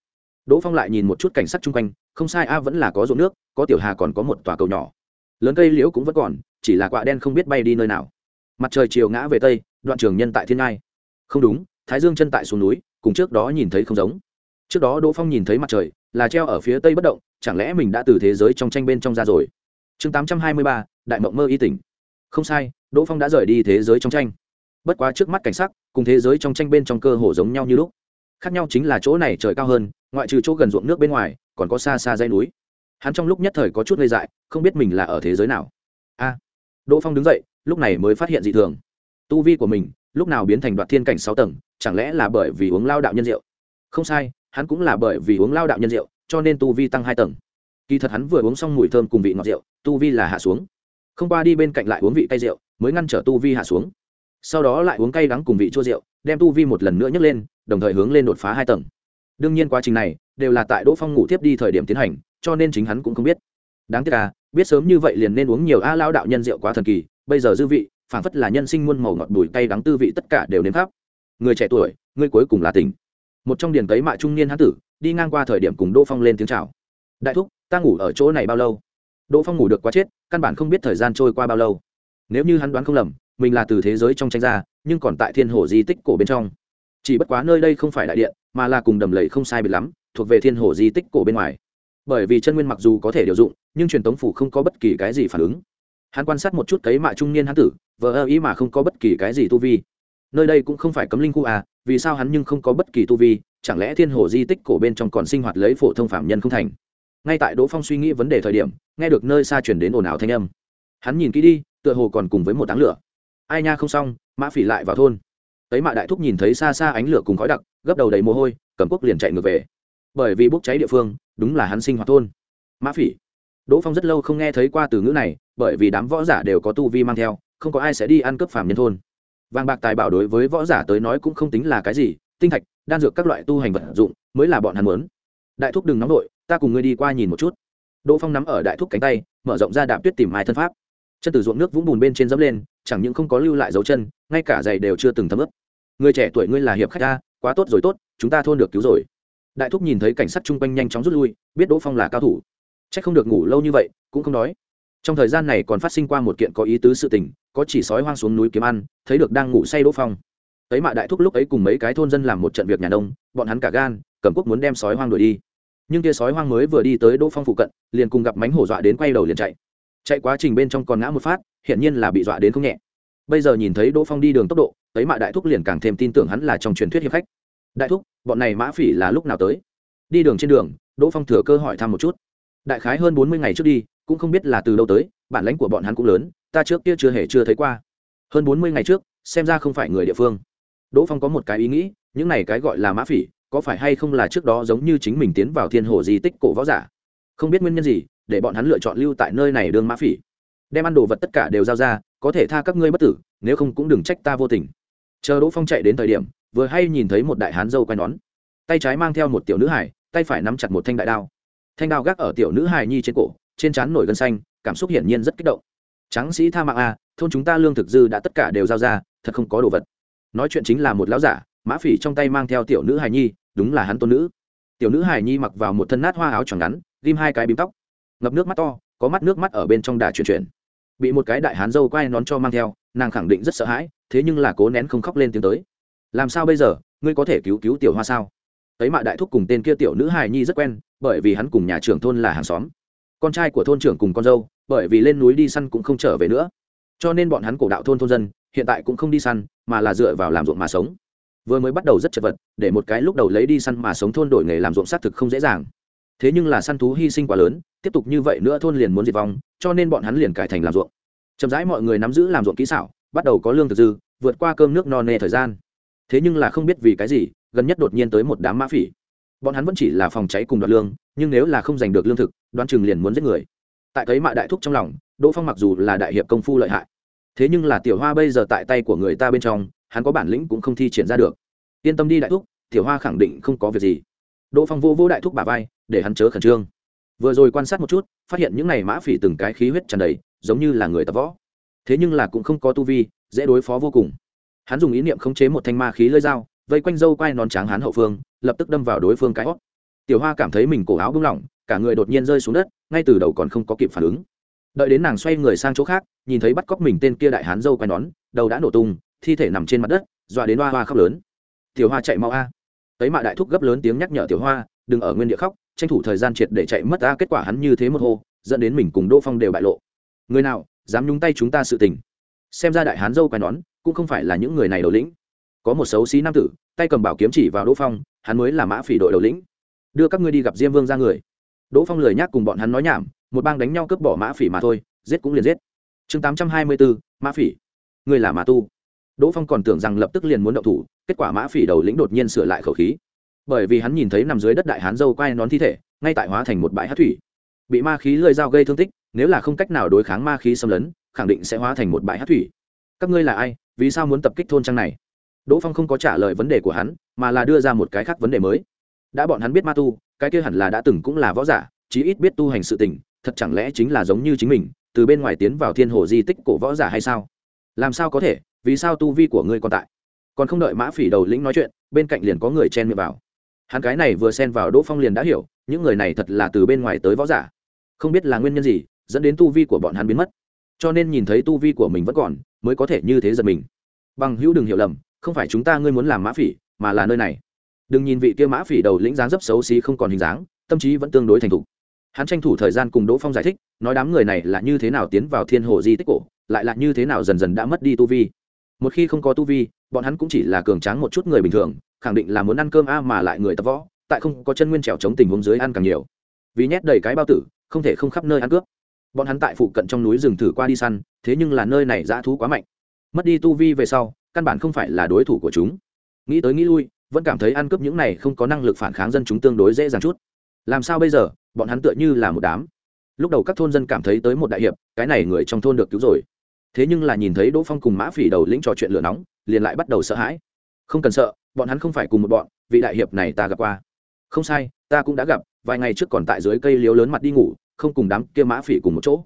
Đỗ phong lại nhìn một chút cảnh sắc chung quanh, không sai a, vẫn là có ruộng nước, có tiểu hà còn có một tòa cầu nhỏ. Lớn cây liễu cũng vẫn còn, chỉ là quạ đen không biết bay đi nơi nào. Mặt trời chiều ngã về tây, đoạn trường nhân tại thiên ngai. Không đúng, thái dương chân tại xuống núi, cùng trước đó nhìn thấy không giống. Trước đó đỗ phong nhìn thấy mặt trời là treo ở phía tây bất động, chẳng lẽ mình đã từ thế giới trong tranh bên trong ra rồi? Chương tám trăm hai mươi ba, đại mộng mơ y tỉnh. Không sai, đỗ phong đã rời đi thế giới trong tranh. Bất quá trước mắt cảnh sắc, cùng thế giới trong tranh bên trong cơ hồ giống nhau như lúc. Khác nhau chính là chỗ này trời cao hơn, ngoại trừ chỗ gần ruộng nước bên ngoài, còn có xa xa dãy núi. Hắn trong lúc nhất thời có chút ngây dại, không biết mình là ở thế giới nào. A, đỗ phong đứng dậy, lúc này mới phát hiện dị thường. Tu vi của mình, lúc nào biến thành đoạt thiên cảnh sáu tầng, chẳng lẽ là bởi vì uống lao đạo nhân rượu? Không sai hắn cũng là bởi vì uống lao đạo nhân rượu, cho nên tu vi tăng hai tầng. Kỳ thật hắn vừa uống xong mùi thơm cùng vị ngọt rượu, tu vi là hạ xuống. Không qua đi bên cạnh lại uống vị cay rượu, mới ngăn trở tu vi hạ xuống. Sau đó lại uống cay đắng cùng vị chua rượu, đem tu vi một lần nữa nhấc lên, đồng thời hướng lên đột phá hai tầng. Đương nhiên quá trình này, đều là tại đỗ phong ngủ tiếp đi thời điểm tiến hành, cho nên chính hắn cũng không biết. Đáng tiếc à biết sớm như vậy liền nên uống nhiều a, lao đạo nhân rượu quá thần kỳ, bây giờ dư vị phản phất là nhân sinh muôn màu ngọt bùi cay đắng tư vị tất cả đều nếm khắp. Người trẻ tuổi, người cuối cùng là tỉnh một trong điền cấy mạ trung niên hán tử, đi ngang qua thời điểm cùng đỗ phong lên tiếng chào. Đại thúc, ta ngủ ở chỗ này bao lâu? Đỗ phong ngủ được quá chết, căn bản không biết thời gian trôi qua bao lâu. Nếu như hắn đoán không lầm, mình là từ thế giới trong tranh ra nhưng còn tại thiên hồ di tích cổ bên trong. Chỉ bất quá nơi đây không phải đại điện, mà là cùng đầm lầy không sai biệt lắm, thuộc về thiên hồ di tích cổ bên ngoài. Bởi vì chân nguyên mặc dù có thể điều dụng, nhưng truyền tống phủ không có bất kỳ cái gì phản ứng. Hắn quan sát một chút cấy mạ trung niên hán tử, vờ ơ ý mà không có bất kỳ cái gì tu vi nơi đây cũng không phải cấm linh khu à vì sao hắn nhưng không có bất kỳ tu vi, chẳng lẽ thiên hồ di tích cổ bên trong còn sinh hoạt lấy phổ thông phạm nhân không thành? Ngay tại đỗ phong suy nghĩ vấn đề thời điểm, nghe được nơi xa chuyển đến ồn ào thanh âm. Hắn nhìn kỹ đi, tựa hồ còn cùng với một đám lửa. Ai nha không xong, mã phỉ lại vào thôn. Ấy mạ đại thúc nhìn thấy xa xa ánh lửa cùng khói đặc, gấp đầu đầy mồ hôi, cầm quốc liền chạy ngược về. Bởi vì bốc cháy địa phương, đúng là hắn sinh hoạt thôn. Mã phỉ. Đỗ phong rất lâu không nghe thấy qua từ ngữ này, bởi vì đám võ giả đều có tu vi mang theo, không có ai sẽ đi ăn cướp phàm nhân thôn vàng bạc tài bảo đối với võ giả tới nói cũng không tính là cái gì, tinh thạch, đan dược các loại tu hành vật dụng mới là bọn hắn muốn. Đại thúc đừng nóng đội ta cùng ngươi đi qua nhìn một chút. Đỗ phong nắm ở đại thúc cánh tay, mở rộng ra đạp tuyết tìm mai thân pháp. Chân từ ruộng nước vũng bùn bên trên dẫm lên, chẳng những không có lưu lại dấu chân, ngay cả giày đều chưa từng thấm ướp người trẻ tuổi ngươi là hiệp khách ta, quá tốt rồi tốt, chúng ta thôn được cứu rồi. Đại thúc nhìn thấy cảnh sát chung quanh nhanh chóng rút lui, biết đỗ phong là cao thủ. C h ắ c không được ngủ lâu như vậy, cũng không đói trong thời gian này còn phát sinh qua một kiện có ý tứ sự tình có chỉ sói hoang xuống núi kiếm ăn, thấy được đang ngủ say đỗ phong. Ấy mạ đại thúc lúc ấy cùng mấy cái thôn dân làm một trận việc nhà đông bọn hắn cả gan cầm quốc muốn đem sói hoang đuổi đi. Nhưng kia sói hoang mới vừa đi tới đỗ phong phụ cận, liền cùng gặp mánh hổ dọa đến quay đầu liền chạy. Chạy quá trình bên trong còn ngã một phát, hiển nhiên là bị dọa đến không nhẹ. Bây giờ nhìn thấy đỗ phong đi đường tốc độ ấy mạ đại thúc liền càng thêm tin tưởng hắn là trong truyền thuyết hiệp khách. Đại thúc, bọn này mã phỉ là lúc nào tới? Đi đường trên đường, đỗ phong thừa cơ hỏi thăm một chút. Đại khái hơn bốn mươi ngày trước đi, cũng không biết là từ đâu tới bản lãnh của bọn hắn cũng lớn, ta trước kia chưa hề chưa thấy qua. Hơn bốn mươi ngày trước, xem ra không phải người địa phương. Đỗ phong có một cái ý nghĩ, những này cái gọi là mã phỉ, có phải hay không là trước đó giống như chính mình tiến vào thiên hồ di tích cổ võ giả? Không biết nguyên nhân gì, để bọn hắn lựa chọn lưu tại nơi này đương mã phỉ. Đem ăn đồ vật tất cả đều giao ra, có thể tha các ngươi bất tử, nếu không cũng đừng trách ta vô tình. Chờ đỗ phong chạy đến thời điểm, vừa hay nhìn thấy một đại hán dâu quay nón. Tay trái mang theo một tiểu nữ hải tay phải nắm chặt một thanh đại đao. Thanh đao gác ở tiểu nữ hải nhi trên cổ, trên trán nổi gân xanh cảm xúc hiển nhiên rất kích động. Tráng sĩ tha mạng a thôn chúng ta lương thực dư đã tất cả đều giao ra, thật không có đồ vật. Nói chuyện chính là một lão giả, mã phỉ trong tay mang theo tiểu nữ hải nhi, đúng là hắn tôn nữ. Tiểu nữ hải nhi mặc vào một thân nát hoa áo tròn ngắn ghim hai cái bím tóc. Ngập nước mắt to, có mắt nước mắt ở bên trong đà chuyển chuyển. Bị một cái đại hán dâu quay nón cho mang theo, nàng khẳng định rất sợ hãi, thế nhưng là cố nén không khóc lên tiếng tới. Làm sao bây giờ, ngươi có thể cứu cứu tiểu hoa sao? Ấy mạ đại thúc cùng tên kia tiểu nữ hài nhi rất quen, bởi vì hắn cùng nhà trưởng thôn là hàng xóm con trai của thôn trưởng cùng con dâu, bởi vì lên núi đi săn cũng không trở về nữa. Cho nên bọn hắn cổ đạo thôn thôn dân, hiện tại cũng không đi săn, mà là dựa vào làm ruộng mà sống. Vừa mới bắt đầu rất chật vật, để một cái lúc đầu lấy đi săn mà sống thôn đổi nghề làm ruộng xác thực không dễ dàng. Thế nhưng là săn thú hy sinh quá lớn, tiếp tục như vậy nữa thôn liền muốn diệt vong, cho nên bọn hắn liền cải thành làm ruộng. Chậm rãi mọi người nắm giữ làm ruộng kỹ xảo, bắt đầu có lương thực dư, vượt qua cơm nước no nê thời gian. Thế nhưng là không biết vì cái gì, gần nhất đột nhiên tới một đám mã phỉ bọn hắn vẫn chỉ là phòng cháy cùng đoạt lương, nhưng nếu là không giành được lương thực, đoán chừng liền muốn giết người. Tại thấy mạ đại thúc trong lòng, đỗ phong mặc dù là đại hiệp công phu lợi hại, thế nhưng là tiểu hoa bây giờ tại tay của người ta bên trong, hắn có bản lĩnh cũng không thi triển ra được. Yên tâm đi đại thúc, tiểu hoa khẳng định không có việc gì. Đỗ phong vô vô đại thúc bà vai, để hắn chớ khẩn trương. Vừa rồi quan sát một chút, phát hiện những n à y mã phỉ từng cái khí huyết tràn đầy, giống như là người tập võ. Thế nhưng là cũng không có tu vi, dễ đối phó vô cùng. Hắn dùng ý niệm khống chế một thanh ma khí lơi dao, vây quanh dâu quai nón tráng hắn hậu phương lập tức đâm vào đối phương cái hót. Tiểu hoa cảm thấy mình cổ áo bung lỏng, cả người đột nhiên rơi xuống đất, ngay từ đầu còn không có kịp phản ứng. Đợi đến nàng xoay người sang chỗ khác, nhìn thấy bắt cóc mình tên kia đại hán dâu quay nón, đầu đã nổ tung, thi thể nằm trên mặt đất, dọa đến hoa hoa khóc lớn. Tiểu hoa chạy mau a. Thấy mạ đại thúc gấp lớn tiếng nhắc nhở tiểu hoa, đừng ở nguyên địa khóc, tranh thủ thời gian triệt để chạy mất a, kết quả hắn như thế một hô, dẫn đến mình cùng đỗ phong đều bại lộ. Người nào, dám nhúng tay chúng ta sự tình. Xem ra đại hán dâu quai nón, cũng không phải là những người này đầu lĩnh. Có một xấu xí nam tử, tay cầm bảo kiếm chỉ vào đỗ phong hắn mới là mã phỉ đội đầu lĩnh. Đưa các ngươi đi gặp diêm vương ra người. Đỗ phong lười nhác cùng bọn hắn nói nhảm, một bang đánh nhau cướp bỏ mã phỉ mà thôi, giết cũng liền giết. Chương tám trăm hai mươi bốn mã phỉ. Người là mã tu. Đỗ phong còn tưởng rằng lập tức liền muốn động thủ, kết quả mã phỉ đầu lĩnh đột nhiên sửa lại khẩu khí. Bởi vì hắn nhìn thấy nằm dưới đất đại hán dâu quai nón thi thể, ngay tại hóa thành một bãi hát thủy. Bị ma khí lơi dao gây thương tích, nếu là không cách nào đối kháng ma khí xâm lấn, khẳng định sẽ hóa thành một bãi hát thủy. Các ngươi là ai? Vì sao muốn tập kích thôn trang này? Đỗ phong không có trả lời vấn đề của hắn, mà là đưa ra một cái khác vấn đề mới. Đã bọn hắn biết ma tu, cái kia hẳn là đã từng cũng là võ giả, chí ít biết tu hành sự tình, thật chẳng lẽ chính là giống như chính mình, từ bên ngoài tiến vào thiên hồ di tích cổ võ giả hay sao? Làm sao có thể, vì sao tu vi của ngươi còn tại? Còn không đợi mã phỉ đầu lĩnh nói chuyện, bên cạnh liền có người chen miệng vào. Hắn cái này vừa xen vào đỗ phong liền đã hiểu, những người này thật là từ bên ngoài tới võ giả. Không biết là nguyên nhân gì, dẫn đến tu vi của bọn hắn biến mất. Cho nên nhìn thấy tu vi của mình vẫn còn, mới có thể như thế giật mình. Bằng hữu đừng hiểu lầm không phải chúng ta ngươi muốn làm mã phỉ, mà là nơi này. Đừng nhìn vị kia mã phỉ đầu lĩnh dáng dấp xấu xí không còn hình dáng, tâm trí vẫn tương đối thành thục. Hắn tranh thủ thời gian cùng đỗ phong giải thích, nói đám người này là như thế nào tiến vào thiên hồ di tích cổ, lại là như thế nào dần dần đã mất đi tu vi. Một khi không có tu vi, bọn hắn cũng chỉ là cường tráng một chút người bình thường, khẳng định là muốn ăn cơm a mà lại người tập võ, tại không có chân nguyên trèo chống tình huống dưới ăn càng nhiều. Vì nhét đầy cái bao tử, không thể không khắp nơi ăn cướp. Bọn hắn tại phụ cận trong núi rừng thử qua đi săn, thế nhưng là nơi này dã thú quá mạnh. Mất đi tu vi về sau căn bản không phải là đối thủ của chúng. Nghĩ tới nghĩ lui, vẫn cảm thấy ăn cướp những này không có năng lực phản kháng dân chúng tương đối dễ dàng chút. Làm sao bây giờ, bọn hắn tựa như là một đám. Lúc đầu các thôn dân cảm thấy tới một đại hiệp, cái này người trong thôn được cứu rồi. Thế nhưng là nhìn thấy đỗ phong cùng mã phỉ đầu lĩnh trò chuyện lửa nóng, liền lại bắt đầu sợ hãi. Không cần sợ, bọn hắn không phải cùng một bọn vị đại hiệp này ta gặp qua. Không sai, ta cũng đã gặp, vài ngày trước còn tại dưới cây liếu lớn mặt đi ngủ, không cùng đám kia mã phỉ cùng một chỗ.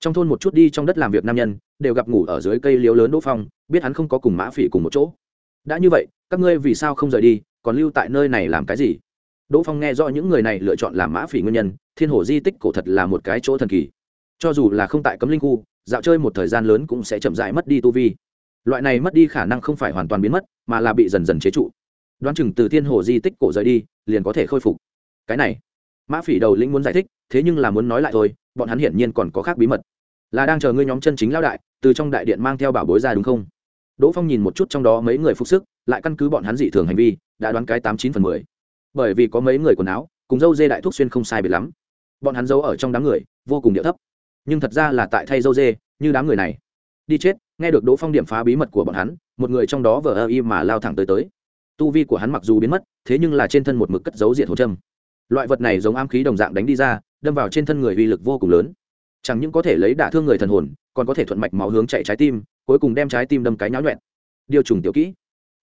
Trong thôn một chút đi trong đất làm việc nam nhân, đều gặp ngủ ở dưới cây liếu lớn đỗ phong biết hắn không có cùng mã phỉ cùng một chỗ. Đã như vậy, các ngươi vì sao không rời đi, còn lưu tại nơi này làm cái gì? Đỗ phong nghe rõ những người này lựa chọn làm mã phỉ nguyên nhân, thiên hồ di tích cổ thật là một cái chỗ thần kỳ. Cho dù là không tại cấm linh khu, dạo chơi một thời gian lớn cũng sẽ chậm dại mất đi tu vi. Loại này mất đi khả năng không phải hoàn toàn biến mất, mà là bị dần dần chế trụ. Đoán chừng từ thiên hồ di tích cổ rời đi, liền có thể khôi phục. Cái này, mã phỉ đầu lĩnh muốn giải thích, thế nhưng là muốn nói lại thôi, bọn hắn hiển nhiên còn có khác bí mật. Là đang chờ ngươi nhóm chân chính lao đại, từ trong đại điện mang theo bảo bối ra đúng không? Đỗ phong nhìn một chút trong đó mấy người phục sức, lại căn cứ bọn hắn dị thường hành vi, đã đoán cái tám chín phần mười. Bởi vì có mấy người quần áo, cùng dâu dê đại thuốc xuyên không sai biệt lắm. Bọn hắn giấu ở trong đám người, vô cùng địa thấp. Nhưng thật ra là tại thay dâu dê, như đám người này. Đi chết, nghe được đỗ phong điểm phá bí mật của bọn hắn, một người trong đó vờ ơ y mà lao thẳng tới tới. Tu vi của hắn mặc dù biến mất, thế nhưng là trên thân một mực cất dấu diệt hồ châm. Loại vật này giống am khí đồng dạng đánh đi ra, đâm vào trên thân người uy lực vô cùng lớn. Chẳng những có thể lấy đả thương người thần hồn, còn có thể thuận mạch máu hướng chạy trái tim cuối cùng đem trái tim đâm cái nháo nhuẹn. Điều trùng tiểu kỹ.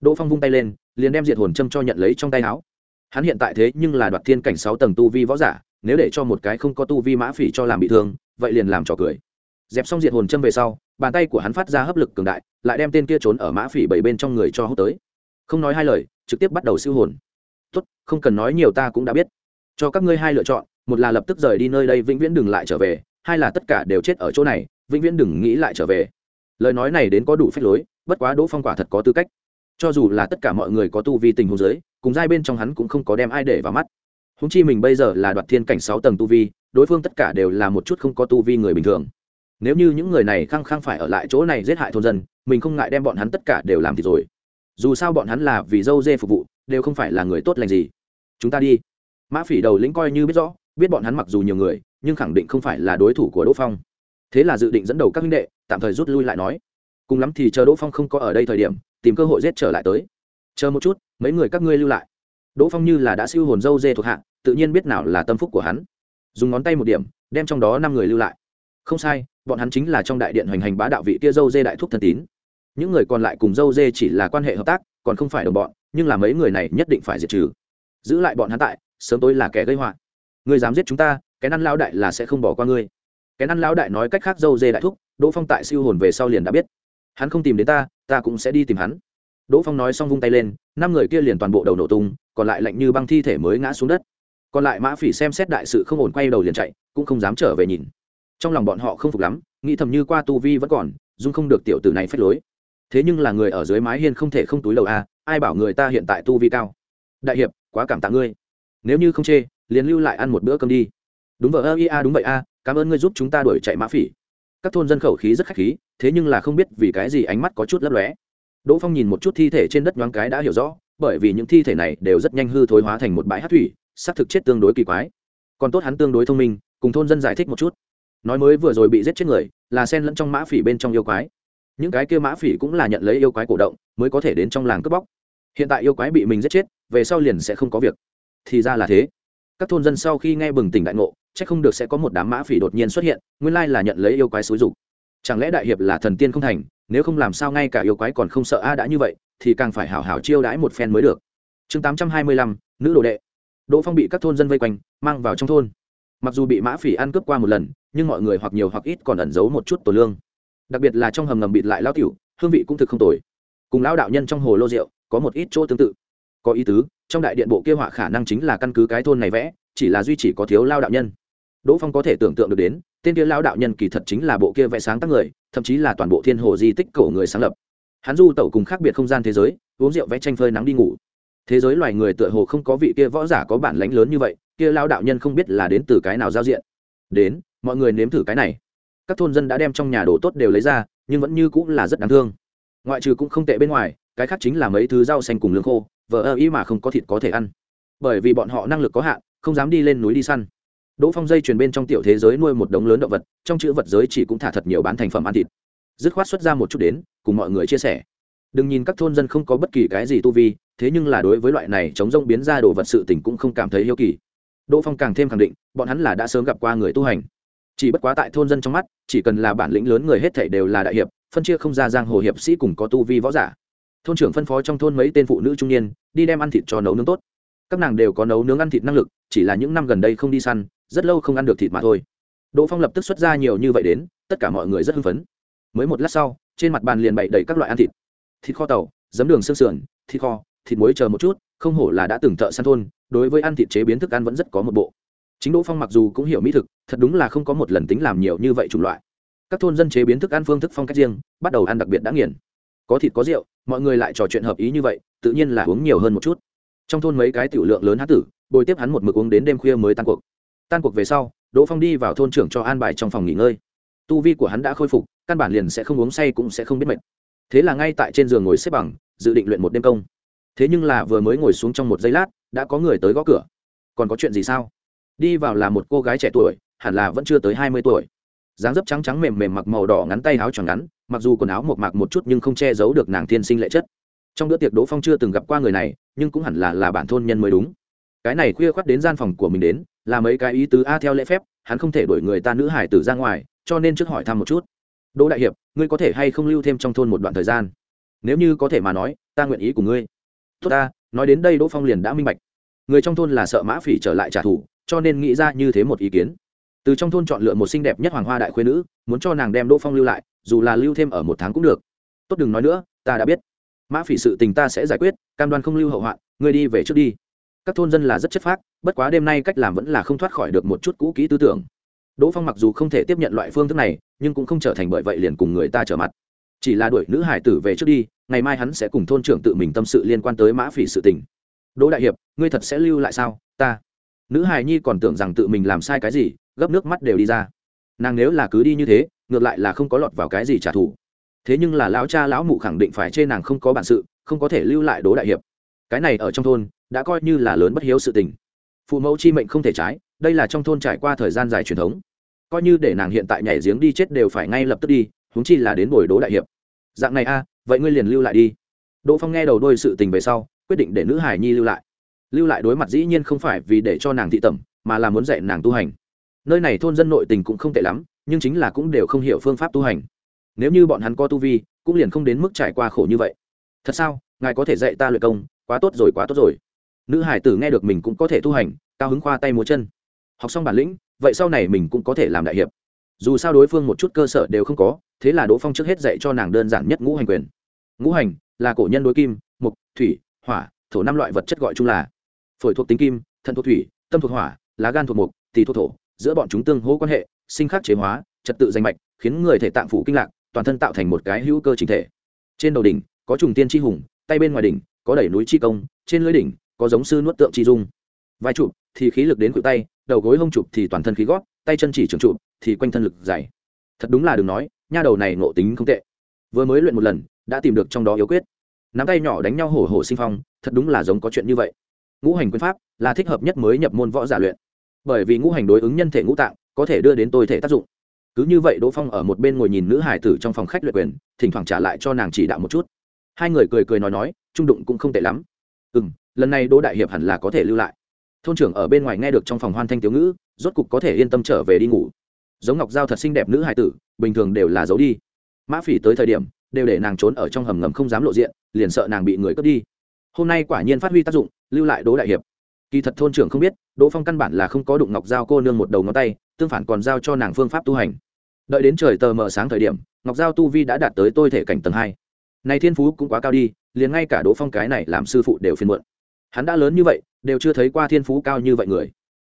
Đỗ phong vung tay lên, liền đem diệt hồn châm cho nhận lấy trong tay áo. Hắn hiện tại thế nhưng là đoạt thiên cảnh sáu tầng tu vi võ giả, nếu để cho một cái không có tu vi mã phỉ cho làm bị thương, vậy liền làm trò cười. Dẹp xong diệt hồn châm về sau, bàn tay của hắn phát ra hấp lực cường đại, lại đem tên kia trốn ở mã phỉ bảy bên trong người cho hút tới. Không nói hai lời, trực tiếp bắt đầu siêu hồn. Tốt, không cần nói nhiều ta cũng đã biết. Cho các ngươi hai lựa chọn, một là lập tức rời đi nơi đây vĩnh viễn đừng lại trở về, hai là tất cả đều chết ở chỗ này, vĩnh viễn đừng nghĩ lại trở về lời nói này đến có đủ phép lối, bất quá đỗ phong quả thật có tư cách. Cho dù là tất cả mọi người có tu vi tình huống giới cùng giai bên trong hắn cũng không có đem ai để vào mắt. Húng chi mình bây giờ là đoạt thiên cảnh sáu tầng tu vi, đối phương tất cả đều là một chút không có tu vi người bình thường. Nếu như những người này khăng khăng phải ở lại chỗ này giết hại thôn dân, mình không ngại đem bọn hắn tất cả đều làm thì rồi. Dù sao bọn hắn là vì dâu dê phục vụ, đều không phải là người tốt lành gì. Chúng ta đi. Mã phỉ đầu lĩnh coi như biết rõ, biết bọn hắn mặc dù nhiều người, nhưng khẳng định không phải là đối thủ của đỗ phong thế là dự định dẫn đầu các huynh đệ, tạm thời rút lui lại nói. Cùng lắm thì chờ đỗ phong không có ở đây thời điểm, tìm cơ hội giết trở lại tới. Chờ một chút, mấy người các ngươi lưu lại. Đỗ phong như là đã siêu hồn dâu dê thuộc hạ, tự nhiên biết nào là tâm phúc của hắn. Dùng ngón tay một điểm, đem trong đó năm người lưu lại. Không sai, bọn hắn chính là trong đại điện hoành hành bá đạo vị kia dâu dê đại thúc thân tín. Những người còn lại cùng dâu dê chỉ là quan hệ hợp tác, còn không phải đồng bọn, nhưng là mấy người này nhất định phải diệt trừ. Giữ lại bọn hắn tại, sớm tối là kẻ gây họa. Ngươi dám giết chúng ta, cái năn lao đại là sẽ không bỏ qua ngươi cái năn lão đại nói cách khác dâu dê đại thúc, đỗ phong tại siêu hồn về sau liền đã biết. Hắn không tìm đến ta ta cũng sẽ đi tìm hắn. Đỗ phong nói xong vung tay lên, năm người kia liền toàn bộ đầu nổ tung, còn lại lạnh như băng thi thể mới ngã xuống đất. Còn lại mã phỉ xem xét đại sự không ổn quay đầu liền chạy, cũng không dám trở về nhìn. Trong lòng bọn họ không phục lắm, nghĩ thầm như qua tu vi vẫn còn, dung không được tiểu tử này phép lối. Thế nhưng là người ở dưới mái hiên không thể không túi lầu a à, ai bảo người ta hiện tại tu vi cao? Đại hiệp, quá cảm tạ ngươi. Nếu như không chê, liền lưu lại ăn một bữa cơm đi. Đúng vợ ơ ia đúng vậy, a cảm ơn ngươi giúp chúng ta đuổi chạy mã phỉ. Các thôn dân khẩu khí rất khách khí, thế nhưng là không biết vì cái gì ánh mắt có chút lấp lóe. Đỗ phong nhìn một chút thi thể trên đất nhoáng cái đã hiểu rõ, bởi vì những thi thể này đều rất nhanh hư thối hóa thành một bãi hát thủy, xác thực chết tương đối kỳ quái. Còn tốt hắn tương đối thông minh, cùng thôn dân giải thích một chút. Nói mới vừa rồi bị giết chết người, là sen lẫn trong mã phỉ bên trong yêu quái. Những cái kia mã phỉ cũng là nhận lấy yêu quái cổ động, mới có thể đến trong làng cướp bóc. Hiện tại yêu quái bị mình giết chết, về sau liền sẽ không có việc. Thì ra là thế các thôn dân sau khi nghe bừng tỉnh đại ngộ c h ắ c không được sẽ có một đám mã phỉ đột nhiên xuất hiện, nguyên lai là nhận lấy yêu quái xúi rục chẳng lẽ đại hiệp là thần tiên không thành, nếu không làm sao ngay cả yêu quái còn không sợ a đã như vậy, thì càng phải hảo hảo chiêu đãi một phen mới được. Chương tám trăm hai mươi lăm, nữ đồ đệ. Đỗ phong bị các thôn dân vây quanh, mang vào trong thôn. Mặc dù bị mã phỉ ăn cướp qua một lần, nhưng mọi người hoặc nhiều hoặc ít còn ẩn giấu một chút tổ lương. Đặc biệt là trong hầm ngầm bịt lại lao tiểu, hương vị cũng thực không tồi. Cùng lao đạo nhân trong hồ lô rượu, có một ít chỗ tương tự. Có ý tứ trong đại điện bộ kia họa khả năng chính là căn cứ cái thôn này vẽ, chỉ là duy chỉ có thiếu lao đạo nhân. Đỗ phong có thể tưởng tượng được đến, tên kia lao đạo nhân kỳ thật chính là bộ kia vẽ sáng tác người, thậm chí là toàn bộ thiên hồ di tích cổ người sáng lập. Hắn du tẩu cùng khác biệt không gian thế giới, uống rượu vẽ tranh phơi nắng đi ngủ. Thế giới loài người tựa hồ không có vị kia võ giả có bản lãnh lớn như vậy, kia lao đạo nhân không biết là đến từ cái nào giao diện. Đến, mọi người nếm thử cái này. Các thôn dân đã đem trong nhà đồ tốt đều lấy ra, nhưng vẫn như cũng là rất đáng thương. Ngoại trừ cũng không tệ bên ngoài, cái khác chính là mấy thứ rau xanh cùng lương khô vợ ơ ý mà không có thịt có thể ăn. Bởi vì bọn họ năng lực có hạn, không dám đi lên núi đi săn. Đỗ phong dây truyền bên trong tiểu thế giới nuôi một đống lớn động vật, trong chữ vật giới chỉ cũng thả thật nhiều bán thành phẩm ăn thịt. Dứt khoát xuất ra một chút đến, cùng mọi người chia sẻ. Đừng nhìn các thôn dân không có bất kỳ cái gì tu vi, thế nhưng là đối với loại này chống rông biến ra đồ vật sự tình cũng không cảm thấy yêu kỳ. Đỗ phong càng thêm khẳng định, bọn hắn là đã sớm gặp qua người tu hành. Chỉ bất quá tại thôn dân trong mắt, chỉ cần là bản lĩnh lớn người hết thảy đều là đại hiệp, phân chia không ra giang hồ hiệp sĩ cùng có tu vi võ giả thôn trưởng phân phó trong thôn mấy tên phụ nữ trung niên, đi đem ăn thịt cho nấu nướng tốt. Các nàng đều có nấu nướng ăn thịt năng lực, chỉ là những năm gần đây không đi săn, rất lâu không ăn được thịt mà thôi. Đỗ phong lập tức xuất ra nhiều như vậy đến, tất cả mọi người rất hưng phấn. Mới một lát sau, trên mặt bàn liền bày đầy các loại ăn thịt. Thịt kho tàu, giấm đường xương sườn, thịt kho, thịt muối chờ một chút, không hổ là đã từng thợ săn thôn, đối với ăn thịt chế biến thức ăn vẫn rất có một bộ. Chính đỗ phong mặc dù cũng hiểu mỹ thực, thật đúng là không có một lần tính làm nhiều như vậy chủng loại. Các thôn dân chế biến thức ăn phương thức phong cách riêng, bắt đầu ăn đặc biệt đã nghiền có thịt có rượu, mọi người lại trò chuyện hợp ý như vậy, tự nhiên là uống nhiều hơn một chút. Trong thôn mấy cái tiểu lượng lớn hát tử, bồi tiếp hắn một mực uống đến đêm khuya mới tan cuộc. Tan cuộc về sau, đỗ phong đi vào thôn trưởng cho an bài trong phòng nghỉ ngơi. Tu vi của hắn đã khôi phục, căn bản liền sẽ không uống say cũng sẽ không biết mệt. Thế là ngay tại trên giường ngồi xếp bằng, dự định luyện một đêm công. Thế nhưng là vừa mới ngồi xuống trong một giây lát, đã có người tới gõ cửa. Còn có chuyện gì sao? Đi vào là một cô gái trẻ tuổi, hẳn là vẫn chưa tới hai mươi tuổi dáng dấp trắng trắng mềm mềm mặc màu đỏ ngắn tay áo tròn ngắn, mặc dù quần áo một mạc một chút nhưng không che giấu được nàng thiên sinh lệ chất. Trong bữa tiệc đỗ phong chưa từng gặp qua người này, nhưng cũng hẳn là là bản thôn nhân mới đúng. Cái này khuya khoắt đến gian phòng của mình đến, là mấy cái ý tứ a theo lễ phép, hắn không thể đuổi người ta nữ hải tử ra ngoài, cho nên trước hỏi thăm một chút. Đỗ đại hiệp, ngươi có thể hay không lưu thêm trong thôn một đoạn thời gian? Nếu như có thể mà nói, ta nguyện ý của ngươi. Tốt ta, nói đến đây đỗ phong liền đã minh bạch. Người trong thôn là sợ mã phỉ trở lại trả thù, cho nên nghĩ ra như thế một ý kiến từ trong thôn chọn lựa một xinh đẹp nhất hoàng hoa đại khuyên nữ, muốn cho nàng đem đỗ phong lưu lại, dù là lưu thêm ở một tháng cũng được. Tốt đừng nói nữa, ta đã biết. Mã phỉ sự tình ta sẽ giải quyết, cam đoan không lưu hậu hoạn, ngươi đi về trước đi. Các thôn dân là rất chất phác, bất quá đêm nay cách làm vẫn là không thoát khỏi được một chút cũ kỹ tư tưởng. Đỗ phong mặc dù không thể tiếp nhận loại phương thức này, nhưng cũng không trở thành bởi vậy liền cùng người ta trở mặt. Chỉ là đuổi nữ hải tử về trước đi, ngày mai hắn sẽ cùng thôn trưởng tự mình tâm sự liên quan tới mã phỉ sự tình. Đỗ đại hiệp, ngươi thật sẽ lưu lại sao? Ta. Nữ Hải nhi còn tưởng rằng tự mình làm sai cái gì gấp nước mắt đều đi ra. Nàng nếu là cứ đi như thế, ngược lại là không có lọt vào cái gì trả thù. Thế nhưng là lão cha lão mụ khẳng định phải chê nàng không có bản sự, không có thể lưu lại đố đại hiệp. Cái này ở trong thôn, đã coi như là lớn bất hiếu sự tình. Phụ mẫu chi mệnh không thể trái, đây là trong thôn trải qua thời gian dài truyền thống. Coi như để nàng hiện tại nhảy giếng đi chết đều phải ngay lập tức đi, huống chi là đến bồi đố đại hiệp. Dạng này a, vậy ngươi liền lưu lại đi. Đỗ phong nghe đầu đôi sự tình về sau, quyết định để nữ hải nhi lưu lại. Lưu lại đối mặt dĩ nhiên không phải vì để cho nàng thị tẩm, mà là muốn dạy nàng tu hành nơi này thôn dân nội tình cũng không tệ lắm, nhưng chính là cũng đều không hiểu phương pháp tu hành. Nếu như bọn hắn có tu vi, cũng liền không đến mức trải qua khổ như vậy. Thật sao? Ngài có thể dạy ta luyện công, quá tốt rồi, quá tốt rồi. Nữ hải tử nghe được mình cũng có thể tu hành, cao hứng khoa tay múa chân. Học xong bản lĩnh, vậy sau này mình cũng có thể làm đại hiệp. Dù sao đối phương một chút cơ sở đều không có, thế là đỗ phong trước hết dạy cho nàng đơn giản nhất ngũ hành quyền. Ngũ hành là cổ nhân đối kim mục thủy, hỏa, thổ năm loại vật chất gọi chung là phổi thuộc tính kim, thận thuộc thủy, tâm thuộc hỏa, lá gan thuộc mục tỳ thuộc thổ giữa bọn chúng tương hỗ quan hệ, sinh khắc chế hóa, trật tự danh mạch, khiến người thể tạng phủ kinh lạc, toàn thân tạo thành một cái hữu cơ chính thể. Trên đầu đỉnh, có trùng tiên tri hùng, tay bên ngoài đỉnh, có đẩy núi chi công, trên lưới đỉnh, có giống sư nuốt tượng chi dung. Vai chụp thì khí lực đến cự tay, đầu gối hông chụp thì toàn thân khí gót, tay chân chỉ trường chụp thì quanh thân lực dày. Thật đúng là đừng nói, nha đầu này ngộ tính không tệ. Vừa mới luyện một lần, đã tìm được trong đó yếu quyết. Nắm tay nhỏ đánh nhau hổ hổ sinh phong, thật đúng là giống có chuyện như vậy. Ngũ hành quyền pháp là thích hợp nhất mới nhập môn võ giả luyện bởi vì ngũ hành đối ứng nhân thể ngũ tạng có thể đưa đến tôi thể tác dụng. Cứ như vậy, đỗ phong ở một bên ngồi nhìn nữ hải tử trong phòng khách luyện quyền, thỉnh thoảng trả lại cho nàng chỉ đạo một chút. Hai người cười cười nói nói, trung đụng cũng không tệ lắm. Ừ m lần này đỗ đại hiệp hẳn là có thể lưu lại. Thôn trưởng ở bên ngoài nghe được trong phòng hoan thanh thiếu ngữ, rốt cục có thể yên tâm trở về đi ngủ. Giống ngọc giao thật xinh đẹp nữ hải tử, bình thường đều là giấu đi. Mã phỉ tới thời điểm, đều để nàng trốn ở trong hầm ngầm không dám lộ diện, liền sợ nàng bị người cướp đi. Hôm nay quả nhiên phát huy tác dụng, lưu lại đỗ đại hiệp. Kỳ thật thôn trưởng không biết đỗ phong căn bản là không có đụng ngọc giao cô nương một đầu ngón tay, tương phản còn giao cho nàng phương pháp tu hành. Đợi đến trời tờ mờ sáng thời điểm, ngọc giao tu vi đã đạt tới tôi thể cảnh tầng hai. Này thiên phú cũng quá cao đi, liền ngay cả đỗ phong cái này làm sư phụ đều phiền muộn. Hắn đã lớn như vậy, đều chưa thấy qua thiên phú cao như vậy người.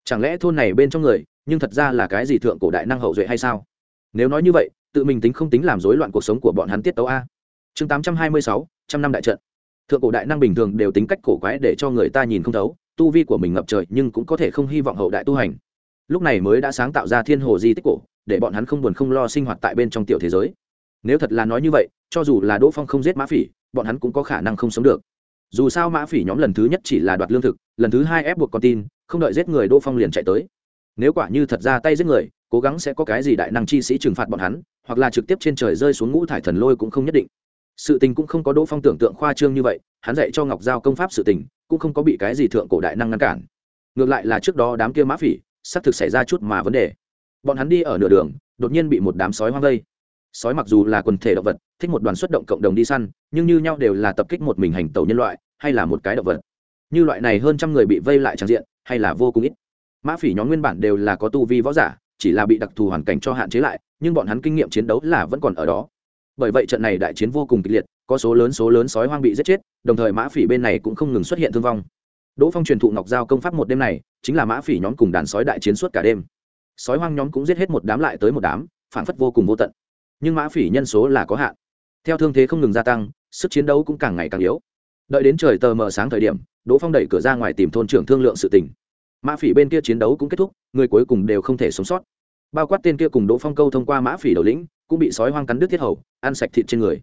Chẳng lẽ thôn này bên trong người, nhưng thật ra là cái gì thượng cổ đại năng hậu duệ hay sao? Nếu nói như vậy, tự mình tính không tính làm rối loạn cuộc sống của bọn hắn tiết tấu a. Chương tám trăm hai mươi sáu, trăm năm đại trận. Thượng cổ đại năng bình thường đều tính cách cổ quái để cho người ta nhìn không thấu tu vi của mình ngập trời nhưng cũng có thể không hy vọng hậu đại tu hành. Lúc này mới đã sáng tạo ra thiên hồ di tích cổ, để bọn hắn không buồn không lo sinh hoạt tại bên trong tiểu thế giới. Nếu thật là nói như vậy, cho dù là đỗ phong không giết mã phỉ, bọn hắn cũng có khả năng không sống được. Dù sao mã phỉ nhóm lần thứ nhất chỉ là đoạt lương thực, lần thứ hai ép buộc con tin, không đợi giết người đỗ phong liền chạy tới. Nếu quả như thật ra tay giết người, cố gắng sẽ có cái gì đại năng chi sĩ trừng phạt bọn hắn, hoặc là trực tiếp trên trời rơi xuống ngũ thải thần lôi cũng không nhất định. Sự tình cũng không có đỗ phong tưởng tượng khoa trương như vậy, hắn dạy cho ngọc giao công pháp sự tình cũng không có bị cái gì thượng cổ đại năng ngăn cản. Ngược lại là trước đó đám kia mã phỉ, xác thực xảy ra chút mà vấn đề. Bọn hắn đi ở nửa đường, đột nhiên bị một đám sói hoang vây. Sói mặc dù là quần thể động vật, thích một đoàn xuất động cộng đồng đi săn, nhưng như nhau đều là tập kích một mình hành tàu nhân loại, hay là một cái động vật. Như loại này hơn trăm người bị vây lại trang diện, hay là vô cùng ít. Mã phỉ nhóm nguyên bản đều là có tu vi võ giả, chỉ là bị đặc thù hoàn cảnh cho hạn chế lại, nhưng bọn hắn kinh nghiệm chiến đấu là vẫn còn ở đó. Bởi vậy trận này đại chiến vô cùng kịch liệt có số lớn số lớn sói hoang bị giết chết, đồng thời mã phỉ bên này cũng không ngừng xuất hiện thương vong. Đỗ phong truyền thụ ngọc giao công pháp một đêm này, chính là mã phỉ nhóm cùng đàn sói đại chiến suốt cả đêm. Sói hoang nhóm cũng giết hết một đám lại tới một đám, phản phất vô cùng vô tận. Nhưng mã phỉ nhân số là có hạn. Theo thương thế không ngừng gia tăng, sức chiến đấu cũng càng ngày càng yếu. Đợi đến trời tờ mờ sáng thời điểm, đỗ phong đẩy cửa ra ngoài tìm thôn trưởng thương lượng sự tình. Mã phỉ bên kia chiến đấu cũng kết thúc, người cuối cùng đều không thể sống sót. Bao quát tên kia cùng đỗ phong câu thông qua mã phỉ đầu lĩnh, cũng bị sói hoang cắn đứt thiết hầu, ăn sạch thịt trên người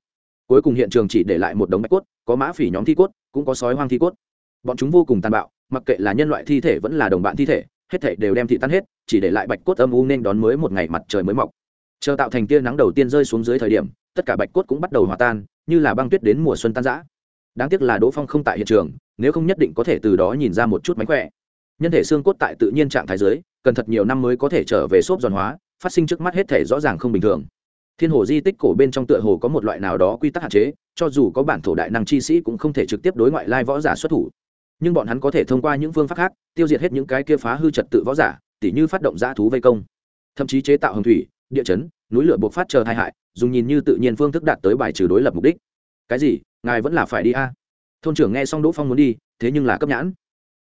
cuối cùng hiện trường chỉ để lại một đống bạch cốt, có mã phỉ nhóm thi cốt, cũng có sói hoang thi cốt. Bọn chúng vô cùng tàn bạo, mặc kệ là nhân loại thi thể vẫn là đồng bạn thi thể, hết thể đều đem thị tan hết, chỉ để lại bạch cốt âm u nên đón mới một ngày mặt trời mới mọc. Chờ tạo thành tia nắng đầu tiên rơi xuống dưới thời điểm, tất cả bạch cốt cũng bắt đầu hòa tan, như là băng tuyết đến mùa xuân tan giã đáng tiếc là đỗ phong không tại hiện trường, nếu không nhất định có thể từ đó nhìn ra một chút mánh khỏe. Nhân thể xương cốt tại tự nhiên trạng thái giới cần thật nhiều năm mới có thể trở về xốp giòn hóa, phát sinh trước mắt hết thể rõ ràng không bình thường thiên hồ di tích cổ bên trong tựa hồ có một loại nào đó quy tắc hạn chế, cho dù có bản thổ đại năng chi sĩ cũng không thể trực tiếp đối ngoại lai võ giả xuất thủ. Nhưng bọn hắn có thể thông qua những phương pháp khác, tiêu diệt hết những cái kia phá hư trật tự võ giả, tỉ như phát động dã thú vây công. Thậm chí chế tạo hồng thủy, địa chấn, núi lửa buộc phát chờ tai hại, dùng nhìn như tự nhiên phương thức đạt tới bài trừ đối lập mục đích. Cái gì? Ngài vẫn là phải đi a. Thôn trưởng nghe xong đỗ phong muốn đi, thế nhưng là cấp nhãn.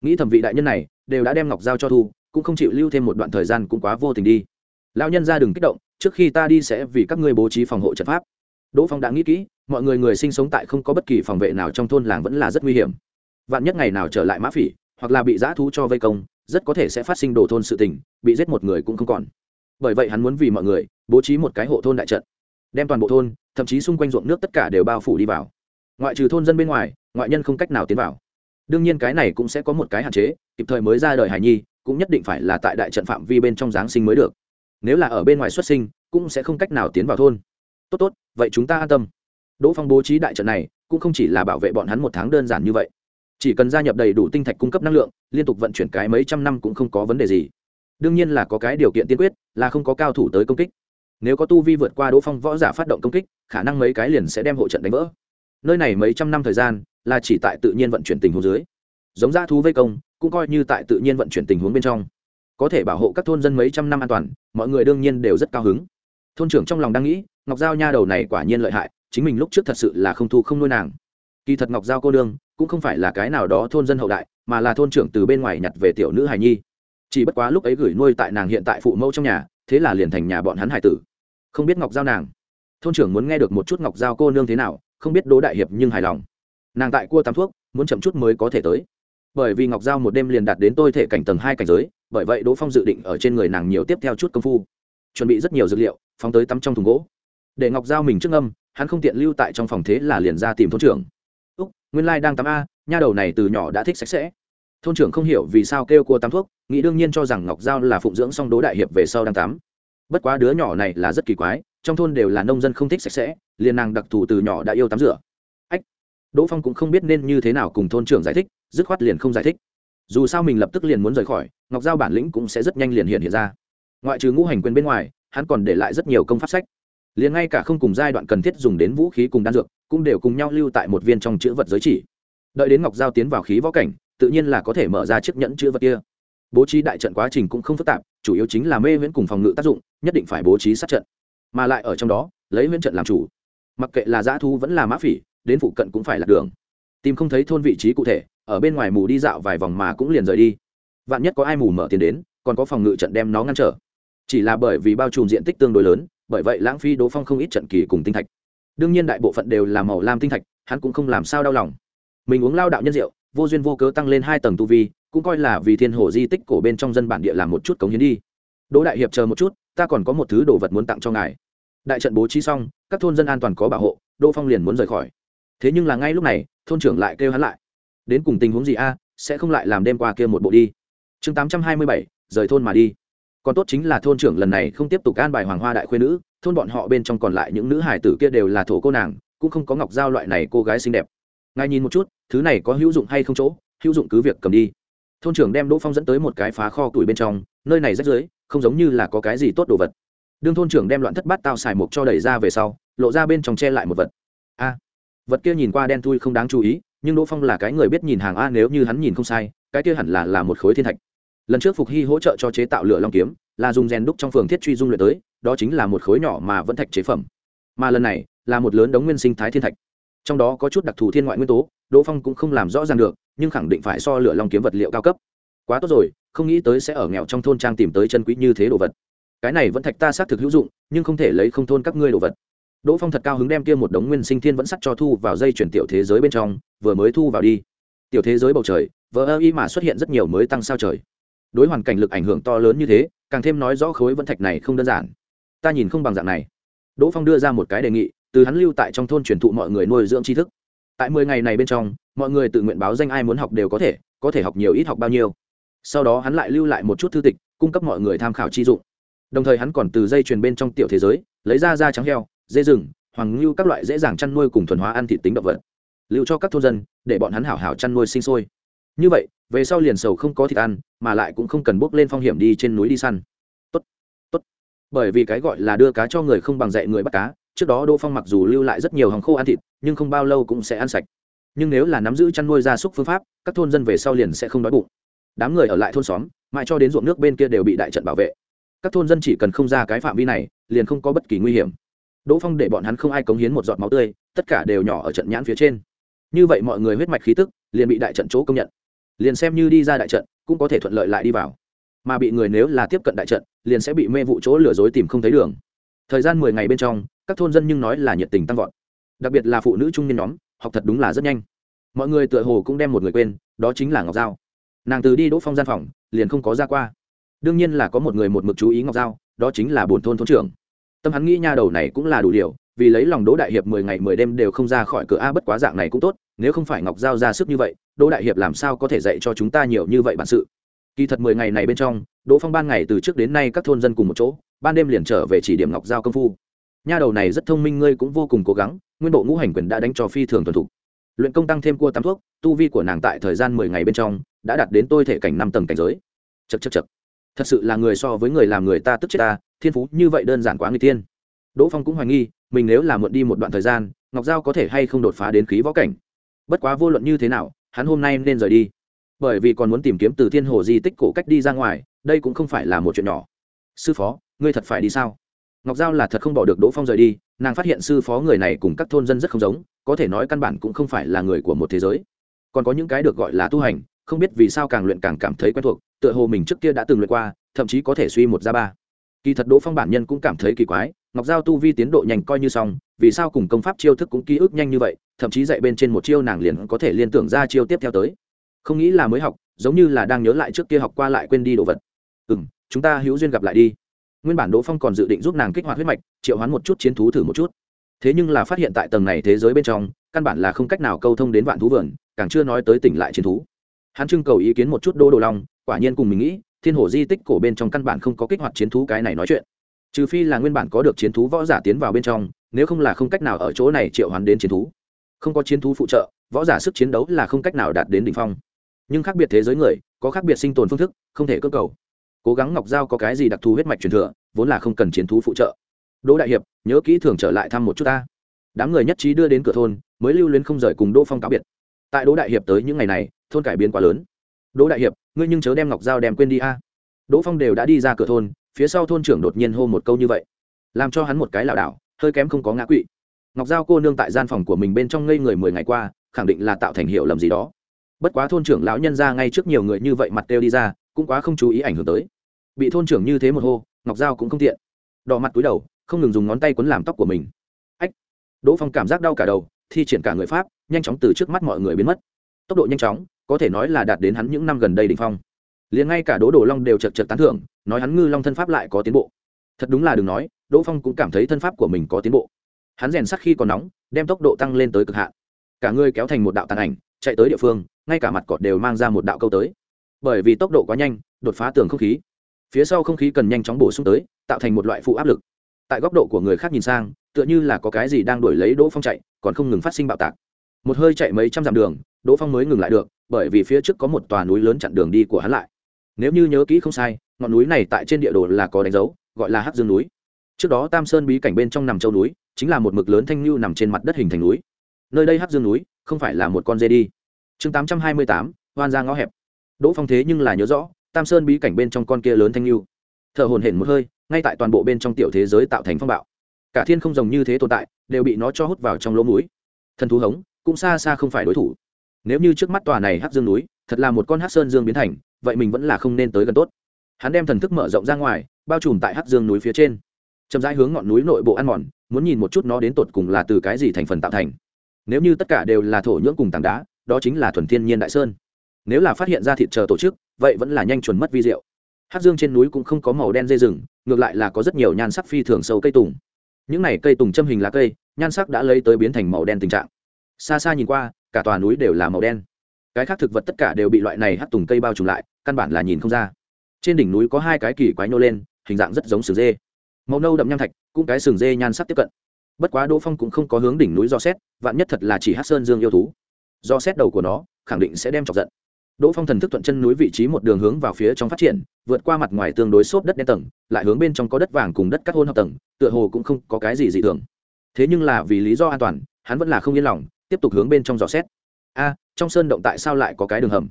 Nghĩ thẩm vị đại nhân này, đều đã đem ngọc giao cho thu, cũng không chịu lưu thêm một đoạn thời gian cũng quá vô tình đi. Lao nhân ra đừng kích động trước khi ta đi sẽ vì các ngươi bố trí phòng hộ trận pháp. Đỗ phong đã nghĩ kỹ, mọi người người sinh sống tại không có bất kỳ phòng vệ nào trong thôn làng vẫn là rất nguy hiểm. Vạn nhất ngày nào trở lại mã phỉ, hoặc là bị giã thú cho vây công, rất có thể sẽ phát sinh đổ thôn sự tình, bị giết một người cũng không còn. Bởi vậy hắn muốn vì mọi người bố trí một cái hộ thôn đại trận, đem toàn bộ thôn, thậm chí xung quanh ruộng nước tất cả đều bao phủ đi vào. Ngoại trừ thôn dân bên ngoài, ngoại nhân không cách nào tiến vào. Đương nhiên cái này cũng sẽ có một cái hạn chế, kịp thời mới ra đời hải nhi, cũng nhất định phải là tại đại trận phạm vi bên trong giáng sinh mới được nếu là ở bên ngoài xuất sinh, cũng sẽ không cách nào tiến vào thôn. Tốt tốt, vậy chúng ta an tâm. Đỗ phong bố trí đại trận này, cũng không chỉ là bảo vệ bọn hắn một tháng đơn giản như vậy. Chỉ cần gia nhập đầy đủ tinh thạch cung cấp năng lượng, liên tục vận chuyển cái mấy trăm năm cũng không có vấn đề gì. Đương nhiên là có cái điều kiện tiên quyết, là không có cao thủ tới công kích. Nếu có tu vi vượt qua đỗ phong võ giả phát động công kích, khả năng mấy cái liền sẽ đem hộ trận đánh vỡ. Nơi này mấy trăm năm thời gian, là chỉ tại tự nhiên vận chuyển tình huống dưới. Giống Ra thú vây công, cũng coi như tại tự nhiên vận chuyển tình huống bên trong có thể bảo hộ các thôn dân mấy trăm năm an toàn, mọi người đương nhiên đều rất cao hứng. Thôn trưởng trong lòng đang nghĩ, ngọc giao nha đầu này quả nhiên lợi hại, chính mình lúc trước thật sự là không thu không nuôi nàng. Kỳ thật ngọc giao cô đương cũng không phải là cái nào đó thôn dân hậu đại, mà là thôn trưởng từ bên ngoài nhặt về tiểu nữ hài nhi. Chỉ bất quá lúc ấy gửi nuôi tại nàng hiện tại phụ mẫu trong nhà, thế là liền thành nhà bọn hắn hải tử. Không biết ngọc giao nàng, thôn trưởng muốn nghe được một chút ngọc giao cô nương thế nào, không biết đỗ đại hiệp nhưng hài lòng. Nàng tại cua tắm thuốc, muốn chậm chút mới có thể tới. Bởi vì ngọc giao một đêm liền đạt đến tôi thể cảnh tầng hai cảnh giới bởi vậy đỗ phong dự định ở trên người nàng nhiều tiếp theo chút công phu chuẩn bị rất nhiều dược liệu phóng tới tắm trong thùng gỗ để ngọc giao mình trước âm hắn không tiện lưu tại trong phòng thế là liền ra tìm thôn trưởng úc nguyên đang tắm a nha đầu này từ nhỏ đã thích sạch sẽ thôn trưởng không hiểu vì sao kêu cua tắm thuốc nghĩ đương nhiên cho rằng ngọc giao là phụng dưỡng song đỗ đại hiệp về sau đang tắm bất quá đứa nhỏ này là rất kỳ quái trong thôn đều là nông dân không thích sạch sẽ liền nàng đặc thù từ nhỏ đã yêu tắm rửa ách đỗ phong cũng không biết nên như thế nào cùng thôn trưởng giải thích dứt khoát liền không giải thích dù sao mình lập tức liền muốn rời khỏi, ngọc giao bản lĩnh cũng sẽ rất nhanh liền hiện hiện ra. Ngoại trừ ngũ hành quyền bên ngoài, hắn còn để lại rất nhiều công pháp sách. Liền ngay cả không cùng giai đoạn cần thiết dùng đến vũ khí cùng đan dược, cũng đều cùng nhau lưu tại một viên trong chữ vật giới chỉ. Đợi đến ngọc giao tiến vào khí võ cảnh, tự nhiên là có thể mở ra chiếc nhẫn chữ vật kia. Bố trí đại trận quá trình cũng không phức tạp, chủ yếu chính là mê viễn cùng phòng ngự tác dụng, nhất định phải bố trí sát trận. Mà lại ở trong đó, lấy viễn trận làm chủ. Mặc kệ là giã thu vẫn là mã phỉ, đến phụ cận cũng phải là đường. Tìm không thấy thôn vị trí cụ thể ở bên ngoài mù đi dạo vài vòng mà cũng liền rời đi. Vạn nhất có ai mù mở tiền đến, còn có phòng ngự trận đem nó ngăn trở. Chỉ là bởi vì bao trùm diện tích tương đối lớn, bởi vậy lãng phí đỗ phong không ít trận kỳ cùng tinh thạch. Đương nhiên đại bộ phận đều là màu lam tinh thạch, hắn cũng không làm sao đau lòng. Mình uống lao đạo nhân rượu, vô duyên vô cớ tăng lên hai tầng tu vi, cũng coi là vì thiên hồ di tích cổ bên trong dân bản địa làm một chút cống hiến đi. Đỗ đại hiệp chờ một chút, ta còn có một thứ đồ vật muốn tặng cho ngài. Đại trận bố trí xong, các thôn dân an toàn có bảo hộ, đỗ phong liền muốn rời khỏi. Thế nhưng là ngay lúc này, thôn trưởng lại kêu hắn lại đến cùng tình huống gì a, sẽ không lại làm đêm qua kia một bộ đi. Chương tám trăm hai mươi bảy, rời thôn mà đi. Còn tốt chính là thôn trưởng lần này không tiếp tục an bài hoàng hoa đại khuyên nữ, thôn bọn họ bên trong còn lại những nữ hải tử kia đều là thổ cô nàng, cũng không có ngọc giao loại này cô gái xinh đẹp. Ngài nhìn một chút, thứ này có hữu dụng hay không chỗ, hữu dụng cứ việc cầm đi. Thôn trưởng đem đỗ phong dẫn tới một cái phá kho tuổi bên trong, nơi này rách rưới, không giống như là có cái gì tốt đồ vật. Đương thôn trưởng đem loạn thất bát tao xài mục cho đẩy ra về sau, lộ ra bên trong che lại một vật. A vật kia nhìn qua đen thui không đáng chú ý, nhưng đỗ phong là cái người biết nhìn hàng a nếu như hắn nhìn không sai, cái kia hẳn là là một khối thiên thạch. Lần trước phục hy hỗ trợ cho chế tạo lửa long kiếm, là dùng rèn đúc trong phường thiết truy dung luyện tới, đó chính là một khối nhỏ mà vẫn thạch chế phẩm. Mà lần này, là một lớn đống nguyên sinh thái thiên thạch. Trong đó có chút đặc thù thiên ngoại nguyên tố, đỗ phong cũng không làm rõ ràng được, nhưng khẳng định phải so lửa long kiếm vật liệu cao cấp. Quá tốt rồi, không nghĩ tới sẽ ở nghèo trong thôn trang tìm tới chân quý như thế đồ vật. Cái này vẫn thạch ta xác thực hữu dụng, nhưng không thể lấy không thôn các ngươi đồ vật đỗ phong thật cao hứng đem kia một đống nguyên sinh thiên vẫn sắt cho thu vào dây chuyển tiểu thế giới bên trong, vừa mới thu vào đi. Tiểu thế giới bầu trời vỡ ơ y mà xuất hiện rất nhiều mới tăng sao trời. Đối hoàn cảnh lực ảnh hưởng to lớn như thế, càng thêm nói rõ khối vẫn thạch này không đơn giản. Ta nhìn không bằng dạng này. Đỗ phong đưa ra một cái đề nghị, từ hắn lưu tại trong thôn truyền thụ mọi người nuôi dưỡng tri thức. Tại mười ngày này bên trong, mọi người tự nguyện báo danh ai muốn học đều có thể có thể học nhiều ít học bao nhiêu. Sau đó hắn lại lưu lại một chút thư tịch, cung cấp mọi người tham khảo chi dụng. Đồng thời hắn còn từ dây truyền bên trong tiểu thế giới, lấy ra da trắng heo dê rừng, hoàng ngưu các loại dễ dàng chăn nuôi cùng thuần hóa ăn thịt tính động vật. Lưu cho các thôn dân, để bọn hắn hảo hảo chăn nuôi sinh sôi. Như vậy, về sau liền sầu không có thịt ăn, mà lại cũng không cần bốc lên phong hiểm đi trên núi đi săn. Tốt tốt. Bởi vì cái gọi là đưa cá cho người không bằng dạy người bắt cá, trước đó đỗ phong mặc dù lưu lại rất nhiều hàng khô ăn thịt, nhưng không bao lâu cũng sẽ ăn sạch. Nhưng nếu là nắm giữ chăn nuôi gia súc phương pháp, các thôn dân về sau liền sẽ không đói bụng. Đám người ở lại thôn xóm, mãi cho đến ruộng nước bên kia đều bị đại trận bảo vệ. Các thôn dân chỉ cần không ra cái phạm vi này, liền không có bất kỳ nguy hiểm đỗ phong để bọn hắn không ai cống hiến một giọt máu tươi, tất cả đều nhỏ ở trận nhãn phía trên. Như vậy mọi người huyết mạch khí tức liền bị đại trận chỗ công nhận. Liền xem như đi ra đại trận, cũng có thể thuận lợi lại đi vào. Mà bị người nếu là tiếp cận đại trận, liền sẽ bị mê vụ chỗ lừa dối tìm không thấy đường. Thời gian mười ngày bên trong, các thôn dân nhưng nói là nhiệt tình tăng vọt. Đặc biệt là phụ nữ trung niên nhóm, học thật đúng là rất nhanh. Mọi người tựa hồ cũng đem một người quên, đó chính là ngọc giao. Nàng từ đi đỗ phong gian phòng, liền không có ra qua. Đương nhiên là có một người một mực chú ý ngọc giao, đó chính là bồn thôn thôn trưởng tâm hắn nghĩ nha đầu này cũng là đủ điều, vì lấy lòng đỗ đại hiệp mười ngày mười đêm đều không ra khỏi cửa a, bất quá dạng này cũng tốt, nếu không phải ngọc giao ra sức như vậy, đỗ đại hiệp làm sao có thể dạy cho chúng ta nhiều như vậy bản sự? Kỳ thật mười ngày này bên trong, đỗ phong ban ngày từ trước đến nay các thôn dân cùng một chỗ, ban đêm liền trở về chỉ điểm ngọc giao công phu. Nha đầu này rất thông minh, ngươi cũng vô cùng cố gắng, nguyên bộ ngũ hành quyền đã đánh cho phi thường thuần thục. Luyện công tăng thêm cua tam thuốc, tu vi của nàng tại thời gian mười ngày bên trong, đã đạt đến tôi thể cảnh năm tầng cảnh giới. Chật chật chật thật sự là người so với người làm người ta tức chết ta thiên phú như vậy đơn giản quá người tiên đỗ phong cũng hoài nghi, mình nếu là muộn đi một đoạn thời gian, ngọc giao có thể hay không đột phá đến khí võ cảnh. Bất quá vô luận như thế nào, hắn hôm nay nên rời đi. Bởi vì còn muốn tìm kiếm từ thiên hồ di tích cổ cách đi ra ngoài, đây cũng không phải là một chuyện nhỏ. Sư phó, ngươi thật phải đi sao? Ngọc giao là thật không bỏ được đỗ phong rời đi, nàng phát hiện sư phó người này cùng các thôn dân rất không giống, có thể nói căn bản cũng không phải là người của một thế giới. Còn có những cái được gọi là tu hành, không biết vì sao càng luyện càng cảm thấy quen thuộc, tựa hồ mình trước kia đã từng luyện qua, thậm chí có thể suy một ra ba kỳ thật đỗ phong bản nhân cũng cảm thấy kỳ quái, ngọc giao tu vi tiến độ nhanh coi như xong, vì sao cùng công pháp chiêu thức cũng ký ức nhanh như vậy, thậm chí dạy bên trên một chiêu nàng liền có thể liên tưởng ra chiêu tiếp theo tới. Không nghĩ là mới học, giống như là đang nhớ lại trước kia học qua lại quên đi đồ vật. Ừ m chúng ta hữu duyên gặp lại đi. Nguyên bản đỗ phong còn dự định giúp nàng kích hoạt huyết mạch, triệu hoán một chút chiến thú thử một chút. Thế nhưng là phát hiện tại tầng này thế giới bên trong, căn bản là không cách nào câu thông đến vạn thú vườn, càng chưa nói tới tỉnh lại chiến thú. Hắn trưng cầu ý kiến một chút đô đồ long, quả nhiên cùng mình nghĩ thiên hồ di tích cổ bên trong căn bản không có kích hoạt chiến thú cái này nói chuyện. Trừ phi là nguyên bản có được chiến thú võ giả tiến vào bên trong, nếu không là không cách nào ở chỗ này triệu hoán đến chiến thú. Không có chiến thú phụ trợ, võ giả sức chiến đấu là không cách nào đạt đến đ ỉ n h phong. Nhưng khác biệt thế giới người, có khác biệt sinh tồn phương thức, không thể cơ cầu. Cố gắng ngọc giao có cái gì đặc thù huyết mạch truyền thừa, vốn là không cần chiến thú phụ trợ. Đỗ đại hiệp, nhớ kỹ thường trở lại thăm một chút ta. Đám người nhất trí đưa đến cửa thôn, mới lưu luyến không rời cùng đỗ phong cáo biệt. Tại đỗ đại hiệp tới những ngày này, thôn cải biến quá lớn đỗ đại hiệp, ngươi nhưng chớ đem ngọc giao đem quên đi a. Đỗ phong đều đã đi ra cửa thôn, phía sau thôn trưởng đột nhiên hô một câu như vậy. Làm cho hắn một cái lảo đảo, hơi kém không có ngã quỵ. Ngọc giao cô nương tại gian phòng của mình bên trong ngây người mười ngày qua, khẳng định là tạo thành hiệu lầm gì đó. Bất quá thôn trưởng lão nhân ra ngay trước nhiều người như vậy mặt kêu đi ra, cũng quá không chú ý ảnh hưởng tới. Bị thôn trưởng như thế một hô, ngọc giao cũng không tiện. Đỏ mặt túi đầu, không ngừng dùng ngón tay quấn làm tóc của mình. Ách! Đỗ phong cảm giác đau cả đầu, thi triển cả người pháp, nhanh chóng từ trước mắt mọi người biến mất. Tốc độ nhanh chóng có thể nói là đạt đến hắn những năm gần đây đỉnh phong. Liền ngay cả đỗ đồ long đều chật chật tán thưởng, nói hắn ngư long thân pháp lại có tiến bộ. Thật đúng là đừng nói, đỗ phong cũng cảm thấy thân pháp của mình có tiến bộ. Hắn rèn sắc khi còn nóng, đem tốc độ tăng lên tới cực hạn. Cả người kéo thành một đạo tàn ảnh, chạy tới địa phương, ngay cả mặt cọt đều mang ra một đạo câu tới. Bởi vì tốc độ quá nhanh, đột phá tường không khí. Phía sau không khí cần nhanh chóng bổ sung tới, tạo thành một loại phụ áp lực. Tại góc độ của người khác nhìn sang, tựa như là có cái gì đang đuổi lấy đỗ phong chạy, còn không ngừng phát sinh bạo tạc. Một hơi chạy mấy trăm dặm đường, đỗ phong mới ngừng lại được bởi vì phía trước có một tòa núi lớn chặn đường đi của hắn lại. Nếu như nhớ kỹ không sai, ngọn núi này tại trên địa đồ là có đánh dấu, gọi là hắc dương núi. Trước đó tam sơn bí cảnh bên trong nằm châu núi, chính là một mực lớn thanh lưu nằm trên mặt đất hình thành núi. Nơi đây hắc dương núi, không phải là một con dê đi. Chương tám trăm hai mươi tám, hoan ra ngõ hẹp. Đỗ phong thế nhưng là nhớ rõ, tam sơn bí cảnh bên trong con kia lớn thanh lưu. Thở hồn hển một hơi, ngay tại toàn bộ bên trong tiểu thế giới tạo thành phong bạo. Cả thiên không rồng như thế tồn tại, đều bị nó cho hút vào trong lỗ mũi. Thần thú hống, cũng xa xa không phải đối thủ nếu như trước mắt tòa này hắc dương núi thật là một con hắc sơn dương biến thành, vậy mình vẫn là không nên tới gần tốt. Hắn đem thần thức mở rộng ra ngoài, bao trùm tại hắc dương núi phía trên. Chậm rãi hướng ngọn núi nội bộ ăn mòn, muốn nhìn một chút nó đến tột cùng là từ cái gì thành phần tạo thành. Nếu như tất cả đều là thổ nhưỡng cùng tảng đá, đó chính là thuần thiên nhiên đại sơn. Nếu là phát hiện ra thịt chờ tổ chức, vậy vẫn là nhanh chuẩn mất vi diệu. Hắc dương trên núi cũng không có màu đen dây rừng, ngược lại là có rất nhiều nhan sắc phi thường sâu cây tùng. Những này cây tùng châm hình lá cây, nhan sắc đã lấy tới biến thành màu đen tình trạng. Xa xa nhìn qua cả tòa núi đều là màu đen. Cái khác thực vật tất cả đều bị loại này hắt tùng cây bao trùm lại, căn bản là nhìn không ra. Trên đỉnh núi có hai cái kỳ quái nô lên, hình dạng rất giống sừng dê. Màu nâu đậm nham thạch, cũng cái sừng dê nhan sắc tiếp cận. Bất quá đỗ phong cũng không có hướng đỉnh núi do xét, vạn nhất thật là chỉ hát sơn dương yêu thú. Do xét đầu của nó, khẳng định sẽ đem chọc giận. Đỗ phong thần thức thuận chân núi vị trí một đường hướng vào phía trong phát triển, vượt qua mặt ngoài tương đối xốp đất đen tầng, lại hướng bên trong có đất vàng cùng đất cắt hôn hợp tầng, tựa hồ cũng không có cái gì dị thường. Thế nhưng là vì lý do an toàn, hắn vẫn là không yên lòng tiếp tục hướng bên trong dò xét. A, trong sơn động tại sao lại có cái đường hầm?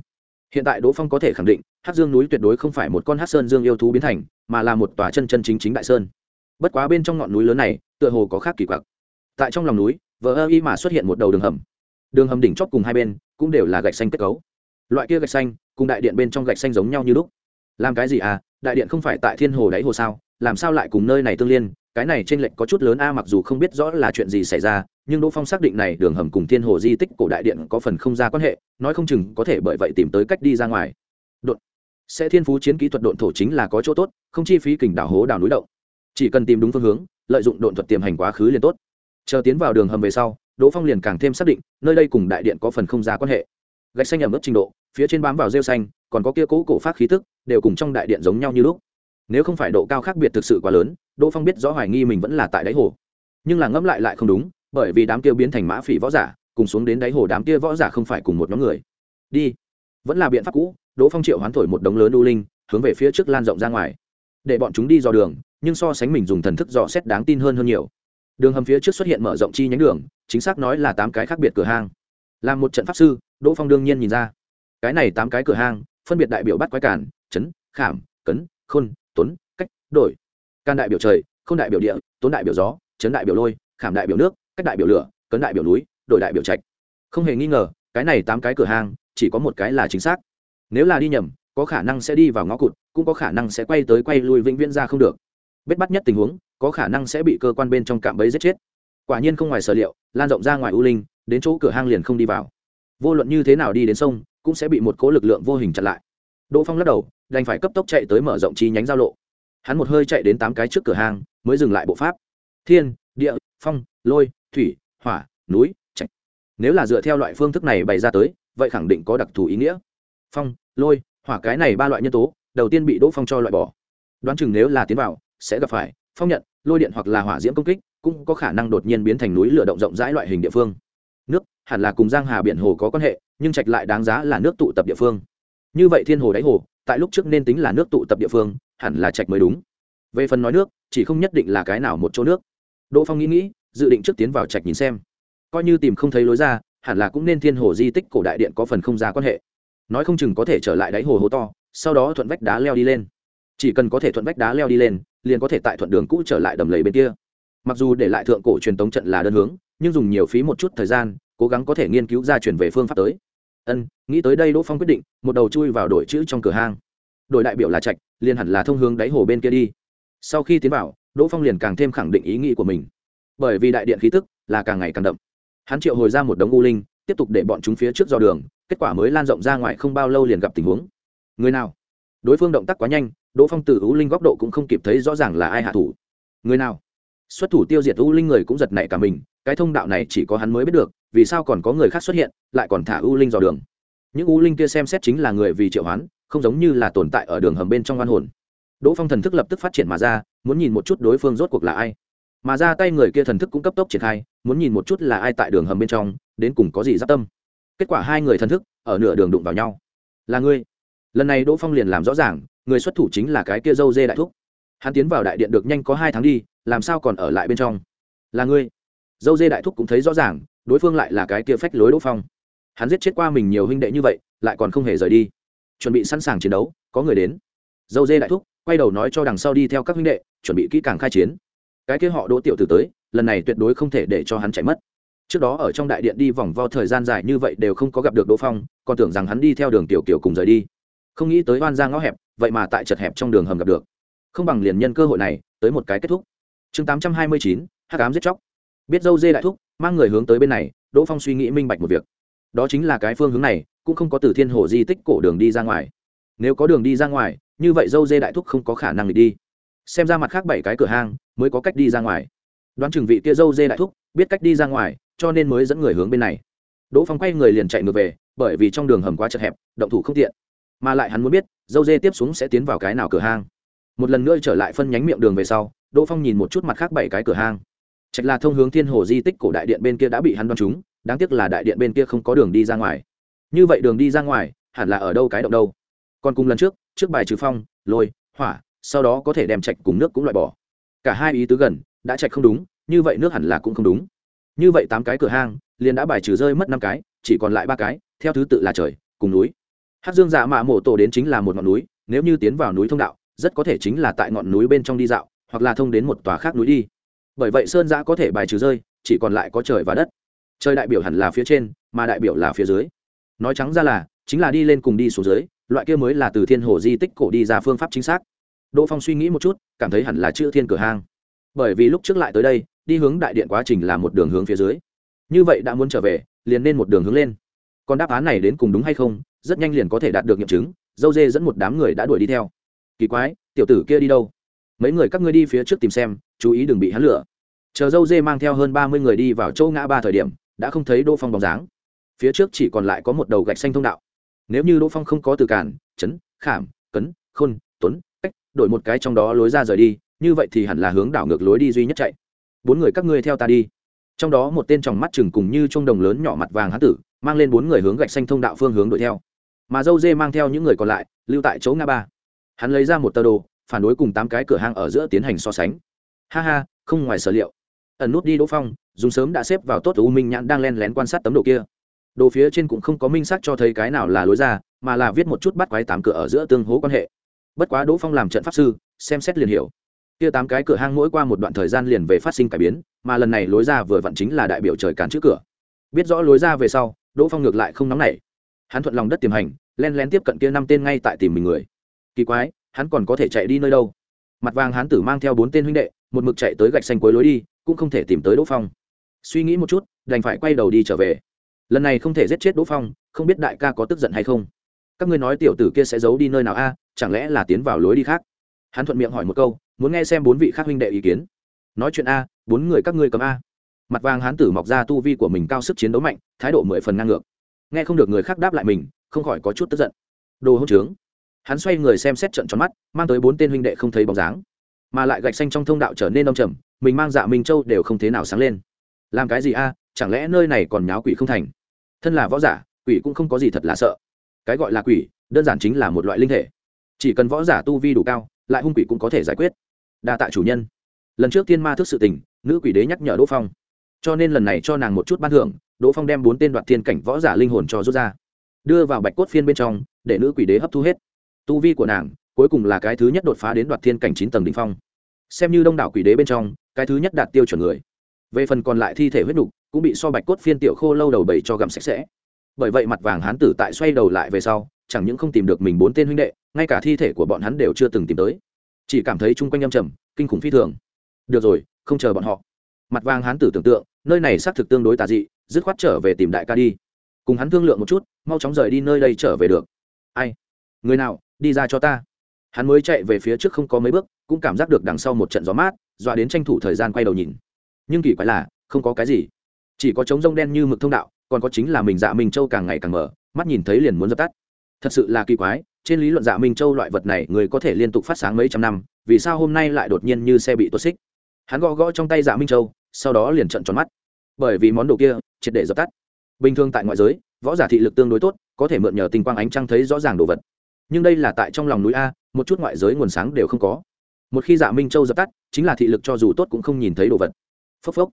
Hiện tại đỗ phong có thể khẳng định hát dương núi tuyệt đối không phải một con hát sơn dương yêu thú biến thành, mà là một tòa chân chân chính chính đại sơn. Bất quá bên trong ngọn núi lớn này, tựa hồ có khác kỳ quặc. Tại trong lòng núi vỡ ơ y mà xuất hiện một đầu đường hầm. Đường hầm đỉnh chóp cùng hai bên, cũng đều là gạch xanh kết cấu. Loại kia gạch xanh, cùng đại điện bên trong gạch xanh giống nhau như lúc. Làm cái gì à? Đại điện không phải tại thiên hồ đáy hồ sao? Làm sao lại cùng nơi này tương liên? Cái này t r ê n lệch có chút lớn a, mặc dù không biết rõ là chuyện gì xảy ra, nhưng đỗ phong xác định này đường hầm cùng thiên hồ di tích cổ đại điện có phần không ra quan hệ, nói không chừng có thể bởi vậy tìm tới cách đi ra ngoài. Đột. Sẽ thiên phú chiến kỹ thuật độn thổ chính là có chỗ tốt, không chi phí kình đảo hố đảo núi động. Chỉ cần tìm đúng phương hướng, lợi dụng độn thuật tiềm hành quá khứ liền tốt. Chờ tiến vào đường hầm về sau, đỗ phong liền càng thêm xác định, nơi đây cùng đại điện có phần không ra quan hệ. Gạch xanh ẩm ướt trình độ, phía trên bám vào rêu xanh, còn có kia cố cổ phát khí tức, đều cùng trong đại điện giống nhau như lúc nếu không phải độ cao khác biệt thực sự quá lớn, đỗ phong biết rõ hoài nghi mình vẫn là tại đáy hồ. Nhưng là ngẫm lại lại không đúng, bởi vì đám kia biến thành mã phỉ võ giả, cùng xuống đến đáy hồ đám kia võ giả không phải cùng một nhóm người. Đi. Vẫn là biện pháp cũ, đỗ phong triệu hoán thổi một đống lớn đu linh, hướng về phía trước lan rộng ra ngoài. Để bọn chúng đi dò đường, nhưng so sánh mình dùng thần thức dò xét đáng tin hơn hơn nhiều. Đường hầm phía trước xuất hiện mở rộng chi nhánh đường, chính xác nói là tám cái khác biệt cửa hang. Làm một trận pháp sư, đỗ phong đương nhiên nhìn ra. Cái này tám cái cửa hang, phân biệt đại biểu bắt quái cản chấn, khảm, cấn, khôn tuấn cách, đổi. Can đại biểu trời, không đại biểu địa tuấn đại biểu gió, chấn đại biểu lôi, khảm đại biểu nước, cách đại biểu lửa, cấn đại biểu núi, đổi đại biểu trạch. Không hề nghi ngờ, cái này tám cái cửa hàng, chỉ có một cái là chính xác. Nếu là đi nhầm, có khả năng sẽ đi vào ngõ cụt, cũng có khả năng sẽ quay tới quay lui vĩnh viễn ra không được. Bết bắt nhất tình huống, có khả năng sẽ bị cơ quan bên trong cạm bẫy giết chết. Quả nhiên không ngoài sở liệu, lan rộng ra ngoài u linh, đến chỗ cửa hang liền không đi vào. Vô luận như thế nào đi đến sông, cũng sẽ bị một cố lực lượng vô hình chặn lại đỗ phong lắc đầu, đành phải cấp tốc chạy tới mở rộng chi nhánh giao lộ. Hắn một hơi chạy đến tám cái trước cửa hàng, mới dừng lại bộ pháp. Thiên, địa, phong, lôi, thủy, hỏa, núi, trạch. Nếu là dựa theo loại phương thức này bày ra tới, vậy khẳng định có đặc thù ý nghĩa. Phong, lôi, hỏa cái này ba loại nhân tố, đầu tiên bị đỗ phong cho loại bỏ. Đoán chừng nếu là tiến vào, sẽ gặp phải phong nhận, lôi điện hoặc là hỏa diễm công kích, cũng có khả năng đột nhiên biến thành núi lửa động rộng rãi loại hình địa phương. Nước, hẳn là cùng giang hà biển hồ có quan hệ, nhưng trạch lại đáng giá là nước tụ tập địa phương như vậy thiên hồ đáy hồ, tại lúc trước nên tính là nước tụ tập địa phương, hẳn là trạch mới đúng. Về phần nói nước, chỉ không nhất định là cái nào một chỗ nước. Đỗ phong nghĩ nghĩ, dự định trước tiến vào trạch nhìn xem. Coi như tìm không thấy lối ra, hẳn là cũng nên thiên hồ di tích cổ đại điện có phần không ra quan hệ. Nói không chừng có thể trở lại đáy hồ hố to, sau đó thuận vách đá leo đi lên. Chỉ cần có thể thuận vách đá leo đi lên, liền có thể tại thuận đường cũ trở lại đầm lầy bên kia. Mặc dù để lại thượng cổ truyền tống trận là đơn hướng, nhưng dùng nhiều phí một chút thời gian, cố gắng có thể nghiên cứu ra chuyển về phương pháp tới ân, nghĩ tới đây đỗ phong quyết định, một đầu chui vào đổi chữ trong cửa hang. Đội đại biểu là trạch, liền hẳn là thông hướng đáy hồ bên kia đi. Sau khi tiến vào, đỗ phong liền càng thêm khẳng định ý nghĩ của mình. Bởi vì đại điện khí tức là càng ngày càng đậm. Hắn triệu hồi ra một đống u linh, tiếp tục để bọn chúng phía trước do đường, kết quả mới lan rộng ra ngoài không bao lâu liền gặp tình huống. Người nào? Đối phương động tác quá nhanh, đỗ phong từ u linh góc độ cũng không kịp thấy rõ ràng là ai hạ thủ. Người nào? Xuất thủ tiêu diệt u linh người cũng giật nảy cả mình, cái thông đạo này chỉ có hắn mới biết được vì sao còn có người khác xuất hiện, lại còn thả u linh dò đường. Những u linh kia xem xét chính là người vì triệu hoán, không giống như là tồn tại ở đường hầm bên trong oan hồn. Đỗ phong thần thức lập tức phát triển mà ra, muốn nhìn một chút đối phương rốt cuộc là ai. Mà ra tay người kia thần thức cũng cấp tốc triển khai, muốn nhìn một chút là ai tại đường hầm bên trong, đến cùng có gì giáp tâm. Kết quả hai người thần thức, ở nửa đường đụng vào nhau. Là ngươi. Lần này đỗ phong liền làm rõ ràng, người xuất thủ chính là cái kia dâu dê đại thúc. Hắn tiến vào đại điện được nhanh có hai tháng đi, làm sao còn ở lại bên trong? Là ngươi. Dâu dê đại thúc cũng thấy rõ ràng đối phương lại là cái kia phách lối đỗ phong. Hắn giết chết qua mình nhiều huynh đệ như vậy, lại còn không hề rời đi. Chuẩn bị sẵn sàng chiến đấu, có người đến. Dâu dê đại thúc, quay đầu nói cho đằng sau đi theo các huynh đệ, chuẩn bị kỹ càng khai chiến. Cái kia họ đỗ tiểu tử tới, lần này tuyệt đối không thể để cho hắn chạy mất. Trước đó ở trong đại điện đi vòng vo thời gian dài như vậy đều không có gặp được đỗ phong, còn tưởng rằng hắn đi theo đường tiểu kiểu cùng rời đi. Không nghĩ tới oan ra ngõ hẹp, vậy mà tại chật hẹp trong đường hầm gặp được. Không bằng liền nhân cơ hội này, tới một cái kết thúc. Chương tám trăm hai mươi chín, hắc ám giết chóc. Biết dâu dê đại thúc mang người hướng tới bên này, đỗ phong suy nghĩ minh bạch một việc. Đó chính là cái phương hướng này, cũng không có từ thiên hồ di tích cổ đường đi ra ngoài. Nếu có đường đi ra ngoài, như vậy dâu dê đại thúc không có khả năng đi. Xem ra mặt khác bảy cái cửa hang mới có cách đi ra ngoài. Đoán chừng vị kia dâu dê đại thúc biết cách đi ra ngoài, cho nên mới dẫn người hướng bên này. Đỗ phong quay người liền chạy ngược về, bởi vì trong đường hầm quá chật hẹp, động thủ không tiện. Mà lại hắn muốn biết, dâu dê tiếp xuống sẽ tiến vào cái nào cửa hang. Một lần nữa trở lại phân nhánh miệng đường về sau, đỗ phong nhìn một chút mặt khác bảy cái cửa hang trạch là thông hướng thiên hồ di tích cổ đại điện bên kia đã bị hắn đoán trúng, đáng tiếc là đại điện bên kia không có đường đi ra ngoài. Như vậy đường đi ra ngoài, hẳn là ở đâu cái động đâu. Còn cùng lần trước trước bài trừ phong, lôi, hỏa, sau đó có thể đem trạch cùng nước cũng loại bỏ. Cả hai ý tứ gần, đã trạch không đúng, như vậy nước hẳn là cũng không đúng. Như vậy tám cái cửa hang, liền đã bài trừ rơi mất năm cái, chỉ còn lại ba cái, theo thứ tự là trời, cùng núi. Hát dương dạ mạ mổ tổ đến chính là một ngọn núi, nếu như tiến vào núi thông đạo, rất có thể chính là tại ngọn núi bên trong đi dạo, hoặc là thông đến một tòa khác núi đi bởi vậy sơn giã có thể bài trừ rơi, chỉ còn lại có trời và đất. Trời đại biểu hẳn là phía trên, mà đại biểu là phía dưới. Nói trắng ra là, chính là đi lên cùng đi xuống dưới, loại kia mới là từ thiên hồ di tích cổ đi ra phương pháp chính xác. Đỗ phong suy nghĩ một chút, cảm thấy hẳn là chữ thiên cửa hang. Bởi vì lúc trước lại tới đây, đi hướng đại điện quá trình là một đường hướng phía dưới. Như vậy đã muốn trở về, liền nên một đường hướng lên. Còn đáp án này đến cùng đúng hay không, rất nhanh liền có thể đạt được nghiệm chứng, dâu dê dẫn một đám người đã đuổi đi theo. Kỳ quái, tiểu tử kia đi đâu? Mấy người các ngươi đi phía trước tìm xem chú ý đừng bị hắn lửa chờ dâu dê mang theo hơn ba mươi người đi vào châu ngã ba thời điểm, đã không thấy đỗ phong bóng dáng. Phía trước chỉ còn lại có một đầu gạch xanh thông đạo. Nếu như đỗ phong không có từ cản chấn khảm, cấn, khôn, tuấn, cách đổi một cái trong đó lối ra rời đi, như vậy thì hẳn là hướng đảo ngược lối đi duy nhất chạy. Bốn người các ngươi theo ta đi. Trong đó một tên tròng mắt chừng cùng như trung đồng lớn nhỏ mặt vàng hán tử, mang lên bốn người hướng gạch xanh thông đạo phương hướng đuổi theo. Mà dâu dê mang theo những người còn lại, lưu tại chỗ ngã ba. Hắn lấy ra một tờ đồ, phản đối cùng tám cái cửa hàng ở giữa tiến hành so sánh ha ha, không ngoài sở liệu. Ẩn nút đi đỗ phong, dùng sớm đã xếp vào tốt u minh nhãn đang len lén quan sát tấm đồ kia. Đồ phía trên cũng không có minh xác cho thấy cái nào là lối ra, mà là viết một chút bắt quái tám cửa ở giữa tương hố quan hệ. Bất quá đỗ phong làm trận pháp sư, xem xét liền hiểu. Kia tám cái cửa hang mỗi qua một đoạn thời gian liền về phát sinh cải biến, mà lần này lối ra vừa vặn chính là đại biểu trời cản trước cửa. Biết rõ lối ra về sau, đỗ phong ngược lại không nóng nảy. Hắn thuận lòng đất tiềm hành, len lén tiếp cận kia năm tên ngay tại tìm mình người. Kỳ quái, hắn còn có thể chạy đi nơi đâu? Mặt vàng hắn tử mang theo bốn tên huynh đệ một mực chạy tới gạch xanh cuối lối đi, cũng không thể tìm tới đỗ phong. Suy nghĩ một chút, đành phải quay đầu đi trở về. Lần này không thể giết chết đỗ phong, không biết đại ca có tức giận hay không. Các ngươi nói tiểu tử kia sẽ giấu đi nơi nào a, chẳng lẽ là tiến vào lối đi khác? Hắn thuận miệng hỏi một câu, muốn nghe xem bốn vị khác huynh đệ ý kiến. Nói chuyện a, bốn người các ngươi cầm a. Mặt vàng hán tử mọc ra tu vi của mình cao sức chiến đấu mạnh, thái độ mười phần ngang ngược. Nghe không được người khác đáp lại mình, không khỏi có chút tức giận. Đồ hỗn trướng. Hắn xoay người xem xét trận tròn mắt, mang tới bốn tên huynh đệ không thấy bóng dáng mà lại gạch xanh trong thông đạo trở nên đông trầm, mình mang dạ minh châu đều không thế nào sáng lên. Làm cái gì a? Chẳng lẽ nơi này còn nháo quỷ không thành? Thân là võ giả, quỷ cũng không có gì thật là sợ. Cái gọi là quỷ, đơn giản chính là một loại linh thể. Chỉ cần võ giả tu vi đủ cao, lại hung quỷ cũng có thể giải quyết. Đa tạ chủ nhân. Lần trước thiên ma thức sự tình, nữ quỷ đế nhắc nhở đỗ phong. Cho nên lần này cho nàng một chút ban thưởng, đỗ phong đem bốn tên đoạt thiên cảnh võ giả linh hồn cho rút ra. Đưa vào bạch cốt phiên bên trong, để nữ quỷ đế hấp thu hết. Tu vi của nàng cuối cùng là cái thứ nhất đột phá đến đoạt thiên cảnh chín tầng đ ỉ n h phong. Xem như đông đảo quỷ đế bên trong, cái thứ nhất đạt tiêu chuẩn người. Về phần còn lại thi thể huyết nục, cũng bị so bạch cốt phiên tiểu khô lâu đầu bầy cho gặm sạch sẽ. Bởi vậy mặt vàng hán tử tại xoay đầu lại về sau, chẳng những không tìm được mình bốn tên huynh đệ, ngay cả thi thể của bọn hắn đều chưa từng tìm tới. Chỉ cảm thấy chung quanh âm trầm, kinh khủng phi thường. Được rồi, không chờ bọn họ. Mặt vàng hán tử tưởng tượng, nơi này xác thực tương đối tà dị, dứt khoát trở về tìm đại ca đi. Cùng hắn thương lượng một chút, mau chóng rời đi nơi đây trở về được. Ai? Người nào? Đi ra cho ta hắn mới chạy về phía trước không có mấy bước, cũng cảm giác được đằng sau một trận gió mát, dọa đến tranh thủ thời gian quay đầu nhìn. Nhưng kỳ quái là, không có cái gì. Chỉ có trống rông đen như mực thông đạo, còn có chính là mình dạ minh châu càng ngày càng mở, mắt nhìn thấy liền muốn dập tắt. Thật sự là kỳ quái, trên lý luận dạ minh châu loại vật này, người có thể liên tục phát sáng mấy trăm năm, vì sao hôm nay lại đột nhiên như xe bị tuột xích? Hắn gõ gõ trong tay dạ minh châu, sau đó liền trận tròn mắt. Bởi vì món đồ kia, triệt để dập tắt. Bình thường tại ngoại giới, võ giả thị lực tương đối tốt, có thể mượn nhờ tình quang ánh trăng thấy rõ ràng đồ vật. Nhưng đây là tại trong lòng núi a một chút ngoại giới nguồn sáng đều không có. Một khi dạ minh châu dập tắt, chính là thị lực cho dù tốt cũng không nhìn thấy đồ vật. Phốc phốc.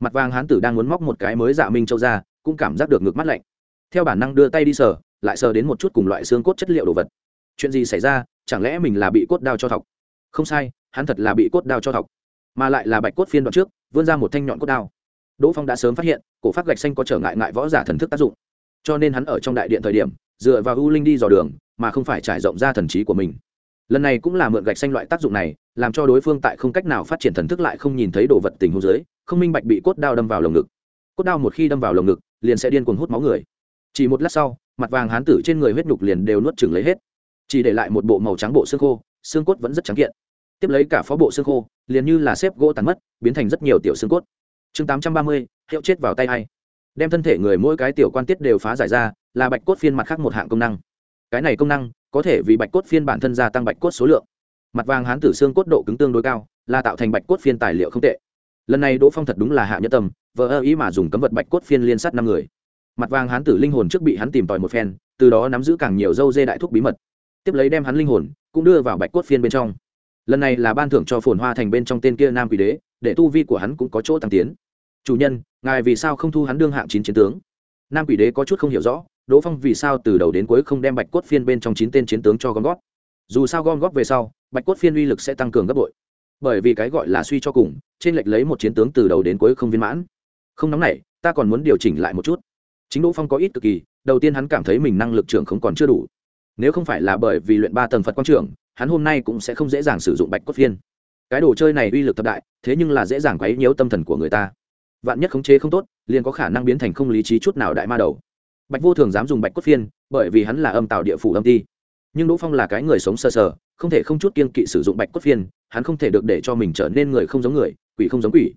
Mặt vàng hán tử đang muốn móc một cái mới dạ minh châu ra, cũng cảm giác được ngược mắt lạnh. Theo bản năng đưa tay đi sờ, lại sờ đến một chút cùng loại xương cốt chất liệu đồ vật. Chuyện gì xảy ra? Chẳng lẽ mình là bị cốt đao cho thọc? Không sai, hắn thật là bị cốt đao cho thọc. Mà lại là bạch cốt phiên đoạn trước, vươn ra một thanh nhọn cốt đao. Đỗ phong đã sớm phát hiện, cổ phát gạch xanh có trở ngại ngại võ giả thần thức tác dụng. Cho nên hắn ở trong đại điện thời điểm, dựa vào u linh đi dò đường, mà không phải trải rộng ra thần trí của mình lần này cũng là mượn gạch xanh loại tác dụng này, làm cho đối phương tại không cách nào phát triển thần thức lại không nhìn thấy đồ vật tình huống dưới, không minh bạch bị cốt đao đâm vào lồng ngực. Cốt đao một khi đâm vào lồng ngực, liền sẽ điên cuồng hút máu người. Chỉ một lát sau, mặt vàng hán tử trên người huyết nhục liền đều nuốt chừng lấy hết. Chỉ để lại một bộ màu trắng bộ xương khô, xương cốt vẫn rất trắng kiện. Tiếp lấy cả phó bộ xương khô, liền như là xếp gỗ tàn mất, biến thành rất nhiều tiểu xương cốt. Chương tám trăm ba mươi, hiệu chết vào tay hay đem thân thể người mỗi cái tiểu quan tiết đều phá giải ra, là bạch cốt phiên mặt khác một hạng công năng. Cái này công năng có thể vì bạch cốt phiên bản thân gia tăng bạch cốt số lượng. Mặt vàng hán tử xương cốt độ cứng tương đối cao, là tạo thành bạch cốt phiên tài liệu không tệ. Lần này đỗ phong thật đúng là hạ nhất tầm vờ ơ ý mà dùng cấm vật bạch cốt phiên liên sát năm người. Mặt vàng hán tử linh hồn trước bị hắn tìm tòi một phen, từ đó nắm giữ càng nhiều dâu dê đại thuốc bí mật. Tiếp lấy đem hắn linh hồn cũng đưa vào bạch cốt phiên bên trong. Lần này là ban thưởng cho phồn hoa thành bên trong tên kia nam quỷ đế, để tu vi của hắn cũng có chỗ tăng tiến. Chủ nhân, ngài vì sao không thu hắn đương hạng chín chiến tướng? Nam quỷ đế có chút không hiểu rõ đỗ phong vì sao từ đầu đến cuối không đem bạch cốt phiên bên trong chín tên chiến tướng cho gom gót dù sao gom góp về sau, bạch cốt phiên uy lực sẽ tăng cường gấp bội. Bởi vì cái gọi là suy cho cùng, trên lệch lấy một chiến tướng từ đầu đến cuối không viên mãn. Không nóng này ta còn muốn điều chỉnh lại một chút. Chính đỗ phong có ít cực kỳ, đầu tiên hắn cảm thấy mình năng lực trưởng không còn chưa đủ. Nếu không phải là bởi vì luyện ba tầng phật quang trưởng, hắn hôm nay cũng sẽ không dễ dàng sử dụng bạch cốt phiên. Cái đồ chơi này uy lực thập đại, thế nhưng là dễ dàng quấy nhiễu tâm thần của người ta. Vạn nhất khống chế không tốt, liền có khả năng biến thành không lý trí chút nào đại ma đầu bạch vô thường dám dùng bạch cốt phiên bởi vì hắn là âm tạo địa phủ âm ti. Nhưng đỗ phong là cái người sống sơ sờ, sờ không thể không chút kiên kỵ sử dụng bạch cốt phiên hắn không thể được để cho mình trở nên người không giống người quỷ không giống quỷ.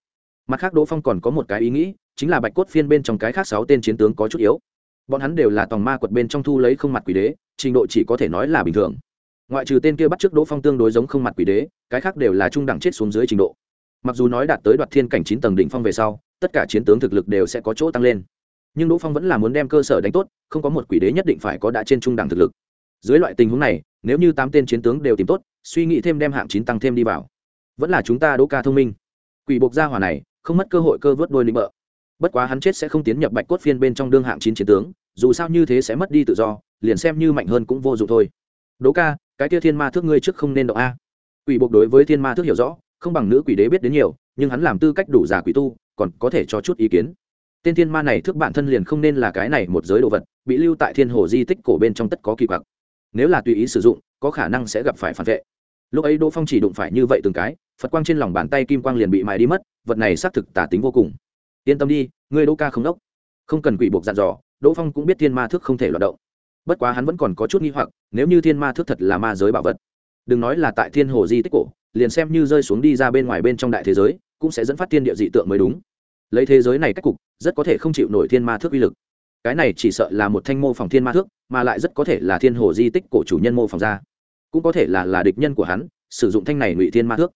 Mặt khác đỗ phong còn có một cái ý nghĩ chính là bạch cốt phiên bên trong cái khác sáu tên chiến tướng có chút yếu. Bọn hắn đều là tòng ma quật bên trong thu lấy không mặt quỷ đế trình độ chỉ có thể nói là bình thường. Ngoại trừ tên kia bắt trước đỗ phong tương đối giống không mặt quỷ đế cái khác đều là trung đẳng chết xuống dưới trình độ. Mặc dù nói đạt tới đoạt thiên cảnh chín tầng đỉnh phong về sau tất cả chiến tướng thực lực đều sẽ có chỗ tăng lên nhưng đỗ phong vẫn là muốn đem cơ sở đánh tốt, không có một quỷ đế nhất định phải có đã trên trung đẳng thực lực. Dưới loại tình huống này, nếu như tám tên chiến tướng đều tìm tốt, suy nghĩ thêm đem hạng chín tăng thêm đi vào. Vẫn là chúng ta đỗ ca thông minh. Quỷ buộc gia hỏa này, không mất cơ hội cơ vớt đôi lĩnh bợ. Bất quá hắn chết sẽ không tiến nhập bạch cốt phiên bên trong đương hạng chín chiến tướng, dù sao như thế sẽ mất đi tự do, liền xem như mạnh hơn cũng vô dụng thôi. Đỗ ca, cái kia thiên ma thước ngươi trước không nên động a. Quỷ buộc đối với thiên ma thước hiểu rõ, không bằng nữ quỷ đế biết đến nhiều, nhưng hắn làm tư cách đủ giả quỷ tu, còn có thể cho chút ý kiến tên thiên ma này thước bản thân liền không nên là cái này một giới đồ vật, bị lưu tại thiên hồ di tích cổ bên trong tất có kỳ quặc. Nếu là tùy ý sử dụng, có khả năng sẽ gặp phải phản vệ. Lúc ấy đỗ phong chỉ đụng phải như vậy từng cái, phật quang trên lòng bàn tay kim quang liền bị mài đi mất, vật này xác thực tả tính vô cùng. Yên tâm đi, ngươi đỗ ca không đốc. Không cần quỷ buộc dặn dò, đỗ phong cũng biết thiên ma thước không thể loạt động. Bất quá hắn vẫn còn có chút nghi hoặc, nếu như thiên ma thước thật là ma giới bảo vật, đừng nói là tại thiên hồ di tích cổ, liền xem như rơi xuống đi ra bên ngoài bên trong đại thế giới, cũng sẽ dẫn phát thiên địa dị tượng mới đúng lấy thế giới này cách cục, rất có thể không chịu nổi thiên ma thước uy lực. Cái này chỉ sợ là một thanh mô phỏng thiên ma thước, mà lại rất có thể là thiên hồ di tích cổ chủ nhân mô phỏng ra. Cũng có thể là là địch nhân của hắn, sử dụng thanh này ngụy thiên ma thước.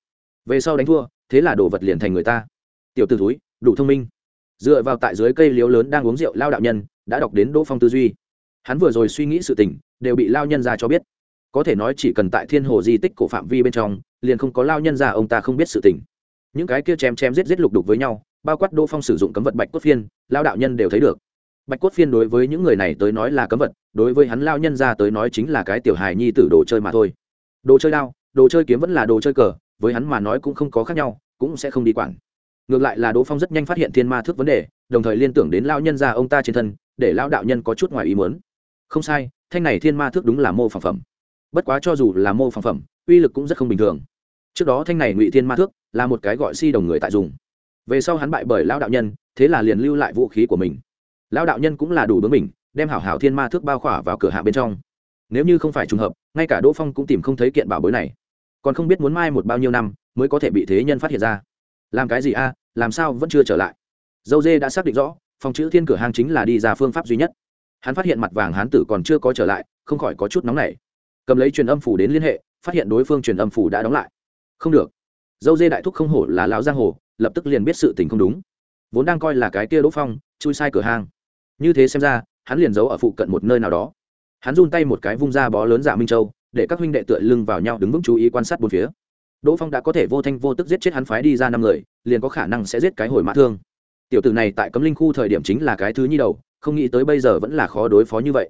Về sau đánh thua, thế là đồ vật liền thành người ta. Tiểu t ử túi đủ thông minh. Dựa vào tại dưới cây liếu lớn đang uống rượu lao đạo nhân, đã đọc đến đỗ phong tư duy. Hắn vừa rồi suy nghĩ sự tình, đều bị lao nhân ra cho biết. Có thể nói chỉ cần tại thiên hồ di tích cổ phạm vi bên trong, liền không có lao nhân ra ông ta không biết sự tình. Những cái kia chém chém giết giết lục đục với nhau bao quát đỗ phong sử dụng cấm vật bạch cốt phiên lao đạo nhân đều thấy được. Bạch cốt phiên đối với những người này tới nói là cấm vật, đối với hắn lao nhân ra tới nói chính là cái tiểu hài nhi tử đồ chơi mà thôi. Đồ chơi đao, đồ chơi kiếm vẫn là đồ chơi cờ, với hắn mà nói cũng không có khác nhau, cũng sẽ không đi quản. Ngược lại là đỗ phong rất nhanh phát hiện thiên ma thước vấn đề, đồng thời liên tưởng đến lao nhân ra ông ta trên thân, để lao đạo nhân có chút ngoài ý muốn. Không sai, thanh này thiên ma thước đúng là mô phản phẩm. Bất quá cho dù là mô phản phẩm, uy lực cũng rất không bình thường. Trước đó thanh này ngụy thiên ma thước là một cái gọi si đồng người tại dùng về sau hắn bại bởi lao đạo nhân, thế là liền lưu lại vũ khí của mình. Lao đạo nhân cũng là đủ bướng mình, đem hảo hảo thiên ma thước bao khỏa vào cửa hạ bên trong. Nếu như không phải trùng hợp, ngay cả đỗ phong cũng tìm không thấy kiện bảo bối này. Còn không biết muốn mai một bao nhiêu năm, mới có thể bị thế nhân phát hiện ra. Làm cái gì a, làm sao vẫn chưa trở lại? Dâu dê đã xác định rõ, phòng chữ thiên cửa hàng chính là đi ra phương pháp duy nhất. Hắn phát hiện mặt vàng hán tử còn chưa có trở lại, không khỏi có chút nóng nảy. Cầm lấy truyền âm phủ đến liên hệ, phát hiện đối phương truyền âm phủ đã đóng lại. Không được. Dâu dê đại thúc không hổ là lão giang hồ lập tức liền biết sự tình không đúng. Vốn đang coi là cái kia đỗ phong, chui sai cửa hàng như thế xem ra, hắn liền giấu ở phụ cận một nơi nào đó. Hắn run tay một cái vung ra bó lớn giả minh châu, để các huynh đệ tựa lưng vào nhau đứng vững chú ý quan sát bốn phía. Đỗ phong đã có thể vô thanh vô tức giết chết hắn phái đi ra năm người, liền có khả năng sẽ giết cái hồi mã thương. Tiểu tử này tại cấm linh khu thời điểm chính là cái thứ nhi đầu, không nghĩ tới bây giờ vẫn là khó đối phó như vậy.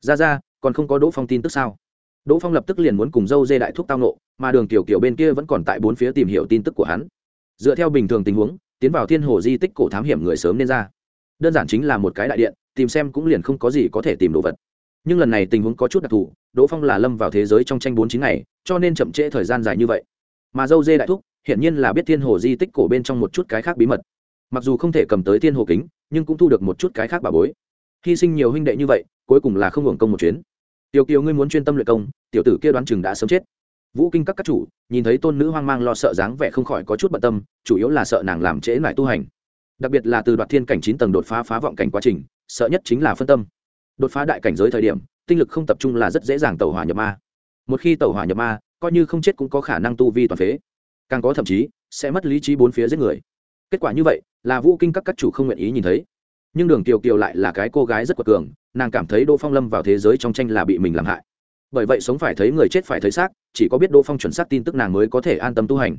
Ra ra, còn không có đỗ phong tin tức sao? Đỗ phong lập tức liền muốn cùng dâu dê đại thúc tao nộ mà đường tiểu kiểu bên kia vẫn còn tại bốn phía tìm hiểu tin tức của hắn dựa theo bình thường tình huống, tiến vào thiên hồ di tích cổ thám hiểm người sớm nên ra. Đơn giản chính là một cái đại điện, tìm xem cũng liền không có gì có thể tìm đồ vật. Nhưng lần này tình huống có chút đặc thù, đỗ phong là lâm vào thế giới trong tranh bốn chín ngày, cho nên chậm trễ thời gian dài như vậy. Mà dâu dê đại thúc, hiển nhiên là biết thiên hồ di tích cổ bên trong một chút cái khác bí mật. Mặc dù không thể cầm tới thiên hồ kính, nhưng cũng thu được một chút cái khác bà bối. Hy sinh nhiều huynh đệ như vậy, cuối cùng là không hưởng công một chuyến. Tiểu kiều, ngươi muốn chuyên tâm luyện công, tiểu tử kia đoán chừng đã sớm chết vũ kinh các các chủ, nhìn thấy tôn nữ hoang mang lo sợ dáng vẻ không khỏi có chút bận tâm, chủ yếu là sợ nàng làm trễ lại tu hành. Đặc biệt là từ đoạt thiên cảnh chín tầng đột phá phá vọng cảnh quá trình, sợ nhất chính là phân tâm. Đột phá đại cảnh giới thời điểm, tinh lực không tập trung là rất dễ dàng tẩu hỏa nhập ma. Một khi tẩu hỏa nhập ma, coi như không chết cũng có khả năng tu vi toàn phế. Càng có thậm chí, sẽ mất lý trí bốn phía giết người. Kết quả như vậy, là vũ kinh các các chủ không nguyện ý nhìn thấy. Nhưng đường kiều kiều lại là cái cô gái rất quật cường, nàng cảm thấy đỗ phong lâm vào thế giới trong tranh là bị mình làm hại bởi vậy sống phải thấy người chết phải thấy xác, chỉ có biết đỗ phong chuẩn xác tin tức nàng mới có thể an tâm tu hành.